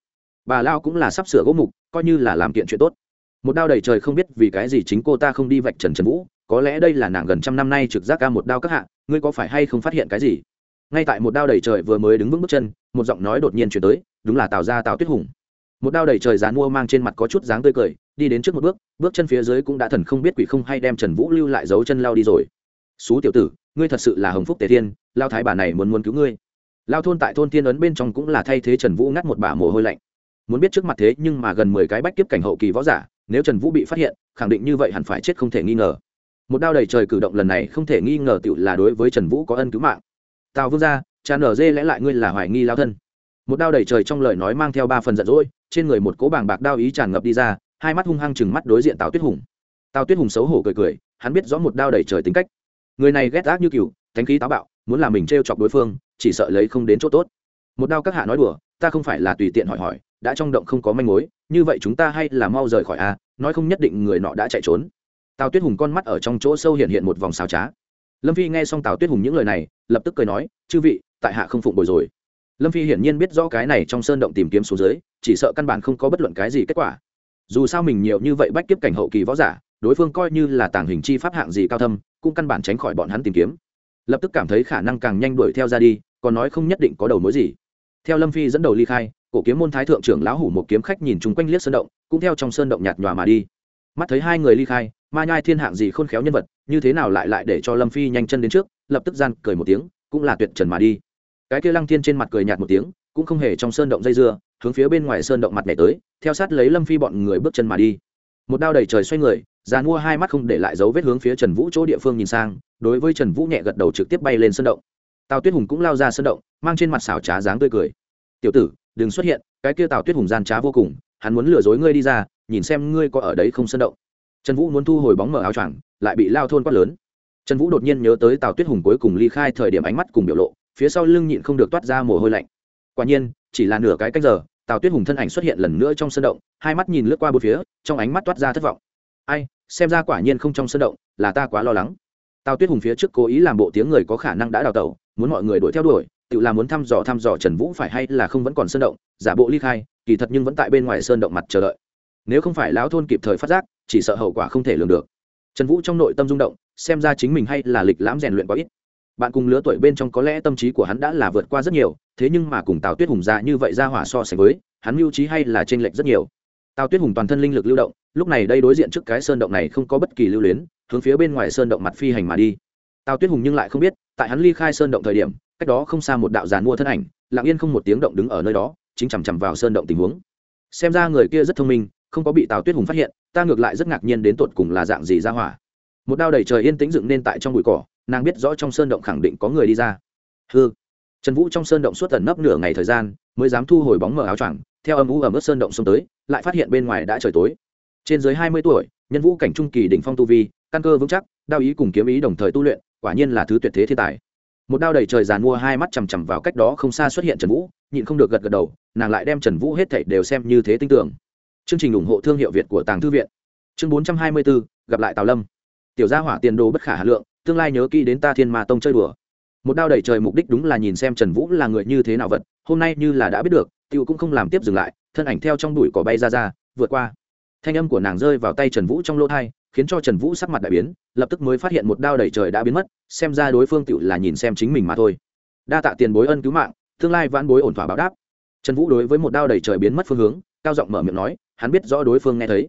Bà lao cũng là sắp sửa gỗ mục, coi như là làm kiện chuyện tốt. Một đao đầy trời không biết vì cái gì chính cô ta không đi vạch trần trần vũ, có lẽ đây là nàng gần trăm năm nay trực giác ca một đao các hạ, ngươi có phải hay không phát hiện cái gì? Ngay tại một đao đầy trời vừa mới đứng vững bước chân, một giọng nói đột nhiên chuyển tới, đúng là tào gia tào tuyết hùng. Một đao đầy trời dán mua mang trên mặt có chút dáng tươi cười, đi đến trước một bước bước chân phía dưới cũng đã thần không biết quỷ không hay đem trần vũ lưu lại dấu chân lao đi rồi xú tiểu tử, ngươi thật sự là hồng phúc tề thiên, lao thái bà này muốn muốn cứu ngươi. Lao thôn tại thôn thiên ấn bên trong cũng là thay thế trần vũ ngắt một bả mồ hôi lạnh. Muốn biết trước mặt thế nhưng mà gần mười cái bách kiếp cảnh hậu kỳ võ giả, nếu trần vũ bị phát hiện, khẳng định như vậy hẳn phải chết không thể nghi ngờ. Một đao đầy trời cử động lần này không thể nghi ngờ tựu là đối với trần vũ có ân cứu mạng. Tào vương gia, cha nở dê lẽ lại ngươi là hoài nghi lao thân. Một đao đầy trời trong lời nói mang theo ba phần giận dỗi, trên người một cố bảng bạc đao ý tràn ngập đi ra, hai mắt hung hăng chừng mắt đối diện tào tuyết hùng. Tào tuyết hùng xấu hổ cười cười, hắn biết rõ một đao đầy trời tính cách người này ghét ác như cừu, thánh khí táo bạo, muốn làm mình t r e o chọc đối phương, chỉ sợ lấy không đến chỗ tốt. Một đao các hạ nói đùa, ta không phải là tùy tiện hỏi hỏi, đã trong động không có manh mối, như vậy chúng ta hay là mau rời khỏi a, nói không nhất định người nọ đã chạy trốn. Tào tuyết hùng con mắt ở trong chỗ sâu hiện hiện một vòng xào trá. Lâm phi nghe xong tào tuyết hùng những lời này, lập tức cười nói, chư vị, tại hạ không phụng bồi rồi. Lâm phi hiển nhiên biết rõ cái này trong sơn động tìm kiếm xuống dưới, chỉ sợ căn bản không có bất luận cái gì kết quả. Dù sao mình nhiều như vậy bách kiếp cảnh hậu kỳ võ giả, đối phương coi như là tàng hình chi pháp hạng gì cao thâm cũng căn bản tránh khỏi bọn hắn tìm kiếm. Lập tức cảm thấy khả năng càng nhanh đuổi theo ra đi, còn nói không nhất định có đầu mối gì. Theo lâm phi dẫn đầu ly khai, cổ kiếm môn thái thượng trưởng lão hủ một kiếm khách nhìn chung quanh liếc sơn động, cũng theo trong sơn động nhạt nhòa mà đi. Mắt thấy hai người ly khai, ma nhai thiên hạng gì khôn khéo nhân vật, như thế nào lại lại để cho lâm phi nhanh chân đến trước, lập tức gian cười một tiếng, cũng là tuyệt trần mà đi. Cái kia lăng thiên trên mặt cười nhạt một tiếng, cũng không hề trong sơn động dây dưa, hướng phía bên ngoài sơn động mặt nhảy tới, theo sát lấy lâm phi bọn người bước chân mà đi. Một đao đầy trời xoay người già mua hai mắt không để lại dấu vết hướng phía trần vũ chỗ địa phương nhìn sang, đối với trần vũ nhẹ gật đầu trực tiếp bay lên sân động. Tào tuyết hùng cũng lao ra sân động, mang trên mặt xảo trá dáng tươi cười. Tiểu tử, đừng xuất hiện, cái kia tào tuyết hùng gian trá vô cùng, hắn muốn lừa dối ngươi đi ra, nhìn xem ngươi có ở đấy không sân động. Trần vũ muốn thu hồi bóng mở áo choàng, lại bị lao thôn quát lớn. Trần vũ đột nhiên nhớ tới tào tuyết hùng cuối cùng ly khai thời điểm ánh mắt cùng biểu lộ, phía sau lưng nhịn không được toát ra mồ hôi lạnh. Quả nhiên, chỉ là nửa cái cách giờ, tào tuyết hùng thân ảnh xuất hiện lần nữa trong sân động, hai mắt nhìn lướt qua bốn phía, trong ánh mắt toát ra thất vọng ai, xem ra quả nhiên không trong sân động, là ta quá lo lắng. Tào tuyết hùng phía trước cố ý làm bộ tiếng người có khả năng đã đào tẩu, muốn mọi người đuổi theo đuổi, tự làm muốn thăm dò thăm dò trần vũ phải hay là không vẫn còn sơn động, giả bộ ly khai, kỳ thật nhưng vẫn tại bên ngoài sơn động mặt chờ đợi. Nếu không phải lão thôn kịp thời phát giác, chỉ sợ hậu quả không thể lường được. Trần vũ trong nội tâm rung động, xem ra chính mình hay là lịch lãm rèn luyện quá ít. Bạn cùng lứa tuổi bên trong có lẽ tâm trí của hắn đã là vượt qua rất nhiều, thế nhưng mà cùng tào tuyết hùng ra như vậy ra hỏa so sánh với, hắn mưu trí hay là t r ê n lệch rất nhiều tào tuyết hùng toàn thân linh lực lưu động, lúc này đây đối diện trước cái sơn động này không có bất kỳ lưu luyến, hướng phía bên ngoài sơn động mặt phi hành mà đi. Tào tuyết hùng nhưng lại không biết, tại hắn ly khai sơn động thời điểm, cách đó không xa một đạo giàn mua thân ảnh, lặng yên không một tiếng động đứng ở nơi đó, chính chằm chằm vào sơn động tình huống. Xem ra người kia rất thông minh, không có bị tào tuyết hùng phát hiện, ta ngược lại rất ngạc nhiên đến tột cùng là dạng gì ra hỏa. Một đao đầy trời yên tĩnh dựng nên tại trong bụi cỏ, nàng biết rõ trong sơn động khẳng định có người đi ra. Hư trần vũ trong sơn động suốt tận nấp nửa ngày thời gian, mới dám thu hồi bóng mở áo choàng, theo âm u ẩm ướt sơn động xông tới, lại phát hiện bên ngoài đã trời tối. Trên dưới hai mươi tuổi, nhân vũ cảnh trung kỳ đỉnh phong tu vi, căn cơ vững chắc, đao ý cùng kiếm ý đồng thời tu luyện, quả nhiên là thứ tuyệt thế thiên tài. Một đao đầy trời giàn mua hai mắt chằm chằm vào cách đó không xa xuất hiện trần vũ, nhịn không được gật gật đầu, nàng lại đem trần vũ hết thảy đều xem như thế tin tưởng. Chương trình ủng hộ thương hiệu việt của tàng thư viện. Chương bốn trăm hai mươi bốn, gặp lại tào lâm. Tiểu gia hỏa tiền đồ bất khả hà lượng, tương lai nhớ kỹ đến ta thiên ma tông chơi đùa một đao đẩy trời mục đích đúng là nhìn xem trần vũ là người như thế nào vật, hôm nay như là đã biết được t i ể u cũng không làm tiếp dừng lại, thân ảnh theo trong đùi cỏ bay ra ra, vượt qua. Thanh âm của nàng rơi vào tay trần vũ trong lỗ thai, khiến cho trần vũ sắc mặt đại biến, lập tức mới phát hiện một đao đẩy trời đã biến mất, xem ra đối phương tựu là nhìn xem chính mình mà thôi. Đa tạ tiền bối ân cứu mạng, tương lai vãn bối ổn thỏa báo đáp. Trần vũ đối với một đao đẩy trời biến mất phương hướng, cao giọng mở miệng nói, hắn biết rõ đối phương nghe thấy.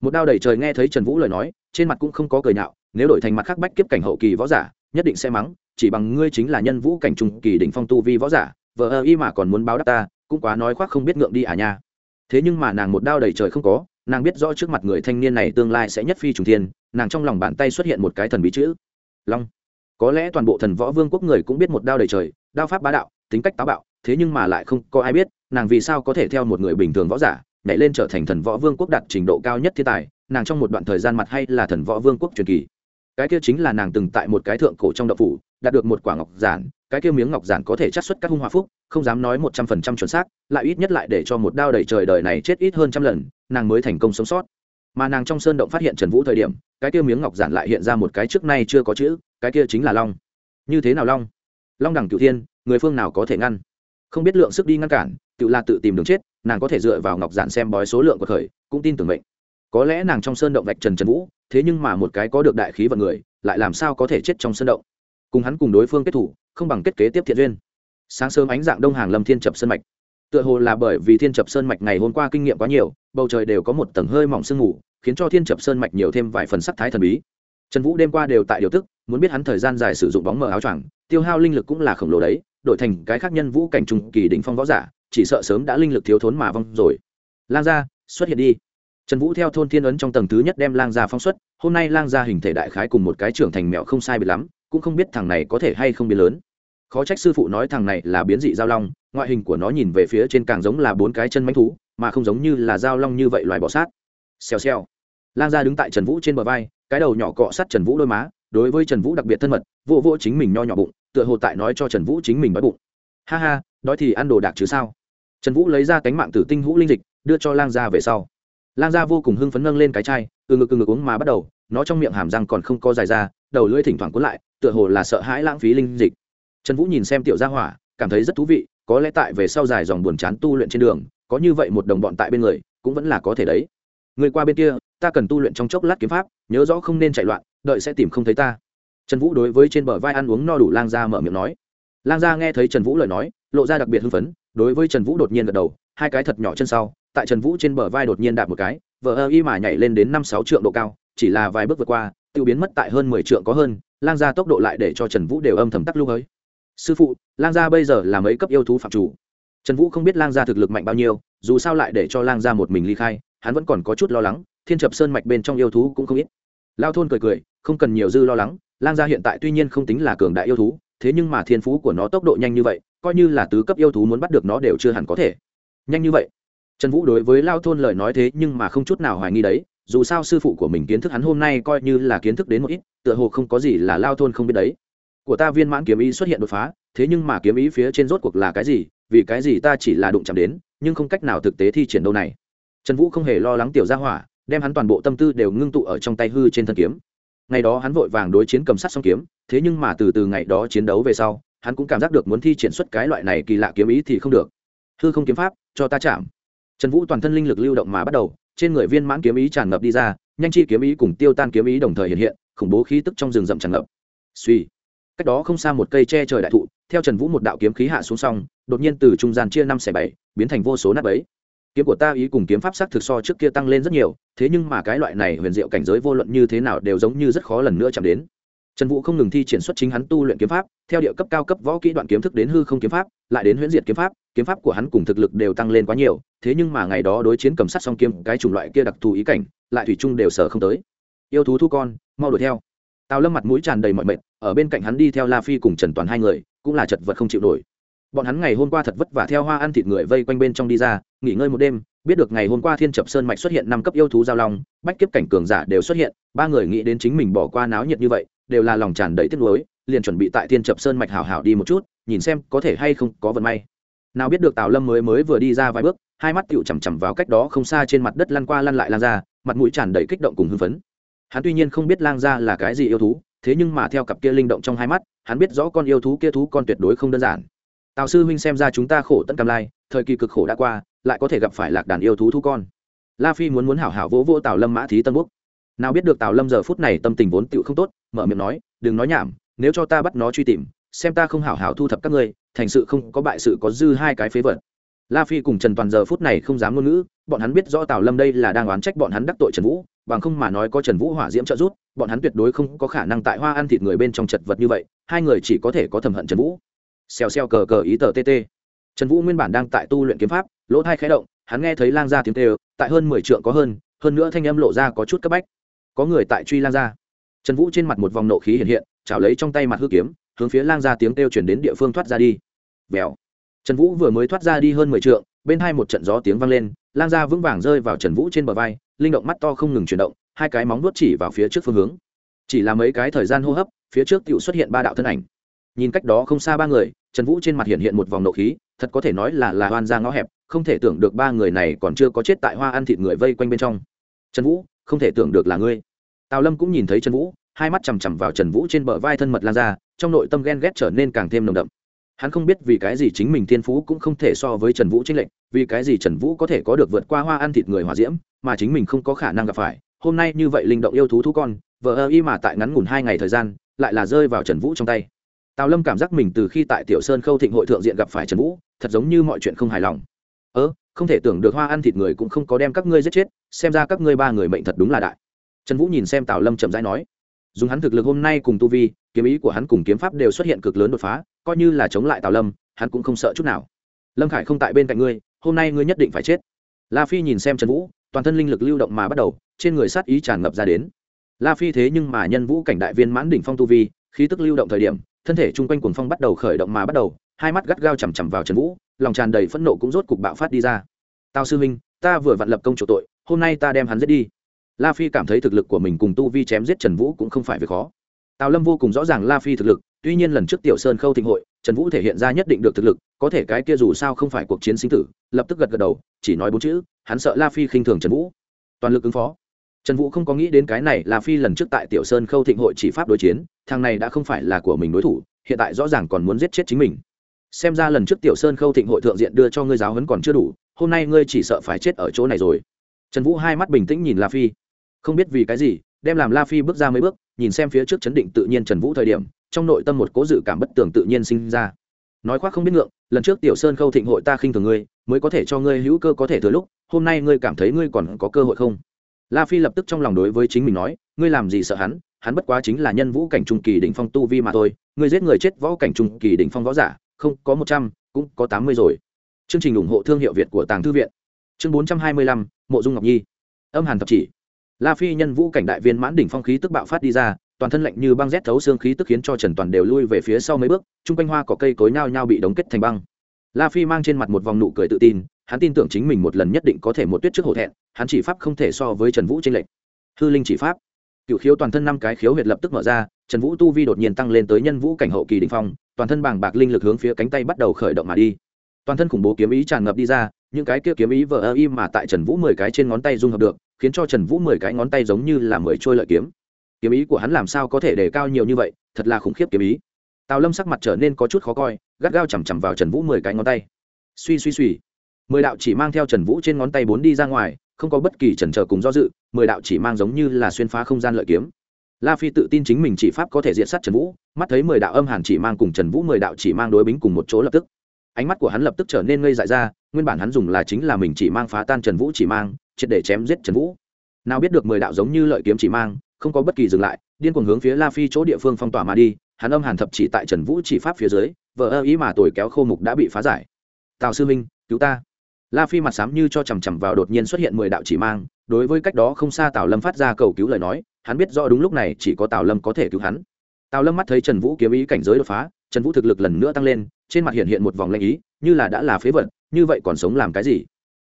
Một đao đẩy trời nghe thấy trần vũ lời nói, trên mặt cũng không có cười nhạo, nếu đổi thành mặt khác bách kiếp cảnh hậu kỳ võ giả, nhất định sẽ mắng chỉ bằng ngươi chính là nhân vũ cảnh trung kỳ đỉnh phong tu vi võ giả vợ ơ y mà còn muốn báo đáp ta, cũng quá nói khoác không biết ngượng đi à nha. Thế nhưng mà nàng một đao đầy trời không có, nàng biết rõ trước mặt người thanh niên này tương lai sẽ nhất phi trùng thiên, nàng trong lòng bàn tay xuất hiện một cái thần bí chữ, long. Có lẽ toàn bộ thần võ vương quốc người cũng biết một đao đầy trời, đao pháp bá đạo, tính cách táo bạo, thế nhưng mà lại không có ai biết, nàng vì sao có thể theo một người bình thường võ giả, nhảy lên trở thành thần võ vương quốc đạt trình độ cao nhất thiên tài, nàng trong một đoạn thời gian mặt hay là thần võ vương quốc truyền kỳ cái kia chính là nàng từng tại một cái thượng cổ trong đậu phủ, đạt được một quả ngọc giản, cái kia miếng ngọc giản có thể chắc xuất các hung hòa phúc, không dám nói một trăm phần trăm chuẩn xác, lại ít nhất lại để cho một đao đầy trời đời này chết ít hơn trăm lần, nàng mới thành công sống sót. Mà nàng trong sơn động phát hiện trần vũ thời điểm, cái kia miếng ngọc giản lại hiện ra một cái trước nay chưa có chữ, cái kia chính là long. Như thế nào long? Long đẳng cựu thiên, người phương nào có thể ngăn? Không biết lượng sức đi ngăn cản, tự là tự tìm đường chết, nàng có thể dựa vào ngọc giản xem bói số lượng của khởi cũng tin tưởng mệnh có lẽ nàng trong sơn động vạch trần trần vũ, thế nhưng mà một cái có được đại khí vận người, lại làm sao có thể chết trong sơn động? Cùng hắn cùng đối phương kết thủ, không bằng kết kế tiếp thiện duyên. Sáng sớm ánh dạng đông hàng lâm thiên chập sơn mạch. Tựa hồ là bởi vì thiên chập sơn mạch ngày hôm qua kinh nghiệm quá nhiều, bầu trời đều có một tầng hơi mỏng sương mù, khiến cho thiên chập sơn mạch nhiều thêm vài phần sắc thái thần bí. Trần vũ đêm qua đều tại điều tức, muốn biết hắn thời gian dài sử dụng bóng mờ áo choàng, tiêu hao linh lực cũng là khổng lồ đấy, đổi thành cái khác nhân vũ cảnh trùng kỳ đỉnh phong võ giả, chỉ sợ sớm đã linh lực thiếu thốn mà vong rồi. Lan gia, xuất hiện đi trần vũ theo thôn thiên ấn trong tầng thứ nhất đem lang gia phóng xuất, hôm nay lang gia hình thể đại khái cùng một cái trưởng thành mẹo không sai biệt lắm, cũng không biết thằng này có thể hay không biến lớn. Khó trách sư phụ nói thằng này là biến dị giao long, ngoại hình của nó nhìn về phía trên càng giống là bốn cái chân mánh thú, mà không giống như là giao long như vậy loài bọ sát. Xèo xèo. Lang gia đứng tại trần vũ trên bờ vai, cái đầu nhỏ cọ sát trần vũ đôi má, đối với trần vũ đặc biệt thân mật vô vô chính mình nho nhỏ bụng, tựa hồ tại nói cho trần vũ chính mình đói bụng. Ha ha, đói thì ăn đồ đạc chứ sao? Trần vũ lấy ra cánh mạng tử tinh hũ linh dịch, đưa cho lang gia về sau lang gia vô cùng hưng phấn nâng lên cái chai, từ ngực từ ngực uống mà bắt đầu, nó trong miệng hàm răng còn không có dài ra, đầu lưỡi thỉnh thoảng cuốn lại, tựa hồ là sợ hãi lãng phí linh dịch. Trần vũ nhìn xem tiểu gia hỏa, cảm thấy rất thú vị, có lẽ tại về sau dài dòng buồn chán tu luyện trên đường, có như vậy một đồng bọn tại bên người, cũng vẫn là có thể đấy. Người qua bên kia, ta cần tu luyện trong chốc lát kiếm pháp, nhớ rõ không nên chạy loạn, đợi sẽ tìm không thấy ta. Trần vũ đối với trên bờ vai ăn uống no đủ lang gia mở miệng nói. Lang gia nghe thấy trần vũ lời nói, lộ ra đặc biệt hưng phấn, đối với trần vũ đột nhiên gật đầu, hai cái thật nhỏ chân sau tại trần vũ trên bờ vai đột nhiên đạp một cái vợ ơ y mà nhảy lên đến năm sáu trượng độ cao, chỉ là vài bước vượt qua tự biến mất tại hơn mười trượng có hơn, lang gia tốc độ lại để cho trần vũ đều âm thầm tắc lưu ấy sư phụ, lang gia bây giờ là mấy cấp yêu thú phạm chủ? Trần vũ không biết lang gia thực lực mạnh bao nhiêu, dù sao lại để cho lang gia một mình ly khai, hắn vẫn còn có chút lo lắng, thiên trập sơn mạch bên trong yêu thú cũng không ít. Lao thôn cười cười, không cần nhiều dư lo lắng, lang gia hiện tại tuy nhiên không tính là cường đại yêu thú, thế nhưng mà thiên phú của nó tốc độ nhanh như vậy, coi như là tứ cấp yêu thú muốn bắt được nó đều chưa hẳn có thể. Nhanh như vậy? Trần vũ đối với lao thôn lời nói thế nhưng mà không chút nào hoài nghi đấy, dù sao sư phụ của mình kiến thức hắn hôm nay coi như là kiến thức đến một ít, tựa hồ không có gì là lao thôn không biết đấy. Của ta viên mãn kiếm ý xuất hiện đột phá, thế nhưng mà kiếm ý phía trên rốt cuộc là cái gì, vì cái gì ta chỉ là đụng chạm đến, nhưng không cách nào thực tế thi triển đâu này. Trần vũ không hề lo lắng tiểu gia hỏa, đem hắn toàn bộ tâm tư đều ngưng tụ ở trong tay hư trên thân kiếm. Ngày đó hắn vội vàng đối chiến cầm sát song kiếm, thế nhưng mà từ từ ngày đó chiến đấu về sau, hắn cũng cảm giác được muốn thi triển xuất cái loại này kỳ lạ kiếm ý thì không được. Hư không kiếm pháp, cho ta chạm trần vũ toàn thân linh lực lưu động mà bắt đầu, trên người viên mãn kiếm ý tràn ngập đi ra, nhanh chi kiếm ý cùng tiêu tan kiếm ý đồng thời hiện hiện, khủng bố khí tức trong rừng rậm tràn ngập. Suy. Cách đó không xa một cây tre trời đại thụ, theo trần vũ một đạo kiếm khí hạ xuống xong, đột nhiên từ trung gian chia năm xẻ bảy, biến thành vô số nắp ấy kiếm của ta ý cùng kiếm pháp sắc thực so trước kia tăng lên rất nhiều, thế nhưng mà cái loại này huyền diệu cảnh giới vô luận như thế nào đều giống như rất khó lần nữa chạm đến. Trần vũ không ngừng thi triển xuất chính hắn tu luyện kiếm pháp, theo địa cấp cao cấp võ kỹ đoạn kiếm thức đến hư không kiếm pháp, lại đến huyễn diệt kiếm pháp kiếm pháp của hắn cùng thực lực đều tăng lên quá nhiều, thế nhưng mà ngày đó đối chiến cầm sắt song kiếm cái chủng loại kia đặc thù ý cảnh, lại thủy chung đều sở không tới. Yêu thú thu con, mau đuổi theo. Tào lâm mặt mũi tràn đầy mọi mệt, ở bên cạnh hắn đi theo la phi cùng trần toàn hai người, cũng là chật vật không chịu nổi. Bọn hắn ngày hôm qua thật vất vả theo hoa ăn thịt người vây quanh bên trong đi ra, nghỉ ngơi một đêm, biết được ngày hôm qua thiên chập sơn mạch xuất hiện năm cấp yêu thú giao long, bách kiếp cảnh cường giả đều xuất hiện, ba người nghĩ đến chính mình bỏ qua náo nhiệt như vậy, đều là lòng tràn đầy tiếc nuối, liền chuẩn bị tại thiên chập sơn mạch hảo hảo đi một chút, nhìn xem có thể hay không có vận may nào biết được tào lâm mới mới vừa đi ra vài bước, hai mắt tựu chằm chằm vào cách đó không xa trên mặt đất lăn qua lăn lại lan ra, mặt mũi tràn đầy kích động cùng hưng phấn. Hắn tuy nhiên không biết lang gia là cái gì yêu thú, thế nhưng mà theo cặp kia linh động trong hai mắt, hắn biết rõ con yêu thú kia thú con tuyệt đối không đơn giản. Tào sư huynh xem ra chúng ta khổ tận cam lai, thời kỳ cực khổ đã qua, lại có thể gặp phải lạc đàn yêu thú thú con. La phi muốn muốn hảo hảo vỗ vỗ tào lâm mã thí tân quốc nào biết được tào lâm giờ phút này tâm tình vốn tựu không tốt, mở miệng nói, đừng nói nhảm, nếu cho ta bắt nó truy tìm, xem ta không hảo hảo thu thập các ngươi thành sự không có bại sự có dư hai cái phế vật. La phi cùng trần toàn giờ phút này không dám ngôn ngữ, bọn hắn biết rõ tào lâm đây là đang oán trách bọn hắn đắc tội trần vũ, bằng không mà nói có trần vũ hỏa diễm trợ giúp, bọn hắn tuyệt đối không có khả năng tại hoa ăn thịt người bên trong chật vật như vậy, hai người chỉ có thể có thầm hận trần vũ. Xèo xèo cờ cờ ý tờ tt trần vũ nguyên bản đang tại tu luyện kiếm pháp, lỗ thai khé động, hắn nghe thấy lang gia tiếng tê tại hơn mười trượng có hơn hơn nữa thanh âm lộ ra có chút cấp bách. Có người tại truy lang gia. Trần vũ trên mặt một vòng nộ khí hiện hiện, chảo lấy trong tay mặt hư kiếm hướng phía lang gia tiếng kêu chuyển đến địa phương thoát ra đi. Vèo. Trần vũ vừa mới thoát ra đi hơn mười trượng, bên hai một trận gió tiếng vang lên, lang gia vững vàng rơi vào trần vũ trên bờ vai, linh động mắt to không ngừng chuyển động, hai cái móng vuốt chỉ vào phía trước phương hướng. Chỉ là mấy cái thời gian hô hấp, phía trước tựu xuất hiện ba đạo thân ảnh. Nhìn cách đó không xa ba người, trần vũ trên mặt hiện hiện một vòng nộ khí, thật có thể nói là là hoan ra ngõ hẹp, không thể tưởng được ba người này còn chưa có chết tại hoa ăn thịt người vây quanh bên trong. Trần vũ, không thể tưởng được là ngươi. Tào lâm cũng nhìn thấy trần vũ, hai mắt chằm chằm vào trần vũ trên bờ vai thân mật lan ra trong nội tâm ghen ghét trở nên càng thêm nồng đậm. Hắn không biết vì cái gì chính mình thiên phú cũng không thể so với trần vũ chính lệnh. vì cái gì trần vũ có thể có được vượt qua hoa ăn thịt người hòa diễm, mà chính mình không có khả năng gặp phải. Hôm nay như vậy linh động yêu thú thú con vợ ơ y mà tại ngắn ngủn hai ngày thời gian, lại là rơi vào trần vũ trong tay. Tào lâm cảm giác mình từ khi tại tiểu sơn khâu thịnh hội thượng diện gặp phải trần vũ, thật giống như mọi chuyện không hài lòng. Ớ không thể tưởng được hoa ăn thịt người cũng không có đem các ngươi giết chết, xem ra các ngươi ba người mệnh thật đúng là đại. Trần vũ nhìn xem tào lâm chậm rãi nói, dùng hắn thực lực hôm nay cùng tu vi kiếm ý của hắn cùng kiếm pháp đều xuất hiện cực lớn đột phá, coi như là chống lại tào lâm, hắn cũng không sợ chút nào. Lâm khải không tại bên cạnh ngươi, hôm nay ngươi nhất định phải chết. La phi nhìn xem trần vũ, toàn thân linh lực lưu động mà bắt đầu, trên người sát ý tràn ngập ra đến. La phi thế nhưng mà nhân vũ cảnh đại viên mãn đỉnh phong tu vi, khí tức lưu động thời điểm, thân thể chung quanh cuồng phong bắt đầu khởi động mà bắt đầu, hai mắt gắt gao chằm chằm vào trần vũ, lòng tràn đầy phẫn nộ cũng rốt cục bạo phát đi ra. Tao sư huynh, ta vừa vặn lập công chủ tội, hôm nay ta đem hắn giết đi. La phi cảm thấy thực lực của mình cùng tu vi chém giết trần vũ cũng không phải việc khó tào lâm vô cùng rõ ràng la phi thực lực, tuy nhiên lần trước tiểu sơn khâu thịnh hội, trần vũ thể hiện ra nhất định được thực lực, có thể cái kia dù sao không phải cuộc chiến sinh tử, lập tức gật gật đầu, chỉ nói bốn chữ, hắn sợ la phi khinh thường trần vũ. Toàn lực ứng phó. Trần vũ không có nghĩ đến cái này, la phi lần trước tại tiểu sơn khâu thịnh hội chỉ pháp đối chiến, thằng này đã không phải là của mình đối thủ, hiện tại rõ ràng còn muốn giết chết chính mình. Xem ra lần trước tiểu sơn khâu thịnh hội thượng diện đưa cho ngươi giáo hấn còn chưa đủ, hôm nay ngươi chỉ sợ phải chết ở chỗ này rồi. Trần vũ hai mắt bình tĩnh nhìn la phi. Không biết vì cái gì đem làm la phi bước ra mấy bước, nhìn xem phía trước chấn định tự nhiên trần vũ thời điểm, trong nội tâm một cố dự cảm bất tường tự nhiên sinh ra. Nói khoác không biết ngượng, lần trước tiểu sơn khâu thịnh hội ta khinh thường ngươi, mới có thể cho ngươi hữu cơ có thể thừa lúc, hôm nay ngươi cảm thấy ngươi còn có cơ hội không? La phi lập tức trong lòng đối với chính mình nói, ngươi làm gì sợ hắn hắn bất quá chính là nhân vũ cảnh trung kỳ đỉnh phong tu vi mà thôi, ngươi giết người chết võ cảnh trung kỳ đỉnh phong võ giả, không, có một trăm, cũng có tám mươi rồi. Chương trình ủng hộ thương hiệu việt của tàng thư viện. Chương bốn trăm hai mươi lăm, mộ dung ngọc nhi. Âm hàn thập chỉ la phi nhân vũ cảnh đại viên mãn đỉnh phong khí tức bạo phát đi ra, toàn thân lạnh như băng rét thấu xương khí tức khiến cho trần toàn đều lui về phía sau mấy bước, chung quanh hoa có cây cối nhao nhao bị đóng kết thành băng. La phi mang trên mặt một vòng nụ cười tự tin, hắn tin tưởng chính mình một lần nhất định có thể một tuyết trước hổ thẹn, hắn chỉ pháp không thể so với trần vũ tranh lệch. Hư linh chỉ pháp. Cựu khiếu toàn thân năm cái khiếu huyệt lập tức mở ra, trần vũ tu vi đột nhiên tăng lên tới nhân vũ cảnh hậu kỳ đình phong, toàn thân bàng bạc linh lực hướng phía cánh tay bắt đầu khởi động mà đi. Toàn thân khủng bố kiếm ý tràn ngập đi ra những cái kia kiếm ý vờ ơ im mà tại trần vũ mười cái trên ngón tay dung hợp được, khiến cho trần vũ mười cái ngón tay giống như là mười trôi lợi kiếm. Kiếm ý của hắn làm sao có thể đề cao nhiều như vậy, thật là khủng khiếp kiếm ý. Tào lâm sắc mặt trở nên có chút khó coi, gắt gao chằm chằm vào trần vũ mười cái ngón tay. Suy suy suy. Mười đạo chỉ mang theo trần vũ trên ngón tay bốn đi ra ngoài, không có bất kỳ trần trờ cùng do dự, mười đạo chỉ mang giống như là xuyên phá không gian lợi kiếm. La phi tự tin chính mình chỉ pháp có thể diện sát trần vũ, mắt thấy mười đạo âm hàn chỉ mang cùng trần vũ mười đạo chỉ mang đối bính cùng một chỗ lập tức ánh mắt của hắn lập tức trở nên ngây dại ra, nguyên bản hắn dùng là chính là mình chỉ mang phá tan trần vũ chỉ mang, triệt để chém giết trần vũ. Nào biết được mười đạo giống như lợi kiếm chỉ mang, không có bất kỳ dừng lại, điên cuồng hướng phía la phi chỗ địa phương phong tỏa mà đi, hắn âm hàn thập chỉ tại trần vũ chỉ pháp phía dưới vợ ơ ý mà tuổi kéo khô mục đã bị phá giải. Tào sư minh cứu ta. La phi mặt sám như cho chằm chằm vào đột nhiên xuất hiện mười đạo chỉ mang, đối với cách đó không xa tào lâm phát ra cầu cứu lời nói, hắn biết rõ đúng lúc này chỉ có tào lâm có thể cứu hắn. Tào lâm mắt thấy trần vũ kiếm ý cảnh giới đột phá trần vũ thực lực lần nữa tăng lên, trên mặt hiện hiện một vòng lanh ý, như là đã là phế vật, như vậy còn sống làm cái gì?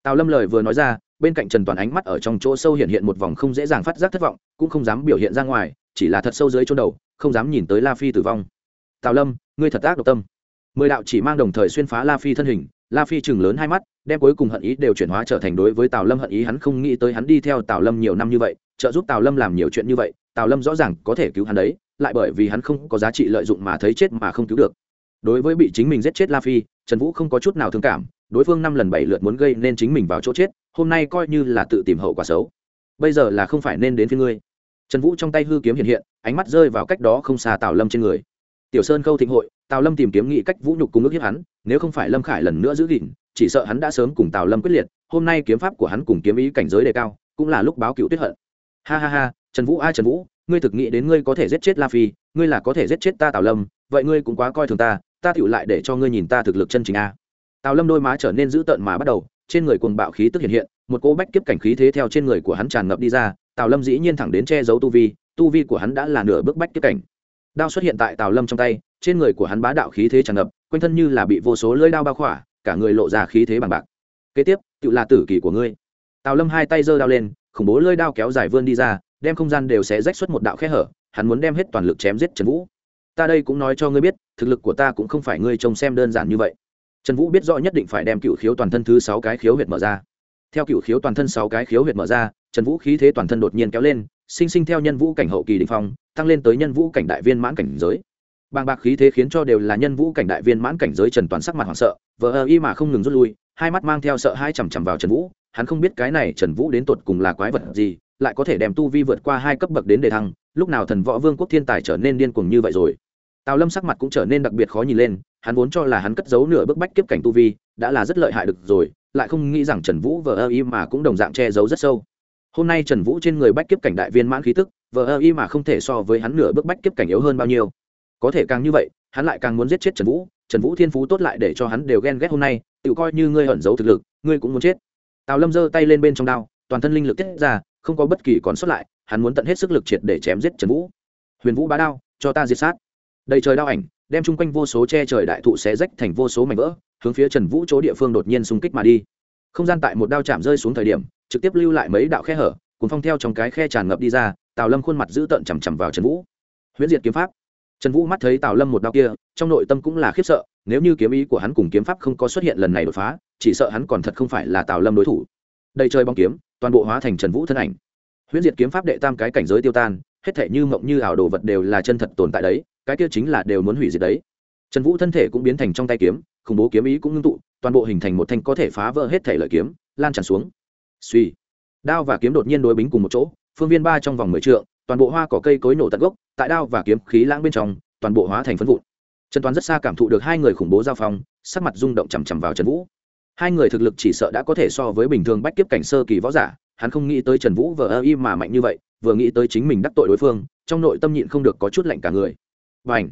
Tào lâm lời vừa nói ra, bên cạnh trần toàn ánh mắt ở trong chỗ sâu hiện hiện một vòng không dễ dàng phát giác thất vọng, cũng không dám biểu hiện ra ngoài, chỉ là thật sâu dưới chỗ đầu, không dám nhìn tới la phi tử vong. Tào lâm, ngươi thật ác độc tâm. Mười đạo chỉ mang đồng thời xuyên phá la phi thân hình, la phi chừng lớn hai mắt, đem cuối cùng hận ý đều chuyển hóa trở thành đối với tào lâm hận ý, hắn không nghĩ tới hắn đi theo tào lâm nhiều năm như vậy, trợ giúp tào lâm làm nhiều chuyện như vậy, tào lâm rõ ràng có thể cứu hắn đấy lại bởi vì hắn không có giá trị lợi dụng mà thấy chết mà không cứu được. Đối với bị chính mình giết chết la phi, trần vũ không có chút nào thương cảm, đối phương năm lần bảy lượt muốn gây nên chính mình vào chỗ chết, hôm nay coi như là tự tìm hậu quả xấu. Bây giờ là không phải nên đến phía ngươi. Trần vũ trong tay hư kiếm hiện hiện, ánh mắt rơi vào cách đó không xa tào lâm trên người. Tiểu sơn khâu thịnh hội, tào lâm tìm kiếm nghị cách vũ nhục cùng ước hiếp hắn, nếu không phải lâm khải lần nữa giữ gìn, chỉ sợ hắn đã sớm cùng tào lâm quyết liệt, hôm nay kiếm pháp của hắn cùng kiếm ý cảnh giới đề cao, cũng là lúc báo cựu tuyết hận. Ha ha ha, trần vũ ai trần vũ ngươi thực nghĩ đến ngươi có thể giết chết la phi, ngươi là có thể giết chết ta tào lâm, vậy ngươi cũng quá coi thường ta ta tựu lại để cho ngươi nhìn ta thực lực chân chính a. Tào lâm đôi má trở nên dữ tợn mà bắt đầu, trên người cuồng bạo khí tức hiện hiện, một cỗ bách kiếp cảnh khí thế theo trên người của hắn tràn ngập đi ra, tào lâm dĩ nhiên thẳng đến che giấu tu vi tu vi của hắn đã là nửa bước bách kiếp cảnh. Đao xuất hiện tại tào lâm trong tay, trên người của hắn bá đạo khí thế tràn ngập, quanh thân như là bị vô số lưỡi đao bao khỏa, cả người lộ ra khí thế bằng bạc. Kế tiếp tự là tử kỳ của ngươi. Tào lâm hai tay giơ đao lên, khủng bố lưỡi đao kéo dài vươn đi ra đem không gian đều sẽ rách xuất một đạo khe hở, hắn muốn đem hết toàn lực chém giết trần vũ. Ta đây cũng nói cho ngươi biết, thực lực của ta cũng không phải ngươi trông xem đơn giản như vậy. Trần vũ biết rõ nhất định phải đem cựu khiếu toàn thân thứ sáu cái khiếu huyệt mở ra. Theo cựu khiếu toàn thân sáu cái khiếu huyệt mở ra, trần vũ khí thế toàn thân đột nhiên kéo lên, sinh sinh theo nhân vũ cảnh hậu kỳ đình phong, tăng lên tới nhân vũ cảnh đại viên mãn cảnh giới. Bàng bạc khí thế khiến cho đều là nhân vũ cảnh đại viên mãn cảnh giới trần toàn sắc mặt hoảng sợ, vờ ơ y mà không ngừng rút lui, hai mắt mang theo sợ hai chằm chằm vào trần vũ. Hắn không biết cái này trần vũ đến tột cùng là quái vật gì lại có thể đem tu vi vượt qua hai cấp bậc đến đề thăng, lúc nào thần võ vương quốc thiên tài trở nên điên cuồng như vậy rồi. Tào lâm sắc mặt cũng trở nên đặc biệt khó nhìn lên, hắn vốn cho là hắn cất giấu nửa bước bách kiếp cảnh tu vi, đã là rất lợi hại được rồi, lại không nghĩ rằng trần vũ vờ ơ y mà cũng đồng dạng che giấu rất sâu. Hôm nay trần vũ trên người bách kiếp cảnh đại viên mãn khí tức, vờ ơ y mà không thể so với hắn nửa bước bách kiếp cảnh yếu hơn bao nhiêu. Có thể càng như vậy, hắn lại càng muốn giết chết trần vũ trần vũ thiên phú tốt lại để cho hắn đều ghen ghét hôm nay, tự coi như ngươi ẩn giấu thực lực, ngươi cũng muốn chết. Tào lâm giơ tay lên bên trong đao, toàn thân linh lực tiết ra không có bất kỳ còn sót lại, hắn muốn tận hết sức lực triệt để chém giết trần vũ. Huyền vũ bá đao, cho ta diệt sát. Đầy trời đao ảnh, đem chung quanh vô số che trời đại thụ xé rách thành vô số mảnh vỡ, hướng phía trần vũ chỗ địa phương đột nhiên xung kích mà đi. Không gian tại một đao chạm rơi xuống thời điểm, trực tiếp lưu lại mấy đạo khe hở cùng phong theo trong cái khe tràn ngập đi ra, tào lâm khuôn mặt giữ tợn chằm chằm vào trần vũ. Huyễn diệt kiếm pháp. Trần vũ mắt thấy tào lâm một đao kia, trong nội tâm cũng là khiếp sợ, nếu như kiếm ý của hắn cùng kiếm pháp không có xuất hiện lần này đột phá, chỉ sợ hắn còn thật không phải là tào lâm đối thủ. Đầy trời bóng kiếm toàn bộ hóa thành trần vũ thân ảnh. Huyễn diệt kiếm pháp đệ tam cái cảnh giới tiêu tan, hết thể như mộng như ảo đồ vật đều là chân thật tồn tại đấy, cái kia chính là đều muốn hủy diệt đấy. Trần vũ thân thể cũng biến thành trong tay kiếm, khủng bố kiếm ý cũng ngưng tụ, toàn bộ hình thành một thanh có thể phá vỡ hết thể lợi kiếm, lan tràn xuống. Suy đao và kiếm đột nhiên đối bính cùng một chỗ, phương viên ba trong vòng mười trượng, toàn bộ hoa cỏ cây cối nổ tận gốc, tại đao và kiếm khí lãng bên trong, toàn bộ hóa thành phân vụn. Trần toàn rất xa cảm thụ được hai người khủng bố giao phong, sắc mặt rung động chằm chằm vào trần vũ hai người thực lực chỉ sợ đã có thể so với bình thường bách kiếp cảnh sơ kỳ võ giả, hắn không nghĩ tới trần vũ vờ ơ y mà mạnh như vậy, vừa nghĩ tới chính mình đắc tội đối phương, trong nội tâm nhịn không được có chút lạnh cả người. Và ảnh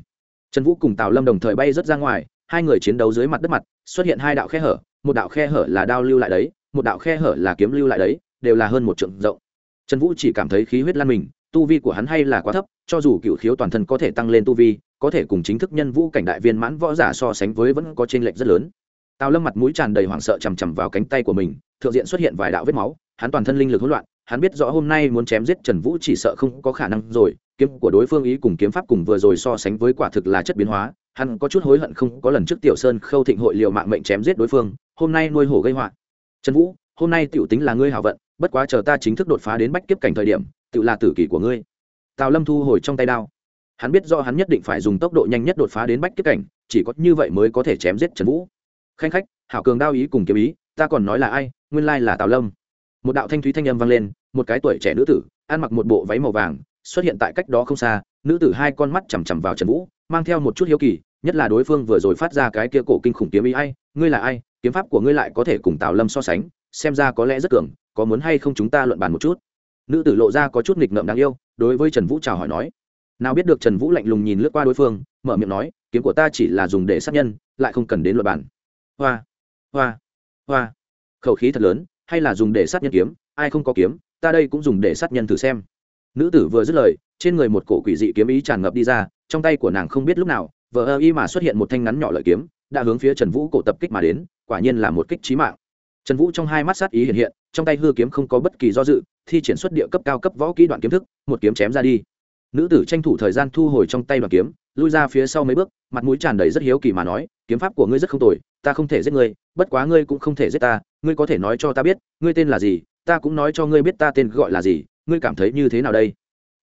trần vũ cùng tào lâm đồng thời bay rớt ra ngoài, hai người chiến đấu dưới mặt đất mặt, xuất hiện hai đạo khe hở, một đạo khe hở là đao lưu lại đấy, một đạo khe hở là kiếm lưu lại đấy, đều là hơn một trượng rộng. Trần vũ chỉ cảm thấy khí huyết lan mình, tu vi của hắn hay là quá thấp, cho dù cựu khiếu toàn thân có thể tăng lên tu vi, có thể cùng chính thức nhân vũ cảnh đại viên mãn võ giả so sánh với vẫn có t r ê n lệch rất lớn tào lâm mặt mũi tràn đầy hoảng sợ chằm chằm vào cánh tay của mình, thượng diện xuất hiện vài đạo vết máu, hắn toàn thân linh lực hỗn loạn, hắn biết rõ hôm nay muốn chém giết trần vũ chỉ sợ không có khả năng rồi, kiếm của đối phương ý cùng kiếm pháp cùng vừa rồi so sánh với quả thực là chất biến hóa, hắn có chút hối hận không có lần trước tiểu sơn khâu thịnh hội liệu mạng mệnh chém giết đối phương, hôm nay nuôi hổ gây họa. Trần vũ, hôm nay tiểu tính là ngươi hảo vận, bất quá chờ ta chính thức đột phá đến bách kiếp cảnh thời điểm tự là tử kỷ của ngươi. Tào lâm thu hồi trong tay đao. Hắn biết do hắn nhất định phải dùng tốc độ nhanh nhất đột phá đến bách kiếp cảnh, chỉ có như vậy mới có thể chém giết trần vũ khanh khách, hảo cường đao ý cùng kiếm ý, ta còn nói là ai, nguyên lai là tào lâm. Một đạo thanh thúy thanh âm vang lên, một cái tuổi trẻ nữ tử, ăn mặc một bộ váy màu vàng, xuất hiện tại cách đó không xa, nữ tử hai con mắt chằm chằm vào trần vũ, mang theo một chút hiếu kỳ, nhất là đối phương vừa rồi phát ra cái kia cổ kinh khủng kiếm ý, ai, ngươi là ai? Kiếm pháp của ngươi lại có thể cùng tào lâm so sánh, xem ra có lẽ rất cường, có muốn hay không chúng ta luận bàn một chút? Nữ tử lộ ra có chút nghịch ngợm đáng yêu, đối với trần vũ chào hỏi nói, nào biết được trần vũ lạnh lùng nhìn lướt qua đối phương, mở miệng nói, kiếm của ta chỉ là dùng để sát nhân, lại không cần đến luật bản hoa. Hoa. Hoa. Khẩu khí thật lớn, hay là dùng để sát nhân kiếm? Ai không có kiếm, ta đây cũng dùng để sát nhân thử xem. Nữ tử vừa dứt lời, trên người một cổ quỷ dị kiếm ý tràn ngập đi ra, trong tay của nàng không biết lúc nào, vờ ơ y mà xuất hiện một thanh ngắn nhỏ lợi kiếm, đã hướng phía trần vũ cổ tập kích mà đến, quả nhiên là một kích trí mạng. Trần vũ trong hai mắt sát ý hiện hiện, trong tay hư kiếm không có bất kỳ do dự, thi triển xuất địa cấp cao cấp võ kỹ đoạn kiếm thức, một kiếm chém ra đi. Nữ tử tranh thủ thời gian thu hồi trong tay đoạn kiếm lui ra phía sau mấy bước, mặt mũi tràn đầy rất hiếu kỳ mà nói, kiếm pháp của ngươi rất không tồi, ta không thể giết ngươi, bất quá ngươi cũng không thể giết ta, ngươi có thể nói cho ta biết, ngươi tên là gì, ta cũng nói cho ngươi biết ta tên gọi là gì, ngươi cảm thấy như thế nào đây?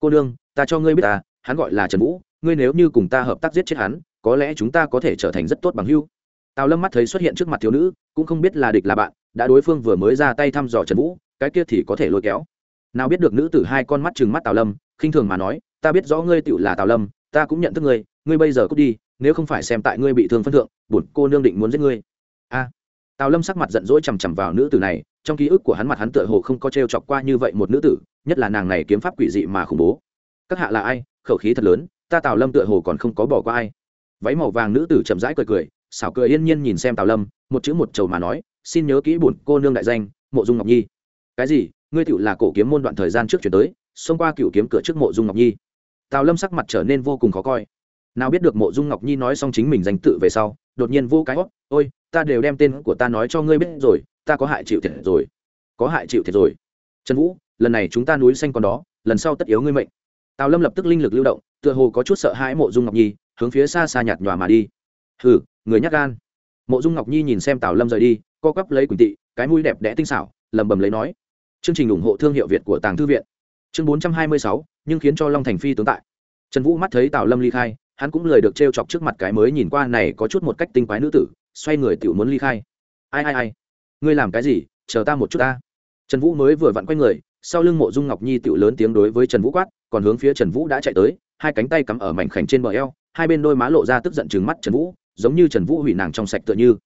Cô nương, ta cho ngươi biết ta, hắn gọi là trần vũ, ngươi nếu như cùng ta hợp tác giết chết hắn, có lẽ chúng ta có thể trở thành rất tốt bằng hưu tào lâm mắt thấy xuất hiện trước mặt thiếu nữ, cũng không biết là địch là bạn, đã đối phương vừa mới ra tay thăm dò trần vũ, cái kia thì có thể lôi kéo. Nào biết được nữ tử hai con mắt chừng mắt tào lâm, khinh thường mà nói, ta biết rõ ngươi tựu là tào lâm ta cũng nhận thức ngươi ngươi bây giờ cút đi, nếu không phải xem tại ngươi bị thương phân thượng, bổn cô nương định muốn giết ngươi. A. Tào lâm sắc mặt giận dỗi chằm chằm vào nữ tử này, trong ký ức của hắn mặt hắn tựa hồ không có t r e o chọc qua như vậy một nữ tử, nhất là nàng này kiếm pháp quỷ dị mà khủng bố. Các hạ là ai? Khẩu khí thật lớn, ta tào lâm tựa hồ còn không có bỏ qua ai. Váy màu vàng nữ tử chậm rãi cười cười, xảo cười yên nhiên nhìn xem tào lâm, một chữ một chầu mà nói, xin nhớ kỹ bổn cô nương đại danh, mộ dung ngọc nhi. Cái gì? Ngươi tựu là cổ kiếm môn đoạn thời gian trước chuyển tới, xông qua cựu kiếm cửa trước mộ dung ngọc nhi tào lâm sắc mặt trở nên vô cùng khó coi. Nào biết được mộ dung ngọc nhi nói xong chính mình danh tự về sau, đột nhiên vô cái hót ôi, ta đều đem tên của ta nói cho ngươi biết rồi, ta có hại chịu thiệt rồi. Có hại chịu thiệt rồi. Trần vũ, lần này chúng ta núi xanh còn đó, lần sau tất yếu ngươi mệnh. Tào lâm lập tức linh lực lưu động, tựa hồ có chút sợ hãi mộ dung ngọc nhi, hướng phía xa xa nhạt nhòa mà đi. Hừ, người nhắc gan. Mộ dung ngọc nhi nhìn xem tào lâm rời đi, co quắp lấy quỳnh tị, cái mũi đẹp đẽ tinh xảo lầm bầm lấy nói, chương trình ủng hộ thương hiệu việt của tàng thư viện chương bốn trăm hai mươi sáu, nhưng khiến cho long thành phi tướng tại. Trần vũ mắt thấy tào lâm ly khai, hắn cũng lời được t r e o chọc trước mặt cái mới nhìn qua này có chút một cách tinh quái nữ tử, xoay người tiểu muốn ly khai. Ai ai ai? Ngươi làm cái gì? Chờ ta một chút ta. Trần vũ mới vừa vặn quay người, sau lưng mộ dung ngọc nhi tiểu lớn tiếng đối với trần vũ quát, còn hướng phía trần vũ đã chạy tới, hai cánh tay cắm ở mảnh khảnh trên bờ eo, hai bên đôi má lộ ra tức giận chừng mắt trần vũ, giống như trần vũ hủy nàng trong sạch tựa như.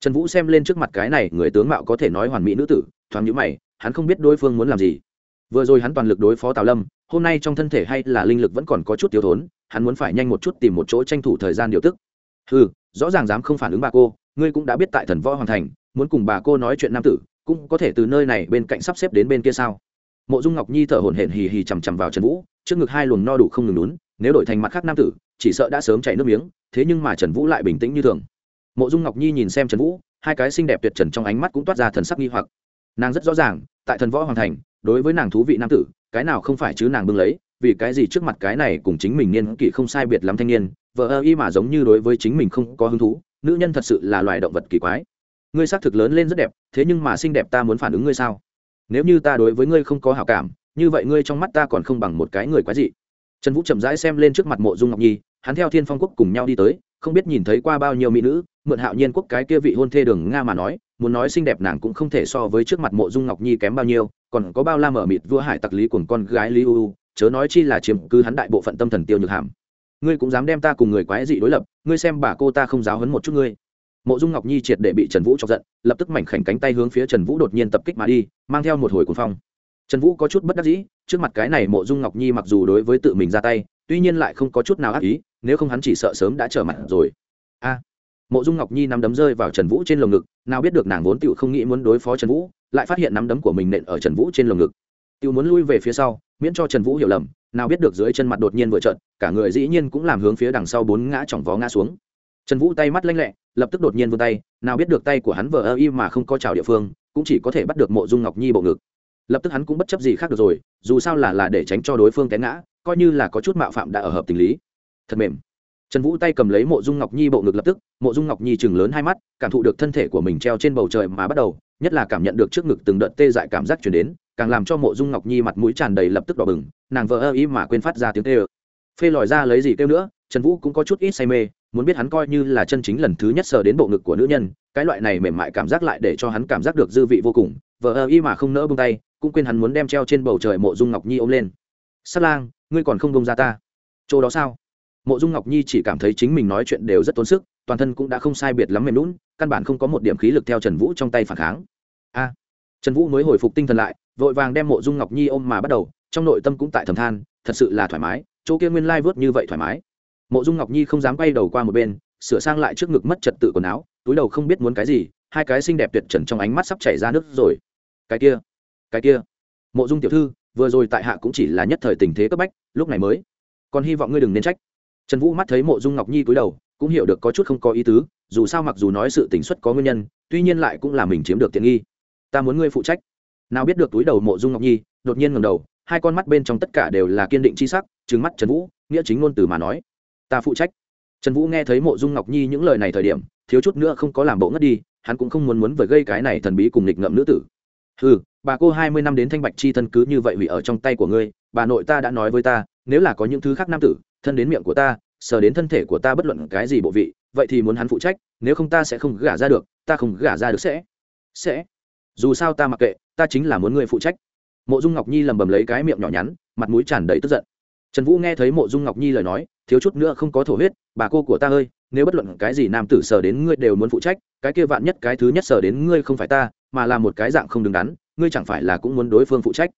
Trần vũ xem lên trước mặt cái này, người tướng mạo có thể nói hoàn mỹ nữ tử, thoáng nhữ mày, hắn không biết đối phương muốn làm gì vừa rồi hắn toàn lực đối phó tào lâm, hôm nay trong thân thể hay là linh lực vẫn còn có chút thiếu thốn, hắn muốn phải nhanh một chút tìm một chỗ tranh thủ thời gian điều tức. Ừ rõ ràng dám không phản ứng bà cô, ngươi cũng đã biết tại thần võ hoàng thành, muốn cùng bà cô nói chuyện nam tử, cũng có thể từ nơi này bên cạnh sắp xếp đến bên kia sao? Mộ dung ngọc nhi thở hổn hển hì hì chằm chằm vào trần vũ, trước ngực hai luồng no đủ không ngừng lún, nếu đổi thành mặt khác nam tử, chỉ sợ đã sớm chảy nước miếng, thế nhưng mà trần vũ lại bình tĩnh như thường. Mộ dung ngọc nhi nhìn xem trần vũ, hai cái xinh đẹp tuyệt trần trong ánh mắt cũng toát ra thần sắc nghi hoặc. Nàng rất rõ ràng, tại thần võ hoàng thành đối với nàng thú vị nam tử, cái nào không phải chứ nàng bưng lấy, vì cái gì trước mặt cái này cùng chính mình niên kỷ không sai biệt lắm thanh niên vợ ơ y mà giống như đối với chính mình không có hứng thú, nữ nhân thật sự là loài động vật kỳ quái. Ngươi xác thực lớn lên rất đẹp, thế nhưng mà xinh đẹp ta muốn phản ứng ngươi sao? Nếu như ta đối với ngươi không có hảo cảm, như vậy ngươi trong mắt ta còn không bằng một cái người quái dị. Trần vũ chậm rãi xem lên trước mặt mộ dung ngọc nhi, hắn theo thiên phong quốc cùng nhau đi tới, không biết nhìn thấy qua bao nhiêu mỹ nữ, mượn hạo nhiên quốc cái kia vị hôn thê đường nga mà nói, muốn nói xinh đẹp nàng cũng không thể so với trước mặt mộ dung ngọc nhi kém bao nhiêu còn có bao la mở mịt vua hải tặc lý cùng con gái lý uu chớ nói chi là chiếm cứ hắn đại bộ phận tâm thần tiêu nhược hàm. Ngươi cũng dám đem ta cùng người quái dị đối lập, ngươi xem bà cô ta không giáo hấn một chút ngươi. Mộ dung ngọc nhi triệt để bị trần vũ chọc giận, lập tức mảnh khảnh cánh tay hướng phía trần vũ đột nhiên tập kích mà đi, mang theo một hồi cuồng phong. Trần vũ có chút bất đắc dĩ, trước mặt cái này mộ dung ngọc nhi mặc dù đối với tự mình ra tay, tuy nhiên lại không có chút nào ác ý, nếu không hắn chỉ sợ sớm đã trở mặt rồi. A! Mộ dung ngọc nhi nắm đấm rơi vào trần vũ trên lồng ngực nào biết được nàng vốn tựu không nghĩ muốn đối phó trần vũ lại phát hiện nắm đấm của mình nện ở trần vũ trên lồng ngực tựu muốn lui về phía sau miễn cho trần vũ hiểu lầm nào biết được dưới chân mặt đột nhiên vừa trợn cả người dĩ nhiên cũng làm hướng phía đằng sau bốn ngã chỏng vó ngã xuống trần vũ tay mắt lanh lẹ lập tức đột nhiên vươn tay nào biết được tay của hắn vờ ơ y mà không có trào địa phương cũng chỉ có thể bắt được mộ dung ngọc nhi bộ ngực lập tức hắn cũng bất chấp gì khác được rồi dù sao là là để tránh cho đối phương té ngã coi như là có chút mạo phạm đã ở hợp tình lý thật mềm trần vũ tay cầm lấy mộ dung ngọc nhi bộ ngực lập tức, mộ dung ngọc nhi chừng lớn hai mắt, cảm thụ được thân thể của mình treo trên bầu trời mà bắt đầu, nhất là cảm nhận được trước ngực từng đợt tê dại cảm giác chuyển đến, càng làm cho mộ dung ngọc nhi mặt mũi tràn đầy lập tức đỏ bừng, nàng vờ ơ ý mà quên phát ra tiếng tê ơ phê lòi ra lấy gì kêu nữa, trần vũ cũng có chút ít say mê, muốn biết hắn coi như là chân chính lần thứ nhất sờ đến bộ ngực của nữ nhân, cái loại này mềm mại cảm giác lại để cho hắn cảm giác được dư vị vô cùng, vờ ơ y mà không nỡ bông tay, cũng quên hắn muốn đem treo trên bầu trời mộ dung ngọc nhi ôm lên. Sắt lang, ngươi còn không bông ra ta? Chỗ đó sao? Mộ dung ngọc nhi chỉ cảm thấy chính mình nói chuyện đều rất tốn sức, toàn thân cũng đã không sai biệt lắm mềm lún căn bản không có một điểm khí lực theo trần vũ trong tay phản kháng. A! Trần vũ mới hồi phục tinh thần lại, vội vàng đem mộ dung ngọc nhi ôm mà bắt đầu, trong nội tâm cũng tại thầm than, thật sự là thoải mái, chỗ kia nguyên lai vớt như vậy thoải mái. Mộ dung ngọc nhi không dám quay đầu qua một bên, sửa sang lại trước ngực mất trật tự quần áo, túi đầu không biết muốn cái gì, hai cái xinh đẹp tuyệt trần trong ánh mắt sắp chảy ra nước rồi. Cái kia cái kia. Mộ dung tiểu thư, vừa rồi tại hạ cũng chỉ là nhất thời tình thế cấp bách, lúc này mới. Còn hy vọng ngươi đừng nên trách trần vũ mắt thấy mộ dung ngọc nhi cúi đầu, cũng hiểu được có chút không có ý tứ, dù sao mặc dù nói sự tình xuất có nguyên nhân, tuy nhiên lại cũng là mình chiếm được tiện nghi. Ta muốn ngươi phụ trách. Nào biết được túi đầu mộ dung ngọc nhi, đột nhiên ngầm đầu, hai con mắt bên trong tất cả đều là kiên định c h i sắc trứng mắt trần vũ, nghĩa chính ngôn từ mà nói. Ta phụ trách. Trần vũ nghe thấy mộ dung ngọc nhi những lời này thời điểm, thiếu chút nữa không có làm bộ ngất đi, hắn cũng không muốn muốn với gây cái này thần bí cùng nghịch ngợm nữ tử. Ừ bà cô hai mươi năm đến thanh bạch chi thân cứ như vậy hủy ở trong tay của ngươi, bà nội ta đã nói với ta, nếu là có những thứ khác nam tử thân đến miệng của ta, sờ đến thân thể của ta bất luận cái gì bộ vị, vậy thì muốn hắn phụ trách, nếu không ta sẽ không gả ra được, ta không gả ra được sẽ sẽ. Dù sao ta mặc kệ, ta chính là muốn ngươi phụ trách. Mộ dung ngọc nhi lầm bầm lấy cái miệng nhỏ nhắn, mặt mũi tràn đầy tức giận. Trần vũ nghe thấy mộ dung ngọc nhi lời nói, thiếu chút nữa không có thổ huyết, bà cô của ta ơi, nếu bất luận cái gì nam tử sờ đến ngươi đều muốn phụ trách, cái kia vạn nhất cái thứ nhất sờ đến ngươi không phải ta, mà là một cái dạng không đứng đắn, ngươi chẳng phải là cũng muốn đối phương phụ trách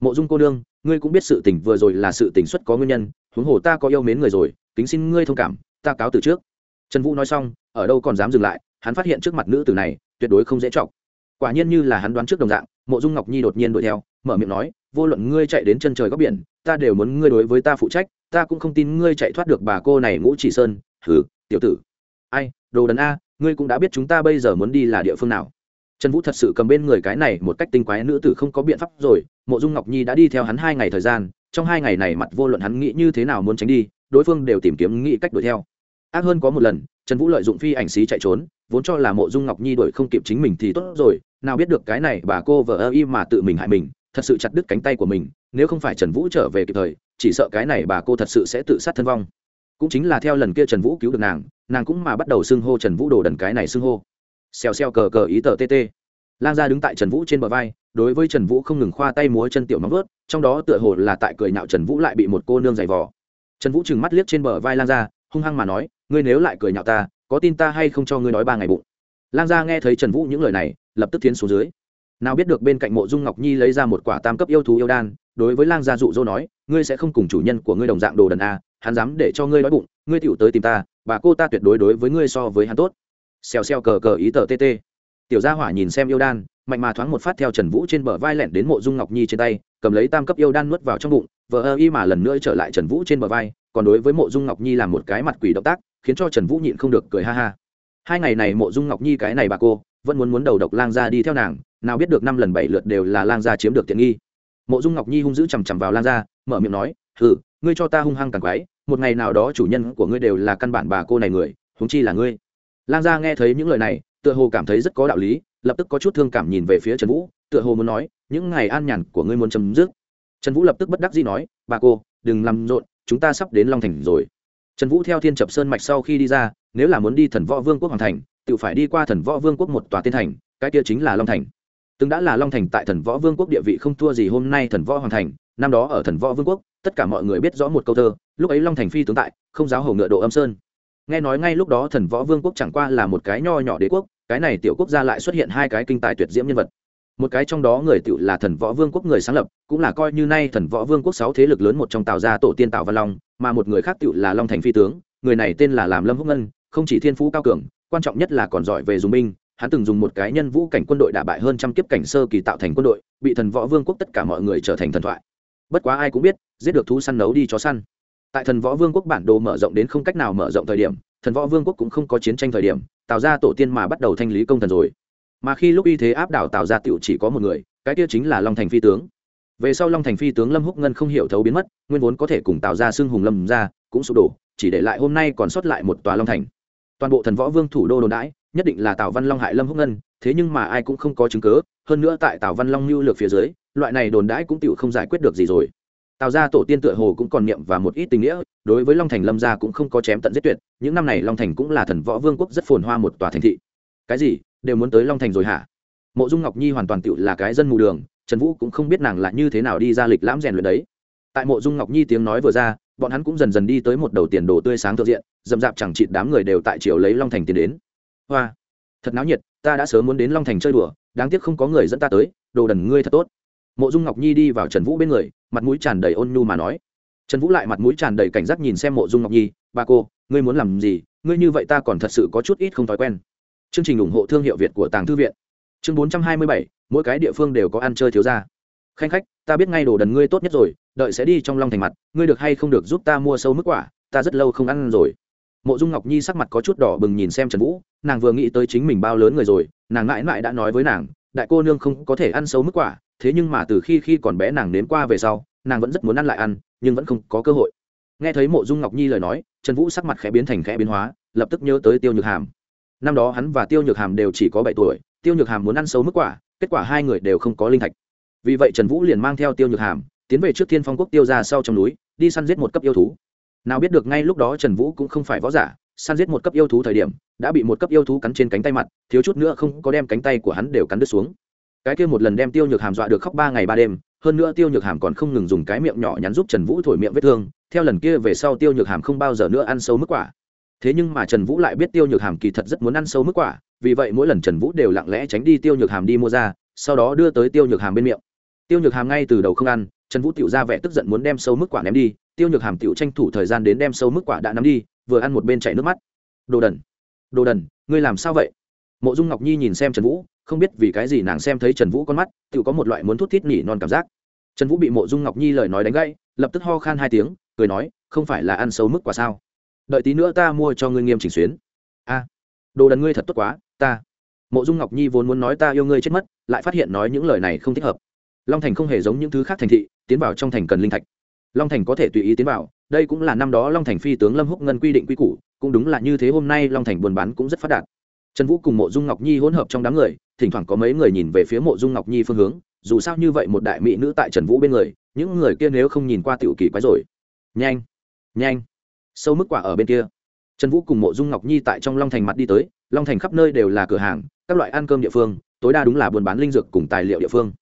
mộ dung cô nương, ngươi cũng biết sự tình vừa rồi là sự tình xuất có nguyên nhân, huống hồ ta có yêu mến người rồi, kính xin ngươi thông cảm, ta cáo từ trước. Trần vũ nói xong, ở đâu còn dám dừng lại, hắn phát hiện trước mặt nữ tử này, tuyệt đối không dễ chọc. Quả nhiên như là hắn đoán trước đồng dạng, mộ dung ngọc nhi đột nhiên đuổi theo, mở miệng nói, vô luận ngươi chạy đến chân trời góc biển, ta đều muốn ngươi đối với ta phụ trách, ta cũng không tin ngươi chạy thoát được bà cô này ngũ chỉ sơn. Hừ, tiểu tử. Ai, đồ đần a, ngươi cũng đã biết chúng ta bây giờ muốn đi là địa phương nào trần vũ thật sự cầm bên người cái này một cách tinh quái nữ tử không có biện pháp rồi, mộ dung ngọc nhi đã đi theo hắn hai ngày thời gian, trong hai ngày này mặt vô luận hắn nghĩ như thế nào muốn tránh đi, đối phương đều tìm kiếm nghĩ cách đuổi theo. Ác hơn có một lần, trần vũ lợi dụng phi ảnh xí chạy trốn, vốn cho là mộ dung ngọc nhi đuổi không kịp chính mình thì tốt rồi, nào biết được cái này bà cô vợ ơ y mà tự mình hại mình, thật sự chặt đứt cánh tay của mình, nếu không phải trần vũ trở về kịp thời, chỉ sợ cái này bà cô thật sự sẽ tự sát thân vong. Cũng chính là theo lần kia trần vũ cứu được nàng nàng cũng mà bắt đầu xưng hô trần vũ đồ đần cái này xưng hô xèo xèo cờ cờ ý tờ tt lan ra đứng tại trần vũ trên bờ vai, đối với trần vũ không ngừng khoa tay múa chân tiểu móng vớt trong đó tựa hồ là tại cười nhạo trần vũ lại bị một cô nương giày vò. Trần vũ trừng mắt liếc trên bờ vai lan ra hung hăng mà nói, ngươi nếu lại cười nhạo ta, có tin ta hay không cho ngươi nói ba ngày bụng? Lan ra nghe thấy trần vũ những lời này, lập tức tiến xuống dưới. Nào biết được bên cạnh mộ dung ngọc nhi lấy ra một quả tam cấp yêu thú yêu đan, đối với lang gia dụ dỗ nói, ngươi sẽ không cùng chủ nhân của ngươi đồng dạng đồ đần a hắn dám để cho ngươi đói bụng, ngươi tựu tới tìm ta, bà cô ta tuyệt đối đối với ngươi so với hắn tốt xèo xèo cờ cờ ý tờ tt tiểu gia hỏa nhìn xem yêu đan, mạnh mà thoáng một phát theo trần vũ trên bờ vai lẹn đến mộ dung ngọc nhi trên tay, cầm lấy tam cấp yêu đan nuốt vào trong bụng, vờ ơ y mà lần nữa trở lại trần vũ trên bờ vai, còn đối với mộ dung ngọc nhi làm một cái mặt quỷ động tác, khiến cho trần vũ nhịn không được cười ha ha. Hai ngày này mộ dung ngọc nhi cái này bà cô, vẫn muốn muốn đầu độc lang gia đi theo nàng, nào biết được năm lần bảy lượt đều là lang gia chiếm được tiện nghi. Mộ dung ngọc nhi hung dữ chằm chằm vào lang gia, mở miệng nói thử ngươi cho ta hung hăng càng quái, một ngày nào đó chủ nhân của ngươi đều là căn bản bà cô này người húng chi là ngươi lang gia nghe thấy những lời này, tựa hồ cảm thấy rất có đạo lý, lập tức có chút thương cảm nhìn về phía trần vũ, tựa hồ muốn nói, những ngày an nhàn của ngươi muốn chấm dứt. Trần vũ lập tức bất đắc dĩ nói, bà cô, đừng làm rộn, chúng ta sắp đến long thành rồi. Trần vũ theo thiên chập sơn mạch sau khi đi ra, nếu là muốn đi thần võ vương quốc hoàng thành, tự phải đi qua thần võ vương quốc một tòa tiên thành, cái kia chính là long thành. Từng đã là long thành tại thần võ vương quốc địa vị không thua gì hôm nay thần võ hoàng thành, năm đó ở thần võ vương quốc, tất cả mọi người biết rõ một câu thơ, lúc ấy long thành phi tướng tại, không giáo hầu ngựa độ âm sơn nghe nói ngay lúc đó thần võ vương quốc chẳng qua là một cái nho nhỏ đế quốc, cái này tiểu quốc gia lại xuất hiện hai cái kinh tài tuyệt diễm nhân vật. Một cái trong đó người tựu là thần võ vương quốc người sáng lập, cũng là coi như nay thần võ vương quốc sáu thế lực lớn một trong tào gia tổ tiên tào văn long, mà một người khác tựu là long thành phi tướng, người này tên là làm lâm húc ngân, không chỉ thiên phú cao cường, quan trọng nhất là còn giỏi về dùng binh, hắn từng dùng một cái nhân vũ cảnh quân đội đả bại hơn trăm kiếp cảnh sơ kỳ tạo thành quân đội, bị thần võ vương quốc tất cả mọi người trở thành thần thoại. Bất quá ai cũng biết, giết được thú săn nấu đi chó săn tại thần võ vương quốc bản đồ mở rộng đến không cách nào mở rộng thời điểm, thần võ vương quốc cũng không có chiến tranh thời điểm tạo ra tổ tiên mà bắt đầu thanh lý công thần rồi. Mà khi lúc y thế áp đảo tạo ra tựu chỉ có một người, cái kia chính là long thành phi tướng. Về sau long thành phi tướng lâm húc ngân không hiểu thấu biến mất, nguyên vốn có thể cùng tạo ra xương hùng lâm ra, cũng sụp đổ, chỉ để lại hôm nay còn sót lại một tòa long thành. Toàn bộ thần võ vương thủ đô đồn đãi, nhất định là tào văn long hại lâm húc ngân, thế nhưng mà ai cũng không có chứng cớ hơn nữa tại tào văn long lưu lược phía dưới, loại này đồn đãi cũng tựu không giải quyết được gì rồi tào ra tổ tiên tựa hồ cũng còn niệm và một ít tình nghĩa, đối với long thành lâm gia cũng không có chém tận giết tuyệt, những năm này long thành cũng là thần võ vương quốc rất phồn hoa một tòa thành thị. Cái gì? Đều muốn tới long thành rồi hả? Mộ dung ngọc nhi hoàn toàn tựu là cái dân mù đường, trần vũ cũng không biết nàng là như thế nào đi ra lịch lãm rèn luyện đấy. Tại mộ dung ngọc nhi tiếng nói vừa ra, bọn hắn cũng dần dần đi tới một đầu tiền đồ tươi sáng thượng diện dầm dạp chẳng chịt đám người đều tại triều lấy long thành tiến đến. Hoa! Thật náo nhiệt, ta đã sớm muốn đến long thành chơi đùa, đáng tiếc không có người dẫn ta tới, đồ đần ngươi thật tốt mộ dung ngọc nhi đi vào trần vũ bên người mặt mũi tràn đầy ôn nhu mà nói trần vũ lại mặt mũi tràn đầy cảnh giác nhìn xem mộ dung ngọc nhi ba cô ngươi muốn làm gì ngươi như vậy ta còn thật sự có chút ít không thói quen chương trình ủng hộ thương hiệu việt của tàng thư viện chương bốn trăm hai mươi bảy mỗi cái địa phương đều có ăn chơi thiếu ra khanh khách ta biết ngay đồ đần ngươi tốt nhất rồi đợi sẽ đi trong long thành mặt ngươi được hay không được giúp ta mua sâu mức quả ta rất lâu không ăn rồi mộ dung ngọc nhi sắc mặt có chút đỏ bừng nhìn xem trần vũ nàng vừa nghĩ tới chính mình bao lớn người rồi nàng mãi mãi đã nói với nàng đại cô nương không có thể ăn sâu mức quả thế nhưng mà từ khi khi còn bé nàng đến qua về sau, nàng vẫn rất muốn ăn lại ăn, nhưng vẫn không có cơ hội. Nghe thấy mộ dung ngọc nhi lời nói, trần vũ sắc mặt khẽ biến thành khẽ biến hóa, lập tức nhớ tới tiêu nhược hàm. Năm đó hắn và tiêu nhược hàm đều chỉ có bảy tuổi, tiêu nhược hàm muốn ăn xấu mức quả, kết quả hai người đều không có linh thạch. Vì vậy trần vũ liền mang theo tiêu nhược hàm, tiến về trước thiên phong quốc tiêu ra sau trong núi, đi săn giết một cấp yêu thú. Nào biết được ngay lúc đó trần vũ cũng không phải võ giả, săn giết một cấp yêu thú thời điểm, đã bị một cấp yêu thú cắn trên cánh tay mặt, thiếu chút nữa không có đem cánh tay của hắn đều cắn đứt xuống cái kia một lần đem tiêu nhược hàm dọa được khóc ba ngày ba đêm, hơn nữa tiêu nhược hàm còn không ngừng dùng cái miệng nhỏ nhắn giúp trần vũ thổi miệng vết thương, theo lần kia về sau tiêu nhược hàm không bao giờ nữa ăn sâu mức quả. Thế nhưng mà trần vũ lại biết tiêu nhược hàm kỳ thật rất muốn ăn sâu mức quả, vì vậy mỗi lần trần vũ đều lặng lẽ tránh đi tiêu nhược hàm đi mua ra, sau đó đưa tới tiêu nhược hàm bên miệng. Tiêu nhược hàm ngay từ đầu không ăn, trần vũ tự ra vẻ tức giận muốn đem sâu mức quả ném đi, tiêu nhược hàm tự tranh thủ thời gian đến đem sâu mức quả đã nắm đi, vừa ăn một bên chảy nước mắt. Đồ đần đồ đần, ngươi làm sao vậy? Mộ dung ngọc nhi nhìn xem trần vũ không biết vì cái gì nàng xem thấy trần vũ con mắt tự có một loại muốn thút thít nỉ non cảm giác trần vũ bị mộ dung ngọc nhi lời nói đánh gãy lập tức ho khan hai tiếng cười nói không phải là ăn sâu mức quả sao đợi tí nữa ta mua cho ngươi nghiêm chỉnh xuyến a à, đồ đần ngươi thật tốt quá ta mộ dung ngọc nhi vốn muốn nói ta yêu ngươi chết mất lại phát hiện nói những lời này không thích hợp long thành không hề giống những thứ khác thành thị tiến vào trong thành cần linh thạch long thành có thể tùy ý tiến vào đây cũng là năm đó long thành phi tướng lâm húc ngân quy định quy củ cũng đúng là như thế hôm nay long thành buôn bán cũng rất phát đạt trần vũ cùng mộ dung ngọc nhi hỗn hợp trong đám người, thỉnh thoảng có mấy người nhìn về phía mộ dung ngọc nhi phương hướng, dù sao như vậy một đại mỹ nữ tại trần vũ bên người, những người kia nếu không nhìn qua tiểu kỳ quái rồi. Nhanh nhanh, sâu mức quả ở bên kia. Trần vũ cùng mộ dung ngọc nhi tại trong long thành mặt đi tới, long thành khắp nơi đều là cửa hàng, các loại ăn cơm địa phương, tối đa đúng là buôn bán linh dược cùng tài liệu địa phương.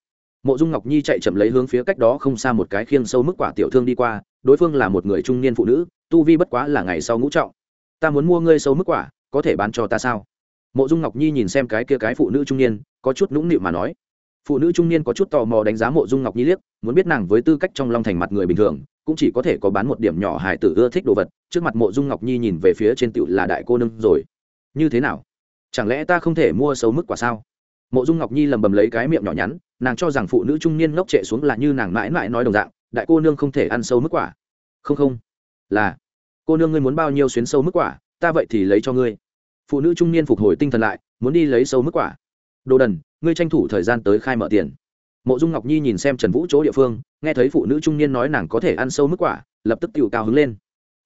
Mộ dung ngọc nhi chạy chậm lấy hướng phía cách đó không xa một cái khiêng sâu mức quả tiểu thương đi qua, đối phương là một người trung niên phụ nữ, tu vi bất quá là ngày sau ngũ trọng. Ta muốn mua ngươi sâu mức quả, có thể bán cho ta sao? Mộ dung ngọc nhi nhìn xem cái kia cái phụ nữ trung niên, có chút nũng nịu mà nói. Phụ nữ trung niên có chút tò mò đánh giá mộ dung ngọc nhi liếc, muốn biết nàng với tư cách trong long thành mặt người bình thường, cũng chỉ có thể có bán một điểm nhỏ hài tử ưa thích đồ vật, trước mặt mộ dung ngọc nhi nhìn về phía trên tựu là đại cô nương rồi. Như thế nào? Chẳng lẽ ta không thể mua xấu mức quả sao? Mộ dung ngọc nhi lầm bầm lấy cái miệng nhỏ nhắn, nàng cho rằng phụ nữ trung niên ngốc trệ xuống là như nàng mãi mãi nói đồng dạng, đại cô nương không thể ăn sâu mức quả. Không không. Là, cô nương ngươi muốn bao nhiêu xuyến sâu mức quả, ta vậy thì lấy cho ngươi phụ nữ trung niên phục hồi tinh thần lại, muốn đi lấy sâu mức quả. Đồ đần, ngươi tranh thủ thời gian tới khai mở tiền. Mộ dung ngọc nhi nhìn xem trần vũ chỗ địa phương, nghe thấy phụ nữ trung niên nói nàng có thể ăn sâu mức quả, lập tức tự cao hứng lên.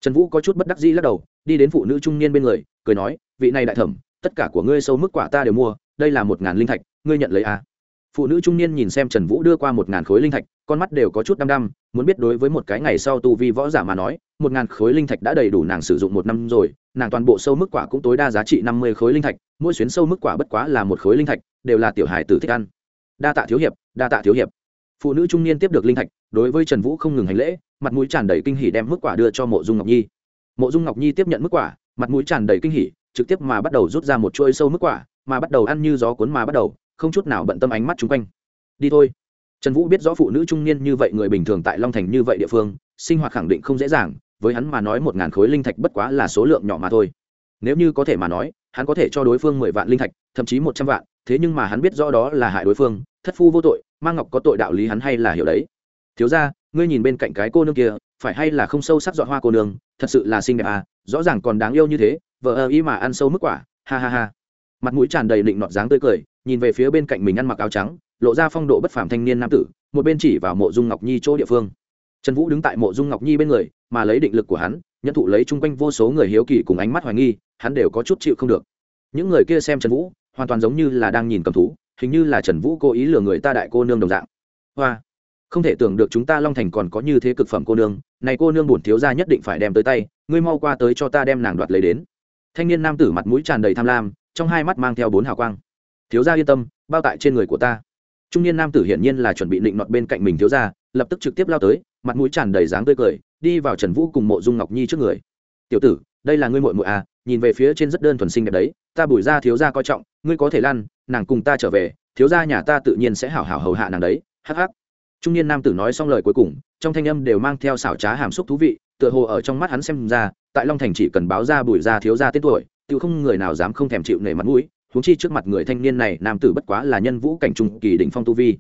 Trần vũ có chút bất đắc dĩ lắc đầu, đi đến phụ nữ trung niên bên người, cười nói, vị này đại thẩm, tất cả của ngươi sâu mức quả ta đều mua, đây là một ngàn linh thạch, ngươi nhận lấy à. phụ nữ trung niên nhìn xem trần vũ đưa qua một ngàn khối linh thạch con mắt đều có chút đăm đăm, muốn biết đối với một cái ngày sau tu vi võ giả mà nói, một ngàn khối linh thạch đã đầy đủ nàng sử dụng một năm rồi, nàng toàn bộ sâu mức quả cũng tối đa giá trị năm mươi khối linh thạch, mỗi chuyến sâu mức quả bất quá là một khối linh thạch, đều là tiểu hài tử thích ăn. Đa tạ thiếu hiệp, đa tạ thiếu hiệp. Phụ nữ trung niên tiếp được linh thạch, đối với trần vũ không ngừng hành lễ, mặt mũi tràn đầy kinh hỉ đem mức quả đưa cho mộ dung ngọc nhi. Mộ dung ngọc nhi tiếp nhận mức quả, mặt mũi tràn đầy kinh hỉ, trực tiếp mà bắt đầu rút ra một chuỗi sâu mức quả, mà bắt đầu ăn như gió cuốn mà bắt đầu, không chút nào bận tâm ánh mắt chung quanh. Đi thôi trần vũ biết rõ phụ nữ trung niên như vậy người bình thường tại long thành như vậy địa phương, sinh hoạt khẳng định không dễ dàng, với hắn mà nói một ngàn khối linh thạch bất quá là số lượng nhỏ mà thôi. Nếu như có thể mà nói, hắn có thể cho đối phương mười vạn linh thạch, thậm chí một trăm vạn, thế nhưng mà hắn biết rõ đó là hại đối phương, thất phu vô tội mang ngọc có tội đạo lý hắn hay là hiểu đấy. Thiếu ra ngươi nhìn bên cạnh cái cô nương kia, phải hay là không sâu sắc dọn hoa cô nương, thật sự là xinh đẹp à rõ ràng còn đáng yêu như thế, vợ ơ ý mà ăn sâu mức quả, ha ha ha. Mặt mũi tràn đầy định nọt dáng tươi cười, nhìn về phía bên cạnh mình ăn mặc áo trắng lộ ra phong độ bất phàm thanh niên nam tử, một bên chỉ vào mộ dung ngọc nhi chỗ địa phương. Trần vũ đứng tại mộ dung ngọc nhi bên người, mà lấy định lực của hắn, nhận thụ lấy chung quanh vô số người hiếu kỳ cùng ánh mắt hoài nghi, hắn đều có chút chịu không được. Những người kia xem trần vũ, hoàn toàn giống như là đang nhìn cầm thú, hình như là trần vũ cố ý lừa người ta đại cô nương đồng dạng. Hoa! Không thể tưởng được chúng ta long thành còn có như thế cực phẩm cô nương, này cô nương bổn thiếu gia nhất định phải đem tới tay, ngươi mau qua tới cho ta đem nàng đoạt lấy đến. Thanh niên nam tử mặt mũi tràn đầy tham lam, trong hai mắt mang theo bốn hào quang. Thiếu gia yên tâm, bao tại trên người của ta trung niên nam tử hiển nhiên là chuẩn bị định nọt bên cạnh mình thiếu gia, lập tức trực tiếp lao tới, mặt mũi tràn đầy dáng tươi cười, đi vào trần vũ cùng mộ dung ngọc nhi trước người. Tiểu tử, đây là ngươi mội mội à nhìn về phía trên rất đơn thuần sinh đẹp đấy, ta bùi ra thiếu gia coi trọng, ngươi có thể lăn, nàng cùng ta trở về, thiếu gia nhà ta tự nhiên sẽ hảo hảo hầu hạ nàng đấy. Hắc hắc. Trung niên nam tử nói xong lời cuối cùng, trong thanh âm đều mang theo xảo trá hàm xúc thú vị, tựa hồ ở trong mắt hắn xem ra, tại long thành chỉ cần báo ra bùi ra thiếu gia tên tuổi tự không người nào dám không thèm chịu nể mặt mũi huống chi trước mặt người thanh niên này, nam tử bất quá là nhân vũ cảnh trung kỳ đỉnh phong tu vi.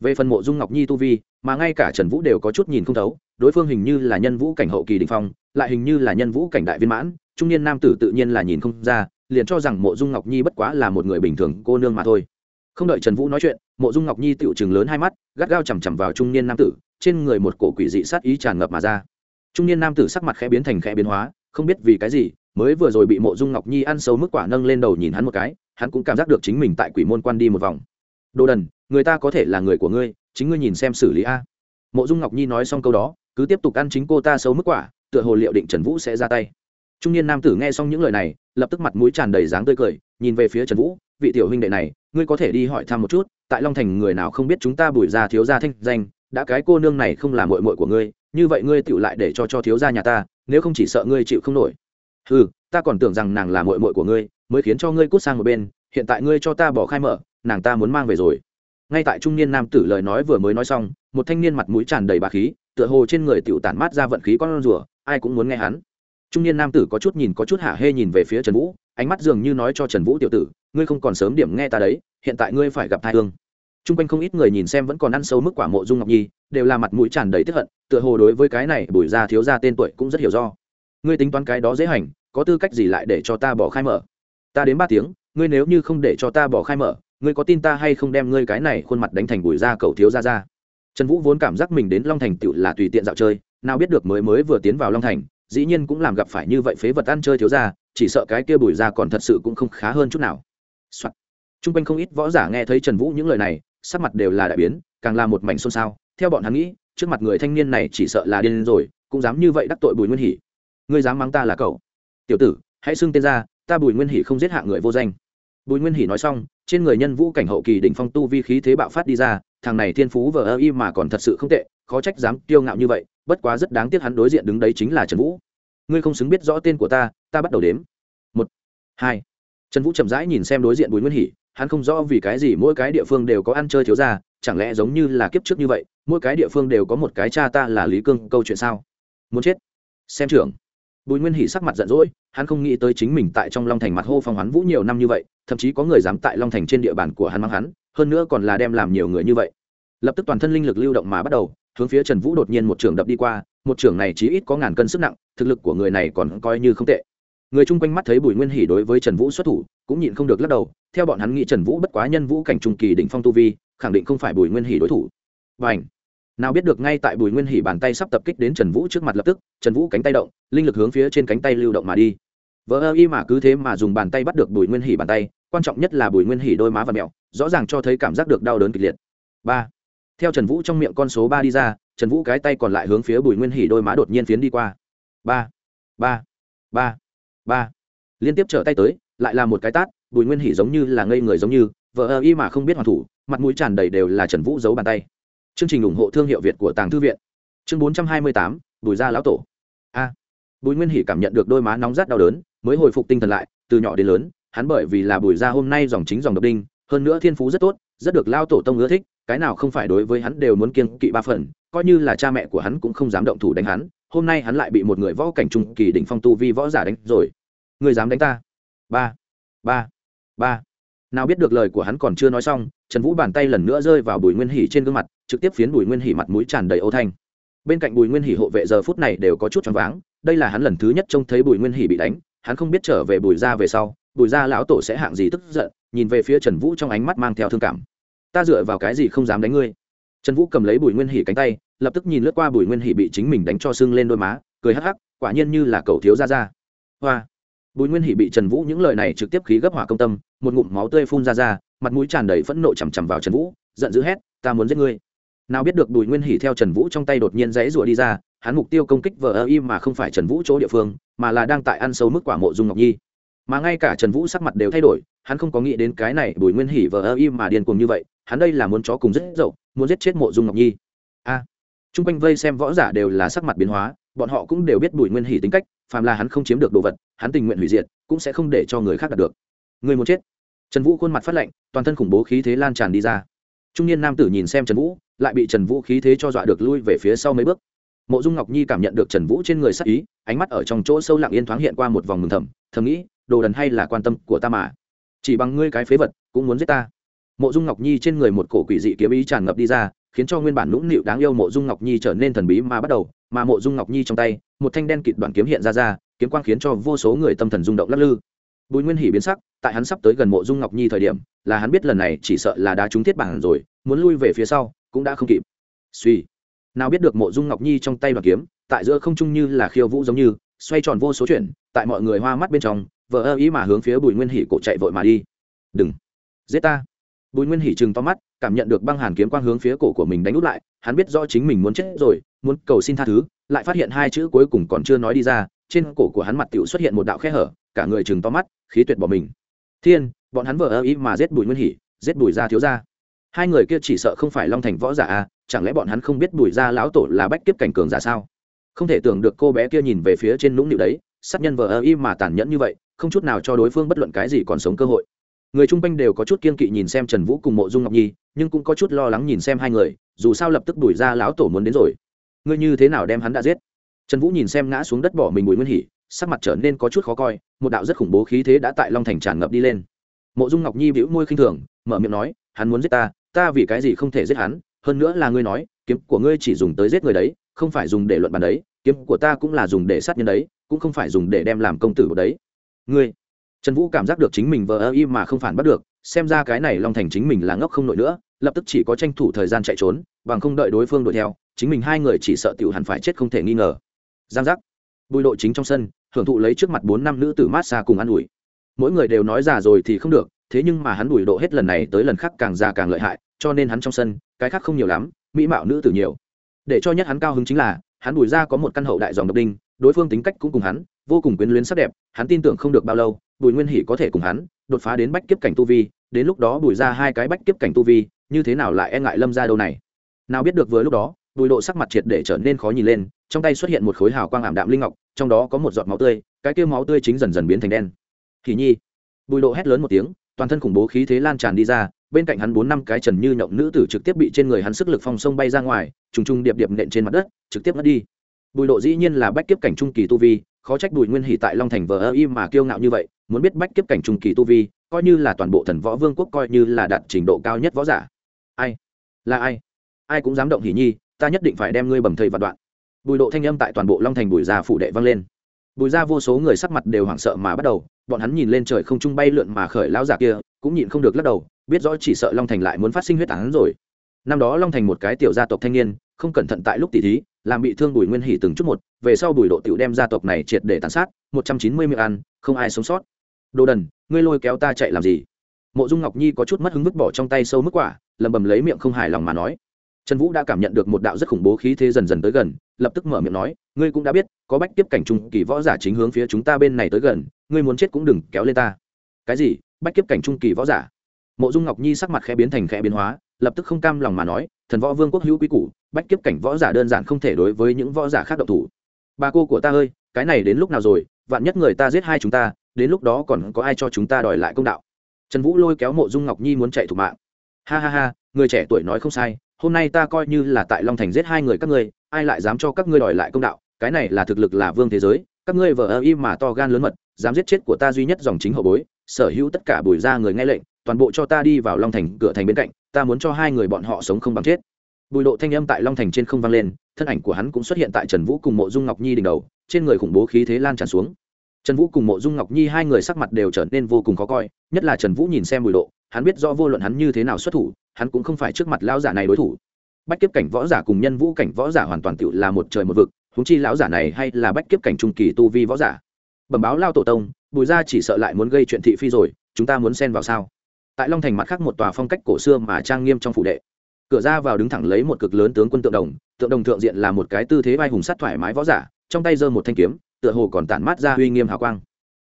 Về phần mộ dung ngọc nhi tu vi, mà ngay cả trần vũ đều có chút nhìn không thấu, đối phương hình như là nhân vũ cảnh hậu kỳ đỉnh phong, lại hình như là nhân vũ cảnh đại viên mãn, trung niên nam tử tự nhiên là nhìn không ra, liền cho rằng mộ dung ngọc nhi bất quá là một người bình thường cô nương mà thôi. Không đợi trần vũ nói chuyện, mộ dung ngọc nhi tựu trừng lớn hai mắt, gắt gao chằm chằm vào trung niên nam tử, trên người một cổ quỷ dị sát ý tràn ngập mà ra. Trung niên nam tử sắc mặt khẽ biến thành khẽ biến hóa, không biết vì cái gì, mới vừa rồi bị mộ dung ngọc nhi ăn sâu mức quả nâng lên đầu nhìn hắn một cái hắn cũng cảm giác được chính mình tại quỷ môn quan đi một vòng. Đồ đần, người ta có thể là người của ngươi, chính ngươi nhìn xem xử lý a. Mộ dung ngọc nhi nói xong câu đó, cứ tiếp tục ăn chính cô ta xấu mức quả, tựa hồ liệu định trần vũ sẽ ra tay. Trung niên nam tử nghe xong những lời này, lập tức mặt mũi tràn đầy dáng tươi cười, nhìn về phía trần vũ, vị tiểu huynh đệ này, ngươi có thể đi hỏi thăm một chút, tại long thành người nào không biết chúng ta bùi ra thiếu gia thanh danh, đã cái cô nương này không là mội mội của ngươi, như vậy ngươi tựu lại để cho cho thiếu gia nhà ta, nếu không chỉ sợ ngươi chịu không nổi. Ừ ta còn tưởng rằng nàng là mội mội của ngươi, mới khiến cho ngươi cút sang một bên, hiện tại ngươi cho ta bỏ khai mở, nàng ta muốn mang về rồi. Ngay tại trung niên nam tử lời nói vừa mới nói xong, một thanh niên mặt mũi tràn đầy bà khí, tựa hồ trên người tựu tản mát ra vận khí con rùa, ai cũng muốn nghe hắn. Trung niên nam tử có chút nhìn có chút hạ hê nhìn về phía trần vũ, ánh mắt dường như nói cho trần vũ tiểu tử, ngươi không còn sớm điểm nghe ta đấy, hiện tại ngươi phải gặp thai thương t r u n g quanh không ít người nhìn xem vẫn còn ăn sâu mức quả mộ dung ngọc nhi, đều là mặt mũi tràn đầy tiếp hận, tựa hồ đối với cái này bùi ra thiếu ra tên tuổi cũng rất hiểu do. Ngươi tính toán cái đó dễ hành có tư cách gì lại để cho ta bỏ khai mở? Ta đến ba tiếng, ngươi nếu như không để cho ta bỏ khai mở, ngươi có tin ta hay không đem ngươi cái này khuôn mặt đánh thành bùi ra cầu thiếu ra ra trần vũ vốn cảm giác mình đến long thành tựu là tùy tiện dạo chơi, nào biết được mới mới vừa tiến vào long thành, dĩ nhiên cũng làm gặp phải như vậy phế vật ăn chơi thiếu ra chỉ sợ cái kia bùi ra còn thật sự cũng không khá hơn chút nào、Soạn. t r u n g quanh không ít võ giả nghe thấy trần vũ những lời này, sắc mặt đều là đại biến, càng là một mảnh xôn xao. Theo bọn hắn nghĩ, trước mặt người thanh niên này chỉ sợ là điên rồi, cũng dám như vậy đắc tội bùi nguyên hỷ. Ngươi dám mắng ta là cậu? Tiểu tử, hãy xưng tên ra, ta bùi nguyên hỷ không giết hạ người vô danh. Bùi nguyên hỷ nói xong, trên người nhân vũ cảnh hậu kỳ đỉnh phong tu vi khí thế bạo phát đi ra, thằng này thiên phú vờ ơ y mà còn thật sự không tệ, khó trách dám kiêu ngạo như vậy, bất quá rất đáng tiếc hắn đối diện đứng đấy chính là trần vũ. Ngươi không xứng biết rõ tên của ta ta bắt đầu đếm. Một, hai. Trần vũ chậm rãi nhìn xem đối diện bùi nguyên hỷ, hắn không rõ vì cái gì mỗi cái địa phương đều có ăn chơi thiếu ra chẳng lẽ giống như là kiếp trước như vậy, mỗi cái địa phương đều có một cái cha ta là lý cương, câu chuyện sao? Muốn chết. Xem trưởng bùi nguyên hỷ sắc mặt giận dỗi, hắn không nghĩ tới chính mình tại trong long thành mặt hô phong hoán vũ nhiều năm như vậy, thậm chí có người dám tại long thành trên địa bàn của hắn mang hắn, hơn nữa còn là đem làm nhiều người như vậy. Lập tức toàn thân linh lực lưu động mà bắt đầu, hướng phía trần vũ đột nhiên một trường đập đi qua, một trường này chí ít có ngàn cân sức nặng, thực lực của người này còn coi như không tệ. Người chung quanh mắt thấy bùi nguyên hỉ đối với trần vũ xuất thủ, cũng nhịn không được lắc đầu, theo bọn hắn nghĩ trần vũ bất quá nhân vũ cảnh trung kỳ đỉnh phong tu vi, khẳng định không phải bùi nguyên hỉ đối thủ. Và ảnh nào biết được ngay tại bùi nguyên hỉ bàn tay sắp tập kích đến trần vũ trước mặt lập tức, trần vũ cánh tay động, linh lực hướng phía trên cánh tay lưu động mà đi. Vỡ ơ y mà cứ thế mà dùng bàn tay bắt được bùi nguyên hỉ bàn tay, quan trọng nhất là bùi nguyên hỉ đôi má và mẹo, rõ ràng cho thấy cảm giác được đau đớn kịch liệt. Ba. Theo trần vũ trong miệng con số ba đi ra, trần vũ cái tay còn lại hướng phía bùi nguyên hỉ đôi má đột nhiên phiến đi qua. Ba. Ba. Ba. Ba. Liên tiếp trở tay tới, lại là một cái tát, bùi nguyên hỉ giống như là ngây người giống như vợ ơ y mà không biết hoàn thủ, mặt mũi tràn đầy đều là trần vũ giấu bàn tay chương trình ủng hộ thương hiệu việt của tàng thư viện. Chương bốn trăm hai mươi tám, bùi gia lão tổ. A. Bùi nguyên hỉ cảm nhận được đôi má nóng rát đau đớn, mới hồi phục tinh thần lại, từ nhỏ đến lớn, hắn bởi vì là bùi gia hôm nay dòng chính dòng độc đinh, hơn nữa thiên phú rất tốt, rất được lao tổ tông ưa thích, cái nào không phải đối với hắn đều muốn kiên kỵ ba phần, coi như là cha mẹ của hắn cũng không dám động thủ đánh hắn, hôm nay hắn lại bị một người võ cảnh trung kỳ đỉnh phong tu vi võ giả đánh rồi. Người dám đánh ta? Ba. Ba. Ba nào biết được lời của hắn còn chưa nói xong, trần vũ bàn tay lần nữa rơi vào bùi nguyên hỉ trên gương mặt, trực tiếp phiến bùi nguyên hỉ mặt mũi tràn đầy ô thanh. Bên cạnh bùi nguyên hỉ hộ vệ giờ phút này đều có chút choáng váng, đây là hắn lần thứ nhất trông thấy bùi nguyên hỉ bị đánh, hắn không biết trở về bùi ra về sau, bùi ra lão tổ sẽ hạng gì tức giận, nhìn về phía trần vũ trong ánh mắt mang theo thương cảm. Ta dựa vào cái gì không dám đánh ngươi? Trần vũ cầm lấy bùi nguyên hỉ cánh tay, lập tức nhìn lướt qua bùi nguyên hỉ bị chính mình đánh cho sưng lên đôi má, cười hắc hắc, quả nhiên như là cầu thiếu ra ra hoa bùi nguyên hỉ bị trần vũ những lời này trực tiếp khí gấp hỏa công tâm một ngụm máu tươi phun ra ra mặt mũi tràn đầy phẫn nộ chằm chằm vào trần vũ giận dữ hét ta muốn giết ngươi. Nào biết được bùi nguyên hỉ theo trần vũ trong tay đột nhiên dãy rủa đi ra hắn mục tiêu công kích vờ ơ im mà không phải trần vũ chỗ địa phương mà là đang tại ăn sâu mức quả mộ dung ngọc nhi. Mà ngay cả trần vũ sắc mặt đều thay đổi hắn không có nghĩ đến cái này bùi nguyên hỉ vờ ơ im mà điên cuồng như vậy hắn đây là muốn chó cùng rất dậu muốn giết chết mộ dung ngọc nhi. A. À, chung quanh vây xem võ giả đều là sắc mặt biến hóa bọn họ cũng đều biết bùi nguyên hỉ tính cách phàm là hắn không chiếm được đồ vật, hắn tình nguyện hủy diệt, cũng sẽ không để cho người khác đạt được. Người muốn chết. Trần vũ khuôn mặt phát lạnh, toàn thân khủng bố khí thế lan tràn đi ra. Trung niên nam tử nhìn xem trần vũ, lại bị trần vũ khí thế cho dọa được lui về phía sau mấy bước. Mộ dung ngọc nhi cảm nhận được trần vũ trên người sắc ý, ánh mắt ở trong chỗ sâu lặng yên thoáng hiện qua một vòng mừng thầm thầm nghĩ, đồ đần hay là quan tâm của ta mà. Chỉ bằng ngươi cái phế vật, cũng muốn giết ta. Mộ dung ngọc nhi trên người một cổ quỷ dị kiếm ý tràn ngập đi ra, khiến cho nguyên bản nũng nịu đáng yêu mộ dung ngọc nhi trở nên thần bí mà bắt đầu mà mộ dung ngọc nhi trong tay, một thanh đen kịt đoạn kiếm hiện ra ra, kiếm quang khiến cho vô số người tâm thần rung động lắc lư. Bùi nguyên hỉ biến sắc, tại hắn sắp tới gần mộ dung ngọc nhi thời điểm, là hắn biết lần này chỉ sợ là đá trúng thiết bản rồi, muốn lui về phía sau, cũng đã không kịp. Suy nào biết được mộ dung ngọc nhi trong tay đoạn kiếm, tại giữa không trung như là khiêu vũ giống như, xoay tròn vô số chuyện, tại mọi người hoa mắt bên trong vợ ơ ý mà hướng phía bùi nguyên hỉ cổ chạy vội mà đi. Đừng. Giết ta. Bùi nguyên hỉ chừng to mắt, cảm nhận được băng hàn kiếm quang hướng phía cổ của mình đánh úp lại, hắn biết rõ chính mình muốn chết rồi muốn cầu xin tha thứ, lại phát hiện hai chữ cuối cùng còn chưa nói đi ra, trên cổ của hắn mặt tựu xuất hiện một đạo khe hở, cả người chừng to mắt, khí tuyệt bỏ mình. Thiên, bọn hắn vợ ơ ý mà giết bùi nguyên hỉ giết bùi gia thiếu gia. Hai người kia chỉ sợ không phải long thành võ giả à chẳng lẽ bọn hắn không biết bùi gia lão tổ là bách kiếp cảnh cường giả sao? Không thể tưởng được cô bé kia nhìn về phía trên lũng nịu đấy, sát nhân vợ ơ ý mà tàn nhẫn như vậy, không chút nào cho đối phương bất luận cái gì còn sống cơ hội. Người chung quanh đều có chút kiên kỵ nhìn xem trần vũ cùng mộ dung ngọc nhi, nhưng cũng có chút lo lắng nhìn xem hai người, dù sao lập tức đuổi ra lão tổ muốn đến rồi ngươi như thế nào đem hắn đã giết? Trần vũ nhìn xem ngã xuống đất bỏ mình bùi nguyên hỉ sắc mặt trở nên có chút khó coi, một đạo rất khủng bố khí thế đã tại long thành tràn ngập đi lên. Mộ dung ngọc nhi bĩu môi khinh thường, mở miệng nói, hắn muốn giết ta ta vì cái gì không thể giết hắn? Hơn nữa là ngươi nói, kiếm của ngươi chỉ dùng tới giết người đấy, không phải dùng để luận bàn đấy, kiếm của ta cũng là dùng để sát nhân đấy, cũng không phải dùng để đem làm công tử của đấy. Ngươi? Trần vũ cảm giác được chính mình vờ ơ y mà không phản bắt được, xem ra cái này long thành chính mình là ngốc không nổi nữa, lập tức chỉ có tranh thủ thời gian chạy trốn, bằng không đợi đối phương đuổi theo chính mình hai người chỉ sợ tiểu hẳn phải chết không thể nghi ngờ. Giang giác. Bùi độ chính trong sân, hưởng thụ lấy trước mặt bốn năm nữ tử mát xa cùng ă n ủi. Mỗi người đều nói già rồi thì không được, thế nhưng mà hắn bùi độ hết lần này tới lần khác càng già càng lợi hại, cho nên hắn trong sân, cái khác không nhiều lắm, mỹ mạo nữ tử nhiều. Để cho nhất hắn cao hứng chính là, hắn bùi ra có một căn hậu đại dòng độc đinh, đối phương tính cách cũng cùng hắn, vô cùng quyến luyến sắc đẹp, hắn tin tưởng không được bao lâu, bùi nguyên hỷ có thể cùng hắn, đột phá đến bách kiếp cảnh tu vi, đến lúc đó bùi ra hai cái bách kiếp cảnh tu vi, như thế nào lại e ngại lâm ra đâu này? Nào biết được vừa lúc đó bùi độ sắc mặt triệt để trở nên khó nhìn lên, trong tay xuất hiện một khối hào quang ảm đạm linh ngọc, trong đó có một giọt máu tươi, cái kêu máu tươi chính dần dần biến thành đen. Kỳ nhi, bùi độ hét lớn một tiếng, toàn thân khủng bố khí thế lan tràn đi ra, bên cạnh hắn bốn năm cái trần như nhộng nữ tử trực tiếp bị trên người hắn sức lực phong sông bay ra ngoài, trùng trùng điệp điệp nện trên mặt đất, trực tiếp mất đi. Bùi độ dĩ nhiên là bách kiếp cảnh trung kỳ tu vi, khó trách bùi nguyên hỷ tại long thành vờ ơ y mà kiêu ngạo như vậy, muốn biết bách kiếp cảnh trung kỳ tu vi, coi như là toàn bộ thần võ vương quốc coi như là đạt trình độ cao nhất võ giả. Ai? Là ai? Ai cũng dám động hỷ nhi ta nhất định phải đem ngươi bầm thây vạn đoạn. Bùi độ thanh âm tại toàn bộ long thành bùi gia phủ đệ vang lên. Bùi gia vô số người sắc mặt đều hoảng sợ mà bắt đầu, bọn hắn nhìn lên trời không trung bay lượn mà khởi lão giả kia, cũng nhịn không được lắc đầu, biết rõ chỉ sợ long thành lại muốn phát sinh huyết án rồi. Năm đó long thành một cái tiểu gia tộc thanh niên, không cẩn thận tại lúc tỷ thí, làm bị thương bùi nguyên hỉ từng chút một, về sau bùi độ tiểu đem gia tộc này triệt để tàn sát, một trăm chín mươi miệng ăn, không ai sống sót. Đồ đần, ngươi lôi kéo ta chạy làm gì? Mộ dung ngọc nhi có chút mất hứng vứt bỏ trong tay sâu mức quả lầm bầm lấy miệng không hài lòng mà nói trần vũ đã cảm nhận được một đạo rất khủng bố khí thế dần dần tới gần, lập tức mở miệng nói, ngươi cũng đã biết, có bách tiếp cảnh trung kỳ võ giả chính hướng phía chúng ta bên này tới gần, ngươi muốn chết cũng đừng kéo lên ta. Cái gì? Bách kiếp cảnh trung kỳ võ giả? Mộ dung ngọc nhi sắc mặt khẽ biến thành khẽ biến hóa, lập tức không cam lòng mà nói, thần võ vương quốc hữu quý củ, bách kiếp cảnh võ giả đơn giản không thể đối với những võ giả khác độc thủ. Bà cô của ta ơi, cái này đến lúc nào rồi? Vạn nhất người ta giết hai chúng ta, đến lúc đó còn có ai cho chúng ta đòi lại công đạo? Trần vũ lôi kéo mộ dung ngọc nhi muốn chạy thủ mạng. Ha ha ha, người trẻ tuổi nói không sai hôm nay ta coi như là tại long thành giết hai người các ngươi, ai lại dám cho các ngươi đòi lại công đạo cái này là thực lực là vương thế giới, các ngươi vờ ơ im mà to gan lớn mật, dám giết chết của ta duy nhất dòng chính hậu bối, sở hữu tất cả bùi ra người nghe lệnh, toàn bộ cho ta đi vào long thành cửa thành bên cạnh, ta muốn cho hai người bọn họ sống không bằng chết bùi lộ thanh âm tại long thành trên không vang lên, thân ảnh của hắn cũng xuất hiện tại trần vũ cùng mộ dung ngọc nhi đỉnh đầu, trên người khủng bố khí thế lan tràn xuống trần vũ cùng mộ dung ngọc nhi hai người sắc mặt đều trở nên vô cùng khó coi, nhất là trần vũ nhìn xem bùi lộ hắn biết rõ vô luận hắn như thế nào xuất thủ, hắn cũng không phải trước mặt lão giả này đối thủ. Bách kiếp cảnh võ giả cùng nhân vũ cảnh võ giả hoàn toàn tự là một trời một vực húng chi lão giả này hay là bách kiếp cảnh trung kỳ tu vi võ giả. Bẩm báo lao tổ tông, bùi gia chỉ sợ lại muốn gây chuyện thị phi rồi, chúng ta muốn xen vào sao? Tại long thành mặt khác một tòa phong cách cổ xưa mà trang nghiêm trong phủ đệ. Cửa ra vào đứng thẳng lấy một cực lớn tướng quân tượng đồng tượng đồng thượng diện là một cái tư thế vai hùng sắt thoải mái võ giả, trong tay giơ một thanh kiếm, tựa hồ còn tản mát ra uy nghiêm hào quang.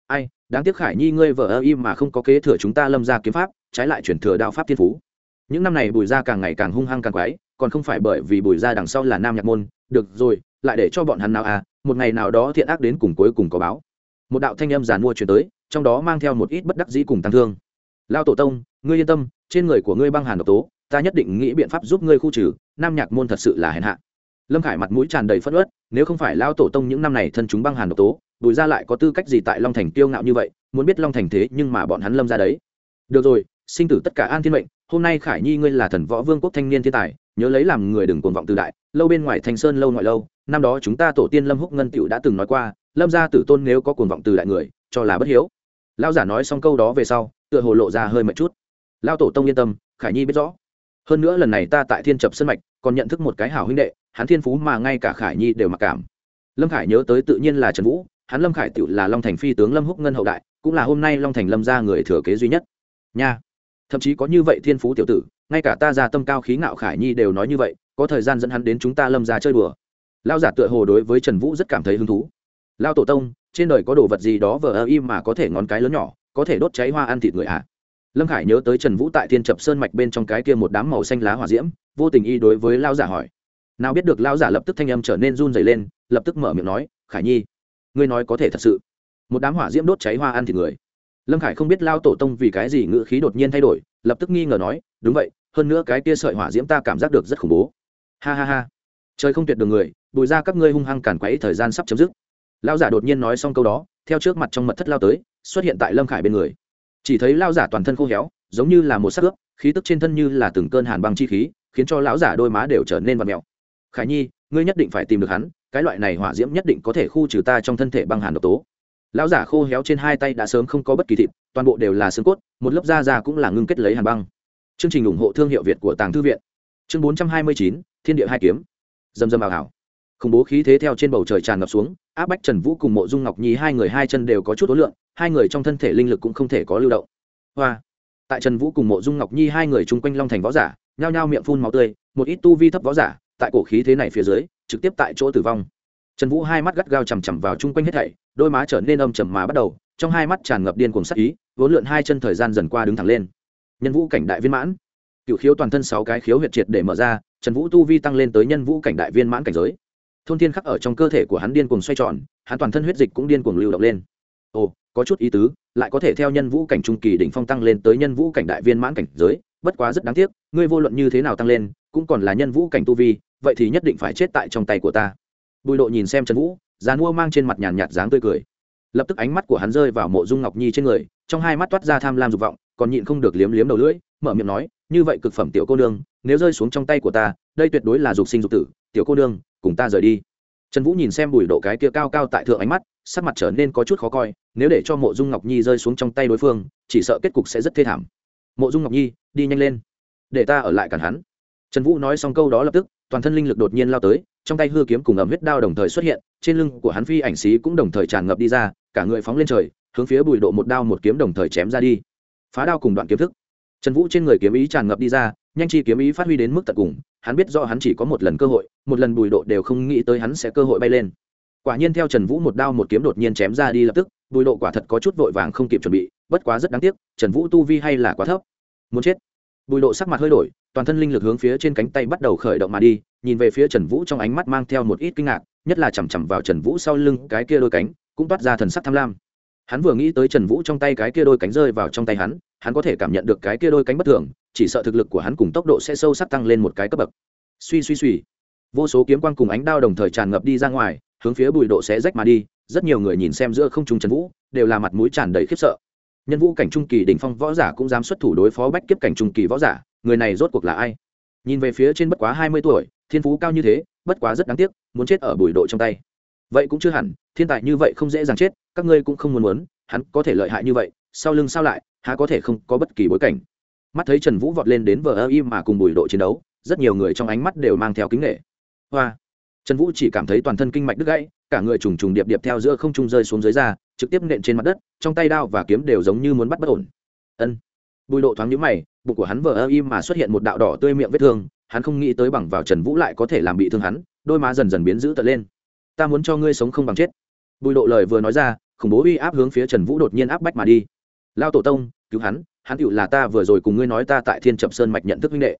Ai, đáng tiếc khải nhi ngươi vợ ơ im mà không có kế thừa chúng ta lâm ra kiếm pháp trái lại chuyển thừa đao pháp thiên phú. Những năm này bùi gia càng ngày càng hung hăng càng quái, còn không phải bởi vì bùi gia đằng sau là nam nhạc môn, được rồi, lại để cho bọn hắn nào à một ngày nào đó thiện ác đến cùng cuối cùng có báo. Một đạo thanh âm giàn mua chuyển tới, trong đó mang theo một ít bất đắc dĩ cùng tăng thương. Lao tổ tông, ngươi yên tâm, trên người của ngươi băng hàn độc tố, ta nhất định nghĩ biện pháp giúp ngươi khu trừ, nam nhạc môn thật sự là hèn hạ. Lâm khải mặt mũi tràn đầy phất ớt nếu không phải lao tổ tông những năm này thân chúng băng hàn độc tố, bùi ra lại có tư cách gì tại long thành kiêu ngạo như vậy, muốn biết long thành thế nhưng mà bọn hắn lâm ra đấy. Được rồi sinh tử tất cả an thiên mệnh, hôm nay khải nhi ngươi là thần võ vương quốc thanh niên thiên tài, nhớ lấy làm người đừng cuồng vọng từ đại, lâu bên ngoài thanh sơn lâu ngoại lâu, năm đó chúng ta tổ tiên lâm húc ngân tựu đã từng nói qua, lâm gia tử tôn nếu có cuồng vọng từ đại người, cho là bất hiếu. Lao giả nói xong câu đó về sau, tựa hồ lộ ra hơi mệt chút. Lao tổ tông yên tâm, khải nhi biết rõ. Hơn nữa lần này ta tại thiên trập sân mạch, còn nhận thức một cái hảo huynh đệ, hắn thiên phú mà ngay cả khải nhi đều mặc cảm. Lâm khải nhớ tới tự nhiên là trần vũ, hắn lâm khải tự là long thành phi tướng lâm húc ngân hậu đại, cũng là hôm nay long thành lâm gia người thừa kế duy nhất. Nha thậm chí có như vậy thiên phú tiểu tử, ngay cả ta ra tâm cao khí ngạo khải nhi đều nói như vậy, có thời gian dẫn hắn đến chúng ta lâm ra chơi đùa. Lao giả tựa hồ đối với trần vũ rất cảm thấy hứng thú. Lao tổ tông, trên đời có đồ vật gì đó vờ ơ im mà có thể ngón cái lớn nhỏ, có thể đốt cháy hoa ăn thịt người ạ? À? lâm khải nhớ tới trần vũ tại thiên trập sơn mạch bên trong cái kia một đám màu xanh lá hỏa diễm, vô tình y đối với lao giả hỏi. Nào biết được lao giả lập tức thanh âm trở nên run dày lên, lập tức mở miệng nói, khải nhi, ngươi nói có thể thật sự. Một đám hỏa diễm đốt cháy hoa ăn thịt người lâm khải không biết lao tổ tông vì cái gì ngữ khí đột nhiên thay đổi, lập tức nghi ngờ nói, đúng vậy, hơn nữa cái kia sợi hỏa diễm ta cảm giác được rất khủng bố. Ha ha ha. Trời không tuyệt đường người, bùi ra các ngươi hung hăng cản quấy thời gian sắp chấm dứt. Lao giả đột nhiên nói xong câu đó, theo trước mặt trong mật thất lao tới, xuất hiện tại lâm khải bên người. Chỉ thấy lao giả toàn thân khô héo, giống như là một sắc ướp, khí tức trên thân như là từng cơn hàn băng chi khí, khiến cho lão giả đôi má đều trở nên vặt mèo. Khải nhi, ngươi nhất định phải tìm được hắn, cái loại này hỏa diễm nhất định có thể khu trừ ta trong thân thể băng hàn độc tố lão giả khô héo trên hai tay đã sớm không có bất kỳ thịt, toàn bộ đều là xương cốt, một lớp da da cũng là ngưng kết lấy hàn băng. Chương trình ủng hộ thương hiệu việt của tàng thư viện. Chương bốn trăm hai mươi chín, thiên địa hai kiếm. Dầm dầm ảo hảo khủng bố khí thế theo trên bầu trời tràn ngập xuống, áp bách trần vũ cùng mộ dung ngọc nhi hai người hai chân đều có chút ối lượng, hai người trong thân thể linh lực cũng không thể có lưu động. Hoa. Tại trần vũ cùng mộ dung ngọc nhi hai người chung quanh long thành võ giả, nhao nhao miệng phun máu tươi, một ít tu vi thấp võ giả, tại cổ khí thế này phía dưới, trực tiếp tại chỗ tử vong trần vũ hai mắt gắt gao chằm chằm vào chung quanh hết thảy, đôi má trở nên âm trầm mà bắt đầu, trong hai mắt tràn ngập điên cuồng sắc ý, vốn lượn hai chân thời gian dần qua đứng thẳng lên. Nhân vũ cảnh đại viên mãn. Cựu khiếu toàn thân sáu cái khiếu huyệt triệt để mở ra, trần vũ tu vi tăng lên tới nhân vũ cảnh đại viên mãn cảnh giới. Thôn thiên khắc ở trong cơ thể của hắn điên cuồng xoay tròn, hắn toàn thân huyết dịch cũng điên cuồng lưu động lên. Ồ, có chút ý tứ, lại có thể theo nhân vũ cảnh trung kỳ đỉnh phong tăng lên tới nhân vũ cảnh đại viên mãn cảnh giới, bất quá rất đáng tiếc, ngươi vô luận như thế nào tăng lên, cũng còn là nhân vũ cảnh tu vi, vậy thì nhất định phải chết tại trong tay của ta bùi độ nhìn xem trần vũ dàn mua mang trên mặt nhàn nhạt dáng tươi cười. Lập tức ánh mắt của hắn rơi vào mộ dung ngọc nhi trên người, trong hai mắt toát ra tham lam dục vọng, còn nhịn không được liếm liếm đầu lưỡi, mở miệng nói, như vậy cực phẩm tiểu cô nương, nếu rơi xuống trong tay của ta, đây tuyệt đối là dục sinh dục tử, tiểu cô nương, cùng ta rời đi. Trần vũ nhìn xem bùi độ cái kia cao cao tại thượng ánh mắt, sắc mặt trở nên có chút khó coi, nếu để cho mộ dung ngọc nhi rơi xuống trong tay đối phương, chỉ sợ kết cục sẽ rất thê thảm. Mộ dung ngọc nhi, đi nhanh lên, để ta ở lại cản hắn. Trần vũ nói xong câu đó lập tức toàn thân linh lực đột nhiên lao tới, trong tay hư kiếm cùng ẩm huyết đao đồng thời xuất hiện, trên lưng của hắn phi ảnh xí cũng đồng thời tràn ngập đi ra, cả người phóng lên trời, hướng phía bùi độ một đao một kiếm đồng thời chém ra đi. Phá đao cùng đoạn kiếm thức. Trần vũ trên người kiếm ý tràn ngập đi ra, nhanh chi kiếm ý phát huy đến mức tận cùng, hắn biết do hắn chỉ có một lần cơ hội, một lần bùi độ đều không nghĩ tới hắn sẽ cơ hội bay lên. Quả nhiên theo trần vũ một đao một kiếm đột nhiên chém ra đi lập tức, bùi độ quả thật có chút vội vàng không kịp chuẩn bị, bất quá rất đáng tiếc, trần vũ tu vi hay là quá thấp. Muốn chết. Bùi độ sắc mặt hơi đổi toàn thân linh lực hướng phía trên cánh tay bắt đầu khởi động mà đi, nhìn về phía trần vũ trong ánh mắt mang theo một ít kinh ngạc, nhất là chằm chằm vào trần vũ sau lưng, cái kia đôi cánh cũng toát ra thần sắc tham lam. Hắn vừa nghĩ tới trần vũ trong tay cái kia đôi cánh rơi vào trong tay hắn hắn có thể cảm nhận được cái kia đôi cánh bất thường, chỉ sợ thực lực của hắn cùng tốc độ sẽ sâu sắc tăng lên một cái cấp bậc. Suy suy suy, vô số kiếm quang cùng ánh đao đồng thời tràn ngập đi ra ngoài, hướng phía bùi độ sẽ rách mà đi, rất nhiều người nhìn xem giữa không trung trần vũ, đều là mặt mũi tràn đầy khiếp sợ. Nhân vũ cảnh trung kỳ đỉnh phong võ giả cũng dám xuất thủ đối phó bách kiếp cảnh trung kỳ võ giả người này rốt cuộc là ai? Nhìn về phía trên bất quá hai mươi tuổi, thiên phú cao như thế, bất quá rất đáng tiếc, muốn chết ở bùi độ trong tay. Vậy cũng chưa hẳn, thiên tài như vậy không dễ dàng chết, các ngươi cũng không muốn muốn, hắn có thể lợi hại như vậy, sau lưng sao lại, há có thể không có bất kỳ bối cảnh. Mắt thấy trần vũ vọt lên đến vờ ơ im mà cùng bùi độ chiến đấu, rất nhiều người trong ánh mắt đều mang theo kính nghệ hoa! Trần vũ chỉ cảm thấy toàn thân kinh mạch đứt gãy, cả người trùng trùng điệp điệp theo giữa không trung rơi xuống dưới ra trực tiếp nện trên mặt đất, trong tay đao và kiếm đều giống như muốn bắt bất ổn. Ân. Bùi độ thoáng nhũ mày bụng của hắn vờ ơ im mà xuất hiện một đạo đỏ tươi miệng vết thương, hắn không nghĩ tới bằng vào trần vũ lại có thể làm bị thương hắn, đôi má dần dần biến dữ tợn lên. Ta muốn cho ngươi sống không bằng chết. Bùi lộ lời vừa nói ra, khủng bố uy áp hướng phía trần vũ đột nhiên áp bách mà đi. Lao tổ tông, cứu hắn hắn tựu là ta vừa rồi cùng ngươi nói ta tại thiên trầm sơn mạch nhận thức minh đệ.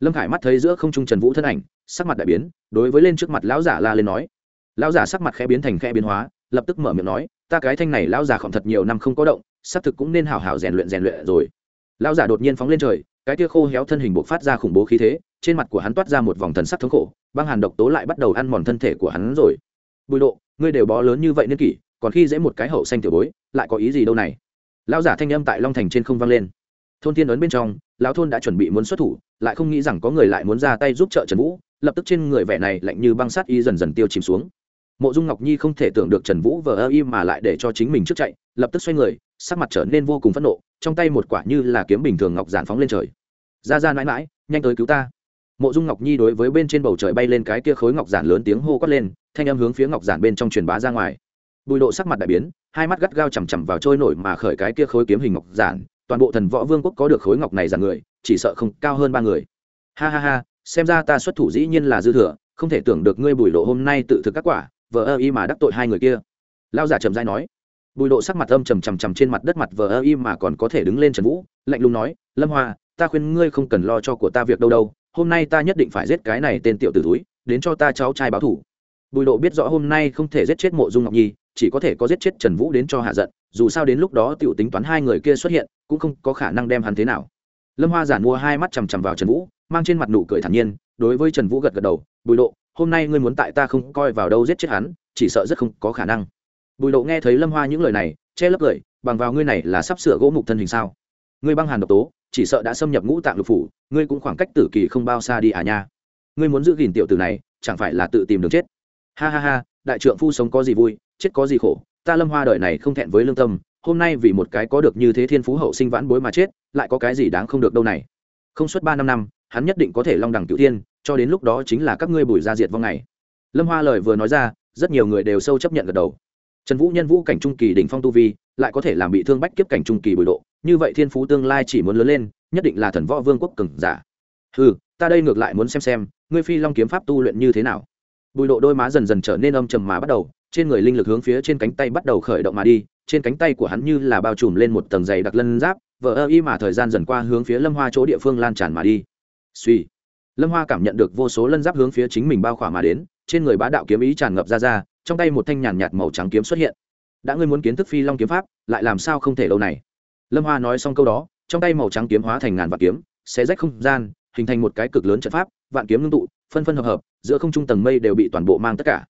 Lâm khải mắt thấy giữa không trung trần vũ thân ảnh, sắc mặt đại biến, đối với lên trước mặt lão giả la lên nói. Lão giả sắc mặt khẽ biến thành khẽ biến hóa, lập tức mở miệng nói, ta cái thanh này lão giả khỏng thật nhiều năm không có động, xác thực cũng nên hào hào rèn luyện rèn luyện rồi lão giả đột nhiên phóng lên trời, cái tia khô héo thân hình buộc phát ra khủng bố khí thế, trên mặt của hắn toát ra một vòng thần sắc thống khổ, băng hàn độc tố lại bắt đầu ăn mòn thân thể của hắn rồi. Bùi độ, ngươi đều bó lớn như vậy niên kỷ, còn khi dễ một cái hậu xanh tiểu bối, lại có ý gì đâu này? Lão giả thanh âm tại long thành trên không vang lên. Thôn thiên ấn bên trong, lão thôn đã chuẩn bị muốn xuất thủ, lại không nghĩ rằng có người lại muốn ra tay giúp trợ trần vũ, lập tức trên người vẻ này lạnh như băng sát y dần dần tiêu chìm xuống. Mộ dung ngọc nhi không thể tưởng được trần vũ vờ ơ y mà lại để cho chính mình trước chạy, lập tức xoay người sắc mặt trở nên vô cùng phẫn nộ, trong tay một quả như là kiếm bình thường ngọc giản phóng lên trời. Ra ra mãi mãi, nhanh tới cứu ta. Mộ dung ngọc nhi đối với bên trên bầu trời bay lên cái kia khối ngọc giản lớn tiếng hô quát lên, thanh âm hướng phía ngọc giản bên trong truyền bá ra ngoài. Bùi độ sắc mặt đại biến, hai mắt gắt gao chằm chằm vào trôi nổi mà khởi cái kia khối kiếm hình ngọc giản, toàn bộ thần võ vương quốc có được khối ngọc này giản người, chỉ sợ không cao hơn ba người. Ha ha ha, xem ra ta xuất thủ dĩ nhiên là dư thừa, không thể tưởng được ngươi bùi độ hôm nay tự thực các quả, vờ ơ y mà đắc tội hai người kia. Lao giả trầm dai nói bùi độ sắc mặt âm trầm trầm trầm trên mặt đất mặt vờ ơ y mà còn có thể đứng lên trần vũ, lạnh lùng nói, lâm hoa, ta khuyên ngươi không cần lo cho của ta việc đâu đâu, hôm nay ta nhất định phải giết cái này tên tiểu tử túi đến cho ta cháu trai báo thủ. Bùi độ biết rõ hôm nay không thể giết chết mộ dung ngọc nhi, chỉ có thể có giết chết trần vũ đến cho hạ giận, dù sao đến lúc đó t i ể u tính toán hai người kia xuất hiện, cũng không có khả năng đem hắn thế nào. Lâm hoa giản mua hai mắt chằm chằm vào trần vũ, mang trên mặt nụ cười thản nhiên, đối với trần vũ gật gật đầu, bùi độ, hôm nay ngươi muốn tại ta không coi vào đâu giết chết hắn, chỉ sợ rất không có khả năng bùi độ nghe thấy lâm hoa những lời này, che lấp cười, bằng vào ngươi này là sắp sửa gỗ mục thân hình sao? Ngươi băng hàn độc tố, chỉ sợ đã xâm nhập ngũ tạng lục phủ, ngươi cũng khoảng cách tử kỳ không bao xa đi à nha. Ngươi muốn giữ gìn tiểu tử này, chẳng phải là tự tìm đường chết? Ha ha ha, đại trượng phu sống có gì vui, chết có gì khổ, ta lâm hoa đời này không thẹn với lương tâm, hôm nay vì một cái có được như thế thiên phú hậu sinh vãn bối mà chết, lại có cái gì đáng không được đâu này? Không suốt ba năm năm, hắn nhất định có thể long đẳng cựu thiên, cho đến lúc đó chính là các ngươi bùi ra diệt vong ngày lâm hoa lời vừa nói ra, rất nhiều người đều sâu chấp nhận gật đầu trần vũ nhân vũ cảnh trung kỳ đỉnh phong tu vi, lại có thể làm bị thương bách kiếp cảnh trung kỳ bồi độ, như vậy thiên phú tương lai chỉ muốn lớn lên, nhất định là thần võ vương quốc cường giả. Ừ ta đây ngược lại muốn xem xem, ngươi phi long kiếm pháp tu luyện như thế nào? Bùi độ đôi má dần dần trở nên âm trầm mà bắt đầu, trên người linh lực hướng phía trên cánh tay bắt đầu khởi động mà đi, trên cánh tay của hắn như là bao trùm lên một tầng dày đặc lân giáp, vờ ơ y mà thời gian dần qua hướng phía lâm hoa chỗ địa phương lan tràn mà đi. Suy lâm hoa cảm nhận được vô số lân giáp hướng phía chính mình bao khỏa mà đến, trên người bá đạo kiếm ý tràn ngập ra ra trong tay một thanh nhàn nhạt màu trắng kiếm xuất hiện. Đã ngươi muốn kiến thức phi long kiếm pháp, lại làm sao không thể lâu này? Lâm hoa nói xong câu đó, trong tay màu trắng kiếm hóa thành ngàn vạn kiếm, xé rách không gian, hình thành một cái cực lớn trận pháp, vạn kiếm ngưng tụ, phân phân hợp hợp, giữa không trung tầng mây đều bị toàn bộ mang tất cả.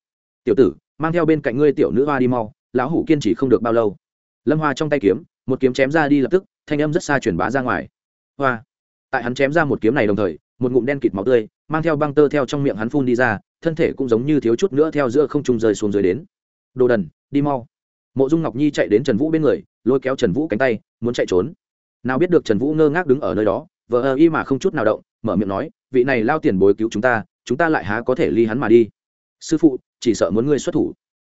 Tiểu tử, mang theo bên cạnh ngươi tiểu nữ hoa đi mau, lão hủ kiên trì không được bao lâu. Lâm hoa trong tay kiếm, một kiếm chém ra đi lập tức, thanh âm rất xa truyền bá ra ngoài. Hoa. Tại hắn chém ra một kiếm này đồng thời một ngụm đen kịt máu tươi, mang theo băng tơ theo trong miệng hắn phun đi ra, thân thể cũng giống như thiếu chút nữa theo giữa không trung rơi xuống dưới đến. Đồ đần, đi mau. Mộ dung ngọc nhi chạy đến trần vũ bên người, lôi kéo trần vũ cánh tay, muốn chạy trốn. Nào biết được trần vũ ngơ ngác đứng ở nơi đó, vờ ơ y mà không chút nào động, mở miệng nói, vị này lao tiền bối cứu chúng ta chúng ta lại há có thể ly hắn mà đi? Sư phụ, chỉ sợ muốn ngươi xuất thủ.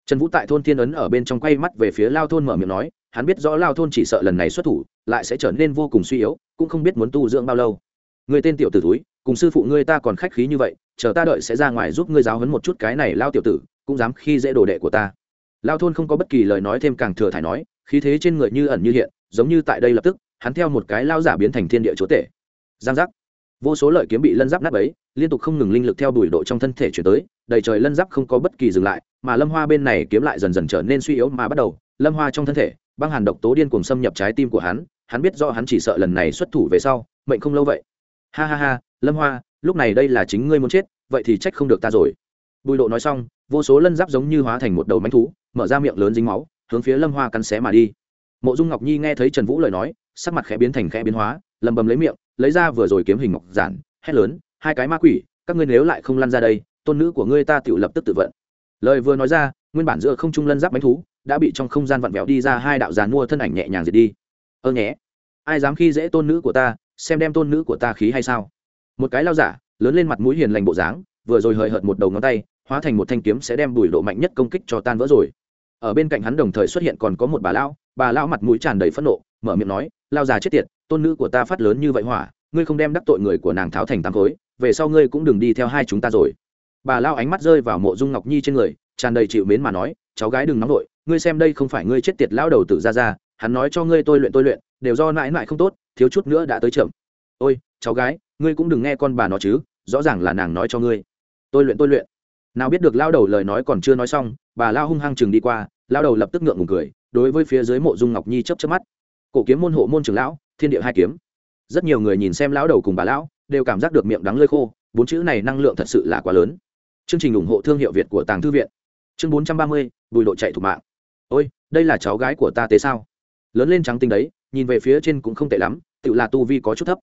Trần vũ tại thôn thiên ấn ở bên trong quay mắt về phía lao thôn mở miệng nói, hắn biết rõ lao thôn chỉ sợ lần này xuất thủ, lại sẽ trở nên vô cùng suy yếu, cũng không biết muốn tu dưỡng bao lâu. Người tên tiểu tử túi cùng sư phụ ngươi ta còn khách khí như vậy, chờ ta đợi sẽ ra ngoài giúp ngươi giáo hấn một chút cái này lao tiểu tử, cũng dám khi dễ đồ đệ của ta. Lao thôn không có bất kỳ lời nói thêm càng thừa thải nói, khí thế trên người như ẩn như hiện, giống như tại đây lập tức, hắn theo một cái lao giả biến thành thiên địa chúa tể. Giang giác. Vô số lợi kiếm bị lân giáp nát ấy liên tục không ngừng linh lực theo đuổi độ trong thân thể chuyển tới, đầy trời lân giáp không có bất kỳ dừng lại, mà lâm hoa bên này kiếm lại dần dần trở nên suy yếu mà bắt đầu, lâm hoa trong thân thể, băng hàn độc tố điên cuồng xâm nhập trái tim của hắn hắn biết do hắn chỉ sợ lần này xuất thủ về sau, mệnh không lâu vậy ha ha ha, lâm hoa, lúc này đây là chính ngươi muốn chết, vậy thì trách không được ta rồi. Bùi độ nói xong, vô số lân giáp giống như hóa thành một đầu mánh thú, mở ra miệng lớn dính máu, hướng phía lâm hoa cắn xé mà đi. Mộ dung ngọc nhi nghe thấy trần vũ lời nói, sắc mặt khẽ biến thành khẽ biến hóa lầm bầm lấy miệng, lấy ra vừa rồi kiếm hình ngọc giản, hét lớn, hai cái ma quỷ, các ngươi nếu lại không lăn ra đây, tôn nữ của ngươi ta tự lập tức tự vận. Lời vừa nói ra, nguyên bản giữa không trung lân giáp mánh thú đã bị trong không gian vặn vẹo đi ra hai đạo giàn mua thân ảnh nhẹ nhàng diệt đi. Ơ nhé, ai dám khi dễ tôn nữ của ta xem đem tôn nữ của ta khí hay sao. Một cái lao giả, lớn lên mặt mũi hiền lành bộ dáng, vừa rồi hời hợt một đầu ngón tay, hóa thành một thanh kiếm sẽ đem bùi độ mạnh nhất công kích cho tan vỡ rồi. Ở bên cạnh hắn đồng thời xuất hiện còn có một bà lão bà lão mặt mũi tràn đầy phẫn nộ, mở miệng nói, lao già chết tiệt, tôn nữ của ta phát lớn như vậy hỏa, ngươi không đem đắc tội người của nàng tháo thành tám khối, về sau ngươi cũng đừng đi theo hai chúng ta rồi. Bà lao ánh mắt rơi vào mộ dung ngọc nhi trên người, tràn đầy chịu mến mà nói, cháu gái đừng nóng vội, ngươi xem đây không phải ngươi chết tiệt lao đầu tử ra ra, hắn nói cho ngươi tôi luyện tôi luyện, đều do mãi mãi không tốt thiếu chút nữa đã tới chậm. Ôi, cháu gái, ngươi cũng đừng nghe con bà nó chứ, rõ ràng là nàng nói cho ngươi. Tôi luyện tôi luyện. Nào biết được lao đầu lời nói còn chưa nói xong, bà lao hung hăng chừng đi qua lao đầu lập tức ngượng ngùng cười, đối với phía dưới mộ dung ngọc nhi chấp chấp mắt. Cổ kiếm môn hộ môn trường lão, thiên địa hai kiếm. Rất nhiều người nhìn xem lão đầu cùng bà lão, đều cảm giác được miệng đắng lơi khô, bốn chữ này năng lượng thật sự là quá lớn. Chương trình ủng hộ thương hiệu việt của tàng thư viện. Chương bốn trăm ba mươi, bùi độ chạy thủ mạng. Ôi, đây là cháu gái của ta tế sao? Lớn lên trắng tinh đấy nhìn về phía trên cũng không tệ lắm tự là tu vi có chút thấp.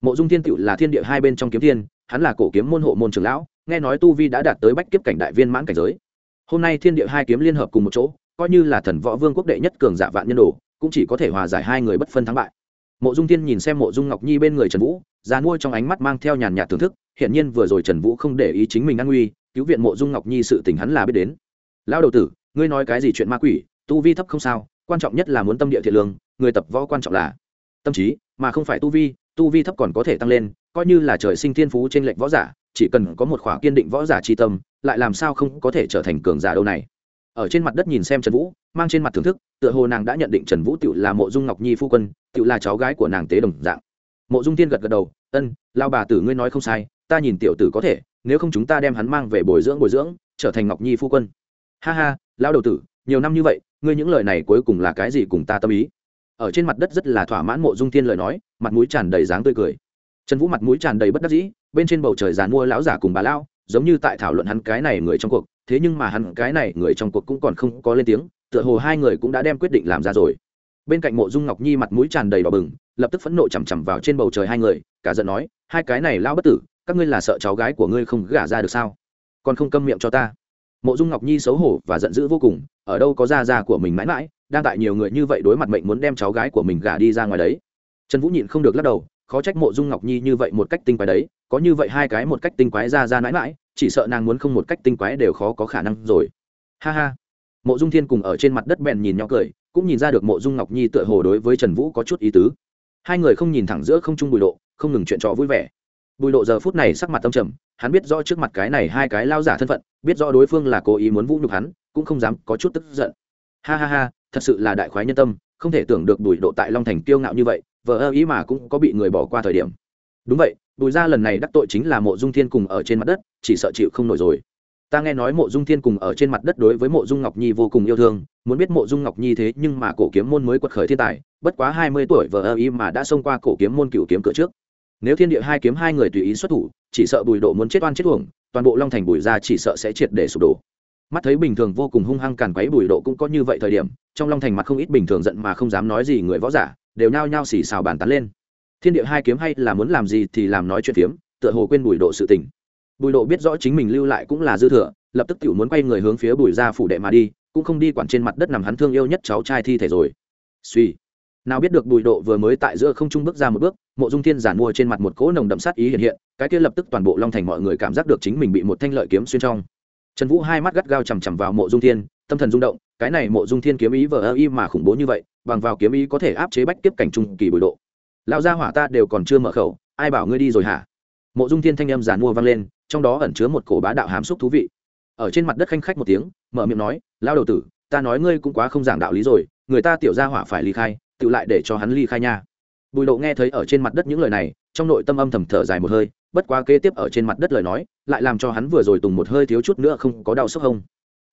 Mộ dung thiên tự là thiên địa hai bên trong kiếm thiên hắn là cổ kiếm môn hộ môn trường lão, nghe nói tu vi đã đạt tới bách kiếp cảnh đại viên mãn cảnh giới. Hôm nay thiên địa hai kiếm liên hợp cùng một chỗ, coi như là thần võ vương quốc đệ nhất cường giả vạn nhân đồ, cũng chỉ có thể hòa giải hai người bất phân thắng bại. Mộ dung thiên nhìn xem mộ dung ngọc nhi bên người trần vũ, già nuôi trong ánh mắt mang theo nhàn nhạt thưởng thức hiện nhiên vừa rồi trần vũ không để ý chính mình an nguy, cứu viện mộ dung ngọc nhi sự tình hắn là biết đến. Lão đầu tử, ngươi nói cái gì chuyện ma quỷ, tu vi thấp không sao quan trọng nhất là muốn tâm địa thiện lương, người tập võ quan trọng là tâm trí, mà không phải tu vi tu vi thấp còn có thể tăng lên, coi như là trời sinh thiên phú trên lệnh võ giả, chỉ cần có một khỏa kiên định võ giả tri tâm, lại làm sao không có thể trở thành cường giả đâu này. Ở trên mặt đất nhìn xem trần vũ, mang trên mặt thưởng thức, tựa hồ nàng đã nhận định trần vũ tự là mộ dung ngọc nhi phu quân tự là cháu gái của nàng tế đồng dạng. Mộ dung tiên gật gật đầu, ân lao bà tử ngươi nói không sai, ta nhìn tiểu tử có thể, nếu không chúng ta đem hắn mang về bồi dưỡng bồi dưỡng, trở thành ngọc nhi phu quân. Ha ha lao đầu tử, nhiều năm như vậy ngươi những lời này cuối cùng là cái gì cùng ta tâm ý? Ở trên mặt đất rất là thỏa mãn mộ dung thiên lời nói, mặt mũi tràn đầy dáng tươi cười. Trần vũ mặt mũi tràn đầy bất đắc dĩ, bên trên bầu trời giàn mua lão giả cùng bà lao giống như tại thảo luận hắn cái này người trong cuộc, thế nhưng mà hắn cái này người trong cuộc cũng còn không có lên tiếng, tựa hồ hai người cũng đã đem quyết định làm ra rồi. Bên cạnh mộ dung ngọc nhi mặt mũi tràn đầy đỏ bừng, lập tức phẫn nộ chằm chằm vào trên bầu trời hai người, cả giận nói, hai cái này lao bất tử, các ngươi là sợ cháu gái của ngươi không gả ra được sao? Còn không câm miệng cho ta mộ dung ngọc nhi xấu hổ và giận dữ vô cùng, ở đâu có gia gia của mình mãi mãi, đang tại nhiều người như vậy đối mặt mệnh muốn đem cháu gái của mình gả đi ra ngoài đấy. Trần vũ nhịn không được lắc đầu, khó trách mộ dung ngọc nhi như vậy một cách tinh quái đấy, có như vậy hai cái một cách tinh quái ra ra mãi mãi, chỉ sợ nàng muốn không một cách tinh quái đều khó có khả năng rồi. Ha ha. Mộ dung thiên cùng ở trên mặt đất bèn nhìn nhau cười, cũng nhìn ra được mộ dung ngọc nhi tựa hồ đối với trần vũ có chút ý tứ. Hai người không nhìn thẳng giữa không trung bùi độ không ngừng chuyện trò vui vẻ bùi độ giờ phút này sắc mặt tâm trầm, hắn biết rõ trước mặt cái này hai cái lao giả thân phận, biết rõ đối phương là cố ý muốn vũ nhục hắn, cũng không dám có chút tức giận. Ha ha ha, thật sự là đại khoái nhân tâm, không thể tưởng được bùi độ tại long thành kiêu ngạo như vậy vợ ơ ý mà cũng có bị người bỏ qua thời điểm. Đúng vậy, bùi ra lần này đắc tội chính là mộ dung thiên cùng ở trên mặt đất, chỉ sợ chịu không nổi rồi. Ta nghe nói mộ dung thiên cùng ở trên mặt đất đối với mộ dung ngọc nhi vô cùng yêu thương, muốn biết mộ dung ngọc nhi thế nhưng mà cổ kiếm môn mới quật khởi thiên tài, bất quá hai mươi tuổi vợ ơ ý mà đã xông qua cổ kiếm môn cựu kiếm cửa trước nếu thiên địa hai kiếm hai người tùy ý xuất thủ, chỉ sợ bùi độ muốn chết oan chết uổng, toàn bộ long thành bùi ra chỉ sợ sẽ triệt để sụp đổ. Mắt thấy bình thường vô cùng hung hăng càn quấy bùi độ cũng có như vậy thời điểm, trong long thành mặt không ít bình thường giận mà không dám nói gì người võ giả, đều nhao nhao xì xào bàn tán lên. Thiên địa hai kiếm hay là muốn làm gì thì làm nói chuyện kiếm tựa hồ quên bùi độ sự tình. Bùi độ biết rõ chính mình lưu lại cũng là dư thừa, lập tức tự muốn quay người hướng phía bùi ra phủ đệ mà đi, cũng không đi quản trên mặt đất nằm hắn thương yêu nhất cháu trai thi thể rồi. Suy nào biết được bùi độ vừa mới tại giữa không trung bước ra một bước, mộ dung thiên giản mua trên mặt một cỗ nồng đậm sát ý hiện hiện, cái kia lập tức toàn bộ long thành mọi người cảm giác được chính mình bị một thanh lợi kiếm xuyên trong. Trần vũ hai mắt gắt gao chằm chằm vào mộ dung thiên, tâm thần rung động, cái này mộ dung thiên kiếm ý vờ ơ y mà khủng bố như vậy, bằng vào kiếm ý có thể áp chế bách tiếp cảnh trung kỳ bùi độ. Lão gia hỏa ta đều còn chưa mở khẩu, ai bảo ngươi đi rồi hả? Mộ dung thiên thanh âm giàn mua vang lên, trong đó ẩn chứa một cổ bá đạo hàm xúc thú vị. Ở trên mặt đất khanh khách một tiếng, mở miệng nói lao đầu tử, ta nói ngươi cũng quá không giảng đạo lý rồi, người ta tiểu gia hỏa phải ly khai tự lại để cho hắn ly khai nha. Bùi độ nghe thấy ở trên mặt đất những lời này trong nội tâm âm thầm thở dài một hơi bất quá kế tiếp ở trên mặt đất lời nói lại làm cho hắn vừa rồi tùng một hơi thiếu chút nữa không có đau sốc hông.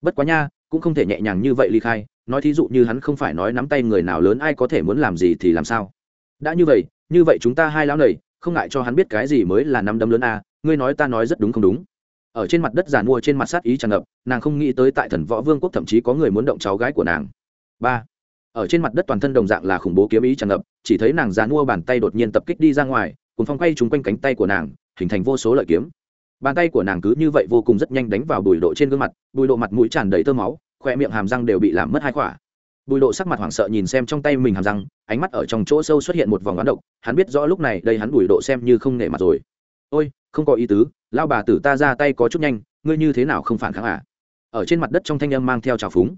Bất quá nha cũng không thể nhẹ nhàng như vậy ly khai nói thí dụ như hắn không phải nói nắm tay người nào lớn ai có thể muốn làm gì thì làm sao. Đã như vậy như vậy chúng ta hai lão này, không ngại cho hắn biết cái gì mới là nắm đấm lớn a ngươi nói ta nói rất đúng không đúng. Ở trên mặt đất giàn mua trên mặt sát ý tràn ngập nàng không nghĩ tới tại thần võ vương quốc thậm chí có người muốn động cháu gái của nàng. Ba ở trên mặt đất toàn thân đồng dạng là khủng bố kiếm ý tràn ngập, chỉ thấy nàng già mua bàn tay đột nhiên tập kích đi ra ngoài, cùng phong quay trúng quanh cánh tay của nàng, hình thành vô số lợi kiếm. Bàn tay của nàng cứ như vậy vô cùng rất nhanh đánh vào bùi độ trên gương mặt, bùi độ mặt mũi tràn đầy tơ máu khoe miệng hàm răng đều bị làm mất hai khỏa. Bùi độ sắc mặt hoảng sợ nhìn xem trong tay mình hàm răng, ánh mắt ở trong chỗ sâu xuất hiện một vòng oán độc, hắn biết rõ lúc này đây hắn bùi độ xem như không nể mặt rồi. Ôi, không có ý tứ lao bà tử ta ra tay có chút nhanh, ngươi như thế nào không phản kháng à? Ở trên mặt đất trong thanh âm mang theo trào phúng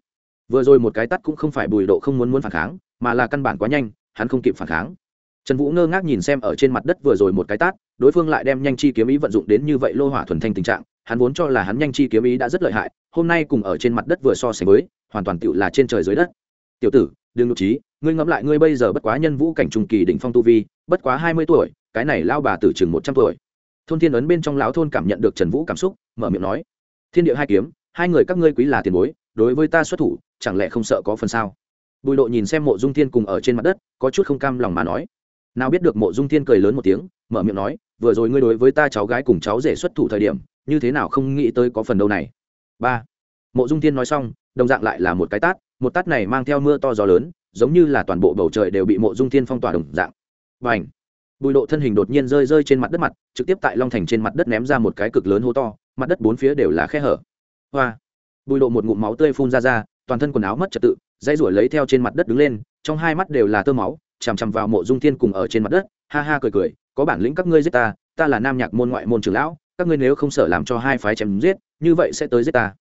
vừa rồi một cái tắt cũng không phải bùi độ không muốn muốn phản kháng, mà là căn bản quá nhanh, hắn không kịp phản kháng. Trần vũ ngơ ngác nhìn xem ở trên mặt đất vừa rồi một cái tát đối phương lại đem nhanh chi kiếm ý vận dụng đến như vậy lô hỏa thuần thanh tình trạng, hắn vốn cho là hắn nhanh chi kiếm ý đã rất lợi hại, hôm nay cùng ở trên mặt đất vừa so sánh với, hoàn toàn tựu là trên trời dưới đất. Tiểu tử, đừng nhục trí ngươi ngẫm lại ngươi bây giờ bất quá nhân vũ cảnh trung kỳ đỉnh phong tu vi, bất quá hai mươi tuổi, cái này lao bà tử chừng một trăm tuổi. Thôn thiên ấn bên trong lão thôn cảm nhận được trần vũ cảm xúc, mở miệng nói, thiên địa hai kiếm, hai người các ngươi quý là tiền bối, đối với ta xuất thủ chẳng lẽ không sợ có phần sao? Bùi độ nhìn xem mộ dung thiên cùng ở trên mặt đất, có chút không cam lòng mà nói. Nào biết được mộ dung thiên cười lớn một tiếng, mở miệng nói, vừa rồi ngươi đối với ta cháu gái cùng cháu rể xuất thủ thời điểm, như thế nào không nghĩ tới có phần đâu này? Ba. Mộ dung thiên nói xong, đồng dạng lại là một cái tát, một tát này mang theo mưa to gió lớn, giống như là toàn bộ bầu trời đều bị mộ dung thiên phong tỏa đồng dạng. Và ảnh bùi độ thân hình đột nhiên rơi rơi trên mặt đất mặt, trực tiếp tại long thành trên mặt đất ném ra một cái cực lớn hố to, mặt đất bốn phía đều là khe hở. Hoa. Bùi độ một ngụm máu tươi phun ra ra toàn thân quần áo mất trật tự dây ruổi lấy theo trên mặt đất đứng lên, trong hai mắt đều là tơ máu, chằm chằm vào mộ dung thiên cùng ở trên mặt đất, ha ha cười cười, có bản lĩnh các ngươi giết ta ta là nam nhạc môn ngoại môn trưởng lão, các ngươi nếu không sợ làm cho hai phái chém giết, như vậy sẽ tới giết ta.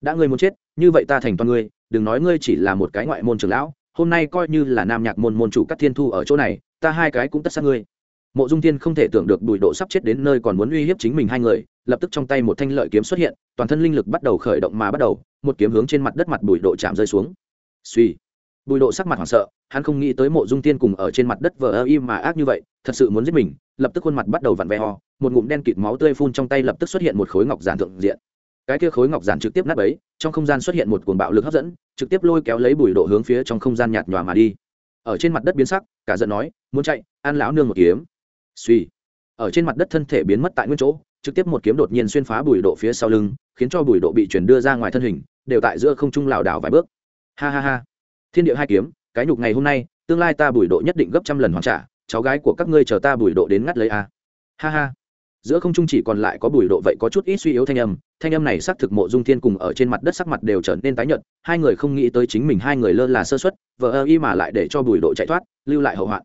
Đã ngươi muốn chết, như vậy ta thành toàn ngươi, đừng nói ngươi chỉ là một cái ngoại môn trưởng lão, hôm nay coi như là nam nhạc môn môn chủ các thiên thu ở chỗ này, ta hai cái cũng tất sát ngươi mộ dung thiên không thể tưởng được bùi độ sắp chết đến nơi còn muốn uy hiếp chính mình hai người, lập tức trong tay một thanh lợi kiếm xuất hiện, toàn thân linh lực bắt đầu khởi động mà bắt đầu, một kiếm hướng trên mặt đất mặt bùi độ chạm rơi xuống. Suy. Bùi độ sắc mặt hoảng sợ, hắn không nghĩ tới mộ dung tiên cùng ở trên mặt đất vờ ơ im mà ác như vậy, thật sự muốn giết mình, lập tức khuôn mặt bắt đầu vặn vẹ ho một ngụm đen kịt máu tươi phun trong tay lập tức xuất hiện một khối ngọc giản thượng diện. Cái kia khối ngọc giản trực tiếp nắp ấy trong không gian xuất hiện một cuồng bạo lực hấp dẫn, trực tiếp lôi kéo lấy bùi độ hướng phía trong không gian nhạt nhòa mà đi. Ở trên mặt đất biến sắc, cả giận nói, muốn chạy, ăn lão nương một kiếm suy. Ở trên mặt đất thân thể biến mất tại nguyên chỗ, trực tiếp một kiếm đột nhiên xuyên phá bùi độ phía sau lưng, khiến cho bùi độ bị chuyển đưa ra ngoài thân hình, đều tại giữa không trung lảo đảo vài bước. Ha ha ha. Thiên địa hai kiếm, cái nhục ngày hôm nay, tương lai ta bùi độ nhất định gấp trăm lần hoàn trả, cháu gái của các ngươi chờ ta bùi độ đến ngắt lấy a. Ha ha. Giữa không trung chỉ còn lại có bùi độ vậy có chút ít suy yếu thanh âm thanh âm này xác thực mộ dung thiên cùng ở trên mặt đất sắc mặt đều trở nên tái nhợt, hai người không nghĩ tới chính mình hai người lơ là sơ xuất vờ ơ y mà lại để cho bùi độ chạy thoát, lưu lại hậu hoạn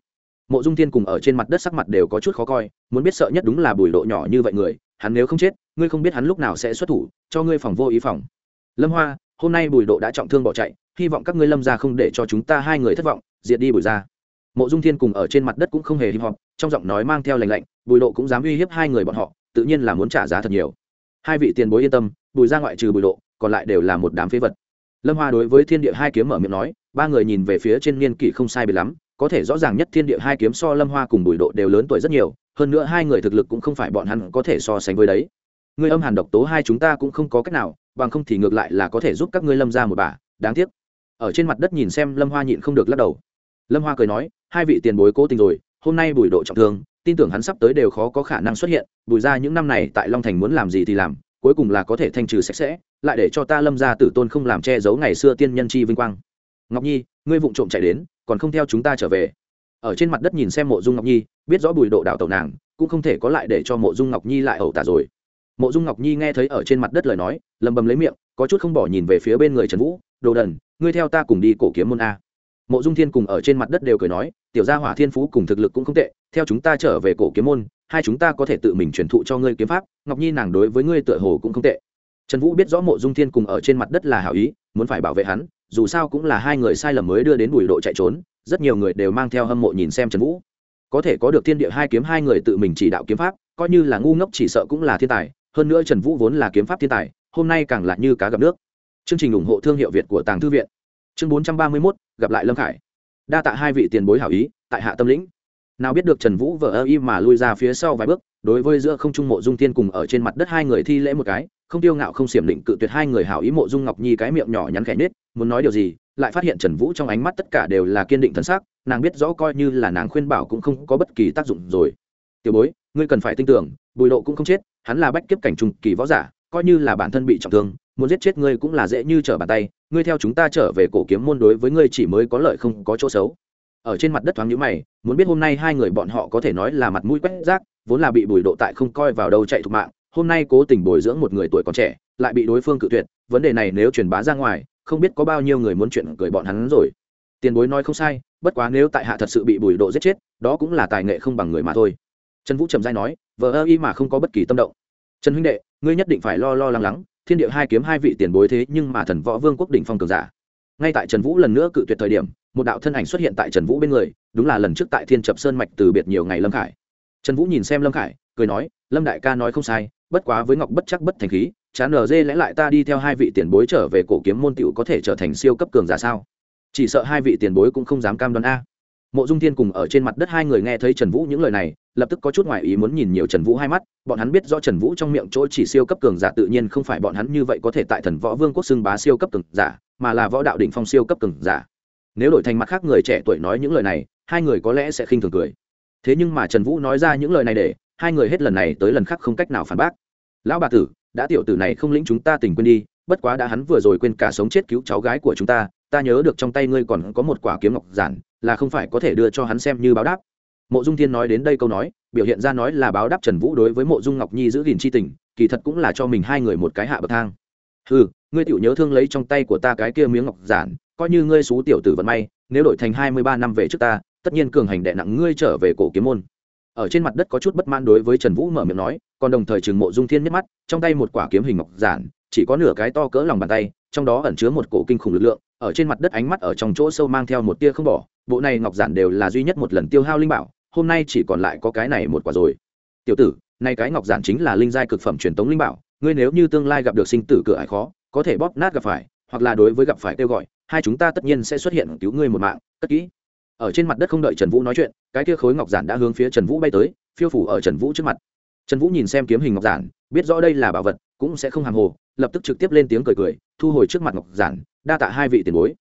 mộ dung thiên cùng ở trên mặt đất sắc mặt đều có chút khó coi, muốn biết sợ nhất đúng là bùi độ nhỏ như vậy người, hắn nếu không chết, ngươi không biết hắn lúc nào sẽ xuất thủ, cho ngươi phòng vô ý phòng. Lâm hoa, hôm nay bùi độ đã trọng thương bỏ chạy, hy vọng các ngươi lâm ra không để cho chúng ta hai người thất vọng, diệt đi bùi ra mộ dung thiên cùng ở trên mặt đất cũng không hề hy vọng trong giọng nói mang theo lành lạnh, bùi độ cũng dám uy hiếp hai người bọn họ, tự nhiên là muốn trả giá thật nhiều. Hai vị tiền bối yên tâm, bùi ra ngoại trừ bùi độ, còn lại đều là một đám phế vật. Lâm hoa đối với thiên địa hai kiếm mở miệng nói, ba người nhìn về phía trên niên kỷ không sai biệt lắm có thể rõ ràng nhất thiên địa hai kiếm so lâm hoa cùng bùi độ đều lớn tuổi rất nhiều, hơn nữa hai người thực lực cũng không phải bọn hắn có thể so sánh với đấy. Người âm hàn độc tố hai chúng ta cũng không có cách nào, bằng không thì ngược lại là có thể giúp các ngươi lâm ra một bà, đáng tiếc. Ở trên mặt đất nhìn xem lâm hoa nhịn không được lắc đầu. Lâm hoa cười nói, hai vị tiền bối cố tình rồi, hôm nay bùi độ trọng thương, tin tưởng hắn sắp tới đều khó có khả năng xuất hiện, bùi ra những năm này tại long thành muốn làm gì thì làm, cuối cùng là có thể thanh trừ sạch sẽ, lại để cho ta lâm ra tử tôn không làm che giấu ngày xưa tiên nhân chi vinh quang. Ngọc nhi, ngươi vụng trộm chạy đến còn không theo chúng ta trở về. Ở trên mặt đất nhìn xem mộ dung ngọc nhi, biết rõ bùi độ đảo tàu nàng, cũng không thể có lại để cho mộ dung ngọc nhi lại ẩu tả rồi. Mộ dung ngọc nhi nghe thấy ở trên mặt đất lời nói, lầm bầm lấy miệng, có chút không bỏ nhìn về phía bên người trần vũ, đồ đần, ngươi theo ta cùng đi cổ kiếm môn a. Mộ dung thiên cùng ở trên mặt đất đều cười nói, tiểu gia hỏa thiên phú cùng thực lực cũng không tệ, theo chúng ta trở về cổ kiếm môn, hai chúng ta có thể tự mình truyền thụ cho ngươi kiếm pháp, ngọc nhi nàng đối với ngươi tựa hồ cũng không tệ. Trần vũ biết rõ mộ dung thiên cùng ở trên mặt đất là hảo ý, muốn phải bảo vệ hắn dù sao cũng là hai người sai lầm mới đưa đến bùi độ chạy trốn, rất nhiều người đều mang theo hâm mộ nhìn xem trần vũ. Có thể có được thiên địa hai kiếm hai người tự mình chỉ đạo kiếm pháp, coi như là ngu ngốc chỉ sợ cũng là thiên tài, hơn nữa trần vũ vốn là kiếm pháp thiên tài, hôm nay càng là như cá gặp nước. Chương trình ủng hộ thương hiệu việt của tàng thư viện. Chương bốn trăm ba mươi mốt, gặp lại lâm khải. Đa tạ hai vị tiền bối hảo ý, tại hạ tâm lĩnh. Nào biết được trần vũ vờ ơ y mà lui ra phía sau vài bước, đối với giữa không trung mộ dung thiên cùng ở trên mặt đất hai người thi lễ một cái, không tiêu ngạo không xiểm định cự tuyệt hai người hảo ý mộ dung ngọc nhi cái miệng nhỏ nhắn khẽ nết muốn nói điều gì, lại phát hiện trần vũ trong ánh mắt tất cả đều là kiên định thân xác nàng biết rõ coi như là nàng khuyên bảo cũng không có bất kỳ tác dụng rồi. Tiểu bối, ngươi cần phải tin tưởng, bùi độ cũng không chết, hắn là bách kiếp cảnh trùng kỳ võ giả, coi như là bản thân bị trọng thương, muốn giết chết ngươi cũng là dễ như trở bàn tay, ngươi theo chúng ta trở về cổ kiếm môn đối với ngươi chỉ mới có lợi không có chỗ xấu. Ở trên mặt đất thoáng nhữ mày, muốn biết hôm nay hai người bọn họ có thể nói là mặt mũi quét rác, vốn là bị bùi độ tại không coi vào đâu chạy thục mạng, hôm nay cố tình bồi dưỡng một người tuổi còn trẻ, lại bị đối phương cự tuyệt, vấn đề này nếu truyền bá ra ngoài không biết có bao nhiêu người muốn chuyện cười bọn hắn rồi. Tiền bối nói không sai, bất quá nếu tại hạ thật sự bị bùi độ giết chết, đó cũng là tài nghệ không bằng người mà thôi. Trần vũ trầm giai nói, vờ ơ y mà không có bất kỳ tâm động. Trần huynh đệ, ngươi nhất định phải lo lo lắng lắng, thiên địa hai kiếm hai vị tiền bối thế nhưng mà thần võ vương quốc đỉnh phong cường giả. Ngay tại trần vũ lần nữa cự tuyệt thời điểm, một đạo thân ảnh xuất hiện tại trần vũ bên người, đúng là lần trước tại thiên trập sơn mạch từ biệt nhiều ngày lâm khải. Trần vũ nhìn xem lâm khải, cười nói, lâm đại ca nói không sai, bất quá với ngọc bất chắc bất thành khí chán nở dê lẽ lại ta đi theo hai vị tiền bối trở về cổ kiếm môn tiểu có thể trở thành siêu cấp cường giả sao? Chỉ sợ hai vị tiền bối cũng không dám cam đoan a. Mộ dung thiên cùng ở trên mặt đất hai người nghe thấy trần vũ những lời này, lập tức có chút ngoại ý muốn nhìn nhiều trần vũ hai mắt, bọn hắn biết rõ trần vũ trong miệng chỗ chỉ siêu cấp cường giả tự nhiên không phải bọn hắn như vậy có thể tại thần võ vương quốc xưng bá siêu cấp cường giả, mà là võ đạo đỉnh phong siêu cấp cường giả. Nếu đổi thành mặt khác người trẻ tuổi nói những lời này, hai người có lẽ sẽ khinh thường cười. Thế nhưng mà trần vũ nói ra những lời này để hai người hết lần này tới lần khác không cách nào phản bác. Lão bà tử đã tiểu tử này không lĩnh chúng ta tình quên đi, bất quá đã hắn vừa rồi quên cả sống chết cứu cháu gái của chúng ta ta nhớ được trong tay ngươi còn có một quả kiếm ngọc giản, là không phải có thể đưa cho hắn xem như báo đáp. Mộ dung thiên nói đến đây câu nói, biểu hiện ra nói là báo đáp trần vũ đối với mộ dung ngọc nhi giữ gìn c h i tình, kỳ thật cũng là cho mình hai người một cái hạ bậc thang. Ừ ngươi tiểu nhớ thương lấy trong tay của ta cái kia miếng ngọc giản, coi như ngươi xú tiểu tử vận may, nếu đổi thành hai mươi ba năm về trước ta, tất nhiên cường hành đệ nặng ngươi trở về cổ kiếm môn. Ở trên mặt đất có chút bất mãn đối với trần vũ mở miệng nói còn đồng thời chừng mộ dung thiên nhất mắt, trong tay một quả kiếm hình ngọc giản, chỉ có nửa cái to cỡ lòng bàn tay, trong đó ẩn chứa một cổ kinh khủng lực lượng, ở trên mặt đất ánh mắt ở trong chỗ sâu mang theo một tia không bỏ, bộ này ngọc giản đều là duy nhất một lần tiêu hao linh bảo, hôm nay chỉ còn lại có cái này một quả rồi. Tiểu tử nay cái ngọc giản chính là linh giai cực phẩm truyền tống linh bảo, ngươi nếu như tương lai gặp được sinh tử cửa ải khó, có thể bóp nát gặp phải, hoặc là đối với gặp phải kêu gọi, hai chúng ta tất nhiên sẽ xuất hiện cứu ngươi một mạng, cất kỹ. Ở trên mặt đất không đợi trần vũ nói chuyện, cái kia khối ngọc giản đã hướng phía trần vũ bay tới, phiêu phủ ở trần vũ trước mặt trần vũ nhìn xem kiếm hình ngọc giản, biết rõ đây là bảo vật, cũng sẽ không hàng hồ, lập tức trực tiếp lên tiếng cười cười, thu hồi trước mặt ngọc giản, đa tạ hai vị tiền bối.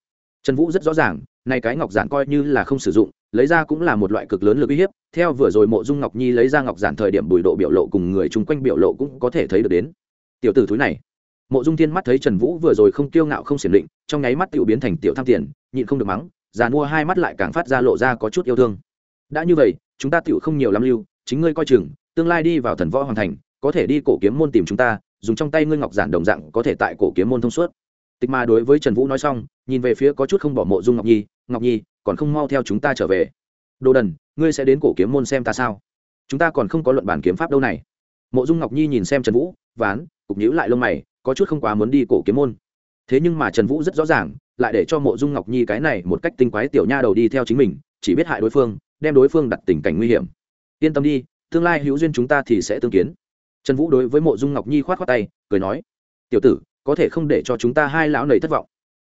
Trần vũ rất rõ ràng, này cái ngọc giản coi như là không sử dụng, lấy ra cũng là một loại cực lớn lực uy hiếp, theo vừa rồi mộ dung ngọc nhi lấy ra ngọc giản thời điểm bùi độ biểu lộ cùng người chung quanh biểu lộ cũng có thể thấy được đến. Tiểu tử thúi này. Mộ dung thiên mắt thấy trần vũ vừa rồi không kiêu ngạo không xiểm định, trong nháy mắt tiểu biến thành tiểu tham tiền, nhịn không được mắng, già mua hai mắt lại càng phát ra lộ ra có chút yêu thương. Đã như vậy, chúng ta tiểu không nhiều lắm lưu, chính ngươi coi chừng tương lai đi vào thần võ hoàng thành, có thể đi cổ kiếm môn tìm chúng ta, dùng trong tay ngươi ngọc giản đồng dạng có thể tại cổ kiếm môn thông suốt. Tịch ma đối với trần vũ nói xong, nhìn về phía có chút không bỏ mộ dung ngọc nhi ngọc nhi, còn không mau theo chúng ta trở về. Đồ đần, ngươi sẽ đến cổ kiếm môn xem ta sao? Chúng ta còn không có luận bản kiếm pháp đâu này. Mộ dung ngọc nhi nhìn xem trần vũ, ván, cục nhíu lại lông mày, có chút không quá muốn đi cổ kiếm môn. Thế nhưng mà trần vũ rất rõ ràng, lại để cho mộ dung ngọc nhi cái này một cách tinh quái tiểu nha đầu đi theo chính mình, chỉ biết hại đối phương, đem đối phương đặt tình cảnh nguy hiểm. Yên tâm đi tương lai hữu duyên chúng ta thì sẽ tương kiến. Trần vũ đối với mộ dung ngọc nhi k h o á t tay, cười nói, tiểu tử, có thể không để cho chúng ta hai lão nầy thất vọng.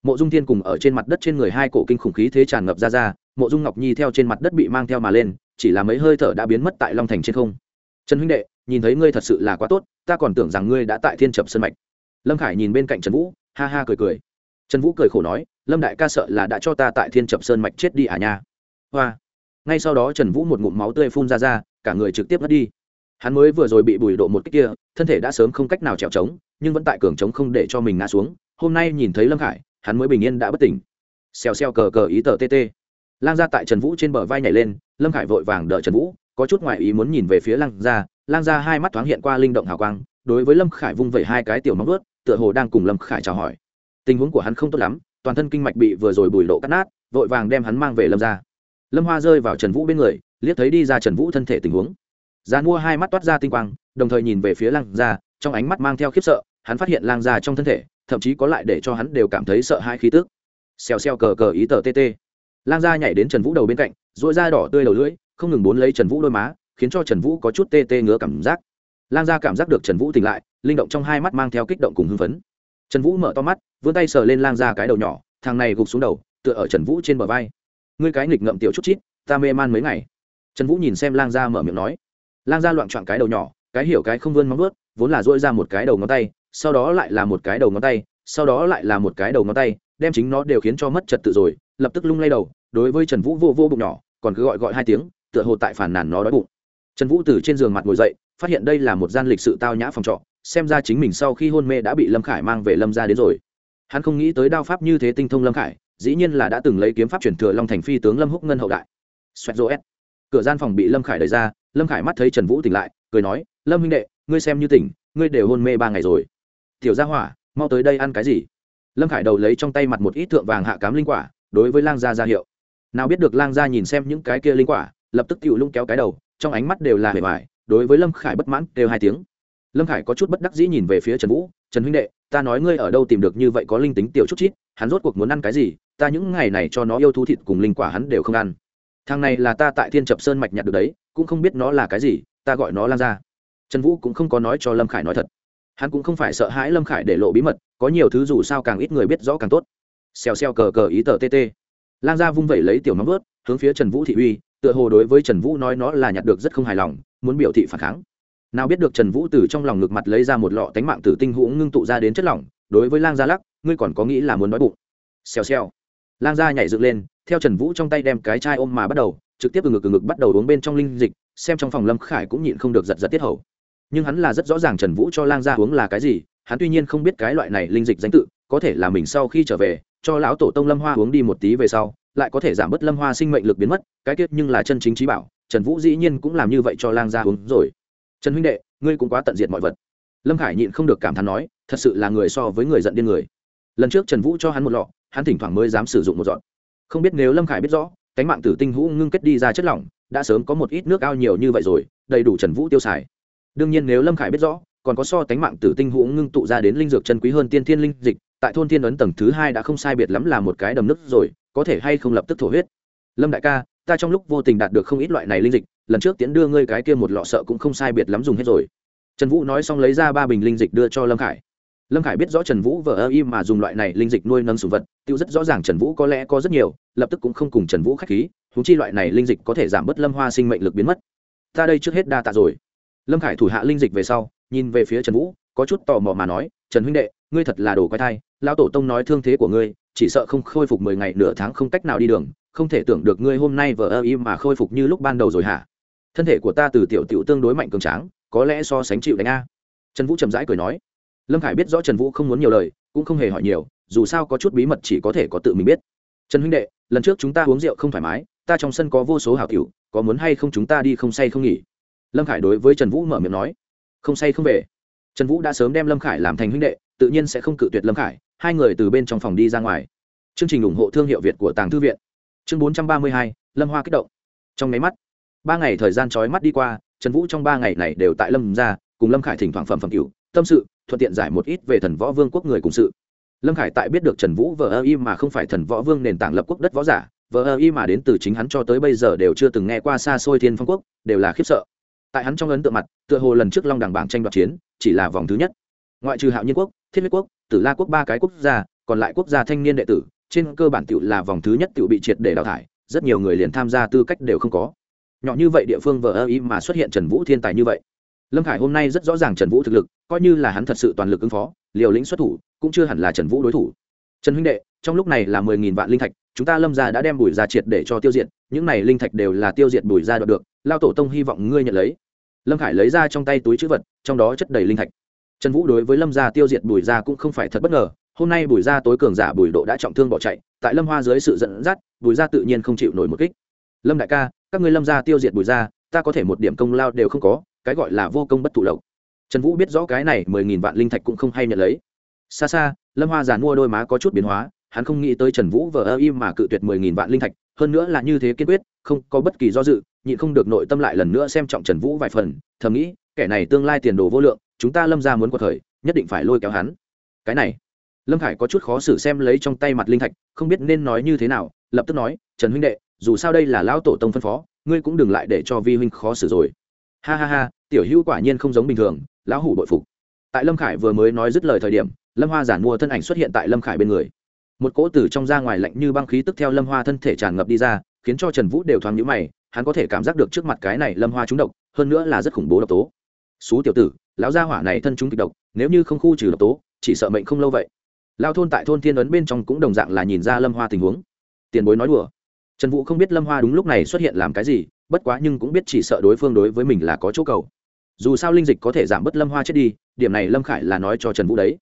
Mộ dung thiên cùng ở trên mặt đất trên người hai cổ kinh khủng khí thế tràn ngập ra ra, mộ dung ngọc nhi theo trên mặt đất bị mang theo mà lên, chỉ là mấy hơi thở đã biến mất tại long thành trên không. Trần huynh đệ, nhìn thấy ngươi thật sự là quá tốt, ta còn tưởng rằng ngươi đã tại thiên trập sân mạch. Lâm khải nhìn bên cạnh trần vũ, ha ha cười cười. Trần vũ cười khổ nói, lâm đại ca sợ là đã cho ta tại thiên trập sơn mạch chết đi à nha. Hoa ngay sau đó trần vũ một ngụm máu tươi phun ra ra, cả người trực tiếp mất đi. Hắn mới vừa rồi bị bùi độ một cách kia, thân thể đã sớm không cách nào trèo trống, nhưng vẫn tại cường trống không để cho mình ngã xuống. Hôm nay nhìn thấy lâm khải, hắn mới bình yên đã bất tỉnh. Xèo xèo cờ cờ ý tờ tt lang ra tại trần vũ trên bờ vai nhảy lên, lâm khải vội vàng đợi trần vũ, có chút ngoại ý muốn nhìn về phía lang ra lang ra hai mắt thoáng hiện qua linh động hào quang, đối với lâm khải vung vẩy hai cái tiểu móng ướt tựa hồ đang cùng lâm khải chào hỏi. Tình huống của hắn không tốt lắm, toàn thân kinh mạch bị vừa rồi bùi lộ cắt nát, vội vàng đem hắn mang về lâm ra lâm hoa rơi vào trần vũ bên người, liếc thấy đi ra trần vũ thân thể tình huống. Giá mua hai mắt toát ra tinh quang, đồng thời nhìn về phía lang gia, trong ánh mắt mang theo khiếp sợ, hắn phát hiện lang gia trong thân thể, thậm chí có lại để cho hắn đều cảm thấy sợ hai khí tức. Xèo xèo cờ cờ ý tờ tt lang gia nhảy đến trần vũ đầu bên cạnh dội da đỏ tươi đầu lưỡi, không ngừng bốn lấy trần vũ đôi má, khiến cho trần vũ có chút tê tê ngứa cảm giác. Lang gia cảm giác được trần vũ tỉnh lại, linh động trong hai mắt mang theo kích động cùng hưng phấn. Trần vũ mở to mắt, vươn tay sờ lên lang gia cái đầu nhỏ, thằng này gục xuống đầu, tựa ở trần vũ trên bờ vai ngươi cái nghịch ngậm tiểu chút chít, ta mê man mấy ngày. Trần vũ nhìn xem lang gia mở miệng nói. Lang gia loạn trọn cái đầu nhỏ, cái hiểu cái không vươn móng vớt vốn là dỗi ra một cái đầu ngón tay, sau đó lại là một cái đầu ngón tay, sau đó lại là một cái đầu ngón tay, đem chính nó đều khiến cho mất trật tự rồi, lập tức lung lay đầu, đối với trần vũ vô vô bụng nhỏ, còn cứ gọi gọi hai tiếng, tựa hồ tại phản nàn nó đói bụng. Trần vũ từ trên giường mặt ngồi dậy, phát hiện đây là một gian lịch sự tao nhã phòng trọ, xem ra chính mình sau khi hôn mê đã bị lâm khải mang về lâm ra đến rồi. Hắn không nghĩ tới đao pháp như thế tinh thông lâm khải dĩ nhiên là đã từng lấy kiếm pháp chuyển thừa long thành phi tướng lâm húc ngân hậu đại. Xoẹt rô s cửa gian phòng bị lâm khải đẩy ra, lâm khải mắt thấy trần vũ tỉnh lại, cười nói, lâm huynh đệ, ngươi xem như tỉnh, ngươi đều hôn mê ba ngày rồi. Tiểu gia hỏa, mau tới đây ăn cái gì? Lâm khải đầu lấy trong tay mặt một ít thượng vàng hạ cám linh quả, đối với lang gia ra hiệu. Nào biết được lang gia nhìn xem những cái kia linh quả, lập tức tự lung kéo cái đầu, trong ánh mắt đều là hề vải đối với lâm khải bất mãn đều hai tiếng. Lâm khải có chút bất đắc dĩ nhìn về phía trần vũ, trần huynh đệ, ta nói ngươi ở đâu tìm được như vậy có linh tính tiểu chút chít hắn rốt cuộc muốn ăn cái gì, ta những ngày này cho nó yêu thú thịt cùng linh quả hắn đều không ăn. Thằng này là ta tại thiên chập sơn mạch nhặt được đấy, cũng không biết nó là cái gì, ta gọi nó lan ra trần vũ cũng không có nói cho lâm khải nói thật. Hắn cũng không phải sợ hãi lâm khải để lộ bí mật, có nhiều thứ dù sao càng ít người biết rõ càng tốt. Xèo xèo cờ cờ ý tờ tt lan ra vung vẩy lấy tiểu móng vớt hướng phía trần vũ thị uy, tựa hồ đối với trần vũ nói nó là nhặt được rất không hài lòng, muốn biểu thị phản kháng. Nào biết được trần vũ từ trong lòng ngực mặt lấy ra một lọ tánh mạng tử tinh hũ ngưng tụ ra đến chất lỏng đối với lang gia lắc, ngươi còn có nghĩ là muốn nói bụng? Xèo xèo. Lang gia nhảy dựng lên, theo trần vũ trong tay đem cái chai ôm mà bắt đầu, trực tiếp từ ngực từ ngực bắt đầu uống bên trong linh dịch, xem trong phòng lâm khải cũng nhịn không được giật giật tiết hầu. Nhưng hắn là rất rõ ràng trần vũ cho lang gia uống là cái gì, hắn tuy nhiên không biết cái loại này linh dịch danh tự, có thể là mình sau khi trở về, cho lão tổ tông lâm hoa uống đi một tí về sau, lại có thể giảm bớt lâm hoa sinh mệnh lực biến mất, cái tiết nhưng là chân chính trí bảo, trần vũ dĩ nhiên cũng làm như vậy cho lang gia uống rồi. Trần huynh đệ, ngươi cũng quá tận diệt mọi vật lâm khải nhịn không được cảm thán nói, thật sự là người so với người giận điên người. Lần trước trần vũ cho hắn một lọ, hắn thỉnh thoảng mới dám sử dụng một dọn không biết nếu lâm khải biết rõ, cánh mạng tử tinh hũ ngưng kết đi ra chất lỏng, đã sớm có một ít nước ao nhiều như vậy rồi, đầy đủ trần vũ tiêu xài. Đương nhiên nếu lâm khải biết rõ, còn có so tánh mạng tử tinh hũ ngưng tụ ra đến linh dược chân quý hơn tiên thiên linh dịch, tại thôn thiên ấn tầng thứ hai đã không sai biệt lắm là một cái đầm nước rồi, có thể hay không lập tức thổ huyết. Lâm đại ca, ta trong lúc vô tình đạt được không ít loại này linh dịch, lần trước tiễn đưa ngươi cái kia một lọ sợ cũng không sai biệt lắm dùng hết rồi trần vũ nói xong lấy ra ba bình linh dịch đưa cho lâm khải. Lâm khải biết rõ trần vũ vờ ơ y mà dùng loại này linh dịch nuôi nâng sùng vật, tiêu rất rõ ràng trần vũ có lẽ có rất nhiều, lập tức cũng không cùng trần vũ k h á c h khí thú chi loại này linh dịch có thể giảm bớt lâm hoa sinh mệnh lực biến mất. Ta đây trước hết đa tạ rồi. Lâm khải thủ hạ linh dịch về sau, nhìn về phía trần vũ, có chút tò mò mà nói, trần huynh đệ, ngươi thật là đồ quái thai, lão tổ tông nói thương thế của ngươi, chỉ sợ không khôi phục mười ngày nửa tháng không cách nào đi đường, không thể tưởng được ngươi hôm nay vờ ơ y mà khôi phục như lúc ban đầu rồi hả? Thân thể của ta từ tiểu tiểu tương đối mạnh cường tráng có lẽ so sánh chịu đánh a. Trần vũ chậm rãi cười nói. Lâm khải biết rõ trần vũ không muốn nhiều lời, cũng không hề hỏi nhiều, dù sao có chút bí mật chỉ có thể có tự mình biết. Trần huynh đệ, lần trước chúng ta uống rượu không thoải mái, ta trong sân có vô số hảo cựu có muốn hay không chúng ta đi không say không nghỉ? Lâm khải đối với trần vũ mở miệng nói. Không say không về. Trần vũ đã sớm đem lâm khải làm thành huynh đệ, tự nhiên sẽ không cự tuyệt lâm khải, hai người từ bên trong phòng đi ra ngoài. Chương trình ủng hộ thương hiệu việt của tàng thư viện. Chương bốn trăm ba mươi hai, lâm hoa kích động. Trong máy mắt, ba ngày thời gian trói mắt đi qua trần vũ trong ba ngày này đều tại lâm ra cùng lâm khải thỉnh thoảng phẩm phẩm cựu tâm sự, thuận tiện giải một ít về thần võ vương quốc người cùng sự. Lâm khải tại biết được trần vũ vờ ơ y mà không phải thần võ vương nền tảng lập quốc đất võ giả, vờ ơ y mà đến từ chính hắn cho tới bây giờ đều chưa từng nghe qua xa xôi thiên phong quốc, đều là khiếp sợ. Tại hắn trong ấn tượng mặt, tựa hồ lần trước long đẳng bảng tranh đoạt chiến, chỉ là vòng thứ nhất. Ngoại trừ hạo nhiên quốc, thiết huyết quốc, tử la quốc ba cái quốc gia, còn lại quốc gia thanh niên đệ tử, trên cơ bản tựu là vòng thứ nhất tựu bị triệt để đào thải, rất nhiều người liền tham gia tư cách đều không có nhỏ như vậy địa phương vờ ơ ý mà xuất hiện trần vũ thiên tài như vậy. Lâm khải hôm nay rất rõ ràng trần vũ thực lực, coi như là hắn thật sự toàn lực ứng phó, liều lĩnh xuất thủ, cũng chưa hẳn là trần vũ đối thủ. Trần huynh đệ, trong lúc này là mười nghìn vạn linh thạch, chúng ta lâm gia đã đem bùi ra triệt để cho tiêu diệt, những này linh thạch đều là tiêu diệt bùi ra đoạt được, lao tổ tông hy vọng ngươi nhận lấy. Lâm khải lấy ra trong tay túi chữ vật, trong đó chất đầy linh thạch. Trần vũ đối với lâm gia tiêu diệt bùi ra cũng không phải thật bất ngờ, hôm nay bùi gia tối cường giả bùi độ đã trọng thương bỏ chạy, tại lâm hoa dưới sự dẫn dắt, bùi gia tự nhiên không chịu nổi một kích. Lâm đại ca các ngươi lâm gia tiêu diệt bùi gia, ta có thể một điểm công lao đều không có, cái gọi là vô công bất thụ lộc. Trần vũ biết rõ cái này mười nghìn vạn linh thạch cũng không hay nhận lấy. Xa xa, lâm hoa giàn mua đôi má có chút biến hóa, hắn không nghĩ tới trần vũ vờ ơ im mà cự tuyệt mười nghìn vạn linh thạch, hơn nữa là như thế kiên quyết, không có bất kỳ do dự, nhịn không được nội tâm lại lần nữa xem trọng trần vũ vài phần, thầm nghĩ, kẻ này tương lai tiền đồ vô lượng, chúng ta lâm ra muốn qua thời nhất định phải lôi kéo hắn. Cái này, lâm khải có chút khó xử xem lấy trong tay mặt linh thạch, không biết nên nói như thế nào, lập tức nói, trần huynh đệ dù sao đây là lão tổ tông phân phó, ngươi cũng đừng lại để cho vi huynh khó xử rồi. Ha ha ha, tiểu hữu quả nhiên không giống bình thường, lão hủ bội phục. Tại lâm khải vừa mới nói dứt lời thời điểm, lâm hoa giản mua thân ảnh xuất hiện tại lâm khải bên người. Một cỗ từ trong ra ngoài lạnh như băng khí tức theo lâm hoa thân thể tràn ngập đi ra, khiến cho trần vũ đều thoáng nhũ mày, hắn có thể cảm giác được trước mặt cái này lâm hoa trúng độc, hơn nữa là rất khủng bố độc tố. Xú tiểu tử, lão gia hỏa này thân chúng kịch độc, nếu như không khu trừ độc tố, chỉ sợ mệnh không lâu vậy. Lao thôn tại thôn thiên ấn bên trong cũng đồng dạng là nhìn ra lâm hoa tình huống. Tiền bối nói đùa trần vũ không biết lâm hoa đúng lúc này xuất hiện làm cái gì, bất quá nhưng cũng biết chỉ sợ đối phương đối với mình là có chỗ cầu. Dù sao linh dịch có thể giảm bớt lâm hoa chết đi, điểm này lâm khải là nói cho trần vũ đấy.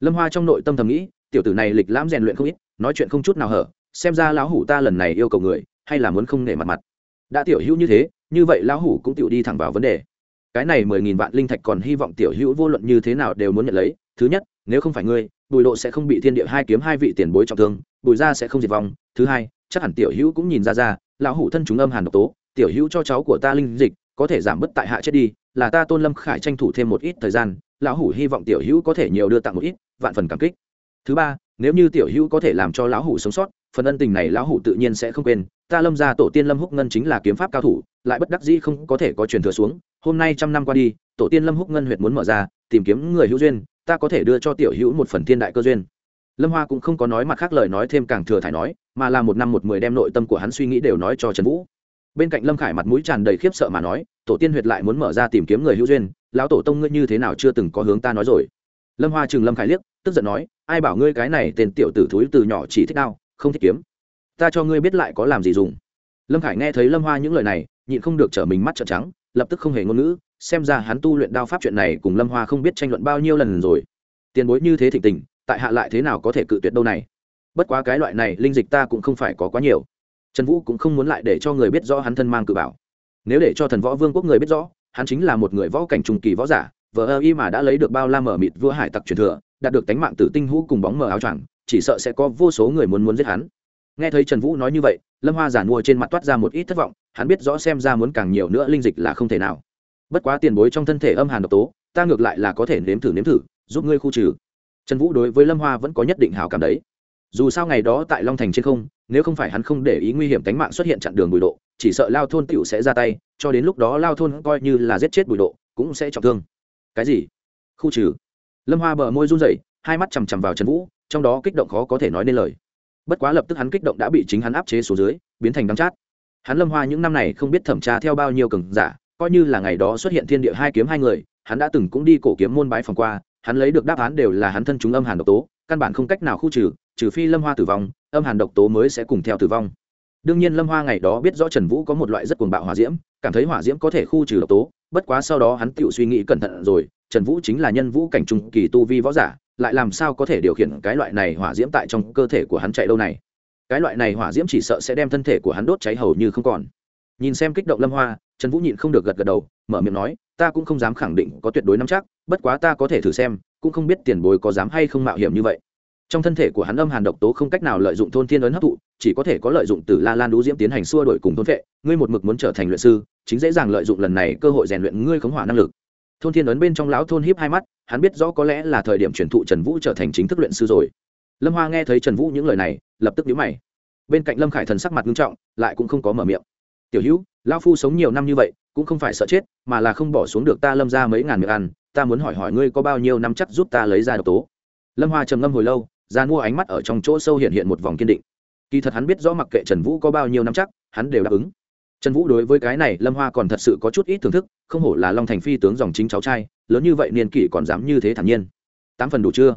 Lâm hoa trong nội tâm thầm nghĩ, tiểu tử này lịch lãm rèn luyện không ít, nói chuyện không chút nào hở, xem ra lão hủ ta lần này yêu cầu người, hay là muốn không nể mặt mặt. Đã tiểu hữu như thế, như vậy lão hủ cũng tiểu đi thẳng vào vấn đề. Cái này mười nghìn vạn linh thạch còn hy vọng tiểu hữu vô luận như thế nào đều muốn nhận lấy, thứ nhất, nếu không phải ngươi, bùi Lộ sẽ không bị thiên địa hai kiếm hai vị tiền bối trọng thương, bùi gia sẽ không diệt vong, thứ hai chắc hẳn tiểu hữu cũng nhìn ra ra, lão hủ thân chúng âm hàn độc tố, tiểu hữu cho cháu của ta linh dịch, có thể giảm bớt tại hạ chết đi, là ta tôn lâm khải tranh thủ thêm một ít thời gian, lão hủ hy vọng tiểu hữu có thể nhiều đưa tặng một ít, vạn phần cảm kích. Thứ ba, nếu như tiểu hữu có thể làm cho lão hủ sống sót, phần ân tình này lão hủ tự nhiên sẽ không quên, ta lâm gia tổ tiên lâm húc ngân chính là kiếm pháp cao thủ, lại bất đắc dĩ không có thể có truyền thừa xuống, hôm nay trăm năm qua đi, tổ tiên lâm húc ngân huyện muốn mở ra, tìm kiếm người hữu duyên, ta có thể đưa cho tiểu hữu một phần thiên đại cơ duyên. Lâm hoa cũng không có nói mặt khác lời nói thêm càng thừa thải nói mà là một năm một mười đem nội tâm của hắn suy nghĩ đều nói cho trần vũ. Bên cạnh lâm khải mặt mũi tràn đầy khiếp sợ mà nói, tổ tiên huyệt lại muốn mở ra tìm kiếm người hữu duyên, lão tổ tông ngươi như thế nào chưa từng có hướng ta nói rồi. Lâm hoa chừng lâm khải liếc, tức giận nói, ai bảo ngươi cái này tên tiểu tử thúi từ nhỏ chỉ thích đao, không thích kiếm. Ta cho ngươi biết lại có làm gì dùng. Lâm khải nghe thấy lâm hoa những lời này, nhịn không được trở mình mắt trợn trắng, lập tức không hề ngôn ngữ, xem ra hắn tu luyện đao pháp chuyện này cùng lâm hoa không biết tranh luận bao nhiêu lần rồi. Tiền bối như thế thịnh tình, tại hạ lại thế nào có thể cự tuyệt đâu này? Bất quá cái loại này, linh dịch ta cũng không phải có quá nhiều. Trần vũ cũng không muốn lại để cho người biết rõ hắn thân mang cự bảo. Nếu để cho thần võ vương quốc người biết rõ, hắn chính là một người võ cảnh trùng kỳ võ giả, vờ ơ y mà đã lấy được bao la mở mịt vua hải tặc truyền thừa, đạt được tánh mạng tử tinh hũ cùng bóng mờ áo choàng, chỉ sợ sẽ có vô số người muốn muốn giết hắn. Nghe thấy trần vũ nói như vậy, lâm hoa giả mua trên mặt toát ra một ít thất vọng, hắn biết rõ xem ra muốn càng nhiều nữa linh dịch là không thể nào. Bất quá tiền bối trong thân thể âm hàn độc tố, ta ngược lại là có thể nếm thử nếm thử, giúp ngươi khu trừ. Trần vũ đối với lâm hoa vẫn có nhất định hào cảm đấy dù sao ngày đó tại long thành trên không, nếu không phải hắn không để ý nguy hiểm tính mạng xuất hiện chặn đường bùi độ, chỉ sợ lao thôn tựu sẽ ra tay, cho đến lúc đó lao thôn coi như là giết chết bùi độ, cũng sẽ trọng thương. Cái gì? Khu trừ. Lâm hoa bờ môi run rẩy, hai mắt chằm chằm vào trần vũ, trong đó kích động khó có thể nói nên lời. Bất quá lập tức hắn kích động đã bị chính hắn áp chế xuống dưới, biến thành đắng chát. Hắn lâm hoa những năm này không biết thẩm tra theo bao nhiêu cường giả, coi như là ngày đó xuất hiện thiên địa hai kiếm hai người, hắn đã từng cũng đi cổ kiếm môn bái phòng qua, hắn lấy được đáp án đều là hắn thân chúng âm hàn độc tố, căn bản không cách nào khu trừ trừ phi lâm hoa tử vong, âm hàn độc tố mới sẽ cùng theo tử vong. Đương nhiên lâm hoa ngày đó biết rõ trần vũ có một loại rất cuồng bạo hỏa diễm, cảm thấy hỏa diễm có thể khu trừ độc tố, bất quá sau đó hắn tự suy nghĩ cẩn thận rồi, trần vũ chính là nhân vũ cảnh trung kỳ tu vi võ giả, lại làm sao có thể điều khiển cái loại này hỏa diễm tại trong cơ thể của hắn chạy lâu này? Cái loại này hỏa diễm chỉ sợ sẽ đem thân thể của hắn đốt cháy hầu như không còn. Nhìn xem kích động lâm hoa, trần vũ nhịn không được gật gật đầu, mở miệng nói, ta cũng không dám khẳng định có tuyệt đối nắm chắc, bất quá ta có thể thử xem, cũng không biết tiền bối có dám hay không mạo hiểm như vậy trong thân thể của hắn âm hàn độc tố không cách nào lợi dụng thôn thiên ấn hấp thụ, chỉ có thể có lợi dụng từ la lan đũ diễm tiến hành xua đổi cùng thôn vệ. Ngươi một mực muốn trở thành luyện sư, chính dễ dàng lợi dụng lần này cơ hội rèn luyện ngươi khống hỏa năng lực. Thôn thiên ấn bên trong lão thôn hiếp hai mắt, hắn biết rõ có lẽ là thời điểm truyền thụ trần vũ trở thành chính thức luyện sư rồi. Lâm hoa nghe thấy trần vũ những lời này, lập tức nhíu mày. Bên cạnh lâm khải thần sắc mặt nghiêm trọng, lại cũng không có mở miệng. Tiểu hữu, lão phu sống nhiều năm như vậy, cũng không phải sợ chết, mà là không bỏ xuống được ta lâm ra mấy ngàn miệng ăn, ta muốn hỏi hỏi ngươi có bao nhiêu năm chắc giúp ta lấy ra độc tố? Lâm hoa trầm ngâm hồi lâu ra mua ánh mắt ở trong chỗ sâu hiện hiện một vòng kiên định. Kỳ thật hắn biết rõ mặc kệ trần vũ có bao nhiêu năm chắc, hắn đều đáp ứng. Trần vũ đối với cái này, lâm hoa còn thật sự có chút ít thưởng thức, không hổ là long thành phi tướng dòng chính cháu trai, lớn như vậy niên kỷ còn dám như thế thản nhiên. Tám phần đủ chưa?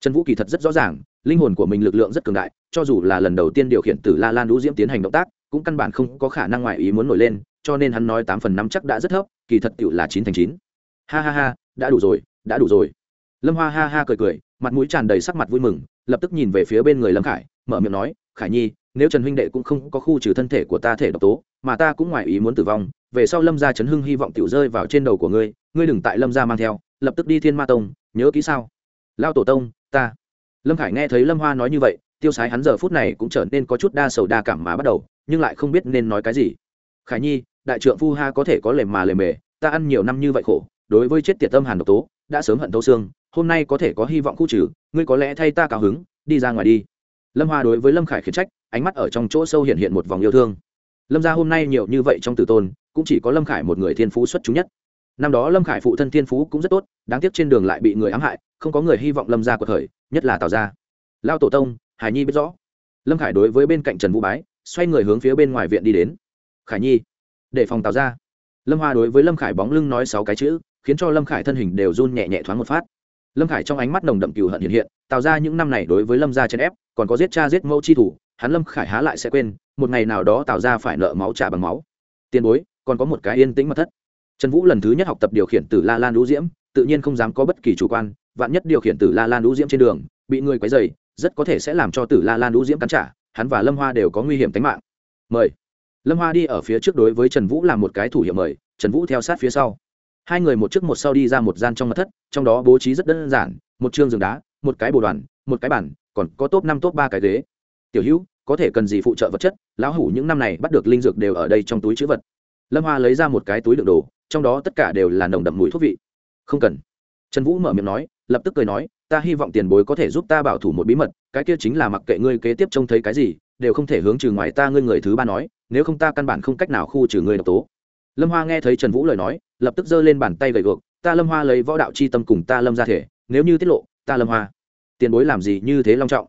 Trần vũ kỳ thật rất rõ ràng, linh hồn của mình lực lượng rất cường đại, cho dù là lần đầu tiên điều khiển từ la lan đũ diễm tiến hành động tác, cũng căn bản không có khả năng ngoại ý muốn nổi lên, cho nên hắn nói tám phần năm chắc đã rất thấp, kỳ thật tựu là chín thành chín. Ha ha ha, đã đủ rồi, đã đủ rồi. Lâm hoa ha ha cười cười, mặt mũi tràn đầy sắc mặt vui mừng lập tức nhìn về phía bên người lâm khải, mở miệng nói, khải nhi, nếu trần huynh đệ cũng không có khu trừ thân thể của ta thể độc tố, mà ta cũng ngoài ý muốn tử vong, về sau lâm gia trấn hưng hy vọng tiểu rơi vào trên đầu của ngươi ngươi đừng tại lâm gia mang theo, lập tức đi thiên ma tông, nhớ kỹ sao? Lao tổ tông, ta. Lâm khải nghe thấy lâm hoa nói như vậy, tiêu sái hắn giờ phút này cũng trở nên có chút đa sầu đa cảm mà bắt đầu, nhưng lại không biết nên nói cái gì. Khải nhi, đại trượng phu ha có thể có lề mà lề mề, ta ăn nhiều năm như vậy khổ, đối với chết tiệt tâm hàn độc tố, đã sớm hận thấu xương hôm nay có thể có hy vọng khu trừ, ngươi có lẽ thay ta cao hứng, đi ra ngoài đi. Lâm hoa đối với lâm khải khiển trách, ánh mắt ở trong chỗ sâu hiện hiện một vòng yêu thương. Lâm gia hôm nay nhiều như vậy trong tử tôn, cũng chỉ có lâm khải một người thiên phú xuất chúng nhất. Năm đó lâm khải phụ thân thiên phú cũng rất tốt, đáng tiếc trên đường lại bị người ám hại, không có người hy vọng lâm gia của thời nhất là tào gia. Lao tổ tông, hải nhi biết rõ. Lâm khải đối với bên cạnh trần vũ bái, xoay người hướng phía bên ngoài viện đi đến. Khải nhi, để phòng tào ra lâm hoa đối với lâm khải bóng lưng nói sáu cái chữ, khiến cho lâm khải thân hình đều run nhẹ nhẹ thoáng một phát lâm khải trong ánh mắt nồng đậm cừu hận hiện hiện, tạo ra những năm này đối với lâm gia chèn ép, còn có giết cha giết mẫu chi thủ, hắn lâm khải há lại sẽ quên, một ngày nào đó tạo ra phải nợ máu trả bằng máu. Tiền bối, còn có một cái yên tĩnh mật thất. Trần vũ lần thứ nhất học tập điều khiển từ la lan đũ diễm, tự nhiên không dám có bất kỳ chủ quan, vạn nhất điều khiển từ la lan đũ diễm trên đường, bị người quấy dày rất có thể sẽ làm cho tử la lan đũ diễm cắn trả, hắn và lâm hoa đều có nguy hiểm tính mạng. Mời. Lâm hoa đi ở phía trước đối với trần vũ làm một cái thủ hiệu mời, trần vũ theo sát phía sau hai người một trước một sau đi ra một gian trong mật thất, trong đó bố trí rất đơn giản, một chương giường đá, một cái bồ đoàn, một cái bản còn có top năm, top ba cái ghế. Tiểu hữu, có thể cần gì phụ trợ vật chất? Lão hủ những năm này bắt được linh dược đều ở đây trong túi chữ vật. Lâm hoa lấy ra một cái túi đựng đồ, trong đó tất cả đều là nồng đậm mùi thuốc vị. Không cần. Trần vũ mở miệng nói, lập tức cười nói, ta hy vọng tiền bối có thể giúp ta bảo thủ một bí mật, cái kia chính là mặc kệ ngươi kế tiếp trông thấy cái gì, đều không thể hướng trừ ngoài ta ngươi người thứ ba nói, nếu không ta căn bản không cách nào khu trừ ngươi độc tố. Lâm hoa nghe thấy trần vũ lời nói lập tức giơ lên bàn tay gầy gược ta lâm hoa lấy võ đạo c h i tâm cùng ta lâm ra thể, nếu như tiết lộ, ta lâm hoa, tiền bối làm gì như thế long trọng?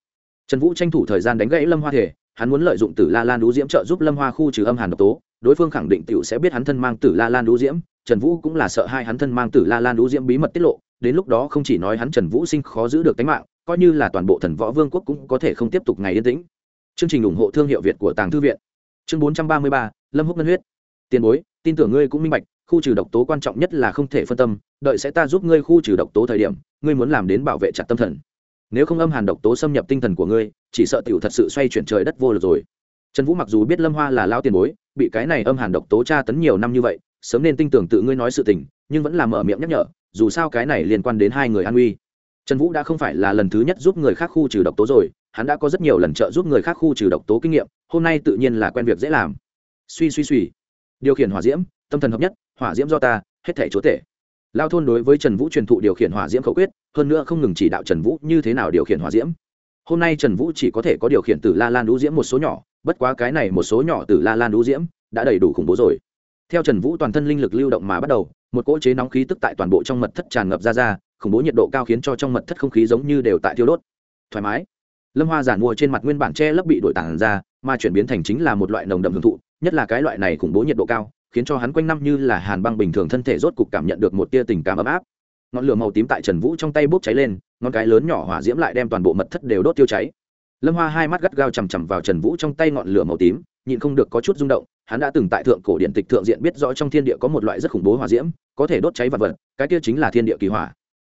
Trần vũ tranh thủ thời gian đánh gãy lâm hoa thể, hắn muốn lợi dụng tử la lan đũ diễm trợ giúp lâm hoa khu trừ âm hàn độc tố, đối phương khẳng định t i ể u sẽ biết hắn thân mang tử la lan đũ diễm, trần vũ cũng là sợ hai hắn thân mang tử la lan đũ diễm bí mật tiết lộ, đến lúc đó không chỉ nói hắn trần vũ sinh khó giữ được tính mạng, coi như là toàn bộ thần võ vương quốc cũng có thể không tiếp tục ngày yên tĩnh. Chương trình ủng hộ thương hiệu việt của tàng thư viện. Chương bốn trăm ba mươi ba, lâm húc ngân huyết. Tiền bối, tin tưởng ngươi cũng minh bạch khu trừ độc tố quan trọng nhất là không thể phân tâm, đợi sẽ ta giúp ngươi khu trừ độc tố thời điểm, ngươi muốn làm đến bảo vệ chặt tâm thần. Nếu không âm hàn độc tố xâm nhập tinh thần của ngươi, chỉ sợ tiểu thật sự xoay chuyển trời đất vô lực rồi. Trần vũ mặc dù biết lâm hoa là lao tiền bối, bị cái này âm hàn độc tố tra tấn nhiều năm như vậy, sớm nên tin tưởng tự ngươi nói sự tình, nhưng vẫn làm mở miệng nhắc nhở, dù sao cái này liên quan đến hai người an uy. Trần vũ đã không phải là lần thứ nhất giúp người khác khu trừ độc tố rồi, hắn đã có rất nhiều lần trợ giúp người khác khu trừ độc tố kinh nghiệm, hôm nay tự nhiên là quen việc dễ làm. Suy suy suy. Điều khiển hỏa diễm, tâm thần hợp nhất hỏa diễm do ta, hết thể chúa tể. Lao thôn đối với trần vũ truyền thụ điều khiển hỏa diễm khẩu quyết, hơn nữa không ngừng chỉ đạo trần vũ như thế nào điều khiển hỏa diễm. Hôm nay trần vũ chỉ có thể có điều khiển từ la lan đũ diễm một số nhỏ, bất quá cái này một số nhỏ từ la lan đũ diễm đã đầy đủ khủng bố rồi. Theo trần vũ toàn thân linh lực lưu động mà bắt đầu, một cỗ chế nóng khí tức tại toàn bộ trong mật thất tràn ngập ra ra, khủng bố nhiệt độ cao khiến cho trong mật thất không khí giống như đều tại thiêu đốt. Thoải mái. Lâm hoa giản mua trên mặt nguyên bản tre lấp bị đổi tản ra, mà chuyển biến thành chính là một loại nồng đậm hưởng thụ, nhất là cái loại này khủng bố nhiệt độ cao khiến cho hắn quanh năm như là hàn băng bình thường thân thể rốt cục cảm nhận được một tia tình cảm ấm áp. Ngọn lửa màu tím tại trần vũ trong tay bốc cháy lên ngọn cái lớn nhỏ hỏa diễm lại đem toàn bộ mật thất đều đốt tiêu cháy. Lâm hoa hai mắt gắt gao chằm chằm vào trần vũ trong tay ngọn lửa màu tím, nhịn không được có chút rung động, hắn đã từng tại thượng cổ điện tịch thượng diện biết rõ trong thiên địa có một loại rất khủng bố hỏa diễm, có thể đốt cháy vật vật, cái kia chính là thiên địa kỳ hỏa.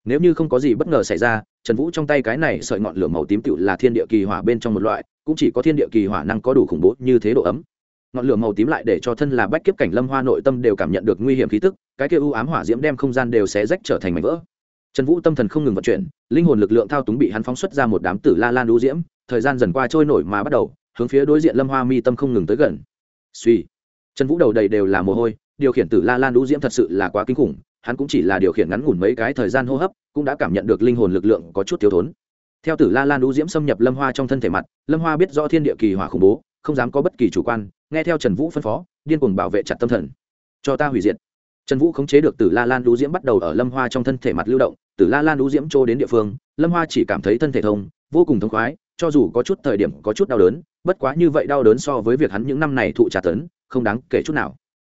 Nếu như không có gì bất ngờ xảy ra, trần vũ trong tay cái này sợi ngọn lửa màu tím cựu là thiên địa kỳ hỏa bên trong một loại, cũng chỉ có thiên địa kỳ hỏa năng có đủ khủng bố như thế độ ấm ngọn lửa màu tím lại để cho thân là bách kiếp cảnh lâm hoa nội tâm đều cảm nhận được nguy hiểm khí tức, cái kia u ám hỏa diễm đem không gian đều xé rách trở thành mảnh vỡ. Trần vũ tâm thần không ngừng vận chuyển, linh hồn lực lượng thao túng bị hắn phóng xuất ra một đám tử la lan đũ diễm, thời gian dần qua trôi nổi mà bắt đầu, hướng phía đối diện lâm hoa mi tâm không ngừng tới gần. Suy. Trần vũ đầu đầy đều là mồ hôi, điều khiển tử la lan đũ diễm thật sự là quá kinh khủng, hắn cũng chỉ là điều khiển ngắn ngủn mấy cái thời gian hô hấp, cũng đã cảm nhận được linh hồn lực lượng có chút thiếu thốn. Theo tử la lan đũ diễm xâm nhập lâm hoa trong thân thể mặt, lâm hoa biết rõ thiên địa kỳ hỏa khủng bố không dám có bất kỳ chủ quan, nghe theo trần vũ phân phó, điên cuồng bảo vệ chặt tâm thần. Cho ta hủy diệt. Trần vũ khống chế được tử la lan đũ diễm bắt đầu ở lâm hoa trong thân thể mặt lưu động, tử la lan đũ diễm trô đến địa phương, lâm hoa chỉ cảm thấy thân thể thông, vô cùng thống khoái, cho dù có chút thời điểm có chút đau đớn, bất quá như vậy đau đớn so với việc hắn những năm này thụ trả tấn, không đáng kể chút nào.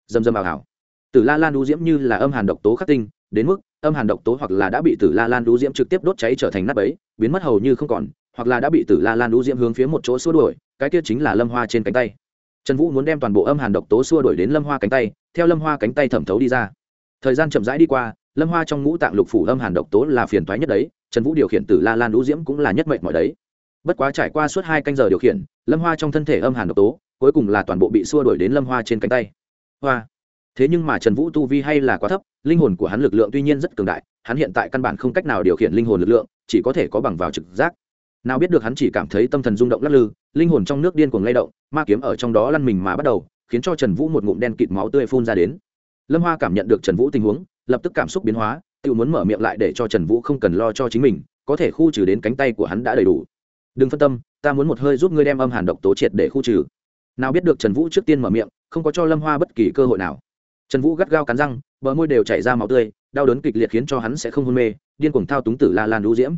Dầm dầm ảo hảo tử la lan đũ diễm như là âm hàn độc tố khắc tinh, đến mức âm hàn độc tố hoặc là đã bị tử la lan đũ diễm trực tiếp đốt cháy trở thành nắp ấy biến mất hầu như không còn hoặc là đã bị tử la lan lũ diễm hướng phía một chỗ xua đuổi, cái kia chính là lâm hoa trên cánh tay. Trần vũ muốn đem toàn bộ âm hàn độc tố xua đuổi đến lâm hoa cánh tay, theo lâm hoa cánh tay thẩm thấu đi ra. Thời gian chậm rãi đi qua, lâm hoa trong ngũ tạng lục phủ âm hàn độc tố là phiền thoái nhất đấy, trần vũ điều khiển tử la lan lũ diễm cũng là nhất mệnh mọi đấy. Bất quá trải qua suốt hai canh giờ điều khiển, lâm hoa trong thân thể âm hàn độc tố, cuối cùng là toàn bộ bị xua đuổi đến lâm hoa trên cánh tay. Hoa. Thế nhưng mà trần vũ tu vi hay là quá thấp, linh hồn của hắn lực lượng tuy nhiên rất cường đại, hắn hiện tại căn bản không cách nào điều khiển linh hồn lực lượng, chỉ có thể có bằng vào trực giác nào biết được hắn chỉ cảm thấy tâm thần rung động lắc lư, linh hồn trong nước điên cuồng lay động, ma kiếm ở trong đó lăn mình mà bắt đầu, khiến cho trần vũ một ngụm đen kịt máu tươi phun ra đến. Lâm hoa cảm nhận được trần vũ tình huống, lập tức cảm xúc biến hóa, tự muốn mở miệng lại để cho trần vũ không cần lo cho chính mình, có thể khu trừ đến cánh tay của hắn đã đầy đủ. Đừng phân tâm, ta muốn một hơi giúp ngươi đem âm hàn độc tố triệt để khu trừ. Nào biết được trần vũ trước tiên mở miệng, không có cho lâm hoa bất kỳ cơ hội nào. Trần vũ gắt gao cắn răng, bờ môi đều chảy ra máu tươi, đau đớn kịch liệt khiến cho hắn sẽ không hôn mê, điên cuồng thao túng tử la lan đũ diễm.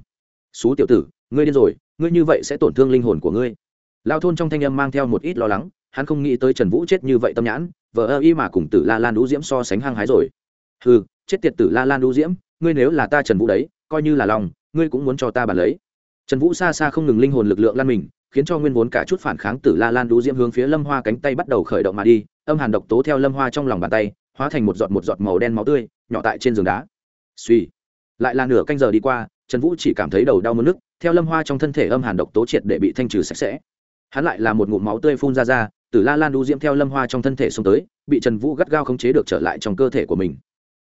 Xú tiểu tử ngươi điên rồi, ngươi như vậy sẽ tổn thương linh hồn của ngươi. Lao thôn trong thanh âm mang theo một ít lo lắng, hắn không nghĩ tới trần vũ chết như vậy tâm nhãn vợ ơ y mà cùng tử la lan đũ diễm so sánh hăng hái rồi. Ừ chết tiệt tử la lan đũ diễm, ngươi nếu là ta trần vũ đấy, coi như là lòng, ngươi cũng muốn cho ta bàn lấy. Trần vũ xa xa không ngừng linh hồn lực lượng lan mình, khiến cho nguyên vốn cả chút phản kháng tử la lan đũ diễm hướng phía lâm hoa cánh tay bắt đầu khởi động mà đi, âm hàn độc tố theo lâm hoa trong lòng bàn tay, hóa thành một giọt một giọt màu đen máu tươi, nhỏ tại trên giường đá. Suy lại là nửa canh giờ đi qua, trần vũ chỉ cảm thấy đầu đau mất nước theo lâm hoa trong thân thể âm hàn độc tố triệt để bị thanh trừ sạch sẽ. Hắn lại là một ngụm máu tươi phun ra ra tử la lan đu diễm theo lâm hoa trong thân thể xông tới, bị trần vũ gắt gao khống chế được trở lại trong cơ thể của mình.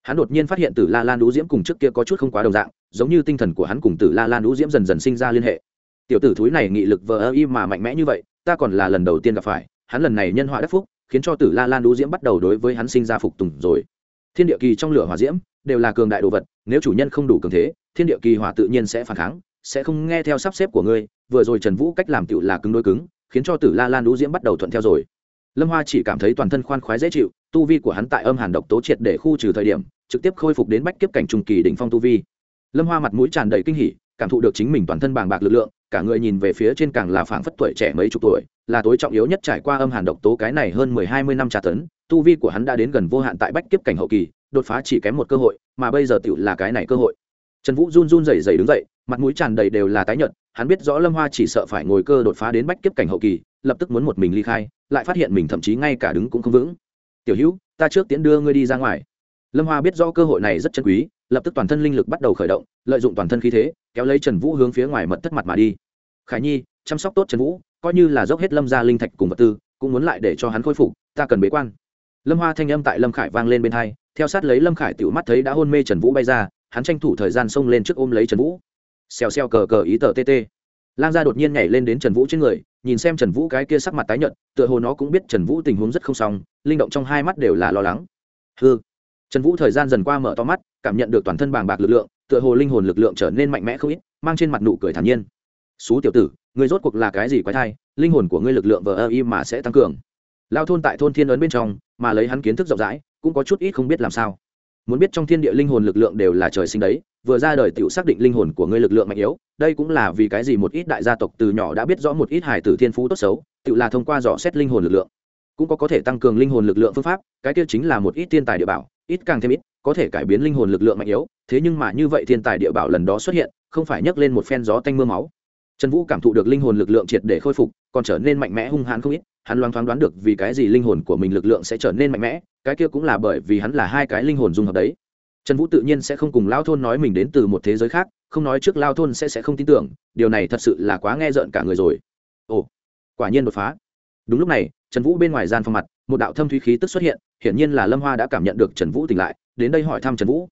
Hắn đột nhiên phát hiện tử la lan đu diễm cùng trước kia có chút không quá đồng dạng, giống như tinh thần của hắn cùng tử la lan đu diễm dần dần sinh ra liên hệ. Tiểu tử thúi này nghị lực vờ ơ y mà mạnh mẽ như vậy, ta còn là lần đầu tiên gặp phải, hắn lần này nhân họa đắc phúc, khiến cho tử la lan đu diễm bắt đầu đối với hắn sinh ra phục tùng rồi. Thiên địa kỳ trong lửa hỏa diễm, đều là cường đại đồ vật, nếu chủ nhân không đủ cường thế, thiên địa kỳ hỏa tự nhiên sẽ phản kháng sẽ không nghe theo sắp xếp của ngươi, vừa rồi trần vũ cách làm tựu là cứng đối cứng, khiến cho tử la lan đũ diễm bắt đầu thuận theo rồi. Lâm hoa chỉ cảm thấy toàn thân khoan khoái dễ chịu, tu vi của hắn tại âm hàn độc tố triệt để khu trừ thời điểm, trực tiếp khôi phục đến bách kiếp cảnh trung kỳ đỉnh phong tu vi. Lâm hoa mặt mũi tràn đầy kinh hỉ, cảm thụ được chính mình toàn thân bàng bạc lực lượng, cả người nhìn về phía trên càng là phảng phất tuổi trẻ mấy chục tuổi, là tối trọng yếu nhất trải qua âm hàn độc tố cái này hơn mười hai mươi năm tra tấn, tu vi của hắn đã đến gần vô hạn tại bách kiếp cảnh hậu kỳ, đột phá chỉ kém một cơ hội, mà bây giờ tựu là cái này cơ hội. Trần vũ run run rẩy rẩy đứng dậy mặt mũi tràn đầy đều là tái nhợt, hắn biết rõ lâm hoa chỉ sợ phải ngồi cơ đột phá đến bách kiếp cảnh hậu kỳ, lập tức muốn một mình ly khai, lại phát hiện mình thậm chí ngay cả đứng cũng không vững. Tiểu hữu, ta trước tiến đưa ngươi đi ra ngoài. Lâm hoa biết rõ cơ hội này rất chân quý, lập tức toàn thân linh lực bắt đầu khởi động, lợi dụng toàn thân khí thế, kéo lấy trần vũ hướng phía ngoài mật thất mặt mà đi. Khải nhi, chăm sóc tốt trần vũ, coi như là dốc hết lâm ra linh thạch cùng vật tư, cũng muốn lại để cho hắn khôi phục, ta cần bế quan. Lâm hoa thanh âm tại lâm khải vang lên bên hai, theo sát lấy lâm khải tựu mắt thấy đã hôn mê trần vũ bay ra, hắn tranh thủ thời gian xông lên trước ôm lấy trần vũ xèo xèo cờ cờ ý tờ tt lang gia đột nhiên nhảy lên đến trần vũ trên người, nhìn xem trần vũ cái kia sắc mặt tái nhợt, tựa hồ nó cũng biết trần vũ tình huống rất không xong, linh động trong hai mắt đều là lo lắng. Hư trần vũ thời gian dần qua mở to mắt, cảm nhận được toàn thân bàng bạc lực lượng, tựa hồ linh hồn lực lượng trở nên mạnh mẽ không ít, mang trên mặt nụ cười thản nhiên. Xú tiểu tử người rốt cuộc là cái gì quái thai, linh hồn của ngươi lực lượng vờ ơ y mà sẽ tăng cường. Lao thôn tại thôn thiên ấn bên trong, mà lấy hắn kiến thức rộng rãi, cũng có chút ít không biết làm sao muốn biết trong thiên địa linh hồn lực lượng đều là trời sinh đấy, vừa ra đời tự xác định linh hồn của ngươi lực lượng mạnh yếu, đây cũng là vì cái gì một ít đại gia tộc từ nhỏ đã biết rõ một ít hài tử thiên phú tốt xấu, tự là thông qua dò xét linh hồn lực lượng, cũng có có thể tăng cường linh hồn lực lượng phương pháp, cái kia chính là một ít thiên tài địa bảo, ít càng thêm ít, có thể cải biến linh hồn lực lượng mạnh yếu, thế nhưng mà như vậy thiên tài địa bảo lần đó xuất hiện, không phải nhấc lên một phen gió tanh mưa máu. Trần vũ cảm thụ được linh hồn lực lượng triệt để khôi phục, còn trở nên mạnh mẽ hung hãn không ít hắn loáng thoáng đoán được vì cái gì linh hồn của mình lực lượng sẽ trở nên mạnh mẽ, cái kia cũng là bởi vì hắn là hai cái linh hồn dung hợp đấy. Trần vũ tự nhiên sẽ không cùng lao thôn nói mình đến từ một thế giới khác, không nói trước lao thôn sẽ sẽ không tin tưởng, điều này thật sự là quá nghe rợn cả người rồi. Ồ, quả nhiên đột phá. Đúng lúc này, trần vũ bên ngoài gian phòng mặt, một đạo thâm thúy khí tức xuất hiện, hiển nhiên là lâm hoa đã cảm nhận được trần vũ tỉnh lại, đến đây hỏi thăm trần vũ.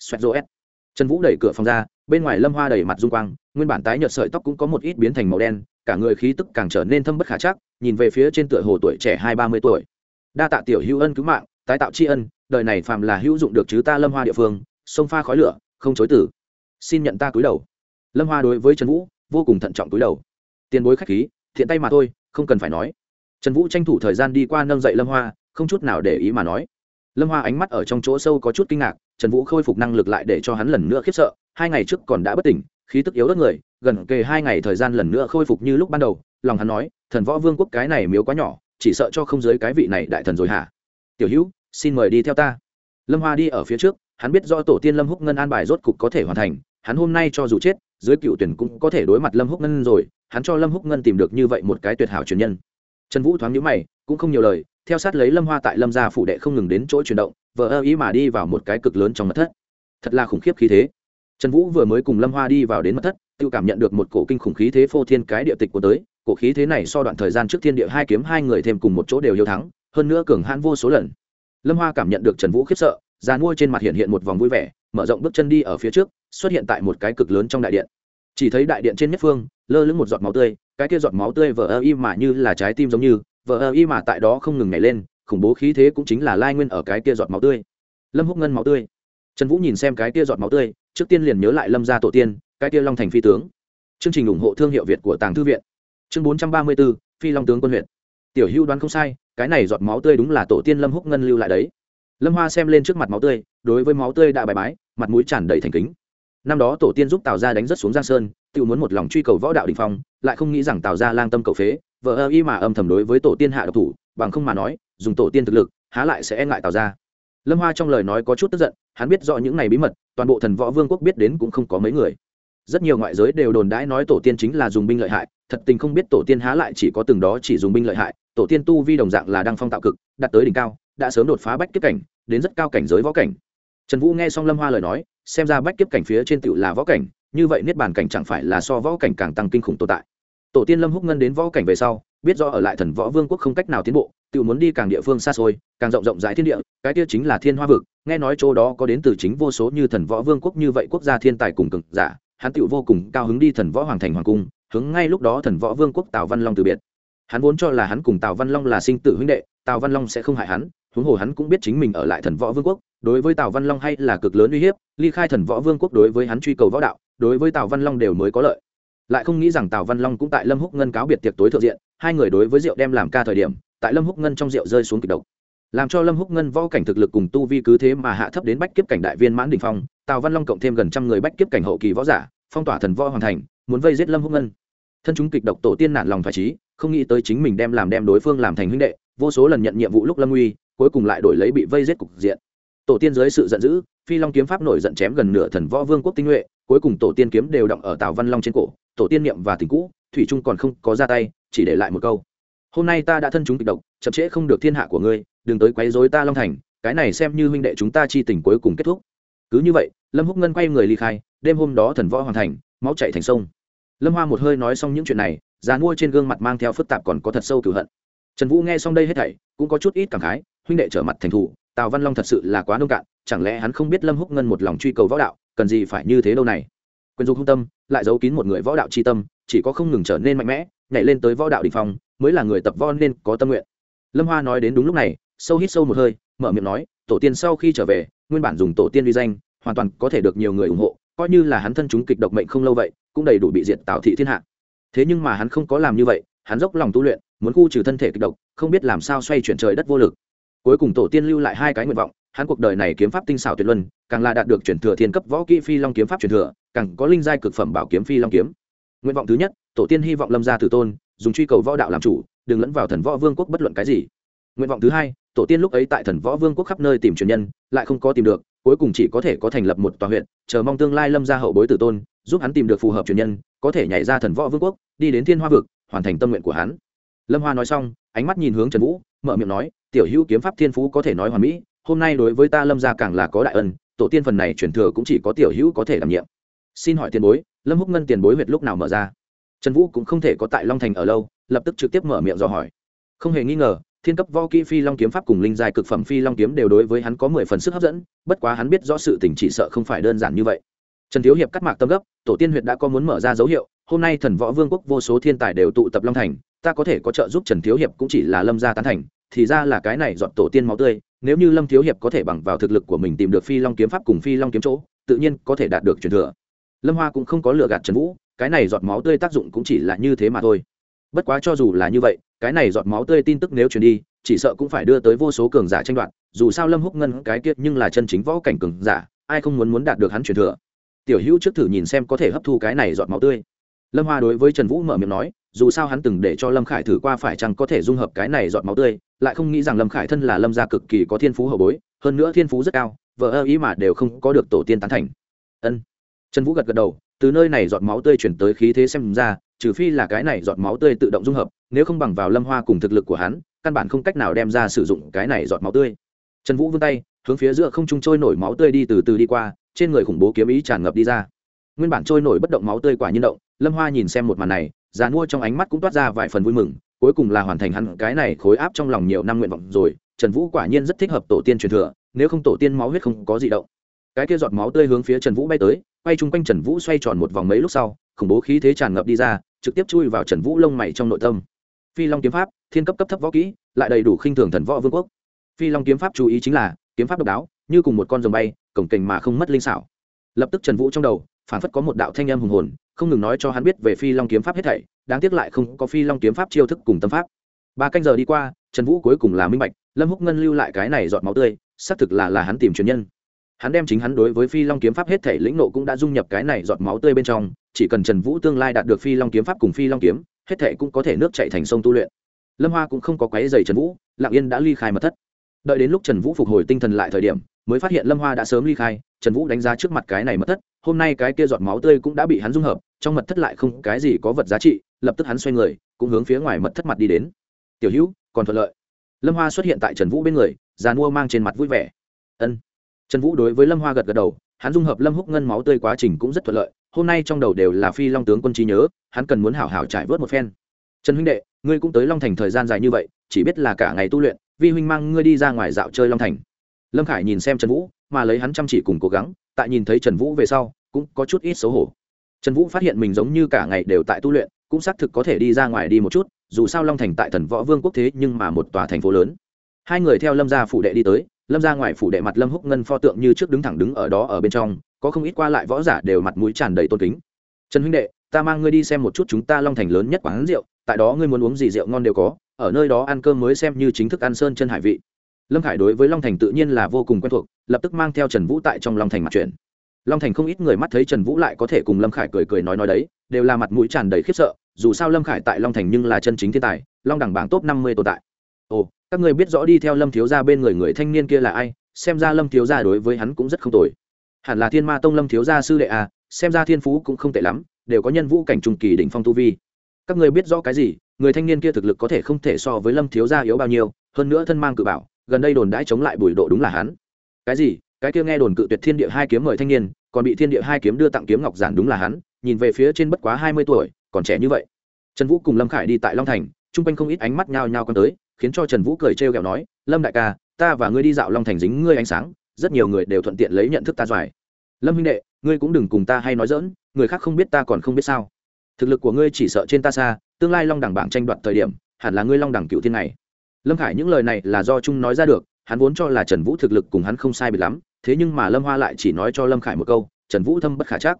Xoẹt rô s trần vũ đẩy cửa phòng ra, bên ngoài lâm hoa đẩy mặt dung quang, nguyên bản tái nhợt sợi tóc cũng có một ít biến thành màu đen cả người khí tức càng trở nên thâm bất khả chắc, nhìn về phía trên tựa hồ tuổi trẻ hai ba mươi tuổi. Đa tạ tiểu hữu ân cứu mạng, tái tạo tri ân, đời này phàm là hữu dụng được chứ ta lâm hoa địa phương, sông pha khói lửa, không chối tử. Xin nhận ta cúi đầu. Lâm hoa đối với trần vũ, vô cùng thận trọng cúi đầu. Tiền bối khách khí, thiện tay mà thôi, không cần phải nói. Trần vũ tranh thủ thời gian đi qua nâng dậy lâm hoa, không chút nào để ý mà nói. Lâm hoa ánh mắt ở trong chỗ sâu có chút kinh ngạc, trần vũ khôi phục năng lực lại để cho hắn lần nữa khiếp sợ hai ngày trước còn đã bất tỉnh, khí tức yếu đất người, gần kề hai ngày thời gian lần nữa khôi phục như lúc ban đầu, lòng hắn nói, thần võ vương quốc cái này miếu quá nhỏ, chỉ sợ cho không dưới cái vị này đại thần rồi hả? Tiểu hữu, xin mời đi theo ta. Lâm hoa đi ở phía trước, hắn biết do tổ tiên lâm húc ngân an bài rốt cục có thể hoàn thành, hắn hôm nay cho dù chết, dưới cựu tuyển cũng có thể đối mặt lâm húc ngân rồi, hắn cho lâm húc ngân tìm được như vậy một cái tuyệt hảo truyền nhân. Trần vũ thoáng nhữ mày, cũng không nhiều lời, theo sát lấy lâm hoa tại lâm gia phủ đệ không ngừng đến chỗ chuyển động, vờ ơ ý mà đi vào một cái cực lớn trong mật thất. Thật là khủng khiếp khí thế trần vũ vừa mới cùng lâm hoa đi vào đến mật thất, tự cảm nhận được một cổ kinh khủng khí thế phô thiên cái địa tịch của tới, cổ khí thế này so đoạn thời gian trước thiên địa hai kiếm hai người thêm cùng một chỗ đều hiếu thắng, hơn nữa cường hãn vô số lần. Lâm hoa cảm nhận được trần vũ khiếp sợ già mua trên mặt hiện hiện một vòng vui vẻ, mở rộng bước chân đi ở phía trước, xuất hiện tại một cái cực lớn trong đại điện. Chỉ thấy đại điện trên nhất phương, lơ lửng một giọt máu tươi, cái kia giọt máu tươi vờ ơ y mà như là trái tim giống như, vờ ơ y mà tại đó không ngừng nhảy lên, khủng bố khí thế cũng chính là lai nguyên ở cái kia giọt máu tươi. Lâm húc ngân máu tươi. Trần vũ nhìn xem cái kia giọt máu tươi trước tiên liền nhớ lại lâm gia tổ tiên, cái kia long thành phi tướng. Chương trình ủng hộ thương hiệu việt của tàng thư viện. Chương bốn trăm ba mươi b ố phi long tướng quân huyện. Tiểu hưu đoán không sai, cái này giọt máu tươi đúng là tổ tiên lâm húc ngân lưu lại đấy. Lâm hoa xem lên trước mặt máu tươi, đối với máu tươi đã bài bái, mặt mũi tràn đầy thành kính. Năm đó tổ tiên giúp tào gia đánh rất xuống giang sơn tự muốn một lòng truy cầu võ đạo đình phong, lại không nghĩ rằng tào gia lang tâm cầu phế vợ ơ y mà âm thầm đối với tổ tiên hạ độc thủ, bằng không mà nói, dùng tổ tiên thực lực, há lại sẽ e ngại tào gia lâm hoa trong lời nói có chút tức giận, hắn biết rõ những này bí mật, toàn bộ thần võ vương quốc biết đến cũng không có mấy người. Rất nhiều ngoại giới đều đồn đãi nói tổ tiên chính là dùng binh lợi hại, thật tình không biết tổ tiên há lại chỉ có từng đó chỉ dùng binh lợi hại, tổ tiên tu vi đồng dạng là đang phong tạo cực, đạt tới đỉnh cao, đã sớm đột phá bách kiếp cảnh, đến rất cao cảnh giới võ cảnh. Trần vũ nghe xong lâm hoa lời nói, xem ra bách kiếp cảnh phía trên tựu là võ cảnh, như vậy niết bàn cảnh chẳng phải là so võ cảnh càng tăng kinh khủng tồn tại. Tổ tiên lâm húc ngân đến võ cảnh về sau, biết do ở lại thần võ vương quốc không cách nào tiến bộ tự muốn đi càng địa phương xa xôi, càng rộng rộng rãi thiên địa, cái kia chính là thiên hoa vực. Nghe nói chỗ đó có đến từ chính vô số như thần võ vương quốc như vậy quốc gia thiên tài cùng cực giả, hắn tự vô cùng cao hứng đi thần võ hoàng thành hoàng cung, hướng ngay lúc đó thần võ vương quốc tào văn long từ biệt. Hắn vốn cho là hắn cùng tào văn long là sinh tử huynh đệ, tào văn long sẽ không hại hắn, huống hồ hắn cũng biết chính mình ở lại thần võ vương quốc, đối với tào văn long hay là cực lớn uy hiếp, ly khai thần võ vương quốc đối với hắn truy cầu võ đạo, đối với tào văn long đều mới có lợi. Lại không nghĩ rằng tào văn long cũng tại lâm húc ngân cáo biệt tiệc tối thượng diện, hai người đối với rượu đem làm ca thời điểm tại lâm húc ngân trong rượu rơi xuống kịch độc. Làm cho lâm húc ngân võ cảnh thực lực cùng tu vi cứ thế mà hạ thấp đến bách kiếp cảnh đại viên mãn đình phong, tào văn long cộng thêm gần trăm người bách kiếp cảnh hậu kỳ võ giả, phong tỏa thần võ hoàn thành, muốn vây giết lâm húc ngân. Thân chúng kịch độc tổ tiên nản lòng phải trí không nghĩ tới chính mình đem làm đem đối phương làm thành huynh đệ, vô số lần nhận nhiệm vụ lúc lâm uy, cuối cùng lại đổi lấy bị vây giết cục diện. Tổ tiên dưới sự giận dữ, phi long kiếm pháp nổi giận chém gần nửa thần võ vương quốc tinh nhuệ, cuối cùng tổ tiên kiếm đều động ở tào văn long trên cổ, tổ tiên niệm và tình cũ, thủy trung còn không có ra tay, chỉ để lại một câu hôm nay ta đã thân chúng kịch độc, chậm trễ không được thiên hạ của ngươi, đừng tới quấy rối ta long thành, cái này xem như huynh đệ chúng ta chi tình cuối cùng kết thúc. Cứ như vậy, lâm húc ngân quay người ly khai, đêm hôm đó thần võ hoàn thành, máu chạy thành sông. Lâm hoa một hơi nói xong những chuyện này, già mua trên gương mặt mang theo phức tạp còn có thật sâu cửu hận. Trần vũ nghe xong đây hết thảy, cũng có chút ít cảm khái, huynh đệ trở mặt thành thủ, tào văn long thật sự là quá nông cạn, chẳng lẽ hắn không biết lâm húc ngân một lòng truy cầu võ đạo, cần gì phải như thế đâu này? Quyền dục hung tâm, lại giấu kín một người võ đạo c h i tâm, chỉ có không ngừng trở nên mạnh mẽ, nhảy lên tới võ đạo đ ỉ n h phong mới là người tập võ nên có tâm nguyện. Lâm hoa nói đến đúng lúc này, sâu hít sâu một hơi, mở miệng nói, tổ tiên sau khi trở về, nguyên bản dùng tổ tiên uy danh, hoàn toàn có thể được nhiều người ủng hộ, coi như là hắn thân chúng kịch độc mệnh không lâu vậy, cũng đầy đủ bị diệt tạo thị thiên hạ. Thế nhưng mà hắn không có làm như vậy, hắn dốc lòng tu luyện, muốn khu trừ thân thể kịch độc, không biết làm sao xoay chuyển trời đất vô lực. Cuối cùng tổ tiên lưu lại hai cái nguyện vọng, hắn cuộc đời này kiếm pháp tinh xảo tuyệt luân, càng là đạt được chuyển thừa thiên cấp võ kỹ phi long kiếm pháp truyền thừa, càng có linh giai cực phẩm bảo kiếm phi long kiếm. Nguyện vọng thứ nhất, tổ tiên hy vọng lâm gia tử tôn dùng truy cầu võ đạo làm chủ, đừng lẫn vào thần võ vương quốc bất luận cái gì. Nguyện vọng thứ hai, tổ tiên lúc ấy tại thần võ vương quốc khắp nơi tìm truyền nhân, lại không có tìm được, cuối cùng chỉ có thể có thành lập một tòa huyện, chờ mong tương lai lâm gia hậu bối tử tôn, giúp hắn tìm được phù hợp truyền nhân, có thể nhảy ra thần võ vương quốc, đi đến thiên hoa vực, hoàn thành tâm nguyện của hắn. Lâm hoa nói xong, ánh mắt nhìn hướng trần vũ, mở miệng nói, tiểu hữu kiếm pháp thiên phú có thể nói hoàn mỹ, hôm nay đối với ta lâm gia càng là có đại ân, tổ tiên phần này truyền thừa cũng chỉ có tiểu hữu có thể đảm nhiệm. Xin hỏi tiền bối, lâm húc ngân tiền bối huyệt lúc nào mở ra? Trần vũ cũng không thể có tại long thành ở lâu, lập tức trực tiếp mở miệng dò hỏi. Không hề nghi ngờ, thiên cấp võ kỹ phi long kiếm pháp cùng linh Dài cực phẩm phi long kiếm đều đối với hắn có mười phần sức hấp dẫn, bất quá hắn biết rõ sự tình chỉ sợ không phải đơn giản như vậy. Trần thiếu hiệp cắt mạc tâm gấp, tổ tiên huyệt đã có muốn mở ra dấu hiệu, hôm nay thần võ vương quốc vô số thiên tài đều tụ tập long thành, ta có thể có trợ giúp trần thiếu hiệp cũng chỉ là lâm gia tán thành, thì ra là cái này dọn tổ tiên máu tươi, nếu như lâm thiếu hiệp có thể bằng vào thực lực của mình tìm được phi long kiếm pháp cùng phi long kiếm chỗ, tự nhiên có thể đạt được truyền thừa. Lâm hoa cũng không có lừa gạt trần vũ cái này giọt máu tươi tác dụng cũng chỉ là như thế mà thôi. Bất quá cho dù là như vậy, cái này giọt máu tươi tin tức nếu truyền đi, chỉ sợ cũng phải đưa tới vô số cường giả tranh đoạt, dù sao lâm húc ngân cái kiệt nhưng là chân chính võ cảnh cường giả, ai không muốn muốn đạt được hắn truyền thừa. Tiểu hữu trước thử nhìn xem có thể hấp thu cái này giọt máu tươi. Lâm hoa đối với trần vũ mở miệng nói, dù sao hắn từng để cho lâm khải thử qua phải chăng có thể dung hợp cái này giọt máu tươi, lại không nghĩ rằng lâm khải thân là lâm gia cực kỳ có thiên phú hậu bối, hơn nữa thiên phú rất cao, vợ ơ ý mà đều không có được tổ tiên tán thành. Ân. Trần vũ gật gật đầu từ nơi này giọt máu tươi chuyển tới khí thế xem ra, trừ phi là cái này giọt máu tươi tự động dung hợp, nếu không bằng vào lâm hoa cùng thực lực của hắn, căn bản không cách nào đem ra sử dụng cái này giọt máu tươi. Trần vũ vươn tay, hướng phía giữa không trung trôi nổi máu tươi đi từ từ đi qua, trên người khủng bố kiếm ý tràn ngập đi ra. Nguyên bản trôi nổi bất động máu tươi quả nhiên động, lâm hoa nhìn xem một màn này, già mua trong ánh mắt cũng toát ra vài phần vui mừng, cuối cùng là hoàn thành hắn cái này khối áp trong lòng nhiều năm nguyện vọng rồi, trần vũ quả nhiên rất thích hợp tổ tiên truyền thừa, nếu không tổ tiên máu huyết không có gì động. Cái kia giọt máu tươi hướng phía trần vũ bay tới quay chung quanh trần vũ xoay tròn một vòng mấy lúc sau, khủng bố khí thế tràn ngập đi ra, trực tiếp chui vào trần vũ lông mày trong nội tâm. Phi long kiếm pháp, thiên cấp cấp thấp võ kỹ, lại đầy đủ khinh thường thần võ vương quốc. Phi long kiếm pháp chú ý chính là, kiếm pháp độc đáo, như cùng một con rồng bay, cổng kềnh mà không mất linh xảo. Lập tức trần vũ trong đầu phản phất có một đạo thanh âm hùng hồn, không ngừng nói cho hắn biết về phi long kiếm pháp hết thảy, đáng tiếc lại không có phi long kiếm pháp chiêu thức cùng tâm pháp. Ba canh giờ đi qua, trần vũ cuối cùng là minh bạch, lâm húc ngân lưu lại cái này giọt máu tươi, xác thực là là hắn tìm truyền nhân hắn đem chính hắn đối với phi long kiếm pháp hết thể lĩnh nộ cũng đã dung nhập cái này giọt máu tươi bên trong, chỉ cần trần vũ tương lai đạt được phi long kiếm pháp cùng phi long kiếm, hết thể cũng có thể nước chạy thành sông tu luyện. Lâm hoa cũng không có quấy dày trần vũ, lặng yên đã ly khai mật thất. Đợi đến lúc trần vũ phục hồi tinh thần lại thời điểm, mới phát hiện lâm hoa đã sớm ly khai, trần vũ đánh giá trước mặt cái này mật thất, hôm nay cái kia giọt máu tươi cũng đã bị hắn dung hợp, trong mật thất lại không cái gì có vật giá trị, lập tức hắn xoay người, cũng hướng phía ngoài mật thất mặt đi đến. Tiểu hữu, còn thuận lợi. Lâm hoa xuất hiện tại trần vũ bên người già mua mang trên mặt vui vẻ. Ân trần vũ đối với lâm hoa gật gật đầu, hắn dung hợp lâm húc ngân máu tươi quá trình cũng rất thuận lợi, hôm nay trong đầu đều là phi long tướng quân trí nhớ, hắn cần muốn hảo hảo trải vớt một phen. Trần huynh đệ, ngươi cũng tới long thành thời gian dài như vậy, chỉ biết là cả ngày tu luyện, vi huynh mang ngươi đi ra ngoài dạo chơi long thành. Lâm khải nhìn xem trần vũ, mà lấy hắn chăm chỉ cùng cố gắng, tại nhìn thấy trần vũ về sau, cũng có chút ít xấu hổ. Trần vũ phát hiện mình giống như cả ngày đều tại tu luyện, cũng xác thực có thể đi ra ngoài đi một chút, dù sao long thành tại thần võ vương quốc thế nhưng mà một tòa thành phố lớn. Hai người theo lâm gia phủ đệ đi tới lâm ra ngoài phủ đệ mặt lâm húc ngân pho tượng như trước đứng thẳng đứng ở đó ở bên trong, có không ít qua lại võ giả đều mặt mũi tràn đầy tôn kính. Trần huynh đệ, ta mang ngươi đi xem một chút chúng ta long thành lớn nhất quán rượu, tại đó ngươi muốn uống gì rượu ngon đều có, ở nơi đó ăn cơm mới xem như chính thức ăn sơn chân hải vị. Lâm khải đối với long thành tự nhiên là vô cùng quen thuộc, lập tức mang theo trần vũ tại trong long thành mặt chuyển long thành không ít người mắt thấy trần vũ lại có thể cùng lâm khải cười cười nói nói đấy, đều là mặt mũi tràn đầy khiếp sợ, dù sao lâm khải tại long thành nhưng là chân chính thiên tài, long đẳng bảng top năm mươi tồn tại ồ, các người biết rõ đi theo lâm thiếu gia bên người người thanh niên kia là ai, xem ra lâm thiếu gia đối với hắn cũng rất không tồi. Hẳn là thiên ma tông lâm thiếu gia sư đệ à xem ra thiên phú cũng không tệ lắm, đều có nhân vũ cảnh trùng kỳ đỉnh phong tu vi. Các người biết rõ cái gì, người thanh niên kia thực lực có thể không thể so với lâm thiếu gia yếu bao nhiêu, hơn nữa thân mang cự bảo, gần đây đồn đãi chống lại bùi độ đúng là hắn. Cái gì? Cái kia nghe đồn cự tuyệt thiên địa hai kiếm mời thanh niên, còn bị thiên địa hai kiếm đưa tặng kiếm ngọc giản đúng là hắn, nhìn về phía trên bất quá hai mươi tuổi, còn trẻ như vậy. Trần vũ cùng lâm khải đi tại long thành, chung quanh không ít ánh mắt nhao nhao con tới khiến cho trần vũ cười trêu ghẹo nói, lâm đại ca, ta và ngươi đi dạo long thành dính ngươi ánh sáng, rất nhiều người đều thuận tiện lấy nhận thức ta doài. Lâm huynh đệ, ngươi cũng đừng cùng ta hay nói dỡn người khác không biết ta còn không biết sao. Thực lực của ngươi chỉ sợ trên ta xa, tương lai long đẳng bảng tranh đoạt thời điểm, hẳn là ngươi long đẳng cựu thiên này. Lâm khải những lời này là do trung nói ra được, hắn vốn cho là trần vũ thực lực cùng hắn không sai biệt lắm, thế nhưng mà lâm hoa lại chỉ nói cho lâm khải một câu, trần vũ thâm bất khả chắc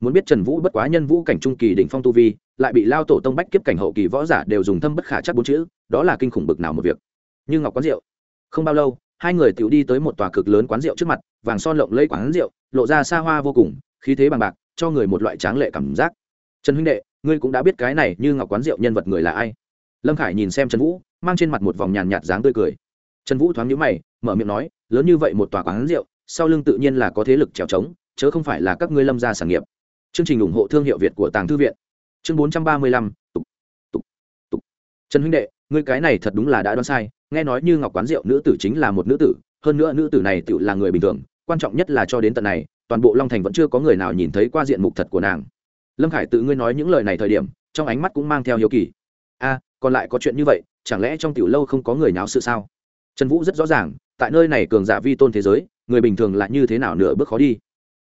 muốn biết trần vũ bất quá nhân vũ cảnh trung kỳ đỉnh phong tu vi, lại bị lao tổ tông bách kiếp cảnh hậu kỳ võ giả đều dùng thâm bất khả chắc bốn chữ, đó là kinh khủng bực nào một việc. Như ngọc quán rượu. Không bao lâu, hai người tiểu đi tới một tòa cực lớn quán rượu trước mặt, vàng son lộng lấy quán rượu, lộ ra xa hoa vô cùng, khí thế bằng bạc, cho người một loại tráng lệ cảm giác. Trần huynh đệ, ngươi cũng đã biết cái này như ngọc quán rượu nhân vật người là ai? Lâm khải nhìn xem trần vũ, mang trên mặt một vòng nhàn nhạt dáng tươi cười. Trần vũ thoáng nhíu mày, mở miệng nói, lớn như vậy một tòa quán rượu, sau lưng tự nhiên là có thế lực trèo trống, chớ không phải là các ngươi lâm gia sản nghiệp chương trình ủng hộ thương hiệu việt của tàng thư viện. Chương bốn trăm ba mươi lăm, tục tục tục. Trần huynh đệ, ngươi cái này thật đúng là đã đoán sai. Nghe nói như ngọc quán rượu nữ tử chính là một nữ tử. Hơn nữa nữ tử này tự là người bình thường. Quan trọng nhất là cho đến tận này, toàn bộ long thành vẫn chưa có người nào nhìn thấy qua diện mục thật của nàng. Lâm khải tự ngươi nói những lời này thời điểm, trong ánh mắt cũng mang theo hiếu kỳ. A, còn lại có chuyện như vậy, chẳng lẽ trong tiểu lâu không có người nào sự sao? Trần vũ rất rõ ràng, tại nơi này cường giả vi tôn thế giới, người bình thường là như thế nào nửa bước khó đi?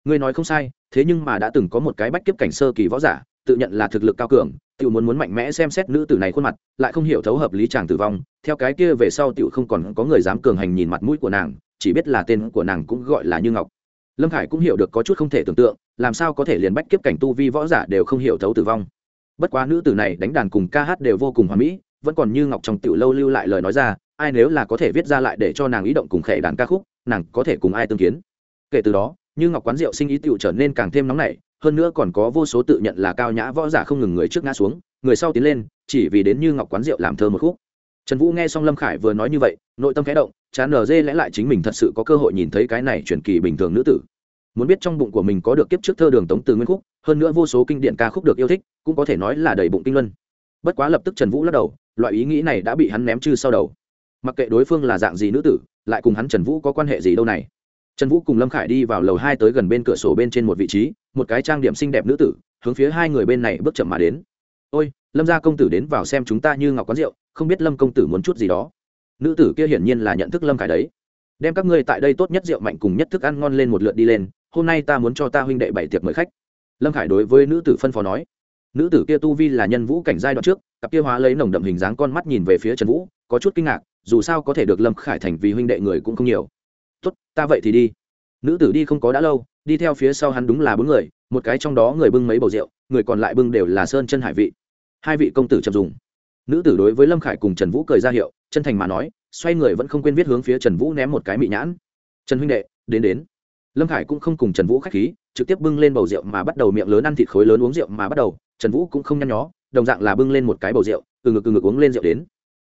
Ngươi nói không sai, thế nhưng mà đã từng có một cái bách kiếp cảnh sơ kỳ võ giả, tự nhận là thực lực cao cường tự muốn muốn mạnh mẽ xem xét nữ tử này khuôn mặt, lại không hiểu thấu hợp lý chàng tử vong. Theo cái kia về sau tự không còn có người dám cường hành nhìn mặt mũi của nàng, chỉ biết là tên của nàng cũng gọi là như ngọc. Lâm khải cũng hiểu được có chút không thể tưởng tượng, làm sao có thể liền bách kiếp cảnh tu vi võ giả đều không hiểu thấu tử vong. Bất quá nữ tử này đánh đàn cùng ca hát đều vô cùng hoà mỹ, vẫn còn như ngọc trong tiểu lâu lưu lại lời nói ra, ai nếu là có thể viết ra lại để cho nàng ý động cùng khệ đàn ca khúc, nàng có thể cùng ai tương kiến. Kể từ đó như ngọc quán rượu sinh ý tiểu trở nên càng thêm nóng nảy, hơn nữa còn có vô số tự nhận là cao nhã võ giả không ngừng người trước ngã xuống, người sau tiến lên, chỉ vì đến như ngọc quán rượu làm thơ một khúc. Trần vũ nghe xong lâm khải vừa nói như vậy, nội tâm khẽ động, chán nở dê lẽ lại chính mình thật sự có cơ hội nhìn thấy cái này truyền kỳ bình thường nữ tử. Muốn biết trong bụng của mình có được kiếp trước thơ đường tống từ nguyên khúc, hơn nữa vô số kinh điển ca khúc được yêu thích, cũng có thể nói là đầy bụng kinh luân. Bất quá lập tức trần vũ lắc đầu, loại ý nghĩ này đã bị hắn ném chư sau đầu. Mặc kệ đối phương là dạng gì nữ tử, lại cùng hắn trần vũ có quan hệ gì đâu này trần vũ cùng lâm khải đi vào lầu hai tới gần bên cửa sổ bên trên một vị trí, một cái trang điểm xinh đẹp nữ tử, hướng phía hai người bên này bước chậm mà đến. Ôi, lâm gia công tử đến vào xem chúng ta như ngọc quán rượu, không biết lâm công tử muốn chút gì đó. Nữ tử kia hiển nhiên là nhận thức lâm khải đấy. Đem các ngươi tại đây tốt nhất rượu mạnh cùng nhất thức ăn ngon lên một lượt đi lên, hôm nay ta muốn cho ta huynh đệ bảy tiệc mời khách. Lâm khải đối với nữ tử phân phó nói. Nữ tử kia tu vi là nhân vũ cảnh giai đoạn trước, cặp kia hóa lấy nồng đậm hình dáng con mắt nhìn về phía trần vũ, có chút kinh ngạc, dù sao có thể được lâm khải thành vì huynh đệ người cũng không nhiều tốt, ta vậy thì đi. Nữ tử đi không có đã lâu, đi theo phía sau hắn đúng là bốn người, một cái trong đó người bưng mấy bầu rượu, người còn lại bưng đều là sơn chân hải vị. Hai vị công tử chậm dùng. Nữ tử đối với lâm khải cùng trần vũ cười ra hiệu, chân thành mà nói, xoay người vẫn không quên viết hướng phía trần vũ ném một cái mị nhãn. Trần huynh đệ, đến đến. Lâm khải cũng không cùng trần vũ k h á c h khí, trực tiếp bưng lên bầu rượu mà bắt đầu miệng lớn ăn thịt khối lớn uống rượu mà bắt đầu, trần vũ cũng không nhăn nhó, đồng dạng là bưng lên một cái bầu rượu, từ ngực từ ngực uống lên rượu đến.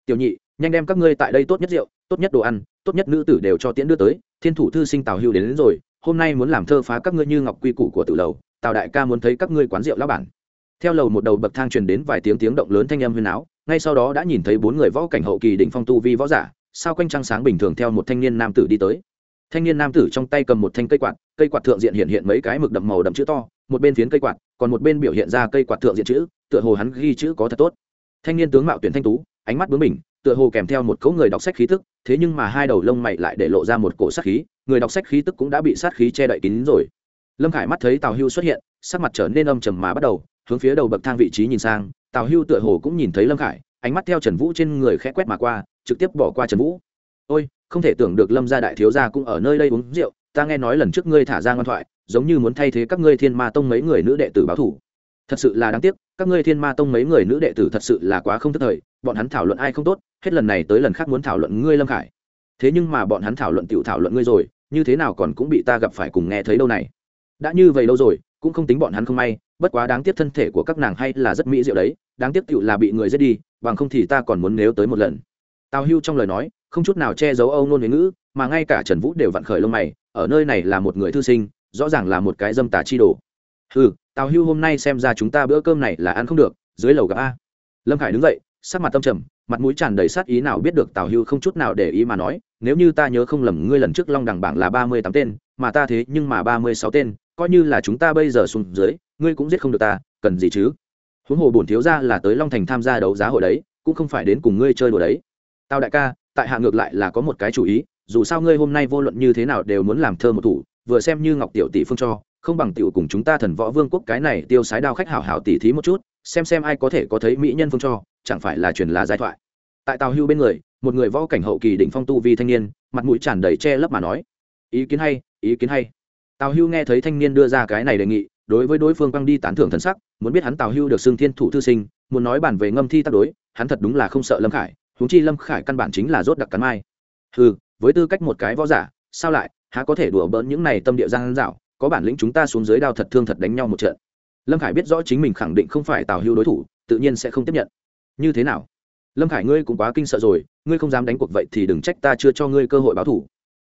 Tiểu nhị, nhanh đem các ngươi tại đây tốt nhất rượu tốt nhất đồ ăn tốt nhất nữ tử đều cho tiễn đưa tới thiên thủ thư sinh tào hưu đến, đến rồi hôm nay muốn làm thơ phá các ngươi như ngọc quy củ của tử lầu tào đại ca muốn thấy các ngươi quán rượu lão bản. Theo lầu một đầu bậc thang truyền đến vài tiếng tiếng động lớn thanh âm huyền áo ngay sau đó đã nhìn thấy bốn người võ cảnh hậu kỳ đỉnh phong tu vi võ giả sao quanh trăng sáng bình thường theo một thanh niên nam tử đi tới. Thanh niên nam tử trong tay cầm một thanh cây quạt cây quạt thượng diện hiện hiện mấy cái mực đậm màu đậm chữ to một bên phiến cây quạt còn một bên biểu hiện ra cây quạt thượng diện chữ tựa hồ hắn ghi chữ có thật tốt. Thanh niên tướng mạo tuyển thanh tú ánh mắt bướng mình tựa hồ kèm theo một cấu người đọc sách khí tức, thế nhưng mà hai đầu lông mày lại để lộ ra một cổ sát khí, người đọc sách khí tức cũng đã bị sát khí che đậy kín rồi. Lâm khải mắt thấy tào hưu xuất hiện, sắc mặt trở nên âm trầm mà bắt đầu, hướng phía đầu bậc thang vị trí nhìn sang, tào hưu tựa hồ cũng nhìn thấy lâm khải, ánh mắt theo trần vũ trên người khẽ quét mà qua, trực tiếp bỏ qua trần vũ. Ôi, không thể tưởng được lâm gia đại thiếu gia cũng ở nơi đây uống rượu, ta nghe nói lần trước ngươi thả ra ngoan thoại, giống như muốn thay thế các ngươi thiên ma tông mấy người nữ đệ tử báo thủ. Thật sự là đáng tiếc, các ngươi thiên ma tông mấy người nữ đệ tử thật sự là quá không tức thời bọn hắn thảo luận ai không tốt, hết lần này tới lần khác muốn thảo luận ngươi lâm khải. Thế nhưng mà bọn hắn thảo luận tiểu thảo luận ngươi rồi, như thế nào còn cũng bị ta gặp phải cùng nghe thấy đâu này. Đã như vậy lâu rồi, cũng không tính bọn hắn không may, bất quá đáng tiếc thân thể của các nàng hay là rất mỹ diệu đấy, đáng tiếc tiểu là bị người giết đi, bằng không thì ta còn muốn nếu tới một lần. Tào hưu trong lời nói, không chút nào che giấu âu nôn huế ngữ, mà ngay cả trần vũ đều vặn khởi lông mày, ở nơi này là một người thư sinh, rõ ràng là một cái dâm tà chi đồ. Ừ tào hưu hôm nay xem ra chúng ta bữa cơm này là ăn không được, dưới lầu gặp a. Lâm khải đứng dậy sắc mặt tâm trầm, mặt mũi tràn đầy sát ý nào biết được tào hưu không chút nào để ý mà nói, nếu như ta nhớ không lầm, ngươi lần trước long đẳng bảng là ba mươi tám tên, mà ta thế nhưng mà ba mươi sáu tên, coi như là chúng ta bây giờ xuống dưới, ngươi cũng giết không được ta, cần gì chứ? Huống hồ bổn thiếu ra là tới long thành tham gia đấu giá hội đấy, cũng không phải đến cùng ngươi chơi đùa đấy. Tao đại ca, tại hạ ngược lại là có một cái chủ ý, dù sao ngươi hôm nay vô luận như thế nào đều muốn làm thơ một thủ, vừa xem như ngọc tiểu tỷ phương cho, không bằng tiểu cùng chúng ta thần võ vương quốc cái này tiêu sái đao khách hảo hảo tỉ thí một chút xem xem ai có thể có thấy mỹ nhân phương cho, chẳng phải là truyền là giai thoại. Tại tào hưu bên người, một người võ cảnh hậu kỳ đỉnh phong tu vi thanh niên, mặt mũi tràn đầy che lấp mà nói, ý kiến hay, ý kiến hay. Tào hưu nghe thấy thanh niên đưa ra cái này đề nghị, đối với đối phương băng đi tán thưởng thần sắc, muốn biết hắn tào hưu được xưng thiên thủ thư sinh, muốn nói bản về ngâm thi tác đối, hắn thật đúng là không sợ lâm khải, huống chi lâm khải căn bản chính là rốt đặc cắn mai. Ừ với tư cách một cái võ giả, sao lại, há có thể đùa bỡn những này tâm địa giang dạo, có bản lĩnh chúng ta xuống dưới đao thật thương thật đánh nhau một trận lâm khải biết rõ chính mình khẳng định không phải tào hưu đối thủ, tự nhiên sẽ không tiếp nhận. Như thế nào? Lâm khải, ngươi cũng quá kinh sợ rồi, ngươi không dám đánh cuộc vậy thì đừng trách ta chưa cho ngươi cơ hội báo thủ.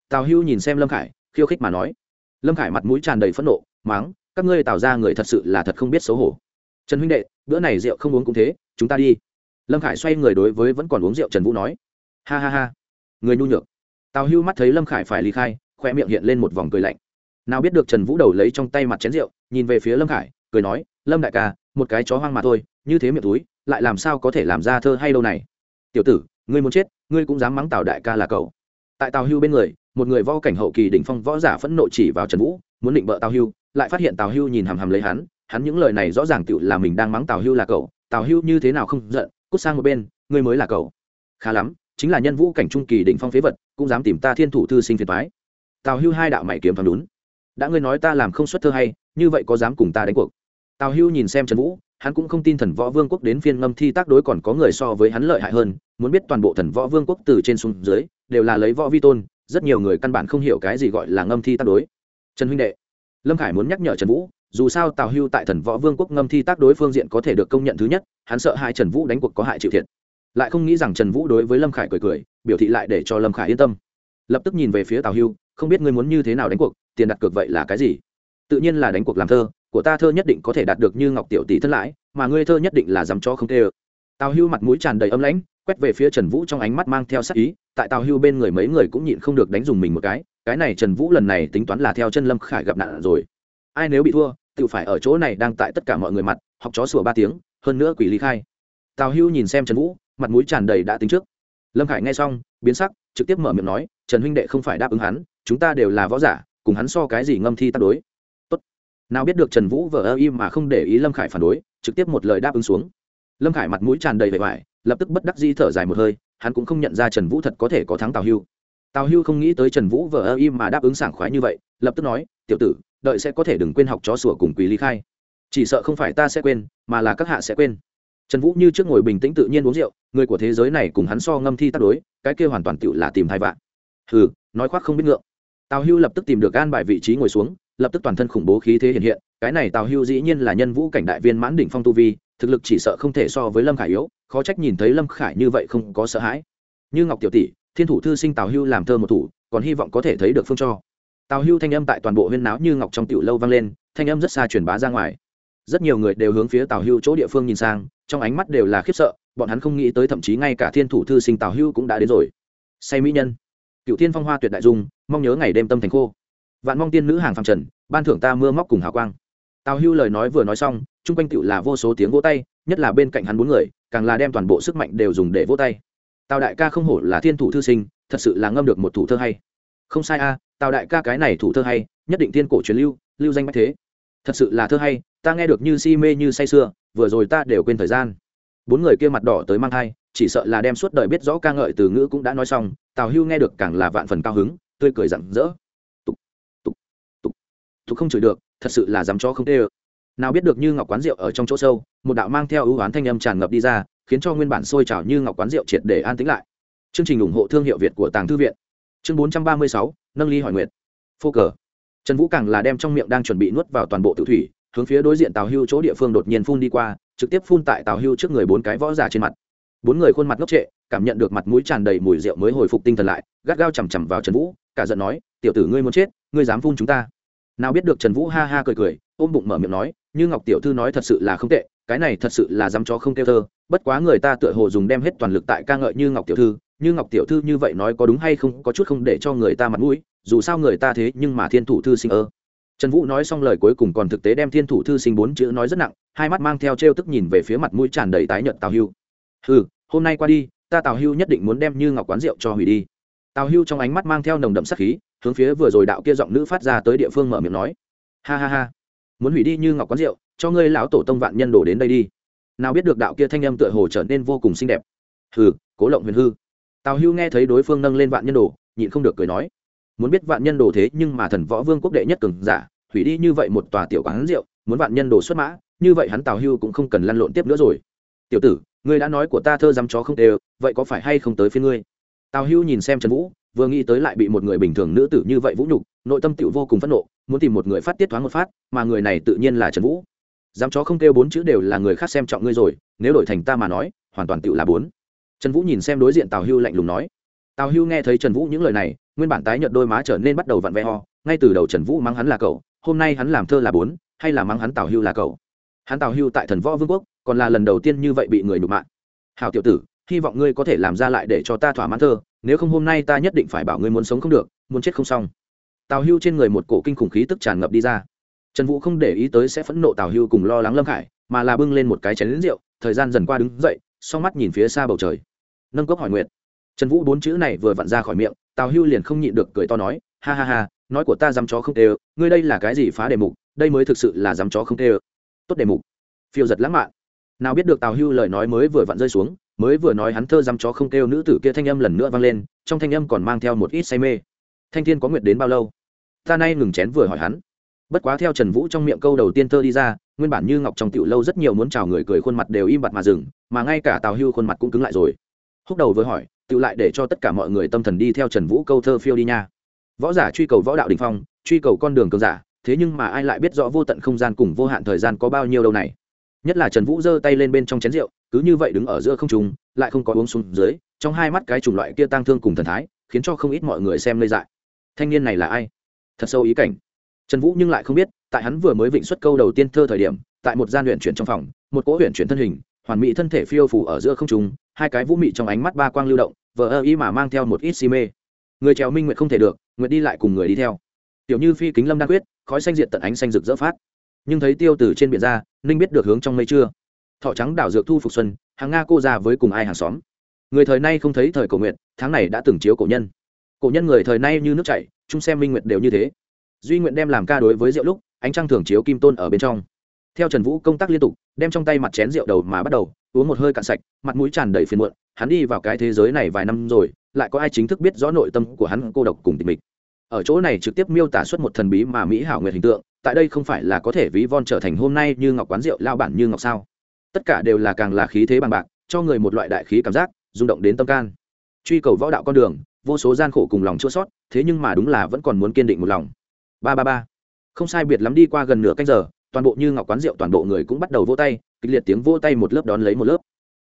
Tào hưu nhìn xem lâm khải, khiêu khích mà nói. Lâm khải mặt mũi tràn đầy phẫn nộ máng các ngươi tạo ra người thật sự là thật không biết xấu hổ. Trần huynh đệ, bữa này rượu không uống cũng thế, chúng ta đi. Lâm khải xoay người đối với vẫn còn uống rượu trần vũ nói. Ha ha ha. Người nhu nhược. Tào hưu mắt thấy lâm khải phải ly khai, khoe miệng hiện lên một vòng cười lạnh. Nào biết được trần vũ đầu lấy trong tay mặt chén rượu, nhìn về phía lâm khải cười nói, lâm đại ca, một cái chó hoang mà thôi, như thế miệng túi, lại làm sao có thể làm ra thơ hay đâu này? Tiểu tử, ngươi muốn chết, ngươi cũng dám mắng tào đại ca là cậu. Tại tào hưu bên người, một người võ cảnh hậu kỳ đỉnh phong võ giả phẫn nộ chỉ vào trần vũ, muốn định bợ tào hưu, lại phát hiện tào hưu nhìn hằm hằm lấy hắn hắn những lời này rõ ràng tựu là mình đang mắng tào hưu là cậu, tào hưu như thế nào không giận, cút sang một bên, ngươi mới là cậu. Khá lắm, chính là nhân vũ cảnh trung kỳ đỉnh phong phế vật, cũng dám tìm ta thiên thủ thư sinh phiền thoái tào hưu hai đạo mày kiếm thằng đúng. Đã ngươi nói ta làm không xuất thơ hay, như vậy có dám cùng ta đánh cuộc? Tào hưu nhìn xem trần vũ, hắn cũng không tin thần võ vương quốc đến phiên ngâm thi tác đối còn có người so với hắn lợi hại hơn, muốn biết toàn bộ thần võ vương quốc từ trên xuống dưới, đều là lấy võ vi tôn, rất nhiều người căn bản không hiểu cái gì gọi là ngâm thi tác đối. Trần huynh đệ, lâm khải muốn nhắc nhở trần vũ, dù sao tào hưu tại thần võ vương quốc ngâm thi tác đối phương diện có thể được công nhận thứ nhất, hắn sợ hai trần vũ đánh cuộc có hại chịu thiệt. Lại không nghĩ rằng trần vũ đối với lâm khải cười cười, biểu thị lại để cho lâm khải yên tâm. Lập tức nhìn về phía tào hưu, không biết ngươi muốn như thế nào đánh cuộc, tiền đặt cược vậy là cái gì? Tự nhiên là đánh cuộc làm thơ của ta thơ nhất định có thể đạt được như ngọc tiểu tỷ thân lãi, mà ngươi thơ nhất định là dám cho không tê ơ. Tào hưu mặt mũi tràn đầy âm lãnh, quét về phía trần vũ trong ánh mắt mang theo sắc ý, tại tào hưu bên người mấy người cũng nhịn không được đánh dùng mình một cái cái này trần vũ lần này tính toán là theo chân lâm khải gặp nạn rồi. Ai nếu bị thua, tự phải ở chỗ này đang tại tất cả mọi người mặt, học chó sủa ba tiếng, hơn nữa quỷ ly khai. Tào hưu nhìn xem trần vũ, mặt mũi tràn đầy đã tính trước. Lâm khải nghe xong, biến sắc, trực tiếp mở miệng nói, trần huynh đệ không phải đáp ứng hắn, chúng ta đều là võ giả, cùng hắn so cái gì ngâm thi tác đối nào biết được trần vũ vờ ơ im mà không để ý lâm khải phản đối, trực tiếp một lời đáp ứng xuống. Lâm khải mặt mũi tràn đầy vẻ vải, lập tức bất đắc di thở dài một hơi, hắn cũng không nhận ra trần vũ thật có thể có thắng tào hưu. Tào hưu không nghĩ tới trần vũ vờ ơ im mà đáp ứng sảng khoái như vậy, lập tức nói, tiểu tử, đợi sẽ có thể đừng quên học chó sủa cùng quỳ ly khai. Chỉ sợ không phải ta sẽ quên, mà là các hạ sẽ quên. Trần vũ như trước ngồi bình tĩnh tự nhiên uống rượu, người của thế giới này cùng hắn so ngâm thi tác đối, cái kia hoàn toàn tựu là tìm hai vạn. Hừ, nói khoác không biết ngượng. Tào hưu lập tức tìm được gan bài vị trí ngồi xuống lập tức toàn thân khủng bố khí thế hiện hiện, cái này tào hưu dĩ nhiên là nhân vũ cảnh đại viên mãn đỉnh phong tu vi, thực lực chỉ sợ không thể so với lâm khải yếu, khó trách nhìn thấy lâm khải như vậy không có sợ hãi. Như ngọc tiểu tỷ, thiên thủ thư sinh tào hưu làm thơ một thủ, còn hy vọng có thể thấy được phương cho. Tào hưu thanh âm tại toàn bộ huyên náo như ngọc trong tiểu lâu vang lên, thanh âm rất xa truyền bá ra ngoài. Rất nhiều người đều hướng phía tào hưu chỗ địa phương nhìn sang, trong ánh mắt đều là khiếp sợ, bọn hắn không nghĩ tới thậm chí ngay cả thiên thủ thư sinh tào hưu cũng đã đến rồi. Say mỹ nhân. Cựu thiên phong hoa tuyệt đại dung, mong nhớ ngày đêm tâm thành khô vạn mong tiên nữ hàng phàm trần, ban thưởng ta mưa móc cùng hào quang. Tào hưu lời nói vừa nói xong, chung quanh tựu là vô số tiếng vỗ tay, nhất là bên cạnh hắn bốn người, càng là đem toàn bộ sức mạnh đều dùng để vỗ tay. Tào đại ca không hổ là thiên thủ thư sinh, thật sự là ngâm được một thủ thơ hay. Không sai a, tào đại ca cái này thủ thơ hay, nhất định thiên cổ truyền lưu lưu danh bách thế. Thật sự là thơ hay, ta nghe được như si mê như say sưa, vừa rồi ta đều quên thời gian. Bốn người kia mặt đỏ tới mang thai, chỉ sợ là đem suốt đời biết rõ ca ngợi từ ngữ cũng đã nói xong, tào hưu nghe được càng là vạn phần cao hứng, tươi cười rặng rỡ tục không chửi được, thật sự là dám cho không tê ơ. Nào biết được như ngọc quán rượu ở trong chỗ sâu, một đạo mang theo ưu oán thanh âm tràn ngập đi ra, khiến cho nguyên bản sôi trào như ngọc quán rượu triệt để an tĩnh lại. Chương trình ủng hộ thương hiệu việt của tàng thư viện. Chương bốn trăm ba mươi sáu, nâng ly hỏi nguyệt phô cờ. Trần vũ càng là đem trong miệng đang chuẩn bị nuốt vào toàn bộ tự thủy, hướng phía đối diện tào hưu chỗ địa phương đột nhiên phun đi qua, trực tiếp phun tại tào hưu trước người bốn cái võ giả trên mặt. Bốn người khuôn mặt ngốc trệ, cảm nhận được mặt mũi tràn đầy mùi rượu mới hồi phục tinh thần lại, gắt gao chằm chằm vào trần vũ, cả giận nói, tiểu tử ngươi muốn chết, ngươi dám phun chúng ta nào biết được trần vũ ha ha cười cười, ôm bụng mở miệng nói, như ngọc tiểu thư nói thật sự là không tệ, cái này thật sự là dám cho không kêu thơ, bất quá người ta tựa hồ dùng đem hết toàn lực tại ca ngợi như ngọc tiểu thư, như ngọc tiểu thư như vậy nói có đúng hay không, có chút không để cho người ta mặt mũi, dù sao người ta thế nhưng mà thiên thủ thư sinh ơ. Trần vũ nói xong lời cuối cùng còn thực tế đem thiên thủ thư sinh bốn chữ nói rất nặng, hai mắt mang theo t r e o tức nhìn về phía mặt mũi tràn đầy tái nhợt tào hưu. Ừ hôm nay qua đi, ta tào hưu nhất định muốn đem như ngọc quán rượu cho hủy đi. Tào hưu trong ánh mắt mang theo nồng đậm sắc khí hướng phía vừa rồi đạo kia giọng nữ phát ra tới địa phương mở miệng nói. Ha ha ha. Muốn hủy đi như ngọc quán rượu, cho ngươi lão tổ tông vạn nhân đổ đến đây đi. Nào biết được đạo kia thanh âm tựa hồ trở nên vô cùng xinh đẹp. Hừ, cố lộng huyền hư. Tào hưu nghe thấy đối phương nâng lên vạn nhân đồ nhịn không được cười nói. Muốn biết vạn nhân đồ thế nhưng mà thần võ vương quốc đệ nhất cường giả, hủy đi như vậy một tòa tiểu quán rượu, muốn vạn nhân đồ xuất mã, như vậy hắn tào hưu cũng không cần lăn lộn tiếp nữa rồi. Tiểu tử, ngươi đã nói của ta thơ dăm chó không đều, vậy có phải hay không tới phía ngươi? Tào hưu nhìn xem trần vũ vừa nghĩ tới lại bị một người bình thường nữ tử như vậy vũ nhục, nội tâm tựu vô cùng phẫn nộ, muốn tìm một người phát tiết thoáng một phát, mà người này tự nhiên là trần vũ. Dám chó không kêu bốn chữ đều là người khác xem trọng ngươi rồi, nếu đổi thành ta mà nói, hoàn toàn tựu là bốn. Trần vũ nhìn xem đối diện tào hưu lạnh lùng nói. Tào hưu nghe thấy trần vũ những lời này, nguyên bản tái nhợt đôi má trở nên bắt đầu vặn vẹ ho ngay từ đầu trần vũ mắng hắn là cậu, hôm nay hắn làm thơ là bốn, hay là mắng hắn tào hưu là cậu? Hắn tào hưu tại thần võ vương quốc, còn là lần đầu tiên như vậy bị người nhục mạ. Hào tiểu tử, hy vọng ngươi có thể làm ra lại để cho ta thỏa mãn thơ nếu không hôm nay ta nhất định phải bảo ngươi muốn sống không được, muốn chết không xong. Tào hưu trên người một cổ kinh khủng khí tức tràn ngập đi ra. Trần vũ không để ý tới sẽ phẫn nộ tào hưu cùng lo lắng lâm khải, mà là bưng lên một cái chén lính rượu, thời gian dần qua đứng dậy, sau mắt nhìn phía xa bầu trời. Nâng cốc hỏi nguyện. Trần vũ bốn chữ này vừa vặn ra khỏi miệng, tào hưu liền không nhịn được cười to nói, ha ha ha, nói của ta dám chó không tê ơ, ngươi đây là cái gì phá đề mục, đây mới thực sự là dám chó không tê ơ. Tốt đề mục. Phiêu giật lãng mạn. Nào biết được tào hưu lời nói mới vừa vặn rơi xuống mới vừa nói hắn thơ dăm chó không kêu nữ tử kia thanh âm lần nữa vang lên, trong thanh âm còn mang theo một ít say mê. Thanh thiên có nguyệt đến bao lâu? Ta nay ngừng chén vừa hỏi hắn. Bất quá theo trần vũ trong miệng câu đầu tiên thơ đi ra, nguyên bản như ngọc trong tiểu lâu rất nhiều muốn chào người cười khuôn mặt đều im bặt mà dừng, mà ngay cả tào hưu khuôn mặt cũng cứng lại rồi. Húc đầu vừa hỏi, tự lại để cho tất cả mọi người tâm thần đi theo trần vũ câu thơ phiêu đi nha. Võ giả truy cầu võ đạo đình phong, truy cầu con đường cường giả, thế nhưng mà ai lại biết rõ vô tận không gian cùng vô hạn thời gian có bao nhiêu đâu này. Nhất là trần vũ giơ tay lên bên trong chén rượu cứ như vậy đứng ở giữa không trung, lại không có uống xuống dưới, trong hai mắt cái chủng loại kia tang thương cùng thần thái, khiến cho không ít mọi người xem lây dại. Thanh niên này là ai? Thật sâu ý cảnh. Trần vũ nhưng lại không biết, tại hắn vừa mới vịnh xuất câu đầu tiên thơ thời điểm, tại một gian luyện chuyển trong phòng, một cỗ luyện chuyển thân hình, hoàn mỹ thân thể phiêu phủ ở giữa không trung, hai cái vũ mị trong ánh mắt ba quang lưu động, vờ ơ ý mà mang theo một ít si mê. Người trèo minh nguyện không thể được nguyện đi lại cùng người đi theo. Tiểu như phi kính lâm đa quyết, khói xanh diện tận ánh xanh rực rỡ phát. Nhưng thấy tiêu từ trên biển ra, ninh biết được hướng trong mây chưa? Thọ trắng đảo dược thu phục xuân, hàng nga cô ra với cùng ai hàng xóm. Người thời nay không thấy thời cổ nguyện tháng này đã từng chiếu cổ nhân. Cổ nhân người thời nay như nước chảy, chung xem minh nguyện đều như thế. Duy nguyện đem làm ca đối với rượu lúc, ánh trăng thường chiếu kim tôn ở bên trong. Theo trần vũ công tác liên tục, đem trong tay mặt chén rượu đầu mà bắt đầu, uống một hơi cạn sạch, mặt mũi tràn đầy phiền muộn, hắn đi vào cái thế giới này vài năm rồi, lại có ai chính thức biết rõ nội tâm của hắn cô độc cùng tình mình ở chỗ này trực tiếp miêu tả xuất một thần bí mà mỹ hảo nguyện hình tượng, tại đây không phải là có thể ví von trở thành hôm nay như ngọc quán rượu, lao bản như ngọc sao? Tất cả đều là càng là khí thế bằng bạc, cho người một loại đại khí cảm giác, rung động đến tâm can. Truy cầu võ đạo con đường, vô số gian khổ cùng lòng chua sót, thế nhưng mà đúng là vẫn còn muốn kiên định một lòng. Ba ba ba. Không sai biệt lắm đi qua gần nửa canh giờ, toàn bộ như ngọc quán rượu toàn bộ người cũng bắt đầu vỗ tay, kịch liệt tiếng vỗ tay một lớp đón lấy một lớp.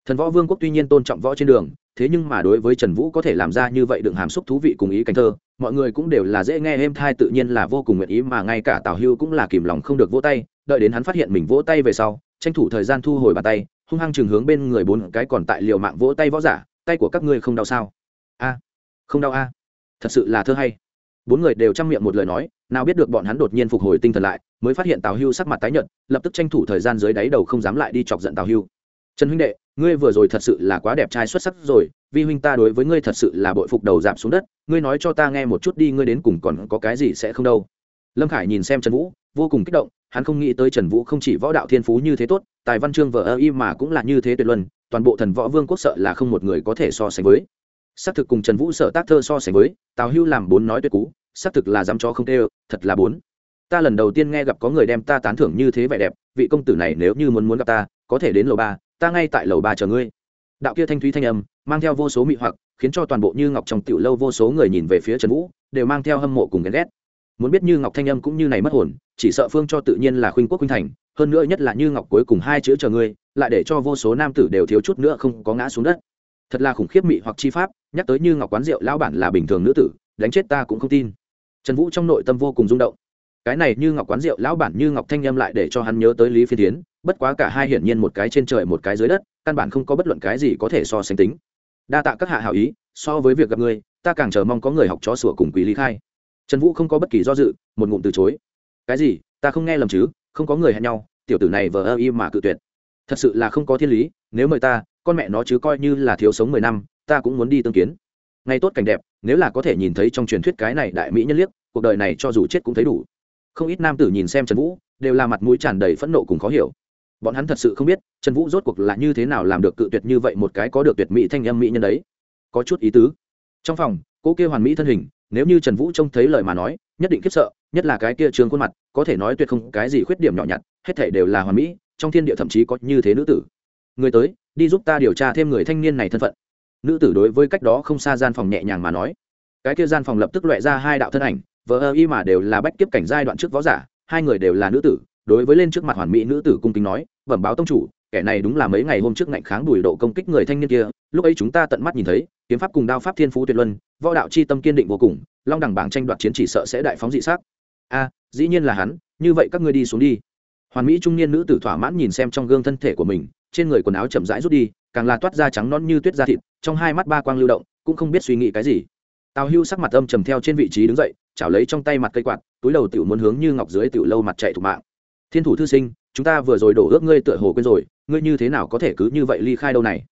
Thần võ vương quốc tuy nhiên tôn trọng võ trên đường, thế nhưng mà đối với trần vũ có thể làm ra như vậy đừng hàm xúc thú vị cùng ý cảnh thơ, mọi người cũng đều là dễ nghe êm thai tự nhiên là vô cùng nguyện ý mà ngay cả tào hưu cũng là kìm lòng không được vỗ tay, đợi đến hắn phát hiện mình vỗ tay về sau tranh thủ thời gian thu hồi bàn tay, hung hăng chừng hướng bên người bốn cái còn tại liều mạng vỗ tay võ giả, tay của các ngươi không đau sao? A, không đau a, thật sự là thơ hay. Bốn người đều chăm miệng một lời nói, nào biết được bọn hắn đột nhiên phục hồi tinh thần lại, mới phát hiện tào hưu sắc mặt tái nhợt, lập tức tranh thủ thời gian dưới đáy đầu không dám lại đi chọc giận tào hưu. Trần huynh đệ, ngươi vừa rồi thật sự là quá đẹp trai xuất sắc rồi, vi huynh ta đối với ngươi thật sự là bội phục đầu giảm xuống đất, ngươi nói cho ta nghe một chút đi, ngươi đến cùng còn có cái gì sẽ không đâu? Lâm khải nhìn xem trần vũ, vô cùng kích động, hắn không nghĩ tới trần vũ không chỉ võ đạo thiên phú như thế tốt, tài văn chương vợ ơ y mà cũng là như thế tuyệt luân, toàn bộ thần võ vương quốc sợ là không một người có thể so sánh với. Xác thực cùng trần vũ sợ tác thơ so sánh với, tào hưu làm bốn nói tuyệt cú, xác thực là dám cho không tê thật là bốn. Ta lần đầu tiên nghe gặp có người đem ta tán thưởng như thế vẻ đẹp, vị công tử này nếu như muốn muốn gặp ta, có thể đến lầu ba, ta ngay tại lầu ba chờ ngươi. Đạo kia thanh thúy thanh âm, mang theo vô số mị hoặc, khiến cho toàn bộ như ngọc trong tiểu lâu vô số người nhìn về phía trần vũ, đều mang theo hâm mộ cùng ghen ghét muốn biết như ngọc thanh âm cũng như này mất hồn, chỉ sợ phương cho tự nhiên là khuynh quốc khuynh thành, hơn nữa nhất là như ngọc cuối cùng hai chữ chờ ngươi, lại để cho vô số nam tử đều thiếu chút nữa không có ngã xuống đất. Thật là khủng khiếp mị hoặc chi pháp, nhắc tới như ngọc quán rượu lão bản là bình thường nữ tử, đánh chết ta cũng không tin. Trần vũ trong nội tâm vô cùng rung động. Cái này như ngọc quán rượu lão bản như ngọc thanh âm lại để cho hắn nhớ tới lý phiên tiến, bất quá cả hai hiển nhiên một cái trên trời một cái dưới đất, căn bản không có bất luận cái gì có thể so sánh tính. Đa tạ các hạ hảo ý, so với việc gặp ngươi ta càng chờ mong có người học chó sủa cùng quý lý khai trần vũ không có bất kỳ do dự, một ngụm từ chối. Cái gì? Ta không nghe lầm chứ? Không có người hẹn nhau, tiểu tử này vờ ơ y mà cự tuyệt. Thật sự là không có thiên lý, nếu mời ta, con mẹ nó chứ coi như là thiếu sống mười năm, ta cũng muốn đi tương kiến. Ngay tốt cảnh đẹp, nếu là có thể nhìn thấy trong truyền thuyết cái này đại mỹ nhân liếc, cuộc đời này cho dù chết cũng thấy đủ. Không ít nam tử nhìn xem trần vũ, đều là mặt mũi tràn đầy phẫn nộ cùng khó hiểu. Bọn hắn thật sự không biết, trần vũ rốt cuộc là như thế nào làm được cự tuyệt như vậy một cái có được tuyệt mỹ thanh âm mỹ nhân đấy. Có chút ý tứ. Trong phòng cô kia hoàn mỹ thân hình nếu như trần vũ trông thấy lời mà nói, nhất định khiếp sợ, nhất là cái kia trường khuôn mặt, có thể nói tuyệt không cái gì khuyết điểm nhỏ nhặt, hết thể đều là hoàn mỹ, trong thiên địa thậm chí có như thế nữ tử. Người tới, đi giúp ta điều tra thêm người thanh niên này thân phận. Nữ tử đối với cách đó không xa gian phòng nhẹ nhàng mà nói. Cái kia gian phòng lập tức loại ra hai đạo thân ảnh vợ ơ y mà đều là bách kiếp cảnh giai đoạn trước võ giả, hai người đều là nữ tử, đối với lên trước mặt hoàn mỹ nữ tử cung kính nói, bẩm báo tông chủ kẻ này đúng là mấy ngày hôm trước ngạnh kháng đùi độ công kích người thanh niên kia, lúc ấy chúng ta tận mắt nhìn thấy, kiếm pháp cùng đao pháp thiên phú tuyệt luân, võ đạo chi tâm kiên định vô cùng, long đẳng bảng tranh đoạt chiến chỉ sợ sẽ đại phóng dị xác a, dĩ nhiên là hắn, như vậy các ngươi đi xuống đi. Hoàn mỹ trung niên nữ tử thỏa mãn nhìn xem trong gương thân thể của mình, trên người quần áo chậm rãi rút đi, càng là toát da trắng non như tuyết da thịt, trong hai mắt ba quang lưu động, cũng không biết suy nghĩ cái gì. Tào hưu sắc mặt âm trầm theo trên vị trí đứng dậy, chảo lấy trong tay mặt cây quạt, túi đầu tiểu muốn hướng như ngọc dưới tiểu lâu mặt chạy thục mạng. Thiên thủ thư sinh, chúng ta vừa rồi đổ ước ngươi tựa hồ quên rồi ngươi như thế nào có thể cứ như vậy ly khai đâu này?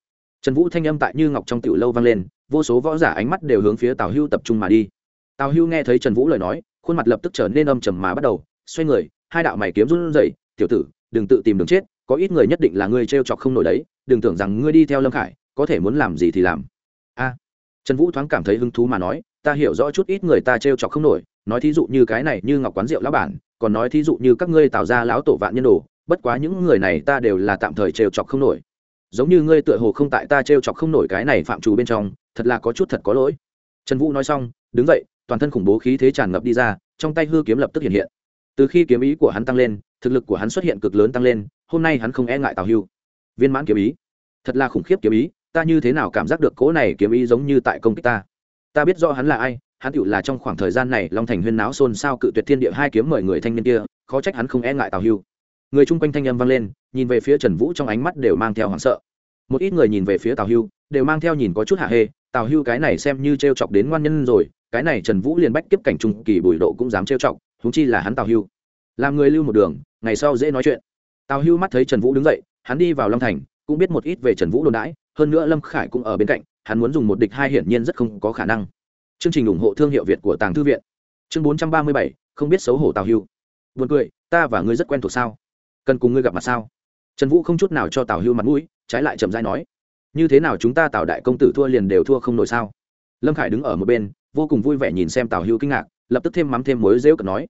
Trần vũ thanh âm tại như ngọc trong tiểu lâu vang lên, vô số võ giả ánh mắt đều hướng phía tào hưu tập trung mà đi. Tào hưu nghe thấy trần vũ lời nói, khuôn mặt lập tức trở nên âm trầm mà bắt đầu, xoay người, hai đạo mày kiếm run rẩy, tiểu tử, đừng tự tìm đường chết, có ít người nhất định là ngươi t chọc không nổi đấy, đừng tưởng rằng ngươi đi theo lâm khải, có thể muốn làm gì thì làm. A. À. Trần vũ thoáng cảm thấy hứng thú mà nói, ta hiểu rõ chút ít người ta t chọc không nổi, nói thí dụ như cái này như ngọc quán rượu lão bản, còn nói thí dụ như các ngươi tạo ra lão tổ vạn nhân đồ bất quá những người này ta đều là tạm thời trêu chọc không nổi. Giống như ngươi tựa hồ không tại ta trêu chọc không nổi cái này phạm trù bên trong, thật là có chút thật có lỗi. Trần vũ nói xong, đứng dậy, toàn thân khủng bố khí thế tràn ngập đi ra, trong tay hư kiếm lập tức hiện hiện. Từ khi kiếm ý của hắn tăng lên, thực lực của hắn xuất hiện cực lớn tăng lên, hôm nay hắn không e ngại tào hưu. Viên mãn kiếm ý. Thật là khủng khiếp kiếm ý, ta như thế nào cảm giác được cỗ này kiếm ý giống như tại công kích ta? Ta biết rõ hắn là ai, hắn tựu là trong khoảng thời gian này long thành huyên náo xôn xao cự tuyệt thiên địa hai kiếm mời người thanh niên kia, khó trách hắn không e ngại tào hưu người chung quanh thanh âm vang lên, nhìn về phía trần vũ trong ánh mắt đều mang theo hoảng sợ. Một ít người nhìn về phía tào hưu, đều mang theo nhìn có chút hạ hê, tào hưu cái này xem như t r e o chọc đến ngoan nhân rồi, cái này trần vũ liền bách tiếp cảnh trung kỳ bùi độ cũng dám t r e o chọc thúng chi là hắn tào hưu. Làm người lưu một đường, ngày sau dễ nói chuyện. Tào hưu mắt thấy trần vũ đứng dậy, hắn đi vào long thành, cũng biết một ít về trần vũ đồn đãi, hơn nữa lâm khải cũng ở bên cạnh, hắn muốn dùng một địch hai hiển nhiên rất không có khả năng. Chương trình ủng hộ thương hiệu việt của tàng thư viện. Chương bốn trăm ba mươi bảy, không biết xấu hổ tào hưu. Vượt cười, ta và ngươi rất quen thuộc sao? Cần cùng ngươi gặp mặt sao? Trần vũ không chút nào cho tào hưu mặt mũi, trái lại chậm dai nói, như thế nào chúng ta tào đại công tử thua liền đều thua không nổi sao? Lâm khải đứng ở một bên, vô cùng vui vẻ nhìn xem tào hưu kinh ngạc, lập tức thêm mắm thêm muối rêu cợt nói,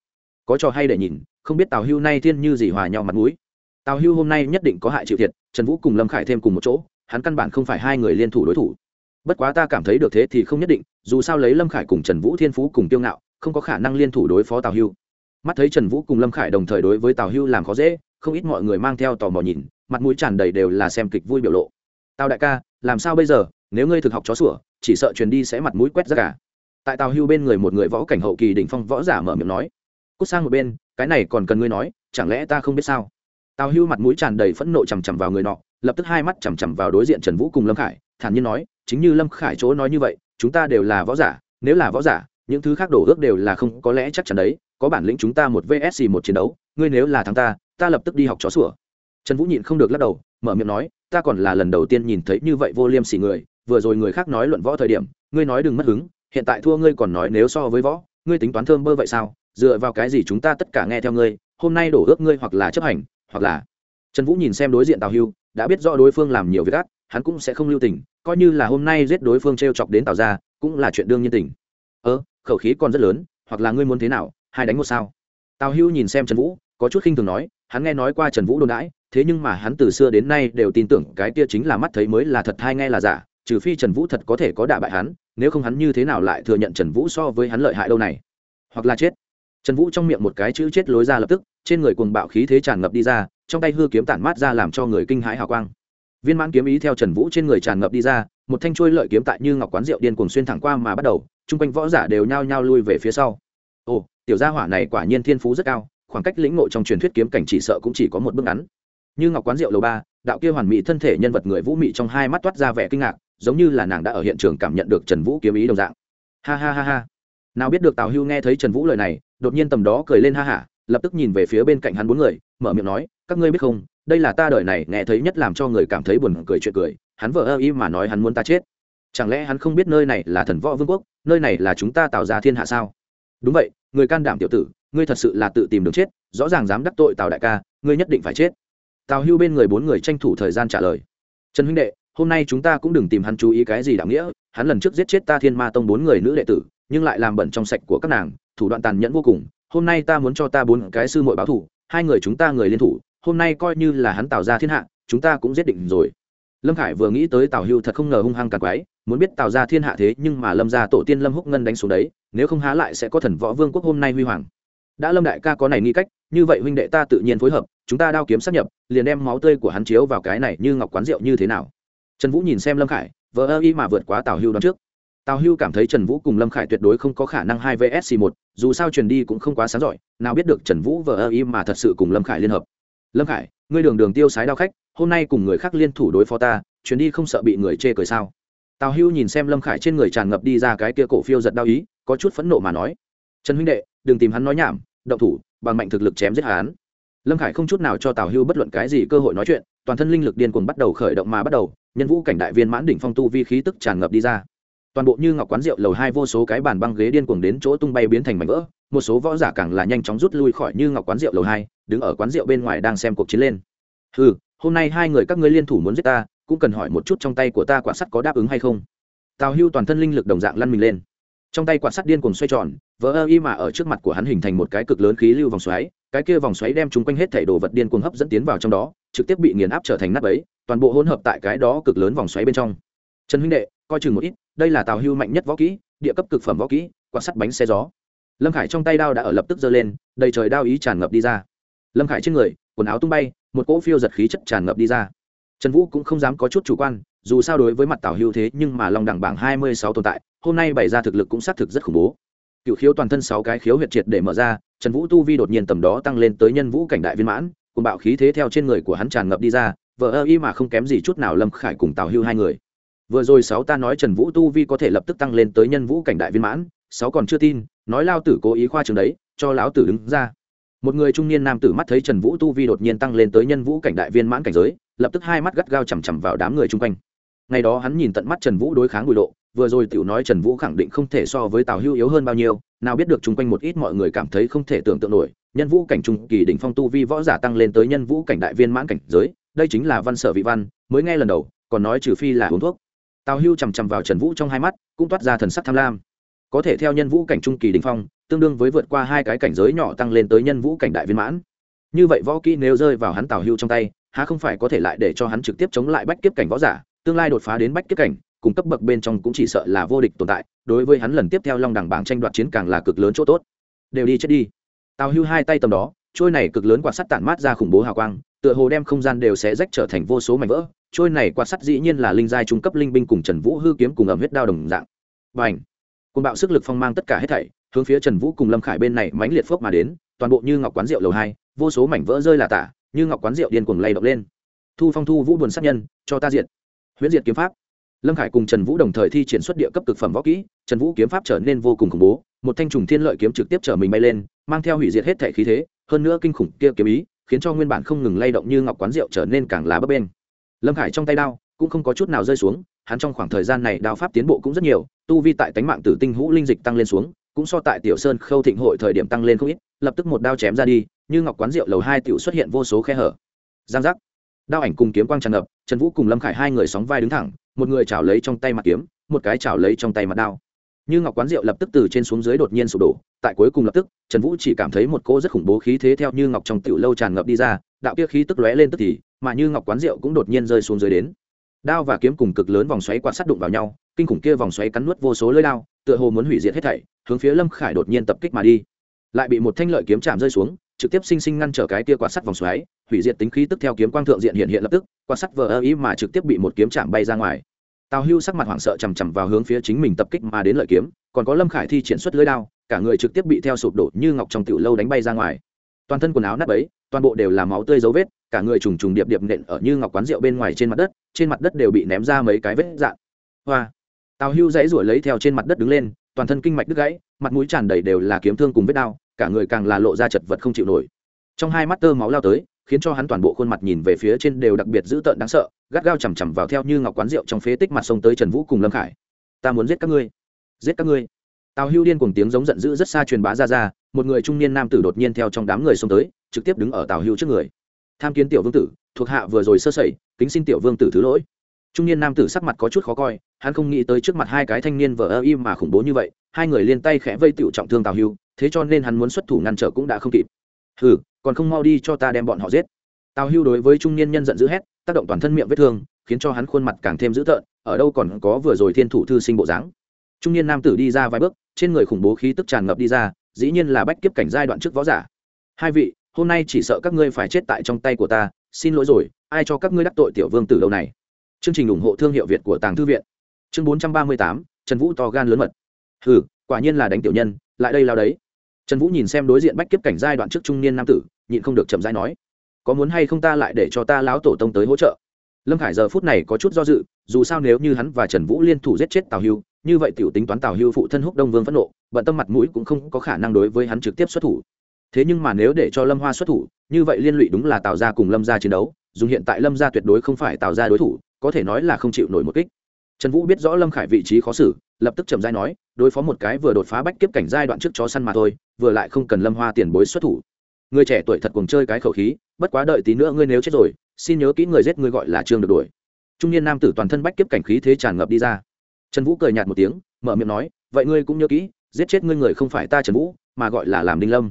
có trò hay để nhìn, không biết tào hưu nay thiên như gì hòa nhau mặt mũi. Tào hưu hôm nay nhất định có hại chịu thiệt, trần vũ cùng lâm khải thêm cùng một chỗ, hắn căn bản không phải hai người liên thủ đối thủ. Bất quá ta cảm thấy được thế thì không nhất định, dù sao lấy lâm khải cùng trần vũ thiên phú cùng tiêu ngạo, không có khả năng liên thủ đối phó tào hưu. Mắt thấy trần vũ cùng lâm khải đồng thời đối với tào hưu làm khó dễ không ít mọi người mang theo tò mò nhìn, mặt mũi tràn đầy đều là xem kịch vui biểu lộ. Tào đại ca, làm sao bây giờ? Nếu ngươi thực học chó sủa, chỉ sợ truyền đi sẽ mặt mũi quét ra cả. Tại tào hưu bên người một người võ cảnh hậu kỳ đỉnh phong võ giả mở miệng nói, cút sang một bên, cái này còn cần ngươi nói, chẳng lẽ ta không biết sao? Tào hưu mặt mũi tràn đầy phẫn nộ chằm chằm vào người nọ, lập tức hai mắt chằm chằm vào đối diện trần vũ cùng lâm khải, thản nhiên nói, chính như lâm khải chỗ nói như vậy, chúng ta đều là võ giả, nếu là võ giả, những thứ khác đổ ước đều là không, có lẽ chắc chắn đấy, có bản lĩnh chúng ta một vsc một chiến đấu, ngươi nếu là thắng ta ta lập tức đi học chó sủa. Trần vũ nhịn không được lắc đầu, mở miệng nói, ta còn là lần đầu tiên nhìn thấy như vậy vô liêm sỉ người, vừa rồi người khác nói luận võ thời điểm, ngươi nói đừng mất hứng, hiện tại thua ngươi còn nói nếu so với võ, ngươi tính toán thơm bơ vậy sao, dựa vào cái gì chúng ta tất cả nghe theo ngươi, hôm nay đổ ước ngươi hoặc là chấp hành, hoặc là trần vũ nhìn xem đối diện tào hưu, đã biết rõ đối phương làm nhiều việc ác, hắn cũng sẽ không lưu tình, coi như là hôm nay giết đối phương t r e o chọc đến tào ra cũng là chuyện đương nhiên tình. Ơ, khẩu khí còn rất lớn, hoặc là ngươi muốn thế nào, hai đánh một sao. Tào hưu nhìn xem trần vũ, có chút khinh thường nói hắn nghe nói qua trần vũ đồn đãi, thế nhưng mà hắn từ xưa đến nay đều tin tưởng cái kia chính là mắt thấy mới là thật hay nghe là giả, trừ phi trần vũ thật có thể có đả bại hắn, nếu không hắn như thế nào lại thừa nhận trần vũ so với hắn lợi hại đâu này? Hoặc là chết. Trần vũ trong miệng một cái chữ chết lối ra lập tức, trên người cuồng bạo khí thế tràn ngập đi ra, trong tay hư kiếm tản mát ra làm cho người kinh hãi hào quang. Viên mãn kiếm ý theo trần vũ trên người tràn ngập đi ra, một thanh chuôi lợi kiếm tại như ngọc quán rượu điên cuồng xuyên thẳng qua mà bắt đầu, chung quanh võ giả đều nhao nhao lui về phía sau. Ồ, tiểu gia hỏa này quả nhiên thiên phú rất cao khoảng cách lĩnh ngộ trong truyền thuyết kiếm cảnh chỉ sợ cũng chỉ có một bước ngắn. Như ngọc quán rượu lầu ba, đạo kia hoàn mỹ thân thể nhân vật người vũ mị trong hai mắt toát ra vẻ kinh ngạc, giống như là nàng đã ở hiện trường cảm nhận được trần vũ kiếm ý đồng dạng. Ha ha ha ha. Nào biết được tào hưu nghe thấy trần vũ lời này, đột nhiên tầm đó cười lên ha hả lập tức nhìn về phía bên cạnh hắn bốn người, mở miệng nói, các ngươi biết không, đây là ta đời này nghe thấy nhất làm cho người cảm thấy buồn cười chuyện cười, hắn vợ ơ y mà nói hắn muốn ta chết. Chẳng lẽ hắn không biết nơi này là thần võ vương quốc, nơi này là chúng ta tạo ra thiên hạ sao? Đúng vậy, người can đảm tiểu tử ngươi thật sự là tự tìm đường chết, rõ ràng dám đắc tội tào đại ca, ngươi nhất định phải chết. Tào hưu bên người bốn người tranh thủ thời gian trả lời. Trần huynh đệ, hôm nay chúng ta cũng đừng tìm hắn chú ý cái gì đạo nghĩa, hắn lần trước giết chết ta thiên ma tông bốn người nữ đệ tử, nhưng lại làm bẩn trong sạch của các nàng, thủ đoạn tàn nhẫn vô cùng, hôm nay ta muốn cho ta bốn cái sư muội báo thủ hai người chúng ta người liên thủ, hôm nay coi như là hắn tạo ra thiên hạ, chúng ta cũng giết định rồi. Lâm khải vừa nghĩ tới tào hưu thật không ngờ hung hăng càng quái, muốn biết tạo ra thiên hạ thế nhưng mà lâm ra tổ tiên lâm húc ngân đánh xuống đấy, nếu không há lại sẽ có thần võ vương quốc hôm nay huy hoàng đã lâm đại ca có này nghi cách, như vậy huynh đệ ta tự nhiên phối hợp, chúng ta đao kiếm sát nhập, liền đem máu tươi của hắn chiếu vào cái này như ngọc quán rượu như thế nào. Trần vũ nhìn xem lâm khải vỡ ơ y mà vượt quá tào hưu đón trước. Tào hưu cảm thấy trần vũ cùng lâm khải tuyệt đối không có khả năng hai vsc một, dù sao truyền đi cũng không quá sáng giỏi, nào biết được trần vũ vỡ ơ y mà thật sự cùng lâm khải liên hợp. Lâm khải, ngươi đường đường tiêu sái đao khách, hôm nay cùng người khác liên thủ đối phó ta chuyến đi không sợ bị người chê cười sao? Tào hưu nhìn xem lâm khải trên người tràn ngập đi ra cái kia cổ phiêu giật đao ý, có chút phẫn nộ mà nói trần huynh đệ, đừng tìm hắn nói nhảm, động thủ, bằng mạnh thực lực chém giết hắn. Lâm khải không chút nào cho tào hưu bất luận cái gì cơ hội nói chuyện, toàn thân linh lực điên cuồng bắt đầu khởi động mà bắt đầu, nhân vũ cảnh đại viên mãn đỉnh phong tu vi khí tức tràn ngập đi ra. Toàn bộ như ngọc quán rượu lầu hai vô số cái bàn băng ghế điên cuồng đến chỗ tung bay biến thành mảnh vỡ, một số võ giả càng là nhanh chóng rút lui khỏi như ngọc quán rượu lầu hai, đứng ở quán rượu bên ngoài đang xem cuộc chiến lên. Ừ hôm nay hai người các ngươi liên thủ muốn giết ta, cũng cần hỏi một chút trong tay của ta quả sắt có đáp ứng hay không? Tào hưu toàn thân linh lực đồng dạng lăn mình lên trong tay quạt sắt điên cuồng xoay tròn, vỡ ơ y mà ở trước mặt của hắn hình thành một cái cực lớn khí lưu vòng xoáy, cái kia vòng xoáy đem chúng quanh hết thảy đồ vật điên cuồng hấp dẫn tiến vào trong đó, trực tiếp bị nghiền áp trở thành nắp ấy toàn bộ hỗn hợp tại cái đó cực lớn vòng xoáy bên trong. Trần huynh đệ, coi chừng một ít, đây là tào hưu mạnh nhất võ kỹ, địa cấp cực phẩm võ kỹ, quạt sắt bánh xe gió. Lâm khải trong tay đao đã ở lập tức giơ lên, đầy trời đao ý tràn ngập đi ra. Lâm khải trên người, quần áo tung bay, một cỗ phiêu giật khí chất tràn ngập đi ra. Trần vũ cũng không dám có chút chủ quan, dù sao đối với mặt tào hưu thế nhưng mà lòng đẳng bảng hai mươi sáu tồn tại hôm nay bày ra thực lực cũng xác thực rất khủng bố. Cựu khiếu toàn thân sáu cái khiếu huyệt triệt để mở ra, trần vũ tu vi đột nhiên tầm đó tăng lên tới nhân vũ cảnh đại viên mãn cùng bạo khí thế theo trên người của hắn tràn ngập đi ra vợ ơ y mà không kém gì chút nào lâm khải cùng tào hưu hai người. Vừa rồi sáu ta nói trần vũ tu vi có thể lập tức tăng lên tới nhân vũ cảnh đại viên mãn, sáu còn chưa tin, nói lao tử cố ý khoa trường đấy, cho lão tử đứng ra. Một người trung niên nam tử mắt thấy trần vũ tu vi đột nhiên tăng lên tới nhân vũ cảnh đại viên mãn cảnh giới, lập tức hai mắt gắt gao chằm chằm vào đám người chung quanh. Ngày đó hắn nhìn tận mắt trần vũ đối kháng bụi lộ vừa rồi tiểu nói trần vũ khẳng định không thể so với tào hưu yếu hơn bao nhiêu, nào biết được chung quanh một ít mọi người cảm thấy không thể tưởng tượng nổi, nhân vũ cảnh trung kỳ đỉnh phong tu vi võ giả tăng lên tới nhân vũ cảnh đại viên mãn cảnh giới, đây chính là văn sở vị văn, mới nghe lần đầu, còn nói trừ phi là uống thuốc. Tào hưu chằm chằm vào trần vũ trong hai mắt, cũng toát ra thần sắc tham lam. Có thể theo nhân vũ cảnh trung kỳ đỉnh phong, tương đương với vượt qua hai cái cảnh giới nhỏ tăng lên tới nhân vũ cảnh đại viên mãn. Như vậy võ kỹ nếu rơi vào hắn tào hưu trong tay, há không phải có thể lại để cho hắn trực tiếp chống lại bách kiếp cảnh võ giả, tương lai đột phá đến bách kiếp cảnh cùng cấp bậc bên trong cũng chỉ sợ là vô địch tồn tại, đối với hắn lần tiếp theo long đẳng bảng tranh đoạt chiến càng là cực lớn chỗ tốt. Đều đi chết đi. Tào hưu hai tay tầm đó, trôi này cực lớn quạt sắt tản mát ra khủng bố hào quang, tựa hồ đem không gian đều sẽ rách trở thành vô số mảnh vỡ. Trôi này quạt sắt dĩ nhiên là linh giai trung cấp linh binh cùng trần vũ hư kiếm cùng ẩm huyết đao đồng dạng. Và ảnh côn bạo sức lực phong mang tất cả hết thảy, hướng phía trần vũ cùng lâm khải bên này mãnh liệt phước mà đến, toàn bộ như ngọc quán rượu lầu hai, vô số mảnh vỡ rơi là tả, như ngọc quán rượu điên cuồng lay động lên. Thu phong thu vũ buồn sát nhân, cho ta diện huyễn diệt kiếm pháp lâm khải cùng trần vũ đồng thời thi triển xuất địa cấp cực phẩm võ kỹ, trần vũ kiếm pháp trở nên vô cùng khủng bố, một thanh trùng thiên lợi kiếm trực tiếp chở mình bay lên, mang theo hủy diệt hết thể khí thế, hơn nữa kinh khủng kia kiếm ý, khiến cho nguyên bản không ngừng lay động như ngọc quán rượu trở nên càng lá bấp bên lâm khải trong tay đao cũng không có chút nào rơi xuống, hắn trong khoảng thời gian này đao pháp tiến bộ cũng rất nhiều, tu vi tại tánh mạng tử tinh hũ linh dịch tăng lên xuống, cũng so tại tiểu sơn khâu thịnh hội thời điểm tăng lên không ít, lập tức một đao chém ra đi, như ngọc quán rượu lầu hai tiểu xuất hiện vô số khe hở. Giang giác. Đao ảnh cùng kiếm quang tràn ngập, trần vũ cùng lâm khải hai người sóng vai đứng thẳng một người chảo lấy trong tay mặt kiếm, một cái chảo lấy trong tay mặt đao. Như ngọc quán rượu lập tức từ trên xuống dưới đột nhiên sụp đổ, tại cuối cùng lập tức, trần vũ chỉ cảm thấy một cô rất khủng bố khí thế theo như ngọc trong tiểu lâu tràn ngập đi ra, đạo kia khí tức lóe lên tức thì, mà như ngọc quán rượu cũng đột nhiên rơi xuống dưới đến. Đao và kiếm cùng cực lớn vòng xoáy quạt sát đụng vào nhau, kinh khủng kia vòng xoáy cắn nuốt vô số lưỡi đao, tựa hồ muốn hủy diệt hết thảy, hướng phía lâm khải đột nhiên tập kích mà đi. Lại bị một thanh lợi kiếm chạm rơi xuống trực tiếp sinh sinh ngăn trở cái kia quạt sắt vòng xoáy, hủy diệt tính khí tức theo kiếm quang thượng diện hiện hiện lập tức, quạt sắt vờ ơ ý mà trực tiếp bị một kiếm chạm bay ra ngoài. Tào hưu sắc mặt hoảng sợ chằm chằm vào hướng phía chính mình tập kích mà đến lợi kiếm, còn có lâm khải thi triển xuất lưới đao, cả người trực tiếp bị theo sụp đổ như ngọc trong tiểu lâu đánh bay ra ngoài. Toàn thân quần áo nát ấy toàn bộ đều là máu tươi dấu vết, cả người trùng trùng điệp điệp nện ở như ngọc quán rượu bên ngoài trên mặt đất, trên mặt đất đều bị ném ra mấy cái vết dạn hoa! Tào hưu dãy ruổi lấy theo trên mặt đất đứng lên, toàn thân kinh mạch đứt gãy, mặt mũi tràn đầy đều là kiếm thương cùng vết đao cả người càng là lộ ra chật vật không chịu nổi. Trong hai mắt tơ máu lao tới, khiến cho hắn toàn bộ khuôn mặt nhìn về phía trên đều đặc biệt dữ tợn đáng sợ, gắt gao chằm chằm vào theo như ngọc quán rượu trong phế tích mặt sông tới trần vũ cùng lâm khải. Ta muốn giết các ngươi, giết các ngươi. Tào hưu điên cùng tiếng giống giận dữ rất xa truyền bá ra ra, một người trung niên nam tử đột nhiên theo trong đám người xông tới, trực tiếp đứng ở tào hưu trước người. Tham kiến tiểu vương tử, thuộc hạ vừa rồi sơ sẩy, kính xin tiểu vương tử thứ lỗi. Trung niên nam tử sắc mặt có chút khó coi, hắn không nghĩ tới trước mặt hai cái thanh niên vợ ơ im mà khủng bố như vậy, hai người liên tay khẽ vây tiểu trọng thương tào hưu thế cho nên hắn muốn xuất thủ ngăn trở cũng đã không kịp. Hừ, còn không mau đi cho ta đem bọn họ giết. Tào hưu đối với trung niên nhân giận dữ hét, tác động toàn thân miệng vết thương, khiến cho hắn khuôn mặt càng thêm dữ tợn, ở đâu còn có vừa rồi thiên thủ thư sinh bộ dáng. Trung niên nam tử đi ra vài bước, trên người khủng bố khí tức tràn ngập đi ra, dĩ nhiên là bách kiếp cảnh giai đoạn trước võ giả. Hai vị, hôm nay chỉ sợ các ngươi phải chết tại trong tay của ta, xin lỗi rồi, ai cho các ngươi đắc tội tiểu vương tử đâu này? Chương trình ủng hộ thương hiệu việt của tàng thư viện. Chương bốn trăm ba mươi tám, trần vũ to gan lớn mật. Ừ quả nhiên là đánh tiểu nhân, lại đây lao đấy trần vũ nhìn xem đối diện bách kiếp cảnh giai đoạn trước trung niên nam tử, nhịn không được chậm rãi nói, có muốn hay không ta lại để cho ta lão tổ tông tới hỗ trợ? Lâm khải giờ phút này có chút do dự, dù sao nếu như hắn và trần vũ liên thủ giết chết tào hưu, như vậy t i ể u tính toán tào hưu phụ thân húc đông vương phẫn nộ, bận tâm mặt mũi cũng không có khả năng đối với hắn trực tiếp xuất thủ. Thế nhưng mà nếu để cho lâm hoa xuất thủ, như vậy liên lụy đúng là tào ra cùng lâm ra chiến đấu dùng hiện tại lâm ra tuyệt đối không phải tào ra đối thủ, có thể nói là không chịu nổi một kích. Trần vũ biết rõ lâm khải vị trí khó xử, lập tức chậm dai nói đối phó một cái vừa đột phá bách kiếp cảnh giai đoạn trước chó săn mà thôi, vừa lại không cần lâm hoa tiền bối xuất thủ. Người trẻ tuổi thật cùng chơi cái khẩu khí, bất quá đợi tí nữa ngươi nếu chết rồi, xin nhớ kỹ người giết ngươi gọi là trương được đuổi. Trung niên nam tử toàn thân bách kiếp cảnh khí thế tràn ngập đi ra. Trần vũ cười nhạt một tiếng, mở miệng nói, vậy ngươi cũng nhớ kỹ, giết chết ngươi người không phải ta trần vũ, mà gọi là làm đinh lâm.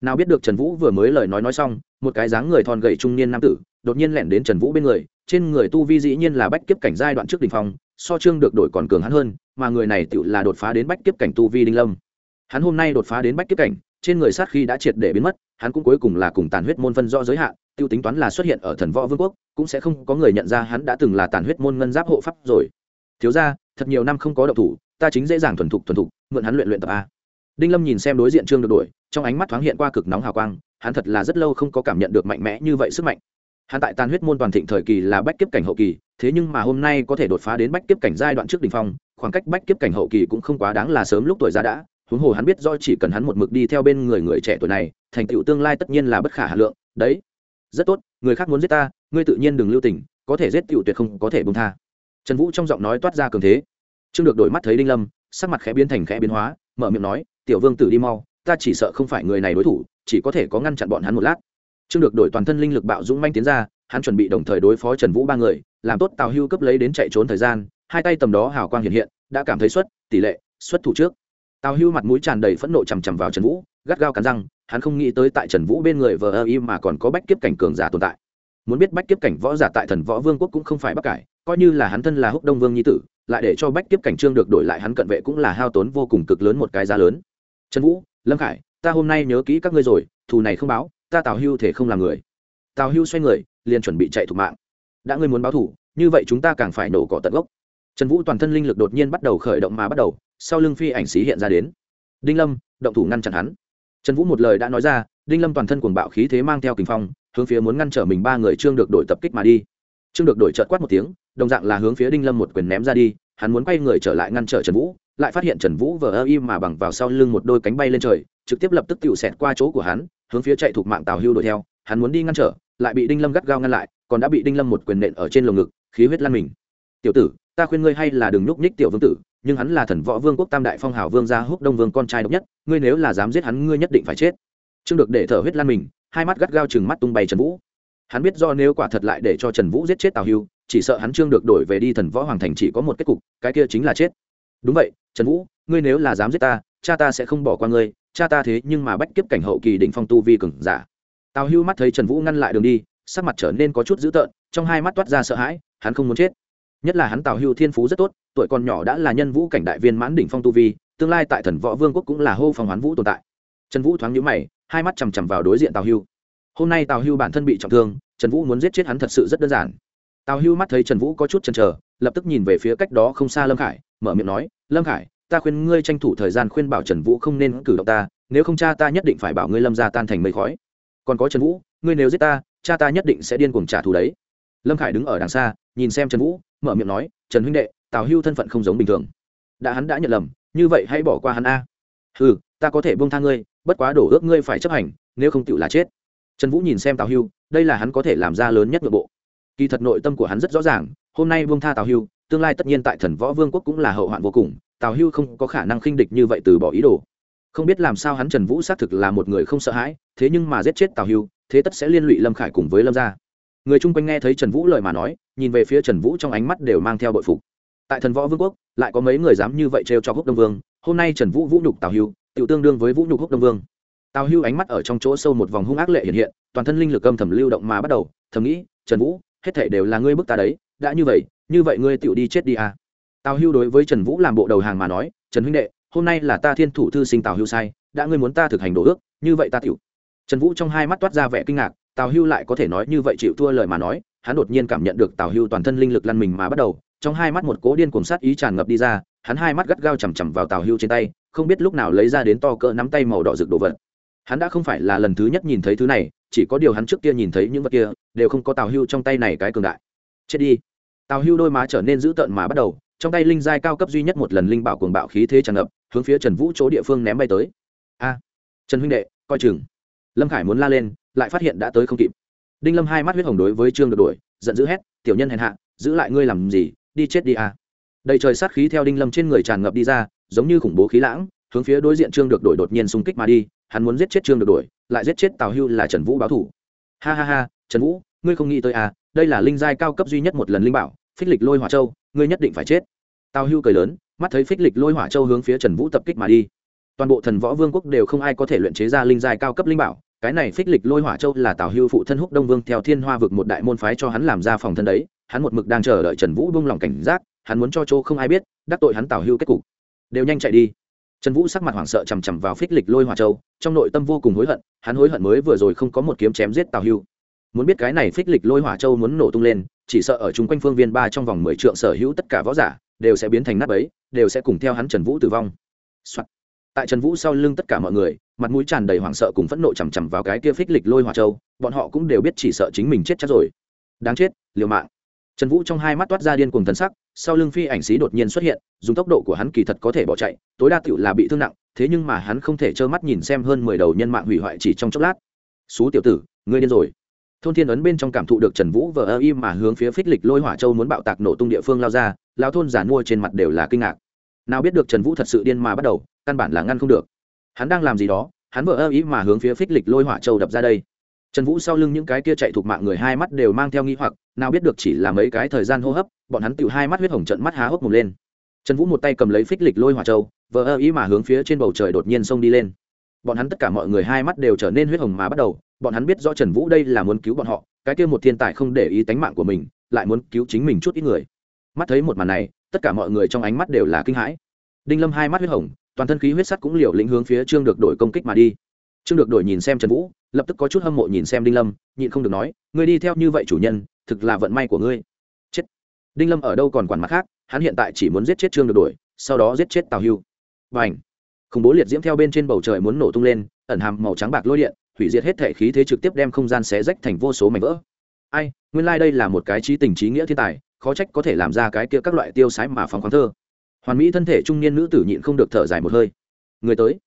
Nào biết được trần vũ vừa mới lời nói nói xong, một cái dáng người thon gầy trung niên nam tử đột nhiên lẻn đến trần vũ bên người, trên người tu vi dĩ nhiên là bách kiếp cảnh giai đoạn trước đỉnh phong so trương được đổi còn cường hắn hơn, mà người này tự là đột phá đến bách kiếp cảnh tu vi đinh lâm. Hắn hôm nay đột phá đến bách kiếp cảnh, trên người sát khi đã triệt để biến mất, hắn cũng cuối cùng là cùng tàn huyết môn phân do giới hạn tiêu tính toán là xuất hiện ở thần võ vương quốc, cũng sẽ không có người nhận ra hắn đã từng là tàn huyết môn ngân giáp hộ pháp rồi. Thiếu ra thật nhiều năm không có độc thủ, ta chính dễ dàng thuần thục thuần thục, mượn hắn luyện luyện tập a. Đinh lâm nhìn xem đối diện trương được đuổi trong ánh mắt thoáng hiện qua cực nóng hào quang, hắn thật là rất lâu không có cảm nhận được mạnh mẽ như vậy sức mạnh hắn tại tàn huyết môn toàn thịnh thời kỳ là bách kiếp cảnh hậu kỳ, thế nhưng mà hôm nay có thể đột phá đến bách kiếp cảnh giai đoạn trước đ ỉ n h phong, khoảng cách bách kiếp cảnh hậu kỳ cũng không quá đáng là sớm lúc tuổi già đã, huống hồ hắn biết do chỉ cần hắn một mực đi theo bên người người trẻ tuổi này, thành tựu tương lai tất nhiên là bất khả hà lượng, đấy. Rất tốt, người khác muốn giết ta, ngươi tự nhiên đừng lưu tình, có thể giết tựu tuyệt không có thể bông tha. Trần vũ trong giọng nói toát ra cường thế. Trương được đổi mắt thấy đinh lâm, sắc mặt khẽ biến thành khẽ biến hóa, mở miệng nói, tiểu vương tử đi mau, ta chỉ sợ không phải người này đối thủ, chỉ có thể có ngăn chặn bọn hắn một lát trương được đổi toàn thân linh lực bạo dũng manh tiến ra, hắn chuẩn bị đồng thời đối phó trần vũ ba người, làm tốt tào hưu cấp lấy đến chạy trốn thời gian, hai tay tầm đó hào quang hiện hiện, đã cảm thấy xuất, tỷ lệ, xuất thủ trước. Tào hưu mặt mũi tràn đầy phẫn nộ chằm chằm vào trần vũ, gắt gao cắn răng, hắn không nghĩ tới tại trần vũ bên người vờ ơ y mà còn có bách kiếp cảnh cường giả tồn tại. Muốn biết bách kiếp cảnh võ giả tại thần võ vương quốc cũng không phải bắc cải, coi như là hắn thân là húc đông vương nhi tử, lại để cho bách kiếp cảnh trương được đổi lại hắn cận vệ cũng là hao tốn vô cùng cực lớn một cái giá lớn. Trần vũ, lâm khải, ta hôm nay nhớ kỹ các ngươi rồi, thù này không báo ta tào hưu thể không làm người. Tào hưu xoay người, liền chuẩn bị chạy thục mạng. Đã ngươi muốn báo thủ, như vậy chúng ta càng phải nổ cỏ tận gốc. Trần vũ toàn thân linh lực đột nhiên bắt đầu khởi động mà bắt đầu, sau lưng phi ảnh xí hiện ra đến. Đinh lâm, động thủ ngăn chặn hắn. Trần vũ một lời đã nói ra, đinh lâm toàn thân cuồng bạo khí thế mang theo kình phong, hướng phía muốn ngăn trở mình ba người trương được đổi tập kích mà đi. Trương được đổi trợt quát một tiếng, đồng dạng là hướng phía đinh lâm một quyền ném ra đi, hắn muốn quay người trở lại ngăn trở trần vũ, lại phát hiện trần vũ vờ ơ im mà bằng vào sau lưng một đôi cánh bay lên trời, trực tiếp lập tức tựu xẹt qua chỗ của hắn hướng phía chạy thuộc mạng tào hưu đuổi theo, hắn muốn đi ngăn trở, lại bị đinh lâm gắt gao ngăn lại, còn đã bị đinh lâm một quyền nện ở trên lồng ngực, khí huyết lan mình. Tiểu tử, ta khuyên ngươi hay là đừng núp nhích tiểu vương tử, nhưng hắn là thần võ vương quốc tam đại phong hào vương gia húc đông vương con trai độc nhất, ngươi nếu là dám giết hắn, ngươi nhất định phải chết. Trương được để thở huyết lan mình, hai mắt gắt gao chừng mắt tung bay trần vũ. Hắn biết do nếu quả thật lại để cho trần vũ giết chết tào hưu, chỉ sợ hắn trương được đổi về đi thần võ hoàng thành chỉ có một kết cục, cái kia chính là chết. Đúng vậy, trần vũ, ngươi nếu là dám giết ta, cha ta sẽ không bỏ qua ngươi cha ta thế nhưng mà bách kiếp cảnh hậu kỳ đỉnh phong tu vi cường giả. Tào hưu mắt thấy trần vũ ngăn lại đường đi, sắc mặt trở nên có chút dữ tợn, trong hai mắt toát ra sợ hãi, hắn không muốn chết. Nhất là hắn tào hưu thiên phú rất tốt, tuổi còn nhỏ đã là nhân vũ cảnh đại viên mãn đỉnh phong tu vi, tương lai tại thần võ vương quốc cũng là hô phong hoán vũ tồn tại. Trần vũ thoáng nhíu mày, hai mắt chằm chằm vào đối diện tào hưu. Hôm nay tào hưu bản thân bị trọng thương, trần vũ muốn giết chết hắn thật sự rất đơn giản. Tào hưu mắt thấy trần vũ có chút chần chờ, lập tức nhìn về phía cách đó không xa lâm khải, mở miệng nói, lâm khải ta khuyên ngươi tranh thủ thời gian khuyên bảo trần vũ không nên cử động ta, nếu không cha ta nhất định phải bảo ngươi lâm ra tan thành mây khói. Còn có trần vũ, ngươi nếu giết ta, cha ta nhất định sẽ điên cuồng trả thù đấy. Lâm khải đứng ở đằng xa, nhìn xem trần vũ, mở miệng nói, trần huynh đệ, tào hưu thân phận không giống bình thường. Đã hắn đã nhận lầm, như vậy hãy bỏ qua hắn a. Ừ ta có thể buông tha ngươi, bất quá đổ ước ngươi phải chấp hành, nếu không tựu là chết. Trần vũ nhìn xem tào hưu, đây là hắn có thể làm ra lớn nhất nội bộ. Kỳ thật nội tâm của hắn rất rõ ràng, hôm nay buông tha tào hưu, tương lai tất nhiên tại thần võ vương quốc cũng là hậu hoạn vô cùng tào hưu không có khả năng khinh địch như vậy từ bỏ ý đồ. Không biết làm sao hắn trần vũ xác thực là một người không sợ hãi, thế nhưng mà giết chết tào hưu, thế tất sẽ liên lụy lâm khải cùng với lâm gia. Người chung quanh nghe thấy trần vũ lời mà nói, nhìn về phía trần vũ trong ánh mắt đều mang theo bội phục. Tại thần võ vương quốc, lại có mấy người dám như vậy trêu cho húc đông vương. Hôm nay trần vũ vũ nhục tào hưu tự tương đương với vũ nhục húc đông vương. Tào hưu ánh mắt ở trong chỗ sâu một vòng hung ác lệ hiện hiện, toàn thân linh lực âm thầm lưu động mà bắt đầu, thầm nghĩ, trần vũ, hết thể đều là ngươi bức ta đấy, đã như vậy như vậy ngươi tự đi chết đi à tào hưu đối với trần vũ làm bộ đầu hàng mà nói, trần huynh đệ, hôm nay là ta thiên thủ thư sinh tào hưu sai, đã ngươi muốn ta thực hành đồ ước, như vậy ta tiểu. Trần vũ trong hai mắt toát ra vẻ kinh ngạc, tào hưu lại có thể nói như vậy chịu thua lời mà nói, hắn đột nhiên cảm nhận được tào hưu toàn thân linh lực lăn mình mà bắt đầu, trong hai mắt một cố điên cuồng sát ý tràn ngập đi ra, hắn hai mắt gắt gao chằm chằm vào tào hưu trên tay, không biết lúc nào lấy ra đến to cỡ nắm tay màu đỏ rực đồ vật. Hắn đã không phải là lần thứ nhất nhìn thấy thứ này, chỉ có điều hắn trước kia nhìn thấy những vật kia, đều không có tào hưu trong tay này cái cường đại. Chết đi. Tào hưu đôi má trở nên dữ tợn mà bắt đầu trong tay linh giai cao cấp duy nhất một lần linh bảo cuồng bạo khí thế tràn ngập, hướng phía trần vũ chỗ địa phương ném bay tới. A! Trần huynh đệ, coi chừng. Lâm khải muốn la lên, lại phát hiện đã tới không kịp. Đinh lâm hai mắt huyết hồng đối với trương được đuổi, giận dữ hét, tiểu nhân hèn hạ, giữ lại ngươi làm gì? Đi chết đi a. Đầy trời sát khí theo đinh lâm trên người tràn ngập đi ra, giống như khủng bố khí lãng, hướng phía đối diện trương được đổi đột nhiên xung kích mà đi. Hắn muốn giết chết trương được đổi lại giết chết tào hưu là trần vũ báo thủ. Ha ha ha, trần vũ, ngươi không nghĩ tới à đây là linh giai cao cấp duy nhất một lần linh bảo phích lịch lôi hỏa châu, ngươi nhất định phải chết. Tào hưu cười lớn, mắt thấy phích lịch lôi hỏa châu hướng phía trần vũ tập kích mà đi. Toàn bộ thần võ vương quốc đều không ai có thể luyện chế ra linh giai cao cấp linh bảo, cái này phích lịch lôi hỏa châu là tào hưu phụ thân húc đông vương theo thiên hoa vực một đại môn phái cho hắn làm ra phòng thân đấy, hắn một mực đang chờ đợi trần vũ buông lòng cảnh giác, hắn muốn cho châu không ai biết, đắc tội hắn tào hưu kết cục. Đều nhanh chạy đi. Trần vũ sắc mặt hoảng sợ chằm chằm vào phích lịch lôi hỏa châu, trong nội tâm vô cùng hối hận, hắn hối hận mới vừa rồi không có một kiếm chém giết tào hưu muốn biết cái này phích lịch lôi hỏa châu muốn nổ tung lên, chỉ sợ ở chung quanh phương viên ba trong vòng mười trượng sở hữu tất cả võ giả, đều sẽ biến thành nắp ấy đều sẽ cùng theo hắn trần vũ tử vong、Soạn. tại trần vũ sau lưng tất cả mọi người, mặt mũi tràn đầy hoảng sợ cùng phẫn nộ chằm chằm vào cái kia phích lịch lôi hỏa châu, bọn họ cũng đều biết chỉ sợ chính mình chết chắc rồi. Đáng chết, liều mạng. Trần vũ trong hai mắt toát ra điên cuồng thần sắc, sau lưng phi ảnh xí đột nhiên xuất hiện, dùng tốc độ của hắn kỳ thật có thể bỏ chạy, tối đa tựu là bị thương nặng, thế nhưng mà hắn không thể trơ mắt nhìn xem hơn mười đầu nhân mạng hủy hoại chỉ trong chốc lát. Xú tiểu tử, ngươi điên rồi thôn thiên ấn bên trong cảm thụ được trần vũ vờ ơ im mà hướng phía phích lịch lôi hỏa châu muốn bạo tạc nổ tung địa phương lao ra lao thôn giản mua trên mặt đều là kinh ngạc. Nào biết được trần vũ thật sự điên mà bắt đầu, căn bản là ngăn không được. Hắn đang làm gì đó, hắn vờ ơ ý mà hướng phía phích lịch lôi hỏa châu đập ra đây. Trần vũ sau lưng những cái kia chạy thuộc mạng người hai mắt đều mang theo nghi hoặc, nào biết được chỉ là mấy cái thời gian hô hấp, bọn hắn tự hai mắt huyết hồng trận mắt há hốc mồm lên. Trần vũ một tay cầm lấy phích lịch lôi hỏa châu, vờ ơ ý mà hướng phía trên bầu trời đột nhiên xông đi lên. Bọn hắn tất cả mọi người hai mắt đều trở nên huyết hồng mà bắt đầu bọn hắn biết rõ trần vũ đây là muốn cứu bọn họ, cái kia một thiên tài không để ý tánh mạng của mình, lại muốn cứu chính mình chút ít người. Mắt thấy một màn này, tất cả mọi người trong ánh mắt đều là kinh hãi. Đinh lâm hai mắt huyết hồng, toàn thân khí huyết sắt cũng liều lĩnh hướng phía trương được đổi công kích mà đi. Trương được đổi nhìn xem trần vũ, lập tức có chút hâm mộ nhìn xem đinh lâm, nhịn không được nói, ngươi đi theo như vậy chủ nhân, thực là vận may của ngươi. Chết. Đinh lâm ở đâu còn quản mặt khác, hắn hiện tại chỉ muốn giết chết trương được đổi, sau đó giết chết tào hưu. Và Khung khủng bố liệt diễm theo bên trên bầu trời muốn nổ tung lên, ẩn hàm màu trắng bạc lôi điện hủy diệt hết thể khí thế trực tiếp đem không gian xé rách thành vô số mảnh vỡ. Ai, nguyên lai、like、đây là một cái trí tình trí nghĩa thiên tài, khó trách có thể làm ra cái kia các loại tiêu sái mà phóng khoáng thơ. Hoàn mỹ thân thể trung niên nữ tử nhịn không được thở dài một hơi. Người tới.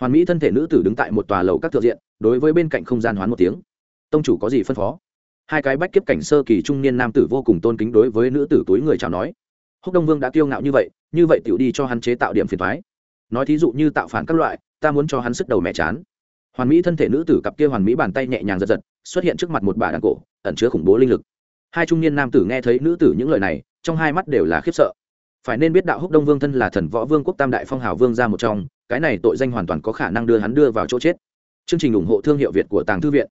Hoàn mỹ thân thể nữ tử đứng tại một tòa lầu các thượng diện, đối với bên cạnh không gian hoán một tiếng. Tông chủ có gì phân phó? Hai cái bách kiếp cảnh sơ kỳ trung niên nam tử vô cùng tôn kính đối với nữ tử túi người chào nói. Húc đông vương đã kiêu ngạo như vậy như vậy tiểu đi cho hắn chế tạo điểm phiền thoái nói thí dụ như tạo phản các loại, ta muốn cho hắn sức đầu mẹ chán hoàn mỹ thân thể nữ tử cặp kia hoàn mỹ bàn tay nhẹ nhàng giật giật, xuất hiện trước mặt một bà đàn cổ, ẩn chứa khủng bố linh lực. Hai trung niên nam tử nghe thấy nữ tử những lời này, trong hai mắt đều là khiếp sợ. Phải nên biết đạo húc đông vương thân là thần võ vương quốc tam đại phong hào vương ra một trong, cái này tội danh hoàn toàn có khả năng đưa hắn đưa vào chỗ chết. Chương trình ủng hộ thương hiệu việt của tàng thư viện.